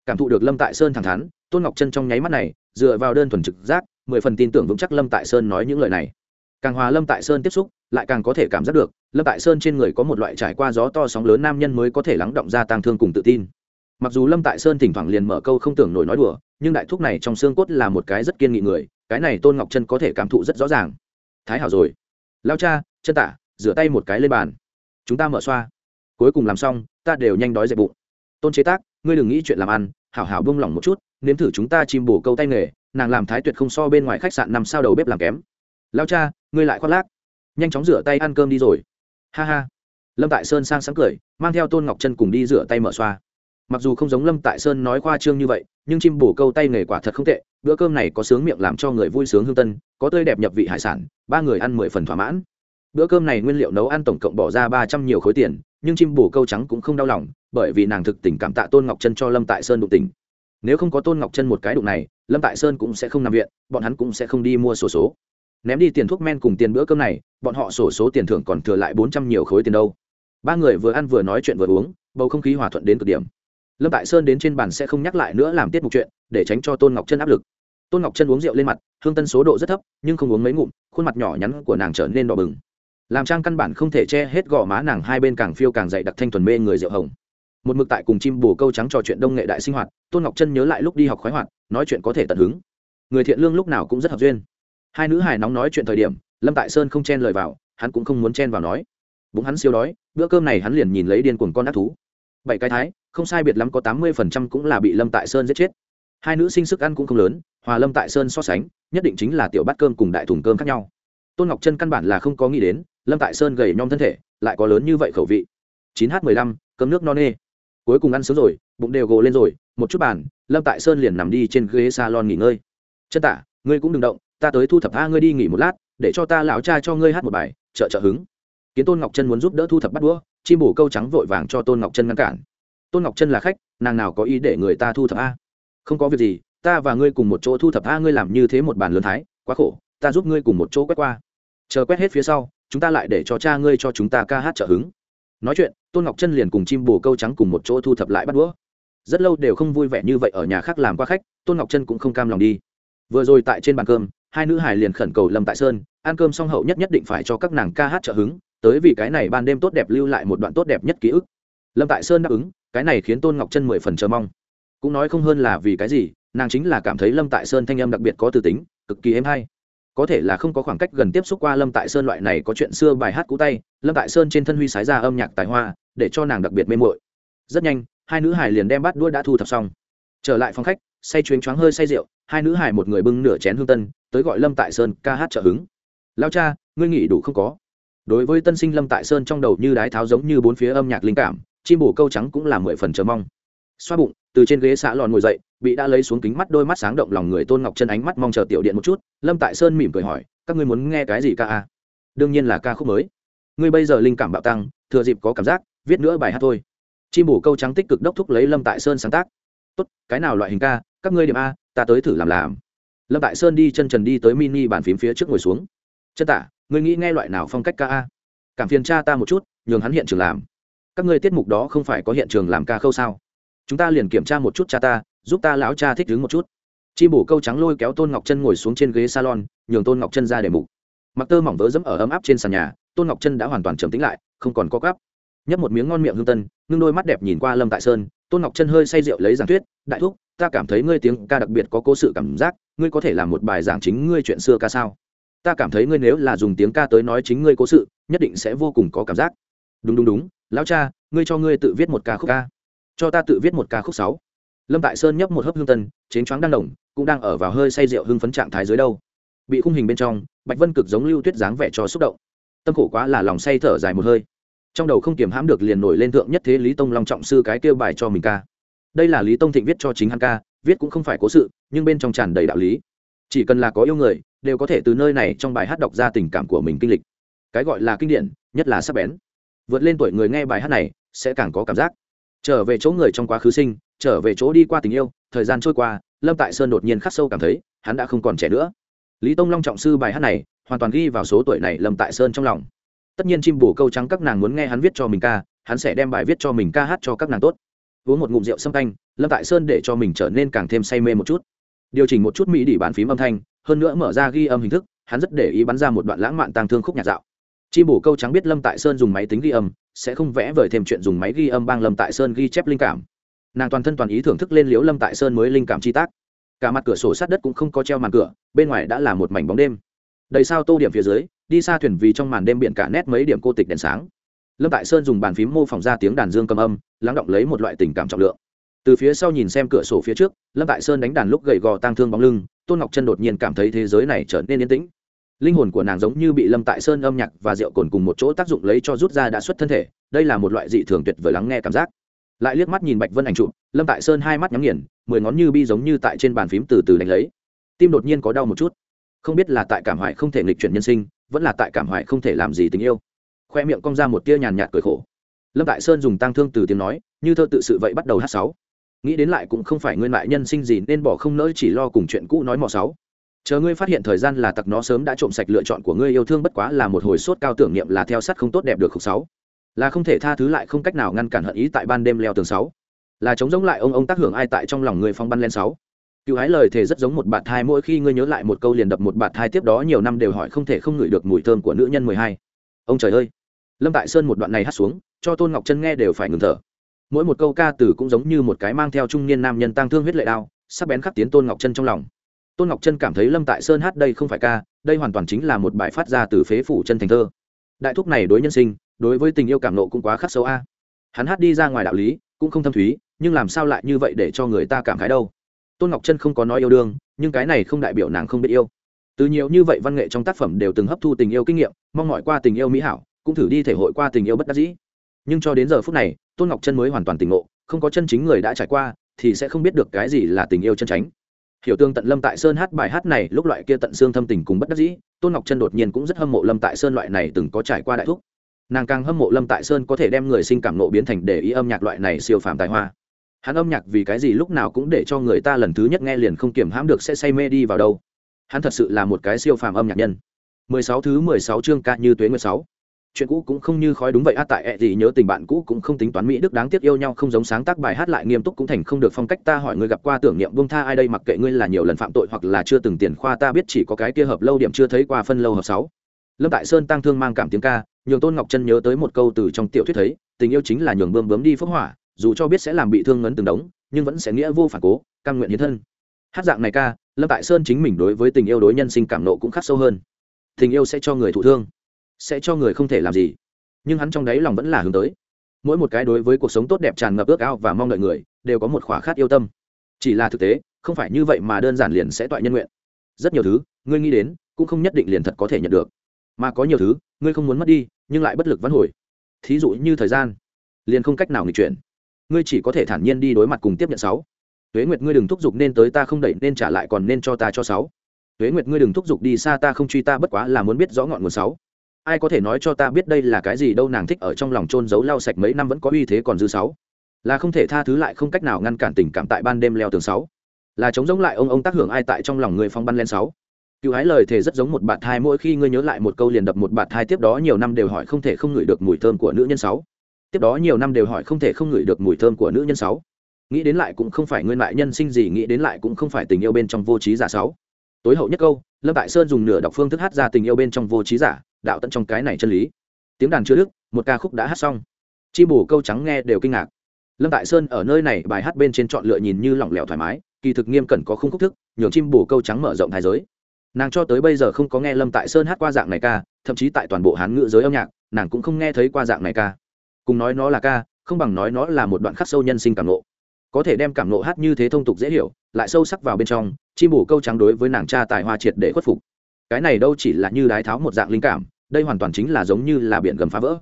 cảm thụ được lâm tại sơn thẳng thắn, tôn ngọc chân trong nháy mắt này, dựa vào đơn thuần trực giác, mười phần tin tưởng vững chắc lâm tại sơn nói những lời này. Càng hòa lâm tại sơn tiếp xúc, lại càng có thể cảm giác được, lâm tại sơn trên người có một loại trải qua gió to sóng lớn nam nhân mới có thể lắng động ra tang thương cùng tự tin. Mặc dù lâm tại sơn thỉnh thoảng liền mở câu không tưởng nổi nói đùa, nhưng đại thúc này trong xương cốt là một cái rất kiên nghị người, cái này tôn ngọc chân có thể cảm thụ rất rõ ràng. Thái hảo rồi. Lao cha, chân tả rửa tay một cái lên bàn. Chúng ta mở xoa. Cuối cùng làm xong, ta đều nhanh đói dậy bụng. Tôn chế tác ngươi đừng nghĩ chuyện làm ăn, hảo hảo bông lỏng một chút, nếm thử chúng ta chim bổ câu tay nghề, nàng làm thái tuyệt không so bên ngoài khách sạn năm sao đầu bếp làm kém. Lao cha, ngươi lại khoác lác. Nhanh chóng rửa tay ăn cơm đi rồi. Ha ha. Lâm tại sơn sang sáng cười, mang theo tôn ngọc chân cùng đi rửa tay mở xoa. Mặc dù không giống lâm tại sơn nói khoa trương như vậy, nhưng chim bổ câu tay nghề quả thật không tệ, bữa cơm này có sướng miệng làm cho người vui sướng hương tân, có tươi đẹp nhập vị hải sản, ba người ăn mười phần thỏa mãn. Bữa cơm này nguyên liệu nấu ăn tổng cộng bỏ ra ba trăm nhiều khối tiền nhưng chim bổ câu trắng cũng không đau lòng bởi vì nàng thực tình cảm tạ tôn ngọc chân cho lâm tại sơn đụng tình. Nếu không có tôn ngọc chân một cái đụng này lâm tại sơn cũng sẽ không nằm viện bọn hắn cũng sẽ không đi mua sổ số, số ném đi tiền thuốc men cùng tiền bữa cơm này bọn họ sổ số tiền thưởng còn thừa lại bốn trăm nhiều khối tiền đâu. Ba người vừa ăn vừa nói chuyện vừa uống bầu không khí hòa thuận đến cực điểm. Lâm tại sơn đến trên bàn sẽ không nhắc lại nữa làm tiết mục chuyện để tránh cho tôn ngọc chân áp lực. Tôn ngọc chân uống rượu lên mặt hương tân số độ rất thấp nhưng không uống mấy ngụm khuôn mặt nhỏ nhắn của nàng trở nên đỏ bừng làm trang căn bản không thể che hết gò má nàng hai bên càng phiêu càng dậy đặc thanh thuần mê người rượu hồng. Một mực tại cùng chim bồ câu trắng trò chuyện đông nghệ đại sinh hoạt, tôn ngọc chân nhớ lại lúc đi học khoái hoạt, nói chuyện có thể tận hứng. Người thiện lương lúc nào cũng rất hợp duyên. Hai nữ hài nóng nói chuyện thời điểm, lâm tại sơn không chen lời vào, hắn cũng không muốn chen vào nói. Bụng hắn siêu đói, bữa cơm này hắn liền nhìn lấy điên cuồng con ác thú. Bảy cái thái, không sai biệt lắm có tám mươi phần trăm cũng là bị lâm tại sơn giết chết. Hai nữ sinh sức ăn cũng không lớn, hòa lâm tại sơn so sánh, nhất định chính là tiểu bát cơm cùng đại thùng cơm khác nhau. Tôn ngọc chân căn bản là không có nghĩ đến lâm tại sơn gầy nhom thân thể, lại có lớn như vậy khẩu vị. chín h mười lăm, cơm nước no nê. Cuối cùng ăn sớm rồi, bụng đều gồ lên rồi, một chút bàn, lâm tại sơn liền nằm đi trên ghế salon nghỉ ngơi. Chân tả, ngươi cũng đừng động, ta tới thu thập a ngươi đi nghỉ một lát, để cho ta lão cha cho ngươi hát một bài, trợ trợ hứng. Kiến tôn ngọc chân muốn giúp đỡ thu thập bắt đũa, chim bổ câu trắng vội vàng cho tôn ngọc chân ngăn cản. Tôn ngọc chân là khách, nàng nào có ý để người ta thu thập a? Không có việc gì, ta và ngươi cùng một chỗ thu thập a ngươi làm như thế một bàn lớn thái, quá khổ, ta giúp ngươi cùng một chỗ quét qua. Chờ quét hết phía sau chúng ta lại để cho cha ngươi cho chúng ta ca hát trợ hứng. Nói chuyện, tôn ngọc chân liền cùng chim bồ câu trắng cùng một chỗ thu thập lại bắt đũa. Rất lâu đều không vui vẻ như vậy ở nhà khác làm qua khách, tôn ngọc chân cũng không cam lòng đi. Vừa rồi tại trên bàn cơm, hai nữ hải liền khẩn cầu lâm tại sơn, ăn cơm xong hậu nhất nhất định phải cho các nàng ca hát trợ hứng, tới vì cái này ban đêm tốt đẹp lưu lại một đoạn tốt đẹp nhất ký ức. Lâm tại sơn đáp ứng, cái này khiến tôn ngọc chân mười phần chờ mong. Cũng nói không hơn là vì cái gì, nàng chính là cảm thấy lâm tại sơn thanh âm đặc biệt có từ tính, cực kỳ êm hay có thể là không có khoảng cách gần tiếp xúc qua lâm tại sơn loại này có chuyện xưa bài hát cũ tay, lâm tại sơn trên thân huy sái ra âm nhạc tài hoa, để cho nàng đặc biệt mê mội rất nhanh, hai nữ hải liền đem bát đua đã thu thập xong. Trở lại phòng khách, say chuyến choáng hơi say rượu, hai nữ hải một người bưng nửa chén hương tân, tới gọi lâm tại sơn ca hát trợ hứng. Lao cha, ngươi nghỉ đủ không có? Đối với tân sinh lâm tại sơn trong đầu như đái tháo giống như bốn phía âm nhạc linh cảm, chim bổ câu trắng cũng là mười phần chờ mong. Xoa bụng từ trên ghế xã lòn ngồi dậy, bị đã lấy xuống kính mắt đôi mắt sáng động lòng người tôn ngọc chân ánh mắt mong chờ tiểu điện một chút, lâm tại sơn mỉm cười hỏi, các ngươi muốn nghe cái gì ca a? Đương nhiên là ca khúc mới. Ngươi bây giờ linh cảm bạo tăng, thừa dịp có cảm giác, viết nữa bài hát thôi. Chim bổ câu trắng tích cực đốc thúc lấy lâm tại sơn sáng tác. Tốt, cái nào loại hình ca? Các ngươi điểm a, ta tới thử làm làm. Lâm tại sơn đi chân trần đi tới mini bàn phím phía trước ngồi xuống. Chân tả ngươi nghĩ nghe loại nào phong cách ca a? Cảm phiền cha ta một chút, nhường hắn hiện trường làm. Các ngươi tiết mục đó không phải có hiện trường làm ca khâu sao? Chúng ta liền kiểm tra một chút cha ta, giúp ta lão cha thích đứng một chút. Chi bổ câu trắng lôi kéo tôn ngọc chân ngồi xuống trên ghế salon, nhường tôn ngọc chân ra để mục. Mặc tơ mỏng vỡ dẫm ở ấm áp trên sàn nhà, tôn ngọc chân đã hoàn toàn trầm tính lại, không còn có gắp nhấp một miếng ngon miệng hương tân, ngưng đôi mắt đẹp nhìn qua lâm tại sơn, tôn ngọc chân hơi say rượu lấy giảng thuyết, đại thúc, ta cảm thấy ngươi tiếng ca đặc biệt có cố sự cảm giác, ngươi có thể làm một bài giảng chính ngươi chuyện xưa ca sao? Ta cảm thấy ngươi nếu là dùng tiếng ca tới nói chính ngươi cố sự, nhất định sẽ vô cùng có cảm giác. Đúng đúng đúng, lão cha, ngươi cho ngươi tự viết một ca khúc ca cho ta tự viết một ca khúc sáu. Lâm tại sơn nhấp một hớp hương tân chén choáng đang đồng cũng đang ở vào hơi say rượu hưng phấn trạng thái dưới đâu. Bị khung hình bên trong, bạch vân cực giống lưu tuyết dáng vẻ cho xúc động. Tâm khổ quá là lòng say thở dài một hơi. Trong đầu không kiềm hãm được liền nổi lên thượng nhất thế lý tông long trọng sư cái kêu bài cho mình ca. Đây là lý tông thịnh viết cho chính hắn ca, viết cũng không phải cố sự, nhưng bên trong tràn đầy đạo lý. Chỉ cần là có yêu người, đều có thể từ nơi này trong bài hát đọc ra tình cảm của mình kinh lịch. Cái gọi là kinh điển, nhất là sắc bén. Vượt lên tuổi người nghe bài hát này, sẽ càng có cảm giác trở về chỗ người trong quá khứ sinh, trở về chỗ đi qua tình yêu, thời gian trôi qua, lâm tại sơn đột nhiên khắc sâu cảm thấy, hắn đã không còn trẻ nữa. Lý tông long trọng sư bài hát này, hoàn toàn ghi vào số tuổi này lâm tại sơn trong lòng. Tất nhiên chim bù câu trắng các nàng muốn nghe hắn viết cho mình ca, hắn sẽ đem bài viết cho mình ca hát cho các nàng tốt. Uống một ngụm rượu xâm canh, lâm tại sơn để cho mình trở nên càng thêm say mê một chút. Điều chỉnh một chút mỹ đỉ bàn phím âm thanh, hơn nữa mở ra ghi âm hình thức, hắn rất để ý bắn ra một đoạn lãng mạn tăng thương khúc nhạc dạo chi bổ câu trắng biết lâm tại sơn dùng máy tính ghi âm, sẽ không vẽ vời thêm chuyện dùng máy ghi âm bang lâm tại sơn ghi chép linh cảm. Nàng toàn thân toàn ý thưởng thức lên liễu lâm tại sơn mới linh cảm chi tác. Cả mặt cửa sổ sát đất cũng không có treo màn cửa, bên ngoài đã là một mảnh bóng đêm. Đầy sao tô điểm phía dưới, đi xa thuyền vì trong màn đêm biển cả nét mấy điểm cô tịch đèn sáng. Lâm tại sơn dùng bàn phím mô phỏng ra tiếng đàn dương cầm âm, lắng động lấy một loại tình cảm trọng lượng. Từ phía sau nhìn xem cửa sổ phía trước, lâm tại sơn đánh đàn lúc gầy gò tang thương bóng lưng, tôn ngọc chân đột nhiên cảm thấy thế giới này trở nên yên tĩnh linh hồn của nàng giống như bị lâm tại sơn âm nhạc và rượu cồn cùng một chỗ tác dụng lấy cho rút ra đã xuất thân thể, đây là một loại dị thường tuyệt vời lắng nghe cảm giác. Lại liếc mắt nhìn bạch vân ảnh trụ lâm tại sơn hai mắt nhắm nghiền, mười ngón như bi giống như tại trên bàn phím từ từ đánh lấy. Tim đột nhiên có đau một chút. Không biết là tại cảm hoại không thể nghịch chuyển nhân sinh, vẫn là tại cảm hoại không thể làm gì tình yêu. Khoe miệng cong ra một tia nhàn nhạt cười khổ. Lâm tại sơn dùng tang thương từ tiếng nói, như thơ tự sự vậy bắt đầu hát sáu. Nghĩ đến lại cũng không phải nguyên lại nhân sinh gì nên bỏ không nỡ chỉ lo cùng chuyện cũ nói mò sáu chờ ngươi phát hiện thời gian là tặc nó sớm đã trộm sạch lựa chọn của ngươi yêu thương bất quá là một hồi sốt cao tưởng niệm là theo sắt không tốt đẹp được khúc sáu. Là không thể tha thứ lại không cách nào ngăn cản hận ý tại ban đêm leo tường sáu. Là chống giống lại ông ông tác hưởng ai tại trong lòng người phong băn lên sáu. Cựu hái lời thề rất giống một bạt thai, mỗi khi ngươi nhớ lại một câu liền đập một bạt thai, tiếp đó nhiều năm đều hỏi không thể không ngửi được mùi thơm của nữ nhân mười hai. Ông trời ơi! Lâm tại sơn một đoạn này hát xuống, cho tôn ngọc chân nghe đều phải ngừng thở. Mỗi một câu ca từ cũng giống như một cái mang theo trung niên nam nhân tăng thương huyết lệ đao, sắc bén khắc tiến tôn ngọc chân trong lòng tôn ngọc chân cảm thấy lâm tại sơn hát đây không phải ca, đây hoàn toàn chính là một bài phát ra từ phế phủ chân thành thơ. Đại thúc này đối nhân sinh, đối với tình yêu cảm nộ cũng quá khắc sâu a. Hắn hát đi ra ngoài đạo lý, cũng không thâm thúy, nhưng làm sao lại như vậy để cho người ta cảm khái đâu? Tôn ngọc chân không có nói yêu đương, nhưng cái này không đại biểu nàng không biết yêu. Từ nhiều như vậy văn nghệ trong tác phẩm đều từng hấp thu tình yêu kinh nghiệm, mong mỏi qua tình yêu mỹ hảo, cũng thử đi thể hội qua tình yêu bất đắc dĩ. Nhưng cho đến giờ phút này, tôn ngọc chân mới hoàn toàn tỉnh ngộ, không có chân chính người đã trải qua, thì sẽ không biết được cái gì là tình yêu chân tránh hiểu tương tận lâm tại sơn hát bài hát này, lúc loại kia tận xương thâm tình cùng bất đắc dĩ, tôn ngọc chân đột nhiên cũng rất hâm mộ lâm tại sơn loại này từng có trải qua đại thúc. Nàng càng hâm mộ lâm tại sơn có thể đem người sinh cảm nộ biến thành để ý âm nhạc loại này siêu phàm tài hoa. Hắn âm nhạc vì cái gì lúc nào cũng để cho người ta lần thứ nhất nghe liền không kiểm hãm được sẽ say mê đi vào đâu. Hắn thật sự là một cái siêu phàm âm nhạc nhân. 16 thứ 16 chương ca như tuế nguyệt 6 chuyện cũ cũng không như khói đúng vậy. A tại ẹ gì nhớ tình bạn cũ cũng không tính toán mỹ đức đáng tiếc yêu nhau, không giống sáng tác bài hát lại nghiêm túc cũng thành không được phong cách. Ta hỏi người gặp qua tưởng niệm buông tha ai đây, mặc kệ ngươi là nhiều lần phạm tội hoặc là chưa từng tiền khoa, ta biết chỉ có cái kia hợp lâu điểm chưa thấy qua phân lâu hợp sáu. Lâm tại sơn tăng thương mang cảm tiếng ca, nhường tôn ngọc chân nhớ tới một câu từ trong tiểu thuyết thấy, tình yêu chính là nhường bơm bướm đi phước hỏa dù cho biết sẽ làm bị thương ngấn từng đống, nhưng vẫn sẽ nghĩa vô phản cố căn nguyện hiến thân. Hát dạng này ca, lâm tại sơn chính mình đối với tình yêu đối nhân sinh cảm nộ cũng khắc sâu hơn. Tình yêu sẽ cho người thụ thương sẽ cho người không thể làm gì. Nhưng hắn trong đáy lòng vẫn là hướng tới. Mỗi một cái đối với cuộc sống tốt đẹp tràn ngập ước ao và mong đợi người, đều có một khỏa khát yêu tâm. Chỉ là thực tế, không phải như vậy mà đơn giản liền sẽ toại nhân nguyện. Rất nhiều thứ, ngươi nghĩ đến, cũng không nhất định liền thật có thể nhận được. Mà có nhiều thứ, ngươi không muốn mất đi, nhưng lại bất lực vãn hồi. Thí dụ như thời gian, liền không cách nào nghịch chuyển. Ngươi chỉ có thể thản nhiên đi đối mặt cùng tiếp nhận sáu. Tuế nguyệt, ngươi đừng thúc giục nên tới ta không đẩy, nên trả lại còn nên cho ta cho sáu. Tuế nguyệt, ngươi đừng thúc giục đi xa ta không truy ta, bất quá là muốn biết rõ ngọn nguồn sáu ai có thể nói cho ta biết đây là cái gì đâu, nàng thích ở trong lòng trôn giấu lau sạch mấy năm vẫn có uy thế còn dư sáu. Là không thể tha thứ lại không cách nào ngăn cản tình cảm tại ban đêm leo tường sáu. Là chống giống lại ông ông tác hưởng ai tại trong lòng người phong băn lên sáu. Cựu hái lời thề rất giống một bạt thai, mỗi khi ngươi nhớ lại một câu liền đập một bạt thai, tiếp đó nhiều năm đều hỏi không thể không ngửi được mùi thơm của nữ nhân sáu. Tiếp đó nhiều năm đều hỏi không thể không ngửi được mùi thơm của nữ nhân sáu. Nghĩ đến lại cũng không phải nguyên lại nhân sinh gì, nghĩ đến lại cũng không phải tình yêu bên trong vô trí giả sáu. Tối hậu nhất câu, lâm tại sơn dùng nửa đọc phương thức hát ra tình yêu bên trong vô trí giả đạo tận trong cái này chân lý. Tiếng đàn chưa đức một ca khúc đã hát xong. Chim bù câu trắng nghe đều kinh ngạc. Lâm tại sơn ở nơi này bài hát bên trên chọn lựa nhìn như lỏng lẻo thoải mái, kỳ thực nghiêm cẩn có khung khúc thức, nhường chim bù câu trắng mở rộng thái giới. Nàng cho tới bây giờ không có nghe lâm tại sơn hát qua dạng này ca, thậm chí tại toàn bộ hán ngữ giới âm nhạc, nàng cũng không nghe thấy qua dạng này ca. Cùng nói nó là ca, không bằng nói nó là một đoạn khắc sâu nhân sinh cảm nộ có thể đem cảm nộ hát như thế thông tục dễ hiểu, lại sâu sắc vào bên trong, chim bù câu trắng đối với nàng cha tài hoa triệt để khuất phục cái này đâu chỉ là như đái tháo một dạng linh cảm, đây hoàn toàn chính là giống như là biển gầm phá vỡ.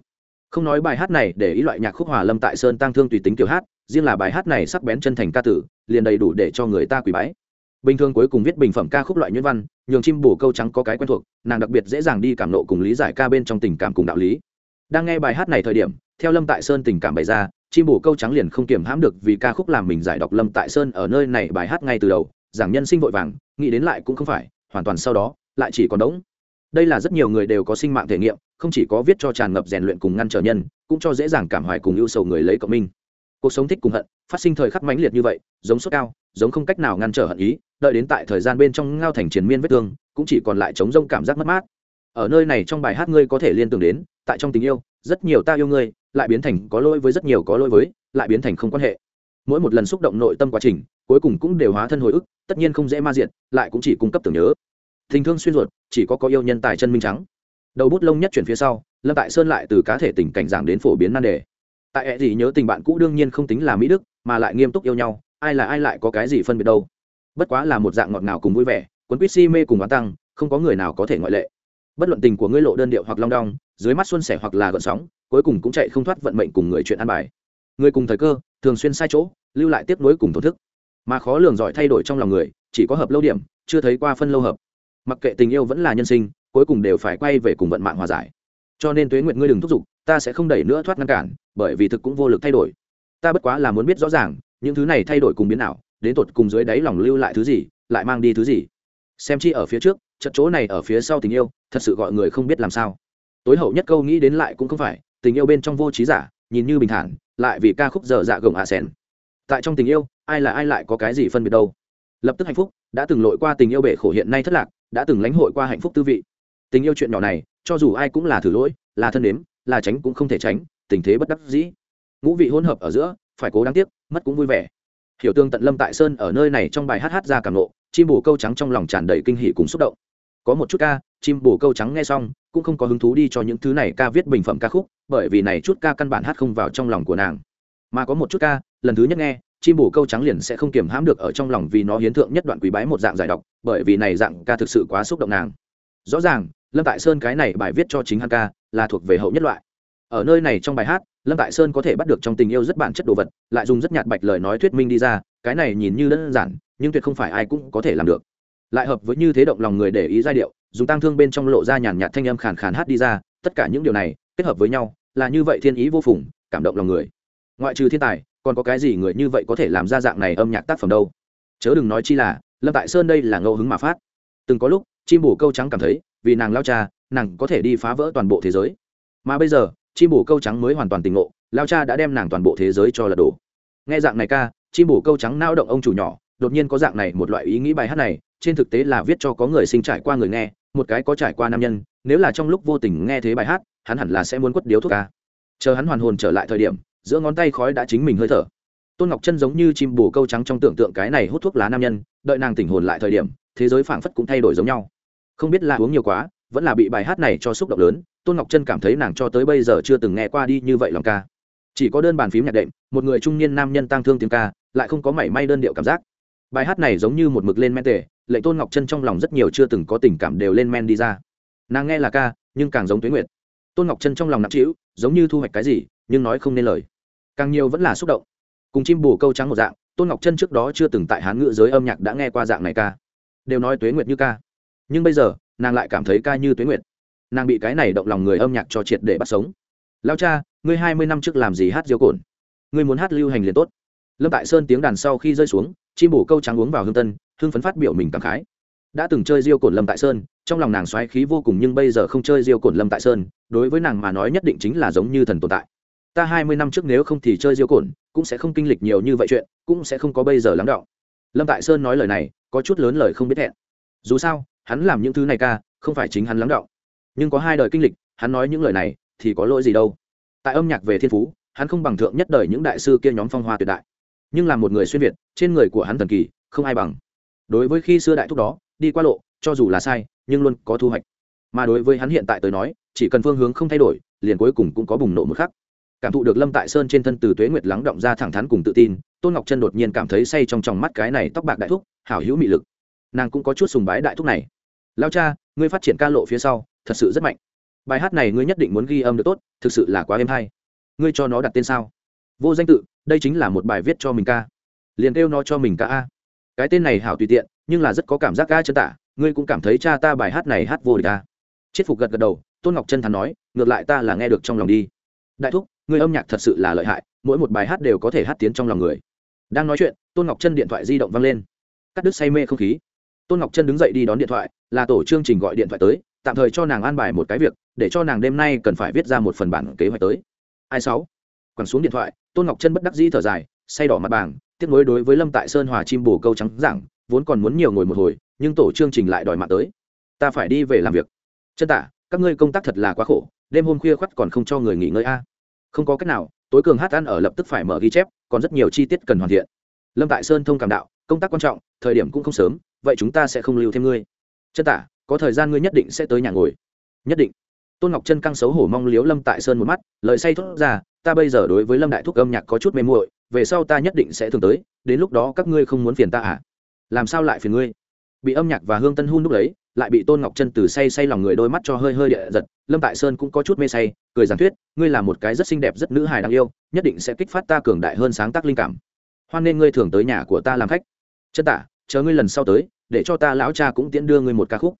Không nói bài hát này để ý loại nhạc khúc hòa lâm tại sơn tăng thương tùy tính kiểu hát, riêng là bài hát này sắc bén chân thành ca tử, liền đầy đủ để cho người ta quỳ bái. Bình thường cuối cùng viết bình phẩm ca khúc loại nhuyễn văn, nhường chim bổ câu trắng có cái quen thuộc, nàng đặc biệt dễ dàng đi cảm nộ cùng lý giải ca bên trong tình cảm cùng đạo lý. Đang nghe bài hát này thời điểm, theo lâm tại sơn tình cảm bày ra, chim bổ câu trắng liền không kiềm hãm được vì ca khúc làm mình giải đọc lâm tại sơn ở nơi này bài hát ngay từ đầu, giảng nhân sinh vội vàng, nghĩ đến lại cũng không phải, hoàn toàn sau đó lại chỉ còn đống. Đây là rất nhiều người đều có sinh mạng thể nghiệm, không chỉ có viết cho tràn ngập rèn luyện cùng ngăn trở nhân, cũng cho dễ dàng cảm hoài cùng ưu sầu người lấy cộng minh. Cuộc sống thích cùng hận, phát sinh thời khắc mãnh liệt như vậy, giống sốt cao, giống không cách nào ngăn trở hận ý, đợi đến tại thời gian bên trong ngao thành triền miên vết thương, cũng chỉ còn lại chống rông cảm giác mất mát. Ở nơi này trong bài hát ngươi có thể liên tưởng đến, tại trong tình yêu, rất nhiều ta yêu ngươi, lại biến thành có lỗi với rất nhiều có lỗi với, lại biến thành không quan hệ. Mỗi một lần xúc động nội tâm quá trình, cuối cùng cũng đều hóa thân hồi ức, tất nhiên không dễ ma diện lại cũng chỉ cung cấp tưởng nhớ tình thương xuyên ruột, chỉ có có yêu nhân tài chân minh trắng. Đầu bút lông nhất chuyển phía sau, lâm tại sơn lại từ cá thể tình cảnh giảng đến phổ biến nan đề. Tại ẹ gì nhớ tình bạn cũ đương nhiên không tính là mỹ đức, mà lại nghiêm túc yêu nhau, ai là ai lại có cái gì phân biệt đâu. Bất quá là một dạng ngọt ngào cùng vui vẻ quấn quýt si mê cùng bán tăng, không có người nào có thể ngoại lệ. Bất luận tình của ngươi lộ đơn điệu hoặc long đong, dưới mắt xuân sẻ hoặc là gợn sóng, cuối cùng cũng chạy không thoát vận mệnh cùng người chuyện ăn bài. Người cùng thời cơ, thường xuyên sai chỗ, lưu lại tiếp nối cùng thổn thức. Mà khó lường giỏi thay đổi trong lòng người, chỉ có hợp lâu điểm, chưa thấy qua phân lâu hợp mặc kệ tình yêu vẫn là nhân sinh, cuối cùng đều phải quay về cùng vận mạng hòa giải. Cho nên tuế nguyện ngươi đừng thúc giục, ta sẽ không đẩy nữa thoát ngăn cản, bởi vì thực cũng vô lực thay đổi. Ta bất quá là muốn biết rõ ràng, những thứ này thay đổi cùng biến nào đến tột cùng dưới đáy lòng lưu lại thứ gì, lại mang đi thứ gì? Xem chi ở phía trước, trận chỗ này ở phía sau tình yêu, thật sự gọi người không biết làm sao. Tối hậu nhất câu nghĩ đến lại cũng không phải, tình yêu bên trong vô trí giả, nhìn như bình thản, lại vì ca khúc dở dạ gồng hạ à tại trong tình yêu, ai là ai lại có cái gì phân biệt đâu? Lập tức hạnh phúc, đã từng lội qua tình yêu bể khổ hiện nay thất lạc đã từng lãnh hội qua hạnh phúc tư vị. Tình yêu chuyện nhỏ này, cho dù ai cũng là thử lỗi, là thân đếm là tránh cũng không thể tránh, tình thế bất đắc dĩ. Ngũ vị hỗn hợp ở giữa, phải cố đáng tiếc, mất cũng vui vẻ. Hiểu tương tận lâm tại sơn ở nơi này trong bài hát hát ra cảm nộ, chim bồ câu trắng trong lòng tràn đầy kinh hỉ cùng xúc động. Có một chút ca, chim bồ câu trắng nghe xong, cũng không có hứng thú đi cho những thứ này ca viết bình phẩm ca khúc, bởi vì này chút ca căn bản hát không vào trong lòng của nàng. Mà có một chút ca, lần thứ nhất nghe chim bồ câu trắng liền sẽ không kiềm hãm được ở trong lòng vì nó hiến thượng nhất đoạn quý bái một dạng giải độc, bởi vì này dạng ca thực sự quá xúc động nàng. Rõ ràng, lâm tại sơn cái này bài viết cho chính hắn ca là thuộc về hậu nhất loại. Ở nơi này trong bài hát, lâm tại sơn có thể bắt được trong tình yêu rất bản chất đồ vật, lại dùng rất nhạt bạch lời nói thuyết minh đi ra, cái này nhìn như đơn giản, nhưng tuyệt không phải ai cũng có thể làm được. Lại hợp với như thế động lòng người để ý giai điệu, dùng tang thương bên trong lộ ra nhàn nhạt thanh âm khàn khàn hát đi ra, tất cả những điều này kết hợp với nhau, là như vậy thiên ý vô phùng, cảm động lòng người. Ngoại trừ thiên tài còn có cái gì người như vậy có thể làm ra dạng này âm nhạc tác phẩm đâu? Chớ đừng nói chi là, lâm tại sơn đây là ngẫu hứng mà phát. Từng có lúc, chim bổ câu trắng cảm thấy, vì nàng lao cha, nàng có thể đi phá vỡ toàn bộ thế giới. Mà bây giờ, chim bổ câu trắng mới hoàn toàn tình ngộ, lao cha đã đem nàng toàn bộ thế giới cho lật đổ. Nghe dạng này ca, chim bổ câu trắng nao động ông chủ nhỏ, đột nhiên có dạng này một loại ý nghĩ bài hát này, trên thực tế là viết cho có người sinh trải qua người nghe, một cái có trải qua nam nhân, nếu là trong lúc vô tình nghe thế bài hát, hắn hẳn là sẽ muốn quất điếu thuốc ca. Chờ hắn hoàn hồn trở lại thời điểm giữa ngón tay khói đã chính mình hơi thở. Tôn ngọc chân giống như chim bồ câu trắng trong tưởng tượng cái này hút thuốc lá nam nhân, đợi nàng tỉnh hồn lại thời điểm, thế giới phảng phất cũng thay đổi giống nhau. Không biết là uống nhiều quá, vẫn là bị bài hát này cho xúc động lớn, tôn ngọc chân cảm thấy nàng cho tới bây giờ chưa từng nghe qua đi như vậy lòng ca. Chỉ có đơn bàn phím nhạc đệm, một người trung niên nam nhân tăng thương tiếng ca, lại không có mảy may đơn điệu cảm giác. Bài hát này giống như một mực lên men tề, lệnh tôn ngọc chân trong lòng rất nhiều chưa từng có tình cảm đều lên men đi ra. Nàng nghe là ca, nhưng càng giống tuế nguyệt. Tôn ngọc chân trong lòng nặng trĩu, giống như thu hoạch cái gì nhưng nói không nên lời. Càng nhiều vẫn là xúc động. Cùng chim bù câu trắng một dạng, tôn ngọc chân trước đó chưa từng tại hán ngữ giới âm nhạc đã nghe qua dạng này ca. Đều nói tuế nguyệt như ca. Nhưng bây giờ, nàng lại cảm thấy ca như tuế nguyệt. Nàng bị cái này động lòng người âm nhạc cho triệt để bắt sống. Lao cha, ngươi hai mươi năm trước làm gì hát diêu cồn? Ngươi muốn hát lưu hành liền tốt. Lâm tại sơn tiếng đàn sau khi rơi xuống, chim bổ câu trắng uống vào hương tân hương phấn phát biểu mình cảm khái. Đã từng chơi diêu cồn lâm tại sơn, trong lòng nàng xoáy khí vô cùng nhưng bây giờ không chơi diêu cồn lâm tại sơn, đối với nàng mà nói nhất định chính là giống như thần tồn tại ta hai mươi năm trước nếu không thì chơi diêu cồn cũng sẽ không kinh lịch nhiều như vậy chuyện, cũng sẽ không có bây giờ lắng đọng. Lâm tại sơn nói lời này, có chút lớn lời không biết hẹn. Dù sao, hắn làm những thứ này ca, không phải chính hắn lắng đọng. Nhưng có hai đời kinh lịch, hắn nói những lời này, thì có lỗi gì đâu. Tại âm nhạc về thiên phú, hắn không bằng thượng nhất đời những đại sư kia nhóm phong hoa tuyệt đại. Nhưng là một người xuyên việt, trên người của hắn thần kỳ, không ai bằng. Đối với khi xưa đại thúc đó, đi qua lộ, cho dù là sai, nhưng luôn có thu hoạch. Mà đối với hắn hiện tại tới nói, chỉ cần phương hướng không thay đổi, liền cuối cùng cũng có bùng nổ một khắc cảm thụ được lâm tại sơn trên thân từ tuế nguyệt lắng động ra thẳng thắn cùng tự tin, tôn ngọc chân đột nhiên cảm thấy say trong tròng mắt cái này tóc bạc đại thúc, hảo hữu mị lực. Nàng cũng có chút sùng bái đại thúc này. Lao cha, ngươi phát triển ca lộ phía sau, thật sự rất mạnh. Bài hát này ngươi nhất định muốn ghi âm được tốt, thực sự là quá êm hay. Ngươi cho nó đặt tên sao? Vô danh tự, đây chính là một bài viết cho mình ca. Liền kêu nó cho mình ca a. Cái tên này hảo tùy tiện, nhưng là rất có cảm giác ca chân tả ngươi cũng cảm thấy cha ta bài hát này hát vô địch ca. Chiết phục gật gật đầu, tôn ngọc chân thắn nói, ngược lại ta là nghe được trong lòng đi. Đại thúc người âm nhạc thật sự là lợi hại, mỗi một bài hát đều có thể hát tiến trong lòng người. Đang nói chuyện, tôn ngọc chân điện thoại di động văng lên. Cắt đứt say mê không khí. Tôn ngọc chân đứng dậy đi đón điện thoại, là tổ chương trình gọi điện thoại tới, tạm thời cho nàng an bài một cái việc, để cho nàng đêm nay cần phải viết ra một phần bản kế hoạch tới. Ai sáu? Quẳng xuống điện thoại, tôn ngọc chân bất đắc dĩ thở dài, say đỏ mặt bảng tiếc nối đối với lâm tại sơn hòa chim bồ câu trắng giảng, vốn còn muốn nhiều ngồi một hồi, nhưng tổ chương trình lại đòi mạng tới. Ta phải đi về làm việc. Chân tả, các ngươi công tác thật là quá khổ, đêm hôm khuya khoắt còn không cho người nghỉ ngơi a không có cách nào, tối cường hát ăn ở lập tức phải mở ghi chép, còn rất nhiều chi tiết cần hoàn thiện. Lâm tại sơn thông cảm đạo, công tác quan trọng, thời điểm cũng không sớm, vậy chúng ta sẽ không lưu thêm ngươi. Chân tả, có thời gian ngươi nhất định sẽ tới nhà ngồi. Nhất định. Tôn ngọc chân căng xấu hổ mong liếu lâm tại sơn một mắt, lời say thốt ra, ta bây giờ đối với lâm đại thúc âm nhạc có chút mê muội, về sau ta nhất định sẽ thường tới, đến lúc đó các ngươi không muốn phiền ta à? Làm sao lại phiền ngươi? Bị âm nhạc và hương tân hun lúc đấy lại bị tôn ngọc chân từ say say lòng người đôi mắt cho hơi hơi địa giật lâm tại sơn cũng có chút mê say cười giảng thuyết ngươi là một cái rất xinh đẹp rất nữ hài đáng yêu nhất định sẽ kích phát ta cường đại hơn sáng tác linh cảm hoan nên ngươi thường tới nhà của ta làm khách chân tả chờ ngươi lần sau tới để cho ta lão cha cũng tiễn đưa ngươi một ca khúc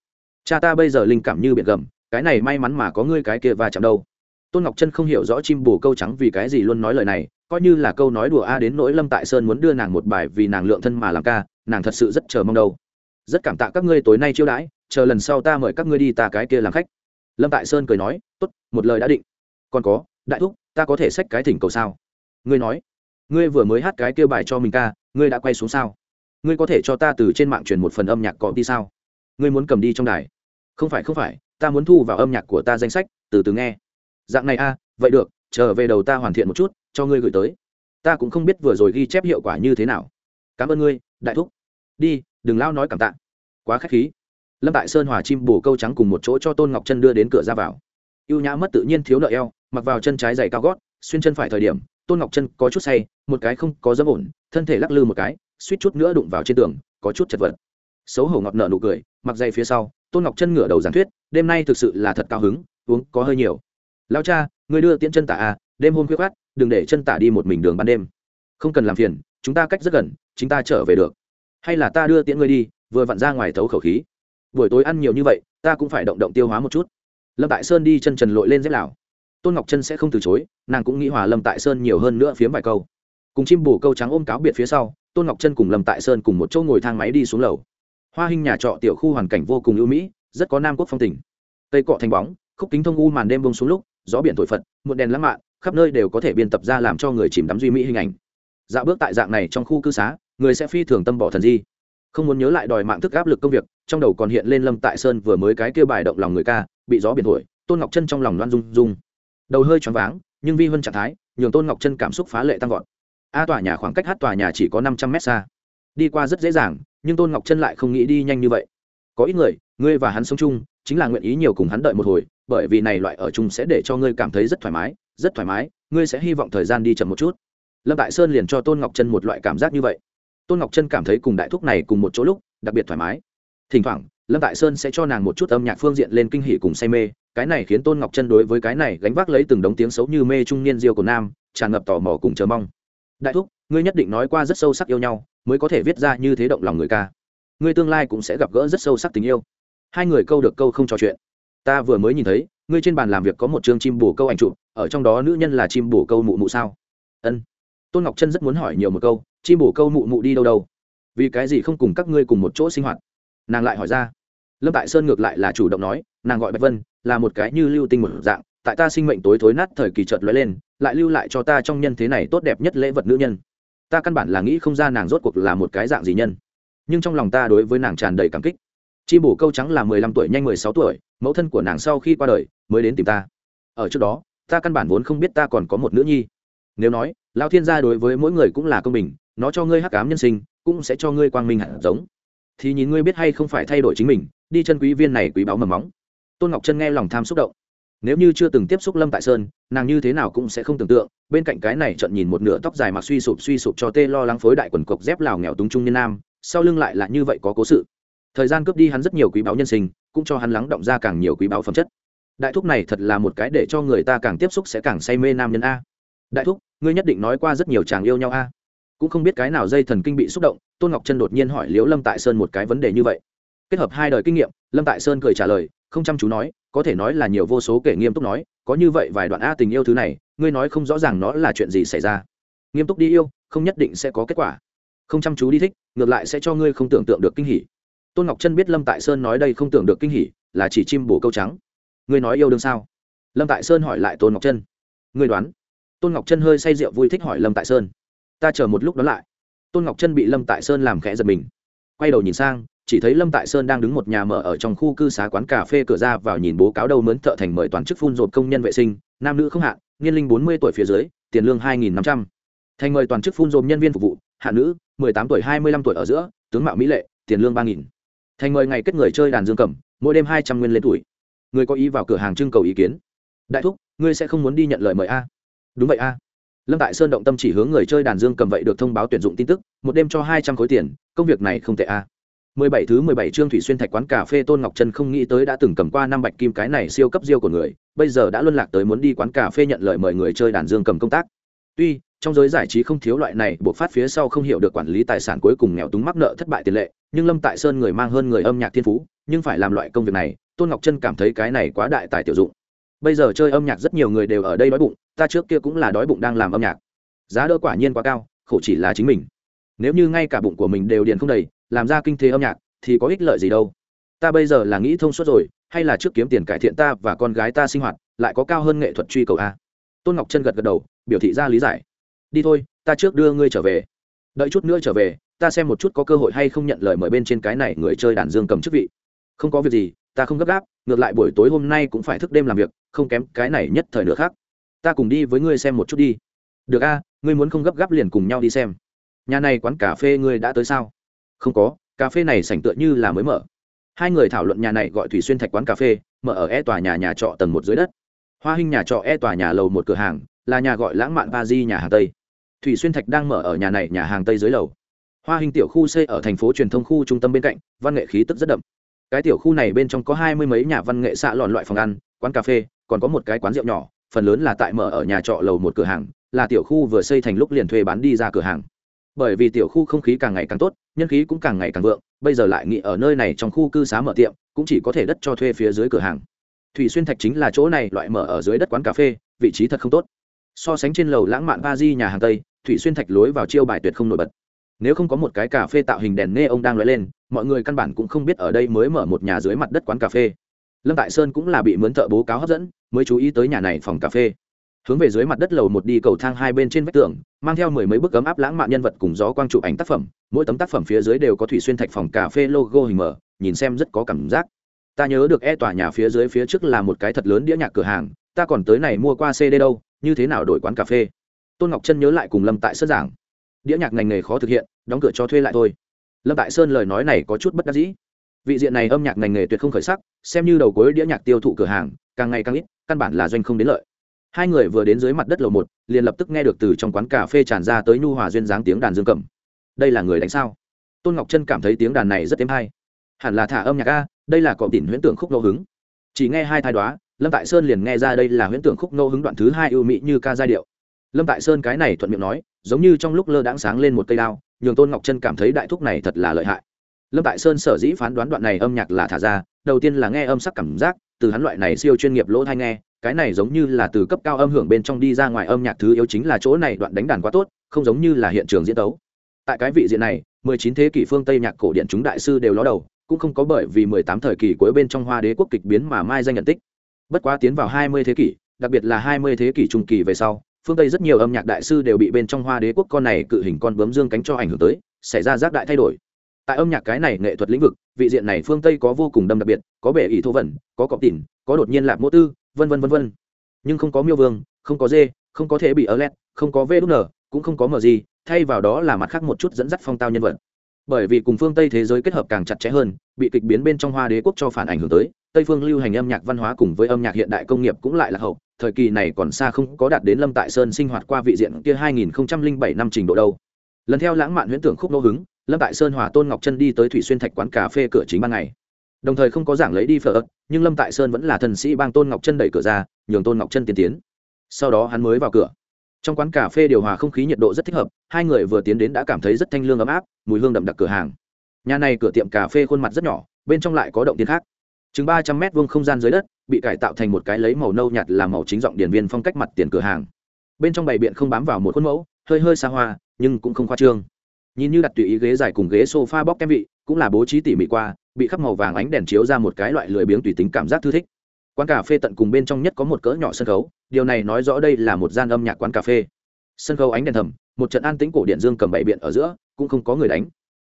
cha ta bây giờ linh cảm như biển gầm cái này may mắn mà có ngươi cái kia và chạm đâu tôn ngọc chân không hiểu rõ chim bù câu trắng vì cái gì luôn nói lời này coi như là câu nói đùa a đến nỗi lâm tại sơn muốn đưa nàng một bài vì nàng lượng thân mà làm ca nàng thật sự rất chờ mong đâu rất cảm tạ các ngươi tối nay chiêu đãi chờ lần sau ta mời các ngươi đi ta cái kia làm khách. Lâm tại sơn cười nói t ố t một lời đã định. Còn có, đại thúc, ta có thể xách cái thỉnh cầu sao? Ngươi nói, ngươi vừa mới hát cái kia bài cho mình ca, ngươi đã quay xuống sao? Ngươi có thể cho ta từ trên mạng truyền một phần âm nhạc cọ đi sao? Ngươi muốn cầm đi trong đài? Không phải không phải, ta muốn thu vào âm nhạc của ta danh sách, từ từ nghe. Dạng này a vậy được, chờ về đầu ta hoàn thiện một chút, cho ngươi gửi tới. Ta cũng không biết vừa rồi ghi chép hiệu quả như thế nào. Cảm ơn ngươi, đại thúc. Đi, đừng lao nói cảm tạ. Quá k h á c h khí lâm tại sơn hòa chim bồ câu trắng cùng một chỗ cho tôn ngọc chân đưa đến cửa ra vào. Y ê u nhã mất tự nhiên thiếu nợ eo, mặc vào chân trái dày cao gót, xuyên chân phải thời điểm, tôn ngọc chân có chút say, một cái không có dâm ổn, thân thể lắc lư một cái, suýt chút nữa đụng vào trên tường, có chút chật vật. Xấu hổ ngọt nợ nụ cười, mặc dày phía sau, tôn ngọc chân ngửa đầu giảng thuyết, đêm nay thực sự là thật cao hứng, uống có hơi nhiều. Lao cha, người đưa tiễn chân tả à đêm hôm khuya khát đừng để chân tả đi một mình đường ban đêm. Không cần làm phiền, chúng ta cách rất gần chúng ta trở về được. Hay là ta đưa tiễn ngươi đi, vừa vặn ra ngoài thấu khẩu khí buổi tối ăn nhiều như vậy, ta cũng phải động động tiêu hóa một chút. Lâm tại sơn đi chân trần lội lên dép lào. Tôn ngọc chân sẽ không từ chối, nàng cũng nghĩ hòa lâm tại sơn nhiều hơn nữa phiếm vài câu. Cùng chim bù câu trắng ôm cáo biệt phía sau, tôn ngọc chân cùng lâm tại sơn cùng một chỗ ngồi thang máy đi xuống lầu. Hoa hình nhà trọ tiểu khu hoàn cảnh vô cùng ưu mỹ, rất có nam quốc phong tình. Cây cọ thành bóng, khúc kính thông u màn đêm bông xuống lúc, gió biển thổi phật một đèn lãng mạn, khắp nơi đều có thể biên tập ra làm cho người chìm đắm duy mỹ hình ảnh. Dạo bước tại dạng này trong khu cư xá, người sẽ phi thường tâm bỏ thần di. Không muốn nhớ lại đòi mạng thức áp lực công việc trong đầu còn hiện lên lâm tại sơn vừa mới cái kêu bài động lòng người ca, bị gió biển thổi, tôn ngọc chân trong lòng loan rung rung. Đầu hơi choáng váng, nhưng vi hơn trạng thái, nhường tôn ngọc chân cảm xúc phá lệ tăng vọt. A tòa nhà khoảng cách hát tòa nhà chỉ có năm trăm mét xa. Đi qua rất dễ dàng, nhưng tôn ngọc chân lại không nghĩ đi nhanh như vậy. Có ít người, ngươi và hắn sống chung, chính là nguyện ý nhiều cùng hắn đợi một hồi, bởi vì này loại ở chung sẽ để cho ngươi cảm thấy rất thoải mái, rất thoải mái, ngươi sẽ hy vọng thời gian đi chậm một chút. Lâm tại sơn liền cho tôn ngọc chân một loại cảm giác như vậy. Tôn ngọc chân cảm thấy cùng đại thúc này cùng một chỗ lúc, đặc biệt thoải mái thỉnh thoảng, lâm tại sơn sẽ cho nàng một chút âm nhạc phương diện lên kinh hỷ cùng say mê, cái này khiến tôn ngọc chân đối với cái này gánh vác lấy từng đống tiếng xấu như mê trung niên diêu của nam, tràn ngập tò mò cùng chờ mong. Đại thúc, ngươi nhất định nói qua rất sâu sắc yêu nhau, mới có thể viết ra như thế động lòng người ca. Ngươi tương lai cũng sẽ gặp gỡ rất sâu sắc tình yêu. Hai người câu được câu không trò chuyện. Ta vừa mới nhìn thấy, ngươi trên bàn làm việc có một chương chim bổ câu ảnh chụp, ở trong đó nữ nhân là chim bổ câu mụ mụ sao? Ân. Tôn ngọc chân rất muốn hỏi nhiều một câu, chim bổ câu mụ mụ đi đâu đâu? Vì cái gì không cùng các ngươi cùng một chỗ sinh hoạt? Nàng lại hỏi ra. Lâm tại sơn ngược lại là chủ động nói, nàng gọi bạch vân, là một cái như lưu tinh một dạng, tại ta sinh mệnh tối thối nát thời kỳ chợt lóe lên, lại lưu lại cho ta trong nhân thế này tốt đẹp nhất lễ vật nữ nhân. Ta căn bản là nghĩ không ra nàng rốt cuộc là một cái dạng gì nhân. Nhưng trong lòng ta đối với nàng tràn đầy cảm kích. Chi bổ câu trắng là mười lăm tuổi nhanh mười sáu tuổi, mẫu thân của nàng sau khi qua đời, mới đến tìm ta. Ở trước đó, ta căn bản vốn không biết ta còn có một nữ nhi. Nếu nói lao thiên gia đối với mỗi người cũng là công bình, nó cho ngươi hắc cám nhân sinh, cũng sẽ cho ngươi quang minh hẳn giống thì nhìn ngươi biết hay không phải thay đổi chính mình, đi chân quý viên này quý báu mầm móng. Tôn ngọc chân nghe lòng tham xúc động. Nếu như chưa từng tiếp xúc lâm tại sơn, nàng như thế nào cũng sẽ không tưởng tượng, bên cạnh cái này trận nhìn một nửa tóc dài mặc suy sụp suy sụp cho tê lo lắng phối đại quần cộc dép lào nghèo túng trung niên nam, sau lưng lại là như vậy có cố sự. Thời gian cướp đi hắn rất nhiều quý báu nhân sinh, cũng cho hắn lắng động ra càng nhiều quý báu phẩm chất. Đại thúc này thật là một cái để cho người ta càng tiếp xúc sẽ càng say mê nam nhân a. Đại thúc, ngươi nhất định nói qua rất nhiều chàng yêu nhau a cũng không biết cái nào dây thần kinh bị xúc động, tôn ngọc chân đột nhiên hỏi liễu lâm tại sơn một cái vấn đề như vậy. Kết hợp hai đời kinh nghiệm, lâm tại sơn cười trả lời, không chăm chú nói, có thể nói là nhiều vô số kể nghiêm túc nói, có như vậy vài đoạn a tình yêu thứ này, ngươi nói không rõ ràng nó là chuyện gì xảy ra. Nghiêm túc đi yêu, không nhất định sẽ có kết quả. Không chăm chú đi thích, ngược lại sẽ cho ngươi không tưởng tượng được kinh hỉ. Tôn ngọc chân biết lâm tại sơn nói đây không tưởng được kinh hỉ, là chỉ chim bổ câu trắng. Ngươi nói yêu đương sao? Lâm tại sơn hỏi lại tôn ngọc chân ngươi đoán? Tôn ngọc chân hơi say rượu vui thích hỏi lâm tại sơn ta chờ một lúc đó lại. Tôn ngọc chân bị lâm tại sơn làm khẽ giật mình. Quay đầu nhìn sang, chỉ thấy lâm tại sơn đang đứng một nhà mở ở trong khu cư xá quán cà phê cửa ra vào nhìn bố cáo đâu mướn thợ thành mời toàn chức phun rộp công nhân vệ sinh, nam nữ không hạn, niên linh bốn mươi tuổi phía dưới, tiền lương hai nghìn năm trăm. Thành mời toàn chức phun rộp nhân viên phục vụ, hạ nữ, mười tám tuổi hai mươi lăm tuổi ở giữa, tướng mạo mỹ lệ, tiền lương ba nghìn. Thành mời ngày kết người chơi đàn dương cầm, mỗi đêm hai trăm nguyên lên tuổi. Người có ý vào cửa hàng trưng cầu ý kiến. Đại thúc, ngươi sẽ không muốn đi nhận lời mời a? Đúng vậy a lâm tại sơn động tâm chỉ hướng người chơi đàn dương cầm vậy được thông báo tuyển dụng tin tức, một đêm cho hai trăm khối tiền, công việc này không tệ a mười bảy thứ mười bảy trương thủy xuyên thạch quán cà phê tôn ngọc trân không nghĩ tới đã từng cầm qua năm bạch kim cái này siêu cấp diêu của người, bây giờ đã luân lạc tới muốn đi quán cà phê nhận lời mời người chơi đàn dương cầm công tác. Tuy, trong giới giải trí không thiếu loại này, buộc phát phía sau không hiểu được quản lý tài sản cuối cùng nghèo túng mắc nợ thất bại tiền lệ, nhưng lâm tại sơn người mang hơn người âm nhạc thiên phú, nhưng phải làm loại công việc này, tôn ngọc trân cảm thấy cái này quá đại tài tiểu dụng bây giờ chơi âm nhạc rất nhiều người đều ở đây đói bụng, ta trước kia cũng là đói bụng đang làm âm nhạc. Giá đỡ quả nhiên quá cao, khổ chỉ là chính mình. Nếu như ngay cả bụng của mình đều điền không đầy, làm ra kinh thế âm nhạc, thì có ích lợi gì đâu. Ta bây giờ là nghĩ thông suốt rồi, hay là trước kiếm tiền cải thiện ta và con gái ta sinh hoạt, lại có cao hơn nghệ thuật truy cầu a? Tôn ngọc chân gật gật đầu, biểu thị ra lý giải. Đi thôi, ta trước đưa ngươi trở về. Đợi chút nữa trở về, ta xem một chút có cơ hội hay không nhận lời mời bên trên cái này người chơi đàn dương cầm chức vị. Không có việc gì ta không gấp gáp, ngược lại buổi tối hôm nay cũng phải thức đêm làm việc, không kém cái này nhất thời nữa khác. Ta cùng đi với ngươi xem một chút đi. Được a, ngươi muốn không gấp gáp liền cùng nhau đi xem. Nhà này quán cà phê ngươi đã tới sao? Không có, cà phê này sảnh tựa như là mới mở. Hai người thảo luận nhà này gọi thủy xuyên thạch quán cà phê, mở ở e tòa nhà nhà trọ tầng một dưới đất. Hoa hình nhà trọ e tòa nhà lầu một cửa hàng, là nhà gọi lãng mạn ba di nhà hàng tây. Thủy xuyên thạch đang mở ở nhà này nhà hàng tây dưới lầu. Hoa hình tiểu khu xây ở thành phố truyền thông khu trung tâm bên cạnh, văn nghệ khí tức rất đậm cái tiểu khu này bên trong có hai mươi mấy nhà văn nghệ xạ lòn loại phòng ăn, quán cà phê, còn có một cái quán rượu nhỏ, phần lớn là tại mở ở nhà trọ lầu một cửa hàng, là tiểu khu vừa xây thành lúc liền thuê bán đi ra cửa hàng. Bởi vì tiểu khu không khí càng ngày càng tốt, nhân khí cũng càng ngày càng vượng, bây giờ lại nghĩ ở nơi này trong khu cư xá mở tiệm, cũng chỉ có thể đất cho thuê phía dưới cửa hàng. Thủy xuyên thạch chính là chỗ này loại mở ở dưới đất quán cà phê, vị trí thật không tốt. So sánh trên lầu lãng mạn ba di nhà hàng tây, thủy xuyên thạch lối vào chiêu bài tuyệt không nổi bật nếu không có một cái cà phê tạo hình đèn nghe ông đang lóe lên, mọi người căn bản cũng không biết ở đây mới mở một nhà dưới mặt đất quán cà phê. Lâm tại sơn cũng là bị mướn thợ bố cáo hấp dẫn, mới chú ý tới nhà này phòng cà phê. Hướng về dưới mặt đất lầu một đi cầu thang hai bên trên vách tường, mang theo mười mấy bức ấm áp lãng mạn nhân vật cùng gió quang chụp ảnh tác phẩm, mỗi tấm tác phẩm phía dưới đều có thủy xuyên thạch phòng cà phê logo hình mở, nhìn xem rất có cảm giác. Ta nhớ được e tòa nhà phía dưới phía trước là một cái thật lớn đĩa nhạc cửa hàng, ta còn tới này mua qua cd đâu, như thế nào đổi quán cà phê? Tôn ngọc chân nhớ lại cùng lâm tại sơn giảng đĩa nhạc ngành nghề khó thực hiện, đóng cửa cho thuê lại thôi. Lâm tại sơn lời nói này có chút bất đắc dĩ. Vị diện này âm nhạc ngành nghề tuyệt không khởi sắc, xem như đầu cuối đĩa nhạc tiêu thụ cửa hàng, càng ngày càng ít, căn bản là doanh không đến lợi. Hai người vừa đến dưới mặt đất lầu một, liền lập tức nghe được từ trong quán cà phê tràn ra tới nhu hòa duyên dáng tiếng đàn dương cầm. Đây là người đánh sao? Tôn ngọc trân cảm thấy tiếng đàn này rất êm hay. Hẳn là thả âm nhạc a, đây là cọ tỉn huyễn tưởng khúc ngẫu hứng. Chỉ nghe hai thai đoá, lâm tại sơn liền nghe ra đây là huyễn tưởng khúc ngẫu hứng đoạn thứ hai ưu mỹ như ca giai điệu lâm tại sơn cái này thuận miệng nói, giống như trong lúc lơ đãng sáng lên một cây đao, nhường tôn ngọc trân cảm thấy đại thúc này thật là lợi hại. Lâm tại sơn sở dĩ phán đoán đoạn này âm nhạc là thả ra, đầu tiên là nghe âm sắc cảm giác, từ hắn loại này siêu chuyên nghiệp lỗ thai nghe, cái này giống như là từ cấp cao âm hưởng bên trong đi ra ngoài âm nhạc thứ yếu chính là chỗ này đoạn đánh đàn quá tốt, không giống như là hiện trường diễn tấu. Tại cái vị diện này 19 thế kỷ phương tây nhạc cổ điển chúng đại sư đều ló đầu, cũng không có bởi vì 18 thời kỳ cuối bên trong hoa đế quốc kịch biến mà mai danh nhận tích. Bất quá tiến vào 20 thế kỷ, đặc biệt là 20 thế kỷ trung kỳ về sau phương tây rất nhiều âm nhạc đại sư đều bị bên trong hoa đế quốc con này cự hình con bướm dương cánh cho ảnh hưởng tới, xảy ra giác đại thay đổi. Tại âm nhạc cái này nghệ thuật lĩnh vực, vị diện này phương tây có vô cùng đâm đặc biệt, có bể ỷ thô vẩn, có cọp tỉn, có đột nhiên lạp mô tư, vân vân vân vân. Nhưng không có miêu vương, không có dê, không có thể bị ở lét, không có vê đúc nở cũng không có mờ gì, thay vào đó là mặt khác một chút dẫn dắt phong tao nhân vật. Bởi vì cùng phương tây thế giới kết hợp càng chặt chẽ hơn, bị kịch biến bên trong hoa đế quốc cho phản ảnh hưởng tới, tây phương lưu hành âm nhạc văn hóa cùng với âm nhạc hiện đại công nghiệp cũng lại là hậu thời kỳ này còn xa không có đạt đến lâm tại sơn sinh hoạt qua vị diện kia 2007 năm trình độ đâu. Lần theo lãng mạn huyễn tưởng khúc nô hứng, lâm tại sơn hòa tôn ngọc chân đi tới thủy xuyên thạch quán cà phê cửa chính ban ngày. Đồng thời không có giảng lấy đi phở ớt, nhưng lâm tại sơn vẫn là thần sĩ bang tôn ngọc chân đẩy cửa ra, nhường tôn ngọc chân tiến tiến. Sau đó hắn mới vào cửa. Trong quán cà phê điều hòa không khí nhiệt độ rất thích hợp, hai người vừa tiến đến đã cảm thấy rất thanh lương ấm áp, mùi hương đậm đặc cửa hàng. Nhà này cửa tiệm cà phê khuôn mặt rất nhỏ, bên trong lại có động tiên khác chừng ba trăm mét vuông không gian dưới đất, bị cải tạo thành một cái lấy màu nâu nhạt làm màu chính giọng điển viên phong cách mặt tiền cửa hàng. Bên trong bày biện không bám vào một khuôn mẫu, hơi hơi xa hoa, nhưng cũng không khoa trương. Nhìn như đặt tùy ý ghế dài cùng ghế sofa bóc kem vị, cũng là bố trí tỉ mỉ qua, bị khắp màu vàng ánh đèn chiếu ra một cái loại lười biếng tùy tính cảm giác thư thích. Quán cà phê tận cùng bên trong nhất có một cỡ nhỏ sân khấu, điều này nói rõ đây là một gian âm nhạc quán cà phê. Sân khấu ánh đèn thầm, một trận an tĩnh cổ điện dương cầm bậy biện ở giữa, cũng không có người đánh.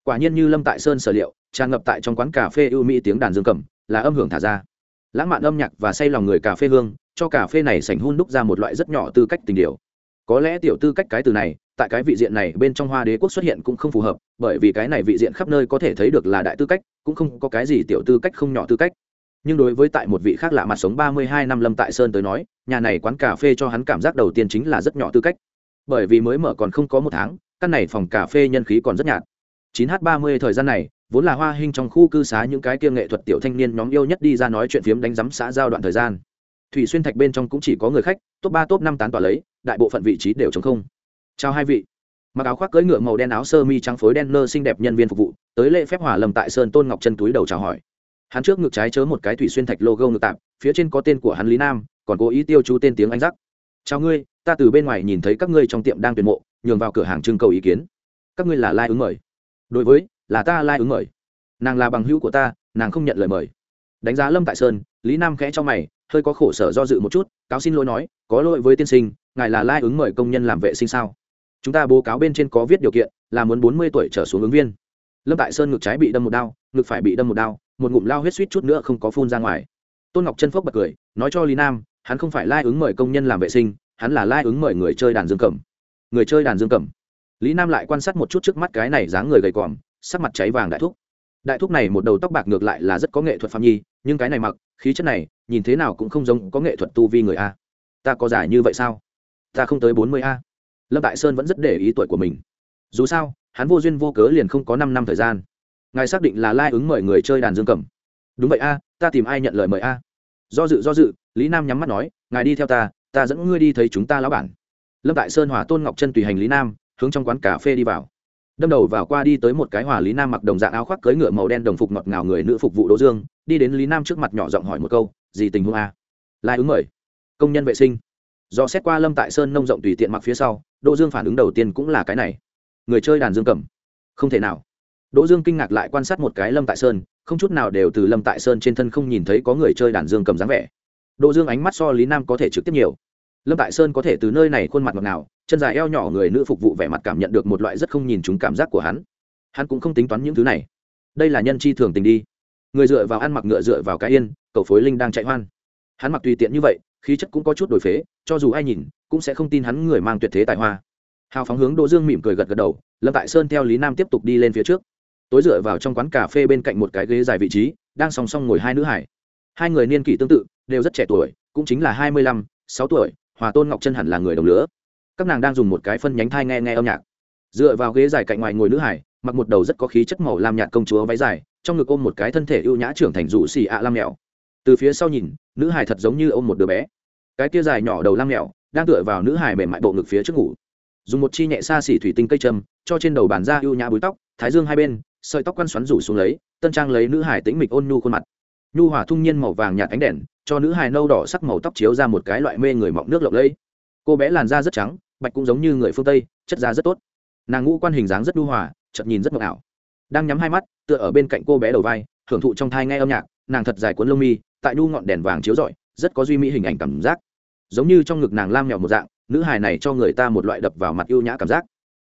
Quả nhiên như lâm tại sơn sở liệu, tràn ngập tại trong quán cà phê ưu mỹ tiếng đàn dương cầm là âm hưởng thả ra. Lãng mạn âm nhạc và say lòng người cà phê hương, cho cà phê này sành hun đúc ra một loại rất nhỏ tư cách tình điều. Có lẽ tiểu tư cách cái từ này, tại cái vị diện này bên trong hoa đế quốc xuất hiện cũng không phù hợp, bởi vì cái này vị diện khắp nơi có thể thấy được là đại tư cách, cũng không có cái gì tiểu tư cách không nhỏ tư cách. Nhưng đối với tại một vị khác lạ mặt sống ba mươi hai năm lâm tại sơn tới nói, nhà này quán cà phê cho hắn cảm giác đầu tiên chính là rất nhỏ tư cách. Bởi vì mới mở còn không có một tháng, căn này phòng cà phê nhân khí còn rất nhạt. chín h ba mươi thời gian này vốn là hoa hình trong khu cư xá những cái kia nghệ thuật tiểu thanh niên nhóm yêu nhất đi ra nói chuyện phiếm đánh giám xã giao đoạn thời gian. Thủy xuyên thạch bên trong cũng chỉ có người khách, top ba, top năm tán tỏa lấy, đại bộ phận vị trí đều chống không. Chào hai vị. Mặc áo khoác cưỡi ngựa màu đen áo sơ mi trắng phối đen nơ xinh đẹp nhân viên phục vụ, tới lễ phép hòa lầm tại sơn tôn ngọc chân túi đầu chào hỏi. Hắn trước ngực trái chớ một cái thủy xuyên thạch logo ngực tạp phía trên có tên của hắn lý nam, còn cố ý tiêu chú tên tiếng anh giắc chào ngươi, ta từ bên ngoài nhìn thấy các ngươi trong tiệm đang tuyển mộ, nhường vào cửa hàng trưng cầu ý kiến. Các ngươi là lai ứng mời. Đối với là ta lai ứng mời. Nàng là bằng hữu của ta, nàng không nhận lời mời. Đánh giá lâm tại sơn, lý nam khẽ cho mày, hơi có khổ sở do dự một chút, cáo xin lỗi nói, có lỗi với tiên sinh, ngài là lai ứng mời công nhân làm vệ sinh sao? Chúng ta bố cáo bên trên có viết điều kiện, là muốn bốn mươi tuổi trở xuống ứng viên. Lâm tại sơn ngực trái bị đâm một đao, ngực phải bị đâm một đao, một ngụm lao huyết suýt chút nữa không có phun ra ngoài. Tôn ngọc chân phốc bật cười, nói cho lý nam, hắn không phải lai ứng mời công nhân làm vệ sinh, hắn là lai ứng mời người chơi đàn dương cầm. Người chơi đàn dương cầm. Lý nam lại quan sát một chút trước mắt cái này dáng người gầy còm sắc mặt cháy vàng đại thúc. Đại thúc này một đầu tóc bạc ngược lại là rất có nghệ thuật phạm nhi, nhưng cái này mặc, khí chất này, nhìn thế nào cũng không giống có nghệ thuật tu vi người a. Ta có giải như vậy sao? Ta không tới bốn mươi a. Lâm Đại sơn vẫn rất để ý tuổi của mình. Dù sao, hắn vô duyên vô cớ liền không có năm năm thời gian. Ngài xác định là lai ứng mời người chơi đàn dương cầm. Đúng vậy a, ta tìm ai nhận lời mời a? Do dự do dự, lý nam nhắm mắt nói, ngài đi theo ta ta dẫn ngươi đi thấy chúng ta lão bản. Lâm tại sơn hòa tôn ngọc chân tùy hành lý nam, hướng trong quán cà phê đi vào đâm đầu vào qua đi tới một cái hòa lý nam mặc đồng dạng áo khoác cưới ngựa màu đen đồng phục ngọt ngào người nữ phục vụ đỗ dương, đi đến lý nam trước mặt nhỏ giọng hỏi một câu, gì tình huống a? Lai ứng mời. Công nhân vệ sinh. Do xét qua lâm tại sơn nông rộng tùy tiện mặc phía sau, đỗ dương phản ứng đầu tiên cũng là cái này. Người chơi đàn dương cầm. Không thể nào. Đỗ dương kinh ngạc lại quan sát một cái lâm tại sơn, không chút nào đều từ lâm tại sơn trên thân không nhìn thấy có người chơi đàn dương cầm dáng vẻ. Đỗ dương ánh mắt so lý nam có thể trực tiếp nhiều lâm tại sơn có thể từ nơi này khuôn mặt ngọt ngào, chân dài eo nhỏ người nữ phục vụ vẻ mặt cảm nhận được một loại rất không nhìn chúng cảm giác của hắn. Hắn cũng không tính toán những thứ này. Đây là nhân chi thường tình đi. Người dựa vào ăn mặc ngựa dựa vào cái yên cầu phối linh đang chạy hoan. Hắn mặc tùy tiện như vậy, khí chất cũng có chút đổi phế, cho dù ai nhìn, cũng sẽ không tin hắn người mang tuyệt thế tài hoa. Hào phóng hướng đỗ dương mỉm cười gật gật đầu, lâm tại sơn theo lý nam tiếp tục đi lên phía trước. Tối dựa vào trong quán cà phê bên cạnh một cái ghế dài vị trí, đang song song ngồi hai nữ hải. Hai người niên kỷ tương tự, đều rất trẻ tuổi, cũng chính là hai mươi lăm, sáu tuổi hòa tôn ngọc chân hẳn là người đồng lứa. Các nàng đang dùng một cái phân nhánh thai nghe nghe âm nhạc. Dựa vào ghế dài cạnh ngoài ngồi nữ hải, mặc một đầu rất có khí chất màu lam nhạt công chúa váy dài, trong ngực ôm một cái thân thể ưu nhã trưởng thành rủ xì ạ lam mèo từ phía sau nhìn, nữ hải thật giống như ôm một đứa bé. Cái tia dài nhỏ đầu lam mèo đang tựa vào nữ hải mềm mại bộ ngực phía trước ngủ. Dùng một chi nhẹ xa xỉ thủy tinh cây châm, cho trên đầu bàn da ưu nhã búi tóc, thái dương hai bên, sợi tóc quăn xoắn rủ xuống lấy, tân trang lấy nữ hải tĩnh mịch ôn nhu khuôn mặt nhu hòa thung nhiên màu vàng nhạt ánh đèn, cho nữ hài nâu đỏ sắc màu tóc chiếu ra một cái loại mê người mọng nước lộng lẫy. Cô bé làn da rất trắng, bạch cũng giống như người phương tây, chất da rất tốt. Nàng ngũ quan hình dáng rất nhu hòa chật nhìn rất mộng ảo. Đang nhắm hai mắt, tựa ở bên cạnh cô bé đầu vai, hưởng thụ trong thai nghe âm nhạc, nàng thật dài cuốn lông mi, tại nhu ngọn đèn vàng chiếu rọi, rất có duy mỹ hình ảnh cảm giác. Giống như trong ngực nàng lam nhỏ một dạng, nữ hài này cho người ta một loại đập vào mặt ưu nhã cảm giác.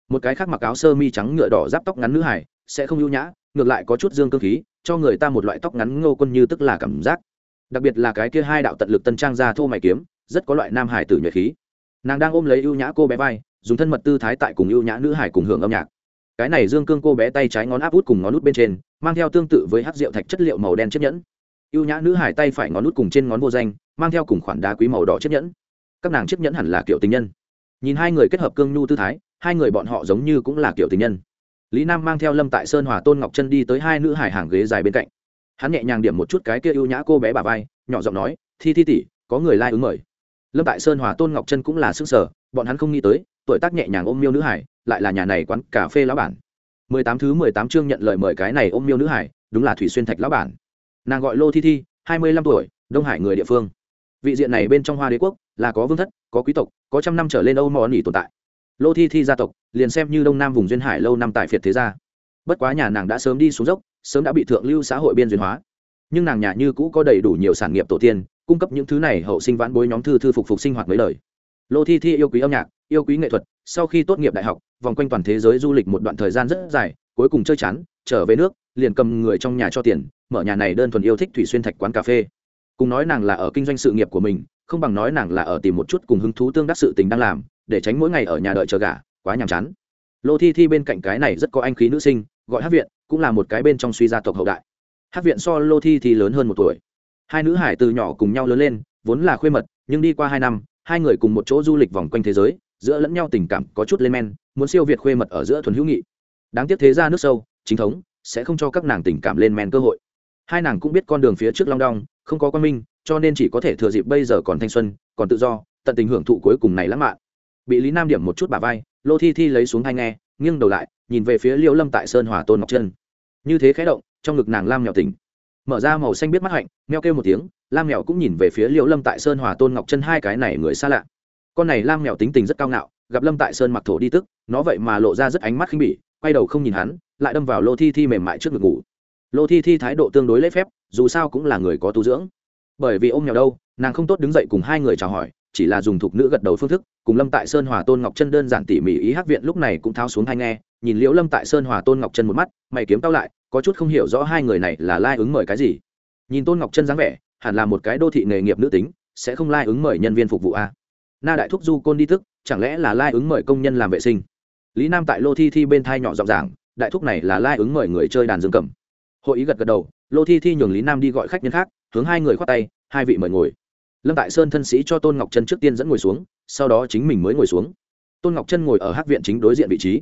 Một cái khác mặc áo sơ mi trắng ngựa đỏ giáp tóc ngắn nữ hài, sẽ không ưu nhã, ngược lại có chút dương cơ khí cho người ta một loại tóc ngắn ngô quân như tức là cảm giác. Đặc biệt là cái kia hai đạo tận lực tân trang ra thô mày kiếm, rất có loại nam hải tử nhuệ khí. Nàng đang ôm lấy ưu nhã cô bé vai, dùng thân mật tư thái tại cùng ưu nhã nữ hải cùng hưởng âm nhạc. Cái này dương cương cô bé tay trái ngón áp út cùng ngón út bên trên, mang theo tương tự với hát rượu thạch chất liệu màu đen chiếc nhẫn. Ưu nhã nữ hải tay phải ngón út cùng trên ngón vô danh, mang theo cùng khoản đá quý màu đỏ chiếc nhẫn. Các nàng chiếc nhẫn hẳn là kiểu tình nhân. Nhìn hai người kết hợp cương nhu tư thái, hai người bọn họ giống như cũng là kiểu tình nhân lý nam mang theo lâm tại sơn hòa tôn ngọc chân đi tới hai nữ hải hàng ghế dài bên cạnh. Hắn nhẹ nhàng điểm một chút cái kia ưu nhã cô bé bà vai, nhỏ giọng nói, thi thi tỉ có người lai、like、ứng mời. Lâm tại sơn hòa tôn ngọc chân cũng là xương sở bọn hắn không nghĩ tới, tuổi tác nhẹ nhàng ôm miêu nữ hải, lại là nhà này quán cà phê lão bản. Mười tám thứ mười tám chương nhận lời mời cái này ôm miêu nữ hải, đúng là thủy xuyên thạch lão bản. Nàng gọi lô thi thi, hai mươi lăm tuổi, đông hải người địa phương. Vị diện này bên trong hoa đế quốc là có vương thất, có quý tộc, có trăm năm trở lên âu mò nỉ tồn tại lô thi thi gia tộc, liền xem như đông nam vùng duyên hải lâu năm tại phiệt thế gia. Bất quá nhà nàng đã sớm đi xuống dốc, sớm đã bị thượng lưu xã hội biên duyên hóa. Nhưng nàng nhà như cũ có đầy đủ nhiều sản nghiệp tổ tiên, cung cấp những thứ này hậu sinh vãn bối nhóm thư thư phục phục sinh hoạt mấy đời lô thi thi yêu quý âm nhạc, yêu quý nghệ thuật, sau khi tốt nghiệp đại học, vòng quanh toàn thế giới du lịch một đoạn thời gian rất dài, cuối cùng chơi chán, trở về nước, liền cầm người trong nhà cho tiền, mở nhà này đơn thuần yêu thích thủy xuyên thạch quán cà phê. Cùng nói nàng là ở kinh doanh sự nghiệp của mình, không bằng nói nàng là ở tìm một chút cùng hứng thú tương đắc sự tình đang làm để tránh mỗi ngày ở nhà đợi chờ gả, quá nhàm chán. Lô thi thi bên cạnh cái này rất có anh khí nữ sinh, gọi hát viện, cũng là một cái bên trong suy gia tộc hậu đại. Hát viện so lô thi thi lớn hơn một tuổi. Hai nữ hải từ nhỏ cùng nhau lớn lên, vốn là khuê mật, nhưng đi qua hai năm, hai người cùng một chỗ du lịch vòng quanh thế giới, giữa lẫn nhau tình cảm có chút lên men, muốn siêu việt khuê mật ở giữa thuần hữu nghị. Đáng tiếc thế ra nước sâu, chính thống, sẽ không cho các nàng tình cảm lên men cơ hội. Hai nàng cũng biết con đường phía trước long đong, không có quan minh, cho nên chỉ có thể thừa dịp bây giờ còn thanh xuân, còn tự do, tận tình hưởng thụ cuối cùng này lãng mạn bị lý nam điểm một chút bà vai, lô thi thi lấy xuống hai nghe, nghiêng đầu lại, nhìn về phía liễu lâm tại sơn hòa tôn ngọc chân như thế khé động, trong ngực nàng lam mèo tỉnh. Mở ra màu xanh biết mắt hạnh, meo kêu một tiếng, lam mèo cũng nhìn về phía liễu lâm tại sơn hòa tôn ngọc chân hai cái này người xa lạ. Con này lam mèo tính tình rất cao ngạo, gặp lâm tại sơn mặc thổ đi tức, nó vậy mà lộ ra rất ánh mắt khinh bỉ, quay đầu không nhìn hắn, lại đâm vào lô thi thi mềm mại trước ngực ngủ. Lô thi thi thái độ tương đối lễ phép, dù sao cũng là người có tu dưỡng. Bởi vì ôm mèo đâu, nàng không tốt đứng dậy cùng hai người chào hỏi chỉ là dùng thục nữ gật đầu phương thức, cùng lâm tại sơn hòa tôn ngọc chân đơn giản tỉ mỉ ý hát viện lúc này cũng tháo xuống hay nghe, nhìn liễu lâm tại sơn hòa tôn ngọc chân một mắt, mày kiếm tao lại, có chút không hiểu rõ hai người này là lai ứng mời cái gì. Nhìn tôn ngọc chân dáng vẻ, hẳn là một cái đô thị nghề nghiệp nữ tính, sẽ không lai ứng mời nhân viên phục vụ a. Na đại thúc du côn đi thức, chẳng lẽ là lai ứng mời công nhân làm vệ sinh? Lý nam tại lô thi thi bên thai nhỏ giọng giảng, đại thúc này là lai ứng mời người chơi đàn dương cầm. Hội ý gật gật đầu, lô thi thi nhường lý nam đi gọi khách nhân khác, hướng hai người khoát tay, hai vị mời ngồi lâm tại sơn thân sĩ cho tôn ngọc trân trước tiên dẫn ngồi xuống, sau đó chính mình mới ngồi xuống. Tôn ngọc trân ngồi ở hát viện chính đối diện vị trí.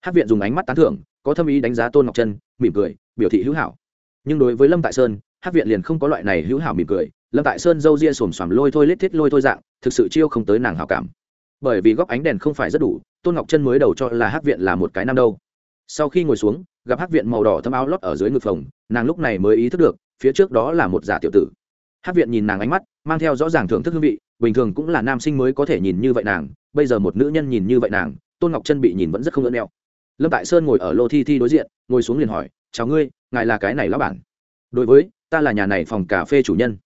Hát viện dùng ánh mắt tán thưởng, có thâm ý đánh giá tôn ngọc trân, mỉm cười, biểu thị hữu hảo. Nhưng đối với lâm tại sơn hát viện liền không có loại này hữu hảo mỉm cười. Lâm tại sơn râu ria xồm xoàm lôi thôi lết thiết lôi thôi dạng, thực sự chiêu không tới nàng hảo cảm. Bởi vì góc ánh đèn không phải rất đủ, tôn ngọc chân mới đầu cho là hát viện là một cái nam đâu. Sau khi ngồi xuống, gặp hát viện màu đỏ thâm áo lót ở dưới ngực phòng, nàng lúc này mới ý thức được, phía trước đó là một giả tiểu tử. Hát viện nhìn nàng ánh mắt mang theo rõ ràng thưởng thức hương vị, bình thường cũng là nam sinh mới có thể nhìn như vậy nàng, bây giờ một nữ nhân nhìn như vậy nàng, tôn ngọc chân bị nhìn vẫn rất không lẫn neo lâm tại sơn ngồi ở lô thi thi đối diện, ngồi xuống liền hỏi, chào ngươi, ngài là cái này lão bản? Đối với, ta là nhà này phòng cà phê chủ nhân.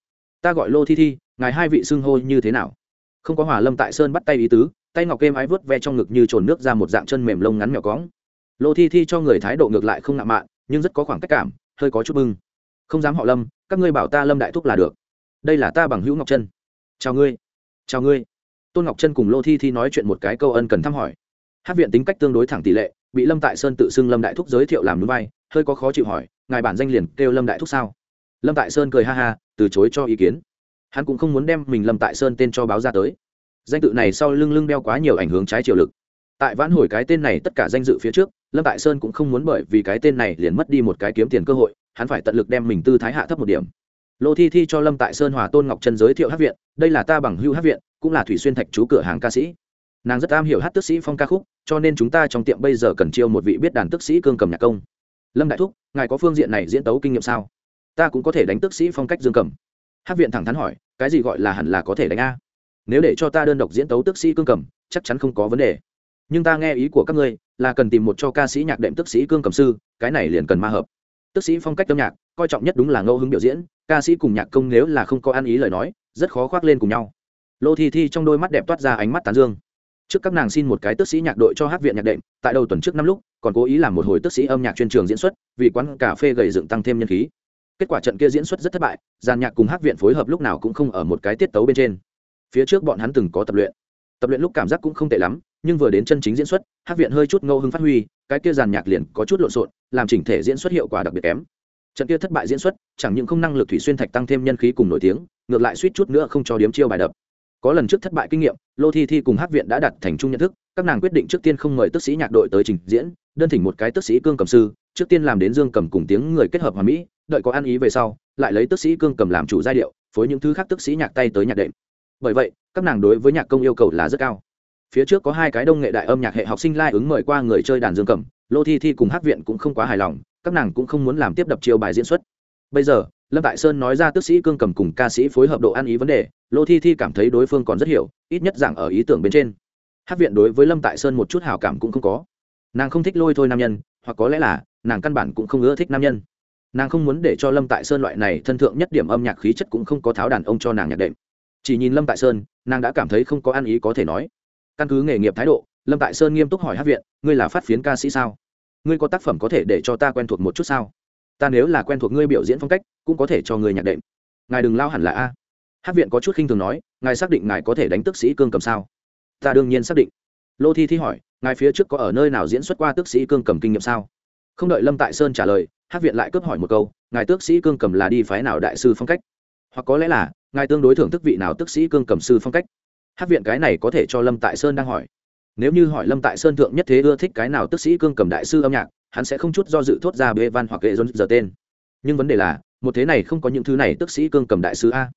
Ta gọi lô thi thi, ngài hai vị xưng hô như thế nào? Không có hòa lâm tại sơn bắt tay ý tứ, tay ngọc êm ái vớt ve trong ngực như trồn nước ra một dạng chân mềm lông ngắn mèo cóng. Lô thi thi cho người thái độ ngược lại không ngạo mạn, nhưng rất có khoảng cách cảm, hơi có chút bưng. Không dám họ lâm, các ngươi bảo ta lâm đại thúc là được đây là ta bằng hữu ngọc trân chào ngươi chào ngươi tôn ngọc trân cùng lô thi thi nói chuyện một cái câu ân cần thăm hỏi hát viện tính cách tương đối thẳng tỷ lệ bị lâm tại sơn tự xưng lâm đại thúc giới thiệu làm núi vai hơi có khó chịu hỏi ngài bản danh liền kêu lâm đại thúc sao lâm tại sơn cười ha ha từ chối cho ý kiến hắn cũng không muốn đem mình lâm tại sơn tên cho báo ra tới danh tự này sau lưng lưng đeo quá nhiều ảnh hưởng trái chiều lực tại vãn hồi cái tên này tất cả danh dự phía trước lâm tại sơn cũng không muốn bởi vì cái tên này liền mất đi một cái kiếm tiền cơ hội hắn phải tận lực đem mình tư thái hạ thấp một điểm lô thi thi cho lâm tại sơn hòa tôn ngọc trân giới thiệu hát viện, đây là ta bằng hưu hát viện, cũng là thủy xuyên thạch chú cửa hàng ca sĩ. Nàng rất am hiểu hát tức sĩ phong ca khúc, cho nên chúng ta trong tiệm bây giờ cần chiêu một vị biết đàn tức sĩ cương cầm nhạc công. Lâm đại thúc, ngài có phương diện này diễn tấu kinh nghiệm sao? Ta cũng có thể đánh tức sĩ phong cách dương cầm. Hát viện thẳng thắn hỏi, cái gì gọi là hẳn là có thể đánh a? Nếu để cho ta đơn độc diễn tấu tức sĩ cương cầm, chắc chắn không có vấn đề. Nhưng ta nghe ý của các ngươi, là cần tìm một cho ca sĩ nhạc đệm tức sĩ cương cầm sư, cái này liền cần ma hợp. Tức sĩ phong cách âm nhạc, coi trọng nhất đúng là ngẫu hứng biểu diễn ca sĩ cùng nhạc công nếu là không có ăn ý lời nói, rất khó khoác lên cùng nhau. Lô thi thi trong đôi mắt đẹp toát ra ánh mắt tán dương. Trước các nàng xin một cái tức sĩ nhạc đội cho hát viện nhạc đệm, tại đầu tuần trước năm lúc, còn cố ý làm một hồi tức sĩ âm nhạc chuyên trường diễn xuất, vì quán cà phê gầy dựng tăng thêm nhân khí. Kết quả trận kia diễn xuất rất thất bại giàn nhạc cùng hát viện phối hợp lúc nào cũng không ở một cái tiết tấu bên trên. Phía trước bọn hắn từng có tập luyện. Tập luyện lúc cảm giác cũng không tệ lắm, nhưng vừa đến chân chính diễn xuất, hát viện hơi chút ngâu hứng phát huy, cái kia giàn nhạc liền có chút lộn xộn, làm chỉnh thể diễn xuất hiệu quả đặc biệt kém trận kia thất bại diễn xuất, chẳng những không năng lực thủy xuyên thạch tăng thêm nhân khí cùng nổi tiếng, ngược lại suýt chút nữa không cho điếm chiêu bài đập. Có lần trước thất bại kinh nghiệm, lô thi thi cùng hát viện đã đặt thành chung nhận thức, các nàng quyết định trước tiên không mời tức sĩ nhạc đội tới trình diễn, đơn thỉnh một cái tức sĩ cương cầm sư, trước tiên làm đến dương cầm cùng tiếng người kết hợp hòa mỹ, đợi có ăn ý về sau, lại lấy tức sĩ cương cầm làm chủ giai điệu, phối những thứ khác tức sĩ nhạc tay tới nhạc đệm. Bởi vậy, các nàng đối với nhạc công yêu cầu là rất cao. Phía trước có hai cái đông nghệ đại âm nhạc hệ học sinh lai ứng mời qua người chơi đàn dương cầm, lô thi thi cùng hát viện cũng không quá hài lòng các nàng cũng không muốn làm tiếp đập chiêu bài diễn xuất. Bây giờ, lâm tại sơn nói ra tức sĩ cương cầm cùng ca sĩ phối hợp độ ăn ý vấn đề, lô thi thi cảm thấy đối phương còn rất hiểu, ít nhất dạng ở ý tưởng bên trên. Hát viện đối với lâm tại sơn một chút hào cảm cũng không có. Nàng không thích lôi thôi nam nhân, hoặc có lẽ là, nàng căn bản cũng không ưa thích nam nhân. Nàng không muốn để cho lâm tại sơn loại này thân thượng nhất điểm âm nhạc khí chất cũng không có tháo đàn ông cho nàng nhạc đệm. Chỉ nhìn lâm tại sơn, nàng đã cảm thấy không có ăn ý có thể nói. Căn cứ nghề nghiệp thái độ, lâm tại sơn nghiêm túc hỏi hát viện, ngươi là phát phiến ca sĩ sao? Ngươi có tác phẩm có thể để cho ta quen thuộc một chút sao? Ta nếu là quen thuộc ngươi biểu diễn phong cách, cũng có thể cho ngươi nhạc đệm. Ngài đừng lao hẳn là a. Hát viện có chút khinh thường nói, ngài xác định ngài có thể đánh tức sĩ cương cầm sao? Ta đương nhiên xác định. Lô thi thi hỏi, ngài phía trước có ở nơi nào diễn xuất qua tước sĩ cương cầm kinh nghiệm sao? Không đợi lâm tại sơn trả lời, hát viện lại cướp hỏi một câu, ngài tước sĩ cương cầm là đi phái nào đại sư phong cách? Hoặc có lẽ là, ngài tương đối thưởng thức vị nào tước sĩ cương cầm sư phong cách? Hát viện cái này có thể cho lâm tại sơn đang hỏi nếu như hỏi lâm tại sơn thượng nhất thế ưa thích cái nào tước sĩ cương cầm đại sư âm nhạc, hắn sẽ không chút do dự thốt ra bê văn hoặc hệ dôn giờ tên. Nhưng vấn đề là, một thế này không có những thứ này tước sĩ cương cầm đại sư a.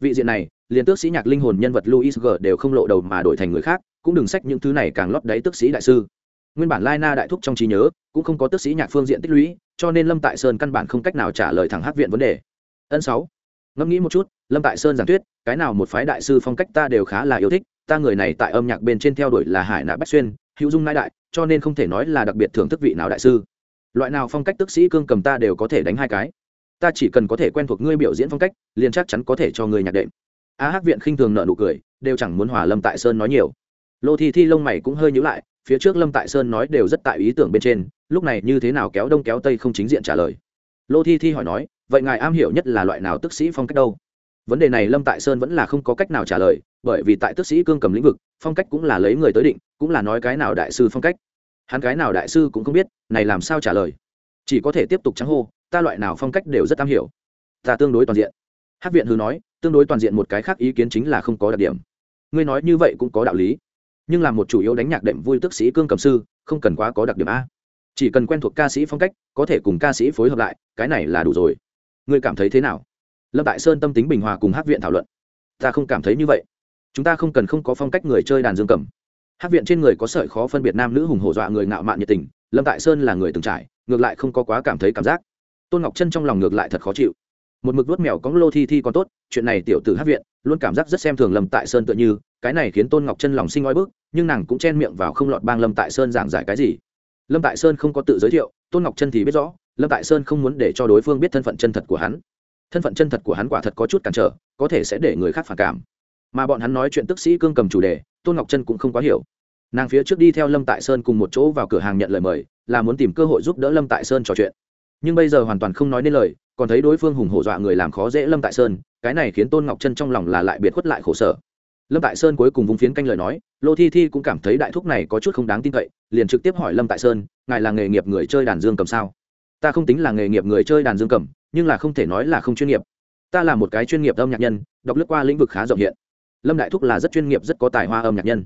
Vị diện này, liền tước sĩ nhạc linh hồn nhân vật luis g đều không lộ đầu mà đổi thành người khác, cũng đừng sách những thứ này càng lót đáy tước sĩ đại sư. Nguyên bản lai na đại thúc trong trí nhớ, cũng không có tước sĩ nhạc phương diện tích lũy, cho nên lâm tại sơn căn bản không cách nào trả lời thẳng hát viện vấn đề. Ân sáu. Ngẫm nghĩ một chút, lâm tại sơn giảng thuyết, cái nào một phái đại sư phong cách ta đều khá là yêu thích ta người này tại âm nhạc bên trên theo đuổi là hải nạ bách xuyên, hữu dung nai đại, cho nên không thể nói là đặc biệt thưởng thức vị nào đại sư. Loại nào phong cách tức sĩ cương cầm ta đều có thể đánh hai cái. Ta chỉ cần có thể quen thuộc ngươi biểu diễn phong cách, liền chắc chắn có thể cho ngươi nhạc đệm. A hát viện khinh thường nợ nụ cười, đều chẳng muốn hòa lâm tại sơn nói nhiều. Lô thi thi lông mày cũng hơi nhữ lại, phía trước lâm tại sơn nói đều rất tại ý tưởng bên trên, lúc này như thế nào kéo đông kéo tây không chính diện trả lời. Lô thi thi hỏi nói, vậy ngài am hiểu nhất là loại nào tức sĩ phong cách đâu? Vấn đề này lâm tại sơn vẫn là không có cách nào trả lời bởi vì tại tức sĩ cương cầm lĩnh vực, phong cách cũng là lấy người tới định, cũng là nói cái nào đại sư phong cách. Hắn cái nào đại sư cũng không biết, này làm sao trả lời. Chỉ có thể tiếp tục trắng hô, ta loại nào phong cách đều rất am hiểu. Ta tương đối toàn diện. Hát viện hư nói, tương đối toàn diện một cái khác ý kiến chính là không có đặc điểm. Ngươi nói như vậy cũng có đạo lý. Nhưng là một chủ yếu đánh nhạc đệm vui tức sĩ cương cầm sư, không cần quá có đặc điểm a. Chỉ cần quen thuộc ca sĩ phong cách, có thể cùng ca sĩ phối hợp lại, cái này là đủ rồi. Ngươi cảm thấy thế nào? Lâm tại sơn tâm tính bình hòa cùng hát viện thảo luận. Ta không cảm thấy như vậy chúng ta không cần không có phong cách người chơi đàn dương cầm. Hát viện trên người có sợi khó phân biệt nam nữ hùng hổ dọa người ngạo mạn nhiệt tình, lâm tại sơn là người từng trải, ngược lại không có quá cảm thấy cảm giác. Tôn ngọc chân trong lòng ngược lại thật khó chịu. Một mực vuốt mèo có lô thi thi còn tốt, chuyện này tiểu tử hát viện luôn cảm giác rất xem thường lâm tại sơn tựa như, cái này khiến tôn ngọc chân lòng sinh oi bức, nhưng nàng cũng chen miệng vào không lọt bang lâm tại sơn giảng giải cái gì. Lâm tại sơn không có tự giới thiệu, tôn ngọc chân thì biết rõ, lâm tại sơn không muốn để cho đối phương biết thân phận chân thật của hắn. Thân phận chân thật của hắn quả thật có chút cản trở, có thể sẽ để người khác phản cảm mà bọn hắn nói chuyện tức sĩ cương cầm chủ đề, tôn ngọc chân cũng không quá hiểu. Nàng phía trước đi theo lâm tại sơn cùng một chỗ vào cửa hàng nhận lời mời, là muốn tìm cơ hội giúp đỡ lâm tại sơn trò chuyện. Nhưng bây giờ hoàn toàn không nói nên lời, còn thấy đối phương hùng hổ dọa người làm khó dễ lâm tại sơn, cái này khiến tôn ngọc chân trong lòng là lại biệt khuất lại khổ sở. Lâm tại sơn cuối cùng vung phiến canh lời nói, lô thi thi cũng cảm thấy đại thúc này có chút không đáng tin cậy, liền trực tiếp hỏi lâm tại sơn, ngài là nghề nghiệp người chơi đàn dương cầm sao? Ta không tính là nghề nghiệp người chơi đàn dương cầm, nhưng là không thể nói là không chuyên nghiệp. Ta là một cái chuyên nghiệp âm nhạc nhân, đọc lướt qua lĩnh vực khá rộng hiện lâm đại thúc là rất chuyên nghiệp, rất có tài hoa âm nhạc nhân.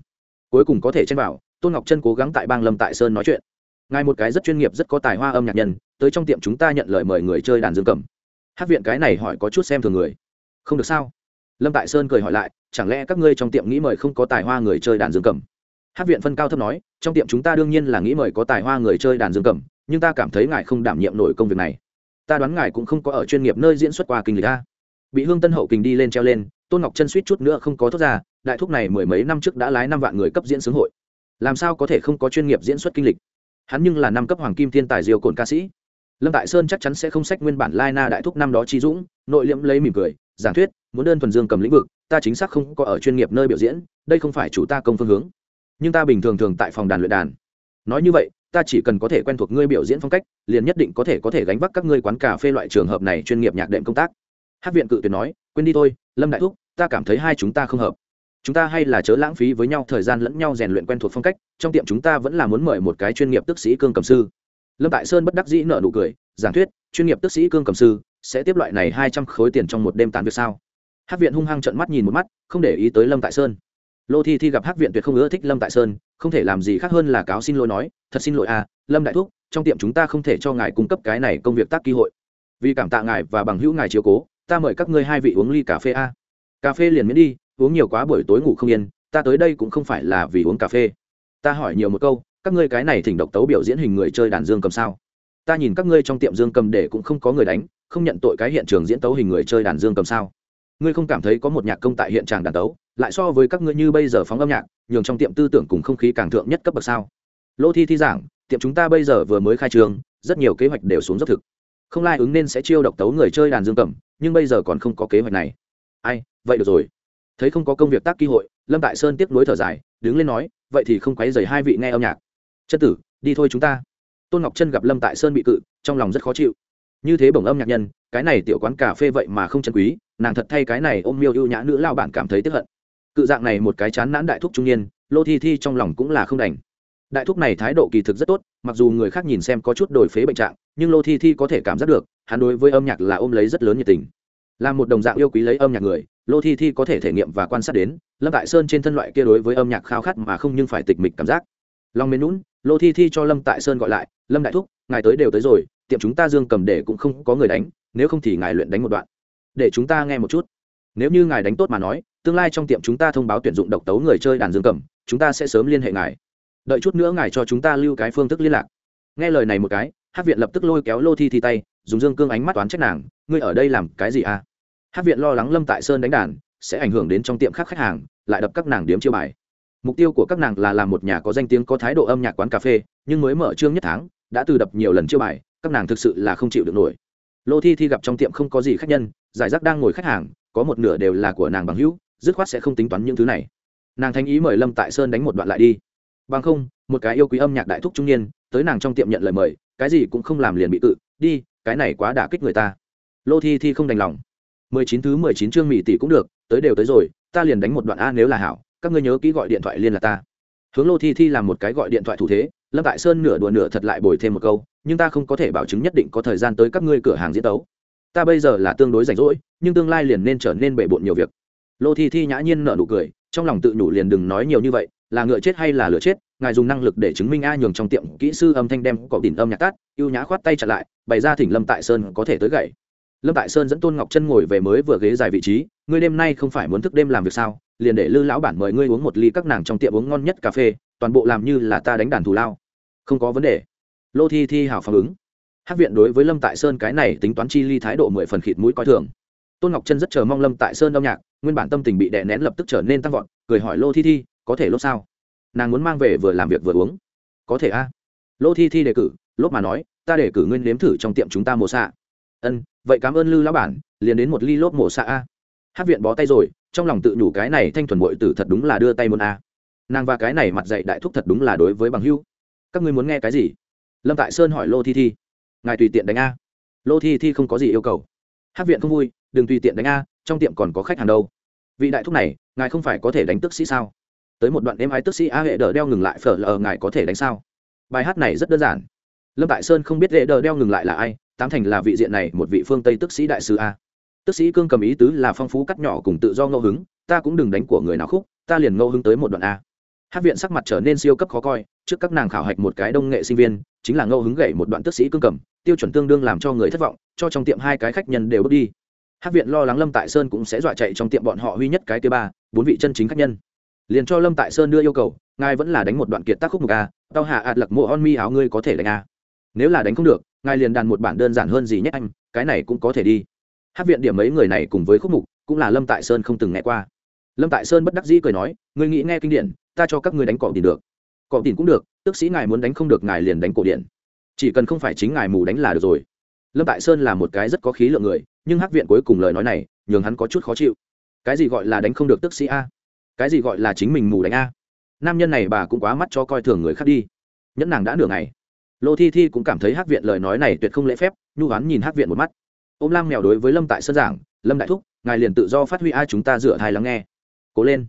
Cuối cùng có thể tranh bảo tôn ngọc chân cố gắng tại bang lâm tại sơn nói chuyện. Ngài một cái rất chuyên nghiệp, rất có tài hoa âm nhạc nhân, tới trong tiệm chúng ta nhận lời mời người chơi đàn dương cầm. Hát viện cái này hỏi có chút xem thường người. Không được sao? Lâm tại sơn cười hỏi lại, chẳng lẽ các ngươi trong tiệm nghĩ mời không có tài hoa người chơi đàn dương cầm? Hát viện phân cao thấp nói, trong tiệm chúng ta đương nhiên là nghĩ mời có tài hoa người chơi đàn dương cầm, nhưng ta cảm thấy ngài không đảm nhiệm nổi công việc này. Ta đoán ngài cũng không có ở chuyên nghiệp nơi diễn xuất qua kinh lịch ta bị hương tân hậu kình đi lên treo lên tôn ngọc chân suýt chút nữa không có thoát ra, đại thúc này mười mấy năm trước đã lái năm vạn người cấp diễn xướng hội. Làm sao có thể không có chuyên nghiệp diễn xuất kinh lịch? Hắn nhưng là năm cấp hoàng kim thiên tài diều cồn ca sĩ. Lâm tại sơn chắc chắn sẽ không sách nguyên bản lai na đại thúc năm đó chi dũng, nội liễm lấy mỉm cười, giảng thuyết, muốn đơn thuần dương cầm lĩnh vực, ta chính xác không có ở chuyên nghiệp nơi biểu diễn, đây không phải chủ ta công phương hướng. Nhưng ta bình thường thường tại phòng đàn luyện đàn. Nói như vậy, ta chỉ cần có thể quen thuộc ngươi biểu diễn phong cách, liền nhất định có thể có thể gánh vác các ngươi quán cà phê loại trường hợp này chuyên nghiệp nhạc đệm công tác. Hát viện cự tuyệt nói quên đi thôi, lâm đại thúc, ta cảm thấy hai chúng ta không hợp. Chúng ta hay là chớ lãng phí với nhau thời gian lẫn nhau rèn luyện quen thuộc phong cách, trong tiệm chúng ta vẫn là muốn mời một cái chuyên nghiệp tức sĩ cương cầm sư. Lâm tại sơn bất đắc dĩ nợ nụ cười, giảng thuyết, chuyên nghiệp tức sĩ cương cầm sư, sẽ tiếp loại này hai trăm khối tiền trong một đêm tán việc sao? Hát viện hung hăng trận mắt nhìn một mắt, không để ý tới lâm tại sơn. Lô thi thi gặp hát viện tuyệt không ưa thích lâm tại sơn, không thể làm gì khác hơn là cáo xin lỗi nói, thật xin lỗi à lâm đại thúc, trong tiệm chúng ta không thể cho ngài cung cấp cái này công việc tác cơ hội. Vì cảm tạ ngài và bằng hữu ngài chiếu cố ta mời các ngươi hai vị uống ly cà phê a. Cà phê liền miễn đi, uống nhiều quá buổi tối ngủ không yên, ta tới đây cũng không phải là vì uống cà phê. Ta hỏi nhiều một câu, các ngươi cái này thỉnh độc tấu biểu diễn hình người chơi đàn dương cầm sao? Ta nhìn các ngươi trong tiệm dương cầm để cũng không có người đánh, không nhận tội cái hiện trường diễn tấu hình người chơi đàn dương cầm sao? Ngươi không cảm thấy có một nhạc công tại hiện tràng đàn tấu, lại so với các ngươi như bây giờ phóng âm nhạc, nhường trong tiệm tư tưởng cùng không khí càng thượng nhất cấp bậc sao? Lô thi thi giảng, tiệm chúng ta bây giờ vừa mới khai trương rất nhiều kế hoạch đều xuống dốc thực. Không lai ứng nên sẽ chiêu độc tấu người chơi đàn dương cầm nhưng bây giờ còn không có kế hoạch này. Ai, vậy được rồi. Thấy không có công việc tác cơ hội, lâm tại sơn tiếp nối thở dài, đứng lên nói, vậy thì không quấy dày hai vị nghe âm nhạc. Chân tử, đi thôi chúng ta. Tôn ngọc chân gặp lâm tại sơn bị cự, trong lòng rất khó chịu. Như thế bổng âm nhạc nhân, cái này tiểu quán cà phê vậy mà không chân quý, nàng thật thay cái này ôm miêu ưu nhã nữ lao bản cảm thấy tiếp hận. Cự dạng này một cái chán nản đại thúc trung niên, lô thi thi trong lòng cũng là không đành đại thúc này thái độ kỳ thực rất tốt, mặc dù người khác nhìn xem có chút đổi phế bệnh trạng, nhưng lô thi thi có thể cảm giác được, hắn đối với âm nhạc là ôm lấy rất lớn nhiệt tình. Là một đồng dạng yêu quý lấy âm nhạc người, lô thi thi có thể thể nghiệm và quan sát đến, lâm tại sơn trên thân loại kia đối với âm nhạc khao khát mà không nhưng phải tịch mịch cảm giác. Long mến lún lô thi thi cho lâm tại sơn gọi lại, lâm đại thúc, ngài tới đều tới rồi, tiệm chúng ta dương cầm để cũng không có người đánh, nếu không thì ngài luyện đánh một đoạn. Để chúng ta nghe một chút. Nếu như ngài đánh tốt mà nói, tương lai trong tiệm chúng ta thông báo tuyển dụng độc tấu người chơi đàn dương cầm, chúng ta sẽ sớm liên hệ ngài đợi chút nữa ngài cho chúng ta lưu cái phương thức liên lạc. Nghe lời này một cái hát viện lập tức lôi kéo lô thi thi tay, dùng dương cương ánh mắt toán trách nàng, ngươi ở đây làm cái gì à? Hát viện lo lắng lâm tại sơn đánh đàn, sẽ ảnh hưởng đến trong tiệm khác khách hàng, lại đập các nàng điếm chiêu bài. Mục tiêu của các nàng là làm một nhà có danh tiếng có thái độ âm nhạc quán cà phê, nhưng mới mở trương nhất tháng, đã từ đập nhiều lần chiêu bài, các nàng thực sự là không chịu được nổi. Lô thi thi gặp trong tiệm không có gì khách nhân, giải rác đang ngồi khách hàng, có một nửa đều là của nàng bằng hữu, dứt khoát sẽ không tính toán những thứ này. Nàng thanh ý mời lâm tại sơn đánh một đoạn lại đi bằng không, một cái yêu quý âm nhạc đại thúc trung niên, tới nàng trong tiệm nhận lời mời, cái gì cũng không làm liền bị cự đi, cái này quá đả kích người ta. Lô thi thi không đành lòng. Mười chín thứ mười chín chương mỹ tỷ cũng được, tới đều tới rồi, ta liền đánh một đoạn a nếu là hảo, các ngươi nhớ kỹ gọi điện thoại liên là ta. Hướng lô thi thi làm một cái gọi điện thoại thủ thế, lâm tại sơn nửa đùa nửa thật lại bồi thêm một câu, nhưng ta không có thể bảo chứng nhất định có thời gian tới các ngươi cửa hàng diễn tấu. Ta bây giờ là tương đối rảnh rỗi, nhưng tương lai liền nên trở nên bể bộn nhiều việc. Lô thi thi nhã nhiên nở nụ cười, trong lòng tự nhủ liền đừng nói nhiều như vậy là ngựa chết hay là lửa chết, ngài dùng năng lực để chứng minh a nhường trong tiệm kỹ sư âm thanh đem cọ đỉnh âm nhạc tát ưu nhã khoát tay chặt lại, bày ra thỉnh lâm tại sơn có thể tới gậy. Lâm tại sơn dẫn tôn ngọc chân ngồi về mới vừa ghế dài vị trí, ngươi đêm nay không phải muốn thức đêm làm việc sao? Liền để lư lão bản mời ngươi uống một ly các nàng trong tiệm uống ngon nhất cà phê, toàn bộ làm như là ta đánh đàn thù lao. Không có vấn đề. Lô thi thi hảo phản ứng. Hát viện đối với lâm tại sơn cái này tính toán chi ly thái độ mười phần khịt mũi coi thường. Tôn ngọc chân rất chờ mong lâm tại sơn âm nhạc, nguyên bản tâm tình bị đè nén lập tức trở nên tăng vọt, cười hỏi lô thi thi có thể lốt sao? Nàng muốn mang về vừa làm việc vừa uống. Có thể a. Lô thi thi đề cử lốt mà nói, ta để cử nguyên nếm thử trong tiệm chúng ta mổ xạ. Ân, vậy cảm ơn lư lão bản, liền đến một ly lốt mổ xạ a. Hát viện bó tay rồi, trong lòng tự nhủ cái này thanh thuần bội tử thật đúng là đưa tay muốn a. Nàng và cái này mặt dạy đại thúc thật đúng là đối với bằng hưu các ngươi muốn nghe cái gì? Lâm tại sơn hỏi lô thi thi. Ngài tùy tiện đánh a. Lô thi thi không có gì yêu cầu. Hát viện không vui, đừng tùy tiện đánh a, trong tiệm còn có khách hàng đâu. Vị đại thúc này, ngài không phải có thể đánh tức sĩ sao? Tới một đoạn đêm ái tức sĩ a hệ đờ đeo ngừng lại, phở lờ, ngài có thể đánh sao? Bài hát này rất đơn giản. Lâm tại sơn không biết hệ đờ đeo ngừng lại là ai, tám thành là vị diện này một vị phương tây tức sĩ đại sứ a. Tức sĩ cương cầm ý tứ là phong phú cắt nhỏ cùng tự do ngẫu hứng, ta cũng đừng đánh của người nào khúc, ta liền ngẫu hứng tới một đoạn a. Hát viện sắc mặt trở nên siêu cấp khó coi, trước các nàng khảo hạch một cái đông nghệ sinh viên, chính là ngẫu hứng gậy một đoạn tức sĩ cương cầm, tiêu chuẩn tương đương làm cho người thất vọng, cho trong tiệm hai cái khách nhân đều bước đi. Hát viện lo lắng lâm tại sơn cũng sẽ dọa chạy trong tiệm bọn họ huy nhất cái thứ ba, bốn vị chân chính khách nhân liền cho lâm tại sơn đưa yêu cầu ngài vẫn là đánh một đoạn kiệt tác khúc mục a tao hạ ạt lặc mộ on mi áo ngươi có thể đánh a nếu là đánh không được ngài liền đàn một bản đơn giản hơn gì nhé anh cái này cũng có thể đi hát viện điểm mấy người này cùng với khúc mục cũng là lâm tại sơn không từng nghe qua lâm tại sơn bất đắc dĩ cười nói ngươi nghĩ nghe kinh điển ta cho các ngươi đánh cọ tiền được cọ tiền cũng được tức sĩ ngài muốn đánh không được ngài liền đánh cổ điển chỉ cần không phải chính ngài mù đánh là được rồi lâm tại sơn là một cái rất có khí lượng người nhưng hát viện cuối cùng lời nói này nhường hắn có chút khó chịu cái gì gọi là đánh không được tức sĩ a cái gì gọi là chính mình mù đánh a? Nam nhân này bà cũng quá mắt cho coi thường người khác đi. Nhẫn nàng đã nửa ngày. Lô thi thi cũng cảm thấy Hát viện lời nói này tuyệt không lễ phép, nhu hoán nhìn Hát viện một mắt. Ô m lam mèo đối với lâm tại sân giảng, lâm đại thúc, ngài liền tự do phát huy ai chúng ta dựa thai lắng nghe. Cố lên.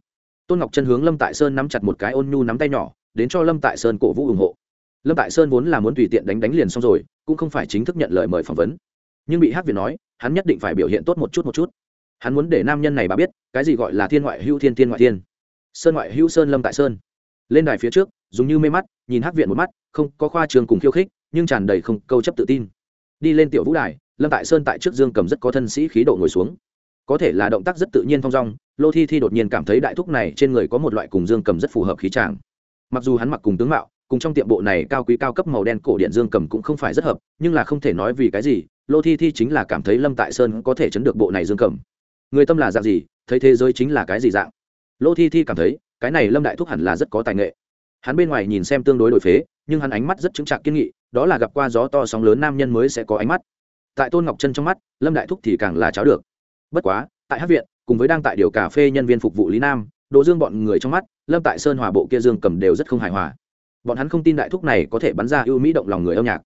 Tôn ngọc chân hướng lâm tại sơn nắm chặt một cái ôn nhu nắm tay nhỏ, đến cho lâm tại sơn cổ vũ ủng hộ. Lâm tại sơn vốn là muốn tùy tiện đánh đánh liền xong rồi, cũng không phải chính thức nhận lời mời phỏng vấn. Nhưng bị hát viện nói, hắn nhất định phải biểu hiện tốt một chút một chút hắn muốn để nam nhân này bà biết, cái gì gọi là thiên ngoại hữu thiên thiên ngoại thiên. Sơn ngoại hữu sơn lâm tại sơn. Lên đài phía trước, dùng như mê mắt, nhìn hát viện một mắt, không có khoa trường cùng khiêu khích, nhưng tràn đầy không câu chấp tự tin. Đi lên tiểu vũ đài, lâm tại sơn tại trước dương cầm rất có thân sĩ khí độ ngồi xuống. Có thể là động tác rất tự nhiên thong dong, lô thi thi đột nhiên cảm thấy đại thúc này trên người có một loại cùng dương cầm rất phù hợp khí tràng mặc dù hắn mặc cùng tướng mạo, cùng trong tiệm bộ này cao quý cao cấp màu đen cổ điện dương cầm cũng không phải rất hợp, nhưng là không thể nói vì cái gì, lô thi thi chính là cảm thấy lâm tại sơn có thể chấn được bộ này dương cầm người tâm là dạng gì, thấy thế giới chính là cái gì dạng? Lô thi thi cảm thấy, cái này lâm đại thúc hẳn là rất có tài nghệ. Hắn bên ngoài nhìn xem tương đối đổi phế, nhưng hắn ánh mắt rất chứng trạc kiên nghị, đó là gặp qua gió to sóng lớn nam nhân mới sẽ có ánh mắt. Tại tôn ngọc chân trong mắt, lâm đại thúc thì càng là cháo được. Bất quá, tại hát viện, cùng với đang tại điều cà phê nhân viên phục vụ lý nam, đỗ dương bọn người trong mắt, lâm tại sơn hòa bộ kia dương cầm đều rất không hài hòa. Bọn hắn không tin đại thúc này có thể bắn ra ưu mỹ động lòng người âm nhạc.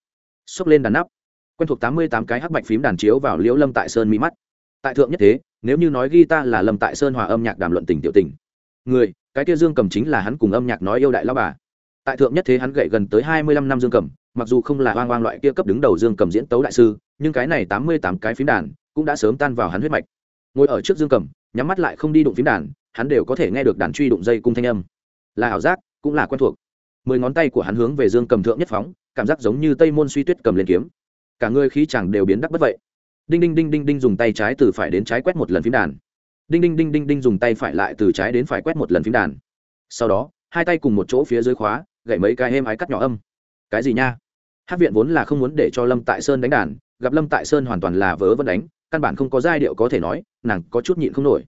Xốc lên đàn nắp. Quen thuộc tám mươi tám cái hắc bạch phím đàn chiếu vào liễu lâm tại sơn mỹ mắt tại thượng nhất thế, nếu như nói ghi ta là lâm tại sơn hòa âm nhạc đàm luận tình tiểu tình, người, cái kia dương cầm chính là hắn cùng âm nhạc nói yêu đại lao bà. Tại thượng nhất thế hắn gậy gần tới hai mươi lăm năm dương cầm, mặc dù không là oang oang loại kia cấp đứng đầu dương cầm diễn tấu đại sư, nhưng cái này tám mươi tám cái phím đàn cũng đã sớm tan vào hắn huyết mạch. Ngồi ở trước dương cầm, nhắm mắt lại không đi đụng phím đàn, hắn đều có thể nghe được đàn truy đụng dây cung thanh âm. Là ảo giác, cũng là quen thuộc. Mười ngón tay của hắn hướng về dương cầm thượng nhất phóng, cảm giác giống như tây môn suy tuyết cầm lên kiếm. Cả người khí chẳng đều biến đắc bất vậy đinh đinh đinh đinh đinh dùng tay trái từ phải đến trái quét một lần phím đàn. Đinh đinh đinh đinh đinh dùng tay phải lại từ trái đến phải quét một lần phím đàn. Sau đó, hai tay cùng một chỗ phía dưới khóa, gậy mấy cái êm ái cắt nhỏ âm. Cái gì nha? Hát viện vốn là không muốn để cho lâm tại sơn đánh đàn, gặp lâm tại sơn hoàn toàn là vớ vẫn đánh, căn bản không có giai điệu có thể nói, nàng có chút nhịn không nổi.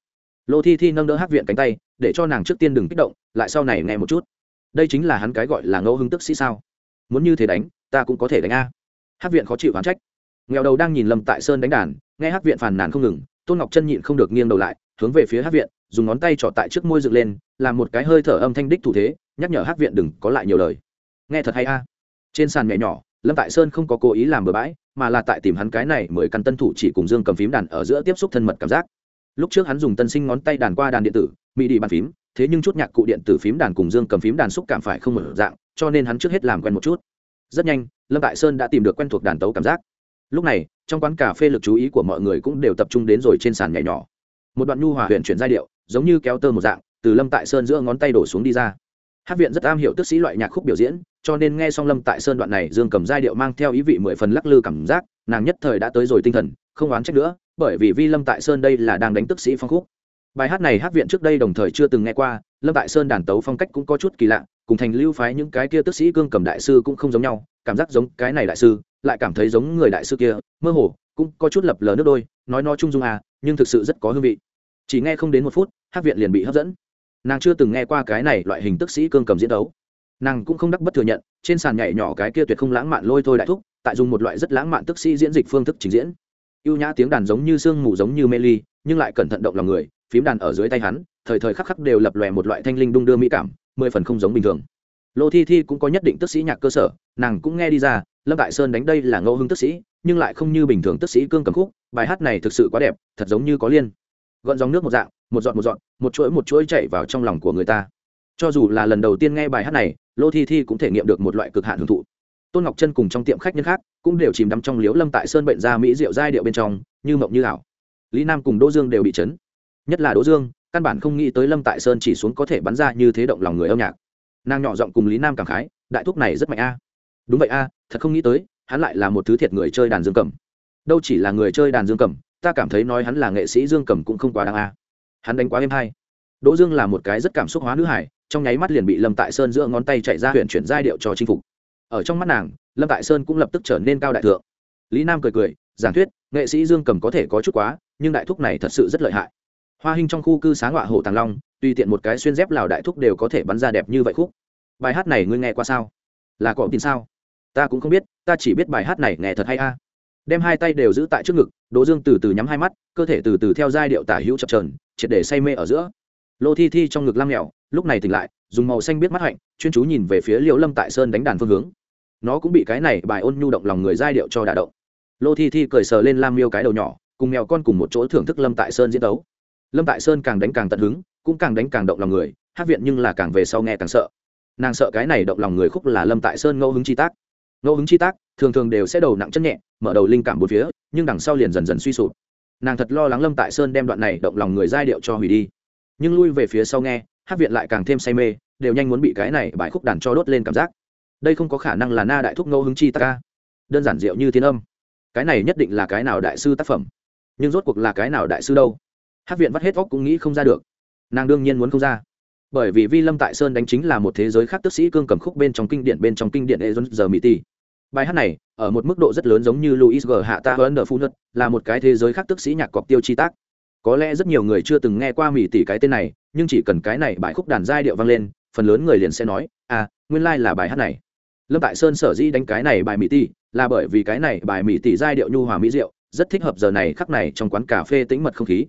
Lô thi thi nâng đỡ hát viện cánh tay, để cho nàng trước tiên đừng kích động, lại sau này nghe một chút. Đây chính là hắn cái gọi là ngẫu hứng tức sĩ sao? Muốn như thế đánh, ta cũng có thể đánh a. Hát viện khó chịu hoán trách nghèo đầu đang nhìn lâm tại sơn đánh đàn, nghe hát viện phàn nàn không ngừng, tôn ngọc chân nhịn không được nghiêng đầu lại, hướng về phía hát viện, dùng ngón tay trọ tại trước môi dựng lên, làm một cái hơi thở âm thanh đích thủ thế, nhắc nhở hát viện đừng có lại nhiều lời. Nghe thật hay a. Trên sàn mẹ nhỏ, lâm tại sơn không có cố ý làm bừa bãi, mà là tại tìm hắn cái này mười căn tân thủ chỉ cùng dương cầm phím đàn ở giữa tiếp xúc thân mật cảm giác. Lúc trước hắn dùng tân sinh ngón tay đàn qua đàn điện tử mỹ đi bàn phím, thế nhưng chút nhạc cụ điện tử phím đàn cùng dương cầm phím đàn xúc cảm phải không mở dạng, cho nên hắn trước hết làm quen một chút. Rất nhanh, lâm tại sơn đã tìm được quen thuộc đàn tấu cảm giác lúc này, trong quán cà phê lực chú ý của mọi người cũng đều tập trung đến rồi trên sàn nhảy nhỏ. Một đoạn nhu hòa huyện chuyển giai điệu, giống như kéo tơ một dạng, từ lâm tại sơn giữa ngón tay đổ xuống đi ra. Hát viện rất am hiểu tức sĩ loại nhạc khúc biểu diễn, cho nên nghe xong lâm tại sơn đoạn này, dương cầm giai điệu mang theo ý vị mười phần lắc lư cảm giác, nàng nhất thời đã tới rồi tinh thần, không oán trách nữa, bởi vì vi lâm tại sơn đây là đang đánh tức sĩ phong khúc. Bài hát này hát viện trước đây đồng thời chưa từng nghe qua, lâm tại sơn đàn tấu phong cách cũng có chút kỳ lạ cùng thành lưu phái những cái kia tức sĩ cương cầm đại sư cũng không giống nhau, cảm giác giống cái này đại sư, lại cảm thấy giống người đại sư kia, mơ hồ, cũng có chút lập lờ nước đôi, nói nó chung dung à nhưng thực sự rất có hương vị. Chỉ nghe không đến một phút hát viện liền bị hấp dẫn. Nàng chưa từng nghe qua cái này loại hình tức sĩ cương cầm diễn đấu. Nàng cũng không đắc bất thừa nhận, trên sàn nhảy nhỏ cái kia tuyệt không lãng mạn lôi thôi đại thúc, tại dùng một loại rất lãng mạn tức sĩ diễn dịch phương thức trình diễn. Ưu nhã tiếng đàn giống như sương mù giống như mê ly, nhưng lại cẩn thận động lòng người, phím đàn ở dưới tay hắn, thời thời khắc khắc đều lập lòe một loại thanh linh đung đưa mỹ cảm mười phần không giống bình thường. Lô thi thi cũng có nhất định tức sĩ nhạc cơ sở, nàng cũng nghe đi ra, lâm tại sơn đánh đây là ngẫu hưng tức sĩ, nhưng lại không như bình thường tức sĩ cương cầm khúc, bài hát này thực sự quá đẹp, thật giống như có liên. Gọn dòng nước một dạng, một giọt một giọt, một chuỗi một chuỗi chạy vào trong lòng của người ta. Cho dù là lần đầu tiên nghe bài hát này, lô thi thi cũng thể nghiệm được một loại cực hạn hưởng thụ. Tôn ngọc chân cùng trong tiệm khách nhân khác cũng đều chìm đắm trong liếu lâm tại sơn bệnh gia mỹ rượu giai điệu bên trong, như mộng như ảo. Lý nam cùng đỗ dương đều bị chấn. Nhất là đỗ dương căn bản không nghĩ tới lâm tại sơn chỉ xuống có thể bắn ra như thế động lòng người âm nhạc. Nàng nhỏ giọng cùng lý nam cảm khái, đại thúc này rất mạnh a. Đúng vậy a, thật không nghĩ tới, hắn lại là một thứ thiệt người chơi đàn dương cầm. Đâu chỉ là người chơi đàn dương cầm, ta cảm thấy nói hắn là nghệ sĩ dương cầm cũng không quá đáng a. Hắn đánh quá êm hay. Đỗ dương là một cái rất cảm xúc hóa nữ hải trong nháy mắt liền bị lâm tại sơn giữa ngón tay chạy ra huyện chuyển giai điệu cho chinh phục. Ở trong mắt nàng, lâm tại sơn cũng lập tức trở nên cao đại thượng. Lý nam cười cười, giảng thuyết, nghệ sĩ dương cầm có thể có chút quá, nhưng đại thúc này thật sự rất lợi hại hoa hình trong khu cư xá ngọa hồ tàng long, tùy tiện một cái xuyên dép lào đại thúc đều có thể bắn ra đẹp như vậy khúc. Bài hát này ngươi nghe qua sao? Là có tin sao? Ta cũng không biết, ta chỉ biết bài hát này nghe thật hay a. Đem hai tay đều giữ tại trước ngực, đỗ dương từ từ nhắm hai mắt, cơ thể từ từ theo giai điệu tả hữu chập trờn triệt để say mê ở giữa. Lô thi thi trong ngực lam mèo, lúc này tỉnh lại, dùng màu xanh biết mắt hạnh, chuyên chú nhìn về phía liễu lâm tại sơn đánh đàn phương hướng. Nó cũng bị cái này bài ôn nhu động lòng người giai điệu cho đả động. Lô thi thi cười sờ lên lam miêu cái đầu nhỏ, cùng mèo con cùng một chỗ thưởng thức lâm tại sơn diễn đấu lâm tại sơn càng đánh càng tận hứng, cũng càng đánh càng động lòng người, hát viện nhưng là càng về sau nghe càng sợ. Nàng sợ cái này động lòng người khúc là lâm tại sơn ngẫu hứng chi tác. Ngẫu hứng chi tác, thường thường đều sẽ đầu nặng chân nhẹ, mở đầu linh cảm một phía, nhưng đằng sau liền dần dần suy sụp. Nàng thật lo lắng lâm tại sơn đem đoạn này động lòng người giai điệu cho hủy đi. Nhưng lui về phía sau nghe, hát viện lại càng thêm say mê, đều nhanh muốn bị cái này bài khúc đàn cho đốt lên cảm giác. Đây không có khả năng là na đại thúc ngẫu hứng chi tác ca. Đơn giản diệu như thiên âm. Cái này nhất định là cái nào đại sư tác phẩm? Nhưng rốt cuộc là cái nào đại sư đâu? Hát viện vắt hết óc cũng nghĩ không ra được nàng đương nhiên muốn không ra bởi vì vi lâm tại sơn đánh chính là một thế giới khác tức sĩ cương cầm khúc bên trong kinh điển bên trong kinh điển e giờ mỹ ti bài hát này ở một mức độ rất lớn giống như louis g. Hạ ta hơn ở phu nất là một cái thế giới khác tức sĩ nhạc cọc tiêu chi tác. Có lẽ rất nhiều người chưa từng nghe qua mỹ tỷ cái tên này, nhưng chỉ cần cái này bài khúc đàn giai điệu vang lên, phần lớn người liền sẽ nói à nguyên lai、like、là bài hát này. Lâm tại sơn sở dĩ đánh cái này bài mỹ tỷ là bởi vì cái này bài mỹ tỷ giai điệu nhu hòa mỹ diệu, rất thích hợp giờ này khắc này trong quán cà phê tĩnh mật không khí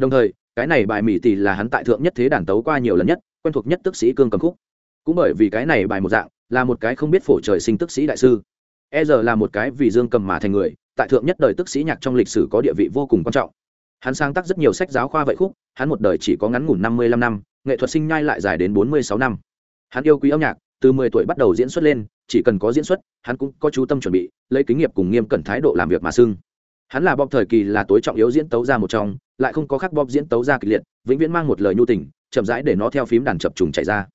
đồng thời, cái này bài mỹ tỷ là hắn tại thượng nhất thế đàn tấu qua nhiều lần nhất, quen thuộc nhất tức sĩ cương cầm khúc. Cũng bởi vì cái này bài một dạng, là một cái không biết phổ trời sinh tức sĩ đại sư. E giờ là một cái vì dương cầm mà thành người, tại thượng nhất đời tức sĩ nhạc trong lịch sử có địa vị vô cùng quan trọng. Hắn sáng tác rất nhiều sách giáo khoa vậy khúc, hắn một đời chỉ có ngắn ngủn năm mươi lăm năm, nghệ thuật sinh nhai lại dài đến bốn mươi sáu năm. Hắn yêu quý âm nhạc, từ mười tuổi bắt đầu diễn xuất lên, chỉ cần có diễn xuất, hắn cũng có chú tâm chuẩn bị, lấy kinh nghiệm cùng nghiêm cẩn thái độ làm việc mà xưng. Hắn là bọc thời kỳ là tối trọng yếu diễn tấu ra một trong lại không có khắc bóp diễn tấu ra kịch liệt, vĩnh viễn mang một lời nhu tình, chậm rãi để nó theo phím đàn chập trùng chạy ra.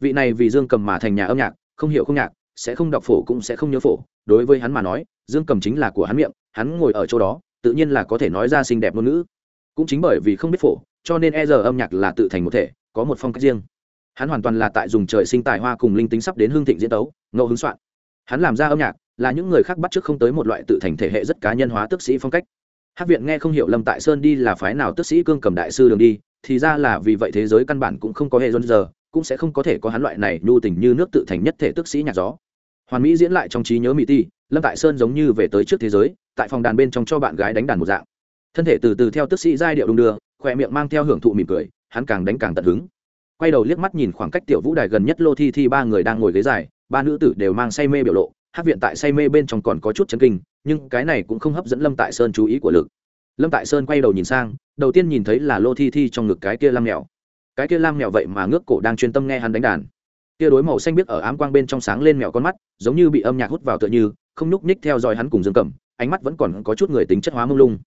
Vị này vì dương cầm mà thành nhà âm nhạc, không hiểu không nhạc, sẽ không đọc phổ cũng sẽ không nhớ phổ, đối với hắn mà nói, dương cầm chính là của hắn miệng, hắn ngồi ở chỗ đó, tự nhiên là có thể nói ra xinh đẹp ngôn ngữ. Cũng chính bởi vì không biết phổ, cho nên e giờ âm nhạc là tự thành một thể, có một phong cách riêng. Hắn hoàn toàn là tại dùng trời sinh tài hoa cùng linh tính sắp đến hương thịnh diễn tấu, ngẫu hứng soạn. Hắn làm ra âm nhạc, là những người khác bắt trước không tới một loại tự thành thể hệ rất cá nhân hóa tức sĩ phong cách hát viện nghe không hiểu lâm tại sơn đi là phái nào tức sĩ cương cầm đại sư đường đi, thì ra là vì vậy thế giới căn bản cũng không có hệ dân giờ, cũng sẽ không có thể có hắn loại này nhu tình như nước tự thành nhất thể tức sĩ nhạc gió. Hoàn mỹ diễn lại trong trí nhớ mỹ ti, lâm tại sơn giống như về tới trước thế giới, tại phòng đàn bên trong cho bạn gái đánh đàn một dạng. Thân thể từ từ theo tức sĩ giai điệu đung đưa, khỏe miệng mang theo hưởng thụ mỉm cười, hắn càng đánh càng tận hứng. Quay đầu liếc mắt nhìn khoảng cách tiểu vũ đài gần nhất lô thi thi ba người đang ngồi ghế dài, ba nữ tử đều mang say mê biểu lộ hát viện tại say mê bên trong còn có chút chấn kinh nhưng cái này cũng không hấp dẫn lâm tại sơn chú ý của lực. Lâm tại sơn quay đầu nhìn sang, đầu tiên nhìn thấy là lô thi thi trong ngực cái kia lam mèo. Cái kia lam mèo vậy mà ngước cổ đang chuyên tâm nghe hắn đánh đàn. Kia đối màu xanh biếc ở ám quang bên trong sáng lên mèo con mắt, giống như bị âm nhạc hút vào tựa như, không nhúc nhích theo dõi hắn cùng dương cầm ánh mắt vẫn còn có chút người tính chất hóa mông lung.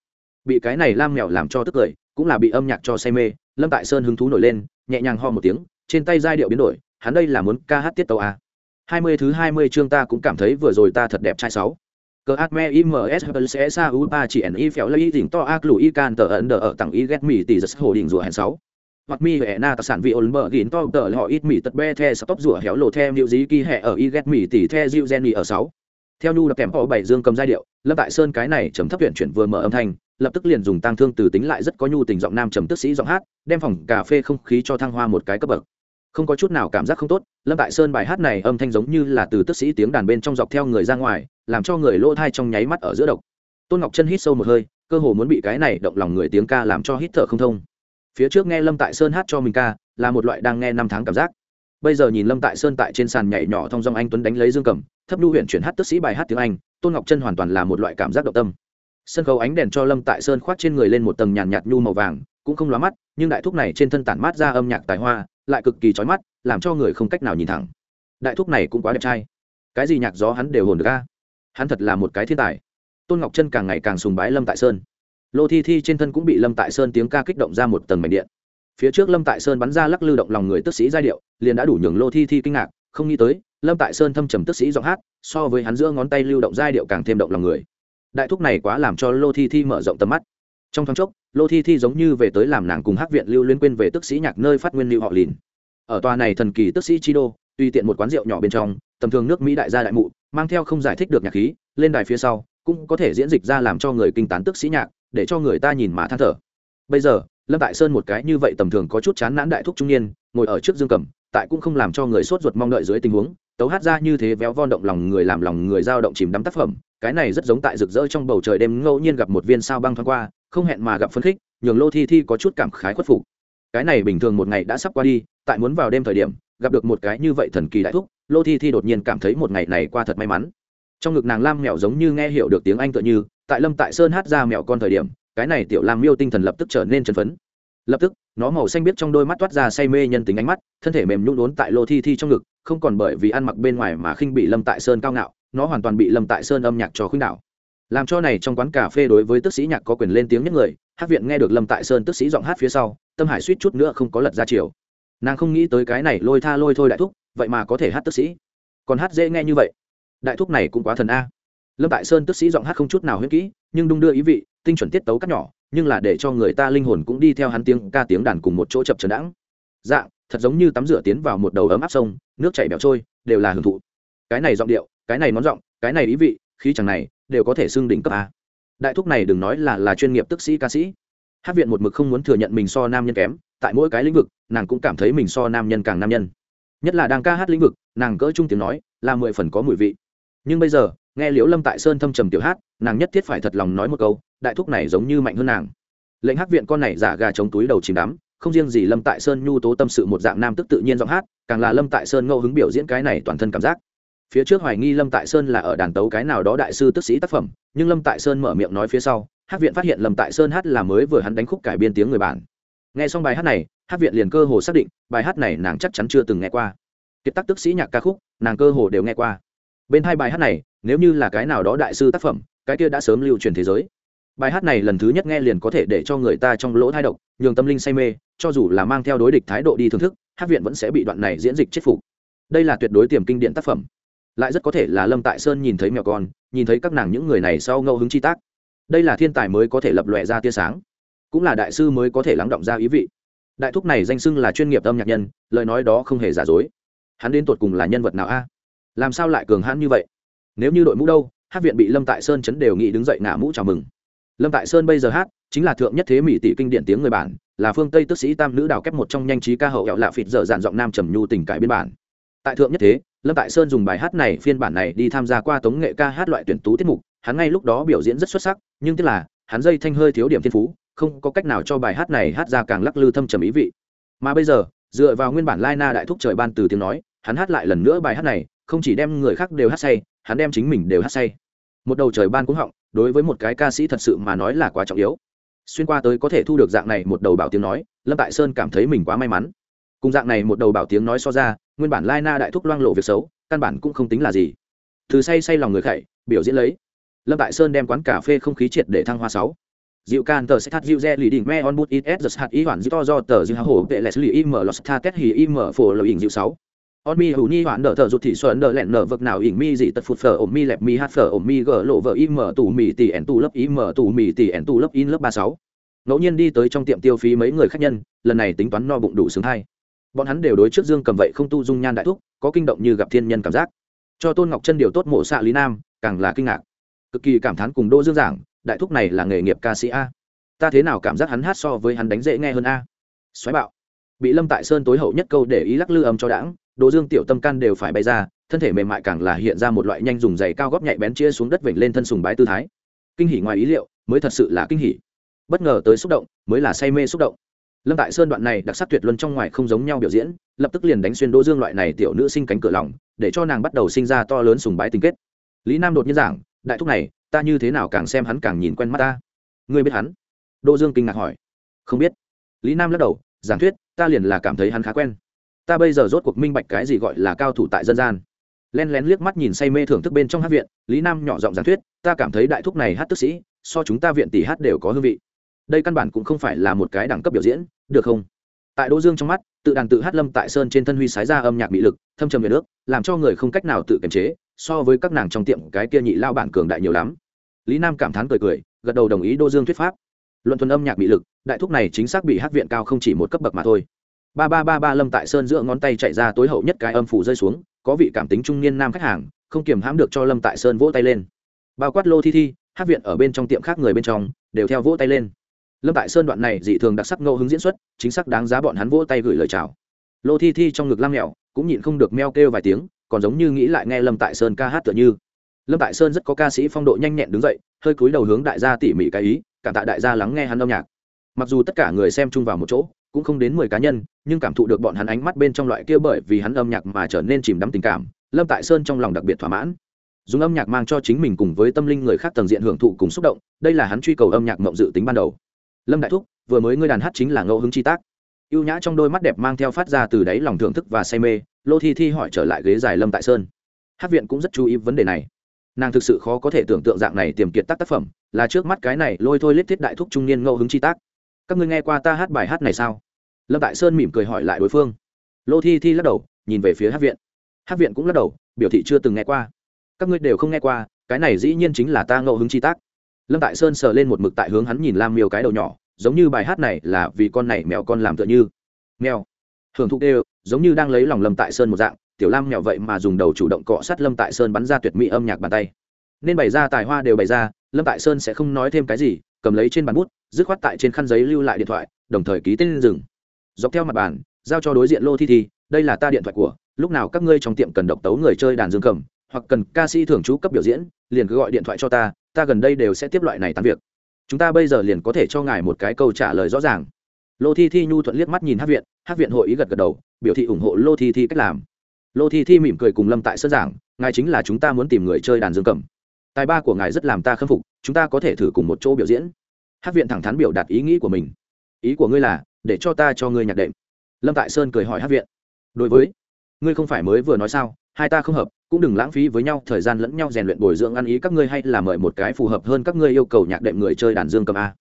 Bị cái này lam mèo làm cho tức cười, cũng là bị âm nhạc cho say mê, lâm tại sơn hứng thú nổi lên, nhẹ nhàng ho một tiếng, trên tay giai điệu biến đổi, hắn đây là muốn ca hát tiết tàu a à? hai mươi thứ hai mươi chương ta cũng cảm thấy vừa rồi ta thật đẹp trai sáu cờ Atme ims sẽ sa u ba chỉ ẩn y phéo lấy đỉnh to ác lù y can tờ ẩn đờ ở tặng y ghét mì tỷ giật hồ đỉnh rùa hẹn sáu. Hoặc mi hệ na tạc sản vị ổn bờ gìn to tờ họ ít mì tật be the sắp tóc rùa héo lộ theo liệu dí kỳ hệ ở y ghét mì tỷ the diệu gen ở sáu. Theo nhu đập kèm họ bảy dương cầm giai điệu, lâm tại sơn cái này chấm thấp huyện chuyển vừa mở âm thanh, lập tức liền dùng tăng thương từ tính lại rất có nhu tình giọng nam trầm tức sĩ giọng hát, đem phòng cà phê không khí cho thăng hoa một cái cấp bậc. Không có chút nào cảm giác không tốt, lâm tại sơn bài hát này âm thanh giống như là từ tức sĩ tiếng đàn bên trong dọc theo người ra ngoài làm cho người lỗ thai trong nháy mắt ở giữa độc. Tôn ngọc chân hít sâu một hơi, cơ hồ muốn bị cái này động lòng người tiếng ca làm cho hít thở không thông. Phía trước nghe lâm tại sơn hát cho mình ca, là một loại đang nghe năm tháng cảm giác. Bây giờ nhìn lâm tại sơn tại trên sàn nhảy nhỏ thong dong anh tuấn đánh lấy dương cầm, thấp nhu huyện chuyển hát tức sĩ bài hát tiếng anh, tôn ngọc chân hoàn toàn là một loại cảm giác động tâm. Sân khấu ánh đèn cho lâm tại sơn khoác trên người lên một tầng nhàn nhạt nhu màu vàng, cũng không lóa mắt, nhưng đại thúc này trên thân tản mát ra âm nhạc tài hoa, lại cực kỳ trói mắt, làm cho người không cách nào nhìn thẳng. Đại thúc này cũng quá đẹp trai. Cái gì nhạc gió hắn đều hồn được ca hắn thật là một cái thiên tài. Tôn ngọc chân càng ngày càng sùng bái lâm tại sơn. Lô thi thi trên thân cũng bị lâm tại sơn tiếng ca kích động ra một tầng mảnh điện. Phía trước lâm tại sơn bắn ra lắc lư động lòng người tức sĩ giai điệu, liền đã đủ nhường lô thi thi kinh ngạc, không nghĩ tới, lâm tại sơn thâm trầm tức sĩ giọng hát, so với hắn giữa ngón tay lưu động giai điệu càng thêm động lòng người. Đại thúc này quá làm cho lô thi thi mở rộng tầm mắt. Trong thoáng chốc, lô thi thi giống như về tới làm nàng cùng hát viện lưu liên quên về tức sĩ nhạc nơi phát nguyên lưu họ lìn. Ở tòa này thần kỳ tức sĩ chi đô tùy tiện một quán rượu nhỏ bên trong, tầm thường nước mỹ đại gia đại mụ mang theo không giải thích được nhạc khí, lên đài phía sau, cũng có thể diễn dịch ra làm cho người kinh tán tức sĩ nhạc, để cho người ta nhìn mà than thở. Bây giờ, lâm tại sơn một cái như vậy tầm thường có chút chán nản đại thúc trung niên, ngồi ở trước dương cầm, tại cũng không làm cho người sốt ruột mong đợi dưới tình huống, tấu hát ra như thế véo von động lòng người làm lòng người dao động chìm đắm tác phẩm, cái này rất giống tại rực rỡ trong bầu trời đêm ngẫu nhiên gặp một viên sao băng thoáng qua, không hẹn mà gặp phấn khích, nhường lô thi thi có chút cảm khái khuất phục. Cái này bình thường một ngày đã sắp qua đi, tại muốn vào đêm thời điểm, gặp được một cái như vậy thần kỳ đại thúc lô thi thi đột nhiên cảm thấy một ngày này qua thật may mắn. Trong ngực nàng lam mèo giống như nghe hiểu được tiếng anh tựa như, tại lâm tại sơn hát ra mèo con thời điểm, cái này tiểu lam miêu tinh thần lập tức trở nên chân phấn. Lập tức, nó màu xanh biết trong đôi mắt toát ra say mê nhân tính ánh mắt, thân thể mềm nhún đốn tại lô thi thi trong ngực, không còn bởi vì ăn mặc bên ngoài mà khinh bị lâm tại sơn cao ngạo, nó hoàn toàn bị lâm tại sơn âm nhạc cho khuynh đảo. Làm cho này trong quán cà phê đối với tức sĩ nhạc có quyền lên tiếng nhất người, hát viện nghe được lâm tại sơn tức sĩ giọng hát phía sau, tâm hải suýt chút nữa không có lật ra chiều. Nàng không nghĩ tới cái này lôi tha lôi thôi đại thúc vậy mà có thể hát tức sĩ. Còn hát dễ nghe như vậy. Đại thúc này cũng quá thần a. Lâm tại sơn tức sĩ giọng hát không chút nào huyết kỹ, nhưng đung đưa ý vị, tinh chuẩn tiết tấu cắt nhỏ, nhưng là để cho người ta linh hồn cũng đi theo hắn tiếng ca tiếng đàn cùng một chỗ chập trần đãng. Dạng thật giống như tắm rửa tiến vào một đầu ấm áp sông, nước chảy bẻo trôi, đều là hưởng thụ. Cái này giọng điệu, cái này món giọng, cái này ý vị, khí chẳng này, đều có thể xưng đỉnh cấp a. Đại thúc này đừng nói là là chuyên nghiệp tức sĩ ca sĩ. Hát viện một mực không muốn thừa nhận mình so nam nhân kém, tại mỗi cái lĩnh vực, nàng cũng cảm thấy mình so nam nhân càng nam nhân nhất là đang ca hát lĩnh vực, nàng cỡ trung tiếng nói, là mười phần có mùi vị. Nhưng bây giờ, nghe liễu lâm tại sơn thâm trầm tiểu hát, nàng nhất thiết phải thật lòng nói một câu, đại thúc này giống như mạnh hơn nàng. Lệnh hát viện con này giả gà chống túi đầu chìm đắm, không riêng gì lâm tại sơn nhu tố tâm sự một dạng nam tức tự nhiên giọng hát, càng là lâm tại sơn ngẫu hứng biểu diễn cái này toàn thân cảm giác. Phía trước hoài nghi lâm tại sơn là ở đàn tấu cái nào đó đại sư tức sĩ tác phẩm, nhưng lâm tại sơn mở miệng nói phía sau, hát viện phát hiện lâm tại sơn hát là mới vừa hắn đánh khúc cải biên tiếng người bản. Nghe xong bài hát này hát viện liền cơ hồ xác định, bài hát này nàng chắc chắn chưa từng nghe qua. Kiệt tác tức sĩ nhạc ca khúc, nàng cơ hồ đều nghe qua. Bên hai bài hát này, nếu như là cái nào đó đại sư tác phẩm, cái kia đã sớm lưu truyền thế giới. Bài hát này lần thứ nhất nghe liền có thể để cho người ta trong lỗ thai độc, nhường tâm linh say mê, cho dù là mang theo đối địch thái độ đi thưởng thức, hát viện vẫn sẽ bị đoạn này diễn dịch chết phục. Đây là tuyệt đối tiềm kinh điện tác phẩm. Lại rất có thể là lâm tại sơn nhìn thấy mèo con, nhìn thấy các nàng những người này sau ngẫu hứng chi tác. Đây là thiên tài mới có thể lập lòe ra tia sáng. Cũng là đại sư mới có thể lắng động ra ý vị đại thúc này danh xưng là chuyên nghiệp âm nhạc nhân, lời nói đó không hề giả dối. Hắn đến tột cùng là nhân vật nào a? Làm sao lại cường hãn như vậy? Nếu như đội mũ đâu, hát viện bị lâm tại sơn chấn đều nghĩ đứng dậy ngả mũ chào mừng. Lâm tại sơn bây giờ hát, chính là thượng nhất thế mỹ tỷ kinh điển tiếng người bản, là phương tây tức sĩ tam nữ đào kép một trong nhanh trí ca hậu ẹo lạ phịt dở dàn giọng nam trầm nhu tình cải biên bản. Tại thượng nhất thế, lâm tại sơn dùng bài hát này phiên bản này đi tham gia qua tống nghệ ca hát loại tuyển tú tiết mục, hắn ngay lúc đó biểu diễn rất xuất sắc, nhưng tức là, hắn dây thanh hơi thiếu điểm thiên phú không có cách nào cho bài hát này hát ra càng lắc lư thâm trầm ý vị. Mà bây giờ, dựa vào nguyên bản lai na đại thúc trời ban từ tiếng nói, hắn hát lại lần nữa bài hát này, không chỉ đem người khác đều hát say, hắn đem chính mình đều hát say. Một đầu trời ban cũng họng, đối với một cái ca sĩ thật sự mà nói là quá trọng yếu. Xuyên qua tới có thể thu được dạng này một đầu bảo tiếng nói, lâm tại sơn cảm thấy mình quá may mắn. Cùng dạng này một đầu bảo tiếng nói so ra, nguyên bản lai na đại thúc loang lộ việc xấu, căn bản cũng không tính là gì. Từ say say lòng người khẩy, biểu diễn lấy. Lâm tại sơn đem quán cà phê không khí triệt để thăng hoa sáu dịu can tờ sẽ thắt dịu re lì đỉnh me on bút ít s hạt ý hoàn dịu to do tờ dịu hổ vệ lệ xử lý im lọt tha tét hì im phổ lời ỉnh dịu sáu. On mi hữu ni hoãn đỡ thợ rụt thị xuân đỡ lẹn nở vực nào ỉnh mi dị tật phụt phở ổm mi lẹp mi hát phở ổm mi gỡ lộ vợ im mở tù mì tỷ ẻn tù lớp im mở tù mì tỷ ẻn tù lớp in lớp ba sáu. Ngẫu nhiên đi tới trong tiệm tiêu phí mấy người khách nhân, lần này tính toán no bụng đủ sướng hai. Bọn hắn đều đối trước dương cầm vậy không tu dung nhan đại thúc, có kinh động như gặp thiên nhân cảm giác. Cho tôn ngọc chân điều tốt mộ xạ lý nam, càng là kinh ngạc. Cực kỳ cảm thán cùng đô dương giảng đại thúc này là nghề nghiệp ca sĩ a. Ta thế nào cảm giác hắn hát so với hắn đánh dễ nghe hơn a? Xoáy bạo. Bị lâm tại sơn tối hậu nhất câu để ý lắc lư âm cho đãng, đỗ dương tiểu tâm can đều phải bay ra, thân thể mềm mại càng là hiện ra một loại nhanh dùng giày cao góp nhạy bén chia xuống đất vểnh lên thân sùng bái tư thái. Kinh hỉ ngoài ý liệu, mới thật sự là kinh hỉ. Bất ngờ tới xúc động, mới là say mê xúc động. Lâm tại sơn đoạn này đặc sắc tuyệt luân trong ngoài không giống nhau biểu diễn, lập tức liền đánh xuyên đỗ dương loại này tiểu nữ sinh cánh cửa lòng, để cho nàng bắt đầu sinh ra to lớn sùng bái tình kết. Lý nam đột nhiên giảng, đại thúc này ta như thế nào càng xem hắn càng nhìn quen mắt ta? Ngươi biết hắn? Đỗ dương kinh ngạc hỏi. Không biết. Lý nam lắc đầu, giảng thuyết, ta liền là cảm thấy hắn khá quen. Ta bây giờ rốt cuộc minh bạch cái gì gọi là cao thủ tại dân gian. Len lén liếc mắt nhìn say mê thưởng thức bên trong hát viện, lý nam nhỏ giọng giảng thuyết, ta cảm thấy đại thúc này hát tức sĩ, so chúng ta viện tỷ hát đều có hương vị. Đây căn bản cũng không phải là một cái đẳng cấp biểu diễn, được không? Tại đỗ dương trong mắt, tự đàn tự hát lâm tại sơn trên thân huy sái ra âm nhạc bị lực, thâm trầm về nước, làm cho người không cách nào tự kiềm chế so với các nàng trong tiệm cái kia nhị lao bản cường đại nhiều lắm. Lý nam cảm thán cười cười, gật đầu đồng ý đô dương thuyết pháp. Luận thuần âm nhạc bị lực, đại thúc này chính xác bị hát viện cao không chỉ một cấp bậc mà thôi. Ba ba ba ba lâm tại sơn giữa ngón tay chạy ra tối hậu nhất cái âm phủ rơi xuống, có vị cảm tính trung niên nam khách hàng, không kiềm hãm được cho lâm tại sơn vỗ tay lên. Bao quát lô thi thi, hát viện ở bên trong tiệm khác người bên trong, đều theo vỗ tay lên. Lâm tại sơn đoạn này dị thường đặc sắc ngẫu hứng diễn xuất, chính xác đáng giá bọn hắn vỗ tay gửi lời chào. Lô thi thi trong ngực lam mẹo cũng nhịn không được meo kêu vài tiếng còn giống như nghĩ lại nghe lâm tại sơn ca hát tựa như. Lâm tại sơn rất có ca sĩ phong độ nhanh nhẹn đứng dậy, hơi cúi đầu hướng đại gia tỉ mỉ cái ý, cảm tạ đại gia lắng nghe hắn âm nhạc. Mặc dù tất cả người xem chung vào một chỗ, cũng không đến mười cá nhân, nhưng cảm thụ được bọn hắn ánh mắt bên trong loại kia bởi vì hắn âm nhạc mà trở nên chìm đắm tình cảm, lâm tại sơn trong lòng đặc biệt thỏa mãn. Dùng âm nhạc mang cho chính mình cùng với tâm linh người khác tầng diện hưởng thụ cùng xúc động, đây là hắn truy cầu âm nhạc mộng dự tính ban đầu. Lâm đại thúc, vừa mới ngươi đàn hát chính là ngẫu hứng chi tác ưu nhã trong đôi mắt đẹp mang theo phát ra từ đáy lòng thưởng thức và say mê, lô thi thi hỏi trở lại ghế dài lâm tại sơn. Hát viện cũng rất chú ý vấn đề này. Nàng thực sự khó có thể tưởng tượng dạng này tiềm kiệt tác tác phẩm, là trước mắt cái này lôi thôi lết thiết đại thúc trung niên ngẫu hứng chi tác. Các ngươi nghe qua ta hát bài hát này sao? Lâm tại sơn mỉm cười hỏi lại đối phương. Lô thi thi lắc đầu, nhìn về phía hát viện. Hát viện cũng lắc đầu, biểu thị chưa từng nghe qua. Các ngươi đều không nghe qua, cái này dĩ nhiên chính là ta ngẫu hứng chi tác. Lâm tại sơn sờ lên một mực tại hướng hắn nhìn lam miêu cái đầu nhỏ giống như bài hát này là vì con này mèo con làm tựa như. Mèo. Hưởng thụ đều, giống như đang lấy lòng lâm tại sơn một dạng, tiểu lam mèo vậy mà dùng đầu chủ động cọ sát lâm tại sơn bắn ra tuyệt mỹ âm nhạc bàn tay. Nên bày ra tài hoa đều bày ra, lâm tại sơn sẽ không nói thêm cái gì, cầm lấy trên bàn bút, dứt khoát tại trên khăn giấy lưu lại điện thoại, đồng thời ký tên rừng. Dọc theo mặt bàn, giao cho đối diện lô thi thi, đây là ta điện thoại của, lúc nào các ngươi trong tiệm cần độc tấu người chơi đàn dương cầm, hoặc cần ca sĩ thường trú cấp biểu diễn, liền cứ gọi điện thoại cho ta ta gần đây đều sẽ tiếp loại này tán việc chúng ta bây giờ liền có thể cho ngài một cái câu trả lời rõ ràng. Lô thi thi nhu thuận liếc mắt nhìn hát viện hát viện hội ý gật gật đầu, biểu thị ủng hộ lô thi thi cách làm. Lô thi thi mỉm cười cùng lâm tại sơn giảng, ngài chính là chúng ta muốn tìm người chơi đàn dương cầm. Tài ba của ngài rất làm ta khâm phục, chúng ta có thể thử cùng một chỗ biểu diễn. Hát viện thẳng thắn biểu đạt ý nghĩ của mình. Ý của ngươi là, để cho ta cho ngươi nhạc đệm. Lâm tại sơn cười hỏi hát viện, đối với, ngươi không phải mới vừa nói sao? Hai ta không hợp, cũng đừng lãng phí với nhau, thời gian lẫn nhau rèn luyện bồi dưỡng ăn ý, các ngươi hay là mời một cái phù hợp hơn các ngươi yêu cầu nhạc đệm người chơi đàn dương cầm a.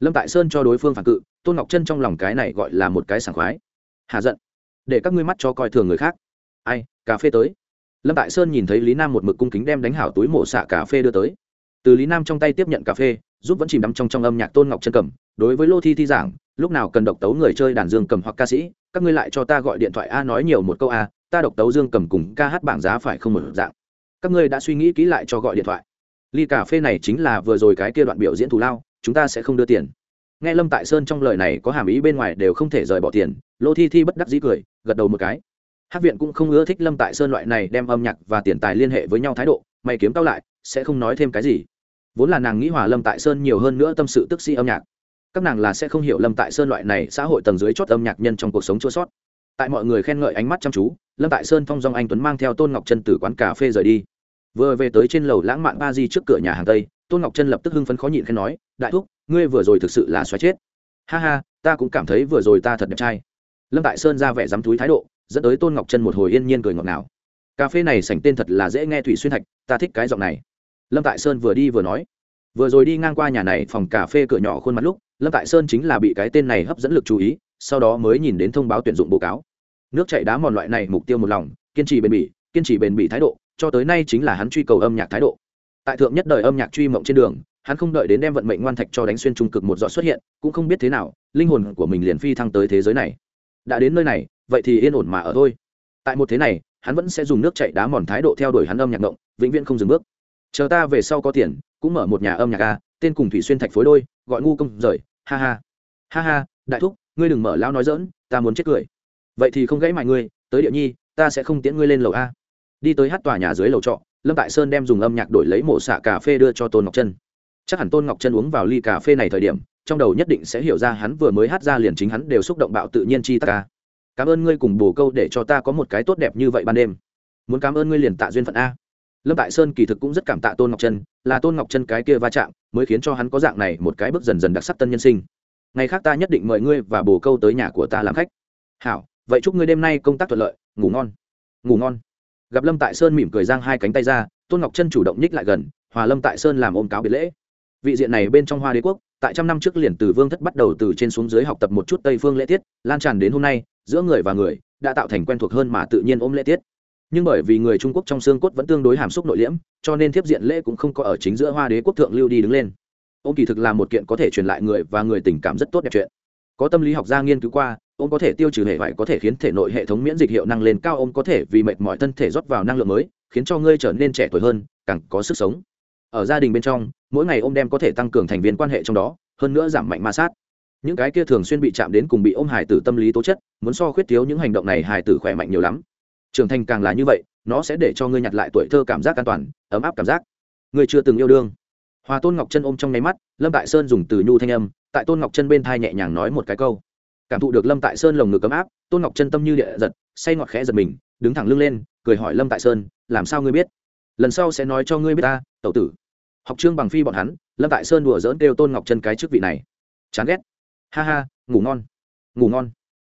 Lâm tại sơn cho đối phương phản cự, tôn ngọc chân trong lòng cái này gọi là một cái sảng khoái. Hà giận. Để các ngươi mắt cho coi thường người khác. Ai, cà phê tới. Lâm tại sơn nhìn thấy lý nam một mực cung kính đem đánh hảo túi mổ xạ cà phê đưa tới. Từ lý nam trong tay tiếp nhận cà phê, giúp vẫn chìm đắm trong trong âm nhạc tôn ngọc chân cầm. Đối với lô thi thi giảng, lúc nào cần độc tấu người chơi đàn dương cầm hoặc ca sĩ, các ngươi lại cho ta gọi điện thoại a nói nhiều một câu a ta độc tấu dương cầm cùng ca hát bảng giá phải không một dạng. Các ngươi đã suy nghĩ kỹ lại cho gọi điện thoại. Ly cà phê này chính là vừa rồi cái kia đoạn biểu diễn thù lao, chúng ta sẽ không đưa tiền. Nghe lâm tại sơn trong lời này có hàm ý bên ngoài đều không thể rời bỏ tiền, lô thi thi bất đắc dĩ cười, gật đầu một cái. Hát viện cũng không ưa thích lâm tại sơn loại này đem âm nhạc và tiền tài liên hệ với nhau thái độ, mày kiếm tao lại, sẽ không nói thêm cái gì. Vốn là nàng nghĩ hòa lâm tại sơn nhiều hơn nữa tâm sự tức sĩ âm nhạc. Các nàng là sẽ không hiểu lâm tại sơn loại này xã hội tầng dưới chót âm nhạc nhân trong cuộc sống chua sót. Tại mọi người khen ngợi ánh mắt chăm chú lâm tại sơn phong dong anh tuấn mang theo tôn ngọc chân từ quán cà phê rời đi. Vừa về tới trên lầu lãng mạn ba di trước cửa nhà hàng tây, tôn ngọc chân lập tức hưng phấn khó nhịn khen nói, đại thúc, ngươi vừa rồi thực sự là xoáy chết. Ha ha, ta cũng cảm thấy vừa rồi ta thật đẹp trai. Lâm tại sơn ra vẻ dám túi thái độ, dẫn tới tôn ngọc chân một hồi yên nhiên cười ngọt ngào. Cà phê này sành tên thật là dễ nghe thủy xuyên thạch, ta thích cái giọng này. Lâm tại sơn vừa đi vừa nói. Vừa rồi đi ngang qua nhà này phòng cà phê cửa nhỏ khuôn mặt lúc, lâm tại sơn chính là bị cái tên này hấp dẫn lực chú ý, sau đó mới nhìn đến thông báo tuyển dụng báo cáo nước chảy đá mòn loại này mục tiêu một lòng, kiên trì bền bỉ, kiên trì bền bỉ thái độ, cho tới nay chính là hắn truy cầu âm nhạc thái độ. Tại thượng nhất đời âm nhạc truy mộng trên đường, hắn không đợi đến đem vận mệnh ngoan thạch cho đánh xuyên trung cực một giọt xuất hiện, cũng không biết thế nào, linh hồn của mình liền phi thăng tới thế giới này. Đã đến nơi này, vậy thì yên ổn mà ở thôi. Tại một thế này, hắn vẫn sẽ dùng nước chạy đá mòn thái độ theo đuổi hắn âm nhạc động vĩnh viễn không dừng bước. Chờ ta về sau có tiền, cũng mở một nhà âm nhạc a, tên cùng thủy xuyên thạch phối đôi, gọi ngu công rời, ha ha. Ha ha, đại thúc, ngươi đừng mở lão nói dỡn ta muốn chết cười vậy thì không gãy mại ngươi, tới địa nhi, ta sẽ không tiễn ngươi lên lầu a. Đi tới hát tòa nhà dưới lầu trọ, lâm tại sơn đem dùng âm nhạc đổi lấy mổ xạ cà phê đưa cho tôn ngọc chân chắc hẳn tôn ngọc chân uống vào ly cà phê này thời điểm, trong đầu nhất định sẽ hiểu ra hắn vừa mới hát ra liền chính hắn đều xúc động bạo tự nhiên chi ta. Ca cảm ơn ngươi cùng bồ câu để cho ta có một cái tốt đẹp như vậy ban đêm. Muốn cảm ơn ngươi liền tạ duyên phận a. Lâm tại sơn kỳ thực cũng rất cảm tạ tôn ngọc chân là tôn ngọc chân cái kia va chạm, mới khiến cho hắn có dạng này một cái bước dần dần đặc sắc tân nhân sinh. Ngày khác ta nhất định mời ngươi và bồ câu tới nhà của ta làm khách. Hảo vậy chúc ngươi đêm nay công tác thuận lợi, ngủ ngon. Ngủ ngon. Gặp lâm tại sơn mỉm cười giang hai cánh tay ra, tôn ngọc chân chủ động nhích lại gần, hòa lâm tại sơn làm ôm cáo biệt lễ. Vị diện này bên trong hoa đế quốc, tại trăm năm trước liền từ vương thất bắt đầu từ trên xuống dưới học tập một chút tây phương lễ tiết, lan tràn đến hôm nay, giữa người và người, đã tạo thành quen thuộc hơn mà tự nhiên ôm lễ tiết. Nhưng bởi vì người trung quốc trong xương cốt vẫn tương đối hàm xúc nội liễm, cho nên thiếp diện lễ cũng không có ở chính giữa hoa đế quốc thượng lưu đi đứng lên. Ôm kỳ thực là một kiện có thể truyền lại người và người tình cảm rất tốt đẹp chuyện. Có tâm lý học gia nghiên cứu qua ôm có thể tiêu trừ hệ vải có thể khiến thể nội hệ thống miễn dịch hiệu năng lên cao, ôm có thể vì mệt mỏi thân thể rót vào năng lượng mới, khiến cho ngươi trở nên trẻ tuổi hơn, càng có sức sống. Ở gia đình bên trong, mỗi ngày ôm đem có thể tăng cường thành viên quan hệ trong đó, hơn nữa giảm mạnh ma sát. Những cái kia thường xuyên bị chạm đến cùng bị ôm hài tử tâm lý tố chất, muốn so khuyết thiếu những hành động này hài tử khỏe mạnh nhiều lắm. Trưởng thành càng là như vậy, nó sẽ để cho ngươi nhặt lại tuổi thơ cảm giác an toàn, ấm áp cảm giác. Ngươi chưa từng yêu đương. Hòa tôn ngọc chân ôm trong nháy mắt, lâm tại sơn dùng từ nhu thanh âm, tại tôn ngọc chân bên thai nhẹ nhàng nói một cái câu cảm thụ được lâm tại sơn lồng ngực ấm áp, tôn ngọc chân tâm như địa giật, say ngọt khẽ giật mình, đứng thẳng lưng lên, cười hỏi lâm tại sơn, làm sao ngươi biết? Lần sau sẽ nói cho ngươi biết ta, tẩu tử. Học trương bằng phi bọn hắn, lâm tại sơn đùa dỡn kêu tôn ngọc chân cái chức vị này. Chán ghét. Ha ha, ngủ ngon. Ngủ ngon.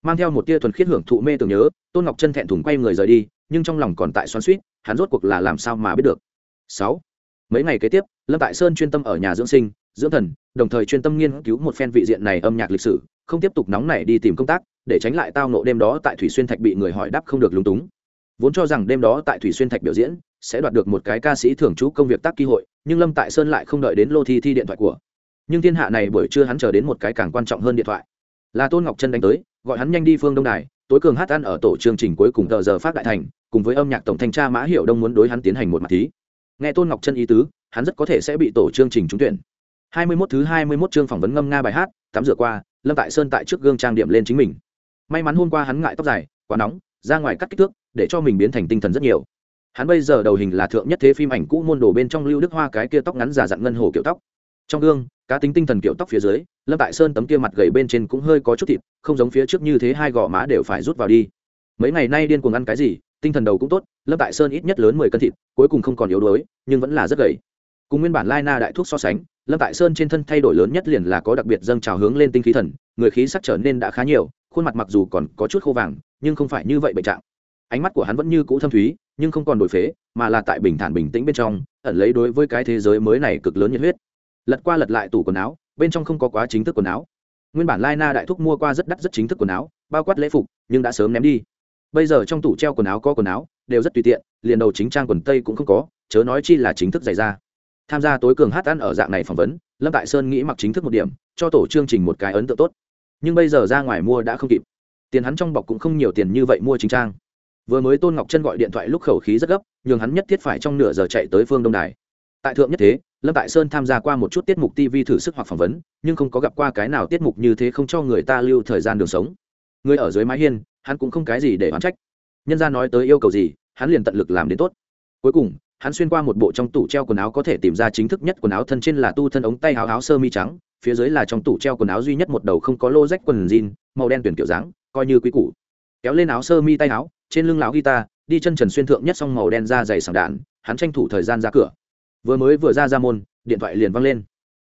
Mang theo một tia thuần khiết hưởng thụ mê tưởng nhớ, tôn ngọc chân thẹn thùng quay người rời đi, nhưng trong lòng còn tại xoắn suýt hắn rốt cuộc là làm sao mà biết được. Sáu. Mấy ngày kế tiếp, lâm tại sơn chuyên tâm ở nhà dưỡng sinh, dưỡng thần, đồng thời chuyên tâm nghiên cứu một phen vị diện này âm nhạc lịch sử không tiếp tục nóng nảy đi tìm công tác, để tránh lại tao nộ đêm đó tại thủy xuyên thạch bị người hỏi đáp không được lúng túng. Vốn cho rằng đêm đó tại thủy xuyên thạch biểu diễn sẽ đoạt được một cái ca sĩ thường trú công việc tác kỳ hội, nhưng lâm tại sơn lại không đợi đến lô thi thi điện thoại của. Nhưng thiên hạ này buổi trưa hắn chờ đến một cái càng quan trọng hơn điện thoại. Là tôn ngọc Trân đánh tới, gọi hắn nhanh đi phương đông đài, tối cường hát ăn ở tổ chương trình cuối cùng tờ giờ phát đại thành, cùng với âm nhạc tổng thanh tra mã hiệu đông muốn đối hắn tiến hành một mặt thí. Nghe tôn ngọc Trân ý tứ, hắn rất có thể sẽ bị tổ chương trình trúng tuyển. Hai mươi 21 thứ hai mươi 21 chương phỏng vấn ngâm nga bài hát, tắm rửa qua lâm tại sơn tại trước gương trang điểm lên chính mình may mắn hôm qua hắn ngại tóc dài quá nóng ra ngoài cắt kích thước để cho mình biến thành tinh thần rất nhiều hắn bây giờ đầu hình là thượng nhất thế phim ảnh cũ môn đồ bên trong lưu đức hoa cái kia tóc ngắn giả dặn ngân hồ kiểu tóc trong gương cá tính tinh thần kiểu tóc phía dưới lâm tại sơn tấm kia mặt gầy bên trên cũng hơi có chút thịt không giống phía trước như thế hai gò má đều phải rút vào đi mấy ngày nay điên cuồng ăn cái gì tinh thần đầu cũng tốt lâm tại sơn ít nhất lớn mười cân thịt cuối cùng không còn yếu đuối nhưng vẫn là rất gầy cùng nguyên bản lai na đại thuốc so sánh, lâm tại sơn trên thân thay đổi lớn nhất liền là có đặc biệt dâng trào hướng lên tinh khí thần, người khí sắc trở nên đã khá nhiều, khuôn mặt mặc dù còn có chút khô vàng, nhưng không phải như vậy bệnh trạng. Ánh mắt của hắn vẫn như cũ thâm thúy, nhưng không còn đổi phế, mà là tại bình thản bình tĩnh bên trong, ẩn lấy đối với cái thế giới mới này cực lớn nhiệt huyết. Lật qua lật lại tủ quần áo, bên trong không có quá chính thức quần áo. Nguyên bản lai na đại thúc mua qua rất đắt rất chính thức quần áo, bao quát lễ phục, nhưng đã sớm ném đi. Bây giờ trong tủ treo quần áo có quần áo, đều rất tùy tiện, liền đầu chính trang quần tây cũng không có, chớ nói chi là chính thức dày ra tham gia tối cường hát ăn ở dạng này phỏng vấn, lâm tại sơn nghĩ mặc chính thức một điểm, cho tổ chương trình một cái ấn tượng tốt. Nhưng bây giờ ra ngoài mua đã không kịp. Tiền hắn trong bọc cũng không nhiều tiền như vậy mua chính trang. Vừa mới tôn ngọc chân gọi điện thoại lúc khẩu khí rất gấp, nhường hắn nhất thiết phải trong nửa giờ chạy tới phương đông đài. Tại thượng nhất thế, lâm tại sơn tham gia qua một chút tiết mục tv thử sức hoặc phỏng vấn, nhưng không có gặp qua cái nào tiết mục như thế không cho người ta lưu thời gian đường sống. Người ở dưới mái hiên, hắn cũng không cái gì để oán trách. Nhân ra nói tới yêu cầu gì, hắn liền tận lực làm đến tốt. Cuối cùng hắn xuyên qua một bộ trong tủ treo quần áo có thể tìm ra chính thức nhất quần áo thân trên là tu thân ống tay áo áo sơ mi trắng, phía dưới là trong tủ treo quần áo duy nhất một đầu không có lô rách quần jean, màu đen tuyển kiểu dáng, coi như quý củ. Kéo lên áo sơ mi tay áo, trên lưng lão guitar, đi chân trần xuyên thượng nhất xong màu đen da dày sảng đạn, hắn tranh thủ thời gian ra cửa. Vừa mới vừa ra ra môn, điện thoại liền văng lên.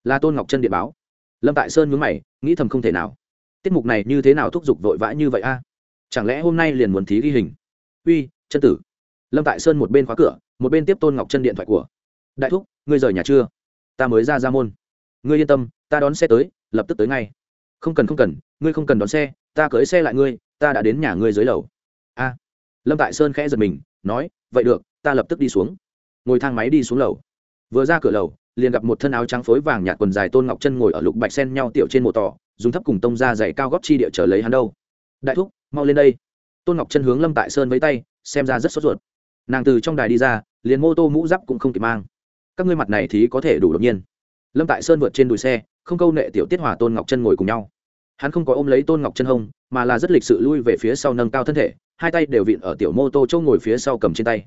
Là tôn ngọc chân điện báo. Lâm tại sơn nhướng mày, nghĩ thầm không thể nào. Tiết mục này như thế nào thúc giục vội vã như vậy a? Chẳng lẽ hôm nay liền muốn thí ghi hình? Uy chân tử lâm tại sơn một bên khóa cửa, một bên tiếp tôn ngọc chân điện thoại của. Đại thúc, ngươi rời nhà chưa? Ta mới ra ra môn. Ngươi yên tâm, ta đón xe tới, lập tức tới ngay. Không cần không cần, ngươi không cần đón xe, ta cưới xe lại ngươi, ta đã đến nhà ngươi dưới lầu. A. Lâm tại sơn khẽ giật mình, nói, vậy được, ta lập tức đi xuống. Ngồi thang máy đi xuống lầu. Vừa ra cửa lầu, liền gặp một thân áo trắng phối vàng nhạt quần dài tôn ngọc chân ngồi ở lục bạch sen nhau tiểu trên mộ tỏ dùng thấp cùng tông ra dày cao góp chi địa trở lấy hắn đâu. Đại thúc, mau lên đây. Tôn ngọc chân hướng lâm tại sơn với tay, xem ra rất sốt ruột nàng từ trong đài đi ra, liền mô tô mũ giáp cũng không kịp mang. Các ngươi mặt này thì có thể đủ đột nhiên. Lâm tại sơn vượt trên đùi xe, không câu nệ tiểu tiết hòa tôn ngọc chân ngồi cùng nhau. Hắn không có ôm lấy tôn ngọc chân hông, mà là rất lịch sự lui về phía sau nâng cao thân thể, hai tay đều vịn ở tiểu mô tô châu ngồi phía sau cầm trên tay.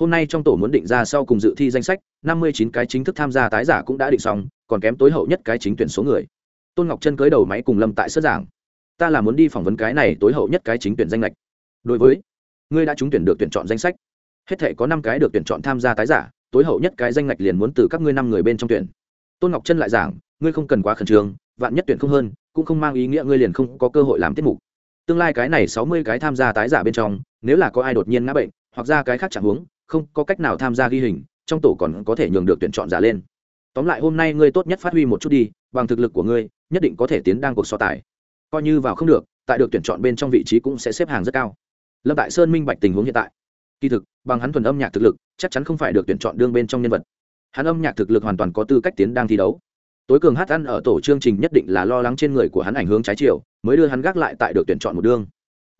Hôm nay trong tổ muốn định ra sau cùng dự thi danh sách, năm mươi chín cái chính thức tham gia tái giả cũng đã định xong, còn kém tối hậu nhất cái chính tuyển số người. Tôn ngọc chân cưới đầu máy cùng lâm tại sơn giảng. Ta là muốn đi phỏng vấn cái này tối hậu nhất cái chính tuyển danh lệch. Đối với, ngươi đã trúng tuyển được tuyển chọn danh sách hết thể có năm cái được tuyển chọn tham gia tái giả, tối hậu nhất cái danh ngạch liền muốn từ các ngươi năm người bên trong tuyển. Tôn ngọc chân lại giảng, ngươi không cần quá khẩn trương, vạn nhất tuyển không hơn, cũng không mang ý nghĩa ngươi liền không có cơ hội làm tiết mục. Tương lai cái này sáu mươi cái tham gia tái giả bên trong, nếu là có ai đột nhiên ngã bệnh, hoặc ra cái khác chẳng huống không có cách nào tham gia ghi hình, trong tổ còn có thể nhường được tuyển chọn giả lên. Tóm lại hôm nay ngươi tốt nhất phát huy một chút đi, bằng thực lực của ngươi, nhất định có thể tiến đang cuộc so tài. Coi như vào không được, tại được tuyển chọn bên trong vị trí cũng sẽ xếp hàng rất cao. Lâm tại sơn minh bạch tình huống hiện tại kỳ thực, bằng hắn thuần âm nhạc thực lực, chắc chắn không phải được tuyển chọn đương bên trong nhân vật. Hắn âm nhạc thực lực hoàn toàn có tư cách tiến đang thi đấu. Tối cường hát ăn ở tổ chương trình nhất định là lo lắng trên người của hắn ảnh hướng trái chiều, mới đưa hắn gác lại tại được tuyển chọn một đương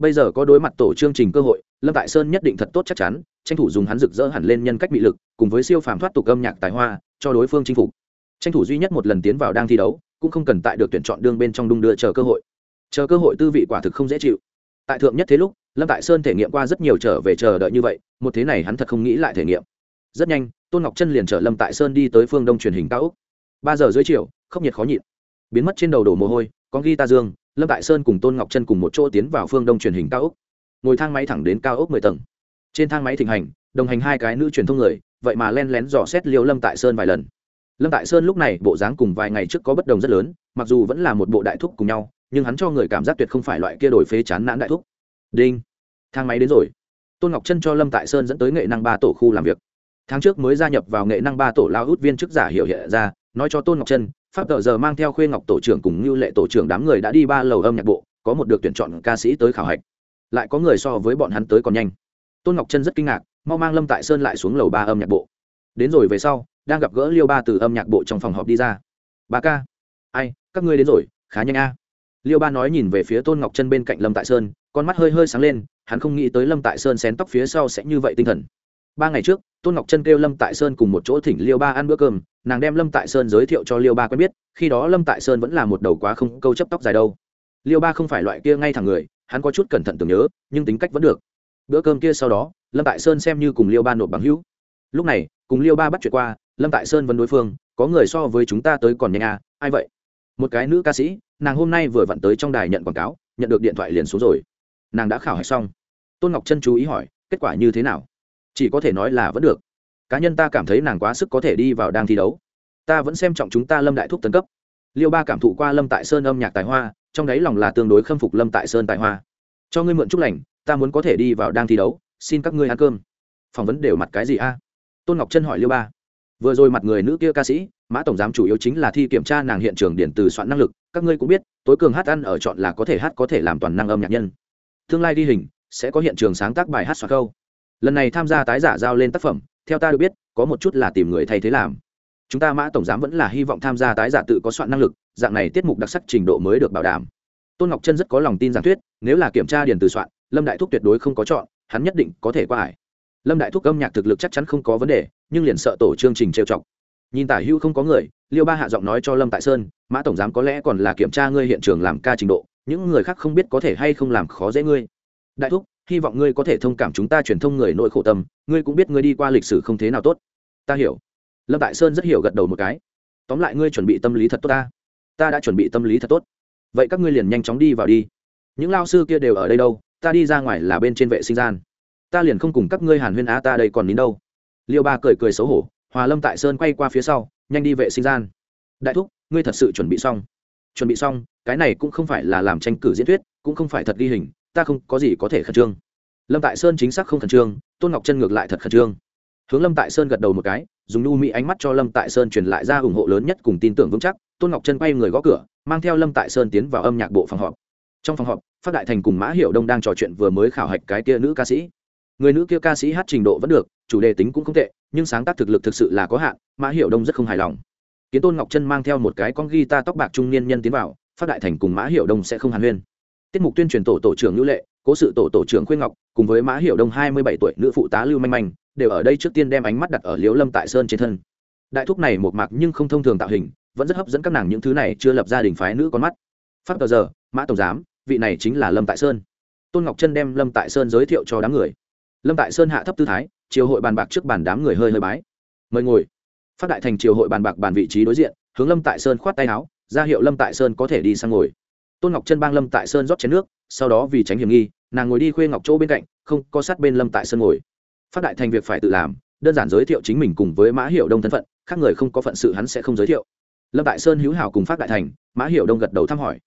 bây giờ có đối mặt tổ chương trình cơ hội, lâm tại sơn nhất định thật tốt chắc chắn, tranh thủ dùng hắn rực rỡ hẳn lên nhân cách bị lực, cùng với siêu phàm thoát tục âm nhạc tài hoa, cho đối phương chinh phục. Tranh thủ duy nhất một lần tiến vào đang thi đấu, cũng không cần tại được tuyển chọn đương bên trong đung đưa chờ cơ hội. Chờ cơ hội tư vị quả thực không dễ chịu tại thượng nhất thế lúc, lâm tại sơn thể nghiệm qua rất nhiều trở về chờ đợi như vậy, một thế này hắn thật không nghĩ lại thể nghiệm. Rất nhanh, tôn ngọc chân liền chở lâm tại sơn đi tới phương đông truyền hình cao úc ba giờ dưới chiều không nhiệt khó nhịn. Biến mất trên đầu đổ mồ hôi con ghi ta dương, lâm tại sơn cùng tôn ngọc chân cùng một chỗ tiến vào phương đông truyền hình cao úc ngồi thang máy thẳng đến cao úc mười tầng. Trên thang máy thịnh hành, đồng hành hai cái nữ truyền thông người, vậy mà len lén dò xét liêu lâm tại sơn vài lần. Lâm tại sơn lúc này bộ dáng cùng vài ngày trước có bất đồng rất lớn, mặc dù vẫn là một bộ đại thúc cùng nhau nhưng hắn cho người cảm giác tuyệt không phải loại kia đổi phế chán nản đại thúc. Đinh. Thang máy đến rồi. Tôn ngọc chân cho lâm tại sơn dẫn tới nghệ năng ba tổ khu làm việc. Tháng trước mới gia nhập vào nghệ năng ba tổ lao hút viên chức giả hiểu hiện ra, nói cho tôn ngọc chân, pháp tờ giờ mang theo khuê ngọc tổ trưởng cùng như lệ tổ trưởng đám người đã đi ba lầu âm nhạc bộ, có một được tuyển chọn ca sĩ tới khảo hạch. Lại có người so với bọn hắn tới còn nhanh. Tôn ngọc chân rất kinh ngạc, mau mang lâm tại sơn lại xuống lầu ba âm nhạc bộ. Đến rồi về sau, đang gặp gỡ liêu ba từ âm nhạc bộ trong phòng họp đi ra. Ba ca. Ai, các ngươi đến rồi, khá nhanh a liêu ba nói nhìn về phía tôn ngọc chân bên cạnh lâm tại sơn, con mắt hơi hơi sáng lên, hắn không nghĩ tới lâm tại sơn xén tóc phía sau sẽ như vậy tinh thần. Ba ngày trước, tôn ngọc chân kêu lâm tại sơn cùng một chỗ thỉnh liêu ba ăn bữa cơm, nàng đem lâm tại sơn giới thiệu cho liêu ba quen biết, khi đó lâm tại sơn vẫn là một đầu quá không câu chấp tóc dài đâu. Liêu ba không phải loại kia ngay thẳng người, hắn có chút cẩn thận tưởng nhớ, nhưng tính cách vẫn được. Bữa cơm kia sau đó, lâm tại sơn xem như cùng liêu ba nộp bằng hữu. Lúc này, cùng liêu ba bắt chuyện qua, lâm tại sơn vẫn đối phương, có người so với chúng ta tới còn nhanh à ai vậy? Một cái nữ ca sĩ, nàng hôm nay vừa vặn tới trong đài nhận quảng cáo, nhận được điện thoại liền xuống rồi. Nàng đã khảo hạch xong. Tôn ngọc chân chú ý hỏi, kết quả như thế nào? Chỉ có thể nói là vẫn được. Cá nhân ta cảm thấy nàng quá sức có thể đi vào đang thi đấu. Ta vẫn xem trọng chúng ta lâm đại thúc tấn cấp. Liêu ba cảm thụ qua lâm tại sơn âm nhạc tài hoa, trong đấy lòng là tương đối khâm phục lâm tại sơn tài hoa. Cho ngươi mượn chúc lành, ta muốn có thể đi vào đang thi đấu, xin các ngươi ăn cơm. Phỏng vấn đều mặt cái gì a? Tôn ngọc chân hỏi liêu ba vừa rồi mặt người nữ kia ca sĩ, mã tổng giám chủ yếu chính là thi kiểm tra nàng hiện trường điện từ soạn năng lực, các ngươi cũng biết, tối cường hát ăn ở chọn là có thể hát có thể làm toàn năng âm nhạc nhân. Tương lai đi hình, sẽ có hiện trường sáng tác bài hát soạn câu. Lần này tham gia tái giả giao lên tác phẩm, theo ta được biết, có một chút là tìm người thay thế làm. Chúng ta mã tổng giám vẫn là hy vọng tham gia tái giả tự có soạn năng lực, dạng này tiết mục đặc sắc trình độ mới được bảo đảm. Tôn ngọc chân rất có lòng tin giảng thuyết, nếu là kiểm tra điền từ soạn, lâm đại thúc tuyệt đối không có chọn, hắn nhất định có thể qua ải lâm đại thúc âm nhạc thực lực chắc chắn không có vấn đề, nhưng liền sợ tổ chương trình trêu chọc. Nhìn tả hữu không có người, liêu ba hạ giọng nói cho lâm tại sơn, mã tổng giám có lẽ còn là kiểm tra ngươi hiện trường làm ca trình độ, những người khác không biết có thể hay không làm khó dễ ngươi. Đại thúc, hy vọng ngươi có thể thông cảm chúng ta truyền thông người nội khổ tâm, ngươi cũng biết ngươi đi qua lịch sử không thế nào tốt. Ta hiểu. Lâm tại sơn rất hiểu gật đầu một cái. Tóm lại ngươi chuẩn bị tâm lý thật tốt ta. Ta đã chuẩn bị tâm lý thật tốt. Vậy các ngươi liền nhanh chóng đi vào đi. Những lao sư kia đều ở đây đâu, ta đi ra ngoài là bên trên vệ sinh gian ta liền không cùng các ngươi hàn huyên á ta đây còn nín đâu. Liêu ba cười cười xấu hổ, hòa lâm tại sơn quay qua phía sau, nhanh đi vệ sinh gian. Đại thúc, ngươi thật sự chuẩn bị xong. Chuẩn bị xong, cái này cũng không phải là làm tranh cử diễn thuyết, cũng không phải thật ghi hình, ta không có gì có thể khẩn trương. Lâm tại sơn chính xác không khẩn trương, tôn ngọc chân ngược lại thật khẩn trương. Hướng lâm tại sơn gật đầu một cái, dùng nu mỹ ánh mắt cho lâm tại sơn truyền lại ra ủng hộ lớn nhất cùng tin tưởng vững chắc, tôn ngọc chân quay người gõ cửa, mang theo lâm tại sơn tiến vào âm nhạc bộ phòng họp. Trong phòng họp, phát đại thành cùng mã hiệu đông đang trò chuyện vừa mới khảo hạch cái kia nữ ca sĩ người nữ kia ca sĩ hát trình độ vẫn được, chủ đề tính cũng không tệ, nhưng sáng tác thực lực thực sự là có hạn, mã Hiểu đông rất không hài lòng. Kiến tôn ngọc chân mang theo một cái con guitar tóc bạc trung niên nhân tiến vào, phát đại thành cùng mã Hiểu đông sẽ không hàn huyên. Tiết mục tuyên truyền tổ tổ trưởng ngữ lệ, cố sự tổ tổ trưởng khuyên ngọc, cùng với mã Hiểu đông hai mươi bảy tuổi nữ phụ tá lưu manh manh, đều ở đây trước tiên đem ánh mắt đặt ở liếu lâm tại sơn trên thân. Đại thúc này một mạc nhưng không thông thường tạo hình, vẫn rất hấp dẫn các nàng những thứ này chưa lập gia đình phái nữ con mắt. Phát tờ giờ, mã tổng giám, vị này chính là lâm tại sơn. Tôn ngọc chân đem lâm tại sơn giới thiệu cho đám người lâm tại sơn hạ thấp tư thái, triều hội bàn bạc trước bàn đám người hơi hơi bái. Mời ngồi. Phát đại thành triều hội bàn bạc bàn vị trí đối diện, hướng lâm tại sơn khoát tay áo, ra hiệu lâm tại sơn có thể đi sang ngồi. Tôn ngọc chân bang lâm tại sơn rót chén nước, sau đó vì tránh hiểm nghi, nàng ngồi đi khuê ngọc chỗ bên cạnh, không có sát bên lâm tại sơn ngồi. Phát đại thành việc phải tự làm, đơn giản giới thiệu chính mình cùng với mã hiệu đông thân phận, khác người không có phận sự hắn sẽ không giới thiệu. Lâm tại sơn hữu hảo cùng phát đại thành, mã hiệu đông gật đầu thăm hỏi.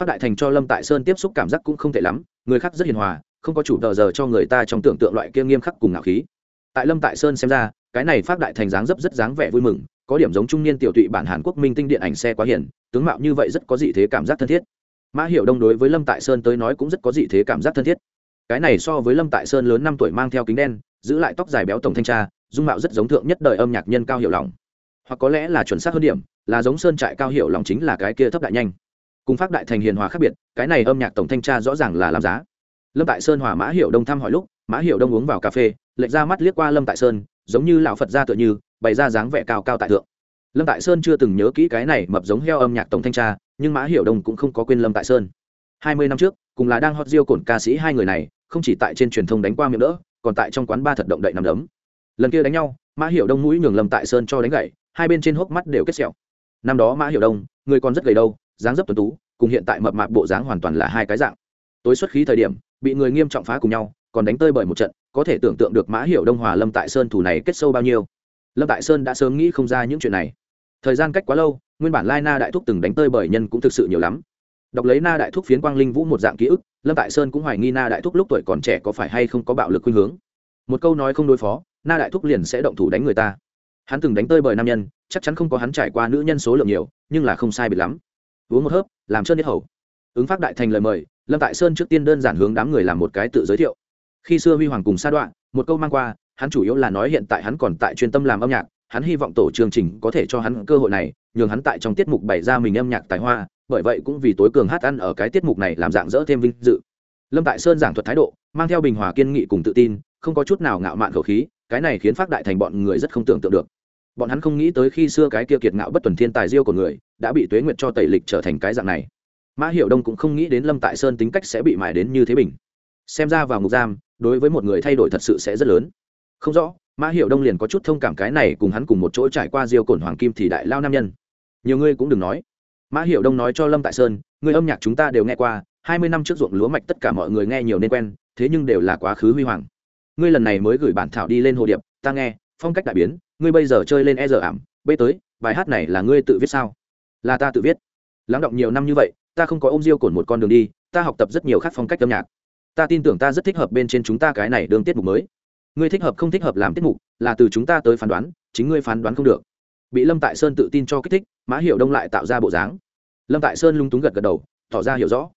Phát đại thành cho lâm tại sơn tiếp xúc cảm giác cũng không tệ lắm, người khác rất hiền hòa không có chủ tờ giờ cho người ta trong tưởng tượng loại kia nghiêm khắc cùng ngạo khí. Tại lâm tại sơn xem ra cái này phát đại thành dáng dấp rất dáng vẻ vui mừng có điểm giống trung niên tiểu tụy bản hàn quốc minh tinh điện ảnh xe quá hiển, tướng mạo như vậy rất có dị thế cảm giác thân thiết. Mã hiểu đông đối với lâm tại sơn tới nói cũng rất có dị thế cảm giác thân thiết. Cái này so với lâm tại sơn lớn năm tuổi mang theo kính đen giữ lại tóc dài béo tổng thanh tra dung mạo rất giống thượng nhất đời âm nhạc nhân cao hiểu lòng. Hoặc có lẽ là chuẩn xác hơn điểm là giống sơn trại cao hiểu lòng chính là cái kia thấp đại nhanh. Cùng phát đại thành hiền hòa khác biệt cái này âm nhạc tổng thanh tra rõ ràng là làm giá lâm tại sơn hòa mã hiểu đông thăm hỏi lúc, mã hiểu đông uống vào cà phê, lệch ra mắt liếc qua lâm tại sơn, giống như lão phật gia tựa như, bày ra dáng vẻ cao cao tại thượng. Lâm tại sơn chưa từng nhớ kỹ cái này mập giống heo âm nhạc tổng thanh tra, nhưng mã hiểu đông cũng không có quên lâm tại sơn. Hai mươi năm trước, cùng là đang hot diêu cổn ca sĩ hai người này, không chỉ tại trên truyền thông đánh qua miệng đỡ, còn tại trong quán ba thật động đậy nằm đấm. Lần kia đánh nhau, mã hiểu đông mũi nhường lâm tại sơn cho đánh gậy, hai bên trên hốc mắt đều kết sẹo. Năm đó mã hiểu đông, người còn rất gầy đâu, dáng dấp tuấn tú, cùng hiện tại mập mạp bộ dáng hoàn toàn là hai cái dạng. Tối xuất khí thời điểm bị người nghiêm trọng phá cùng nhau, còn đánh tơi bởi một trận, có thể tưởng tượng được mã hiểu đông hòa lâm tại sơn thủ này kết sâu bao nhiêu. Lâm tại sơn đã sớm nghĩ không ra những chuyện này. Thời gian cách quá lâu, nguyên bản lai na đại thúc từng đánh tơi bởi nhân cũng thực sự nhiều lắm. Đọc lấy na đại thúc phiến quang linh vũ một dạng ký ức, lâm tại sơn cũng hoài nghi na đại thúc lúc tuổi còn trẻ có phải hay không có bạo lực khuynh hướng. Một câu nói không đối phó, na đại thúc liền sẽ động thủ đánh người ta. Hắn từng đánh tơi bởi nam nhân, chắc chắn không có hắn trải qua nữ nhân số lượng nhiều, nhưng là không sai biệt lắm. Uống một hớp, làm trơn nhất hầu. Ứng phát đại thành lời mời lâm tại sơn trước tiên đơn giản hướng đám người làm một cái tự giới thiệu. Khi xưa huy hoàng cùng sa đoạn một câu mang qua, hắn chủ yếu là nói hiện tại hắn còn tại chuyên tâm làm âm nhạc, hắn hy vọng tổ chương trình có thể cho hắn cơ hội này, nhường hắn tại trong tiết mục bày ra mình âm nhạc tài hoa, bởi vậy cũng vì tối cường hát ăn ở cái tiết mục này làm dạng dỡ thêm vinh dự. Lâm tại sơn giảng thuật thái độ, mang theo bình hòa kiên nghị cùng tự tin, không có chút nào ngạo mạn khẩu khí, cái này khiến phát đại thành bọn người rất không tưởng tượng được. Bọn hắn không nghĩ tới khi xưa cái kia kiệt ngạo bất tuần thiên tài diêu của người, đã bị tuế nguyệt cho tẩy lịch trở thành cái dạng này mã hiệu đông cũng không nghĩ đến lâm tại sơn tính cách sẽ bị mài đến như thế bình. Xem ra vào ngục giam, đối với một người thay đổi thật sự sẽ rất lớn. Không rõ, mã hiệu đông liền có chút thông cảm cái này cùng hắn cùng một chỗ trải qua diêu cổn hoàng kim thì đại lao nam nhân. Nhiều ngươi cũng đừng nói. Mã hiệu đông nói cho lâm tại sơn, người âm nhạc chúng ta đều nghe qua, hai mươi năm trước ruộng lúa mạch tất cả mọi người nghe nhiều nên quen, thế nhưng đều là quá khứ huy hoàng. Ngươi lần này mới gửi bản thảo đi lên hồ điệp, ta nghe, phong cách đại biến, ngươi bây giờ chơi lên e giờ ảm, bê tới, bài hát này là ngươi tự viết sao? Là ta tự viết. Lắng động nhiều năm như vậy ta không có ôm diêu cổn một con đường đi, ta học tập rất nhiều khác phong cách âm nhạc. Ta tin tưởng ta rất thích hợp bên trên chúng ta cái này đương tiết mục mới. Ngươi thích hợp không thích hợp làm tiết mục, là từ chúng ta tới phán đoán, chính ngươi phán đoán không được. Bị lâm tại sơn tự tin cho kích thích, mã hiệu đông lại tạo ra bộ dáng. Lâm tại sơn lung túng gật gật đầu, tỏ ra hiểu rõ.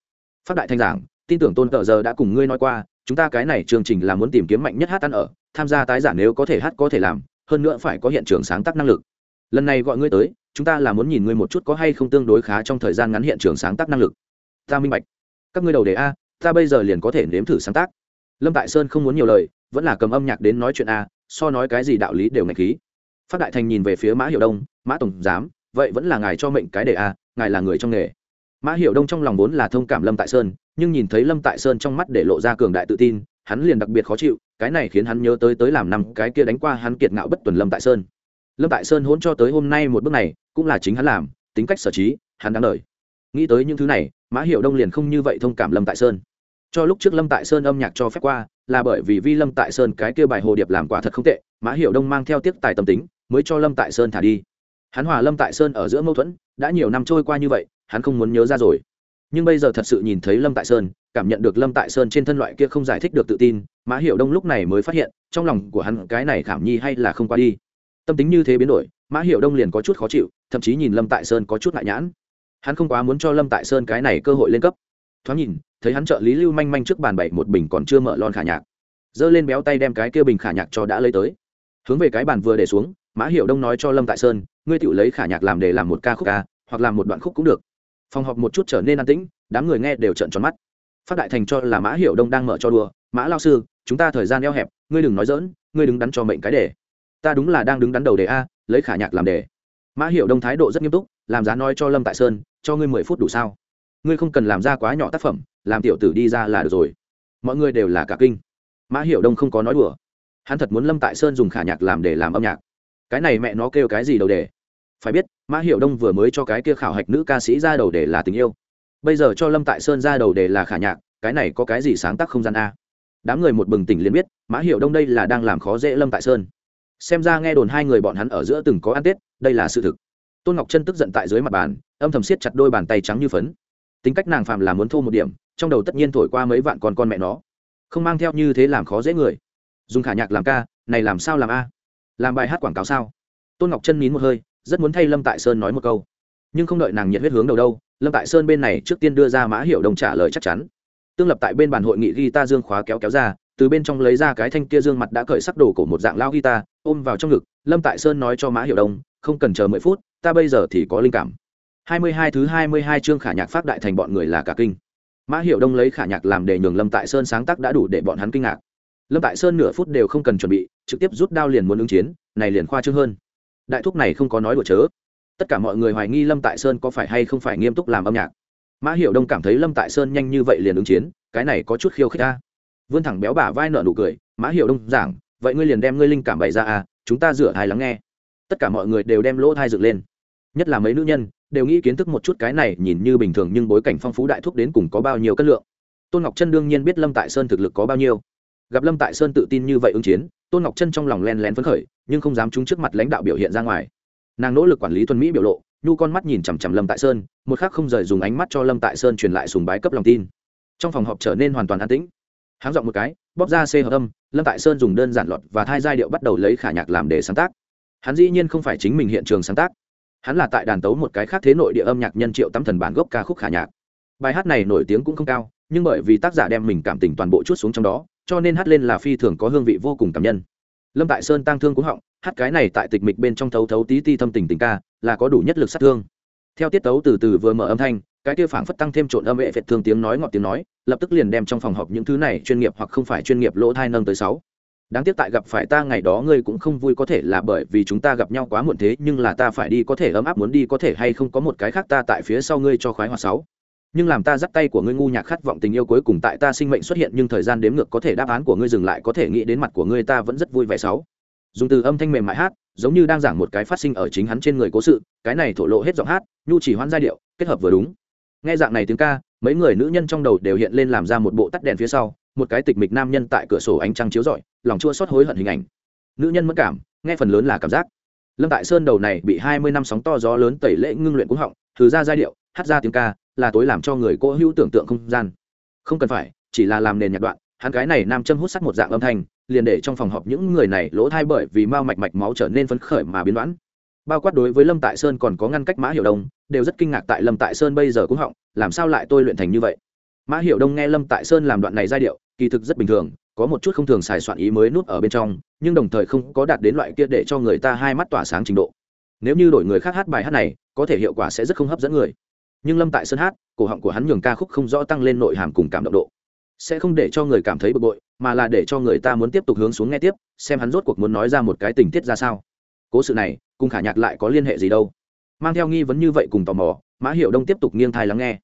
Phát đại thanh giảng, tin tưởng tôn tờ giờ đã cùng ngươi nói qua, chúng ta cái này chương trình là muốn tìm kiếm mạnh nhất hát ăn ở, tham gia tái giả nếu có thể hát có thể làm, hơn nữa phải có hiện trường sáng tác năng lực. Lần này gọi ngươi tới chúng ta là muốn nhìn ngươi một chút có hay không tương đối khá trong thời gian ngắn hiện trường sáng tác năng lực. Ta minh bạch. Các ngươi đầu đề a, ta bây giờ liền có thể nếm thử sáng tác. Lâm tại sơn không muốn nhiều lời, vẫn là cầm âm nhạc đến nói chuyện a, so nói cái gì đạo lý đều ngạch khí. Phát đại thành nhìn về phía mã hiệu đông, mã tổng giám, vậy vẫn là ngài cho mệnh cái đề a, ngài là người trong nghề. Mã hiệu đông trong lòng vốn là thông cảm lâm tại sơn, nhưng nhìn thấy lâm tại sơn trong mắt để lộ ra cường đại tự tin, hắn liền đặc biệt khó chịu, cái này khiến hắn nhớ tới tới làm năm cái kia đánh qua hắn kiệt ngạo bất tuần lâm tại sơn lâm tại sơn hôn cho tới hôm nay một bước này, cũng là chính hắn làm, tính cách sở trí, hắn đáng lời nghĩ tới những thứ này, mã hiệu đông liền không như vậy thông cảm lâm tại sơn. Cho lúc trước lâm tại sơn âm nhạc cho phép qua, là bởi vì vi lâm tại sơn cái kia bài hồ điệp làm quả thật không tệ, mã hiệu đông mang theo tiếc tài tâm tính, mới cho lâm tại sơn thả đi. Hắn hòa lâm tại sơn ở giữa mâu thuẫn, đã nhiều năm trôi qua như vậy, hắn không muốn nhớ ra rồi. Nhưng bây giờ thật sự nhìn thấy lâm tại sơn, cảm nhận được lâm tại sơn trên thân loại kia không giải thích được tự tin, mã hiệu đông lúc này mới phát hiện, trong lòng của hắn cái này khảm nhi hay là không qua đi tâm tính như thế biến đổi, mã hiệu đông liền có chút khó chịu, thậm chí nhìn lâm tại sơn có chút ngại nhãn. Hắn không quá muốn cho lâm tại sơn cái này cơ hội lên cấp. Thoáng nhìn, thấy hắn trợ lý lưu manh manh trước bàn bảy một bình còn chưa mở lon khả nhạc. Giơ lên béo tay đem cái kia bình khả nhạc cho đã lấy tới. Hướng về cái bàn vừa để xuống, mã hiệu đông nói cho lâm tại sơn, ngươi tự lấy khả nhạc làm để làm một ca khúc ca, hoặc làm một đoạn khúc cũng được. Phòng họp một chút trở nên an tĩnh, đám người nghe đều trận tròn mắt. Phát đại thành cho là mã hiệu đông đang mở cho đùa, mã lao sư, chúng ta thời gian eo hẹp, ngươi đừng nói dỡn ngươi đứng đắn cho mệnh cái để ta đúng là đang đứng đắn đầu đề a, lấy khả nhạc làm đề. Mã hiệu đông thái độ rất nghiêm túc, làm giá nói cho lâm tại sơn, cho ngươi mười phút đủ sao. Ngươi không cần làm ra quá nhỏ tác phẩm, làm tiểu tử đi ra là được rồi. Mọi người đều là cả kinh. Mã hiệu đông không có nói đùa. Hắn thật muốn lâm tại sơn dùng khả nhạc làm để làm âm nhạc. Cái này mẹ nó kêu cái gì đầu đề? Phải biết, mã hiệu đông vừa mới cho cái kia khảo hạch nữ ca sĩ ra đầu đề là tình yêu. Bây giờ cho lâm tại sơn ra đầu đề là khả nhạc, cái này có cái gì sáng tác không gian a? Đám người một bừng tỉnh liền biết, mã hiệu đông đây là đang làm khó dễ lâm tại sơn xem ra nghe đồn hai người bọn hắn ở giữa từng có ăn tết, đây là sự thực. Tôn ngọc chân tức giận tại dưới mặt bàn, âm thầm siết chặt đôi bàn tay trắng như phấn. Tính cách nàng phàm là muốn thô một điểm, trong đầu tất nhiên thổi qua mấy vạn con con mẹ nó. Không mang theo như thế làm khó dễ người. Dùng khả nhạc làm ca, này làm sao làm a? Làm bài hát quảng cáo sao? Tôn ngọc chân nín một hơi, rất muốn thay lâm tại sơn nói một câu. Nhưng không đợi nàng nhiệt huyết hướng đầu đâu, lâm tại sơn bên này trước tiên đưa ra mã hiệu đồng trả lời chắc chắn. Tương lập tại bên bàn hội nghị ghi ta dương khóa kéo kéo ra từ bên trong lấy ra cái thanh kia dương mặt đã cởi sắc đồ cổ một dạng lao guitar, ôm vào trong ngực, lâm tại sơn nói cho mã hiệu đông, không cần chờ mười phút, ta bây giờ thì có linh cảm. Hai mươi hai thứ hai mươi hai chương khả nhạc phát đại thành bọn người là cả kinh. Mã hiệu đông lấy khả nhạc làm để nhường lâm tại sơn sáng tác đã đủ để bọn hắn kinh ngạc. Lâm tại sơn nửa phút đều không cần chuẩn bị, trực tiếp rút đao liền muốn ứng chiến, này liền khoa trương hơn. Đại thúc này không có nói đùa chớ. Tất cả mọi người hoài nghi lâm tại sơn có phải hay không phải nghiêm túc làm âm nhạc. Mã hiệu đông cảm thấy lâm tại sơn nhanh như vậy liền ứng chiến, cái này có chút khiêu khích ta vươn thẳng béo bả vai nợ nụ cười, mã hiệu đông giảng, vậy ngươi liền đem ngươi linh cảm bày ra à chúng ta rửa thai lắng nghe. Tất cả mọi người đều đem lỗ thai dựng lên. Nhất là mấy nữ nhân, đều nghĩ kiến thức một chút cái này nhìn như bình thường nhưng bối cảnh phong phú đại thúc đến cùng có bao nhiêu cân lượng. Tôn ngọc chân đương nhiên biết lâm tại sơn thực lực có bao nhiêu. Gặp lâm tại sơn tự tin như vậy ứng chiến, tôn ngọc chân trong lòng len lén phấn khởi, nhưng không dám trúng trước mặt lãnh đạo biểu hiện ra ngoài. Nàng nỗ lực quản lý tuân mỹ biểu lộ, nhu con mắt nhìn chằm chằm lâm tại sơn, một khác không rời dùng ánh mắt cho lâm tại sơn truyền lại sùng bái cấp lòng tin. Trong phòng họp trở nên hoàn toàn an tĩnh háng giọng một cái, bóp ra c hợp âm, lâm tại sơn dùng đơn giản lọt và thai giai điệu bắt đầu lấy khả nhạc làm để sáng tác. Hắn dĩ nhiên không phải chính mình hiện trường sáng tác. Hắn là tại đàn tấu một cái khác thế nội địa âm nhạc nhân triệu tắm thần bản gốc ca khúc khả nhạc. Bài hát này nổi tiếng cũng không cao, nhưng bởi vì tác giả đem mình cảm tình toàn bộ chút xuống trong đó, cho nên hát lên là phi thường có hương vị vô cùng cảm nhân. Lâm tại sơn tăng thương cũng họng, hát cái này tại tịch mịch bên trong thấu thấu tí ti thâm tình tình ca, là có đủ nhất lực sát thương. Theo tiết tấu từ từ vừa mở âm thanh cái kia phảng phất tăng thêm trộn âm vệ phệt thương tiếng nói ngọt tiếng nói, lập tức liền đem trong phòng họp những thứ này chuyên nghiệp hoặc không phải chuyên nghiệp lỗ thai nâng tới sáu. Đáng tiếc tại gặp phải ta ngày đó ngươi cũng không vui có thể là bởi vì chúng ta gặp nhau quá muộn thế, nhưng là ta phải đi có thể ấm áp muốn đi có thể hay không có một cái khác ta tại phía sau ngươi cho khoái hoa sáu. Nhưng làm ta dắt tay của ngươi ngu nhạc khát vọng tình yêu cuối cùng tại ta sinh mệnh xuất hiện nhưng thời gian đếm ngược có thể đáp án của ngươi dừng lại có thể nghĩ đến mặt của ngươi ta vẫn rất vui vẻ sáu. Dùng từ âm thanh mềm mại hát, giống như đang giảng một cái phát sinh ở chính hắn trên người cố sự, cái này thổ lộ hết giọng hát, nhu chỉ hoãn giai điệu, kết hợp vừa đúng nghe dạng này tiếng ca, mấy người nữ nhân trong đầu đều hiện lên làm ra một bộ tắt đèn phía sau, một cái tịch mịch nam nhân tại cửa sổ ánh trăng chiếu rọi, lòng chua xót hối hận hình ảnh. Nữ nhân mất cảm, nghe phần lớn là cảm giác. Lâm tại sơn đầu này bị hai mươi năm sóng to gió lớn tẩy lễ ngưng luyện cúng họng, thử ra giai điệu, hát ra tiếng ca, là tối làm cho người cô hữu tưởng tượng không gian. Không cần phải, chỉ là làm nền nhạc đoạn, hắn cái này nam châm hút sắt một dạng âm thanh, liền để trong phòng họp những người này lỗ thai bởi vì mau mạch mạch máu trở nên phấn khởi mà biến đoán bao quát đối với lâm tại sơn còn có ngăn cách mã hiệu đông, đều rất kinh ngạc tại lâm tại sơn bây giờ cũng họng, làm sao lại tôi luyện thành như vậy? Mã hiệu đông nghe lâm tại sơn làm đoạn này giai điệu, kỳ thực rất bình thường, có một chút không thường xài soạn ý mới nút ở bên trong, nhưng đồng thời không có đạt đến loại kia để cho người ta hai mắt tỏa sáng trình độ. Nếu như đổi người khác hát bài hát này, có thể hiệu quả sẽ rất không hấp dẫn người. Nhưng lâm tại sơn hát, cổ họng của hắn nhường ca khúc không rõ tăng lên nội hàm cùng cảm động độ. Sẽ không để cho người cảm thấy bực bội, mà là để cho người ta muốn tiếp tục hướng xuống nghe tiếp, xem hắn rốt cuộc muốn nói ra một cái tình tiết ra sao cố sự này, cùng khả nhạc lại có liên hệ gì đâu. Mang theo nghi vấn như vậy cùng tò mò, mã hiệu đông tiếp tục nghiêng thai lắng nghe.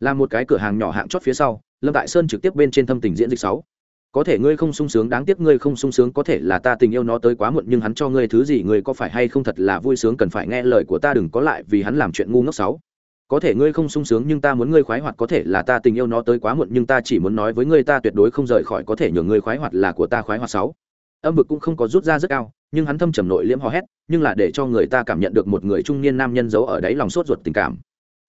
Là một cái cửa hàng nhỏ hạng chót phía sau, lâm tại sơn trực tiếp bên trên thâm tình diễn dịch sáu. Có thể ngươi không sung sướng, đáng tiếc ngươi không sung sướng, có thể là ta tình yêu nó tới quá muộn, nhưng hắn cho ngươi thứ gì ngươi có phải hay không thật là vui sướng, cần phải nghe lời của ta, đừng có lại vì hắn làm chuyện ngu ngốc sáu. Có thể ngươi không sung sướng, nhưng ta muốn ngươi khoái hoạt, có thể là ta tình yêu nó tới quá muộn, nhưng ta chỉ muốn nói với ngươi, ta tuyệt đối không rời khỏi, có thể nhường ngươi khoái hoạt là của ta khoái hoạt sáu. Âm vực cũng không có rút ra rất cao nhưng hắn thâm trầm nội liễm hò hét, nhưng là để cho người ta cảm nhận được một người trung niên nam nhân giấu ở đáy lòng sốt ruột tình cảm.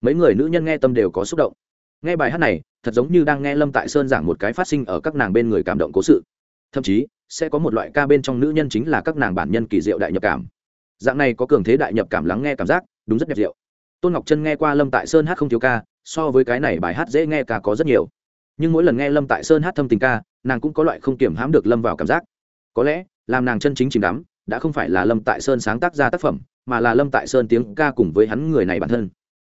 Mấy người nữ nhân nghe tâm đều có xúc động. Nghe bài hát này, thật giống như đang nghe lâm tại sơn giảng một cái phát sinh ở các nàng bên người cảm động cố sự. Thậm chí, sẽ có một loại ca bên trong nữ nhân chính là các nàng bản nhân kỳ diệu đại nhập cảm. Dạng này có cường thế đại nhập cảm lắng nghe cảm giác, đúng rất đẹp diệu. Tôn ngọc trân nghe qua lâm tại sơn hát không thiếu ca, so với cái này bài hát dễ nghe ca có rất nhiều. Nhưng mỗi lần nghe lâm tại sơn hát thâm tình ca, nàng cũng có loại không kiểm hãm được lâm vào cảm giác. Có lẽ, làm nàng chân chính chìm đắm đã không phải là lâm tại sơn sáng tác ra tác phẩm, mà là lâm tại sơn tiếng ca cùng với hắn người này bản thân.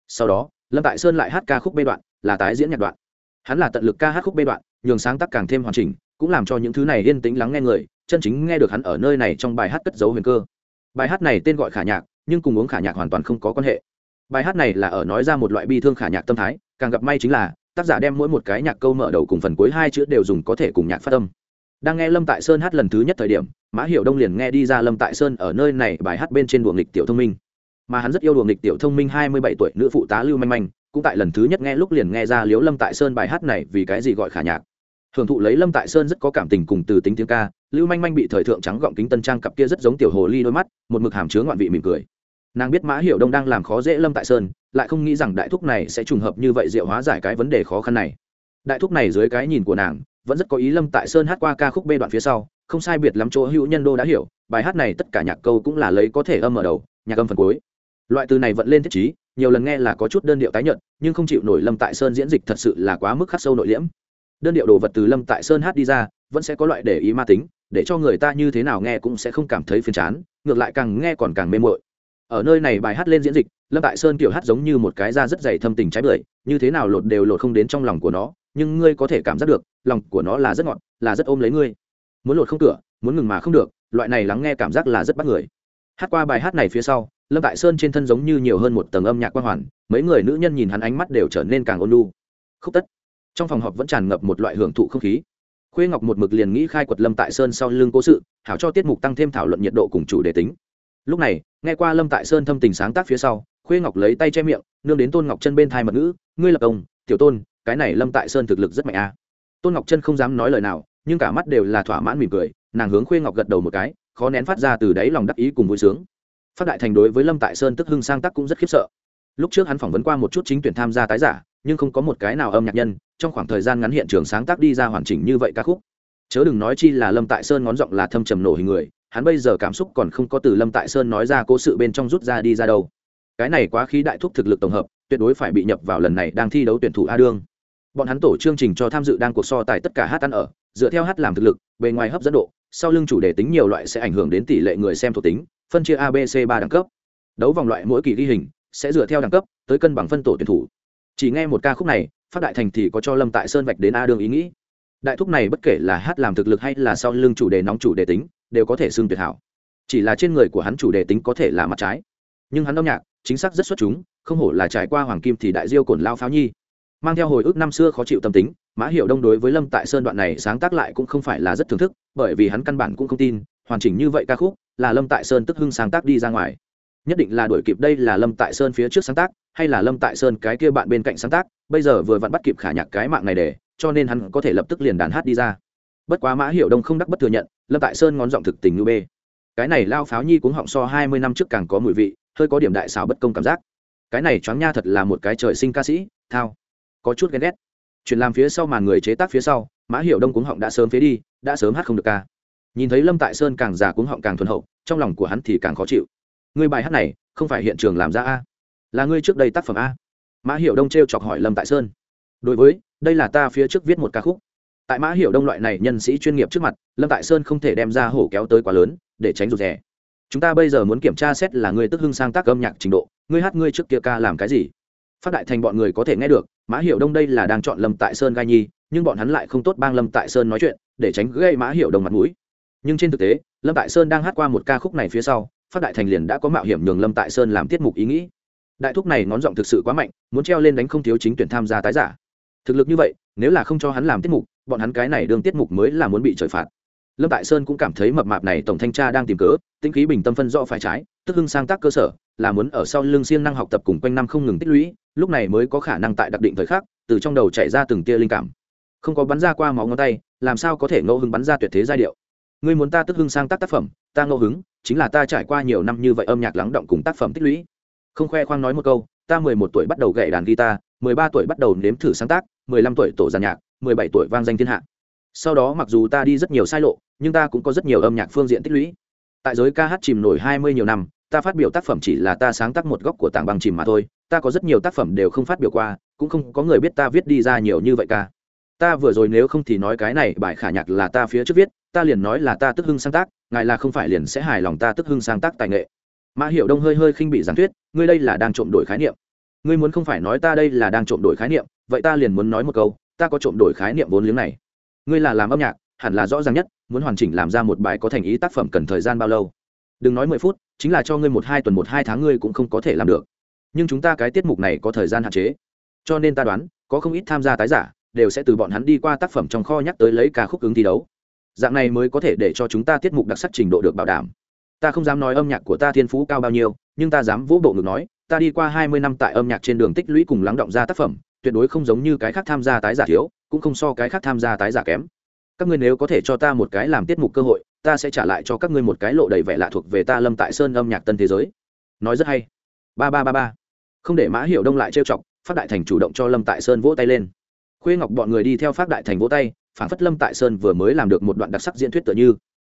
Sau đó, lâm tại sơn lại hát ca khúc bê đoạn, là tái diễn nhạc đoạn. Hắn là tận lực ca hát khúc bê đoạn, nhường sáng tác càng thêm hoàn chỉnh, cũng làm cho những thứ này yên tĩnh lắng nghe người, chân chính nghe được hắn ở nơi này trong bài hát cất dấu huyền cơ. Bài hát này tên gọi khả nhạc, nhưng cùng uống khả nhạc hoàn toàn không có quan hệ. Bài hát này là ở nói ra một loại bi thương khả nhạc tâm thái, càng gặp may chính là, tác giả đem mỗi một cái nhạc câu mở đầu cùng phần cuối hai chữ đều dùng có thể cùng nhạc phát âm đang nghe lâm tại sơn hát lần thứ nhất thời điểm, mã hiểu đông liền nghe đi ra lâm tại sơn ở nơi này bài hát bên trên đùa nghịch tiểu thông minh. Mà hắn rất yêu đùa nghịch tiểu thông minh hai mươi bảy tuổi nữ phụ tá lưu manh manh, cũng tại lần thứ nhất nghe lúc liền nghe ra liếu lâm tại sơn bài hát này vì cái gì gọi khả nhạc. Hưởng thụ lấy lâm tại sơn rất có cảm tình cùng từ tính tiếng ca, lưu manh manh bị thời thượng trắng gọng kính tân trang cặp kia rất giống tiểu hồ ly đôi mắt, một mực hàm chứa ngoạn vị mỉm cười. Nàng biết mã hiểu đông đang làm khó dễ lâm tại sơn, lại không nghĩ rằng đại thúc này sẽ trùng hợp như vậy diệu hóa giải cái vấn đề khó khăn này. Đại thúc này dưới cái nhìn của nàng vẫn rất có ý lâm tại sơn hát qua ca khúc b đoạn phía sau, không sai biệt lắm chỗ hữu nhân đô đã hiểu, bài hát này tất cả nhạc câu cũng là lấy có thể âm ở đầu, nhạc âm phần cuối. Loại từ này vẫn lên thiết chí nhiều lần nghe là có chút đơn điệu tái nhận nhưng không chịu nổi lâm tại sơn diễn dịch thật sự là quá mức khắc sâu nội liễm. Đơn điệu đồ vật từ lâm tại sơn hát đi ra, vẫn sẽ có loại để ý ma tính, để cho người ta như thế nào nghe cũng sẽ không cảm thấy phiền chán, ngược lại càng nghe còn càng mê mội ở nơi này bài hát lên diễn dịch, lâm tại sơn kiểu hát giống như một cái da rất dày thâm tình trái bưởi, như thế nào lột đều lột không đến trong lòng của nó nhưng ngươi có thể cảm giác được, lòng của nó là rất ngọt, là rất ôm lấy ngươi. Muốn lột không cửa, muốn ngừng mà không được, loại này lắng nghe cảm giác là rất bắt người. Hát qua bài hát này phía sau, lâm tại sơn trên thân giống như nhiều hơn một tầng âm nhạc quang hoàn, mấy người nữ nhân nhìn hắn ánh mắt đều trở nên càng ôn lu khúc tất. Trong phòng họp vẫn tràn ngập một loại hưởng thụ không khí. Khuê ngọc một mực liền nghĩ khai quật lâm tại sơn sau lưng cố sự, hảo cho tiết mục tăng thêm thảo luận nhiệt độ cùng chủ đề tính. Lúc này, nghe qua lâm tại sơn thâm tình sáng tác phía sau, khuê ngọc lấy tay che miệng, nương đến tôn ngọc chân bên thai mật ngữ, ngươi lập công tiểu tôn cái này lâm tại sơn thực lực rất mạnh a. Tôn ngọc chân không dám nói lời nào, nhưng cả mắt đều là thỏa mãn mỉm cười, nàng hướng khuê ngọc gật đầu một cái, khó nén phát ra từ đáy lòng đắc ý cùng vui sướng. Phát đại thành đối với lâm tại sơn tức hưng sang tác cũng rất khiếp sợ. Lúc trước hắn phỏng vấn qua một chút chính tuyển tham gia tái giả, nhưng không có một cái nào âm nhạc nhân, trong khoảng thời gian ngắn hiện trường sáng tác đi ra hoàn chỉnh như vậy ca khúc. Chớ đừng nói chi là lâm tại sơn ngón giọng là thâm trầm nổ hình người, hắn bây giờ cảm xúc còn không có từ lâm tại sơn nói ra cố sự bên trong rút ra đi ra đâu. Cái này quá khí đại thúc thực lực tổng hợp tuyệt đối phải bị nhập vào lần này đang thi đấu tuyển thủ a đương. Bọn hắn tổ chương trình cho tham dự đang cuộc so tài tất cả hát ăn ở, dựa theo hát làm thực lực, bề ngoài hấp dẫn độ, sau lưng chủ đề tính nhiều loại sẽ ảnh hưởng đến tỷ lệ người xem thuộc tính, phân chia abc ba đẳng cấp. Đấu vòng loại mỗi kỳ ghi hình sẽ dựa theo đẳng cấp tới cân bằng phân tổ tuyển thủ. Chỉ nghe một ca khúc này, phát đại thành thì có cho lâm tại sơn vạch đến a đương ý nghĩ. Đại thúc này bất kể là hát làm thực lực hay là sau lưng chủ đề nóng chủ đề tính, đều có thể xưng tuyệt hảo. Chỉ là trên người của hắn chủ đề tính có thể là mặt trái. Nhưng hắn âm nhạc, chính xác rất xuất chúng không hổ là trải qua hoàng kim thì đại diêu cổn lao pháo nhi. Mang theo hồi ức năm xưa khó chịu tâm tính, mã hiệu đông đối với lâm tại sơn đoạn này sáng tác lại cũng không phải là rất thưởng thức, bởi vì hắn căn bản cũng không tin, hoàn chỉnh như vậy ca khúc là lâm tại sơn tức hưng sáng tác đi ra ngoài. Nhất định là đuổi kịp đây là lâm tại sơn phía trước sáng tác, hay là lâm tại sơn cái kia bạn bên cạnh sáng tác, bây giờ vừa vặn bắt kịp khả nhạc cái mạng này để, cho nên hắn có thể lập tức liền đàn hát đi ra. Bất quá mã hiểu đông không đắc bất thừa nhận, lâm tại sơn ngón giọng thực tình ngư bê. Cái này lao pháo nhi cũng họng so hai mươi năm trước càng có mùi vị, hơi có điểm đại xảo bất công cảm giác cái này choáng nha thật là một cái trời sinh ca sĩ, thao. Có chút ghen ghét. Chuyện làm phía sau màn người chế tác phía sau, mã hiểu đông cuống họng đã sớm phế đi, đã sớm hát không được ca. Nhìn thấy lâm tại sơn càng già cuống họng càng thuần hậu, trong lòng của hắn thì càng khó chịu. Người bài hát này, không phải hiện trường làm ra a? Là ngươi trước đây tác phẩm a? Mã hiểu đông t r e o chọc hỏi lâm tại sơn. Đối với, đây là ta phía trước viết một ca khúc. Tại mã hiểu đông loại này nhân sĩ chuyên nghiệp trước mặt, lâm tại sơn không thể đem ra hổ kéo tới quá lớn, để tránh rụt rè chúng ta bây giờ muốn kiểm tra xét là ngươi tức hưng sang tác âm nhạc trình độ, ngươi hát ngươi trước kia ca làm cái gì? Phát đại thành bọn người có thể nghe được, mã Hiệu đông đây là đang chọn lâm tại sơn gai nhi, nhưng bọn hắn lại không tốt bang lâm tại sơn nói chuyện, để tránh gây mã Hiệu đông mặt mũi. Nhưng trên thực tế, lâm tại sơn đang hát qua một ca khúc này phía sau, phát đại thành liền đã có mạo hiểm nhường lâm tại sơn làm tiết mục ý nghĩ. Đại thúc này ngón giọng thực sự quá mạnh, muốn treo lên đánh không thiếu chính tuyển tham gia tái giả. Thực lực như vậy, nếu là không cho hắn làm tiết mục, bọn hắn cái này đương tiết mục mới là muốn bị trời phạt lâm tại sơn cũng cảm thấy mập mạp này tổng thanh tra đang tìm cớ tinh khí bình tâm phân rõ phải trái, tức hưng sang tác cơ sở, là muốn ở sau lưng siêng năng học tập cùng quanh năm không ngừng tích lũy, lúc này mới có khả năng tại đặc định thời khắc, từ trong đầu chạy ra từng tia linh cảm. Không có bắn ra qua máu ngón tay, làm sao có thể ngẫu hứng bắn ra tuyệt thế giai điệu? Ngươi muốn ta tức hưng sang tác tác phẩm, ta ngẫu hứng, chính là ta trải qua nhiều năm như vậy âm nhạc lắng động cùng tác phẩm tích lũy. Không khoe khoang nói một câu, ta mười một tuổi bắt đầu gậy đàn guitar, mười ba tuổi bắt đầu nếm thử sáng tác, mười lăm tuổi tổ giàn nhạc, mười bảy tuổi vang danh thiên hạ sau đó mặc dù ta đi rất nhiều sai lộ, nhưng ta cũng có rất nhiều âm nhạc phương diện tích lũy. Tại giới ca hát chìm nổi hai mươi nhiều năm, ta phát biểu tác phẩm chỉ là ta sáng tác một góc của tảng băng chìm mà thôi, ta có rất nhiều tác phẩm đều không phát biểu qua, cũng không có người biết ta viết đi ra nhiều như vậy ca ta vừa rồi nếu không thì nói cái này bài khả nhạc là ta phía trước viết, ta liền nói là ta tức hưng sáng tác, ngài là không phải liền sẽ hài lòng ta tức hưng sáng tác tài nghệ. Mã hiệu đông hơi hơi khinh bị giảng thuyết, ngươi đây là đang trộm đổi khái niệm. Ngươi muốn không phải nói ta đây là đang trộm đổi khái niệm, vậy ta liền muốn nói một câu, ta có trộm đổi khái niệm vốn liếng này ngươi là làm âm nhạc, hẳn là rõ ràng nhất, muốn hoàn chỉnh làm ra một bài có thành ý tác phẩm cần thời gian bao lâu. Đừng nói mười phút, chính là cho ngươi một hai tuần, một hai tháng ngươi cũng không có thể làm được. Nhưng chúng ta cái tiết mục này có thời gian hạn chế. Cho nên ta đoán, có không ít tham gia tái giả đều sẽ từ bọn hắn đi qua tác phẩm trong kho nhắc tới lấy ca khúc ứng thi đấu. Dạng này mới có thể để cho chúng ta tiết mục đặc sắc trình độ được bảo đảm. Ta không dám nói âm nhạc của ta thiên phú cao bao nhiêu, nhưng ta dám vỗ bộ ngực nói, ta đi qua hai mươi năm tại âm nhạc trên đường tích lũy cùng lắng động ra tác phẩm, tuyệt đối không giống như cái khác tham gia tái giả thiếu cũng không so cái khác tham gia tái giả kém. Các ngươi nếu có thể cho ta một cái làm tiết mục cơ hội, ta sẽ trả lại cho các ngươi một cái lộ đầy vẻ lạ thuộc về ta lâm tại sơn âm nhạc tân thế giới. Nói rất hay. Ba ba ba ba. Không để mã hiểu đông lại trêu chọc, phát đại thành chủ động cho lâm tại sơn vỗ tay lên. Khuê ngọc bọn người đi theo phát đại thành vỗ tay phản phất lâm tại sơn vừa mới làm được một đoạn đặc sắc diễn thuyết tựa như.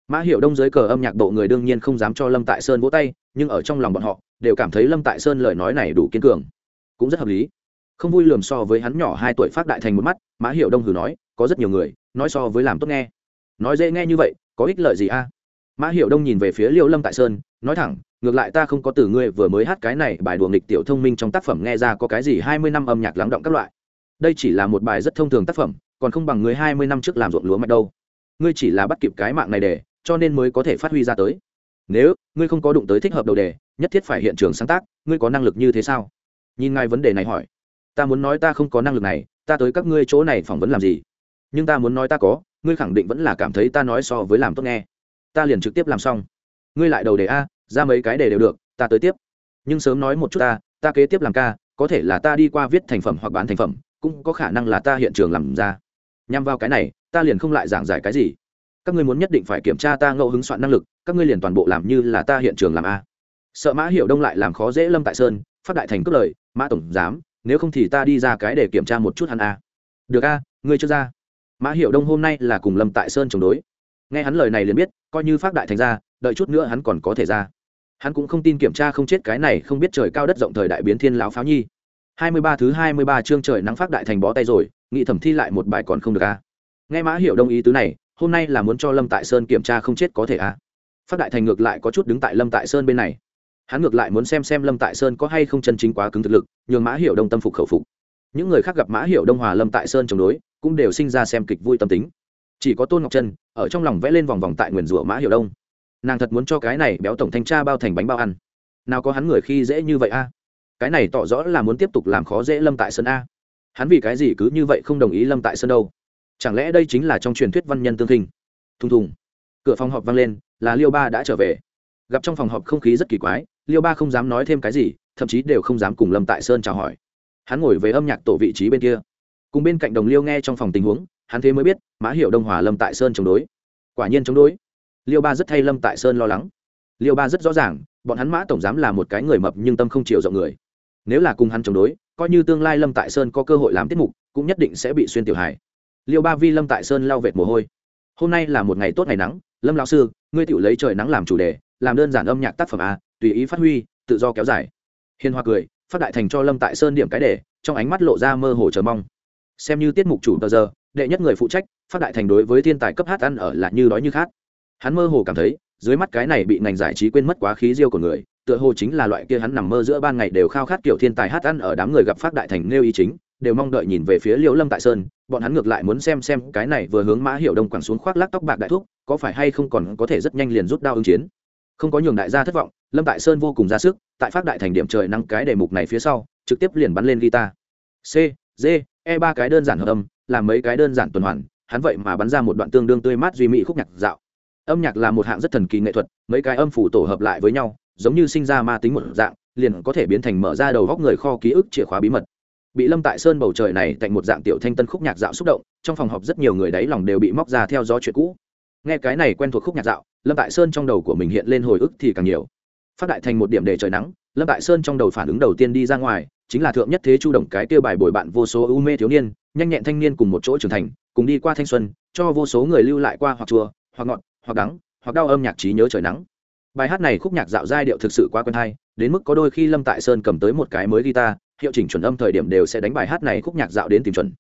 Mã hiệu đông giới cờ âm nhạc bộ người đương nhiên không dám cho lâm tại sơn vỗ tay, nhưng ở trong lòng bọn họ, đều cảm thấy lâm tại sơn lời nói này đủ kiên cường. Cũng rất hợp lý không vui lườm so với hắn nhỏ hai tuổi phát đại thành một mắt, mã hiệu đông hử nói, có rất nhiều người, nói so với làm tốt nghe. Nói dễ nghe như vậy, có ích lợi gì a? Mã hiệu đông nhìn về phía liêu lâm tại sơn, nói thẳng, ngược lại ta không có từ ngươi vừa mới hát cái này bài đùa nghịch tiểu thông minh trong tác phẩm nghe ra có cái gì hai mươi năm âm nhạc lắng động các loại. Đây chỉ là một bài rất thông thường tác phẩm, còn không bằng người hai mươi năm trước làm ruộng lúa mạch đâu. Ngươi chỉ là bắt kịp cái mạng này để, cho nên mới có thể phát huy ra tới. Nếu, ngươi không có đụng tới thích hợp đầu đề, nhất thiết phải hiện trường sáng tác, ngươi có năng lực như thế sao? Nhìn ngài vấn đề này hỏi ta muốn nói ta không có năng lực này, ta tới các ngươi chỗ này phỏng vấn làm gì? Nhưng ta muốn nói ta có, ngươi khẳng định vẫn là cảm thấy ta nói so với làm tốt nghe. Ta liền trực tiếp làm xong. Ngươi lại đầu đề a, ra mấy cái đề đều được, ta tới tiếp. Nhưng sớm nói một chút ta ta kế tiếp làm ca, có thể là ta đi qua viết thành phẩm hoặc bán thành phẩm, cũng có khả năng là ta hiện trường làm ra. Nhằm vào cái này, ta liền không lại giảng giải cái gì. Các ngươi muốn nhất định phải kiểm tra ta ngẫu hứng soạn năng lực, các ngươi liền toàn bộ làm như là ta hiện trường làm a. Sợ mã hiểu đông lại làm khó dễ lâm tại sơn, phát đại thành cướp lời, mã tổng giám nếu không thì ta đi ra cái để kiểm tra một chút hắn a được a ngươi chưa ra. Mã hiểu đông hôm nay là cùng lâm tại sơn chống đối. Nghe hắn lời này liền biết, coi như phát đại thành ra, đợi chút nữa hắn còn có thể ra. Hắn cũng không tin kiểm tra không chết cái này không biết trời cao đất rộng thời đại biến thiên lão pháo nhi. Hai mươi ba thứ hai mươi ba chương trời nắng phát đại thành bó tay rồi nghị thẩm thi lại một bài còn không được a nghe mã hiểu đông ý tứ này, hôm nay là muốn cho lâm tại sơn kiểm tra không chết có thể a. phát đại thành ngược lại có chút đứng tại lâm tại sơn bên này hắn ngược lại muốn xem xem lâm tại sơn có hay không chân chính quá cứng thực lực, nhường mã hiệu đông tâm phục khẩu phục. Những người khác gặp mã hiệu đông hòa lâm tại sơn chống đối, cũng đều sinh ra xem kịch vui tâm tính. Chỉ có tôn ngọc trân, ở trong lòng vẽ lên vòng vòng tại nguyền rủa mã hiệu đông. Nàng thật muốn cho cái này béo tổng thanh tra bao thành bánh bao ăn. Nào có hắn người khi dễ như vậy a? Cái này tỏ rõ là muốn tiếp tục làm khó dễ lâm tại sơn a. Hắn vì cái gì cứ như vậy không đồng ý lâm tại sơn đâu? Chẳng lẽ đây chính là trong truyền thuyết văn nhân tương thinh? Thùng thùng. Cửa phòng họp vang lên, là liêu ba đã trở về gặp trong phòng họp không khí rất kỳ quái, liêu ba không dám nói thêm cái gì, thậm chí đều không dám cùng lâm tại sơn chào hỏi. Hắn ngồi về âm nhạc tổ vị trí bên kia. Cùng bên cạnh đồng liêu nghe trong phòng tình huống, hắn thế mới biết, mã hiệu đông hòa lâm tại sơn chống đối. Quả nhiên chống đối. Liêu ba rất thay lâm tại sơn lo lắng. Liêu ba rất rõ ràng, bọn hắn mã tổng giám là một cái người mập nhưng tâm không chịu rộng người. Nếu là cùng hắn chống đối, coi như tương lai lâm tại sơn có cơ hội làm tiết mục, cũng nhất định sẽ bị xuyên tiểu hài. Liêu ba vi lâm tại sơn lau vệt mồ hôi. Hôm nay là một ngày tốt ngày nắng, lâm lão sư, ngươi tự lấy trời nắng làm chủ đề làm đơn giản âm nhạc tác phẩm a, tùy ý phát huy, tự do kéo dài. Hiền hoa cười, phát đại thành cho lâm tại sơn điểm cái đề, trong ánh mắt lộ ra mơ hồ chờ mong. Xem như tiết mục chủ tờ giờ, đệ nhất người phụ trách, phát đại thành đối với thiên tài cấp hát ăn ở là như đói như khát. Hắn mơ hồ cảm thấy, dưới mắt cái này bị ngành giải trí quên mất quá khí diêu của người, tựa hồ chính là loại kia hắn nằm mơ giữa ban ngày đều khao khát kiểu thiên tài hát ăn ở đám người gặp phát đại thành nêu ý chính, đều mong đợi nhìn về phía liễu lâm tại sơn, bọn hắn ngược lại muốn xem xem cái này vừa hướng mã hiệu đông quẳng xuống khoác lắc tóc bạc đại thúc, có phải hay không còn có thể rất nhanh liền rút đao ứng chiến không có nhường đại gia thất vọng, lâm tại sơn vô cùng ra sức, tại phát đại thành điểm trời năng cái đề mục này phía sau, trực tiếp liền bắn lên guitar. C, d e ba cái đơn giản hợp âm, làm mấy cái đơn giản tuần hoàn, hắn vậy mà bắn ra một đoạn tương đương tươi mát duy mỹ khúc nhạc dạo. Âm nhạc là một hạng rất thần kỳ nghệ thuật, mấy cái âm phủ tổ hợp lại với nhau, giống như sinh ra ma tính một dạng, liền có thể biến thành mở ra đầu góc người kho ký ức chìa khóa bí mật. Bị lâm tại sơn bầu trời này thành một dạng tiểu thanh tân khúc nhạc dạo xúc động, trong phòng họp rất nhiều người đáy lòng đều bị móc ra theo gió chuyện cũ. Nghe cái này quen thuộc khúc nhạc dạo lâm tại sơn trong đầu của mình hiện lên hồi ức thì càng nhiều. Phát đại thành một điểm để trời nắng lâm tại sơn trong đầu phản ứng đầu tiên đi ra ngoài chính là thượng nhất thế chu động cái tiêu bài bồi bạn vô số ưu mê thiếu niên nhanh nhẹn thanh niên cùng một chỗ trưởng thành cùng đi qua thanh xuân cho vô số người lưu lại qua hoặc chùa, hoặc ngọt hoặc đắng hoặc đau âm nhạc trí nhớ trời nắng. Bài hát này khúc nhạc dạo giai điệu thực sự quá quen hay đến mức có đôi khi lâm tại sơn cầm tới một cái mới guitar hiệu chỉnh chuẩn âm thời điểm đều sẽ đánh bài hát này khúc nhạc dạo đến tìm chuẩn.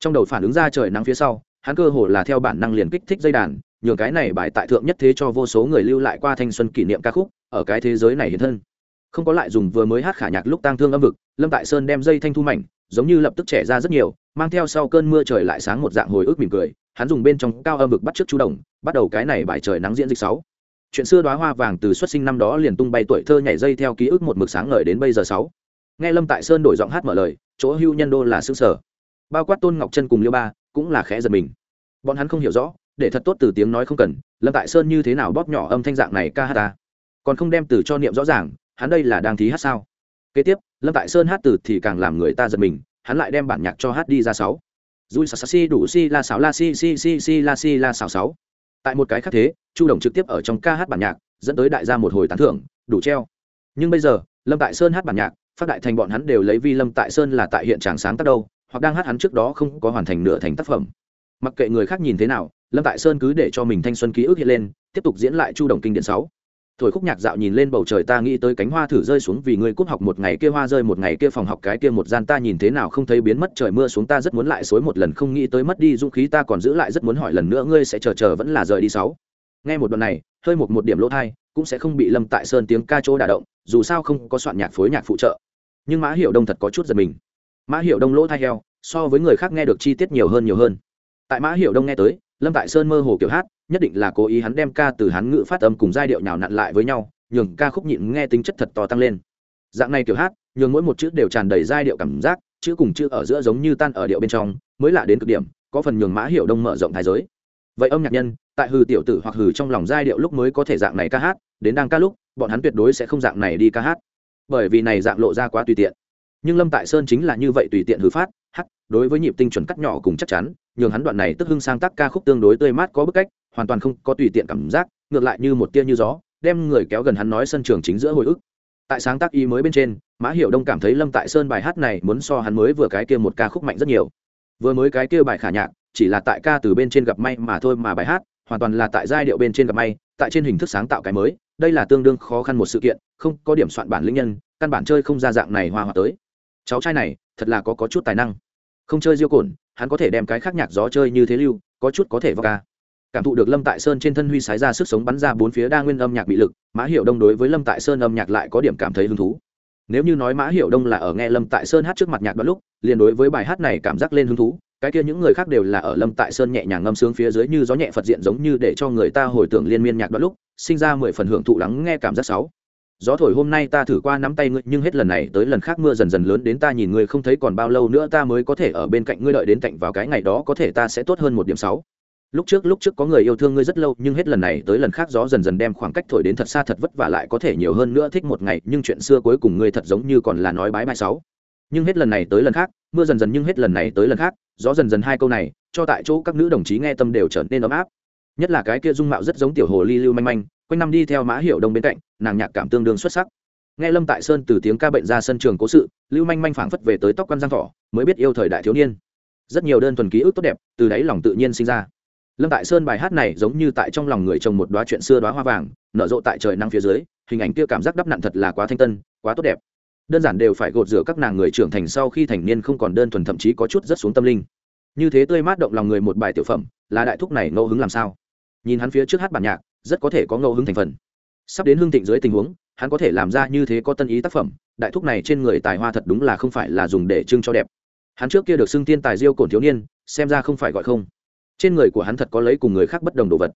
Trong đầu phản ứng ra trời nắng phía sau hắn cơ hồ là theo bản năng liền kích thích dây đàn nhường cái này bài tại thượng nhất thế cho vô số người lưu lại qua thanh xuân kỷ niệm ca khúc, ở cái thế giới này hiện thân. Không có lại dùng vừa mới hát khả nhạc lúc tang thương âm vực, lâm tại sơn đem dây thanh thu mảnh, giống như lập tức trẻ ra rất nhiều, mang theo sau cơn mưa trời lại sáng một dạng hồi ức mỉm cười, hắn dùng bên trong cao âm vực bắt trước chú đồng, bắt đầu cái này bài trời nắng diễn dịch sáu. Chuyện xưa đoá hoa vàng từ xuất sinh năm đó liền tung bay tuổi thơ nhảy dây theo ký ức một mực sáng ngời đến bây giờ sáu. Nghe lâm tại sơn đổi giọng hát mở lời, chỗ hưu nhân đô là xương sở. Bao quát tôn ngọc chân cùng liêu ba, cũng là khẽ giật mình. Bọn hắn không hiểu rõ để thật tốt từ tiếng nói không cần, lâm tại sơn như thế nào bóp nhỏ âm thanh dạng này ca hát ta? Còn không đem từ cho niệm rõ ràng, hắn đây là đang thí hát sao? Kế tiếp, lâm tại sơn hát từ thì càng làm người ta giật mình, hắn lại đem bản nhạc cho hát đi ra sáu. Dui sà si đủ si la sáu la si si si si la si la sáu sáu. Tại một cái khác thế, chu đồng trực tiếp ở trong ca hát bản nhạc, dẫn tới đại gia một hồi tán thưởng, đủ treo. Nhưng bây giờ, lâm tại sơn hát bản nhạc, phát đại thành bọn hắn đều lấy vi lâm tại sơn là tại hiện trạng sáng tác đâu, hoặc đang hát hắn trước đó không có hoàn thành nửa thành tác phẩm. Mặc kệ người khác nhìn thế nào lâm tại sơn cứ để cho mình thanh xuân ký ức hiện lên, tiếp tục diễn lại chu đồng kinh Điện sáu. Thổi khúc nhạc dạo nhìn lên bầu trời ta nghĩ tới cánh hoa thử rơi xuống vì người cúp học một ngày kia hoa rơi một ngày kia phòng học cái kia một gian ta nhìn thế nào không thấy biến mất trời mưa xuống ta rất muốn lại xối một lần không nghĩ tới mất đi dũng khí ta còn giữ lại rất muốn hỏi lần nữa ngươi sẽ chờ chờ vẫn là rời đi sáu. Nghe một đoạn này, hơi một một điểm lỗ thai, cũng sẽ không bị lâm tại sơn tiếng ca chỗ đả động, dù sao không có soạn nhạc phối nhạc phụ trợ. Nhưng mã hiệu đông thật có chút giật mình. Mã hiệu đông lỗ thai heo, so với người khác nghe được chi tiết nhiều hơn nhiều hơn. Tại mã hiệu đông nghe tới lâm tại sơn mơ hồ kiểu hát, nhất định là cố ý hắn đem ca từ hắn ngữ phát âm cùng giai điệu nhào nặn lại với nhau, nhường ca khúc nhịn nghe tính chất thật to tăng lên. Dạng này kiểu hát, nhường mỗi một chữ đều tràn đầy giai điệu cảm giác, chữ cùng chữ ở giữa giống như tan ở điệu bên trong, mới lạ đến cực điểm, có phần nhường mã hiểu đông mở rộng thái giới. Vậy âm nhạc nhân, tại hừ tiểu tử hoặc hừ trong lòng giai điệu lúc mới có thể dạng này ca hát, đến đang ca lúc, bọn hắn tuyệt đối sẽ không dạng này đi ca hát. Bởi vì này dạng lộ ra quá tùy tiện. Nhưng lâm tại sơn chính là như vậy tùy tiện hử phát đối với nhịp tinh chuẩn cắt nhỏ cùng chắc chắn nhường hắn đoạn này tức hưng sang tác ca khúc tương đối tươi mát có bức cách hoàn toàn không có tùy tiện cảm giác ngược lại như một tia như gió đem người kéo gần hắn nói sân trường chính giữa hồi ức. Tại sáng tác ý mới bên trên mã hiệu đông cảm thấy lâm tại sơn bài hát này muốn so hắn mới vừa cái kia một ca khúc mạnh rất nhiều. Vừa mới cái kia bài khả nhạc chỉ là tại ca từ bên trên gặp may mà thôi mà bài hát hoàn toàn là tại giai điệu bên trên gặp may tại trên hình thức sáng tạo cái mới đây là tương đương khó khăn một sự kiện không có điểm soạn bản linh nhân căn bản chơi không ra dạng này hoa hoa tới. Cháu trai này thật là có, có chút tài năng không chơi diêu cồn, hắn có thể đem cái khác nhạc gió chơi như thế lưu, có chút có thể vào ca. Cảm thụ được lâm tại sơn trên thân huy sái ra sức sống bắn ra bốn phía đa nguyên âm nhạc bị lực, mã hiệu đông đối với lâm tại sơn âm nhạc lại có điểm cảm thấy hứng thú. Nếu như nói mã hiệu đông là ở nghe lâm tại sơn hát trước mặt nhạc đoạn lúc, liền đối với bài hát này cảm giác lên hứng thú, cái kia những người khác đều là ở lâm tại sơn nhẹ nhàng ngâm sướng phía dưới như gió nhẹ phật diện giống như để cho người ta hồi tưởng liên miên nhạc đoạn lúc, sinh ra mười phần hưởng thụ lắng nghe cảm giác sáu gió thổi hôm nay ta thử qua nắm tay ngươi, nhưng hết lần này tới lần khác mưa dần dần lớn đến ta nhìn ngươi không thấy còn bao lâu nữa ta mới có thể ở bên cạnh ngươi đợi đến cạnh vào cái ngày đó có thể ta sẽ tốt hơn một điểm sáu. Lúc trước lúc trước có người yêu thương ngươi rất lâu, nhưng hết lần này tới lần khác gió dần dần đem khoảng cách thổi đến thật xa thật vất vả lại có thể nhiều hơn nữa thích một ngày, nhưng chuyện xưa cuối cùng ngươi thật giống như còn là nói bái bài sáu. Nhưng hết lần này tới lần khác, mưa dần dần nhưng hết lần này tới lần khác, gió dần dần hai câu này, cho tại chỗ các nữ đồng chí nghe tâm đều trở nên ấm áp. Nhất là cái kia dung mạo rất giống tiểu hồ ly lưu manh manh quanh năm đi theo mã hiệu đông bên cạnh, nàng nhạc cảm tương đương xuất sắc. Nghe lâm tại sơn từ tiếng ca bệnh ra sân trường cố sự, lưu manh manh phảng phất về tới tóc quan giang thỏ mới biết yêu thời đại thiếu niên. Rất nhiều đơn thuần ký ức tốt đẹp, từ đáy lòng tự nhiên sinh ra. Lâm tại sơn bài hát này giống như tại trong lòng người trồng một đoá chuyện xưa đoá hoa vàng, nở rộ tại trời nắng phía dưới, hình ảnh kia cảm giác đắp nặn thật là quá thanh tân, quá tốt đẹp. Đơn giản đều phải gột rửa các nàng người trưởng thành sau khi thành niên không còn đơn thuần thậm chí có chút rất xuống tâm linh. Như thế tươi mát động lòng người một bài tiểu phẩm, là đại thúc này ngẫu hứng làm sao? Nhìn hắn phía trước hát bản nhạc rất có thể có ngẫu hứng thành phần. Sắp đến hương thịnh dưới tình huống, hắn có thể làm ra như thế có tân ý tác phẩm, đại thúc này trên người tài hoa thật đúng là không phải là dùng để trưng cho đẹp. Hắn trước kia được xưng tiên tài diêu cổn thiếu niên, xem ra không phải gọi không. Trên người của hắn thật có lấy cùng người khác bất đồng đồ vật.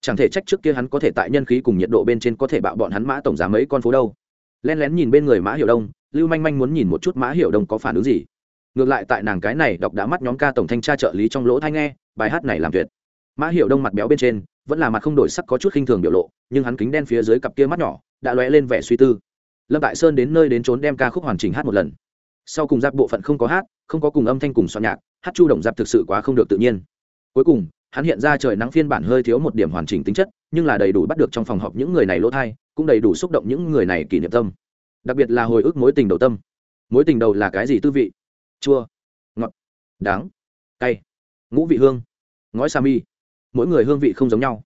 Chẳng thể trách trước kia hắn có thể tại nhân khí cùng nhiệt độ bên trên có thể bạo bọn hắn mã tổng giá mấy con phố đâu. Len lén nhìn bên người mã hiệu đông, lưu manh manh muốn nhìn một chút mã hiệu đông có phản ứng gì. Ngược lại tại nàng cái này đọc đã mắt nhóm ca tổng thanh tra trợ lý trong lỗ thai nghe, bài hát này làm tuyệt. Mã hiệu đông mặt béo bên trên vẫn là mặt không đổi sắc có chút khinh thường biểu lộ, nhưng hắn kính đen phía dưới cặp kia mắt nhỏ, đã lóe lên vẻ suy tư. Lâm tại sơn đến nơi đến trốn đem ca khúc hoàn chỉnh hát một lần. Sau cùng giáp bộ phận không có hát, không có cùng âm thanh cùng soạn nhạc, hát chu động giáp thực sự quá không được tự nhiên. Cuối cùng, hắn hiện ra trời nắng phiên bản hơi thiếu một điểm hoàn chỉnh tính chất, nhưng là đầy đủ bắt được trong phòng họp những người này lỗ thai, cũng đầy đủ xúc động những người này kỷ niệm tâm. Đặc biệt là hồi ức mối tình đầu tâm. Mối tình đầu là cái gì tư vị? Chua. Ngọt. Đáng. Cay. Ngũ vị hương. Ngói sa mi mỗi người hương vị không giống nhau.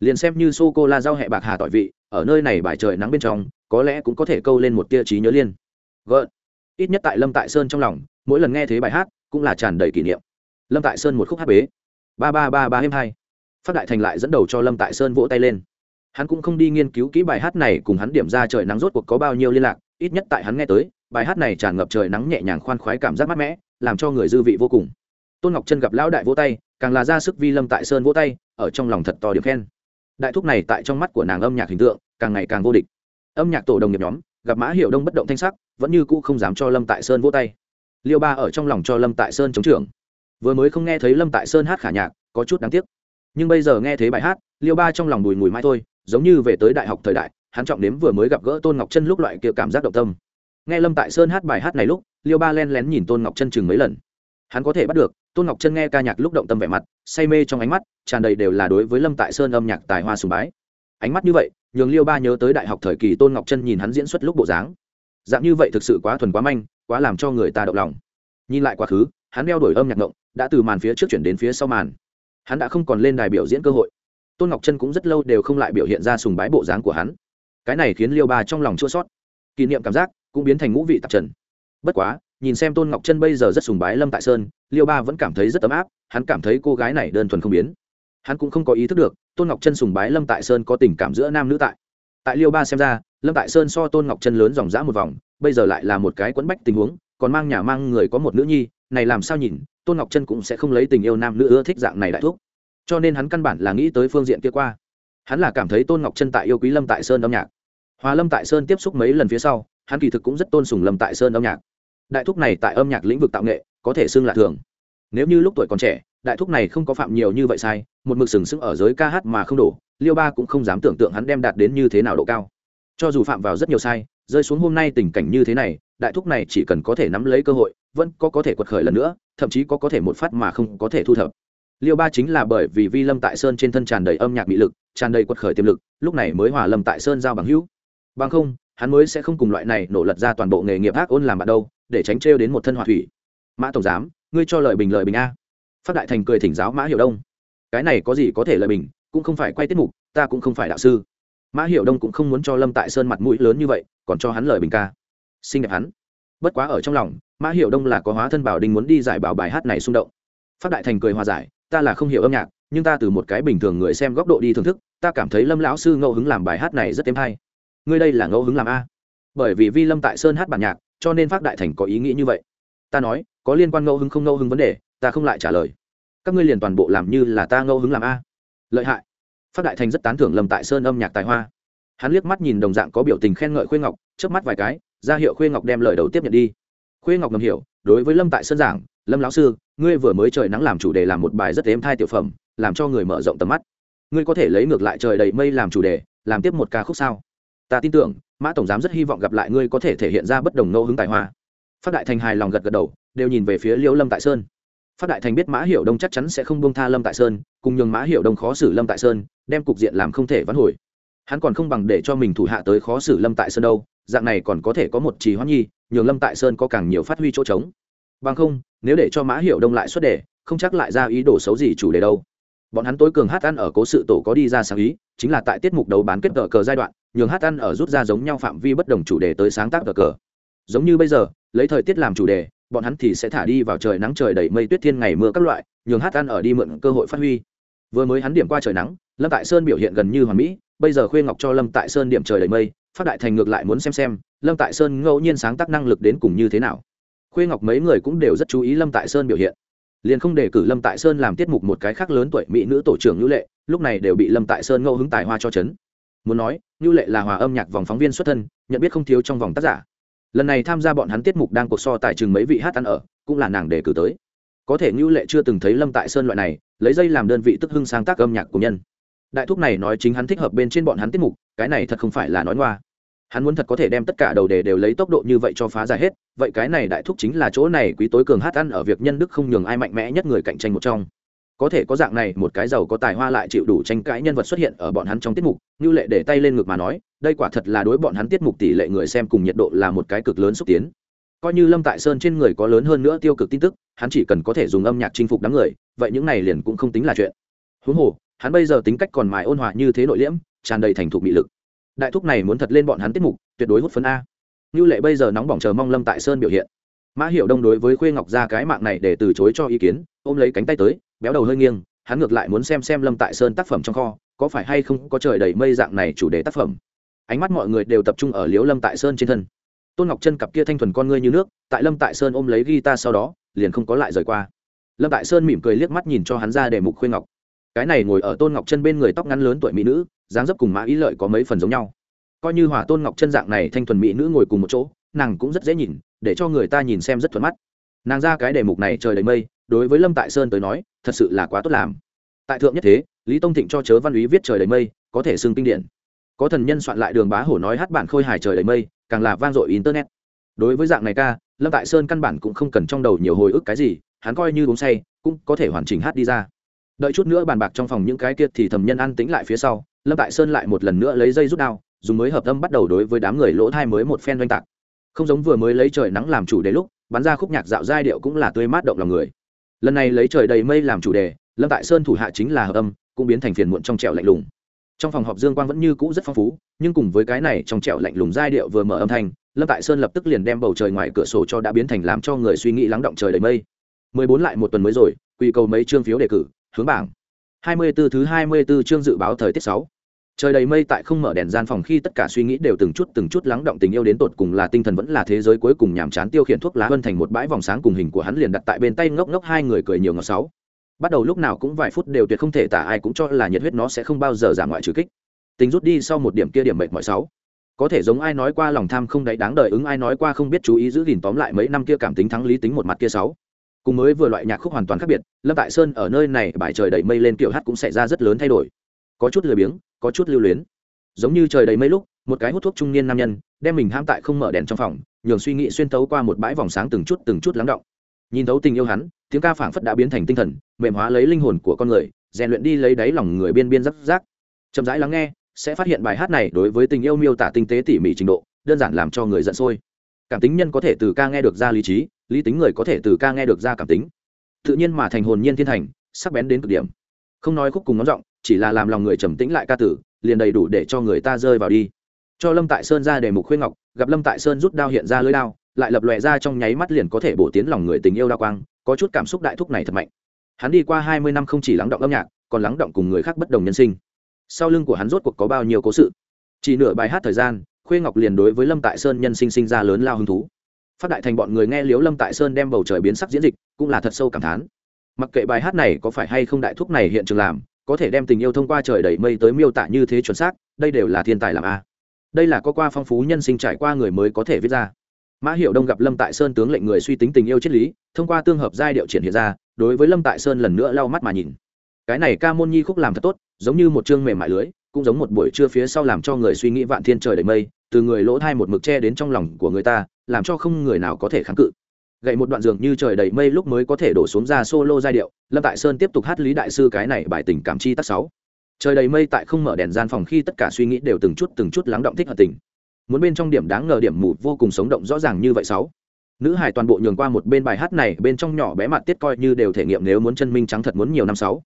Liền xem như sô cô la rau hẹ bạc hà tỏi vị, ở nơi này bài trời nắng bên trong, có lẽ cũng có thể câu lên một tia trí nhớ liên. Gợn. Ít nhất tại lâm tại sơn trong lòng, mỗi lần nghe thấy bài hát, cũng là tràn đầy kỷ niệm. Lâm tại sơn một khúc hát bế. Ba ba ba ba êm hai. Phát đại thành lại dẫn đầu cho lâm tại sơn vỗ tay lên. Hắn cũng không đi nghiên cứu kỹ bài hát này cùng hắn điểm ra trời nắng rốt cuộc có bao nhiêu liên lạc, ít nhất tại hắn nghe tới, bài hát này tràn ngập trời nắng nhẹ nhàng khoan khoái cảm giác mát mẻ, làm cho người dư vị vô cùng. Tôn ngọc chân gặp lão đại vỗ tay càng là ra sức vi lâm tại sơn vỗ tay, ở trong lòng thật to điểm khen. Đại thúc này tại trong mắt của nàng âm nhạc hình tượng càng ngày càng vô địch. Âm nhạc tổ đồng nghiệp nhóm, gặp mã hiệu đông bất động thanh sắc, vẫn như cũ không dám cho lâm tại sơn vỗ tay. Liêu ba ở trong lòng cho lâm tại sơn chống trưởng. Vừa mới không nghe thấy lâm tại sơn hát khả nhạc, có chút đáng tiếc. Nhưng bây giờ nghe thấy bài hát, liêu ba trong lòng bùi mùi mai thôi, giống như về tới đại học thời đại, hắn trọng đếm vừa mới gặp gỡ tôn ngọc chân lúc loại kia cảm giác động tâm. Nghe lâm tại sơn hát bài hát này lúc, liêu ba len lén nhìn tôn ngọc chân chừng mấy lần. Hắn có thể bắt được tôn ngọc chân nghe ca nhạc lúc động tâm vẻ mặt, say mê trong ánh mắt, tràn đầy đều là đối với lâm tại sơn âm nhạc tài hoa sùng bái. Ánh mắt như vậy, nhường liêu ba nhớ tới đại học thời kỳ tôn ngọc chân nhìn hắn diễn xuất lúc bộ dáng. Dạng như vậy thực sự quá thuần quá manh, quá làm cho người ta động lòng. Nhìn lại quá khứ, hắn đeo đổi âm nhạc ngộng, đã từ màn phía trước chuyển đến phía sau màn. Hắn đã không còn lên đài biểu diễn cơ hội. Tôn ngọc chân cũng rất lâu đều không lại biểu hiện ra sùng bái bộ dáng của hắn. Cái này khiến liêu ba trong lòng chua sót kỷ niệm cảm giác cũng biến thành ngũ vị tạp trần. Bất quá nhìn xem tôn ngọc chân bây giờ rất sùng bái lâm tại sơn, liêu ba vẫn cảm thấy rất ấm áp, hắn cảm thấy cô gái này đơn thuần không biến. Hắn cũng không có ý thức được, tôn ngọc chân sùng bái lâm tại sơn có tình cảm giữa nam nữ tại. Tại liêu ba xem ra, lâm tại sơn so tôn ngọc chân lớn dòng dã một vòng, bây giờ lại là một cái quẫn bách tình huống, còn mang nhà mang người có một nữ nhi, này làm sao nhìn, tôn ngọc chân cũng sẽ không lấy tình yêu nam nữ ưa thích dạng này đại thuốc. Cho nên hắn căn bản là nghĩ tới phương diện kia qua. Hắn là cảm thấy tôn ngọc chân tại yêu quý lâm tại sơn âm nhạc. Hòa lâm tại sơn tiếp xúc mấy lần phía sau, hắn kỳ thực cũng rất tôn sùng lâm tại sơn âm nhạc đại thúc này tại âm nhạc lĩnh vực tạo nghệ, có thể xưng là thường. Nếu như lúc tuổi còn trẻ, đại thúc này không có phạm nhiều như vậy sai, một mực sừng sững ở giới ca hát mà không đổ, liêu ba cũng không dám tưởng tượng hắn đem đạt đến như thế nào độ cao. Cho dù phạm vào rất nhiều sai, rơi xuống hôm nay tình cảnh như thế này, đại thúc này chỉ cần có thể nắm lấy cơ hội, vẫn có có thể quật khởi lần nữa, thậm chí có có thể một phát mà không có thể thu thập. Liêu ba chính là bởi vì vi lâm tại sơn trên thân tràn đầy âm nhạc bị lực, tràn đầy quật khởi tiềm lực, lúc này mới hòa lâm tại sơn giao bằng hữu. Bằng không, hắn mới sẽ không cùng loại này nổ lật ra toàn bộ nghề nghiệp ác ôn làm bạn đâu để tránh trêu đến một thân hòa thủy. Mã tổng giám, ngươi cho lời bình lời bình a. Phát đại thành cười thỉnh giáo mã hiệu đông. Cái này có gì có thể lời bình, cũng không phải quay tiết mục, ta cũng không phải đạo sư. Mã hiệu đông cũng không muốn cho lâm tại sơn mặt mũi lớn như vậy, còn cho hắn lời bình ca. Xinh đẹp hắn. Bất quá ở trong lòng, mã hiệu đông là có hóa thân bảo đình muốn đi giải bảo bài hát này xung động. Phát đại thành cười hòa giải, ta là không hiểu âm nhạc, nhưng ta từ một cái bình thường người xem góc độ đi thưởng thức, ta cảm thấy lâm lão sư ngẫu hứng làm bài hát này rất êm hay. Ngươi đây là ngẫu hứng làm a? Bởi vì vi lâm tại sơn hát bản nhạc cho nên phát đại thành có ý nghĩ như vậy. Ta nói, có liên quan ngẫu hứng không ngẫu hứng vấn đề, ta không lại trả lời. Các ngươi liền toàn bộ làm như là ta ngẫu hứng làm a. Lợi hại. Phát đại thành rất tán thưởng lâm tại sơn âm nhạc tài hoa. Hắn liếc mắt nhìn đồng dạng có biểu tình khen ngợi khuê ngọc trước mắt vài cái, ra hiệu khuê ngọc đem lời đầu tiếp nhận đi. Khuê ngọc ngầm hiểu, đối với lâm tại sơn giảng, lâm lão sư, ngươi vừa mới trời nắng làm chủ đề làm một bài rất êm thai tiểu phẩm, làm cho người mở rộng tầm mắt. Ngươi có thể lấy ngược lại trời đầy mây làm chủ đề, làm tiếp một ca khúc sao? Ta tin tưởng, mã tổng giám rất hy vọng gặp lại ngươi có thể thể hiện ra bất đồng ngẫu hứng tài hoa. Phát đại thành hài lòng gật gật đầu, đều nhìn về phía liễu lâm tại sơn. Phát đại thành biết mã hiểu đông chắc chắn sẽ không buông tha lâm tại sơn, cùng nhường mã hiểu đông khó xử lâm tại sơn, đem cục diện làm không thể vãn hồi. Hắn còn không bằng để cho mình thủ hạ tới khó xử lâm tại sơn đâu, dạng này còn có thể có một trì hoãn nhi, nhường lâm tại sơn có càng nhiều phát huy chỗ trống. Bằng không, nếu để cho mã hiểu đông lại xuất đề, không chắc lại ra ý đồ xấu gì chủ đề đâu bọn hắn tối cường hát ăn ở cố sự tổ có đi ra sáng ý, chính là tại tiết mục đấu bán kết cờ cờ giai đoạn, nhường hát ăn ở rút ra giống nhau phạm vi bất đồng chủ đề tới sáng tác cờ cờ. Giống như bây giờ, lấy thời tiết làm chủ đề, bọn hắn thì sẽ thả đi vào trời nắng trời đầy mây tuyết thiên ngày mưa các loại, nhường hát ăn ở đi mượn cơ hội phát huy. Vừa mới hắn điểm qua trời nắng, lâm tại sơn biểu hiện gần như hoàn mỹ, bây giờ khuê ngọc cho lâm tại sơn điểm trời đầy mây, phát đại thành ngược lại muốn xem xem, lâm tại sơn ngẫu nhiên sáng tác năng lực đến cùng như thế nào. Khuê ngọc mấy người cũng đều rất chú ý lâm tại sơn biểu hiện liền không để cử lâm tại sơn làm tiết mục một cái khác lớn tuổi mỹ nữ tổ trưởng ngữ lệ, lúc này đều bị lâm tại sơn ngẫu hứng tài hoa cho chấn. Muốn nói ngữ lệ là hòa âm nhạc vòng phóng viên xuất thân, nhận biết không thiếu trong vòng tác giả. Lần này tham gia bọn hắn tiết mục đang cuộc so tại chừng mấy vị hát ăn ở, cũng là nàng đề cử tới. Có thể ngữ lệ chưa từng thấy lâm tại sơn loại này, lấy dây làm đơn vị tức hưng sáng tác âm nhạc của nhân. Đại thúc này nói chính hắn thích hợp bên trên bọn hắn tiết mục, cái này thật không phải là nói ngoa hắn muốn thật có thể đem tất cả đầu đề đều lấy tốc độ như vậy cho phá giải hết, vậy cái này đại thúc chính là chỗ này quý tối cường hát ăn ở việc nhân đức không nhường ai mạnh mẽ nhất người cạnh tranh một trong. Có thể có dạng này, một cái giàu có tài hoa lại chịu đủ tranh cãi nhân vật xuất hiện ở bọn hắn trong tiết mục như lệ để tay lên ngực mà nói, đây quả thật là đối bọn hắn tiết mục tỷ lệ người xem cùng nhiệt độ là một cái cực lớn xúc tiến. Coi như lâm tại sơn trên người có lớn hơn nữa tiêu cực tin tức, hắn chỉ cần có thể dùng âm nhạc chinh phục đám người, vậy những này liền cũng không tính là chuyện. Huống hồ, hắn bây giờ tính cách còn mài ôn hòa như thế nội liễm, tràn đầy thành thục mị lực đại thúc này muốn thật lên bọn hắn tiết mục, tuyệt đối hút phấn a. Như lệ bây giờ nóng bỏng chờ mong lâm tại sơn biểu hiện. Mã hiểu đông đối với khuê ngọc ra cái mạng này để từ chối cho ý kiến, ôm lấy cánh tay tới, béo đầu hơi nghiêng, hắn ngược lại muốn xem xem lâm tại sơn tác phẩm trong kho, có phải hay không có trời đầy mây dạng này chủ đề tác phẩm. Ánh mắt mọi người đều tập trung ở liếu lâm tại sơn trên thân. Tôn ngọc chân cặp kia thanh thuần con ngươi như nước, tại lâm tại sơn ôm lấy guitar sau đó, liền không có lại rời qua. Lâm tại sơn mỉm cười liếc mắt nhìn cho hắn ra để mục khuê ngọc cái này ngồi ở tôn ngọc chân bên người tóc ngắn lớn tuổi mỹ nữ, dáng dấp cùng mã ý lợi có mấy phần giống nhau. Coi như hỏa tôn ngọc chân dạng này thanh thuần mỹ nữ ngồi cùng một chỗ, nàng cũng rất dễ nhìn, để cho người ta nhìn xem rất thuận mắt. Nàng ra cái đề mục này trời đầy mây, đối với lâm tại sơn tới nói, thật sự là quá tốt làm. Tại thượng nhất thế, lý tông thịnh cho chớ văn lý viết trời đầy mây, có thể xưng kinh điển. Có thần nhân soạn lại đường bá hổ nói hát bản khôi hài trời đầy mây, càng là vang dội internet. Đối với dạng này ca, lâm tại sơn căn bản cũng không cần trong đầu nhiều hồi ức cái gì, hắn coi như uống say, cũng có thể hoàn chỉnh hát đi ra đợi chút nữa bàn bạc trong phòng những cái kia thì thầm nhân ăn tính lại phía sau, lâm tại sơn lại một lần nữa lấy dây rút đao, dùng mới hợp tâm bắt đầu đối với đám người lỗ thai mới một phen oanh tạc. Không giống vừa mới lấy trời nắng làm chủ đề lúc, bắn ra khúc nhạc dạo giai điệu cũng là tươi mát động lòng người. Lần này lấy trời đầy mây làm chủ đề, lâm tại sơn thủ hạ chính là hợp âm, cũng biến thành phiền muộn trong trẻo lạnh lùng. Trong phòng họp dương quang vẫn như cũ rất phong phú, nhưng cùng với cái này trong trẻo lạnh lùng giai điệu vừa mở âm thanh, lâm tại sơn lập tức liền đem bầu trời ngoài cửa sổ cho đã biến thành làm cho người suy nghĩ lắng động trời đầy mây. Mười bốn lại một tuần mới rồi quy cầu mấy chương phiếu đề cử hướng bảng. Hai mươi 24 thứ hai mươi 24 chương dự báo thời tiết sáu. Trời đầy mây tại không mở đèn gian phòng khi tất cả suy nghĩ đều từng chút từng chút lắng động tình yêu đến tột cùng là tinh thần vẫn là thế giới cuối cùng nhàm chán tiêu khiển thuốc lá hơn thành một bãi vòng sáng cùng hình của hắn liền đặt tại bên tay ngốc ngốc hai người cười nhiều ngọt sáu. Bắt đầu lúc nào cũng vài phút đều tuyệt không thể tả ai cũng cho là nhiệt huyết nó sẽ không bao giờ giảm ngoại trừ kích. Tình rút đi sau một điểm kia điểm mệt mỏi sáu. Có thể giống ai nói qua lòng tham không đáy đáng đời ứng ai nói qua không biết chú ý giữ gìn tóm lại mấy năm kia cảm tính thắng lý tính một mặt kia sáu cùng mới vừa loại nhạc khúc hoàn toàn khác biệt, lâm tại sơn ở nơi này bài trời đầy mây lên kiểu hát cũng xảy ra rất lớn thay đổi. Có chút lười biếng, có chút lưu luyến. Giống như trời đầy mây lúc, một cái hút thuốc trung niên nam nhân, đem mình ham tại không mở đèn trong phòng, nhường suy nghĩ xuyên tấu qua một bãi vòng sáng từng chút từng chút lắng động. Nhìn thấu tình yêu hắn, tiếng ca phảng phất đã biến thành tinh thần, mềm hóa lấy linh hồn của con người, rèn luyện đi lấy đáy lòng người biên biên rắc rác. Chậm rãi lắng nghe, sẽ phát hiện bài hát này đối với tình yêu miêu tả tinh tế tỉ mỉ trình độ, đơn giản làm cho người giận sôi. Cảm tính nhân có thể từ ca nghe được ra lý trí lý tính người có thể từ ca nghe được ra cảm tính. Tự nhiên mà thành hồn nhiên thiên thành, sắc bén đến cực điểm. Không nói khúc cùng ngón giọng, chỉ là làm lòng người trầm tĩnh lại ca tử, liền đầy đủ để cho người ta rơi vào đi. Cho lâm tại sơn ra đề mục khuyên ngọc, gặp lâm tại sơn rút đao hiện ra lưới đao, lại lập lòe ra trong nháy mắt liền có thể bổ tiến lòng người tình yêu đa quang, có chút cảm xúc đại thúc này thật mạnh. Hắn đi qua hai mươi năm không chỉ lắng động âm nhạc, còn lắng động cùng người khác bất đồng nhân sinh. Sau lưng của hắn rốt cuộc có bao nhiêu cố sự? Chỉ nửa bài hát thời gian, khuê ngọc liền đối với lâm tại sơn nhân sinh sinh ra lớn lao hứng thú phát đại thành bọn người nghe liếu lâm tại sơn đem bầu trời biến sắc diễn dịch, cũng là thật sâu cảm thán. Mặc kệ bài hát này có phải hay không đại thúc này hiện trường làm, có thể đem tình yêu thông qua trời đầy mây tới miêu tả như thế chuẩn xác, đây đều là thiên tài làm a. Đây là có qua phong phú nhân sinh trải qua người mới có thể viết ra. Mã hiệu đông gặp lâm tại sơn tướng lệnh người suy tính tình yêu triết lý, thông qua tương hợp giai điệu triển hiện ra, đối với lâm tại sơn lần nữa lau mắt mà nhìn. Cái này ca môn nhi khúc làm thật tốt, giống như một chương mềm mại lưới, cũng giống một buổi trưa phía sau làm cho người suy nghĩ vạn thiên trời đầy mây, từ người lỗ thai một mực che đến trong lòng của người ta làm cho không người nào có thể kháng cự. Gậy một đoạn dường như trời đầy mây lúc mới có thể đổ xuống ra solo giai điệu, lâm tại sơn tiếp tục hát lý đại sư cái này bài tình cảm chi tác sáu. Trời đầy mây tại không mở đèn gian phòng khi tất cả suy nghĩ đều từng chút từng chút lắng động thích hợp tình. Muốn bên trong điểm đáng ngờ điểm mù vô cùng sống động rõ ràng như vậy sáu. Nữ hải toàn bộ nhường qua một bên bài hát này, bên trong nhỏ bé mặt tiết coi như đều thể nghiệm nếu muốn chân minh trắng thật muốn nhiều năm sáu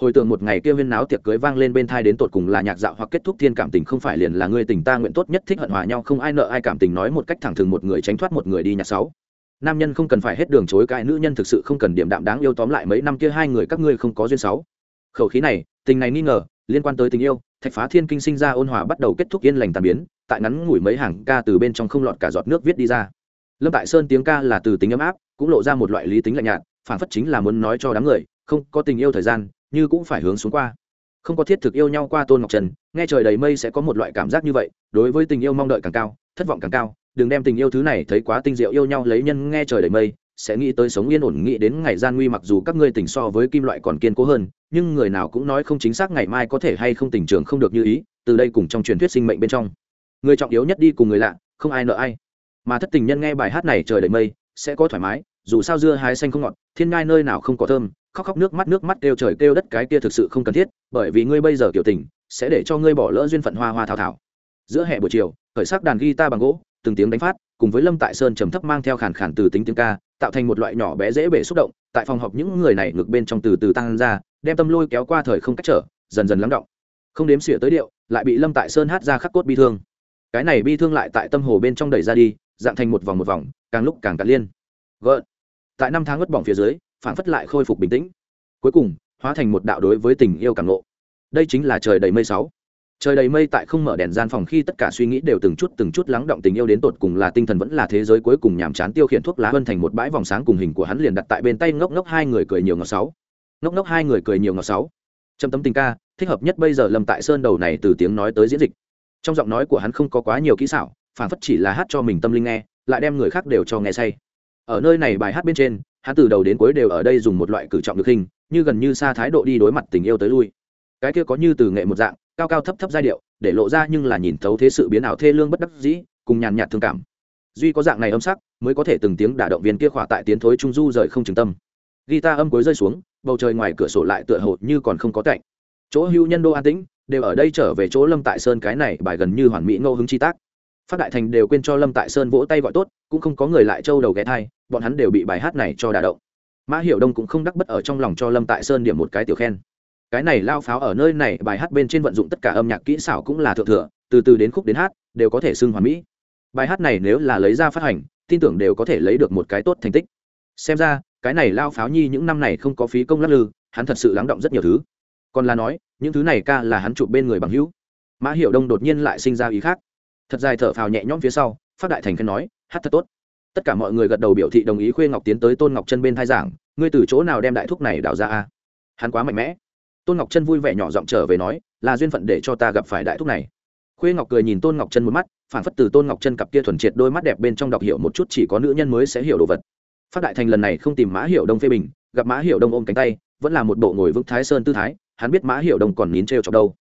hồi tưởng một ngày kia viên náo tiệc cưới vang lên bên thai đến tột cùng là nhạc dạo hoặc kết thúc thiên cảm tình không phải liền là người tình ta nguyện tốt nhất thích hận hòa nhau, không ai nợ ai cảm tình nói một cách thẳng thừng một người tránh thoát một người đi nhạc sáu. Nam nhân không cần phải hết đường chối cãi, nữ nhân thực sự không cần điểm đạm đáng yêu tóm lại mấy năm kia hai người các ngươi không có duyên sáu. Khẩu khí này, tình này nghi ngờ, liên quan tới tình yêu, thạch phá thiên kinh sinh ra ôn hòa bắt đầu kết thúc yên lành tàn biến, tại ngắn ngủi mấy hàng ca từ bên trong không lọt cả giọt nước viết đi ra. Lâm tại sơn tiếng ca là từ tính ấm áp, cũng lộ ra một loại lý tính lạnh nhạt phản phất chính là muốn nói cho đám người, không có tình yêu thời gian như cũng phải hướng xuống qua. Không có thiết thực yêu nhau qua tôn ngọc trần, nghe trời đầy mây sẽ có một loại cảm giác như vậy, đối với tình yêu mong đợi càng cao, thất vọng càng cao, đừng đem tình yêu thứ này thấy quá tinh diệu yêu nhau lấy nhân nghe trời đầy mây, sẽ nghĩ tới sống yên ổn, nghĩ đến ngày gian nguy mặc dù các ngươi tình so với kim loại còn kiên cố hơn, nhưng người nào cũng nói không chính xác ngày mai có thể hay không tình trường không được như ý, từ đây cùng trong truyền thuyết sinh mệnh bên trong. Người trọng yếu nhất đi cùng người lạ, không ai nợ ai. Mà thất tình nhân nghe bài hát này trời đầy mây, sẽ có thoải mái, dù sao dưa hái xanh không ngọt, thiên ngai nơi nào không có thơm khóc khóc nước mắt nước mắt kêu trời kêu đất cái kia thực sự không cần thiết, bởi vì ngươi bây giờ kiểu tình, sẽ để cho ngươi bỏ lỡ duyên phận hoa hoa thảo thảo. Giữa hè buổi chiều, khởi sắc đàn guitar bằng gỗ, từng tiếng đánh phát, cùng với lâm tại sơn trầm thấp mang theo khàn khàn từ tính tiếng ca, tạo thành một loại nhỏ bé dễ bể xúc động, tại phòng họp những người này ngược bên trong từ từ tăng ra, đem tâm lôi kéo qua thời không cách trở, dần dần lắng động. Không đếm xỉa tới điệu, lại bị lâm tại sơn hát ra khắc cốt bi thương. Cái này bi thương lại tại tâm hồ bên trong đẩy ra đi, dạng thành một vòng một vòng, càng lúc càng cạn liên. Gợn. Tại năm tháng ngất bỏng phía dưới phản phất lại khôi phục bình tĩnh. Cuối cùng, hóa thành một đạo đối với tình yêu cảm ngộ. Đây chính là trời đầy mây sáu. Trời đầy mây tại không mở đèn gian phòng khi tất cả suy nghĩ đều từng chút từng chút lắng động tình yêu đến tột cùng là tinh thần vẫn là thế giới cuối cùng nhàm chán tiêu khiển thuốc lá hơn thành một bãi vòng sáng cùng hình của hắn liền đặt tại bên tay ngốc ngốc hai người cười nhiều ngọt sáu. Ngốc ngốc hai người cười nhiều ngọt sáu. Trầm tấm tình ca, thích hợp nhất bây giờ lâm tại sơn đầu này từ tiếng nói tới diễn dịch. Trong giọng nói của hắn không có quá nhiều kỹ xảo phản phất chỉ là hát cho mình tâm linh nghe, lại đem người khác đều cho nghe say. Ở nơi này bài hát bên trên hắn từ đầu đến cuối đều ở đây dùng một loại cử trọng được hình, như gần như xa thái độ đi đối mặt tình yêu tới lui. Cái kia có như từ nghệ một dạng, cao cao thấp thấp giai điệu, để lộ ra nhưng là nhìn thấu thế sự biến ảo thê lương bất đắc dĩ, cùng nhàn nhạt thương cảm. Duy có dạng này âm sắc, mới có thể từng tiếng đả động viên kia khỏa tại tiến thối trung du rời không chừng tâm. Guitar âm cuối rơi xuống, bầu trời ngoài cửa sổ lại tựa hồ như còn không có cạnh chỗ hưu nhân đô an tĩnh, đều ở đây trở về chỗ lâm tại sơn cái này bài gần như hoàn mỹ ngẫu hứng chi tác phát đại thành đều quên cho lâm tại sơn vỗ tay gọi tốt, cũng không có người lại trâu đầu ghé thai, bọn hắn đều bị bài hát này cho đả động. Mã hiểu đông cũng không đắc bất ở trong lòng cho lâm tại sơn điểm một cái tiểu khen. Cái này lao pháo ở nơi này, bài hát bên trên vận dụng tất cả âm nhạc kỹ xảo cũng là thượng thừa, từ từ đến khúc đến hát, đều có thể xưng hoàn mỹ. Bài hát này nếu là lấy ra phát hành, tin tưởng đều có thể lấy được một cái tốt thành tích. Xem ra, cái này lao pháo nhi những năm này không có phí công lắc lư, hắn thật sự lắng động rất nhiều thứ. Còn là nói, những thứ này ca là hắn chụp bên người bằng hữu. Mã hiệu đông đột nhiên lại sinh ra ý khác thật dài thở phào nhẹ nhõm phía sau phát đại thành khen nói, hát thật tốt. Tất cả mọi người gật đầu biểu thị đồng ý khuê ngọc tiến tới tôn ngọc chân bên thai giảng, ngươi từ chỗ nào đem đại thuốc này đào ra a? Hắn quá mạnh mẽ. Tôn ngọc chân vui vẻ nhỏ giọng trở về nói, là duyên phận để cho ta gặp phải đại thuốc này. Khuê ngọc cười nhìn tôn ngọc chân một mắt, phản phất từ tôn ngọc chân cặp kia thuần triệt đôi mắt đẹp bên trong đọc hiểu một chút chỉ có nữ nhân mới sẽ hiểu đồ vật. Phát đại thành lần này không tìm mã hiểu đông phê bình, gặp mã hiểu đông ôm cánh tay, vẫn là một bộ ngồi vững thái sơn tư thái, hắn biết mã hiểu đông còn nín trêu chọc đâu.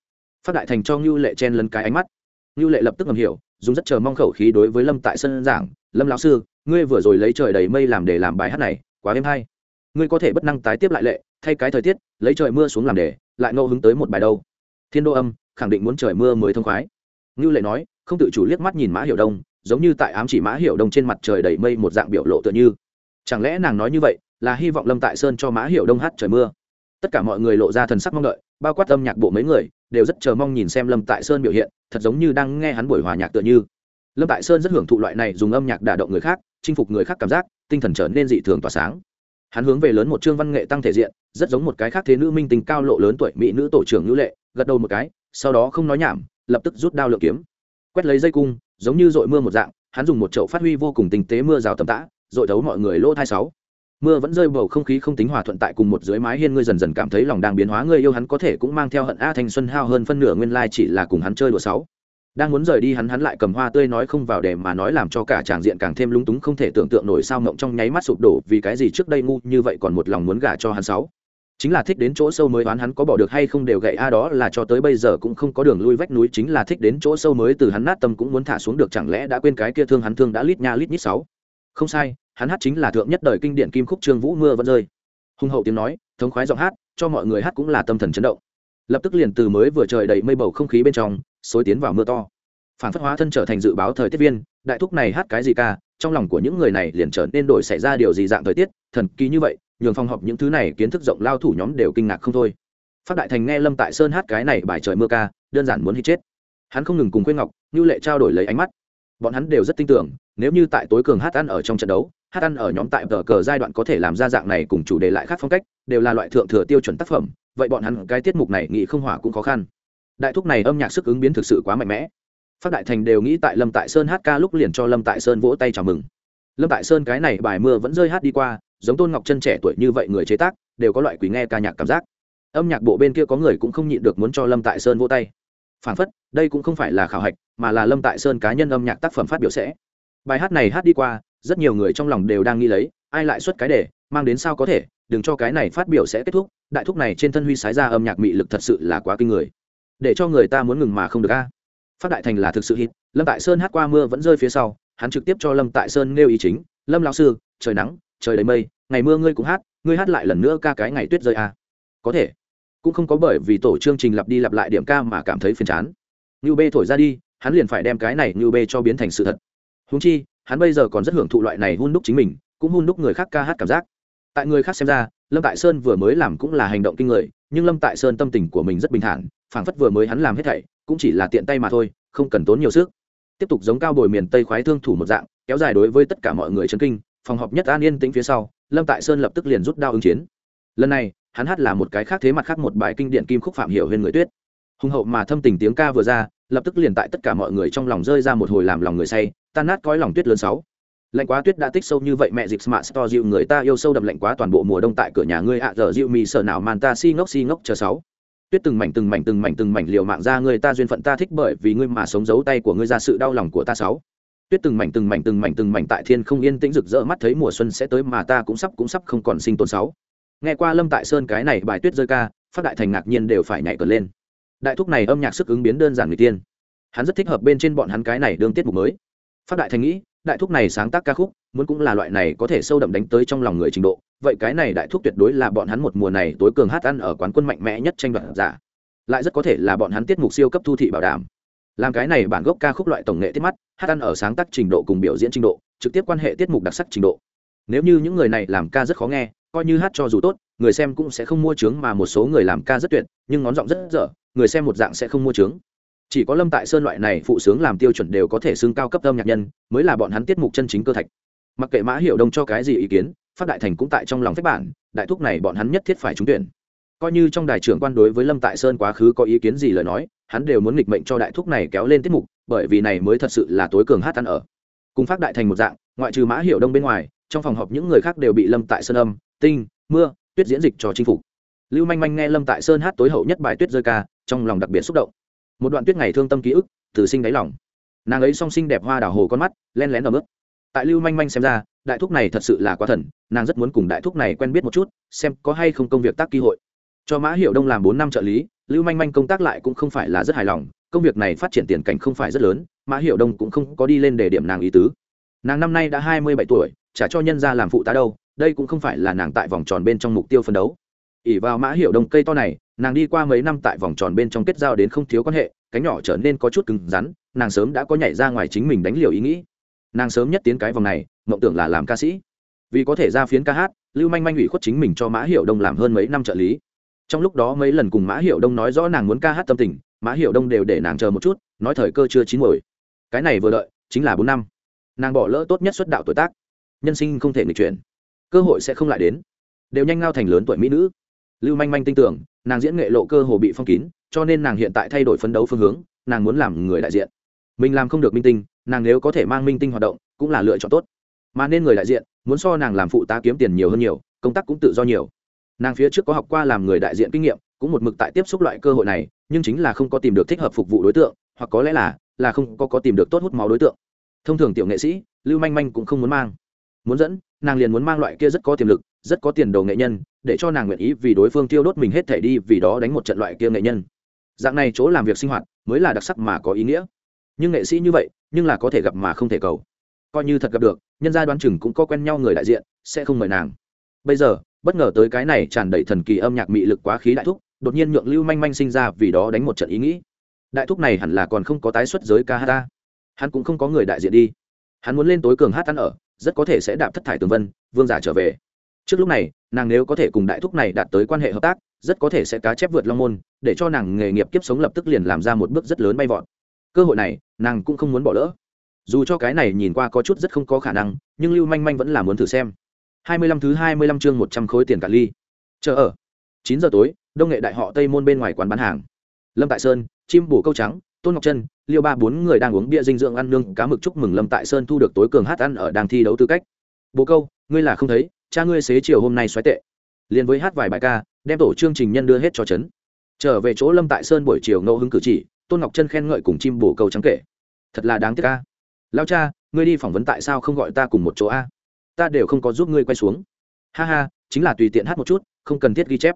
Phát đại thành cho ngưu lệ chen lấn cái ánh mắt ngưu lệ lập tức ngầm hiểu, dùng rất chờ mong khẩu khí đối với lâm tại sân giảng, lâm lão sư, ngươi vừa rồi lấy trời đầy mây làm để làm bài hát này, quá êm hay. Ngươi có thể bất năng tái tiếp lại lệ, thay cái thời tiết, lấy trời mưa xuống làm để, lại ngẫu hứng tới một bài đâu. Thiên đô âm khẳng định muốn trời mưa mới thông khoái. Ngưu lệ nói, không tự chủ liếc mắt nhìn mã hiểu đông, giống như tại ám chỉ mã hiểu đông trên mặt trời đầy mây một dạng biểu lộ tựa như. Chẳng lẽ nàng nói như vậy là hy vọng lâm tại sơn cho mã hiểu đông hát trời mưa? Tất cả mọi người lộ ra thần sắc mong đợi, bao quát âm nhạc bộ mấy người, đều rất chờ mong nhìn xem lâm tại sơn biểu hiện thật giống như đang nghe hắn buổi hòa nhạc tựa như. Lâm tại sơn rất hưởng thụ loại này dùng âm nhạc đả động người khác, chinh phục người khác cảm giác, tinh thần trở nên dị thường tỏa sáng. Hắn hướng về lớn một chương văn nghệ tăng thể diện, rất giống một cái khác thế nữ minh tình cao lộ lớn tuổi mỹ nữ tổ trưởng nữ lệ, gật đầu một cái, sau đó không nói nhảm, lập tức rút đao lượm kiếm. Quét lấy dây cung, giống như dội mưa một dạng, hắn dùng một chậu phát huy vô cùng tinh tế mưa rào tầm tã, dội thấu mọi người lỗ thai sáu mưa vẫn rơi bầu không khí không tính hòa thuận tại cùng một dưới mái hiên, ngươi dần dần cảm thấy lòng đang biến hóa, ngươi yêu hắn có thể cũng mang theo hận a thanh xuân hao hơn phân nửa nguyên lai chỉ là cùng hắn chơi đùa sáu. Đang muốn rời đi, hắn hắn lại cầm hoa tươi nói không vào để mà nói làm cho cả tràng diện càng thêm lúng túng, không thể tưởng tượng nổi sao mộng trong nháy mắt sụp đổ, vì cái gì trước đây ngu như vậy còn một lòng muốn gả cho hắn sáu. Chính là thích đến chỗ sâu mới đoán hắn có bỏ được hay không đều gậy a đó là cho tới bây giờ cũng không có đường lui vách núi, chính là thích đến chỗ sâu mới từ hắn nát tâm cũng muốn thả xuống được, chẳng lẽ đã quên cái kia thương hắn thương đã lít nha lít nhít sáu. Không sai hắn hát chính là thượng nhất đời kinh điển kim khúc trương vũ mưa vẫn rơi. Hùng hậu tiếng nói, thống khoái giọng hát, cho mọi người hát cũng là tâm thần chấn động. Lập tức liền từ mới vừa trời đầy mây bầu không khí bên trong, xối tiến vào mưa to. Phản phất hóa thân trở thành dự báo thời tiết viên, đại thúc này hát cái gì ca, trong lòng của những người này liền trở nên đổi xảy ra điều gì dạng thời tiết, thần kỳ như vậy, nhường phòng họp những thứ này kiến thức rộng lao thủ nhóm đều kinh ngạc không thôi. Phát đại thành nghe lâm tại sơn hát cái này bài trời mưa ca, đơn giản muốn hít chết. Hắn không ngừng cùng quê ngọc như lệ trao đổi lấy ánh mắt. Bọn hắn đều rất tin tưởng, nếu như tại tối cường hát ăn ở trong trận đấu hát ăn ở nhóm tại tờ cờ giai đoạn có thể làm ra dạng này cùng chủ đề lại khác phong cách, đều là loại thượng thừa tiêu chuẩn tác phẩm, vậy bọn hắn cái tiết mục này nghĩ không hỏa cũng khó khăn. Đại thúc này âm nhạc sức ứng biến thực sự quá mạnh mẽ. Phát đại thành đều nghĩ tại lâm tại sơn hát ca lúc liền cho lâm tại sơn vỗ tay chào mừng. Lâm tại sơn cái này bài mưa vẫn rơi hát đi qua, giống tôn ngọc chân trẻ tuổi như vậy người chế tác, đều có loại quý nghe ca nhạc cảm giác. Âm nhạc bộ bên kia có người cũng không nhịn được muốn cho lâm tại sơn vỗ tay. Phản phất, đây cũng không phải là khảo hạch, mà là lâm tại sơn cá nhân âm nhạc tác phẩm phát biểu sẽ. Bài hát này hát đi qua rất nhiều người trong lòng đều đang nghĩ lấy, ai lại xuất cái để mang đến sao có thể, đừng cho cái này phát biểu sẽ kết thúc, đại thúc này trên thân huy sái ra âm nhạc mị lực thật sự là quá kinh người. Để cho người ta muốn ngừng mà không được a. Phát đại thành là thực sự hít lâm tại sơn hát qua mưa vẫn rơi phía sau, hắn trực tiếp cho lâm tại sơn nêu ý chính, lâm lão sư, trời nắng, trời đầy mây, ngày mưa ngươi cũng hát, ngươi hát lại lần nữa ca cái ngày tuyết rơi a. Có thể. Cũng không có bởi vì tổ chương trình lặp đi lặp lại điểm ca mà cảm thấy phiền chán. Như bê thổi ra đi, hắn liền phải đem cái này như bê cho biến thành sự thật. Húng chi hắn bây giờ còn rất hưởng thụ loại này hun đúc chính mình, cũng hun đúc người khác ca hát cảm giác. Tại người khác xem ra, lâm tại sơn vừa mới làm cũng là hành động kinh người, nhưng lâm tại sơn tâm tình của mình rất bình thản, phảng phất vừa mới hắn làm hết thảy, cũng chỉ là tiện tay mà thôi, không cần tốn nhiều sức. Tiếp tục giống cao bồi miền tây khoái thương thủ một dạng, kéo dài đối với tất cả mọi người chấn kinh, phòng họp nhất an yên tĩnh phía sau, lâm tại sơn lập tức liền rút đao ứng chiến. Lần này, hắn hát là một cái khác thế mặt khác một bài kinh điển kim khúc phạm hiểu huyền người tuyết. Hùng hậu mà thâm tình tiếng ca vừa ra lập tức liền tại tất cả mọi người trong lòng rơi ra một hồi làm lòng người say, tan nát cõi lòng tuyết lớn sáu. Lạnh quá tuyết đã tích sâu như vậy mẹ dịp smart store dịu người ta yêu sâu đậm lạnh quá toàn bộ mùa đông tại cửa nhà ngươi ạ à, giờ dịu mì sợ nào màn ta si ngốc si ngốc chờ sáu. Tuyết từng mảnh từng mảnh từng mảnh từng mảnh liều mạng ra người ta duyên phận ta thích bởi vì ngươi mà sống giấu tay của ngươi ra sự đau lòng của ta sáu. Tuyết từng mảnh từng mảnh từng mảnh từng mảnh tại thiên không yên tĩnh rực rỡ mắt thấy mùa xuân sẽ tới mà ta cũng sắp cũng sắp không còn sinh tồn sáu. Nghe qua lâm tại sơn cái này bài tuyết rơi ca, phát đại thành ngạc nhiên đều phải nhảy cờ lên đại thúc này âm nhạc sức ứng biến đơn giản người tiên. Hắn rất thích hợp bên trên bọn hắn cái này đương tiết mục mới. Phát đại thành nghĩ, đại thúc này sáng tác ca khúc, muốn cũng là loại này có thể sâu đậm đánh tới trong lòng người trình độ. Vậy cái này đại thúc tuyệt đối là bọn hắn một mùa này tối cường hát ăn ở quán quân mạnh mẽ nhất tranh đoạt giả. Lại rất có thể là bọn hắn tiết mục siêu cấp thu thị bảo đảm. Làm cái này bản gốc ca khúc loại tổng nghệ tiết mắt, hát ăn ở sáng tác trình độ cùng biểu diễn trình độ, trực tiếp quan hệ tiết mục đặc sắc trình độ. Nếu như những người này làm ca rất khó nghe, coi như hát cho dù tốt, người xem cũng sẽ không mua trướng mà một số người làm ca rất tuyệt, nhưng ngón giọng rất dở người xem một dạng sẽ không mua trướng. Chỉ có lâm tại sơn loại này phụ sướng làm tiêu chuẩn đều có thể xưng cao cấp âm nhạc nhân, mới là bọn hắn tiết mục chân chính cơ thạch. Mặc kệ mã hiệu đông cho cái gì ý kiến, phát đại thành cũng tại trong lòng phép bản, đại thúc này bọn hắn nhất thiết phải trúng tuyển. Coi như trong đài trưởng quan đối với lâm tại sơn quá khứ có ý kiến gì lời nói, hắn đều muốn nghịch mệnh cho đại thúc này kéo lên tiết mục, bởi vì này mới thật sự là tối cường hát ăn ở. Cùng phát đại thành một dạng, ngoại trừ mã hiệu đông bên ngoài, trong phòng họp những người khác đều bị lâm tại sơn âm, tinh, mưa, tuyết diễn dịch cho chinh phục. Lưu manh manh nghe lâm tại sơn hát tối hậu nhất bài tuyết rơi ca trong lòng đặc biệt xúc động. Một đoạn tuyết ngày thương tâm ký ức, từ sinh đáy lòng. Nàng ấy song sinh đẹp hoa đào hồ con mắt, len lén ở mức tại lưu manh manh xem ra, đại thúc này thật sự là quá thần, nàng rất muốn cùng đại thúc này quen biết một chút, xem có hay không công việc tác cơ hội. Cho mã hiệu đông làm bốn năm trợ lý, lưu manh manh công tác lại cũng không phải là rất hài lòng, công việc này phát triển tiền cảnh không phải rất lớn, mã hiệu đông cũng không có đi lên để điểm nàng ý tứ. Nàng năm nay đã hai mươi bảy tuổi trả cho nhân ra làm phụ tá đâu, đây cũng không phải là nàng tại vòng tròn bên trong mục tiêu phân đấu. Ỉ vào mã hiệu đông cây to này nàng đi qua mấy năm tại vòng tròn bên trong kết giao đến không thiếu quan hệ, cánh nhỏ trở nên có chút cứng rắn, nàng sớm đã có nhảy ra ngoài chính mình đánh liều ý nghĩ. Nàng sớm nhất tiến cái vòng này, mộng tưởng là làm ca sĩ. Vì có thể ra phiến ca hát, lưu manh manh ủy khuất chính mình cho mã hiệu đông làm hơn mấy năm trợ lý. Trong lúc đó mấy lần cùng mã hiệu đông nói rõ nàng muốn ca hát tâm tình, mã hiệu đông đều để nàng chờ một chút, nói thời cơ chưa chín mồi cái này vừa đợi, chính là bốn năm. Nàng bỏ lỡ tốt nhất xuất đạo tuổi tác. Nhân sinh không thể nghịch chuyển. Cơ hội sẽ không lại đến. Đều nhanh ngao thành lớn tuổi mỹ nữ. Lưu manh manh tin tưởng nàng diễn nghệ lộ cơ hồ bị phong kín cho nên nàng hiện tại thay đổi phấn đấu phương hướng nàng muốn làm người đại diện. Mình làm không được minh tinh nàng nếu có thể mang minh tinh hoạt động cũng là lựa chọn tốt. Mà nên người đại diện muốn so nàng làm phụ tá kiếm tiền nhiều hơn nhiều công tác cũng tự do nhiều. Nàng phía trước có học qua làm người đại diện kinh nghiệm cũng một mực tại tiếp xúc loại cơ hội này nhưng chính là không có tìm được thích hợp phục vụ đối tượng hoặc có lẽ là là không có, có tìm được tốt hút máu đối tượng. Thông thường tiểu nghệ sĩ lưu manh manh cũng không muốn mang. Muốn dẫn nàng liền muốn mang loại kia rất có tiềm lực rất có tiền đồ nghệ nhân để cho nàng nguyện ý vì đối phương tiêu đốt mình hết thể đi vì đó đánh một trận loại kia nghệ nhân. Dạng này chỗ làm việc sinh hoạt mới là đặc sắc mà có ý nghĩa. Nhưng nghệ sĩ như vậy, nhưng là có thể gặp mà không thể cầu. Coi như thật gặp được, nhân gia đoán chừng cũng có quen nhau người đại diện, sẽ không mời nàng. Bây giờ, bất ngờ tới cái này tràn đầy thần kỳ âm nhạc mị lực quá khí đại thúc, đột nhiên nhượng lưu manh manh sinh ra vì đó đánh một trận ý nghĩ. Đại thúc này hẳn là còn không có tái xuất giới ca hát ta. Hắn cũng không có người đại diện đi. Hắn muốn lên tối cường hát ăn ở, rất có thể sẽ đạp thất thải tường vân, vương giả trở về trước lúc này, nàng nếu có thể cùng đại thúc này đạt tới quan hệ hợp tác, rất có thể sẽ cá chép vượt long môn, để cho nàng nghề nghiệp kiếp sống lập tức liền làm ra một bước rất lớn bay vọt. Cơ hội này, nàng cũng không muốn bỏ lỡ. Dù cho cái này nhìn qua có chút rất không có khả năng, nhưng lưu manh manh vẫn là muốn thử xem. Hai mươi lăm thứ hai mươi lăm chương một trăm khối tiền cả ly. Chờ ở. Chín giờ tối, đông nghệ đại họ tây môn bên ngoài quán bán hàng. Lâm tại sơn, chim bổ câu trắng, tôn ngọc trân, liêu ba bốn người đang uống bia dinh dưỡng ăn nương cá mực chúc mừng lâm tại sơn thu được tối cường hát ăn ở đang thi đấu tư cách. Bố câu, ngươi là không thấy cha ngươi xế chiều hôm nay xoáy tệ. Liền với hát vài bài ca, đem tổ chương trình nhân đưa hết cho trấn. Trở về chỗ lâm tại sơn buổi chiều ngẫu hứng cử chỉ, tôn ngọc chân khen ngợi cùng chim bổ câu trắng kể thật là đáng tiếc ca lao cha, ngươi đi phỏng vấn tại sao không gọi ta cùng một chỗ a? Ta đều không có giúp ngươi quay xuống. Ha ha, chính là tùy tiện hát một chút, không cần thiết ghi chép.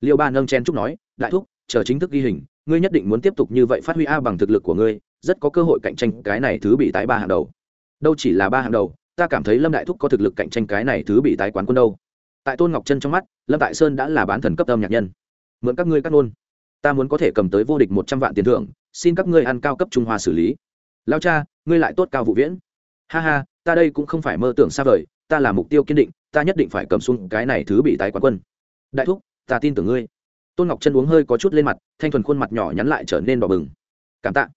Liêu ba nâng chen chúc nói, đại thúc, chờ chính thức ghi hình, ngươi nhất định muốn tiếp tục như vậy phát huy a bằng thực lực của ngươi, rất có cơ hội cạnh tranh cái này thứ bị tái ba hàng đầu. Đâu chỉ là ba hàng đầu ta cảm thấy lâm đại thúc có thực lực cạnh tranh cái này thứ bị tái quán quân đâu. Tại tôn ngọc chân trong mắt, lâm đại sơn đã là bán thần cấp âm nhạc nhân. Mượn các ngươi cắt nôn. Ta muốn có thể cầm tới vô địch một trăm vạn tiền thưởng, xin các ngươi ăn cao cấp trung hoa xử lý. Lao cha, ngươi lại tốt cao vụ viễn. Ha ha, ta đây cũng không phải mơ tưởng xa vời, ta là mục tiêu kiên định, ta nhất định phải cầm xuống cái này thứ bị tái quán quân. Đại thúc, ta tin tưởng ngươi. Tôn ngọc chân uống hơi có chút lên mặt, thanh thuần khuôn mặt nhỏ nhắn lại trở nên đỏ bừng. Cảm tạ.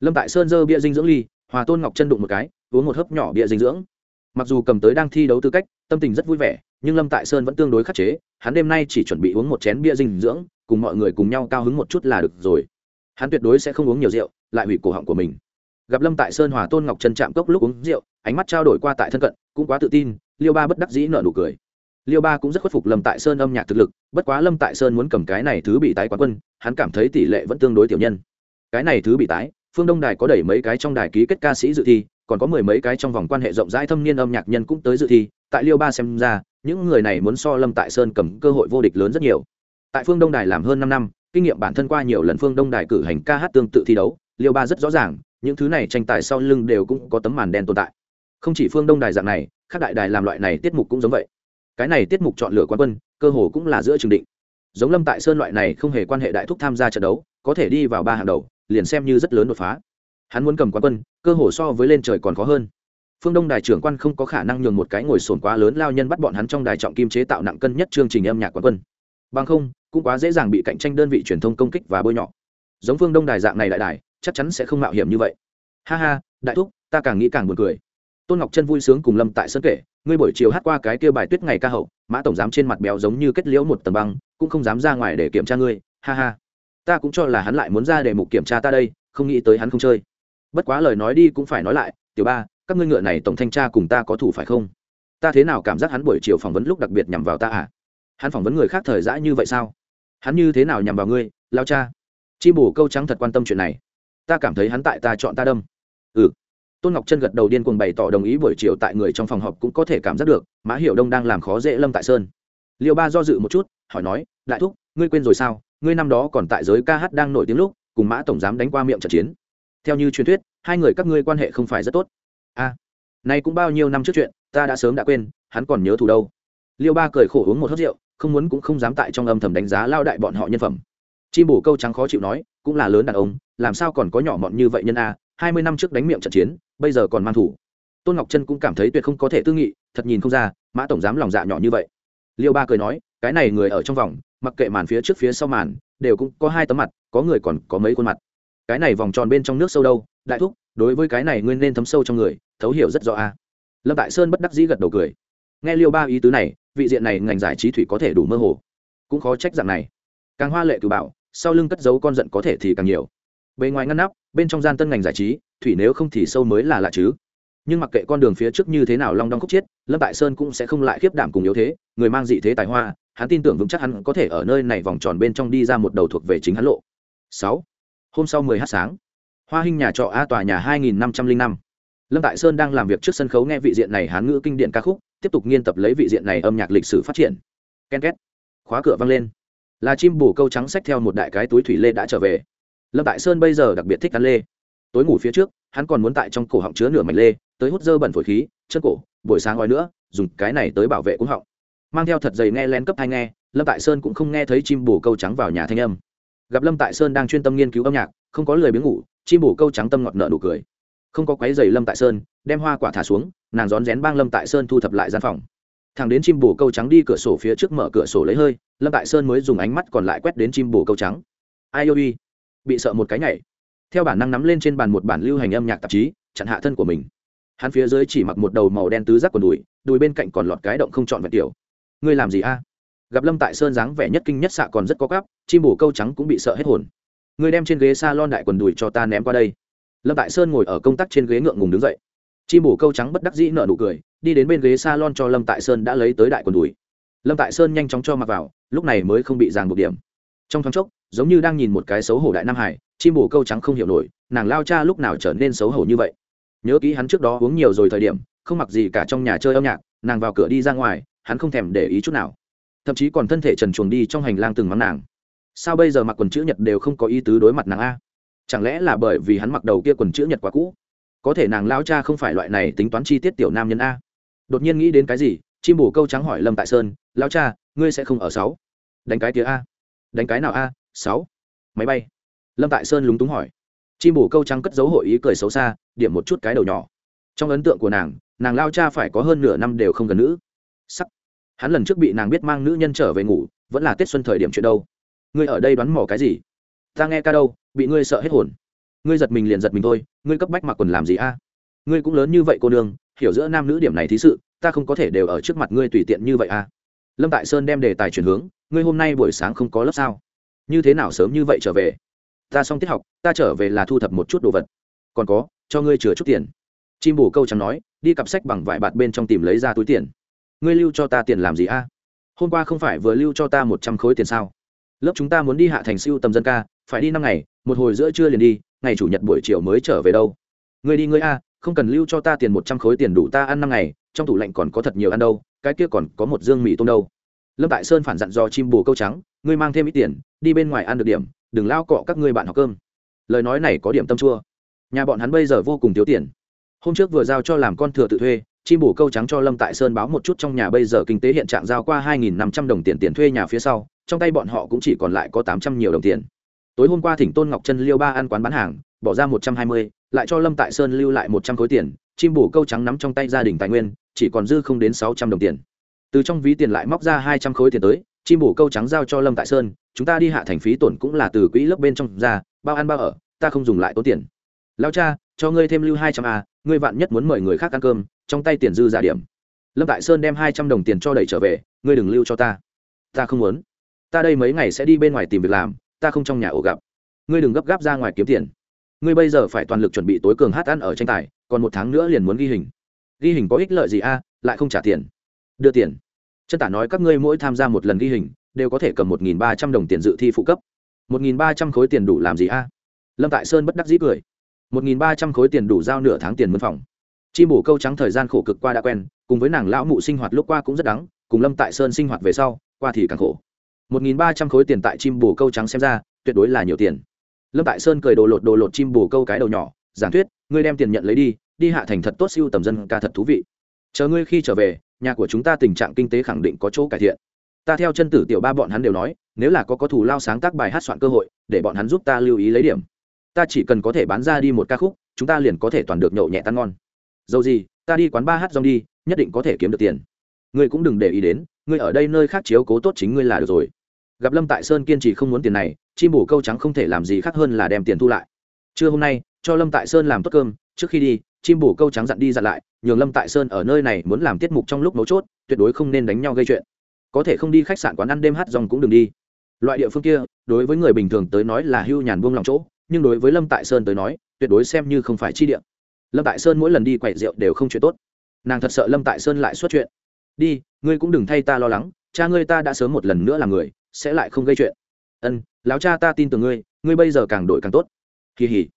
Lâm tại sơn dơ bia dinh dưỡng ly, hòa tôn ngọc chân đụng một cái, uống một hớp nhỏ bia dinh dưỡng mặc dù cầm tới đang thi đấu tư cách, tâm tình rất vui vẻ, nhưng lâm tại sơn vẫn tương đối khắc chế, hắn đêm nay chỉ chuẩn bị uống một chén bia dinh dưỡng, cùng mọi người cùng nhau cao hứng một chút là được rồi. Hắn tuyệt đối sẽ không uống nhiều rượu, lại hủy cổ họng của mình. Gặp lâm tại sơn hòa tôn ngọc Trân chạm cốc lúc uống rượu, ánh mắt trao đổi qua tại thân cận, cũng quá tự tin, liêu ba bất đắc dĩ nợ nụ cười. Liêu ba cũng rất khuất phục lâm tại sơn âm nhạc thực lực, bất quá lâm tại sơn muốn cầm cái này thứ bị tái quá quân, hắn cảm thấy tỷ lệ vẫn tương đối tiểu nhân. Cái này thứ bị tái, phương đông đài có đẩy mấy cái trong đài ký kết ca sĩ dự thi còn có mười mấy cái trong vòng quan hệ rộng rãi thâm niên âm nhạc nhân cũng tới dự thi, tại liêu ba xem ra, những người này muốn so lâm tại sơn cầm cơ hội vô địch lớn rất nhiều. Tại phương đông đài làm hơn năm năm, kinh nghiệm bản thân qua nhiều lần phương đông đài cử hành ca hát tương tự thi đấu, liêu ba rất rõ ràng, những thứ này tranh tài sau lưng đều cũng có tấm màn đen tồn tại. Không chỉ phương đông đài dạng này, các đại đài làm loại này tiết mục cũng giống vậy. Cái này tiết mục chọn lựa quan quân, cơ hồ cũng là giữa trường định. Giống lâm tại sơn loại này không hề quan hệ đại thúc tham gia trận đấu, có thể đi vào ba hàng đầu, liền xem như rất lớn đột phá hắn muốn cầm quán quân, cơ hồ so với lên trời còn khó hơn. Phương đông đài trưởng quan không có khả năng nhường một cái ngồi sồn quá lớn lao nhân bắt bọn hắn trong đài trọng kim chế tạo nặng cân nhất chương trình âm nhạc quán quân. Bằng không, cũng quá dễ dàng bị cạnh tranh đơn vị truyền thông công kích và bôi nhọ. Giống phương đông đài dạng này đại đài, chắc chắn sẽ không mạo hiểm như vậy. Ha ha, đại thúc, ta càng nghĩ càng buồn cười. Tôn ngọc chân vui sướng cùng lâm tại sân kể, ngươi buổi chiều hát qua cái kia bài tuyết ngày ca hậu, mã tổng giám trên mặt béo giống như kết liễu một tầng băng, cũng không dám ra ngoài để kiểm tra ngươi, ha ha. Ta cũng cho là hắn lại muốn ra để mục kiểm tra ta đây, không nghĩ tới hắn không chơi bất quá lời nói đi cũng phải nói lại, tiểu ba, các ngươi ngựa này tổng thanh tra cùng ta có thủ phải không? Ta thế nào cảm giác hắn buổi chiều phỏng vấn lúc đặc biệt nhằm vào ta à? Hắn phỏng vấn người khác thời giã như vậy sao? Hắn như thế nào nhằm vào ngươi, lao cha? Chi bù câu trắng thật quan tâm chuyện này. Ta cảm thấy hắn tại ta chọn ta đâm. Ừ. Tôn ngọc chân gật đầu điên cuồng bày tỏ đồng ý buổi chiều tại người trong phòng họp cũng có thể cảm giác được, mã hiệu đông đang làm khó dễ lâm tại sơn. Liêu ba do dự một chút, hỏi nói, đại thúc, ngươi quên rồi sao? Ngươi năm đó còn tại giới ca hát đang nổi tiếng lúc, cùng mã tổng giám đánh qua miệng trận chiến theo như truyền thuyết hai người các ngươi quan hệ không phải rất tốt. A à, nay cũng bao nhiêu năm trước chuyện ta đã sớm đã quên hắn còn nhớ thù đâu. Liêu ba cười khổ uống một hớt rượu không muốn cũng không dám tại trong âm thầm đánh giá lao đại bọn họ nhân phẩm. Chim bổ câu trắng khó chịu nói cũng là lớn đàn ông làm sao còn có nhỏ mọn như vậy nhân a hai mươi năm trước đánh miệng trận chiến bây giờ còn mang thủ. Tôn ngọc trân cũng cảm thấy tuyệt không có thể tư nghị thật nhìn không ra mã tổng giám lòng dạ nhỏ như vậy. Liêu ba cười nói cái này người ở trong vòng mặc kệ màn phía trước phía sau màn đều cũng có hai tấm mặt có người còn có mấy khuôn mặt cái này vòng tròn bên trong nước sâu đâu, đại thúc, đối với cái này nguyên nên thấm sâu trong người, thấu hiểu rất rõ a lâm tại sơn bất đắc dĩ gật đầu cười. Nghe liêu ba ý tứ này, vị diện này ngành giải trí thủy có thể đủ mơ hồ. Cũng khó trách dạng này. Càng hoa lệ cử bảo, sau lưng cất giấu con giận có thể thì càng nhiều. Bề ngoài ngăn nắp, bên trong gian tân ngành giải trí, thủy nếu không thì sâu mới là lạ chứ. Nhưng mặc kệ con đường phía trước như thế nào long đong khúc chiết, lâm tại sơn cũng sẽ không lại khiếp đảm cùng yếu thế, người mang dị thế tài hoa, hắn tin tưởng vững chắc hắn có thể ở nơi này vòng tròn bên trong đi ra một đầu thuộc về chính hắn lộ. Sáu hôm sau mười h sáng. Hoa hình nhà trọ a tòa nhà hai nghìn năm trăm linh năm. Lâm tại sơn đang làm việc trước sân khấu nghe vị diện này hán ngữ kinh điển ca khúc, tiếp tục nghiên tập lấy vị diện này âm nhạc lịch sử phát triển. Ken két. Khóa cửa văng lên. Là chim bù câu trắng xách theo một đại cái túi thủy lê đã trở về. Lâm tại sơn bây giờ đặc biệt thích ăn lê. Tối ngủ phía trước, hắn còn muốn tại trong cổ họng chứa nửa mảnh lê, tới hút dơ bẩn phổi khí, chân cổ, buổi sáng ngói nữa, dùng cái này tới bảo vệ cúng họng. Mang theo thật dày nghe len cấp hai nghe, lâm tại sơn cũng không nghe thấy chim bù câu trắng vào nhà thanh âm gặp lâm tại sơn đang chuyên tâm nghiên cứu âm nhạc không có lời biếng ngủ chim bù câu trắng tâm ngọt nợ nụ cười không có quái dày lâm tại sơn đem hoa quả thả xuống nàng rón rén bang lâm tại sơn thu thập lại gian phòng thằng đến chim bù câu trắng đi cửa sổ phía trước mở cửa sổ lấy hơi lâm tại sơn mới dùng ánh mắt còn lại quét đến chim bù câu trắng ai ôi bị sợ một cái nhảy theo bản năng nắm lên trên bàn một bản lưu hành âm nhạc tạp chí chặn hạ thân của mình hắn phía dưới chỉ mặc một đầu màu đen tứ giác quần đùi đùi bên cạnh còn lọt cái động không trọn vẹn tiểu ngươi làm gì a gặp lâm tại sơn dáng vẻ nhất kinh nhất xạ còn rất có cắp, chim bù câu trắng cũng bị sợ hết hồn. Người đem trên ghế s a lon đại quần đùi cho ta ném qua đây. Lâm tại sơn ngồi ở công tác trên ghế ngượng ngùng đứng dậy. Chim bù câu trắng bất đắc dĩ nợ nụ cười, đi đến bên ghế s a lon cho lâm tại sơn đã lấy tới đại quần đùi. Lâm tại sơn nhanh chóng cho mặc vào, lúc này mới không bị ràng buộc điểm. Trong thoáng chốc, giống như đang nhìn một cái xấu hổ đại nam hải, chim bù câu trắng không hiểu nổi, nàng lao cha lúc nào trở nên xấu hổ như vậy. Nhớ kỹ hắn trước đó uống nhiều rồi thời điểm, không mặc gì cả trong nhà chơi âm nhạc, nàng vào cửa đi ra ngoài, hắn không thèm để ý chút nào thậm chí còn thân thể trần chuồng đi trong hành lang từng mắng nàng. Sao bây giờ mặc quần chữ nhật đều không có ý tứ đối mặt nàng a? Chẳng lẽ là bởi vì hắn mặc đầu kia quần chữ nhật quá cũ? Có thể nàng lao cha không phải loại này tính toán chi tiết tiểu nam nhân a? Đột nhiên nghĩ đến cái gì, chim bù câu trắng hỏi lâm tại sơn lao cha, ngươi sẽ không ở sáu? Đánh cái tía a? Đánh cái nào a? Sáu? Máy bay. Lâm tại sơn lúng túng hỏi. Chim bù câu trắng cất dấu hội ý cười xấu xa, điểm một chút cái đầu nhỏ. Trong ấn tượng của nàng nàng lao cha phải có hơn nửa năm đều không gần nữ. Sắc hắn lần trước bị nàng biết mang nữ nhân trở về ngủ, vẫn là tết xuân thời điểm chuyện đâu. Ngươi ở đây đoán mò cái gì? Ta nghe ca đâu, bị ngươi sợ hết hồn. Ngươi giật mình liền giật mình thôi, ngươi cấp bách mặc quần làm gì a? Ngươi cũng lớn như vậy cô nương, hiểu giữa nam nữ điểm này thí sự, ta không có thể đều ở trước mặt ngươi tùy tiện như vậy a. Lâm tại sơn đem đề tài chuyển hướng, ngươi hôm nay buổi sáng không có lớp sao? Như thế nào sớm như vậy trở về? Ta xong tiết học, ta trở về là thu thập một chút đồ vật. Còn có, cho ngươi chừa chút tiền. Chim bù câu chẳng nói, đi cặp sách bằng vải bạt bên trong tìm lấy ra túi tiền ngươi lưu cho ta tiền làm gì a? Hôm qua không phải vừa lưu cho ta một trăm khối tiền sao? Lớp chúng ta muốn đi hạ thành siêu tầm dân ca, phải đi năm ngày, một hồi giữa trưa liền đi, ngày chủ nhật buổi chiều mới trở về đâu. Ngươi đi ngươi a, không cần lưu cho ta tiền một trăm khối tiền đủ ta ăn năm ngày, trong tủ lạnh còn có thật nhiều ăn đâu, cái kia còn có một dương mì tôm đâu. Lâm tại sơn phản dặn do chim bù câu trắng, ngươi mang thêm ít tiền, đi bên ngoài ăn được điểm, đừng lao cọ các ngươi bạn học cơm. Lời nói này có điểm tâm chua. Nhà bọn hắn bây giờ vô cùng thiếu tiền. Hôm trước vừa giao cho làm con thừa tự thuê chim bổ câu trắng cho lâm tại sơn báo một chút trong nhà bây giờ kinh tế hiện trạng giao qua hai nghìn năm trăm đồng tiền tiền thuê nhà phía sau, trong tay bọn họ cũng chỉ còn lại có tám trăm nhiều đồng tiền. Tối hôm qua thỉnh tôn ngọc chân liêu ba ăn quán bán hàng, bỏ ra một trăm hai mươi, lại cho lâm tại sơn lưu lại một trăm khối tiền, chim bổ câu trắng nắm trong tay gia đình tài nguyên, chỉ còn dư không đến sáu trăm đồng tiền. Từ trong ví tiền lại móc ra hai trăm khối tiền tới, chim bổ câu trắng giao cho lâm tại sơn, chúng ta đi hạ thành phí tổn cũng là từ quỹ lớp bên trong ra, bao ăn bao ở, ta không dùng lại tốn tiền. Lao cha cho ngươi thêm lưu hai trăm a, ngươi vạn nhất muốn mời người khác ăn cơm, trong tay tiền dư giả điểm. Lâm tại sơn đem hai trăm đồng tiền cho đẩy trở về, ngươi đừng lưu cho ta. Ta không muốn. Ta đây mấy ngày sẽ đi bên ngoài tìm việc làm, ta không trong nhà ổ gặp. Ngươi đừng gấp gáp ra ngoài kiếm tiền. Ngươi bây giờ phải toàn lực chuẩn bị tối cường hát ăn ở tranh tài, còn một tháng nữa liền muốn ghi hình. Ghi hình có ích lợi gì a, lại không trả tiền. Đưa tiền. Chân tả nói các ngươi mỗi tham gia một lần ghi hình, đều có thể cầm một nghìn ba trăm đồng tiền dự thi phụ cấp. Một nghìn ba trăm khối tiền đủ làm gì a? Lâm tại sơn bất đắc dĩ cười một nghìn ba trăm khối tiền đủ giao nửa tháng tiền mướn phòng. Chim bổ câu trắng thời gian khổ cực qua đã quen, cùng với nàng lão mụ sinh hoạt lúc qua cũng rất đắng, cùng lâm tại sơn sinh hoạt về sau, qua thì càng khổ. một nghìn ba trăm khối tiền tại chim bổ câu trắng xem ra, tuyệt đối là nhiều tiền. Lâm tại sơn cười đồ lột đồ lột chim bổ câu cái đầu nhỏ, giảng thuyết, ngươi đem tiền nhận lấy đi đi hạ thành thật tốt siêu tầm dân ca thật thú vị. Chờ ngươi khi trở về, nhà của chúng ta tình trạng kinh tế khẳng định có chỗ cải thiện. Ta theo chân tử tiểu ba bọn hắn đều nói, nếu là có có thủ lao sáng tác bài hát soạn cơ hội, để bọn hắn giúp ta lưu ý lấy điểm ta chỉ cần có thể bán ra đi một ca khúc, chúng ta liền có thể toàn được nhậu nhẹ tan ngon. Dầu gì, ta đi quán ba hát rong đi, nhất định có thể kiếm được tiền. Ngươi cũng đừng để ý đến, ngươi ở đây nơi khác chiếu cố tốt chính ngươi là được rồi. Gặp lâm tại sơn kiên trì không muốn tiền này, chim bổ câu trắng không thể làm gì khác hơn là đem tiền thu lại. Trưa hôm nay, cho lâm tại sơn làm tốt cơm, trước khi đi, chim bổ câu trắng dặn đi dặn lại, nhường lâm tại sơn ở nơi này muốn làm tiết mục trong lúc mấu chốt, tuyệt đối không nên đánh nhau gây chuyện. Có thể không đi khách sạn quán ăn đêm hát rong cũng đừng đi. Loại địa phương kia, đối với người bình thường tới nói là hưu nhàn buông lòng chỗ nhưng đối với lâm tại sơn tới nói, tuyệt đối xem như không phải chi điện lâm tại sơn mỗi lần đi quậy rượu đều không chuyện tốt. Nàng thật sợ lâm tại sơn lại xuất chuyện. Đi, ngươi cũng đừng thay ta lo lắng, cha ngươi ta đã sớm một lần nữa là người, sẽ lại không gây chuyện. Ân, lão cha ta tin tưởng ngươi ngươi bây giờ càng đổi càng tốt. Kỳ hỉ,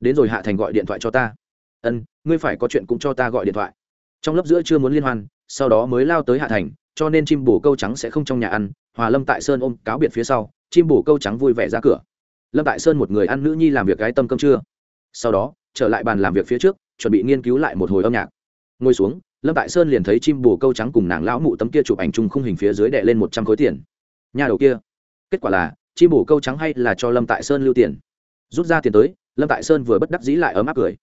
đến rồi hạ thành gọi điện thoại cho ta. Ân, ngươi phải có chuyện cũng cho ta gọi điện thoại. Trong lớp giữa chưa muốn liên hoan, sau đó mới lao tới hạ thành, cho nên chim bồ câu trắng sẽ không trong nhà ăn, hòa lâm tại sơn ôm cáo biệt phía sau, chim bồ câu trắng vui vẻ ra cửa lâm tại sơn một người ăn nữ nhi làm việc gái tâm cơm trưa. Sau đó, trở lại bàn làm việc phía trước, chuẩn bị nghiên cứu lại một hồi âm nhạc. Ngồi xuống, lâm tại sơn liền thấy chim bồ câu trắng cùng nàng lão mụ tấm kia chụp ảnh chung khung hình phía dưới đệ lên một trăm khối tiền. Nhà đầu kia, kết quả là, chim bồ câu trắng hay là cho lâm tại sơn lưu tiền. Rút ra tiền tới, lâm tại sơn vừa bất đắc dĩ lại ấm áp cười.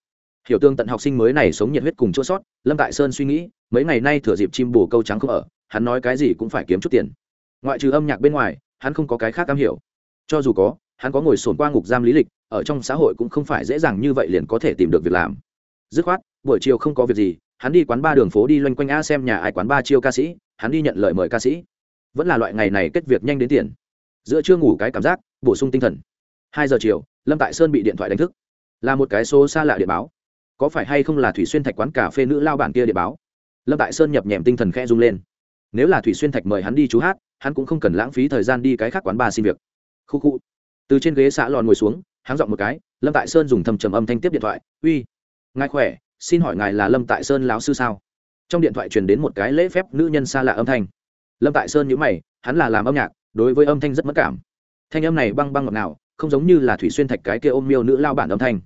Hiểu tương tận học sinh mới này sống nhiệt huyết cùng chỗ sót, lâm tại sơn suy nghĩ, mấy ngày nay thừa dịp chim bồ câu trắng không ở, hắn nói cái gì cũng phải kiếm chút tiền. Ngoại trừ âm nhạc bên ngoài, hắn không có cái khác am hiểu. Cho dù có hắn có ngồi sồn qua ngục giam lý lịch, ở trong xã hội cũng không phải dễ dàng như vậy liền có thể tìm được việc làm. Dứt khoát, buổi chiều không có việc gì, hắn đi quán ba đường phố đi loanh quanh a xem nhà ai quán ba chiêu ca sĩ, hắn đi nhận lời mời ca sĩ. Vẫn là loại ngày này kết việc nhanh đến tiền. Giữa chưa ngủ cái cảm giác, bổ sung tinh thần. Hai giờ chiều, lâm tại sơn bị điện thoại đánh thức. Là một cái số xa lạ điện báo. Có phải hay không là thủy xuyên thạch quán cà phê nữ lao bản kia điện báo? Lâm tại sơn nhập nhèm tinh thần khe rung lên. Nếu là thủy xuyên thạch mời hắn đi chú hát, hắn cũng không cần lãng phí thời gian đi cái khác quán ba xin việc. Khu khu từ trên ghế xã lòn ngồi xuống hắn giọng một cái, lâm tại sơn dùng thầm trầm âm thanh tiếp điện thoại, uy, ngài khỏe, xin hỏi ngài là lâm tại sơn lão sư sao? Trong điện thoại truyền đến một cái lễ phép nữ nhân xa lạ âm thanh. Lâm tại sơn nhữ mày, hắn là làm âm nhạc, đối với âm thanh rất mất cảm. Thanh âm này băng băng ngọt nào không giống như là thủy xuyên thạch cái kia ôm miêu nữ lao bản âm thanh.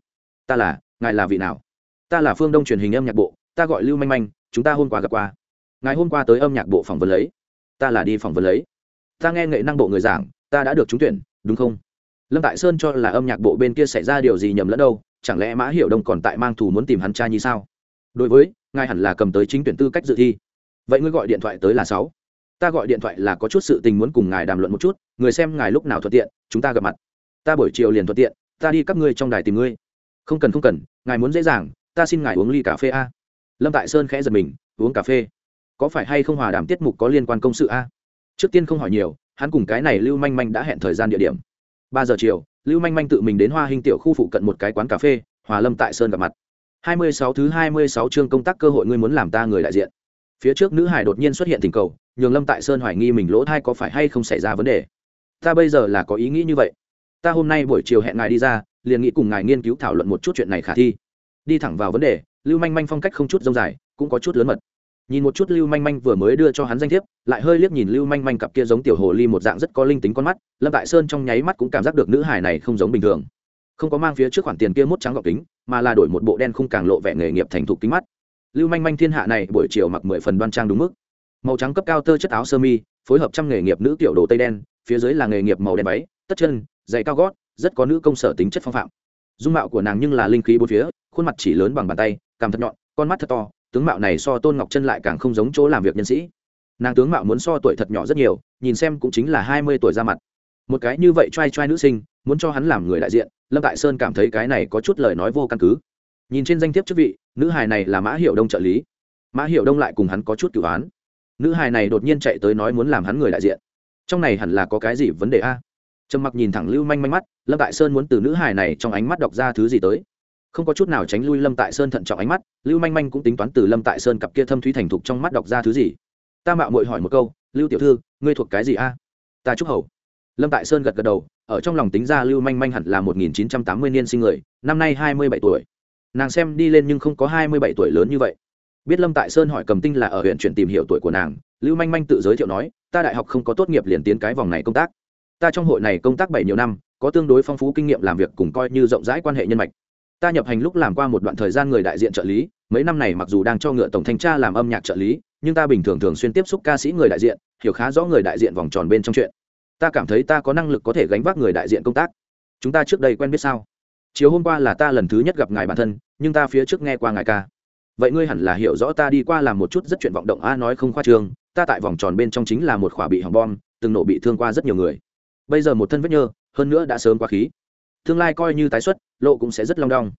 Ta là, ngài là vị nào? Ta là phương đông truyền hình âm nhạc bộ, ta gọi lưu manh manh, chúng ta hôm qua gặp qua. Ngài hôm qua tới âm nhạc bộ phỏng vấn lấy. Ta là đi phỏng vấn lấy. Ta nghe nghệ năng bộ người giảng, ta đã được trúng tuyển, đúng không? Lâm tại sơn cho là âm nhạc bộ bên kia xảy ra điều gì nhầm lẫn đâu, chẳng lẽ mã hiểu đông còn tại mang thù muốn tìm hắn cha như sao? Đối với, ngài hẳn là cầm tới chính tuyển tư cách dự thi. Vậy ngươi gọi điện thoại tới là sáu. Ta gọi điện thoại là có chút sự tình muốn cùng ngài đàm luận một chút, người xem ngài lúc nào thuận tiện, chúng ta gặp mặt. Ta buổi chiều liền thuận tiện, ta đi các ngươi trong đài tìm ngươi. Không cần không cần, ngài muốn dễ dàng, ta xin ngài uống ly cà phê a. Lâm tại sơn khẽ giật mình, uống cà phê. Có phải hay không hòa đàm tiết mục có liên quan công sự a? Trước tiên không hỏi nhiều, hắn cùng cái này lưu manh manh đã hẹn thời gian địa điểm ba giờ chiều, lưu manh manh tự mình đến hoa hình tiểu khu phụ cận một cái quán cà phê, hòa lâm tại sơn gặp mặt. Hai mươi sáu thứ hai mươi sáu chương công tác cơ hội ngươi muốn làm ta người đại diện. Phía trước nữ hải đột nhiên xuất hiện tình cầu, nhường lâm tại sơn hoài nghi mình lỗ thai có phải hay không xảy ra vấn đề. Ta bây giờ là có ý nghĩ như vậy. Ta hôm nay buổi chiều hẹn ngài đi ra, liền nghĩ cùng ngài nghiên cứu thảo luận một chút chuyện này khả thi. Đi thẳng vào vấn đề, lưu manh manh phong cách không chút rông dài, cũng có chút lớn mật nhìn một chút lưu manh manh vừa mới đưa cho hắn danh thiếp, lại hơi liếc nhìn lưu manh manh cặp kia giống tiểu hồ ly một dạng rất có linh tính con mắt, lâm tại sơn trong nháy mắt cũng cảm giác được nữ hải này không giống bình thường. Không có mang phía trước khoản tiền kia mốt trắng gọc kính, mà là đổi một bộ đen không càng lộ vẻ nghề nghiệp thành thục kính mắt. Lưu manh manh thiên hạ này buổi chiều mặc mười phần đoan trang đúng mức. Màu trắng cấp cao tơ chất áo sơ mi, phối hợp trăm nghề nghiệp nữ tiểu đồ tây đen, phía dưới là nghề nghiệp màu đen váy, tất chân, giày cao gót, rất có nữ công sở tính chất phong phạm. Dung mạo của nàng nhưng là linh khí bốn phía, khuôn mặt chỉ lớn bằng bàn tay, cằm thật nhọn, con mắt thật to tướng mạo này so tôn ngọc chân lại càng không giống chỗ làm việc nhân sĩ nàng tướng mạo muốn so tuổi thật nhỏ rất nhiều nhìn xem cũng chính là hai mươi tuổi ra mặt một cái như vậy t r a i t r a i nữ sinh muốn cho hắn làm người đại diện lâm tại sơn cảm thấy cái này có chút lời nói vô căn cứ nhìn trên danh thiếp chức vị nữ hài này là mã hiệu đông trợ lý mã hiệu đông lại cùng hắn có chút cửu án nữ hài này đột nhiên chạy tới nói muốn làm hắn người đại diện trong này hẳn là có cái gì vấn đề a trầm mặc nhìn thẳng lưu manh manh mắt lâm tại sơn muốn từ nữ hài này trong ánh mắt đọc ra thứ gì tới không có chút nào tránh lui lâm tại sơn thận trọng ánh mắt, lưu manh manh cũng tính toán từ lâm tại sơn cặp kia thâm thúy thành thục trong mắt đọc ra thứ gì. Ta mạo mội hỏi một câu, lưu tiểu thư, ngươi thuộc cái gì a? Ta chúc hầu. Lâm tại sơn gật gật đầu, ở trong lòng tính ra lưu manh manh hẳn là một nghìn chín trăm tám mươi niên sinh người, năm nay hai mươi bảy tuổi. Nàng xem đi lên nhưng không có hai mươi bảy tuổi lớn như vậy. Biết lâm tại sơn hỏi cầm tinh là ở huyện chuyển tìm hiểu tuổi của nàng, lưu manh manh tự giới thiệu nói, ta đại học không có tốt nghiệp liền tiến cái vòng này công tác. Ta trong hội này công tác bảy nhiều năm, có tương đối phong phú kinh nghiệm làm việc cùng coi như rộng rãi quan hệ nhân mạch ta nhập hành lúc làm qua một đoạn thời gian người đại diện trợ lý, mấy năm này mặc dù đang cho ngựa tổng thanh tra làm âm nhạc trợ lý, nhưng ta bình thường thường xuyên tiếp xúc ca sĩ người đại diện, hiểu khá rõ người đại diện vòng tròn bên trong chuyện. Ta cảm thấy ta có năng lực có thể gánh vác người đại diện công tác. Chúng ta trước đây quen biết sao? Chiều hôm qua là ta lần thứ nhất gặp ngài bản thân, nhưng ta phía trước nghe qua ngài ca. Vậy ngươi hẳn là hiểu rõ ta đi qua làm một chút rất chuyện vọng động a, nói không khoa trương, ta tại vòng tròn bên trong chính là một khỏa bị hỏng bom, từng nổ bị thương qua rất nhiều người. Bây giờ một thân vết nhơ, hơn nữa đã sớm quá khí tương lai coi như tái xuất, lộ cũng sẽ rất long đong.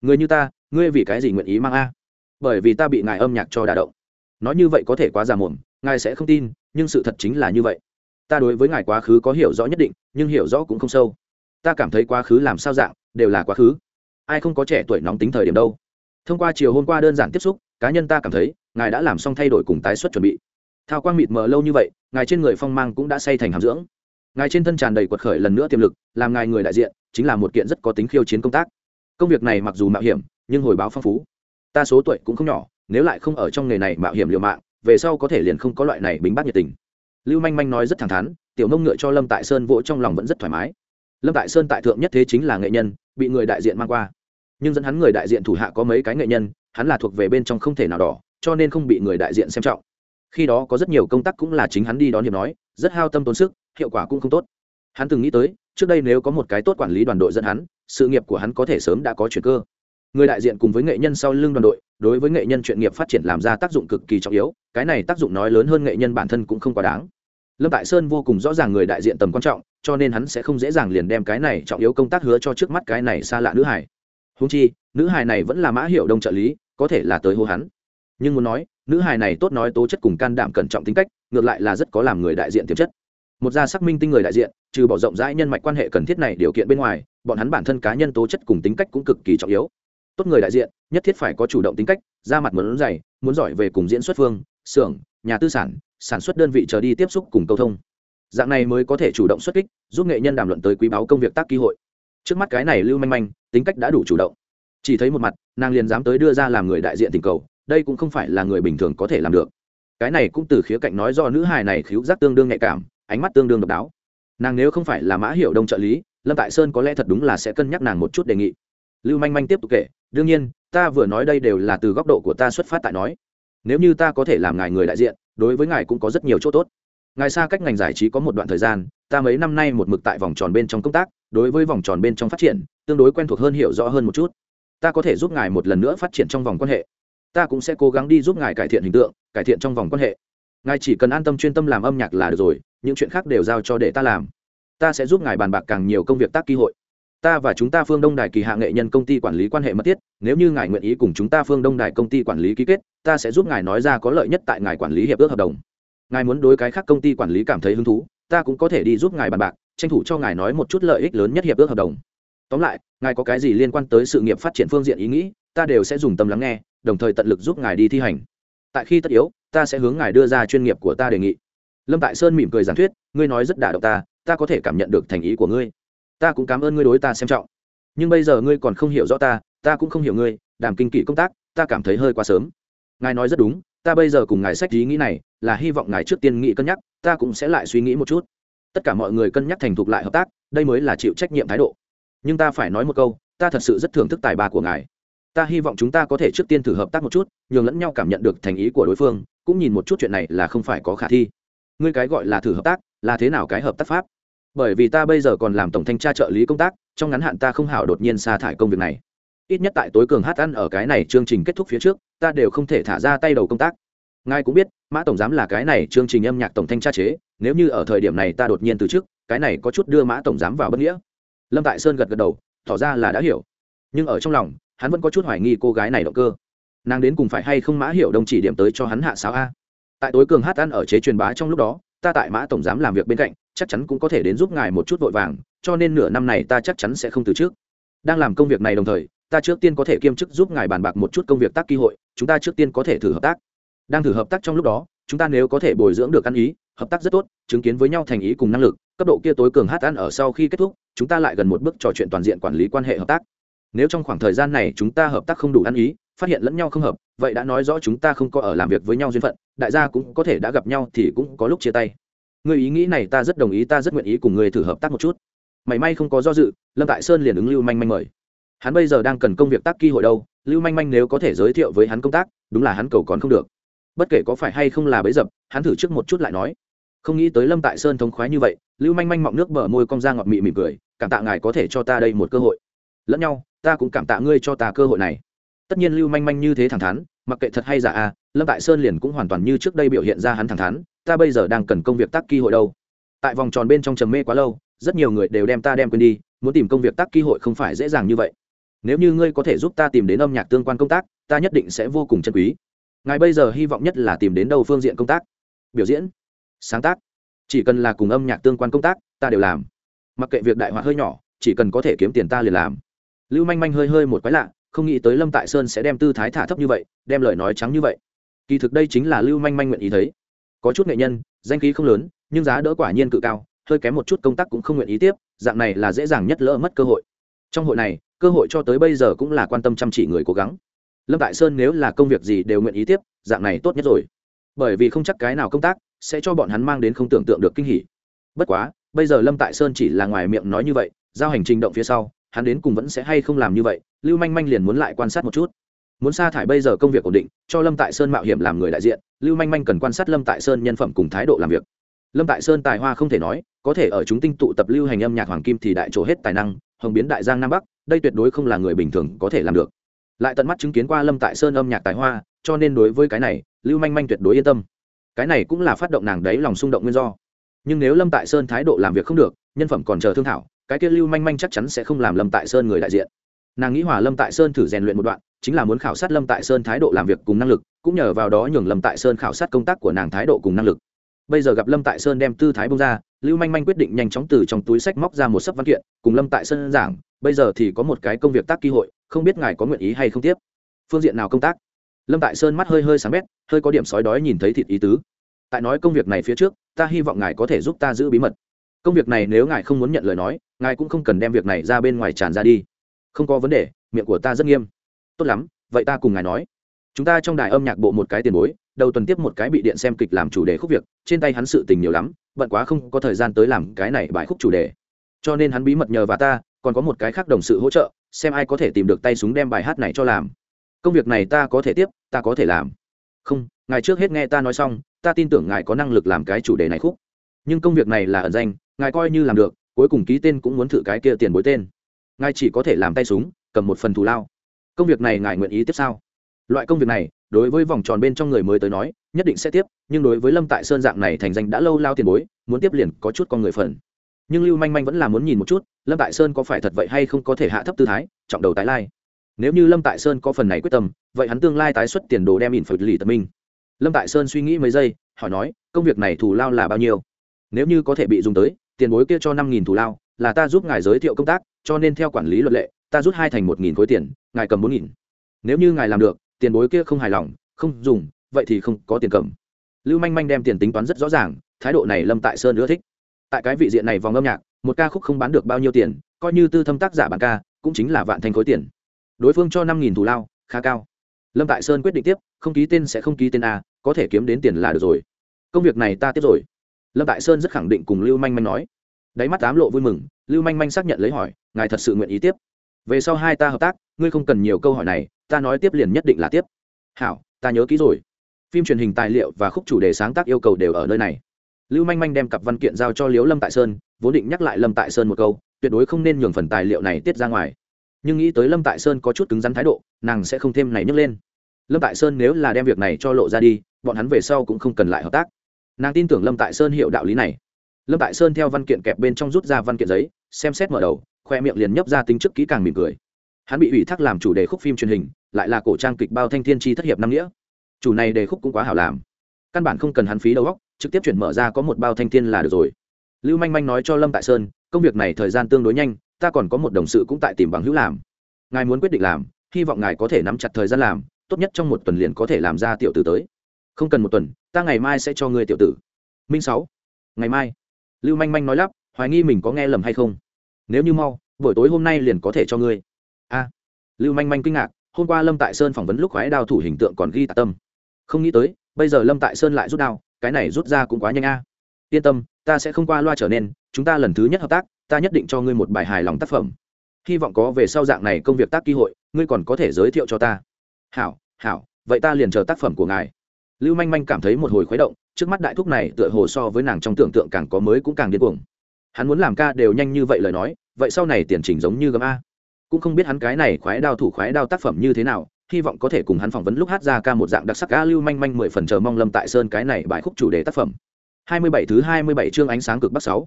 Người như ta, ngươi vì cái gì nguyện ý mang a? Bởi vì ta bị ngài âm nhạc cho đả động. Nói như vậy có thể quá già mồm, ngài sẽ không tin, nhưng sự thật chính là như vậy. Ta đối với ngài quá khứ có hiểu rõ nhất định, nhưng hiểu rõ cũng không sâu. Ta cảm thấy quá khứ làm sao dạng, đều là quá khứ. Ai không có trẻ tuổi nóng tính thời điểm đâu. Thông qua chiều hôm qua đơn giản tiếp xúc, cá nhân ta cảm thấy, ngài đã làm xong thay đổi cùng tái xuất chuẩn bị. Thao quang mịt mờ lâu như vậy, ngài trên người phong mang cũng đã say thành hàm dưỡng ngài trên thân tràn đầy quật khởi lần nữa tiềm lực, làm ngài người đại diện, chính là một kiện rất có tính khiêu chiến công tác. Công việc này mặc dù mạo hiểm, nhưng hồi báo phong phú. Ta số tuổi cũng không nhỏ, nếu lại không ở trong nghề này mạo hiểm liều mạng, về sau có thể liền không có loại này bính bác nhiệt tình. Lưu manh manh nói rất thẳng thắn, tiểu mông ngựa cho lâm tại sơn vỗ trong lòng vẫn rất thoải mái. Lâm tại sơn tại thượng nhất thế chính là nghệ nhân, bị người đại diện mang qua. Nhưng dẫn hắn người đại diện thủ hạ có mấy cái nghệ nhân, hắn là thuộc về bên trong không thể nào đỏ, cho nên không bị người đại diện xem trọng. Khi đó có rất nhiều công tác cũng là chính hắn đi đón hiệp nói, rất hao tâm tốn sức hiệu quả cũng không tốt. Hắn từng nghĩ tới, trước đây nếu có một cái tốt quản lý đoàn đội dẫn hắn, sự nghiệp của hắn có thể sớm đã có chuyển cơ. Người đại diện cùng với nghệ nhân sau lưng đoàn đội, đối với nghệ nhân chuyện nghiệp phát triển làm ra tác dụng cực kỳ trọng yếu, cái này tác dụng nói lớn hơn nghệ nhân bản thân cũng không quá đáng. Lâm tại sơn vô cùng rõ ràng người đại diện tầm quan trọng, cho nên hắn sẽ không dễ dàng liền đem cái này trọng yếu công tác hứa cho trước mắt cái này xa lạ nữ hải húng chi, nữ hải này vẫn là mã hiệu đông trợ lý, có thể là tới hô hắn. Nhưng muốn nói, nữ hải này tốt nói tố chất cùng can đảm cẩn trọng tính cách, ngược lại là rất có làm người đại diện tiềm chất một gia xác minh tinh người đại diện, trừ bỏ rộng rãi nhân mạch quan hệ cần thiết này điều kiện bên ngoài, bọn hắn bản thân cá nhân tố chất cùng tính cách cũng cực kỳ trọng yếu. Tốt người đại diện, nhất thiết phải có chủ động tính cách ra mặt muốn dày, muốn giỏi về cùng diễn xuất phương, xưởng, nhà tư sản sản xuất đơn vị chờ đi tiếp xúc cùng câu thông. Dạng này mới có thể chủ động xuất kích, giúp nghệ nhân đàm luận tới quý báo công việc tác ký hội. Trước mắt cái này lưu manh manh, tính cách đã đủ chủ động. Chỉ thấy một mặt, nàng liền dám tới đưa ra làm người đại diện tình cầu, đây cũng không phải là người bình thường có thể làm được. Cái này cũng từ khía cạnh nói do nữ hài này khiếu giác tương đương nhạy cảm ánh mắt tương đương độc đáo. Nàng nếu không phải là mã hiệu đông trợ lý, lâm tại sơn có lẽ thật đúng là sẽ cân nhắc nàng một chút đề nghị. Lưu manh manh tiếp tục kể, đương nhiên, ta vừa nói đây đều là từ góc độ của ta xuất phát tại nói. Nếu như ta có thể làm ngài người đại diện, đối với ngài cũng có rất nhiều chỗ tốt. Ngài xa cách ngành giải trí có một đoạn thời gian, ta mấy năm nay một mực tại vòng tròn bên trong công tác, đối với vòng tròn bên trong phát triển, tương đối quen thuộc hơn, hiểu rõ hơn một chút. Ta có thể giúp ngài một lần nữa phát triển trong vòng quan hệ. Ta cũng sẽ cố gắng đi giúp ngài cải thiện hình tượng, cải thiện trong vòng quan hệ. Ngài chỉ cần an tâm chuyên tâm làm âm nhạc là được rồi những chuyện khác đều giao cho để ta làm. Ta sẽ giúp ngài bàn bạc càng nhiều công việc tác kỳ hội. Ta và chúng ta phương đông đài kỳ hạ nghệ nhân công ty quản lý quan hệ mật thiết, nếu như ngài nguyện ý cùng chúng ta phương đông đài công ty quản lý ký kết, ta sẽ giúp ngài nói ra có lợi nhất tại ngài quản lý hiệp ước hợp đồng. Ngài muốn đối cái khác công ty quản lý cảm thấy hứng thú, ta cũng có thể đi giúp ngài bàn bạc, tranh thủ cho ngài nói một chút lợi ích lớn nhất hiệp ước hợp đồng. Tóm lại, ngài có cái gì liên quan tới sự nghiệp phát triển phương diện ý nghĩ, ta đều sẽ dùng tâm lắng nghe, đồng thời tận lực giúp ngài đi thi hành. Tại khi tất yếu, ta sẽ hướng ngài đưa ra chuyên nghiệp của ta đề nghị lâm tại sơn mỉm cười giảng thuyết, ngươi nói rất đả động ta ta có thể cảm nhận được thành ý của ngươi. Ta cũng cảm ơn ngươi đối ta xem trọng. Nhưng bây giờ ngươi còn không hiểu rõ ta ta cũng không hiểu ngươi, đàm kinh kỷ công tác, ta cảm thấy hơi quá sớm. Ngài nói rất đúng, ta bây giờ cùng ngài sách ý nghĩ này là hy vọng ngài trước tiên nghĩ cân nhắc, ta cũng sẽ lại suy nghĩ một chút. Tất cả mọi người cân nhắc thành thục lại hợp tác, đây mới là chịu trách nhiệm thái độ. Nhưng ta phải nói một câu, ta thật sự rất thưởng thức tài ba của ngài. Ta hy vọng chúng ta có thể trước tiên thử hợp tác một chút, nhường lẫn nhau cảm nhận được thành ý của đối phương, cũng nhìn một chút chuyện này là không phải có khả thi ngươi cái gọi là thử hợp tác, là thế nào cái hợp tác pháp? Bởi vì ta bây giờ còn làm tổng thanh tra trợ lý công tác, trong ngắn hạn ta không hảo đột nhiên sa thải công việc này. Ít nhất tại tối cường hát ăn ở cái này chương trình kết thúc phía trước, ta đều không thể thả ra tay đầu công tác. Ngài cũng biết, mã tổng giám là cái này chương trình âm nhạc tổng thanh tra chế, nếu như ở thời điểm này ta đột nhiên từ chức, cái này có chút đưa mã tổng giám vào bất nghĩa. Lâm tại sơn gật gật đầu, tỏ ra là đã hiểu. Nhưng ở trong lòng, hắn vẫn có chút hoài nghi cô gái này động cơ. Nàng đến cùng phải hay không mã hiểu đồng chỉ điểm tới cho hắn hạ sáo a? Tại tối cường hát ăn ở chế truyền bá trong lúc đó, ta tại mã tổng giám làm việc bên cạnh, chắc chắn cũng có thể đến giúp ngài một chút vội vàng, cho nên nửa năm này ta chắc chắn sẽ không từ trước đang làm công việc này đồng thời, ta trước tiên có thể kiêm chức giúp ngài bàn bạc một chút công việc tác kỳ hội, chúng ta trước tiên có thể thử hợp tác. Đang thử hợp tác trong lúc đó, chúng ta nếu có thể bồi dưỡng được ăn ý, hợp tác rất tốt, chứng kiến với nhau thành ý cùng năng lực, cấp độ kia tối cường hát ăn ở sau khi kết thúc, chúng ta lại gần một bước trò chuyện toàn diện quản lý quan hệ hợp tác. Nếu trong khoảng thời gian này chúng ta hợp tác không đủ ăn ý phát hiện lẫn nhau không hợp, vậy đã nói rõ chúng ta không có ở làm việc với nhau duyên phận, đại gia cũng có thể đã gặp nhau thì cũng có lúc chia tay. Người ý nghĩ này ta rất đồng ý, ta rất nguyện ý cùng người thử hợp tác một chút. Mảy may không có do dự, lâm tại sơn liền ứng lưu manh manh mời. Hắn bây giờ đang cần công việc tác kỳ hội đâu, lưu manh manh nếu có thể giới thiệu với hắn công tác, đúng là hắn cầu còn không được. Bất kể có phải hay không là bấy dập, hắn thử trước một chút lại nói. Không nghĩ tới lâm tại sơn thống khoái như vậy, lưu manh manh mọng nước bờ môi cong ra ngọt mị mỉm cười, cảm tạ ngài có thể cho ta đây một cơ hội. Lẫn nhau, ta cũng cảm tạ ngươi cho ta cơ hội này tất nhiên lưu manh manh như thế thẳng thắn, mặc kệ thật hay giả à lâm tại sơn liền cũng hoàn toàn như trước đây biểu hiện ra hắn thẳng thắn, ta bây giờ đang cần công việc tác kỳ hội đâu. Tại vòng tròn bên trong trầm mê quá lâu, rất nhiều người đều đem ta đem quên đi, muốn tìm công việc tác kỳ hội không phải dễ dàng như vậy. Nếu như ngươi có thể giúp ta tìm đến âm nhạc tương quan công tác, ta nhất định sẽ vô cùng chân quý. Ngài bây giờ hy vọng nhất là tìm đến đâu phương diện công tác? Biểu diễn, sáng tác. Chỉ cần là cùng âm nhạc tương quan công tác, ta đều làm. Mặc kệ việc đại họa hơi nhỏ, chỉ cần có thể kiếm tiền ta liền làm. Lưu manh manh hơi hơi một quái lạ không nghĩ tới lâm tại sơn sẽ đem tư thái thả thấp như vậy, đem lời nói trắng như vậy. Kỳ thực đây chính là lưu manh manh nguyện ý thấy. Có chút nghệ nhân, danh khí không lớn, nhưng giá đỡ quả nhiên cự cao, hơi kém một chút công tác cũng không nguyện ý tiếp, dạng này là dễ dàng nhất lỡ mất cơ hội. Trong hội này, cơ hội cho tới bây giờ cũng là quan tâm chăm chỉ người cố gắng. Lâm tại sơn nếu là công việc gì đều nguyện ý tiếp, dạng này tốt nhất rồi. Bởi vì không chắc cái nào công tác sẽ cho bọn hắn mang đến không tưởng tượng được kinh hỉ. Bất quá, bây giờ lâm tại sơn chỉ là ngoài miệng nói như vậy, giao hành trình động phía sau hắn đến cùng vẫn sẽ hay không làm như vậy, lưu manh manh liền muốn lại quan sát một chút. Muốn sa thải bây giờ công việc ổn định, cho lâm tại sơn mạo hiểm làm người đại diện, lưu manh manh cần quan sát lâm tại sơn nhân phẩm cùng thái độ làm việc. Lâm tại sơn tài hoa không thể nói, có thể ở chúng tinh tụ tập lưu hành âm nhạc hoàng kim thì đại trổ hết tài năng, hồng biến đại giang nam bắc, đây tuyệt đối không là người bình thường có thể làm được. Lại tận mắt chứng kiến qua lâm tại sơn âm nhạc tài hoa, cho nên đối với cái này, lưu manh manh tuyệt đối yên tâm. Cái này cũng là phát động nàng đấy lòng xung động nguyên do. Nhưng nếu lâm tại sơn thái độ làm việc không được, nhân phẩm còn chờ thương thảo cái kia lưu manh manh chắc chắn sẽ không làm lâm tại sơn người đại diện nàng nghĩ hòa lâm tại sơn thử rèn luyện một đoạn chính là muốn khảo sát lâm tại sơn thái độ làm việc cùng năng lực cũng nhờ vào đó nhường lâm tại sơn khảo sát công tác của nàng thái độ cùng năng lực bây giờ gặp lâm tại sơn đem tư thái bông ra lưu manh manh quyết định nhanh chóng từ trong túi sách móc ra một sấp văn kiện cùng lâm tại sơn giảng bây giờ thì có một cái công việc tác kỳ hội không biết ngài có nguyện ý hay không tiếp phương diện nào công tác lâm tại sơn mắt hơi hơi sáng bét hơi có điểm sói đói nhìn thấy thịt ý tứ tại nói công việc này phía trước ta hy vọng ngài có thể giúp ta giữ bí mật công việc này nếu ngài không muốn nhận lời nói, ngài cũng không cần đem việc này ra bên ngoài tràn ra đi. Không có vấn đề, miệng của ta rất nghiêm. Tốt lắm, vậy ta cùng ngài nói. Chúng ta trong đài âm nhạc bộ một cái tiền bối, đầu tuần tiếp một cái bị điện xem kịch làm chủ đề khúc việc, trên tay hắn sự tình nhiều lắm, bận quá không có thời gian tới làm cái này bài khúc chủ đề. Cho nên hắn bí mật nhờ và ta, còn có một cái khác đồng sự hỗ trợ, xem ai có thể tìm được tay súng đem bài hát này cho làm. Công việc này ta có thể tiếp, ta có thể làm. Không, ngài trước hết nghe ta nói xong, ta tin tưởng ngài có năng lực làm cái chủ đề này khúc. Nhưng công việc này là ẩn danh ngài coi như làm được, cuối cùng ký tên cũng muốn thử cái kia tiền bối tên. Ngài chỉ có thể làm tay súng, cầm một phần thù lao. Công việc này ngài nguyện ý tiếp sao? Loại công việc này, đối với vòng tròn bên trong người mới tới nói, nhất định sẽ tiếp, nhưng đối với lâm tại sơn dạng này thành danh đã lâu lao tiền bối, muốn tiếp liền có chút con người phần. Nhưng lưu manh manh vẫn là muốn nhìn một chút, lâm tại sơn có phải thật vậy hay không có thể hạ thấp tư thái, trọng đầu tái lai. Nếu như lâm tại sơn có phần này quyết tâm, vậy hắn tương lai tái xuất tiền đồ đem in phật lì tập minh lâm tại sơn suy nghĩ mấy giây, hỏi nói, công việc này thù lao là bao nhiêu? Nếu như có thể bị dùng tới tiền bối kia cho năm nghìn thù lao, là ta giúp ngài giới thiệu công tác, cho nên theo quản lý luật lệ, ta rút hai thành một nghìn khối tiền, ngài cầm bốn nghìn. Nếu như ngài làm được, tiền bối kia không hài lòng, không dùng, vậy thì không có tiền cầm. Lưu manh manh đem tiền tính toán rất rõ ràng, thái độ này lâm tại sơn ưa thích. Tại cái vị diện này vòng âm nhạc, một ca khúc không bán được bao nhiêu tiền, coi như tư thâm tác giả bản ca, cũng chính là vạn thành khối tiền. Đối phương cho năm nghìn thù lao, khá cao. Lâm tại sơn quyết định tiếp, không ký tên sẽ không ký tên a, có thể kiếm đến tiền là được rồi. Công việc này ta tiếp rồi lâm tại sơn rất khẳng định cùng lưu manh manh nói. Đáy mắt tám lộ vui mừng, lưu manh manh xác nhận lấy hỏi, ngài thật sự nguyện ý tiếp? Về sau hai ta hợp tác, ngươi không cần nhiều câu hỏi này, ta nói tiếp liền nhất định là tiếp. Hảo, ta nhớ kỹ rồi. Phim truyền hình tài liệu và khúc chủ đề sáng tác yêu cầu đều ở nơi này. Lưu manh manh đem cặp văn kiện giao cho liếu lâm tại sơn, vốn định nhắc lại lâm tại sơn một câu, tuyệt đối không nên nhường phần tài liệu này tiết ra ngoài. Nhưng nghĩ tới lâm tại sơn có chút cứng rắn thái độ, nàng sẽ không thêm này nhấc lên. Lâm tại sơn nếu là đem việc này cho lộ ra đi, bọn hắn về sau cũng không cần lại hợp tác nàng tin tưởng lâm tại sơn hiểu đạo lý này lâm tại sơn theo văn kiện kẹp bên trong rút ra văn kiện giấy xem xét mở đầu khoe miệng liền nhấp ra tính chức kỹ càng mỉm cười hắn bị ủy thác làm chủ đề khúc phim truyền hình lại là cổ trang kịch bao thanh thiên chi thất hiệp năm nghĩa chủ này đề khúc cũng quá hảo làm căn bản không cần hắn phí đầu óc, trực tiếp chuyển mở ra có một bao thanh thiên là được rồi. Lưu manh manh nói cho lâm tại sơn, công việc này thời gian tương đối nhanh, ta còn có một đồng sự cũng tại tìm bằng hữu làm. Ngài muốn quyết định làm, hy vọng ngài có thể nắm chặt thời gian làm, tốt nhất trong một tuần liền có thể làm ra tiểu tử tới không cần một tuần, ta ngày mai sẽ cho ngươi tiểu tử. Minh sáu. Ngày mai. Lưu manh manh nói lắp, hoài nghi mình có nghe lầm hay không. Nếu như mau, buổi tối hôm nay liền có thể cho ngươi. A. Lưu manh manh kinh ngạc, hôm qua lâm tại sơn phỏng vấn lúc khoái đao thủ hình tượng còn ghi tạ tâm. Không nghĩ tới, bây giờ lâm tại sơn lại rút đao, cái này rút ra cũng quá nhanh a. Yên tâm, ta sẽ không qua loa trở nên, chúng ta lần thứ nhất hợp tác, ta nhất định cho ngươi một bài hài lòng tác phẩm. Hy vọng có về sau dạng này công việc tác cơ hội, ngươi còn có thể giới thiệu cho ta. Hảo hảo, vậy ta liền chờ tác phẩm của ngài lưu manh manh cảm thấy một hồi khuấy động, trước mắt đại thúc này tựa hồ so với nàng trong tưởng tượng càng có mới cũng càng điên cuồng. Hắn muốn làm ca đều nhanh như vậy lời nói, vậy sau này tiền trình giống như gấm a. Cũng không biết hắn cái này khoái đao thủ khoái đao tác phẩm như thế nào, hy vọng có thể cùng hắn phỏng vấn lúc hát ra ca một dạng đặc sắc ca lưu manh manh mười phần chờ mong lâm tại sơn cái này bài khúc chủ đề tác phẩm. Hai mươi bảy thứ hai mươi bảy chương ánh sáng cực bắc sáu.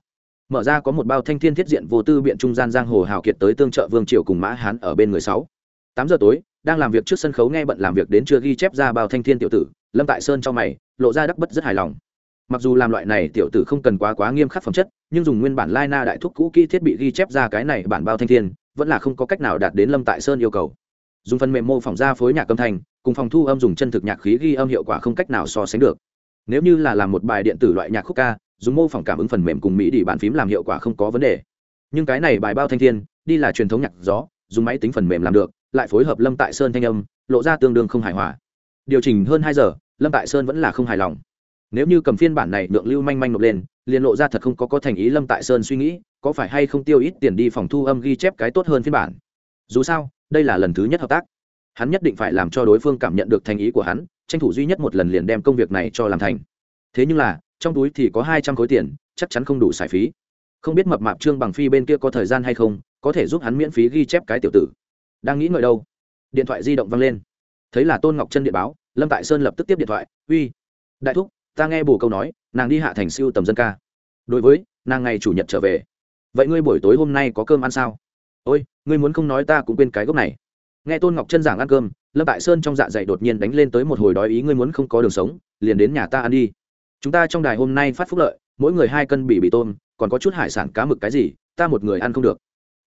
Mở ra có một bao thanh thiên thiết diện vô tư biện trung gian giang hồ hào kiệt tới tương trợ vương triều cùng mã hán ở bên người sáu. Tám giờ tối đang làm việc trước sân khấu nghe bận làm việc đến chưa ghi chép ra bao thanh thiên tiểu tử, lâm tại sơn cho mày, lộ ra đắc bất rất hài lòng. Mặc dù làm loại này tiểu tử không cần quá quá nghiêm khắc phẩm chất, nhưng dùng nguyên bản lai na đại thúc cũ kỹ thiết bị ghi chép ra cái này bản bao thanh thiên, vẫn là không có cách nào đạt đến lâm tại sơn yêu cầu. Dùng phần mềm mô phỏng ra phối nhạc âm thanh, cùng phòng thu âm dùng chân thực nhạc khí ghi âm hiệu quả không cách nào so sánh được. Nếu như là làm một bài điện tử loại nhạc khúc ca, dùng mô phỏng cảm ứng phần mềm cùng mỹ đi bàn phím làm hiệu quả không có vấn đề. Nhưng cái này bài bao thanh thiên, đi là truyền thống nhạc gió, dùng máy tính phần mềm làm được lại phối hợp lâm tại sơn thanh âm, lộ ra tương đương không hài hòa. Điều chỉnh hơn hai giờ, lâm tại sơn vẫn là không hài lòng. Nếu như cầm phiên bản này lượng lưu manh manh nộp lên, liền lộ ra thật không có có thành ý lâm tại sơn suy nghĩ, có phải hay không tiêu ít tiền đi phòng thu âm ghi chép cái tốt hơn phiên bản? Dù sao, đây là lần thứ nhất hợp tác. Hắn nhất định phải làm cho đối phương cảm nhận được thành ý của hắn, tranh thủ duy nhất một lần liền đem công việc này cho làm thành. Thế nhưng là, trong túi thì có hai trăm khối tiền, chắc chắn không đủ xài phí. Không biết mập mạp trương bằng phi bên kia có thời gian hay không, có thể giúp hắn miễn phí ghi chép cái tiểu tử đang nghĩ ngợi đâu. Điện thoại di động văng lên. Thấy là tôn ngọc chân điện báo, lâm tại sơn lập tức tiếp điện thoại, uy, đại thúc, ta nghe bồ câu nói, nàng đi hạ thành siêu tầm dân ca. Đối với, nàng ngày chủ nhật trở về. Vậy ngươi buổi tối hôm nay có cơm ăn sao? Ôi, ngươi muốn không nói ta cũng quên cái gốc này. Nghe tôn ngọc chân giảng ăn cơm, lâm tại sơn trong dạ dày đột nhiên đánh lên tới một hồi đói ý, ngươi muốn không có đường sống, liền đến nhà ta ăn đi. Chúng ta trong đài hôm nay phát phúc lợi, mỗi người hai cân bị bị tôm, còn có chút hải sản cá mực cái gì, ta một người ăn không được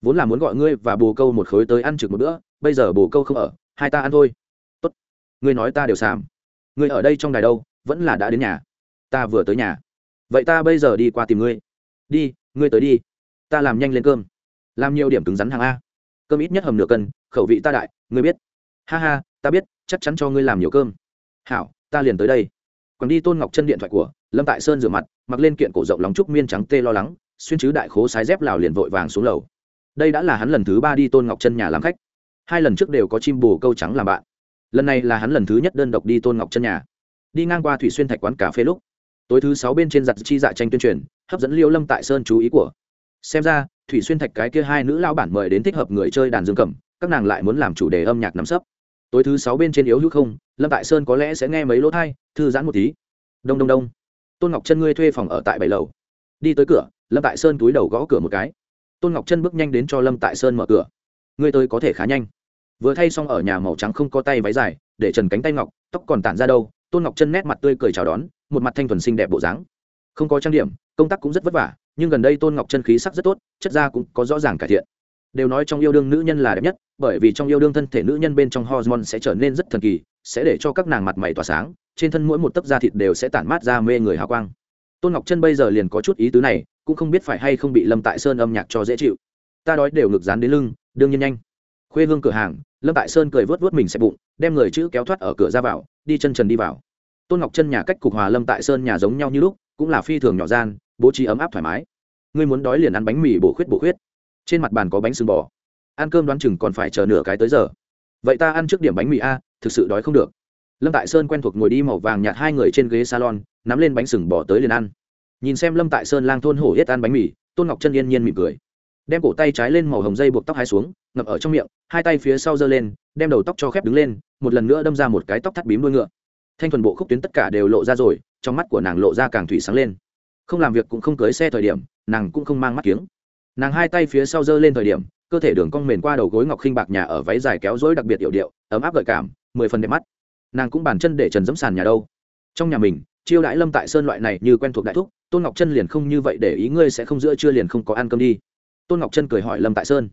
vốn là muốn gọi ngươi và bồ câu một khối tới ăn trực một bữa, bây giờ bồ câu không ở, hai ta ăn thôi. Tốt. Ngươi nói ta đều sàm. Ngươi ở đây trong đài đâu, vẫn là đã đến nhà. Ta vừa tới nhà. Vậy ta bây giờ đi qua tìm ngươi. Đi, ngươi tới đi. Ta làm nhanh lên cơm. Làm nhiều điểm cứng rắn hàng a. Cơm ít nhất hầm nửa cân, khẩu vị ta đại, ngươi biết. Ha ha, ta biết, chắc chắn cho ngươi làm nhiều cơm. Hảo, ta liền tới đây. Còn đi tôn ngọc chân điện thoại của, lâm tại sơn rửa mặt, mặc lên kiện cổ rộng lóng trúc miên trắng tê lo lắng, xuyên chứ đại khố sái dép lào liền vội vàng xuống lầu đây đã là hắn lần thứ ba đi tôn ngọc chân nhà làm khách. Hai lần trước đều có chim bồ câu trắng làm bạn. Lần này là hắn lần thứ nhất đơn độc đi tôn ngọc chân nhà. Đi ngang qua thủy xuyên thạch quán cà phê lúc, tối thứ sáu bên trên giặt chi dạ tranh tuyên truyền, hấp dẫn liêu lâm tại sơn chú ý của. Xem ra, thủy xuyên thạch cái kia hai nữ lao bản mời đến thích hợp người chơi đàn dương cầm, các nàng lại muốn làm chủ đề âm nhạc nắm sấp. Tối thứ sáu bên trên yếu hữu không, lâm tại sơn có lẽ sẽ nghe mấy lỗ thai thư giãn một tí. Đông đông đông. Tôn ngọc chân ngươi thuê phòng ở tại bảy lầu. Đi tới cửa, lâm tại sơn túi đầu gõ cửa một cái tôn ngọc chân bước nhanh đến cho lâm tại sơn mở cửa. Ngươi tới có thể khá nhanh. Vừa thay xong ở nhà màu trắng không có tay váy dài, để trần cánh tay ngọc, tóc còn tản ra đâu, tôn ngọc chân nét mặt tươi cười chào đón, một mặt thanh thuần xinh đẹp bộ dáng. Không có trang điểm, công tác cũng rất vất vả, nhưng gần đây tôn ngọc chân khí sắc rất tốt, chất da cũng có rõ ràng cải thiện. Đều nói trong yêu đương nữ nhân là đẹp nhất, bởi vì trong yêu đương thân thể nữ nhân bên trong hormone sẽ trở nên rất thần kỳ, sẽ để cho các nàng mặt mày tỏa sáng, trên thân mỗi một tấc da thịt đều sẽ tản mát ra mê người hào quang. Tôn ngọc chân bây giờ liền có chút ý tứ này cũng không biết phải hay không bị lâm tại sơn âm nhạc cho dễ chịu. Ta đói đều ngực dán đến lưng, đương nhiên nhanh. Khuê hương cửa hàng, lâm tại sơn cười vớt vớt mình xẹp bụng, đem người chữ kéo thoát ở cửa ra vào, đi chân trần đi vào. Tôn ngọc chân nhà cách cục hòa lâm tại sơn nhà giống nhau như lúc, cũng là phi thường nhỏ gian, bố trí ấm áp thoải mái. Ngươi muốn đói liền ăn bánh mì bổ khuyết bổ khuyết. Trên mặt bàn có bánh sừng bò. Ăn cơm đoán chừng còn phải chờ nửa cái tới giờ. Vậy ta ăn trước điểm bánh mì a, thực sự đói không được. Lâm tại sơn quen thuộc ngồi đi màu vàng nhạt hai người trên ghế salon, nắm lên bánh sừng bò tới liền ăn nhìn xem lâm tại sơn lang thôn hổ yết ăn bánh mì, tôn ngọc chân yên nhiên mỉm cười. Đem cổ tay trái lên màu hồng dây buộc tóc hai xuống ngập ở trong miệng, hai tay phía sau giơ lên, đem đầu tóc cho khép đứng lên, một lần nữa đâm ra một cái tóc thắt bím đuôi ngựa. Thanh thuần bộ khúc tuyến tất cả đều lộ ra rồi, trong mắt của nàng lộ ra càng thủy sáng lên. Không làm việc cũng không cưới xe thời điểm, nàng cũng không mang mắt kiếng. Nàng hai tay phía sau giơ lên thời điểm, cơ thể đường cong mềm qua đầu gối ngọc khinh bạc nhà ở váy dài kéo dối đặc biệt hiệu điệu, ấm áp gợi cảm, mười phần đẹp mắt. Nàng cũng bàn chân để trần dẫm sàn nhà đâu. Trong nhà mình chiêu đãi lâm tại sơn loại này như quen thuộc đại thúc, tôn ngọc chân liền không như vậy để ý ngươi sẽ không giữa chưa liền không có ăn cơm đi. Tôn ngọc chân cười hỏi lâm tại sơn.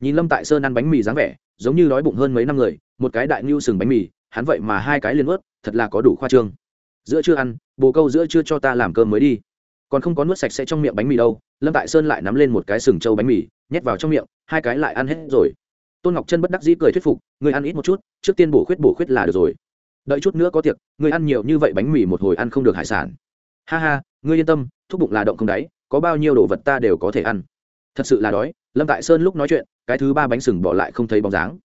Nhìn lâm tại sơn ăn bánh mì dáng vẻ, giống như đói bụng hơn mấy năm người, một cái đại ngưu sừng bánh mì, hắn vậy mà hai cái liền ướt thật là có đủ khoa trương. Giữa chưa ăn, bồ câu giữa chưa cho ta làm cơm mới đi. Còn không có nuốt sạch sẽ trong miệng bánh mì đâu, lâm tại sơn lại nắm lên một cái sừng trâu bánh mì, nhét vào trong miệng, hai cái lại ăn hết rồi. Tôn ngọc chân bất đắc dĩ cười thuyết phục người ăn ít một chút, trước tiên bổ khuyết bổ khuyết là được rồi đợi chút nữa có tiệc người ăn nhiều như vậy bánh mì một hồi ăn không được hải sản. Ha ha, ngươi yên tâm, thúc bụng là động không đáy, có bao nhiêu đồ vật ta đều có thể ăn. Thật sự là đói, lâm tại sơn lúc nói chuyện, cái thứ ba bánh sừng bỏ lại không thấy bóng dáng.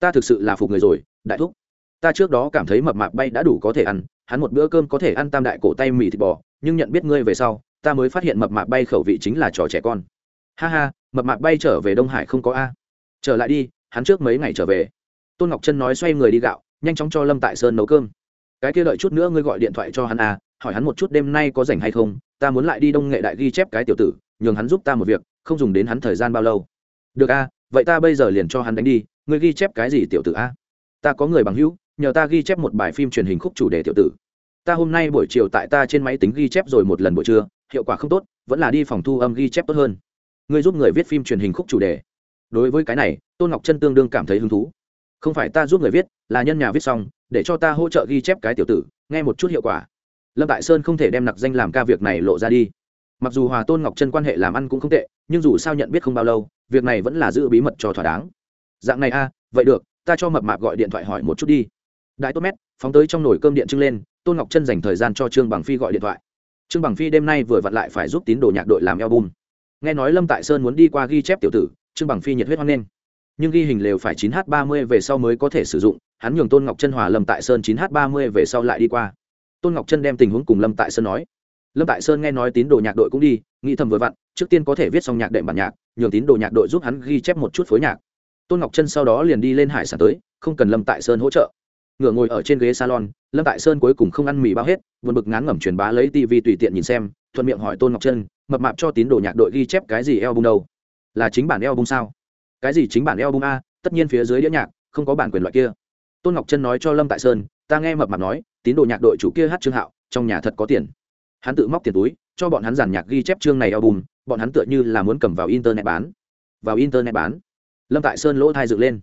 Ta thực sự là phục người rồi, đại thúc. Ta trước đó cảm thấy mập mạp bay đã đủ có thể ăn, hắn một bữa cơm có thể ăn tam đại cổ tay mì thịt bò, nhưng nhận biết ngươi về sau, ta mới phát hiện mập mạp bay khẩu vị chính là trò trẻ con. Ha ha, mập mạp bay trở về đông hải không có a. Trở lại đi, hắn trước mấy ngày trở về. Tôn ngọc trân nói xoay người đi gạo nhanh chóng cho lâm tại sơn nấu cơm. Cái kia đợi chút nữa ngươi gọi điện thoại cho hắn à, hỏi hắn một chút đêm nay có rảnh hay không ta muốn lại đi đông nghệ đại ghi chép cái tiểu tử nhường hắn giúp ta một việc không dùng đến hắn thời gian bao lâu. Được a vậy ta bây giờ liền cho hắn đánh đi ngươi ghi chép cái gì tiểu tử a ta có người bằng hữu nhờ ta ghi chép một bài phim truyền hình khúc chủ đề tiểu tử. Ta hôm nay buổi chiều tại ta trên máy tính ghi chép rồi một lần buổi trưa hiệu quả không tốt vẫn là đi phòng thu âm ghi chép tốt hơn. Ngươi giúp người viết phim truyền hình khúc chủ đề. Đối với cái này tôn ngọc chân tương đương cảm thấy hứng thú không phải ta giúp người viết, là nhân nhà viết xong, để cho ta hỗ trợ ghi chép cái tiểu tử, nghe một chút hiệu quả. Lâm tại sơn không thể đem nặc danh làm ca việc này lộ ra đi. Mặc dù hòa tôn ngọc chân quan hệ làm ăn cũng không tệ, nhưng dù sao nhận biết không bao lâu, việc này vẫn là giữ bí mật cho thỏa đáng. Dạng này a, vậy được, ta cho mập mạp gọi điện thoại hỏi một chút đi. Đại tốt mét, phóng tới trong nồi cơm điện trưng lên, tôn ngọc chân dành thời gian cho trương bằng phi gọi điện thoại. Trương bằng phi đêm nay vừa vặn lại phải giúp tín đồ nhạc đội làm album. Nghe nói lâm tại sơn muốn đi qua ghi chép tiểu tử, trương bằng phi nhiệt huyết hoan nghênh nhưng ghi hình lều phải 9 h 30 về sau mới có thể sử dụng, hắn nhường tôn ngọc chân hòa lâm tại sơn 9 h 30 về sau lại đi qua. Tôn ngọc chân đem tình huống cùng lâm tại sơn nói. Lâm tại sơn nghe nói tín đồ nhạc đội cũng đi, nghĩ thầm vừa vặn, trước tiên có thể viết xong nhạc đệm bản nhạc, nhường tín đồ nhạc đội giúp hắn ghi chép một chút phối nhạc. Tôn ngọc chân sau đó liền đi lên hải sản tới, không cần lâm tại sơn hỗ trợ. Ngựa ngồi ở trên ghế salon, lâm tại sơn cuối cùng không ăn mì bao hết, buồn bực ngán ngẩm truyền bá lấy tv tùy tiện nhìn xem, thuận miệng hỏi tôn ngọc chân, mập mạp cho tín đồ nhạc đội ghi chép cái gì album đâu? Là chính bản album sao? Cái gì chính bản album a, tất nhiên phía dưới đĩa nhạc, không có bản quyền loại kia. Tôn ngọc chân nói cho lâm tại sơn, ta nghe mập mạp nói, tín đồ nhạc đội chủ kia hát trương hạo, trong nhà thật có tiền. Hắn tự móc tiền túi, cho bọn hắn giàn nhạc ghi chép chương này album, bọn hắn tựa như là muốn cầm vào internet bán. Vào internet bán. Lâm tại sơn lỗ thai dựng lên.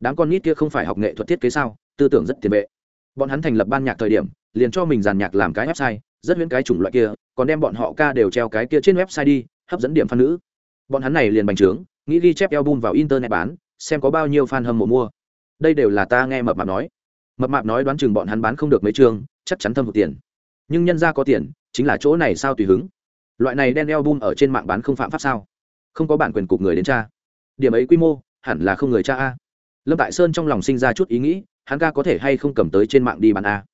Đám con nít kia không phải học nghệ thuật thiết kế sao, tư tưởng rất tiền vệ. Bọn hắn thành lập ban nhạc thời điểm, liền cho mình giàn nhạc làm cái website, rất huyễn cái chủng loại kia, còn đem bọn họ ca đều treo cái kia trên website đi, hấp dẫn điểm fan nữ. Bọn hắn này liền bành trướng nghĩ ghi chép album vào internet bán, xem có bao nhiêu fan hâm mộ mua. Đây đều là ta nghe mập mạp nói. Mập mạp nói đoán chừng bọn hắn bán không được mấy trường, chắc chắn thâm hụt tiền. Nhưng nhân ra có tiền, chính là chỗ này sao tùy hứng? Loại này đen album ở trên mạng bán không phạm pháp sao? Không có bản quyền cục người đến cha điểm ấy quy mô, hẳn là không người cha a. Lâm tại sơn trong lòng sinh ra chút ý nghĩ, hắn ca có thể hay không cầm tới trên mạng đi bán a?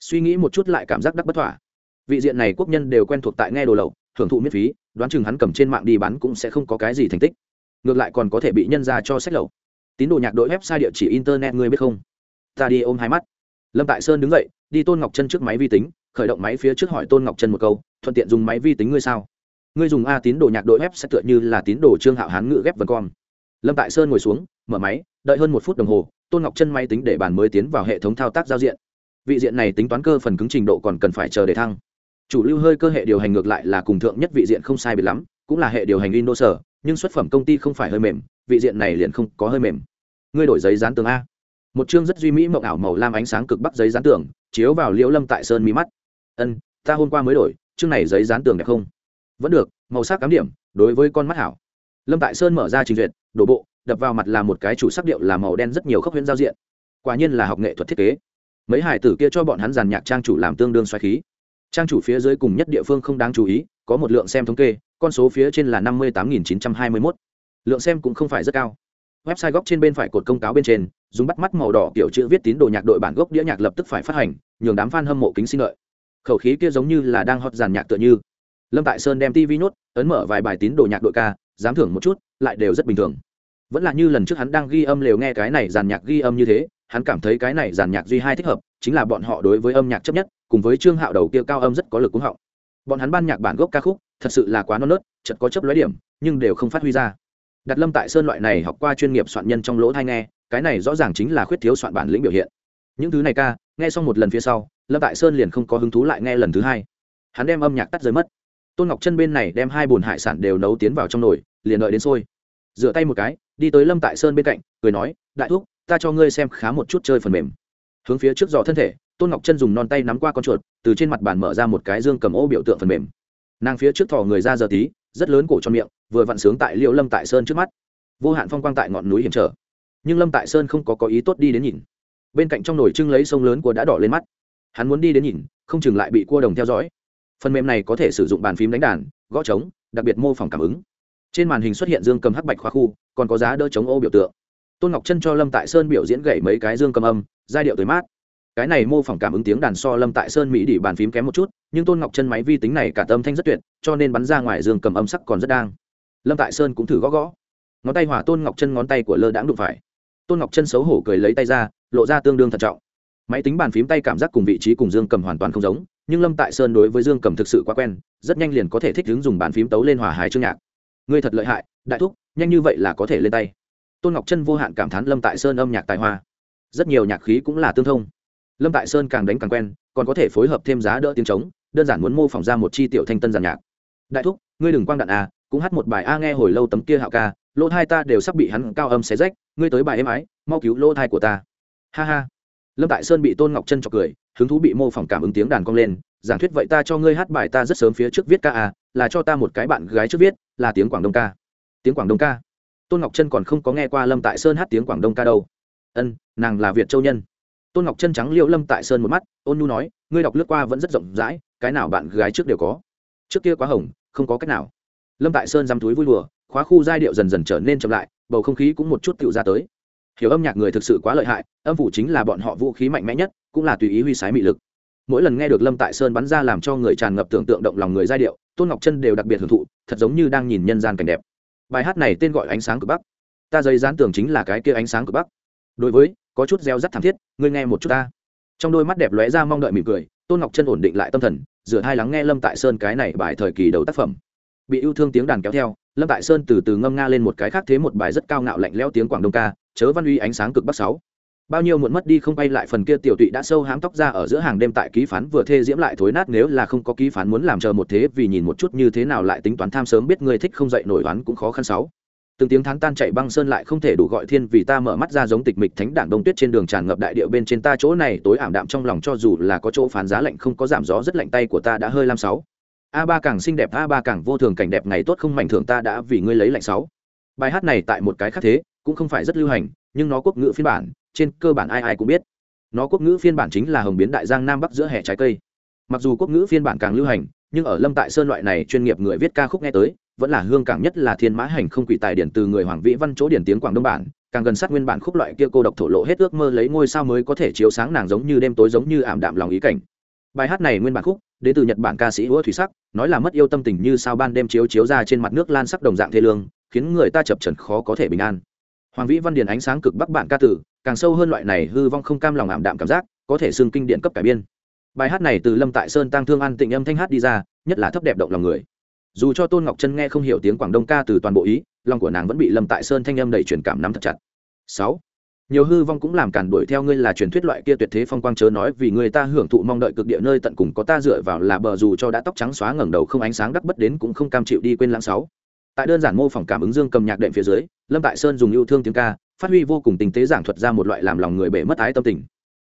Suy nghĩ một chút lại cảm giác đắc bất thỏa. Vị diện này quốc nhân đều quen thuộc tại nghe đồ lậu, hưởng thụ miễn phí, đoán chừng hắn cầm trên mạng đi bán cũng sẽ không có cái gì thành tích ngược lại còn có thể bị nhân ra cho sách lậu. Tín đồ nhạc đội website địa chỉ internet ngươi biết không? Ta đi ôm hai mắt. Lâm tại sơn đứng dậy, đi tôn ngọc chân trước máy vi tính, khởi động máy phía trước hỏi tôn ngọc chân một câu, thuận tiện dùng máy vi tính ngươi sao? Ngươi dùng a tín đồ nhạc đội web sẽ tựa như là tín đồ trương hạo hán ngự ghép vân con. Lâm tại sơn ngồi xuống, mở máy, đợi hơn một phút đồng hồ, tôn ngọc chân máy tính để bàn mới tiến vào hệ thống thao tác giao diện. Vị diện này tính toán cơ phần cứng trình độ còn cần phải chờ để thăng. Chủ lưu hơi cơ hệ điều hành ngược lại là cùng thượng nhất vị diện không sai biệt lắm, cũng là hệ điều hành windows sở nhưng xuất phẩm công ty không phải hơi mềm, vị diện này liền không có hơi mềm. Ngươi đổi giấy dán tường a. Một chương rất duy mỹ mộng ảo màu lam ánh sáng cực bắc giấy dán tường, chiếu vào liễu lâm tại sơn mi mắt. Ân, ta hôm qua mới đổi, chương này giấy dán tường đẹp không? Vẫn được, màu sắc cám điểm, đối với con mắt hảo. Lâm tại sơn mở ra trình duyệt, đổ bộ, đập vào mặt là một cái chủ sắc điệu là màu đen rất nhiều khốc huyễn giao diện. Quả nhiên là học nghệ thuật thiết kế. Mấy hải tử kia cho bọn hắn giàn nhạc trang chủ làm tương đương xoáy khí. Trang chủ phía dưới cùng nhất địa phương không đáng chú ý có một lượng xem thống kê, con số phía trên là năm mươi tám nghìn chín trăm hai mươi mốt. Lượng xem cũng không phải rất cao. Website góc trên bên phải cột công cáo bên trên, dùng bắt mắt màu đỏ kiểu chữ viết tín đồ nhạc đội bản gốc đĩa nhạc lập tức phải phát hành, nhường đám f a n hâm mộ kính xin lợi. Khẩu khí kia giống như là đang hót giàn nhạc tựa như. Lâm tại sơn đem tv nhốt, ấn mở vài bài tín đồ nhạc đội ca, dám thưởng một chút, lại đều rất bình thường. Vẫn là như lần trước hắn đang ghi âm lều nghe cái này giàn nhạc ghi âm như thế, hắn cảm thấy cái này giàn nhạc duy hai thích hợp, chính là bọn họ đối với âm nhạc chấp nhất, cùng với trương hạo đầu kia cao âm rất có lực cúng họng bọn hắn ban nhạc bản gốc ca khúc, thật sự là quá non nớt chật có chấp lóe điểm, nhưng đều không phát huy ra. Đặt lâm tại sơn loại này học qua chuyên nghiệp soạn nhân trong lỗ thai nghe, cái này rõ ràng chính là khuyết thiếu soạn bản lĩnh biểu hiện. Những thứ này ca, nghe xong một lần phía sau, lâm tại sơn liền không có hứng thú lại nghe lần thứ hai. Hắn đem âm nhạc tắt rơi mất. Tôn ngọc chân bên này đem hai bồn hải sản đều nấu tiến vào trong nồi, liền đợi đến sôi. Rửa tay một cái, đi tới lâm tại sơn bên cạnh, cười nói, đại thúc, ta cho ngươi xem khá một chút chơi phần mềm. Hướng phía trước giò thân thể tôn ngọc chân dùng non tay nắm qua con chuột, từ trên mặt bàn mở ra một cái dương cầm ô biểu tượng phần mềm. Nàng phía trước thỏ người ra giờ tí, rất lớn cổ cho miệng, vừa vặn sướng tại liệu lâm tại sơn trước mắt. Vô hạn phong quang tại ngọn núi hiểm trở. Nhưng lâm tại sơn không có có ý tốt đi đến nhìn. Bên cạnh trong nồi trưng lấy sông lớn của đã đỏ lên mắt. Hắn muốn đi đến nhìn, không chừng lại bị cua đồng theo dõi. Phần mềm này có thể sử dụng bàn phím đánh đàn, gõ trống, đặc biệt mô phỏng cảm ứng. Trên màn hình xuất hiện dương cầm hắc bạch khoa khu, còn có giá đỡ chống ô biểu tượng. Tôn ngọc chân cho lâm tại sơn biểu diễn gậy mấy cái dương cầm âm, giai điệu tới mát cái này mô phỏng cảm ứng tiếng đàn so lâm tại sơn mỹ đỉ bàn phím kém một chút, nhưng tôn ngọc chân máy vi tính này cả tâm thanh rất tuyệt, cho nên bắn ra ngoài dương cầm âm sắc còn rất đang. Lâm tại sơn cũng thử gõ gõ. Ngón tay hỏa tôn ngọc chân ngón tay của lơ đãng đụng phải. Tôn ngọc chân xấu hổ cười lấy tay ra, lộ ra tương đương thận trọng. Máy tính bàn phím tay cảm giác cùng vị trí cùng dương cầm hoàn toàn không giống, nhưng lâm tại sơn đối với dương cầm thực sự quá quen, rất nhanh liền có thể thích ứng dùng bàn phím tấu lên hòa hài chương nhạc. Ngươi thật lợi hại, đại thúc, nhanh như vậy là có thể lên tay. Tôn ngọc chân vô hạn cảm thán lâm tại sơn âm nhạc tài hoa. Rất nhiều nhạc khí cũng là tương thông lâm tại sơn càng đánh càng quen, còn có thể phối hợp thêm giá đỡ tiếng trống, đơn giản muốn mô phỏng ra một chi tiểu thanh tân giàn nhạc. Đại thúc, ngươi đừng quang đạn à cũng hát một bài a nghe hồi lâu tấm kia hạo ca, lỗ thai ta đều sắp bị hắn cao âm xé rách, ngươi tới bài êm ái, mau cứu lỗ thai của ta. Ha ha. Lâm tại sơn bị tôn ngọc chân chọc cười, hứng thú bị mô phỏng cảm ứng tiếng đàn cong lên, giảng thuyết vậy ta cho ngươi hát bài ta rất sớm phía trước viết ca à là cho ta một cái bạn gái trước viết, là tiếng quảng đông ca. Tiếng quảng đông ca. Tôn ngọc chân còn không có nghe qua lâm tại sơn hát tiếng quảng đông ca đâu. Ân, nàng là việt châu nhân tôn ngọc chân trắng liễu lâm tại sơn một mắt, ôn nhu nói, ngươi đọc lướt qua vẫn rất rộng rãi, cái nào bạn gái trước đều có. Trước kia quá hồng, không có cách nào. Lâm tại sơn dăm túi vui đùa, khóa khu giai điệu dần dần trở nên chậm lại, bầu không khí cũng một chút tựu ra tới. Hiểu âm nhạc người thực sự quá lợi hại, âm phủ chính là bọn họ vũ khí mạnh mẽ nhất, cũng là tùy ý huy sái mị lực. Mỗi lần nghe được lâm tại sơn bắn ra làm cho người tràn ngập tưởng tượng động lòng người giai điệu, tôn ngọc chân đều đặc biệt hưởng thụ, thật giống như đang nhìn nhân gian cảnh đẹp. Bài hát này tên gọi ánh sáng cực bắc. Ta dây dán tưởng chính là cái kia ánh sáng cực bắc. Đối với có chút reo rắt thảm thiết, ngươi nghe một chút ta. Trong đôi mắt đẹp lóe ra mong đợi mỉm cười, tôn ngọc chân ổn định lại tâm thần dựa hai lắng nghe lâm tại sơn cái này bài thời kỳ đầu tác phẩm. Bị yêu thương tiếng đàn kéo theo, lâm tại sơn từ từ ngâm nga lên một cái khác thế một bài rất cao ngạo lạnh lẽo tiếng quảng đông ca, chớ văn uy ánh sáng cực bắc sáu. Bao nhiêu muộn mất đi không bay lại phần kia tiểu tụy đã sâu hám tóc ra ở giữa hàng đêm tại ký phán vừa thê diễm lại thối nát nếu là không có ký phán muốn làm chờ một thế vì nhìn một chút như thế nào lại tính toán tham sớm biết người thích không dậy nổi oán cũng khó khăn sáu từng tiếng thán tan chạy băng sơn lại không thể đủ gọi thiên vì ta mở mắt ra giống tịch mịch thánh đảng đông tuyết trên đường tràn ngập đại địa bên trên ta chỗ này tối ảm đạm trong lòng cho dù là có chỗ phán giá lạnh không có giảm gió rất lạnh tay của ta đã hơi lam sáu. A ba càng xinh đẹp, a ba càng vô thường cảnh đẹp, ngày tốt không mảnh thường ta đã vì ngươi lấy lạnh sáu. Bài hát này tại một cái khác thế, cũng không phải rất lưu hành, nhưng nó quốc ngữ phiên bản, trên cơ bản ai ai cũng biết. Nó quốc ngữ phiên bản chính là hồng biến đại giang nam bắc giữa hè trái cây. Mặc dù quốc ngữ phiên bản càng lưu hành, nhưng ở lâm tại sơn loại này chuyên nghiệp người viết ca khúc nghe tới vẫn là hương cảng nhất là thiên mã hành không quỷ tài điển từ người hoàng vĩ văn chỗ điển tiếng quảng đông bản, càng gần sát nguyên bản khúc loại kia cô độc thổ lộ hết ước mơ lấy ngôi sao mới có thể chiếu sáng nàng giống như đêm tối giống như ảm đạm lòng ý cảnh. Bài hát này nguyên bản khúc, đến từ nhật bản ca sĩ hứa thủy sắc, nói là mất yêu tâm tình như sao ban đêm chiếu chiếu ra trên mặt nước lan sắc đồng dạng thê lương, khiến người ta chập trần khó có thể bình an. Hoàng vĩ văn điển ánh sáng cực bắc bản ca tử, càng sâu hơn loại này hư vong không cam lòng ảm đạm cảm giác, có thể xương kinh điện cấp cải biên. Bài hát này từ lâm tại sơn tăng thương an tịnh âm thanh hát đi ra, nhất là thấp đẹp động lòng người dù cho tôn ngọc chân nghe không hiểu tiếng quảng đông ca từ toàn bộ ý lòng của nàng vẫn bị lâm tại sơn thanh âm đầy truyền cảm nắm thật chặt sáu nhiều hư vong cũng làm cản đuổi theo ngươi là truyền thuyết loại kia tuyệt thế phong quang chớ nói vì người ta hưởng thụ mong đợi cực địa nơi tận cùng có ta dựa vào là bờ dù cho đã tóc trắng xóa ngẩng đầu không ánh sáng đắc bất đến cũng không cam chịu đi quên lãng sáu tại đơn giản mô phỏng cảm ứng dương cầm nhạc đệm phía dưới lâm tại sơn dùng yêu thương tiếng ca phát huy vô cùng tình tế giảng thuật ra một loại làm lòng người bể mất ái tâm tình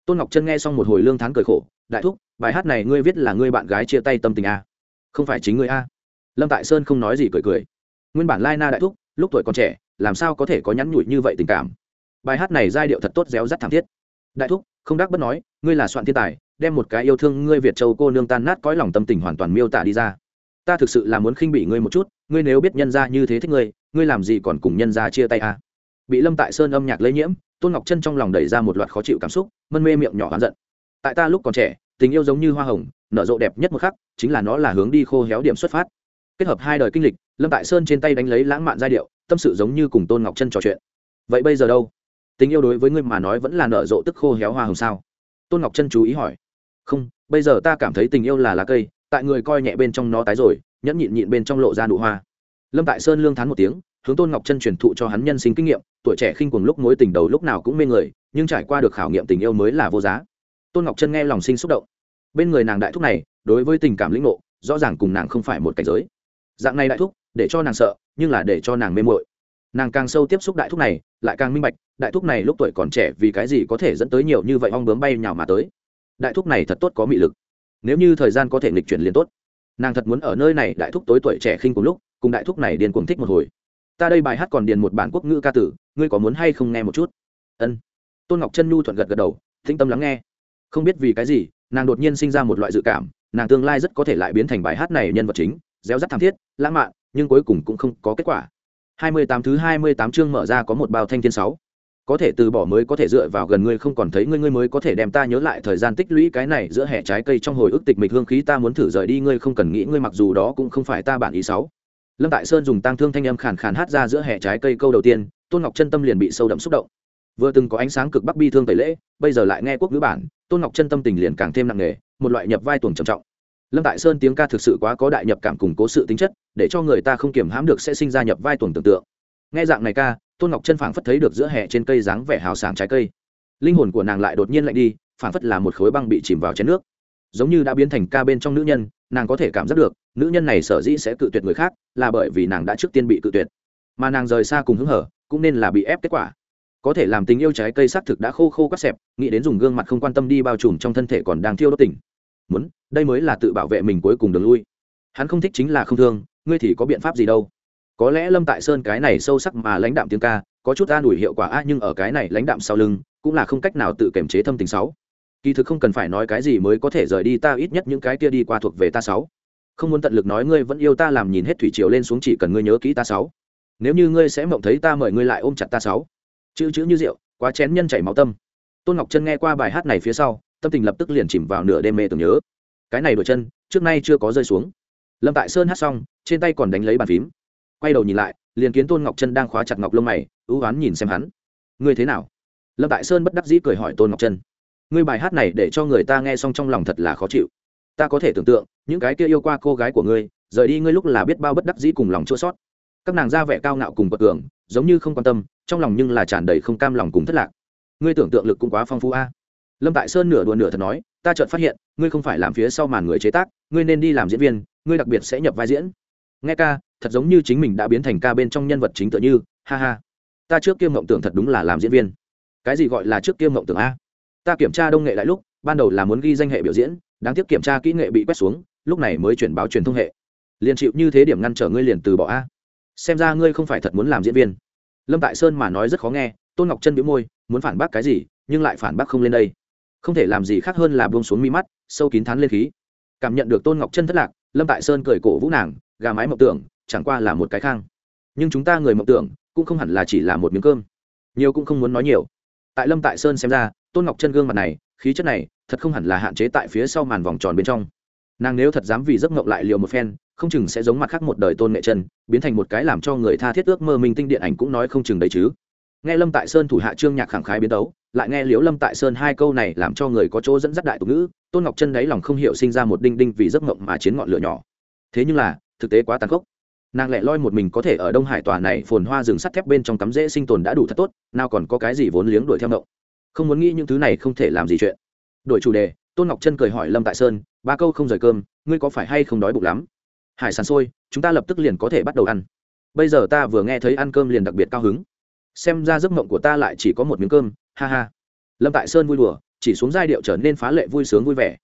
tôn ngọc chân nghe xong một hồi lương thán cười khổ đại thúc bài hát này ngươi viết là ngươi bạn gái chia tay tâm tình a không phải chính ngươi a lâm tại sơn không nói gì cười cười. Nguyên bản lai na đại thúc, lúc tuổi còn trẻ, làm sao có thể có nhắn nhủi như vậy tình cảm? Bài hát này giai điệu thật tốt réo rắt thảm thiết. Đại thúc, không đắc bất nói, ngươi là soạn thiên tài, đem một cái yêu thương ngươi việt châu cô nương tan nát cõi lòng tâm tình hoàn toàn miêu tả đi ra. Ta thực sự là muốn khinh bỉ ngươi một chút, ngươi nếu biết nhân ra như thế thích ngươi ngươi làm gì còn cùng nhân ra chia tay à. bị lâm tại sơn âm nhạc lây nhiễm, tôn ngọc chân trong lòng đẩy ra một loạt khó chịu cảm xúc, mân mê miệng nhỏ hắn giận. Tại ta lúc còn trẻ, tình yêu giống như hoa hồng, nở rộ đẹp nhất một khắc, chính là nó là hướng đi khô héo điểm xuất phát kết hợp hai đời kinh lịch, lâm tại sơn trên tay đánh lấy lãng mạn giai điệu, tâm sự giống như cùng tôn ngọc chân trò chuyện. Vậy bây giờ đâu? Tình yêu đối với ngươi mà nói vẫn là nở rộ tức khô héo hoa hồng sao? Tôn ngọc chân chú ý hỏi. Không, bây giờ ta cảm thấy tình yêu là lá cây, tại người coi nhẹ bên trong nó tái rồi, nhẫn nhịn nhịn bên trong lộ ra nụ hoa. Lâm tại sơn lương thán một tiếng, hướng tôn ngọc chân truyền thụ cho hắn nhân sinh kinh nghiệm, tuổi trẻ khinh cuồng lúc mối tình đầu lúc nào cũng mê người, nhưng trải qua được khảo nghiệm tình yêu mới là vô giá. Tôn ngọc chân nghe lòng sinh xúc động. Bên người nàng đại thúc này, đối với tình cảm lĩnh ngộ, rõ ràng cùng nàng không phải một cảnh giới dạng này đại thúc, để cho nàng sợ, nhưng là để cho nàng mê mội nàng càng sâu tiếp xúc đại thúc này, lại càng minh bạch, đại thúc này lúc tuổi còn trẻ vì cái gì có thể dẫn tới nhiều như vậy ong bướm bay nhào mà tới. Đại thúc này thật tốt có mị lực. Nếu như thời gian có thể nghịch chuyển liền tốt. Nàng thật muốn ở nơi này, đại thúc tối tuổi trẻ khinh cùng lúc, cùng đại thúc này điền cuồng thích một hồi. Ta đây bài hát còn điền một bản quốc ngữ ca tử, ngươi có muốn hay không nghe một chút? Ân. Tôn ngọc chân nhu thuận gật gật đầu thinh tâm lắng nghe. Không biết vì cái gì, nàng đột nhiên sinh ra một loại dự cảm, nàng tương lai rất có thể lại biến thành bài hát này nhân vật chính réo rắt thảm thiết, lãng mạn, nhưng cuối cùng cũng không có kết quả. Hai mươi tám thứ hai mươi tám chương mở ra có một bao thanh thiên sáu. Có thể từ bỏ mới có thể dựa vào gần ngươi, không còn thấy ngươi ngươi mới có thể đem ta nhớ lại thời gian tích lũy cái này giữa hệ trái cây trong hồi ức tịch mịch hương khí ta muốn thử rời đi, ngươi không cần nghĩ, ngươi mặc dù đó cũng không phải ta bản ý sáu. Lâm tại sơn dùng tang thương thanh âm khàn khàn hát ra giữa hệ trái cây câu đầu tiên, tôn ngọc chân tâm liền bị sâu đậm xúc động. Vừa từng có ánh sáng cực bắc bi thương tẩy lễ, bây giờ lại nghe quốc ngữ bản, tôn ngọc chân tâm tình liền càng thêm nặng nề, một loại nhập vai tuồng trầm trọng lâm tại sơn tiếng ca thực sự quá có đại nhập cảm củng cố sự tính chất, để cho người ta không kiểm hãm được sẽ sinh ra nhập vai tuồng tưởng tượng. Nghe dạng này ca, tôn ngọc chân phảng phất thấy được giữa hè trên cây dáng vẻ hào sảng trái cây. Linh hồn của nàng lại đột nhiên lạnh đi, phảng phất là một khối băng bị chìm vào chén nước. Giống như đã biến thành ca bên trong nữ nhân, nàng có thể cảm giác được, nữ nhân này sở dĩ sẽ cự tuyệt người khác, là bởi vì nàng đã trước tiên bị cự tuyệt. Mà nàng rời xa cùng hứng hở, cũng nên là bị ép kết quả. Có thể làm tình yêu trái cây xác thực đã khô khô quắc xẹp, nghĩ đến dùng gương mặt không quan tâm đi bao trùm trong thân thể còn đang thiêu đốt tỉnh muốn, đây mới là tự bảo vệ mình cuối cùng đường lui. Hắn không thích chính là không thương, ngươi thì có biện pháp gì đâu? Có lẽ lâm tại sơn cái này sâu sắc mà lãnh đạm tiếng ca, có chút an ủi hiệu quả a nhưng ở cái này lãnh đạm sau lưng, cũng là không cách nào tự kiềm chế thâm tình sáu. Kỳ thực không cần phải nói cái gì mới có thể rời đi ta, ít nhất những cái kia đi qua thuộc về ta sáu. Không muốn tận lực nói ngươi vẫn yêu ta làm nhìn hết thủy triều lên xuống chỉ cần ngươi nhớ kỹ ta sáu. Nếu như ngươi sẽ mộng thấy ta mời ngươi lại ôm chặt ta sáu. Chữ chữ như rượu, quá chén nhân chảy máu tâm. Tôn ngọc chân nghe qua bài hát này phía sau tâm tình lập tức liền chìm vào nửa đêm mê tưởng nhớ. Cái này đổi chân, trước nay chưa có rơi xuống. Lâm tại sơn hát xong, trên tay còn đánh lấy bàn phím. Quay đầu nhìn lại, liền kiến tôn ngọc chân đang khóa chặt ngọc lông mày, ưu oán nhìn xem hắn. Ngươi thế nào? Lâm tại sơn bất đắc dĩ cười hỏi tôn ngọc chân ngươi bài hát này để cho người ta nghe xong trong lòng thật là khó chịu. Ta có thể tưởng tượng, những cái kia yêu qua cô gái của ngươi, rời đi ngươi lúc là biết bao bất đắc dĩ cùng lòng chua sót các nàng ra vẻ cao ngạo cùng bậc cường, giống như không quan tâm, trong lòng nhưng là tràn đầy không cam lòng cùng thất lạc. Ngươi tưởng tượng lực cũng quá phong phú a lâm tại sơn nửa đùa nửa thật nói, ta chợt phát hiện, ngươi không phải làm phía sau màn người chế tác, ngươi nên đi làm diễn viên, ngươi đặc biệt sẽ nhập vai diễn. Nghe ca, thật giống như chính mình đã biến thành ca bên trong nhân vật chính tựa như, ha ha. Ta trước kia mộng tưởng thật đúng là làm diễn viên. Cái gì gọi là trước kia mộng tưởng a? Ta kiểm tra đông nghệ lại lúc, ban đầu là muốn ghi danh hệ biểu diễn, đáng tiếc kiểm tra kỹ nghệ bị quét xuống, lúc này mới chuyển báo truyền thông hệ. Liền chịu như thế điểm ngăn trở ngươi liền từ bỏ a? Xem ra ngươi không phải thật muốn làm diễn viên. Lâm tại sơn mà nói rất khó nghe, tôn ngọc chân bĩu môi, muốn phản bác cái gì, nhưng lại phản bác không lên đây không thể làm gì khác hơn là buông xuống mi mắt, sâu kín thán lên khí. Cảm nhận được tôn ngọc chân thất lạc, lâm tại sơn cười cổ vũ nàng, gà mái mộng tưởng, chẳng qua là một cái khang. Nhưng chúng ta người mộng tưởng, cũng không hẳn là chỉ là một miếng cơm. Nhiều cũng không muốn nói nhiều. Tại lâm tại sơn xem ra, tôn ngọc chân gương mặt này, khí chất này, thật không hẳn là hạn chế tại phía sau màn vòng tròn bên trong. Nàng nếu thật dám vì giấc mộng lại liều một phen, không chừng sẽ giống mặt khác một đời tôn nghệ chân, biến thành một cái làm cho người tha thiết ước mơ minh tinh điện ảnh cũng nói không chừng đấy chứ nghe lâm tại sơn thủ hạ trương nhạc khẳng khái biến đấu lại nghe liếu lâm tại sơn hai câu này làm cho người có chỗ dẫn dắt đại tục ngữ, tôn ngọc chân đáy lòng không hiểu sinh ra một đinh đinh vì giấc mộng mà chiến ngọn lửa nhỏ. Thế nhưng là, thực tế quá tàn khốc. Nàng lẻ loi một mình có thể ở đông hải tòa này phồn hoa rừng sắt thép bên trong cắm rễ sinh tồn đã đủ thật tốt, nào còn có cái gì vốn liếng đuổi theo mộng. Không muốn nghĩ những thứ này không thể làm gì chuyện. Đổi chủ đề, tôn ngọc chân cười hỏi lâm tại sơn, ba câu không rời cơm, ngươi có phải hay không đói bụng lắm? Hải sản sôi, chúng ta lập tức liền có thể bắt đầu ăn. Bây giờ ta vừa nghe thấy ăn cơm liền đặc biệt cao hứng xem ra giấc mộng của ta lại chỉ có một miếng cơm, ha ha. Lâm tại sơn vui đùa, chỉ xuống giai điệu trở nên phá lệ vui sướng vui vẻ.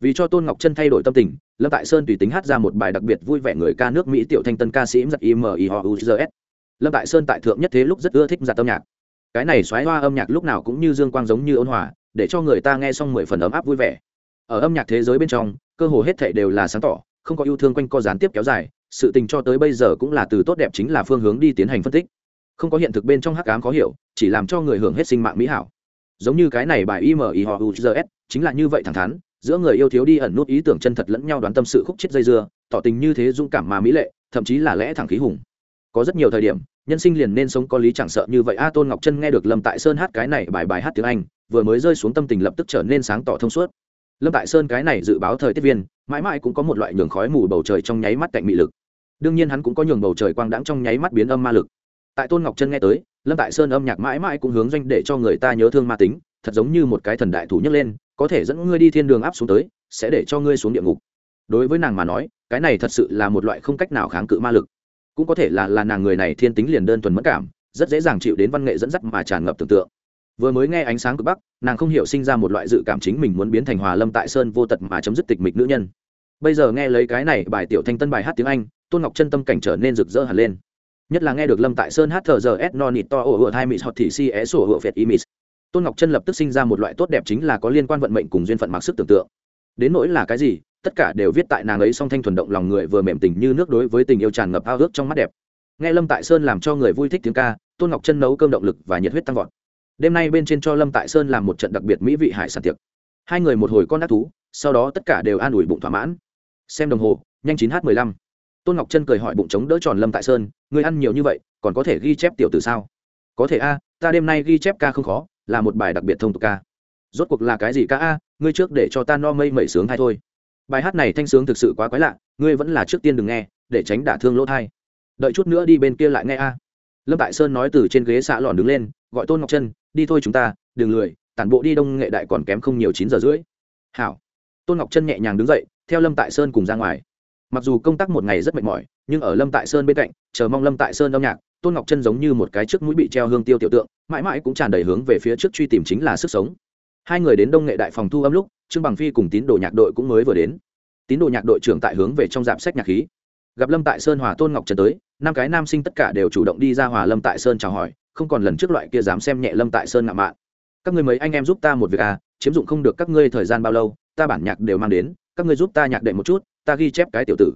Vì cho tôn ngọc chân thay đổi tâm tình, lâm tại sơn tùy tính hát ra một bài đặc biệt vui vẻ người ca nước mỹ tiểu thanh tân ca sĩ giật im ho uzs lâm tại sơn tại thượng nhất thế lúc rất ưa thích giặt âm nhạc. Cái này xoáy hoa âm nhạc lúc nào cũng như dương quang giống như ôn hòa, để cho người ta nghe xong mười phần ấm áp vui vẻ. Ở âm nhạc thế giới bên trong, cơ hồ hết thảy đều là sáng tỏ, không có yêu thương quanh co gián tiếp kéo dài, sự tình cho tới bây giờ cũng là từ tốt đẹp chính là phương hướng đi tiến hành phân tích không có hiện thực bên trong hắc ám khó hiểu, chỉ làm cho người hưởng hết sinh mạng mỹ hảo. Giống như cái này bài imi họ uzs chính là như vậy thẳng thắn, giữa người yêu thiếu đi ẩn nút ý tưởng chân thật lẫn nhau đoán tâm sự khúc chết dây dưa, tỏ tình như thế dũng cảm mà mỹ lệ, thậm chí là lẽ thẳng khí hùng. Có rất nhiều thời điểm, nhân sinh liền nên sống có lý chẳng sợ như vậy. A tôn ngọc chân nghe được lâm tại sơn hát cái này bài bài hát tiếng anh, vừa mới rơi xuống tâm tình lập tức trở nên sáng tỏ thông suốt. Lâm tại sơn cái này dự báo thời tiết viên, mãi mãi cũng có một loại nhường khói mù bầu trời trong nháy mắt cạnh mị lực. Đương nhiên hắn cũng có nhường bầu trời quang đãng trong nháy mắt biến âm ma lực tại tôn ngọc chân nghe tới, lâm tại sơn âm nhạc mãi mãi cũng hướng doanh để cho người ta nhớ thương ma tính, thật giống như một cái thần đại thủ nhấc lên, có thể dẫn ngươi đi thiên đường áp xuống tới, sẽ để cho ngươi xuống địa ngục. Đối với nàng mà nói, cái này thật sự là một loại không cách nào kháng cự ma lực. Cũng có thể là là nàng người này thiên tính liền đơn thuần mất cảm, rất dễ dàng chịu đến văn nghệ dẫn dắt mà tràn ngập tưởng tượng. Vừa mới nghe ánh sáng cực bắc, nàng không hiểu sinh ra một loại dự cảm chính mình muốn biến thành hòa lâm tại sơn vô tật mà chấm dứt tịch mịch nữ nhân. Bây giờ nghe lấy cái này bài tiểu thanh tân bài hát tiếng anh, tôn ngọc chân tâm cảnh trở nên rực rỡ hẳn lên nhất là nghe được lâm tại sơn hát thờ giờ s non nịt to ổ hai mịt hoặc thì si é sổ hựa phệt imis tôn ngọc chân lập tức sinh ra một loại tốt đẹp chính là có liên quan vận mệnh cùng duyên phận mặc sức tưởng tượng. Đến nỗi là cái gì, tất cả đều viết tại nàng ấy song thanh thuần động lòng người vừa mềm tình như nước đối với tình yêu tràn ngập ao ước trong mắt đẹp. Nghe lâm tại sơn làm cho người vui thích tiếng ca, tôn ngọc chân nấu cơm động lực và nhiệt huyết tăng vọt. Đêm nay bên trên cho lâm tại sơn làm một trận đặc biệt mỹ vị hải sản tiệc. Hai người một hồi con ác thú, sau đó tất cả đều an ủi bụng thỏa mãn. Xem đồng hồ, nhanh chín h mười lăm tôn ngọc chân cười hỏi bụng trống đỡ tròn lâm tại sơn người ăn nhiều như vậy, còn có thể ghi chép tiểu từ sao? Có thể a, ta đêm nay ghi chép ca không khó, là một bài đặc biệt thông tục ca. Rốt cuộc là cái gì ca a, ngươi trước để cho ta no mây mẩy sướng hay thôi. Bài hát này thanh sướng thực sự quá quái lạ, ngươi vẫn là trước tiên đừng nghe, để tránh đả thương lỗ thai. Đợi chút nữa đi bên kia lại nghe a. Lâm tại sơn nói từ trên ghế xạ lòn đứng lên, gọi tôn ngọc chân đi thôi chúng ta, đừng lười, tản bộ đi đông nghệ đại còn kém không nhiều chín giờ rưỡi. Hảo. Tôn ngọc chân nhẹ nhàng đứng dậy, theo lâm tại sơn cùng ra ngoài mặc dù công tác một ngày rất mệt mỏi, nhưng ở lâm tại sơn bên cạnh, chờ mong lâm tại sơn âm nhạc, tôn ngọc chân giống như một cái trước mũi bị treo hương tiêu tiểu tượng, mãi mãi cũng tràn đầy hướng về phía trước truy tìm chính là sức sống. Hai người đến đông nghệ đại phòng thu âm lúc, trương bằng phi cùng tín đồ nhạc đội cũng mới vừa đến. Tín đồ nhạc đội trưởng tại hướng về trong dạp sách nhạc khí. Gặp lâm tại sơn hòa tôn ngọc trần tới, năm cái nam sinh tất cả đều chủ động đi ra hòa lâm tại sơn chào hỏi, không còn lần trước loại kia dám xem nhẹ lâm tại sơn ngạo mạn. Các người mấy anh em giúp ta một việc à chiếm dụng không được các ngươi thời gian bao lâu, ta bản nhạc đều mang đến, các ngươi giúp ta nhạc đệm một chút ta ghi chép cái tiểu tử.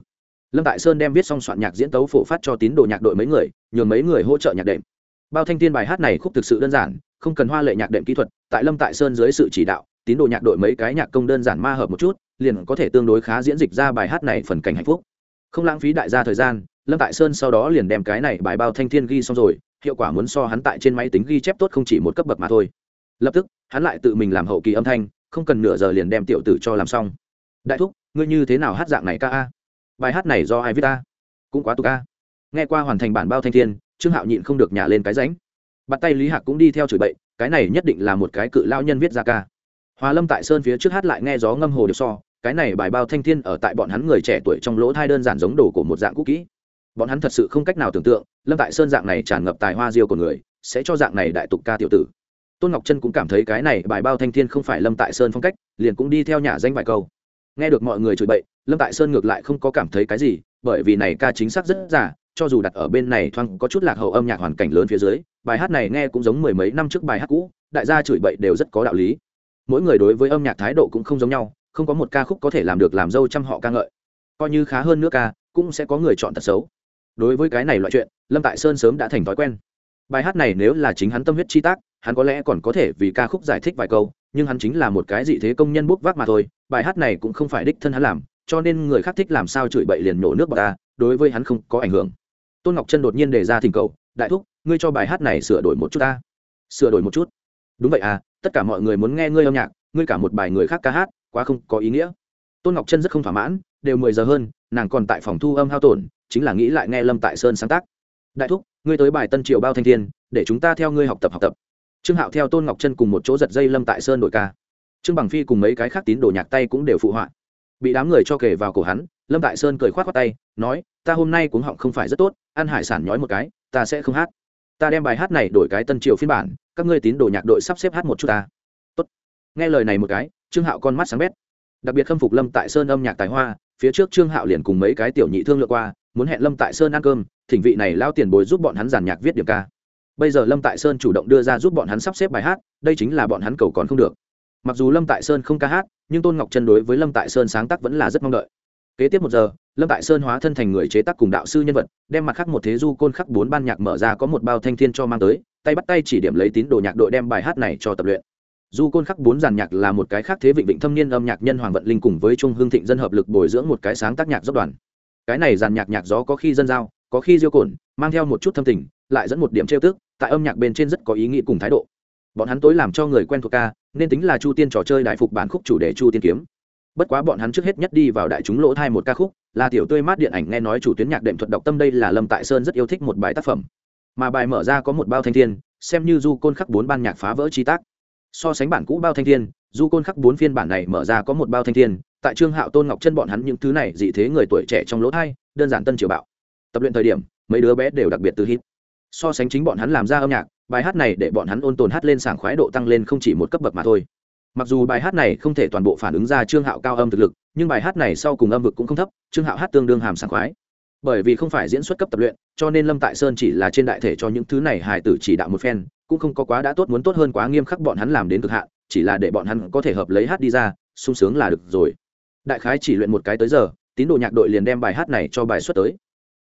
Lâm tại sơn đem viết xong soạn nhạc diễn tấu phổ phát cho tín đồ nhạc đội mấy người, nhường mấy người hỗ trợ nhạc đệm. Bao thanh tiên bài hát này khúc thực sự đơn giản, không cần hoa lệ nhạc đệm kỹ thuật, tại lâm tại sơn dưới sự chỉ đạo, tín đồ nhạc đội mấy cái nhạc công đơn giản ma hợp một chút, liền có thể tương đối khá diễn dịch ra bài hát này phần cảnh hạnh phúc. Không lãng phí đại gia thời gian, lâm tại sơn sau đó liền đem cái này bài bao thanh thiên ghi xong rồi, hiệu quả muốn so hắn tại trên máy tính ghi chép tốt không chỉ một cấp bậc mà thôi. Lập tức, hắn lại tự mình làm hậu kỳ âm thanh, không cần nửa giờ liền đem tiểu tử cho làm xong đại thúc, ngươi như thế nào hát dạng này ca a? Bài hát này do ai viết ta cũng quá tục a. Nghe qua hoàn thành bản bao thanh thiên, trương hạo nhịn không được nhả lên cái ránh. Bắt tay lý hạc cũng đi theo chửi bậy, cái này nhất định là một cái cự lao nhân viết ra ca. Hòa lâm tại sơn phía trước hát lại nghe gió ngâm hồ được so, cái này bài bao thanh thiên ở tại bọn hắn người trẻ tuổi trong lỗ thai đơn giản giống đồ của một dạng cũ kỹ. Bọn hắn thật sự không cách nào tưởng tượng, lâm tại sơn dạng này tràn ngập tài hoa diêu của người, sẽ cho dạng này đại tục ca tiểu tử. Tôn ngọc trân cũng cảm thấy cái này bài bao thanh thiên không phải lâm tại sơn phong cách, liền cũng đi theo nhà danh vài câu nghe được mọi người chửi bậy, lâm tại sơn ngược lại không có cảm thấy cái gì, bởi vì này ca chính xác rất giả cho dù đặt ở bên này thoang có chút lạc hậu âm nhạc hoàn cảnh lớn phía dưới, bài hát này nghe cũng giống mười mấy năm trước bài hát cũ, đại gia chửi bậy đều rất có đạo lý. Mỗi người đối với âm nhạc thái độ cũng không giống nhau, không có một ca khúc có thể làm được làm dâu trăm họ ca ngợi. Coi như khá hơn nữa ca, cũng sẽ có người chọn thật xấu. Đối với cái này loại chuyện, lâm tại sơn sớm đã thành thói quen. Bài hát này nếu là chính hắn tâm huyết chi tác, hắn có lẽ còn có thể vì ca khúc giải thích vài câu nhưng hắn chính là một cái dị thế công nhân bút vác mà thôi, bài hát này cũng không phải đích thân hắn làm, cho nên người khác thích làm sao chửi bậy liền nổ nước bọt ta đối với hắn không có ảnh hưởng. Tôn ngọc chân đột nhiên đề ra thỉnh cầu, đại thúc, ngươi cho bài hát này sửa đổi một chút ta. Sửa đổi một chút? Đúng vậy à tất cả mọi người muốn nghe ngươi âm nhạc, ngươi cả một bài người khác ca hát, quá không có ý nghĩa. Tôn ngọc chân rất không thỏa mãn, đều mười giờ hơn, nàng còn tại phòng thu âm hao tổn, chính là nghĩ lại nghe lâm tại sơn sáng tác. Đại thúc, ngươi tới bài tân triều bao thanh thiên, để chúng ta theo ngươi học tập học tập trương hạo theo tôn ngọc chân cùng một chỗ giật dây lâm tại sơn đội ca. Trương bằng phi cùng mấy cái khác tín đồ nhạc tay cũng đều phụ họa. Bị đám người cho kể vào cổ hắn, lâm tại sơn cười k h o á t khoác tay, nói, ta hôm nay cuống họng không phải rất tốt, ăn hải sản nhói một cái, ta sẽ không hát. Ta đem bài hát này đổi cái tân triều phiên bản, các ngươi tín đồ nhạc đội sắp xếp hát một chút ta. Tốt. nghe lời này một cái, trương hạo con mắt sáng bét. Đặc biệt khâm phục lâm tại sơn âm nhạc tài hoa, phía trước trương hạo liền cùng mấy cái tiểu nhị thương lựa qua, muốn hẹn lâm tại sơn ăn cơm, thỉnh vị này lao tiền bồi giúp bọn hắn giàn nhạc viết điểm ca bây giờ lâm tại sơn chủ động đưa ra giúp bọn hắn sắp xếp bài hát, đây chính là bọn hắn cầu còn không được. Mặc dù lâm tại sơn không ca hát, nhưng tôn ngọc trân đối với lâm tại sơn sáng tác vẫn là rất mong đợi. Kế tiếp một giờ, lâm tại sơn hóa thân thành người chế tác cùng đạo sư nhân vật, đem mặt khác một thế du côn khắc bốn ban nhạc mở ra có một bao thanh thiên cho mang tới, tay bắt tay chỉ điểm lấy tín đồ nhạc đội đem bài hát này cho tập luyện. Du côn khắc bốn giàn nhạc là một cái khác thế vịnh vịnh thâm niên âm nhạc nhân hoàng vận linh cùng với trung hương thịnh dân hợp lực bồi dưỡng một cái sáng tác nhạc dốc đoàn. Cái này giàn nhạc nhạc gió có khi dân giao, có khi diêu cồn, mang theo một chút thâm tình lại dẫn một điểm trêu tức, tại âm nhạc bên trên rất có ý nghĩ cùng thái độ. Bọn hắn tối làm cho người quen thuộc ca, nên tính là chu tiên trò chơi đại phục bản khúc chủ đề chu tiên kiếm. Bất quá bọn hắn trước hết nhất đi vào đại chúng lỗ thai một ca khúc, là tiểu tươi mát điện ảnh nghe nói chủ tuyến nhạc đệm thuật độc tâm đây là lâm tại sơn rất yêu thích một bài tác phẩm. Mà bài mở ra có một bao thanh thiên, xem như du côn khắc bốn ban nhạc phá vỡ chi tác. So sánh bản cũ bao thanh thiên, du côn khắc bốn phiên bản này mở ra có một bao thanh thiên, tại trương hạo tôn ngọc chân bọn hắn những thứ này dị thế người tuổi trẻ trong lỗ thai, đơn giản tân triều bạo. Tập luyện thời điểm, mấy đứa bé đều đặc biệt từ hít so sánh chính bọn hắn làm ra âm nhạc, bài hát này để bọn hắn ôn tồn hát lên sảng khoái độ tăng lên không chỉ một cấp bậc mà thôi. Mặc dù bài hát này không thể toàn bộ phản ứng ra trương hạo cao âm thực lực, nhưng bài hát này sau cùng âm vực cũng không thấp, trương hạo hát tương đương hàm sảng khoái. Bởi vì không phải diễn xuất cấp tập luyện, cho nên lâm tại sơn chỉ là trên đại thể cho những thứ này hài tử chỉ đạo một phen, cũng không có quá đã tốt muốn tốt hơn quá nghiêm khắc bọn hắn làm đến cực hạn, chỉ là để bọn hắn có thể hợp lấy hát đi ra, sung sướng là được rồi. Đại khái chỉ luyện một cái tới giờ, tín đồ nhạc đội liền đem bài hát này cho bài xuất tới.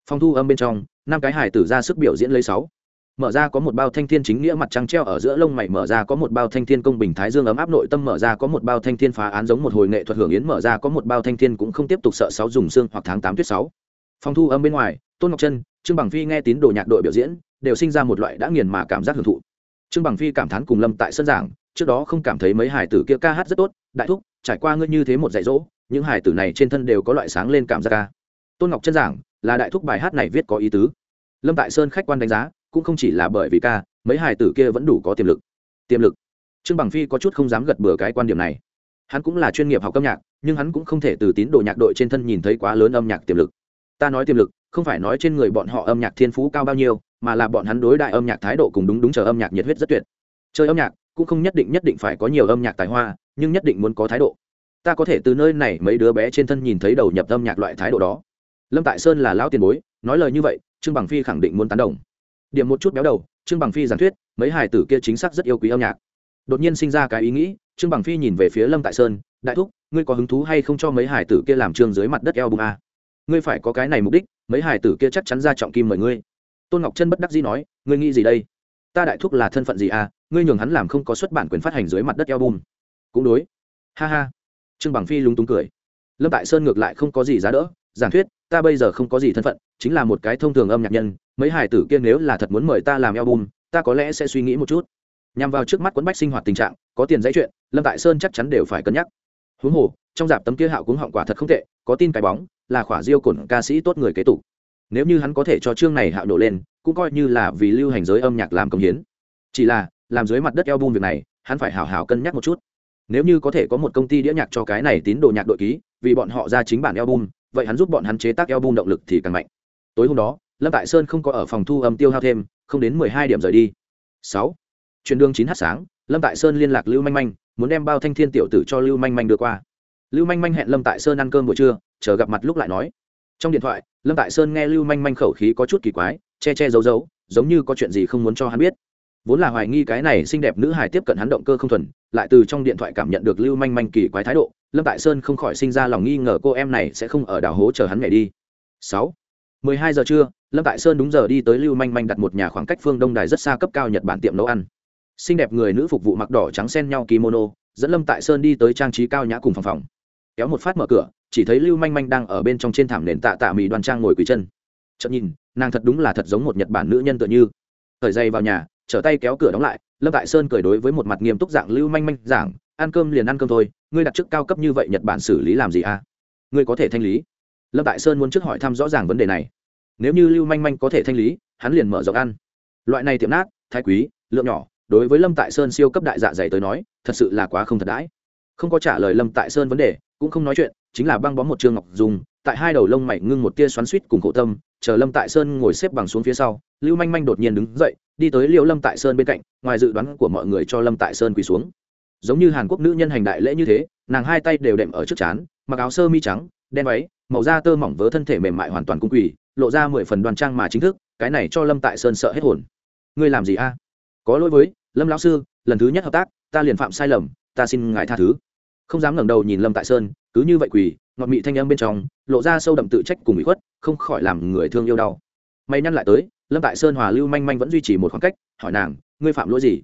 Phong thu âm bên trong năm cái hài tử ra sức biểu diễn lấy sáu. Mở ra có một bao thanh thiên chính nghĩa mặt trăng treo ở giữa lông mày, mở ra có một bao thanh thiên công bình thái dương ấm áp nội tâm, mở ra có một bao thanh thiên phá án giống một hồi nghệ thuật hưởng yến, mở ra có một bao thanh thiên cũng không tiếp tục sợ sáu dùng xương hoặc tháng tám tuyết sáu. Phòng thu âm bên ngoài, tôn ngọc trân, trương bằng phi nghe tín đồ nhạc đội biểu diễn, đều sinh ra một loại đã nghiền mà cảm giác hưởng thụ. Trương bằng phi cảm thán cùng lâm tại sân giảng, trước đó không cảm thấy mấy hải tử kia ca hát rất tốt, đại thúc, trải qua ngươi như thế một dạy dỗ, những hải tử này trên thân đều có loại sáng lên cảm giác ca. Tôn ngọc chân giảng là đại thúc bài hát này viết có ý tứ. Lâm tại sơn khách quan đánh giá, cũng không chỉ là bởi vì ca, mấy hải tử kia vẫn đủ có tiềm lực. Tiềm lực. Trương bằng phi có chút không dám gật bừa cái quan điểm này. Hắn cũng là chuyên nghiệp học âm nhạc, nhưng hắn cũng không thể từ tín đồ nhạc đội trên thân nhìn thấy quá lớn âm nhạc tiềm lực. Ta nói tiềm lực, không phải nói trên người bọn họ âm nhạc thiên phú cao bao nhiêu, mà là bọn hắn đối đại âm nhạc thái độ cùng đúng đúng chờ âm nhạc nhiệt huyết rất tuyệt. Chơi âm nhạc, cũng không nhất định nhất định phải có nhiều âm nhạc tài hoa, nhưng nhất định muốn có thái độ. Ta có thể từ nơi này mấy đứa bé trên thân nhìn thấy đầu nhập âm nhạc loại thái độ đó lâm tại sơn là lão tiền bối, nói lời như vậy, trương bằng phi khẳng định muốn tán đồng. Điểm một chút béo đầu, trương bằng phi giảng thuyết, mấy hài tử kia chính xác rất yêu quý âm nhạc. Đột nhiên sinh ra cái ý nghĩ, trương bằng phi nhìn về phía lâm tại sơn, đại thúc, ngươi có hứng thú hay không cho mấy hải tử kia làm trương dưới mặt đất eo bùng a? Ngươi phải có cái này mục đích, mấy hải tử kia chắc chắn ra trọng kim mời ngươi. Tôn ngọc chân bất đắc dĩ nói, ngươi nghĩ gì đây? Ta đại thúc là thân phận gì à? ngươi nhường hắn làm không có xuất bản quyền phát hành dưới mặt đất eo bùng cũng đối. Ha ha. Trương bằng phi lúng túng cười. Lâm tại sơn ngược lại không có gì giá đỡ, giảng thuyết ta bây giờ không có gì thân phận, chính là một cái thông thường âm nhạc nhân, mấy hải tử kia nếu là thật muốn mời ta làm album, ta có lẽ sẽ suy nghĩ một chút. Nhằm vào trước mắt quấn bách sinh hoạt tình trạng, có tiền dãy chuyện, lâm tại sơn chắc chắn đều phải cân nhắc. Huống hồ, trong dạp tấm kia hạo cũng họng quả thật không tệ, có tin cái bóng, là khỏa diêu cổn ca sĩ tốt người kế tục. Nếu như hắn có thể cho chương này hạo nổ lên, cũng coi như là vì lưu hành giới âm nhạc làm công hiến. Chỉ là, làm dưới mặt đất album việc này, hắn phải hào hào cân nhắc một chút. Nếu như có thể có một công ty đĩa nhạc cho cái này tín đồ nhạc đội ký, vì bọn họ ra chính bản album vậy hắn giúp bọn hắn chế tác album động lực thì càng mạnh. Tối hôm đó, lâm tại sơn không có ở phòng thu âm tiêu hao thêm, không đến mười hai điểm rời đi. Sáu. Chuyển đường chín h sáng, lâm tại sơn liên lạc lưu manh manh, muốn đem bao thanh thiên tiểu tử cho lưu manh manh đưa qua. Lưu manh manh hẹn lâm tại sơn ăn cơm buổi trưa, chờ gặp mặt lúc lại nói. Trong điện thoại, lâm tại sơn nghe lưu manh manh khẩu khí có chút kỳ quái, che che giấu giấu, giống như có chuyện gì không muốn cho hắn biết. Vốn là hoài nghi cái này xinh đẹp nữ hài tiếp cận hắn động cơ không thuần, lại từ trong điện thoại cảm nhận được lưu manh manh kỳ quái thái độ lâm tại sơn không khỏi sinh ra lòng nghi ngờ cô em này sẽ không ở đảo hố chờ hắn nhảy đi. Sáu. Mười hai giờ trưa, lâm tại sơn đúng giờ đi tới lưu manh manh đặt một nhà khoảng cách phương đông đài rất xa cấp cao nhật bản tiệm nấu ăn. Xinh đẹp người nữ phục vụ mặc đỏ trắng xen nhau kimono, dẫn lâm tại sơn đi tới trang trí cao nhã cùng phòng phòng. Kéo một phát mở cửa, chỉ thấy lưu manh manh đang ở bên trong trên thảm nền tạ tạ mì đoan trang ngồi quỳ chân. Chợt nhìn, nàng thật đúng là thật giống một nhật bản nữ nhân tựa như. Thời dây vào nhà, trở tay kéo cửa đóng lại, lâm tại sơn cười đối với một mặt nghiêm túc dạng lưu manh manh giảng ăn cơm liền ăn cơm thôi, ngươi đặt chức cao cấp như vậy nhật bản xử lý làm gì à? Ngươi có thể thanh lý. Lâm tại sơn muốn trước hỏi thăm rõ ràng vấn đề này. Nếu như lưu manh manh có thể thanh lý, hắn liền mở rộng ăn. Loại này tiệm nát, thái quý, lượng nhỏ, đối với lâm tại sơn siêu cấp đại dạ dày tới nói, thật sự là quá không thật đãi. Không có trả lời lâm tại sơn vấn đề, cũng không nói chuyện, chính là băng bó một trương ngọc dùng, tại hai đầu lông mày ngưng một tia xoắn suýt cùng khổ tâm, chờ lâm tại sơn ngồi xếp bằng xuống phía sau, lưu manh manh đột nhiên đứng dậy, đi tới liệu lâm tại sơn bên cạnh, ngoài dự đoán của mọi người cho lâm tại sơn quỳ xuống giống như hàn quốc nữ nhân hành đại lễ như thế, nàng hai tay đều đệm ở trước chán mặc áo sơ mi trắng, đen váy, màu da tơ mỏng vớ thân thể mềm mại hoàn toàn cung quỳ, lộ ra mười phần đoàn trang mà chính thức, cái này cho lâm tại sơn sợ hết hồn. Ngươi làm gì a? Có lỗi với, lâm lão sư, lần thứ nhất hợp tác, ta liền phạm sai lầm, ta xin ngài tha thứ. Không dám ngẩng đầu nhìn lâm tại sơn, cứ như vậy quỳ, ngọt mị thanh âm bên trong, lộ ra sâu đậm tự trách cùng bị khuất, không khỏi làm người thương yêu đau. May nhăn lại tới, lâm tại sơn hòa lưu manh manh vẫn duy trì một khoảng cách, hỏi nàng, ngươi phạm lỗi gì?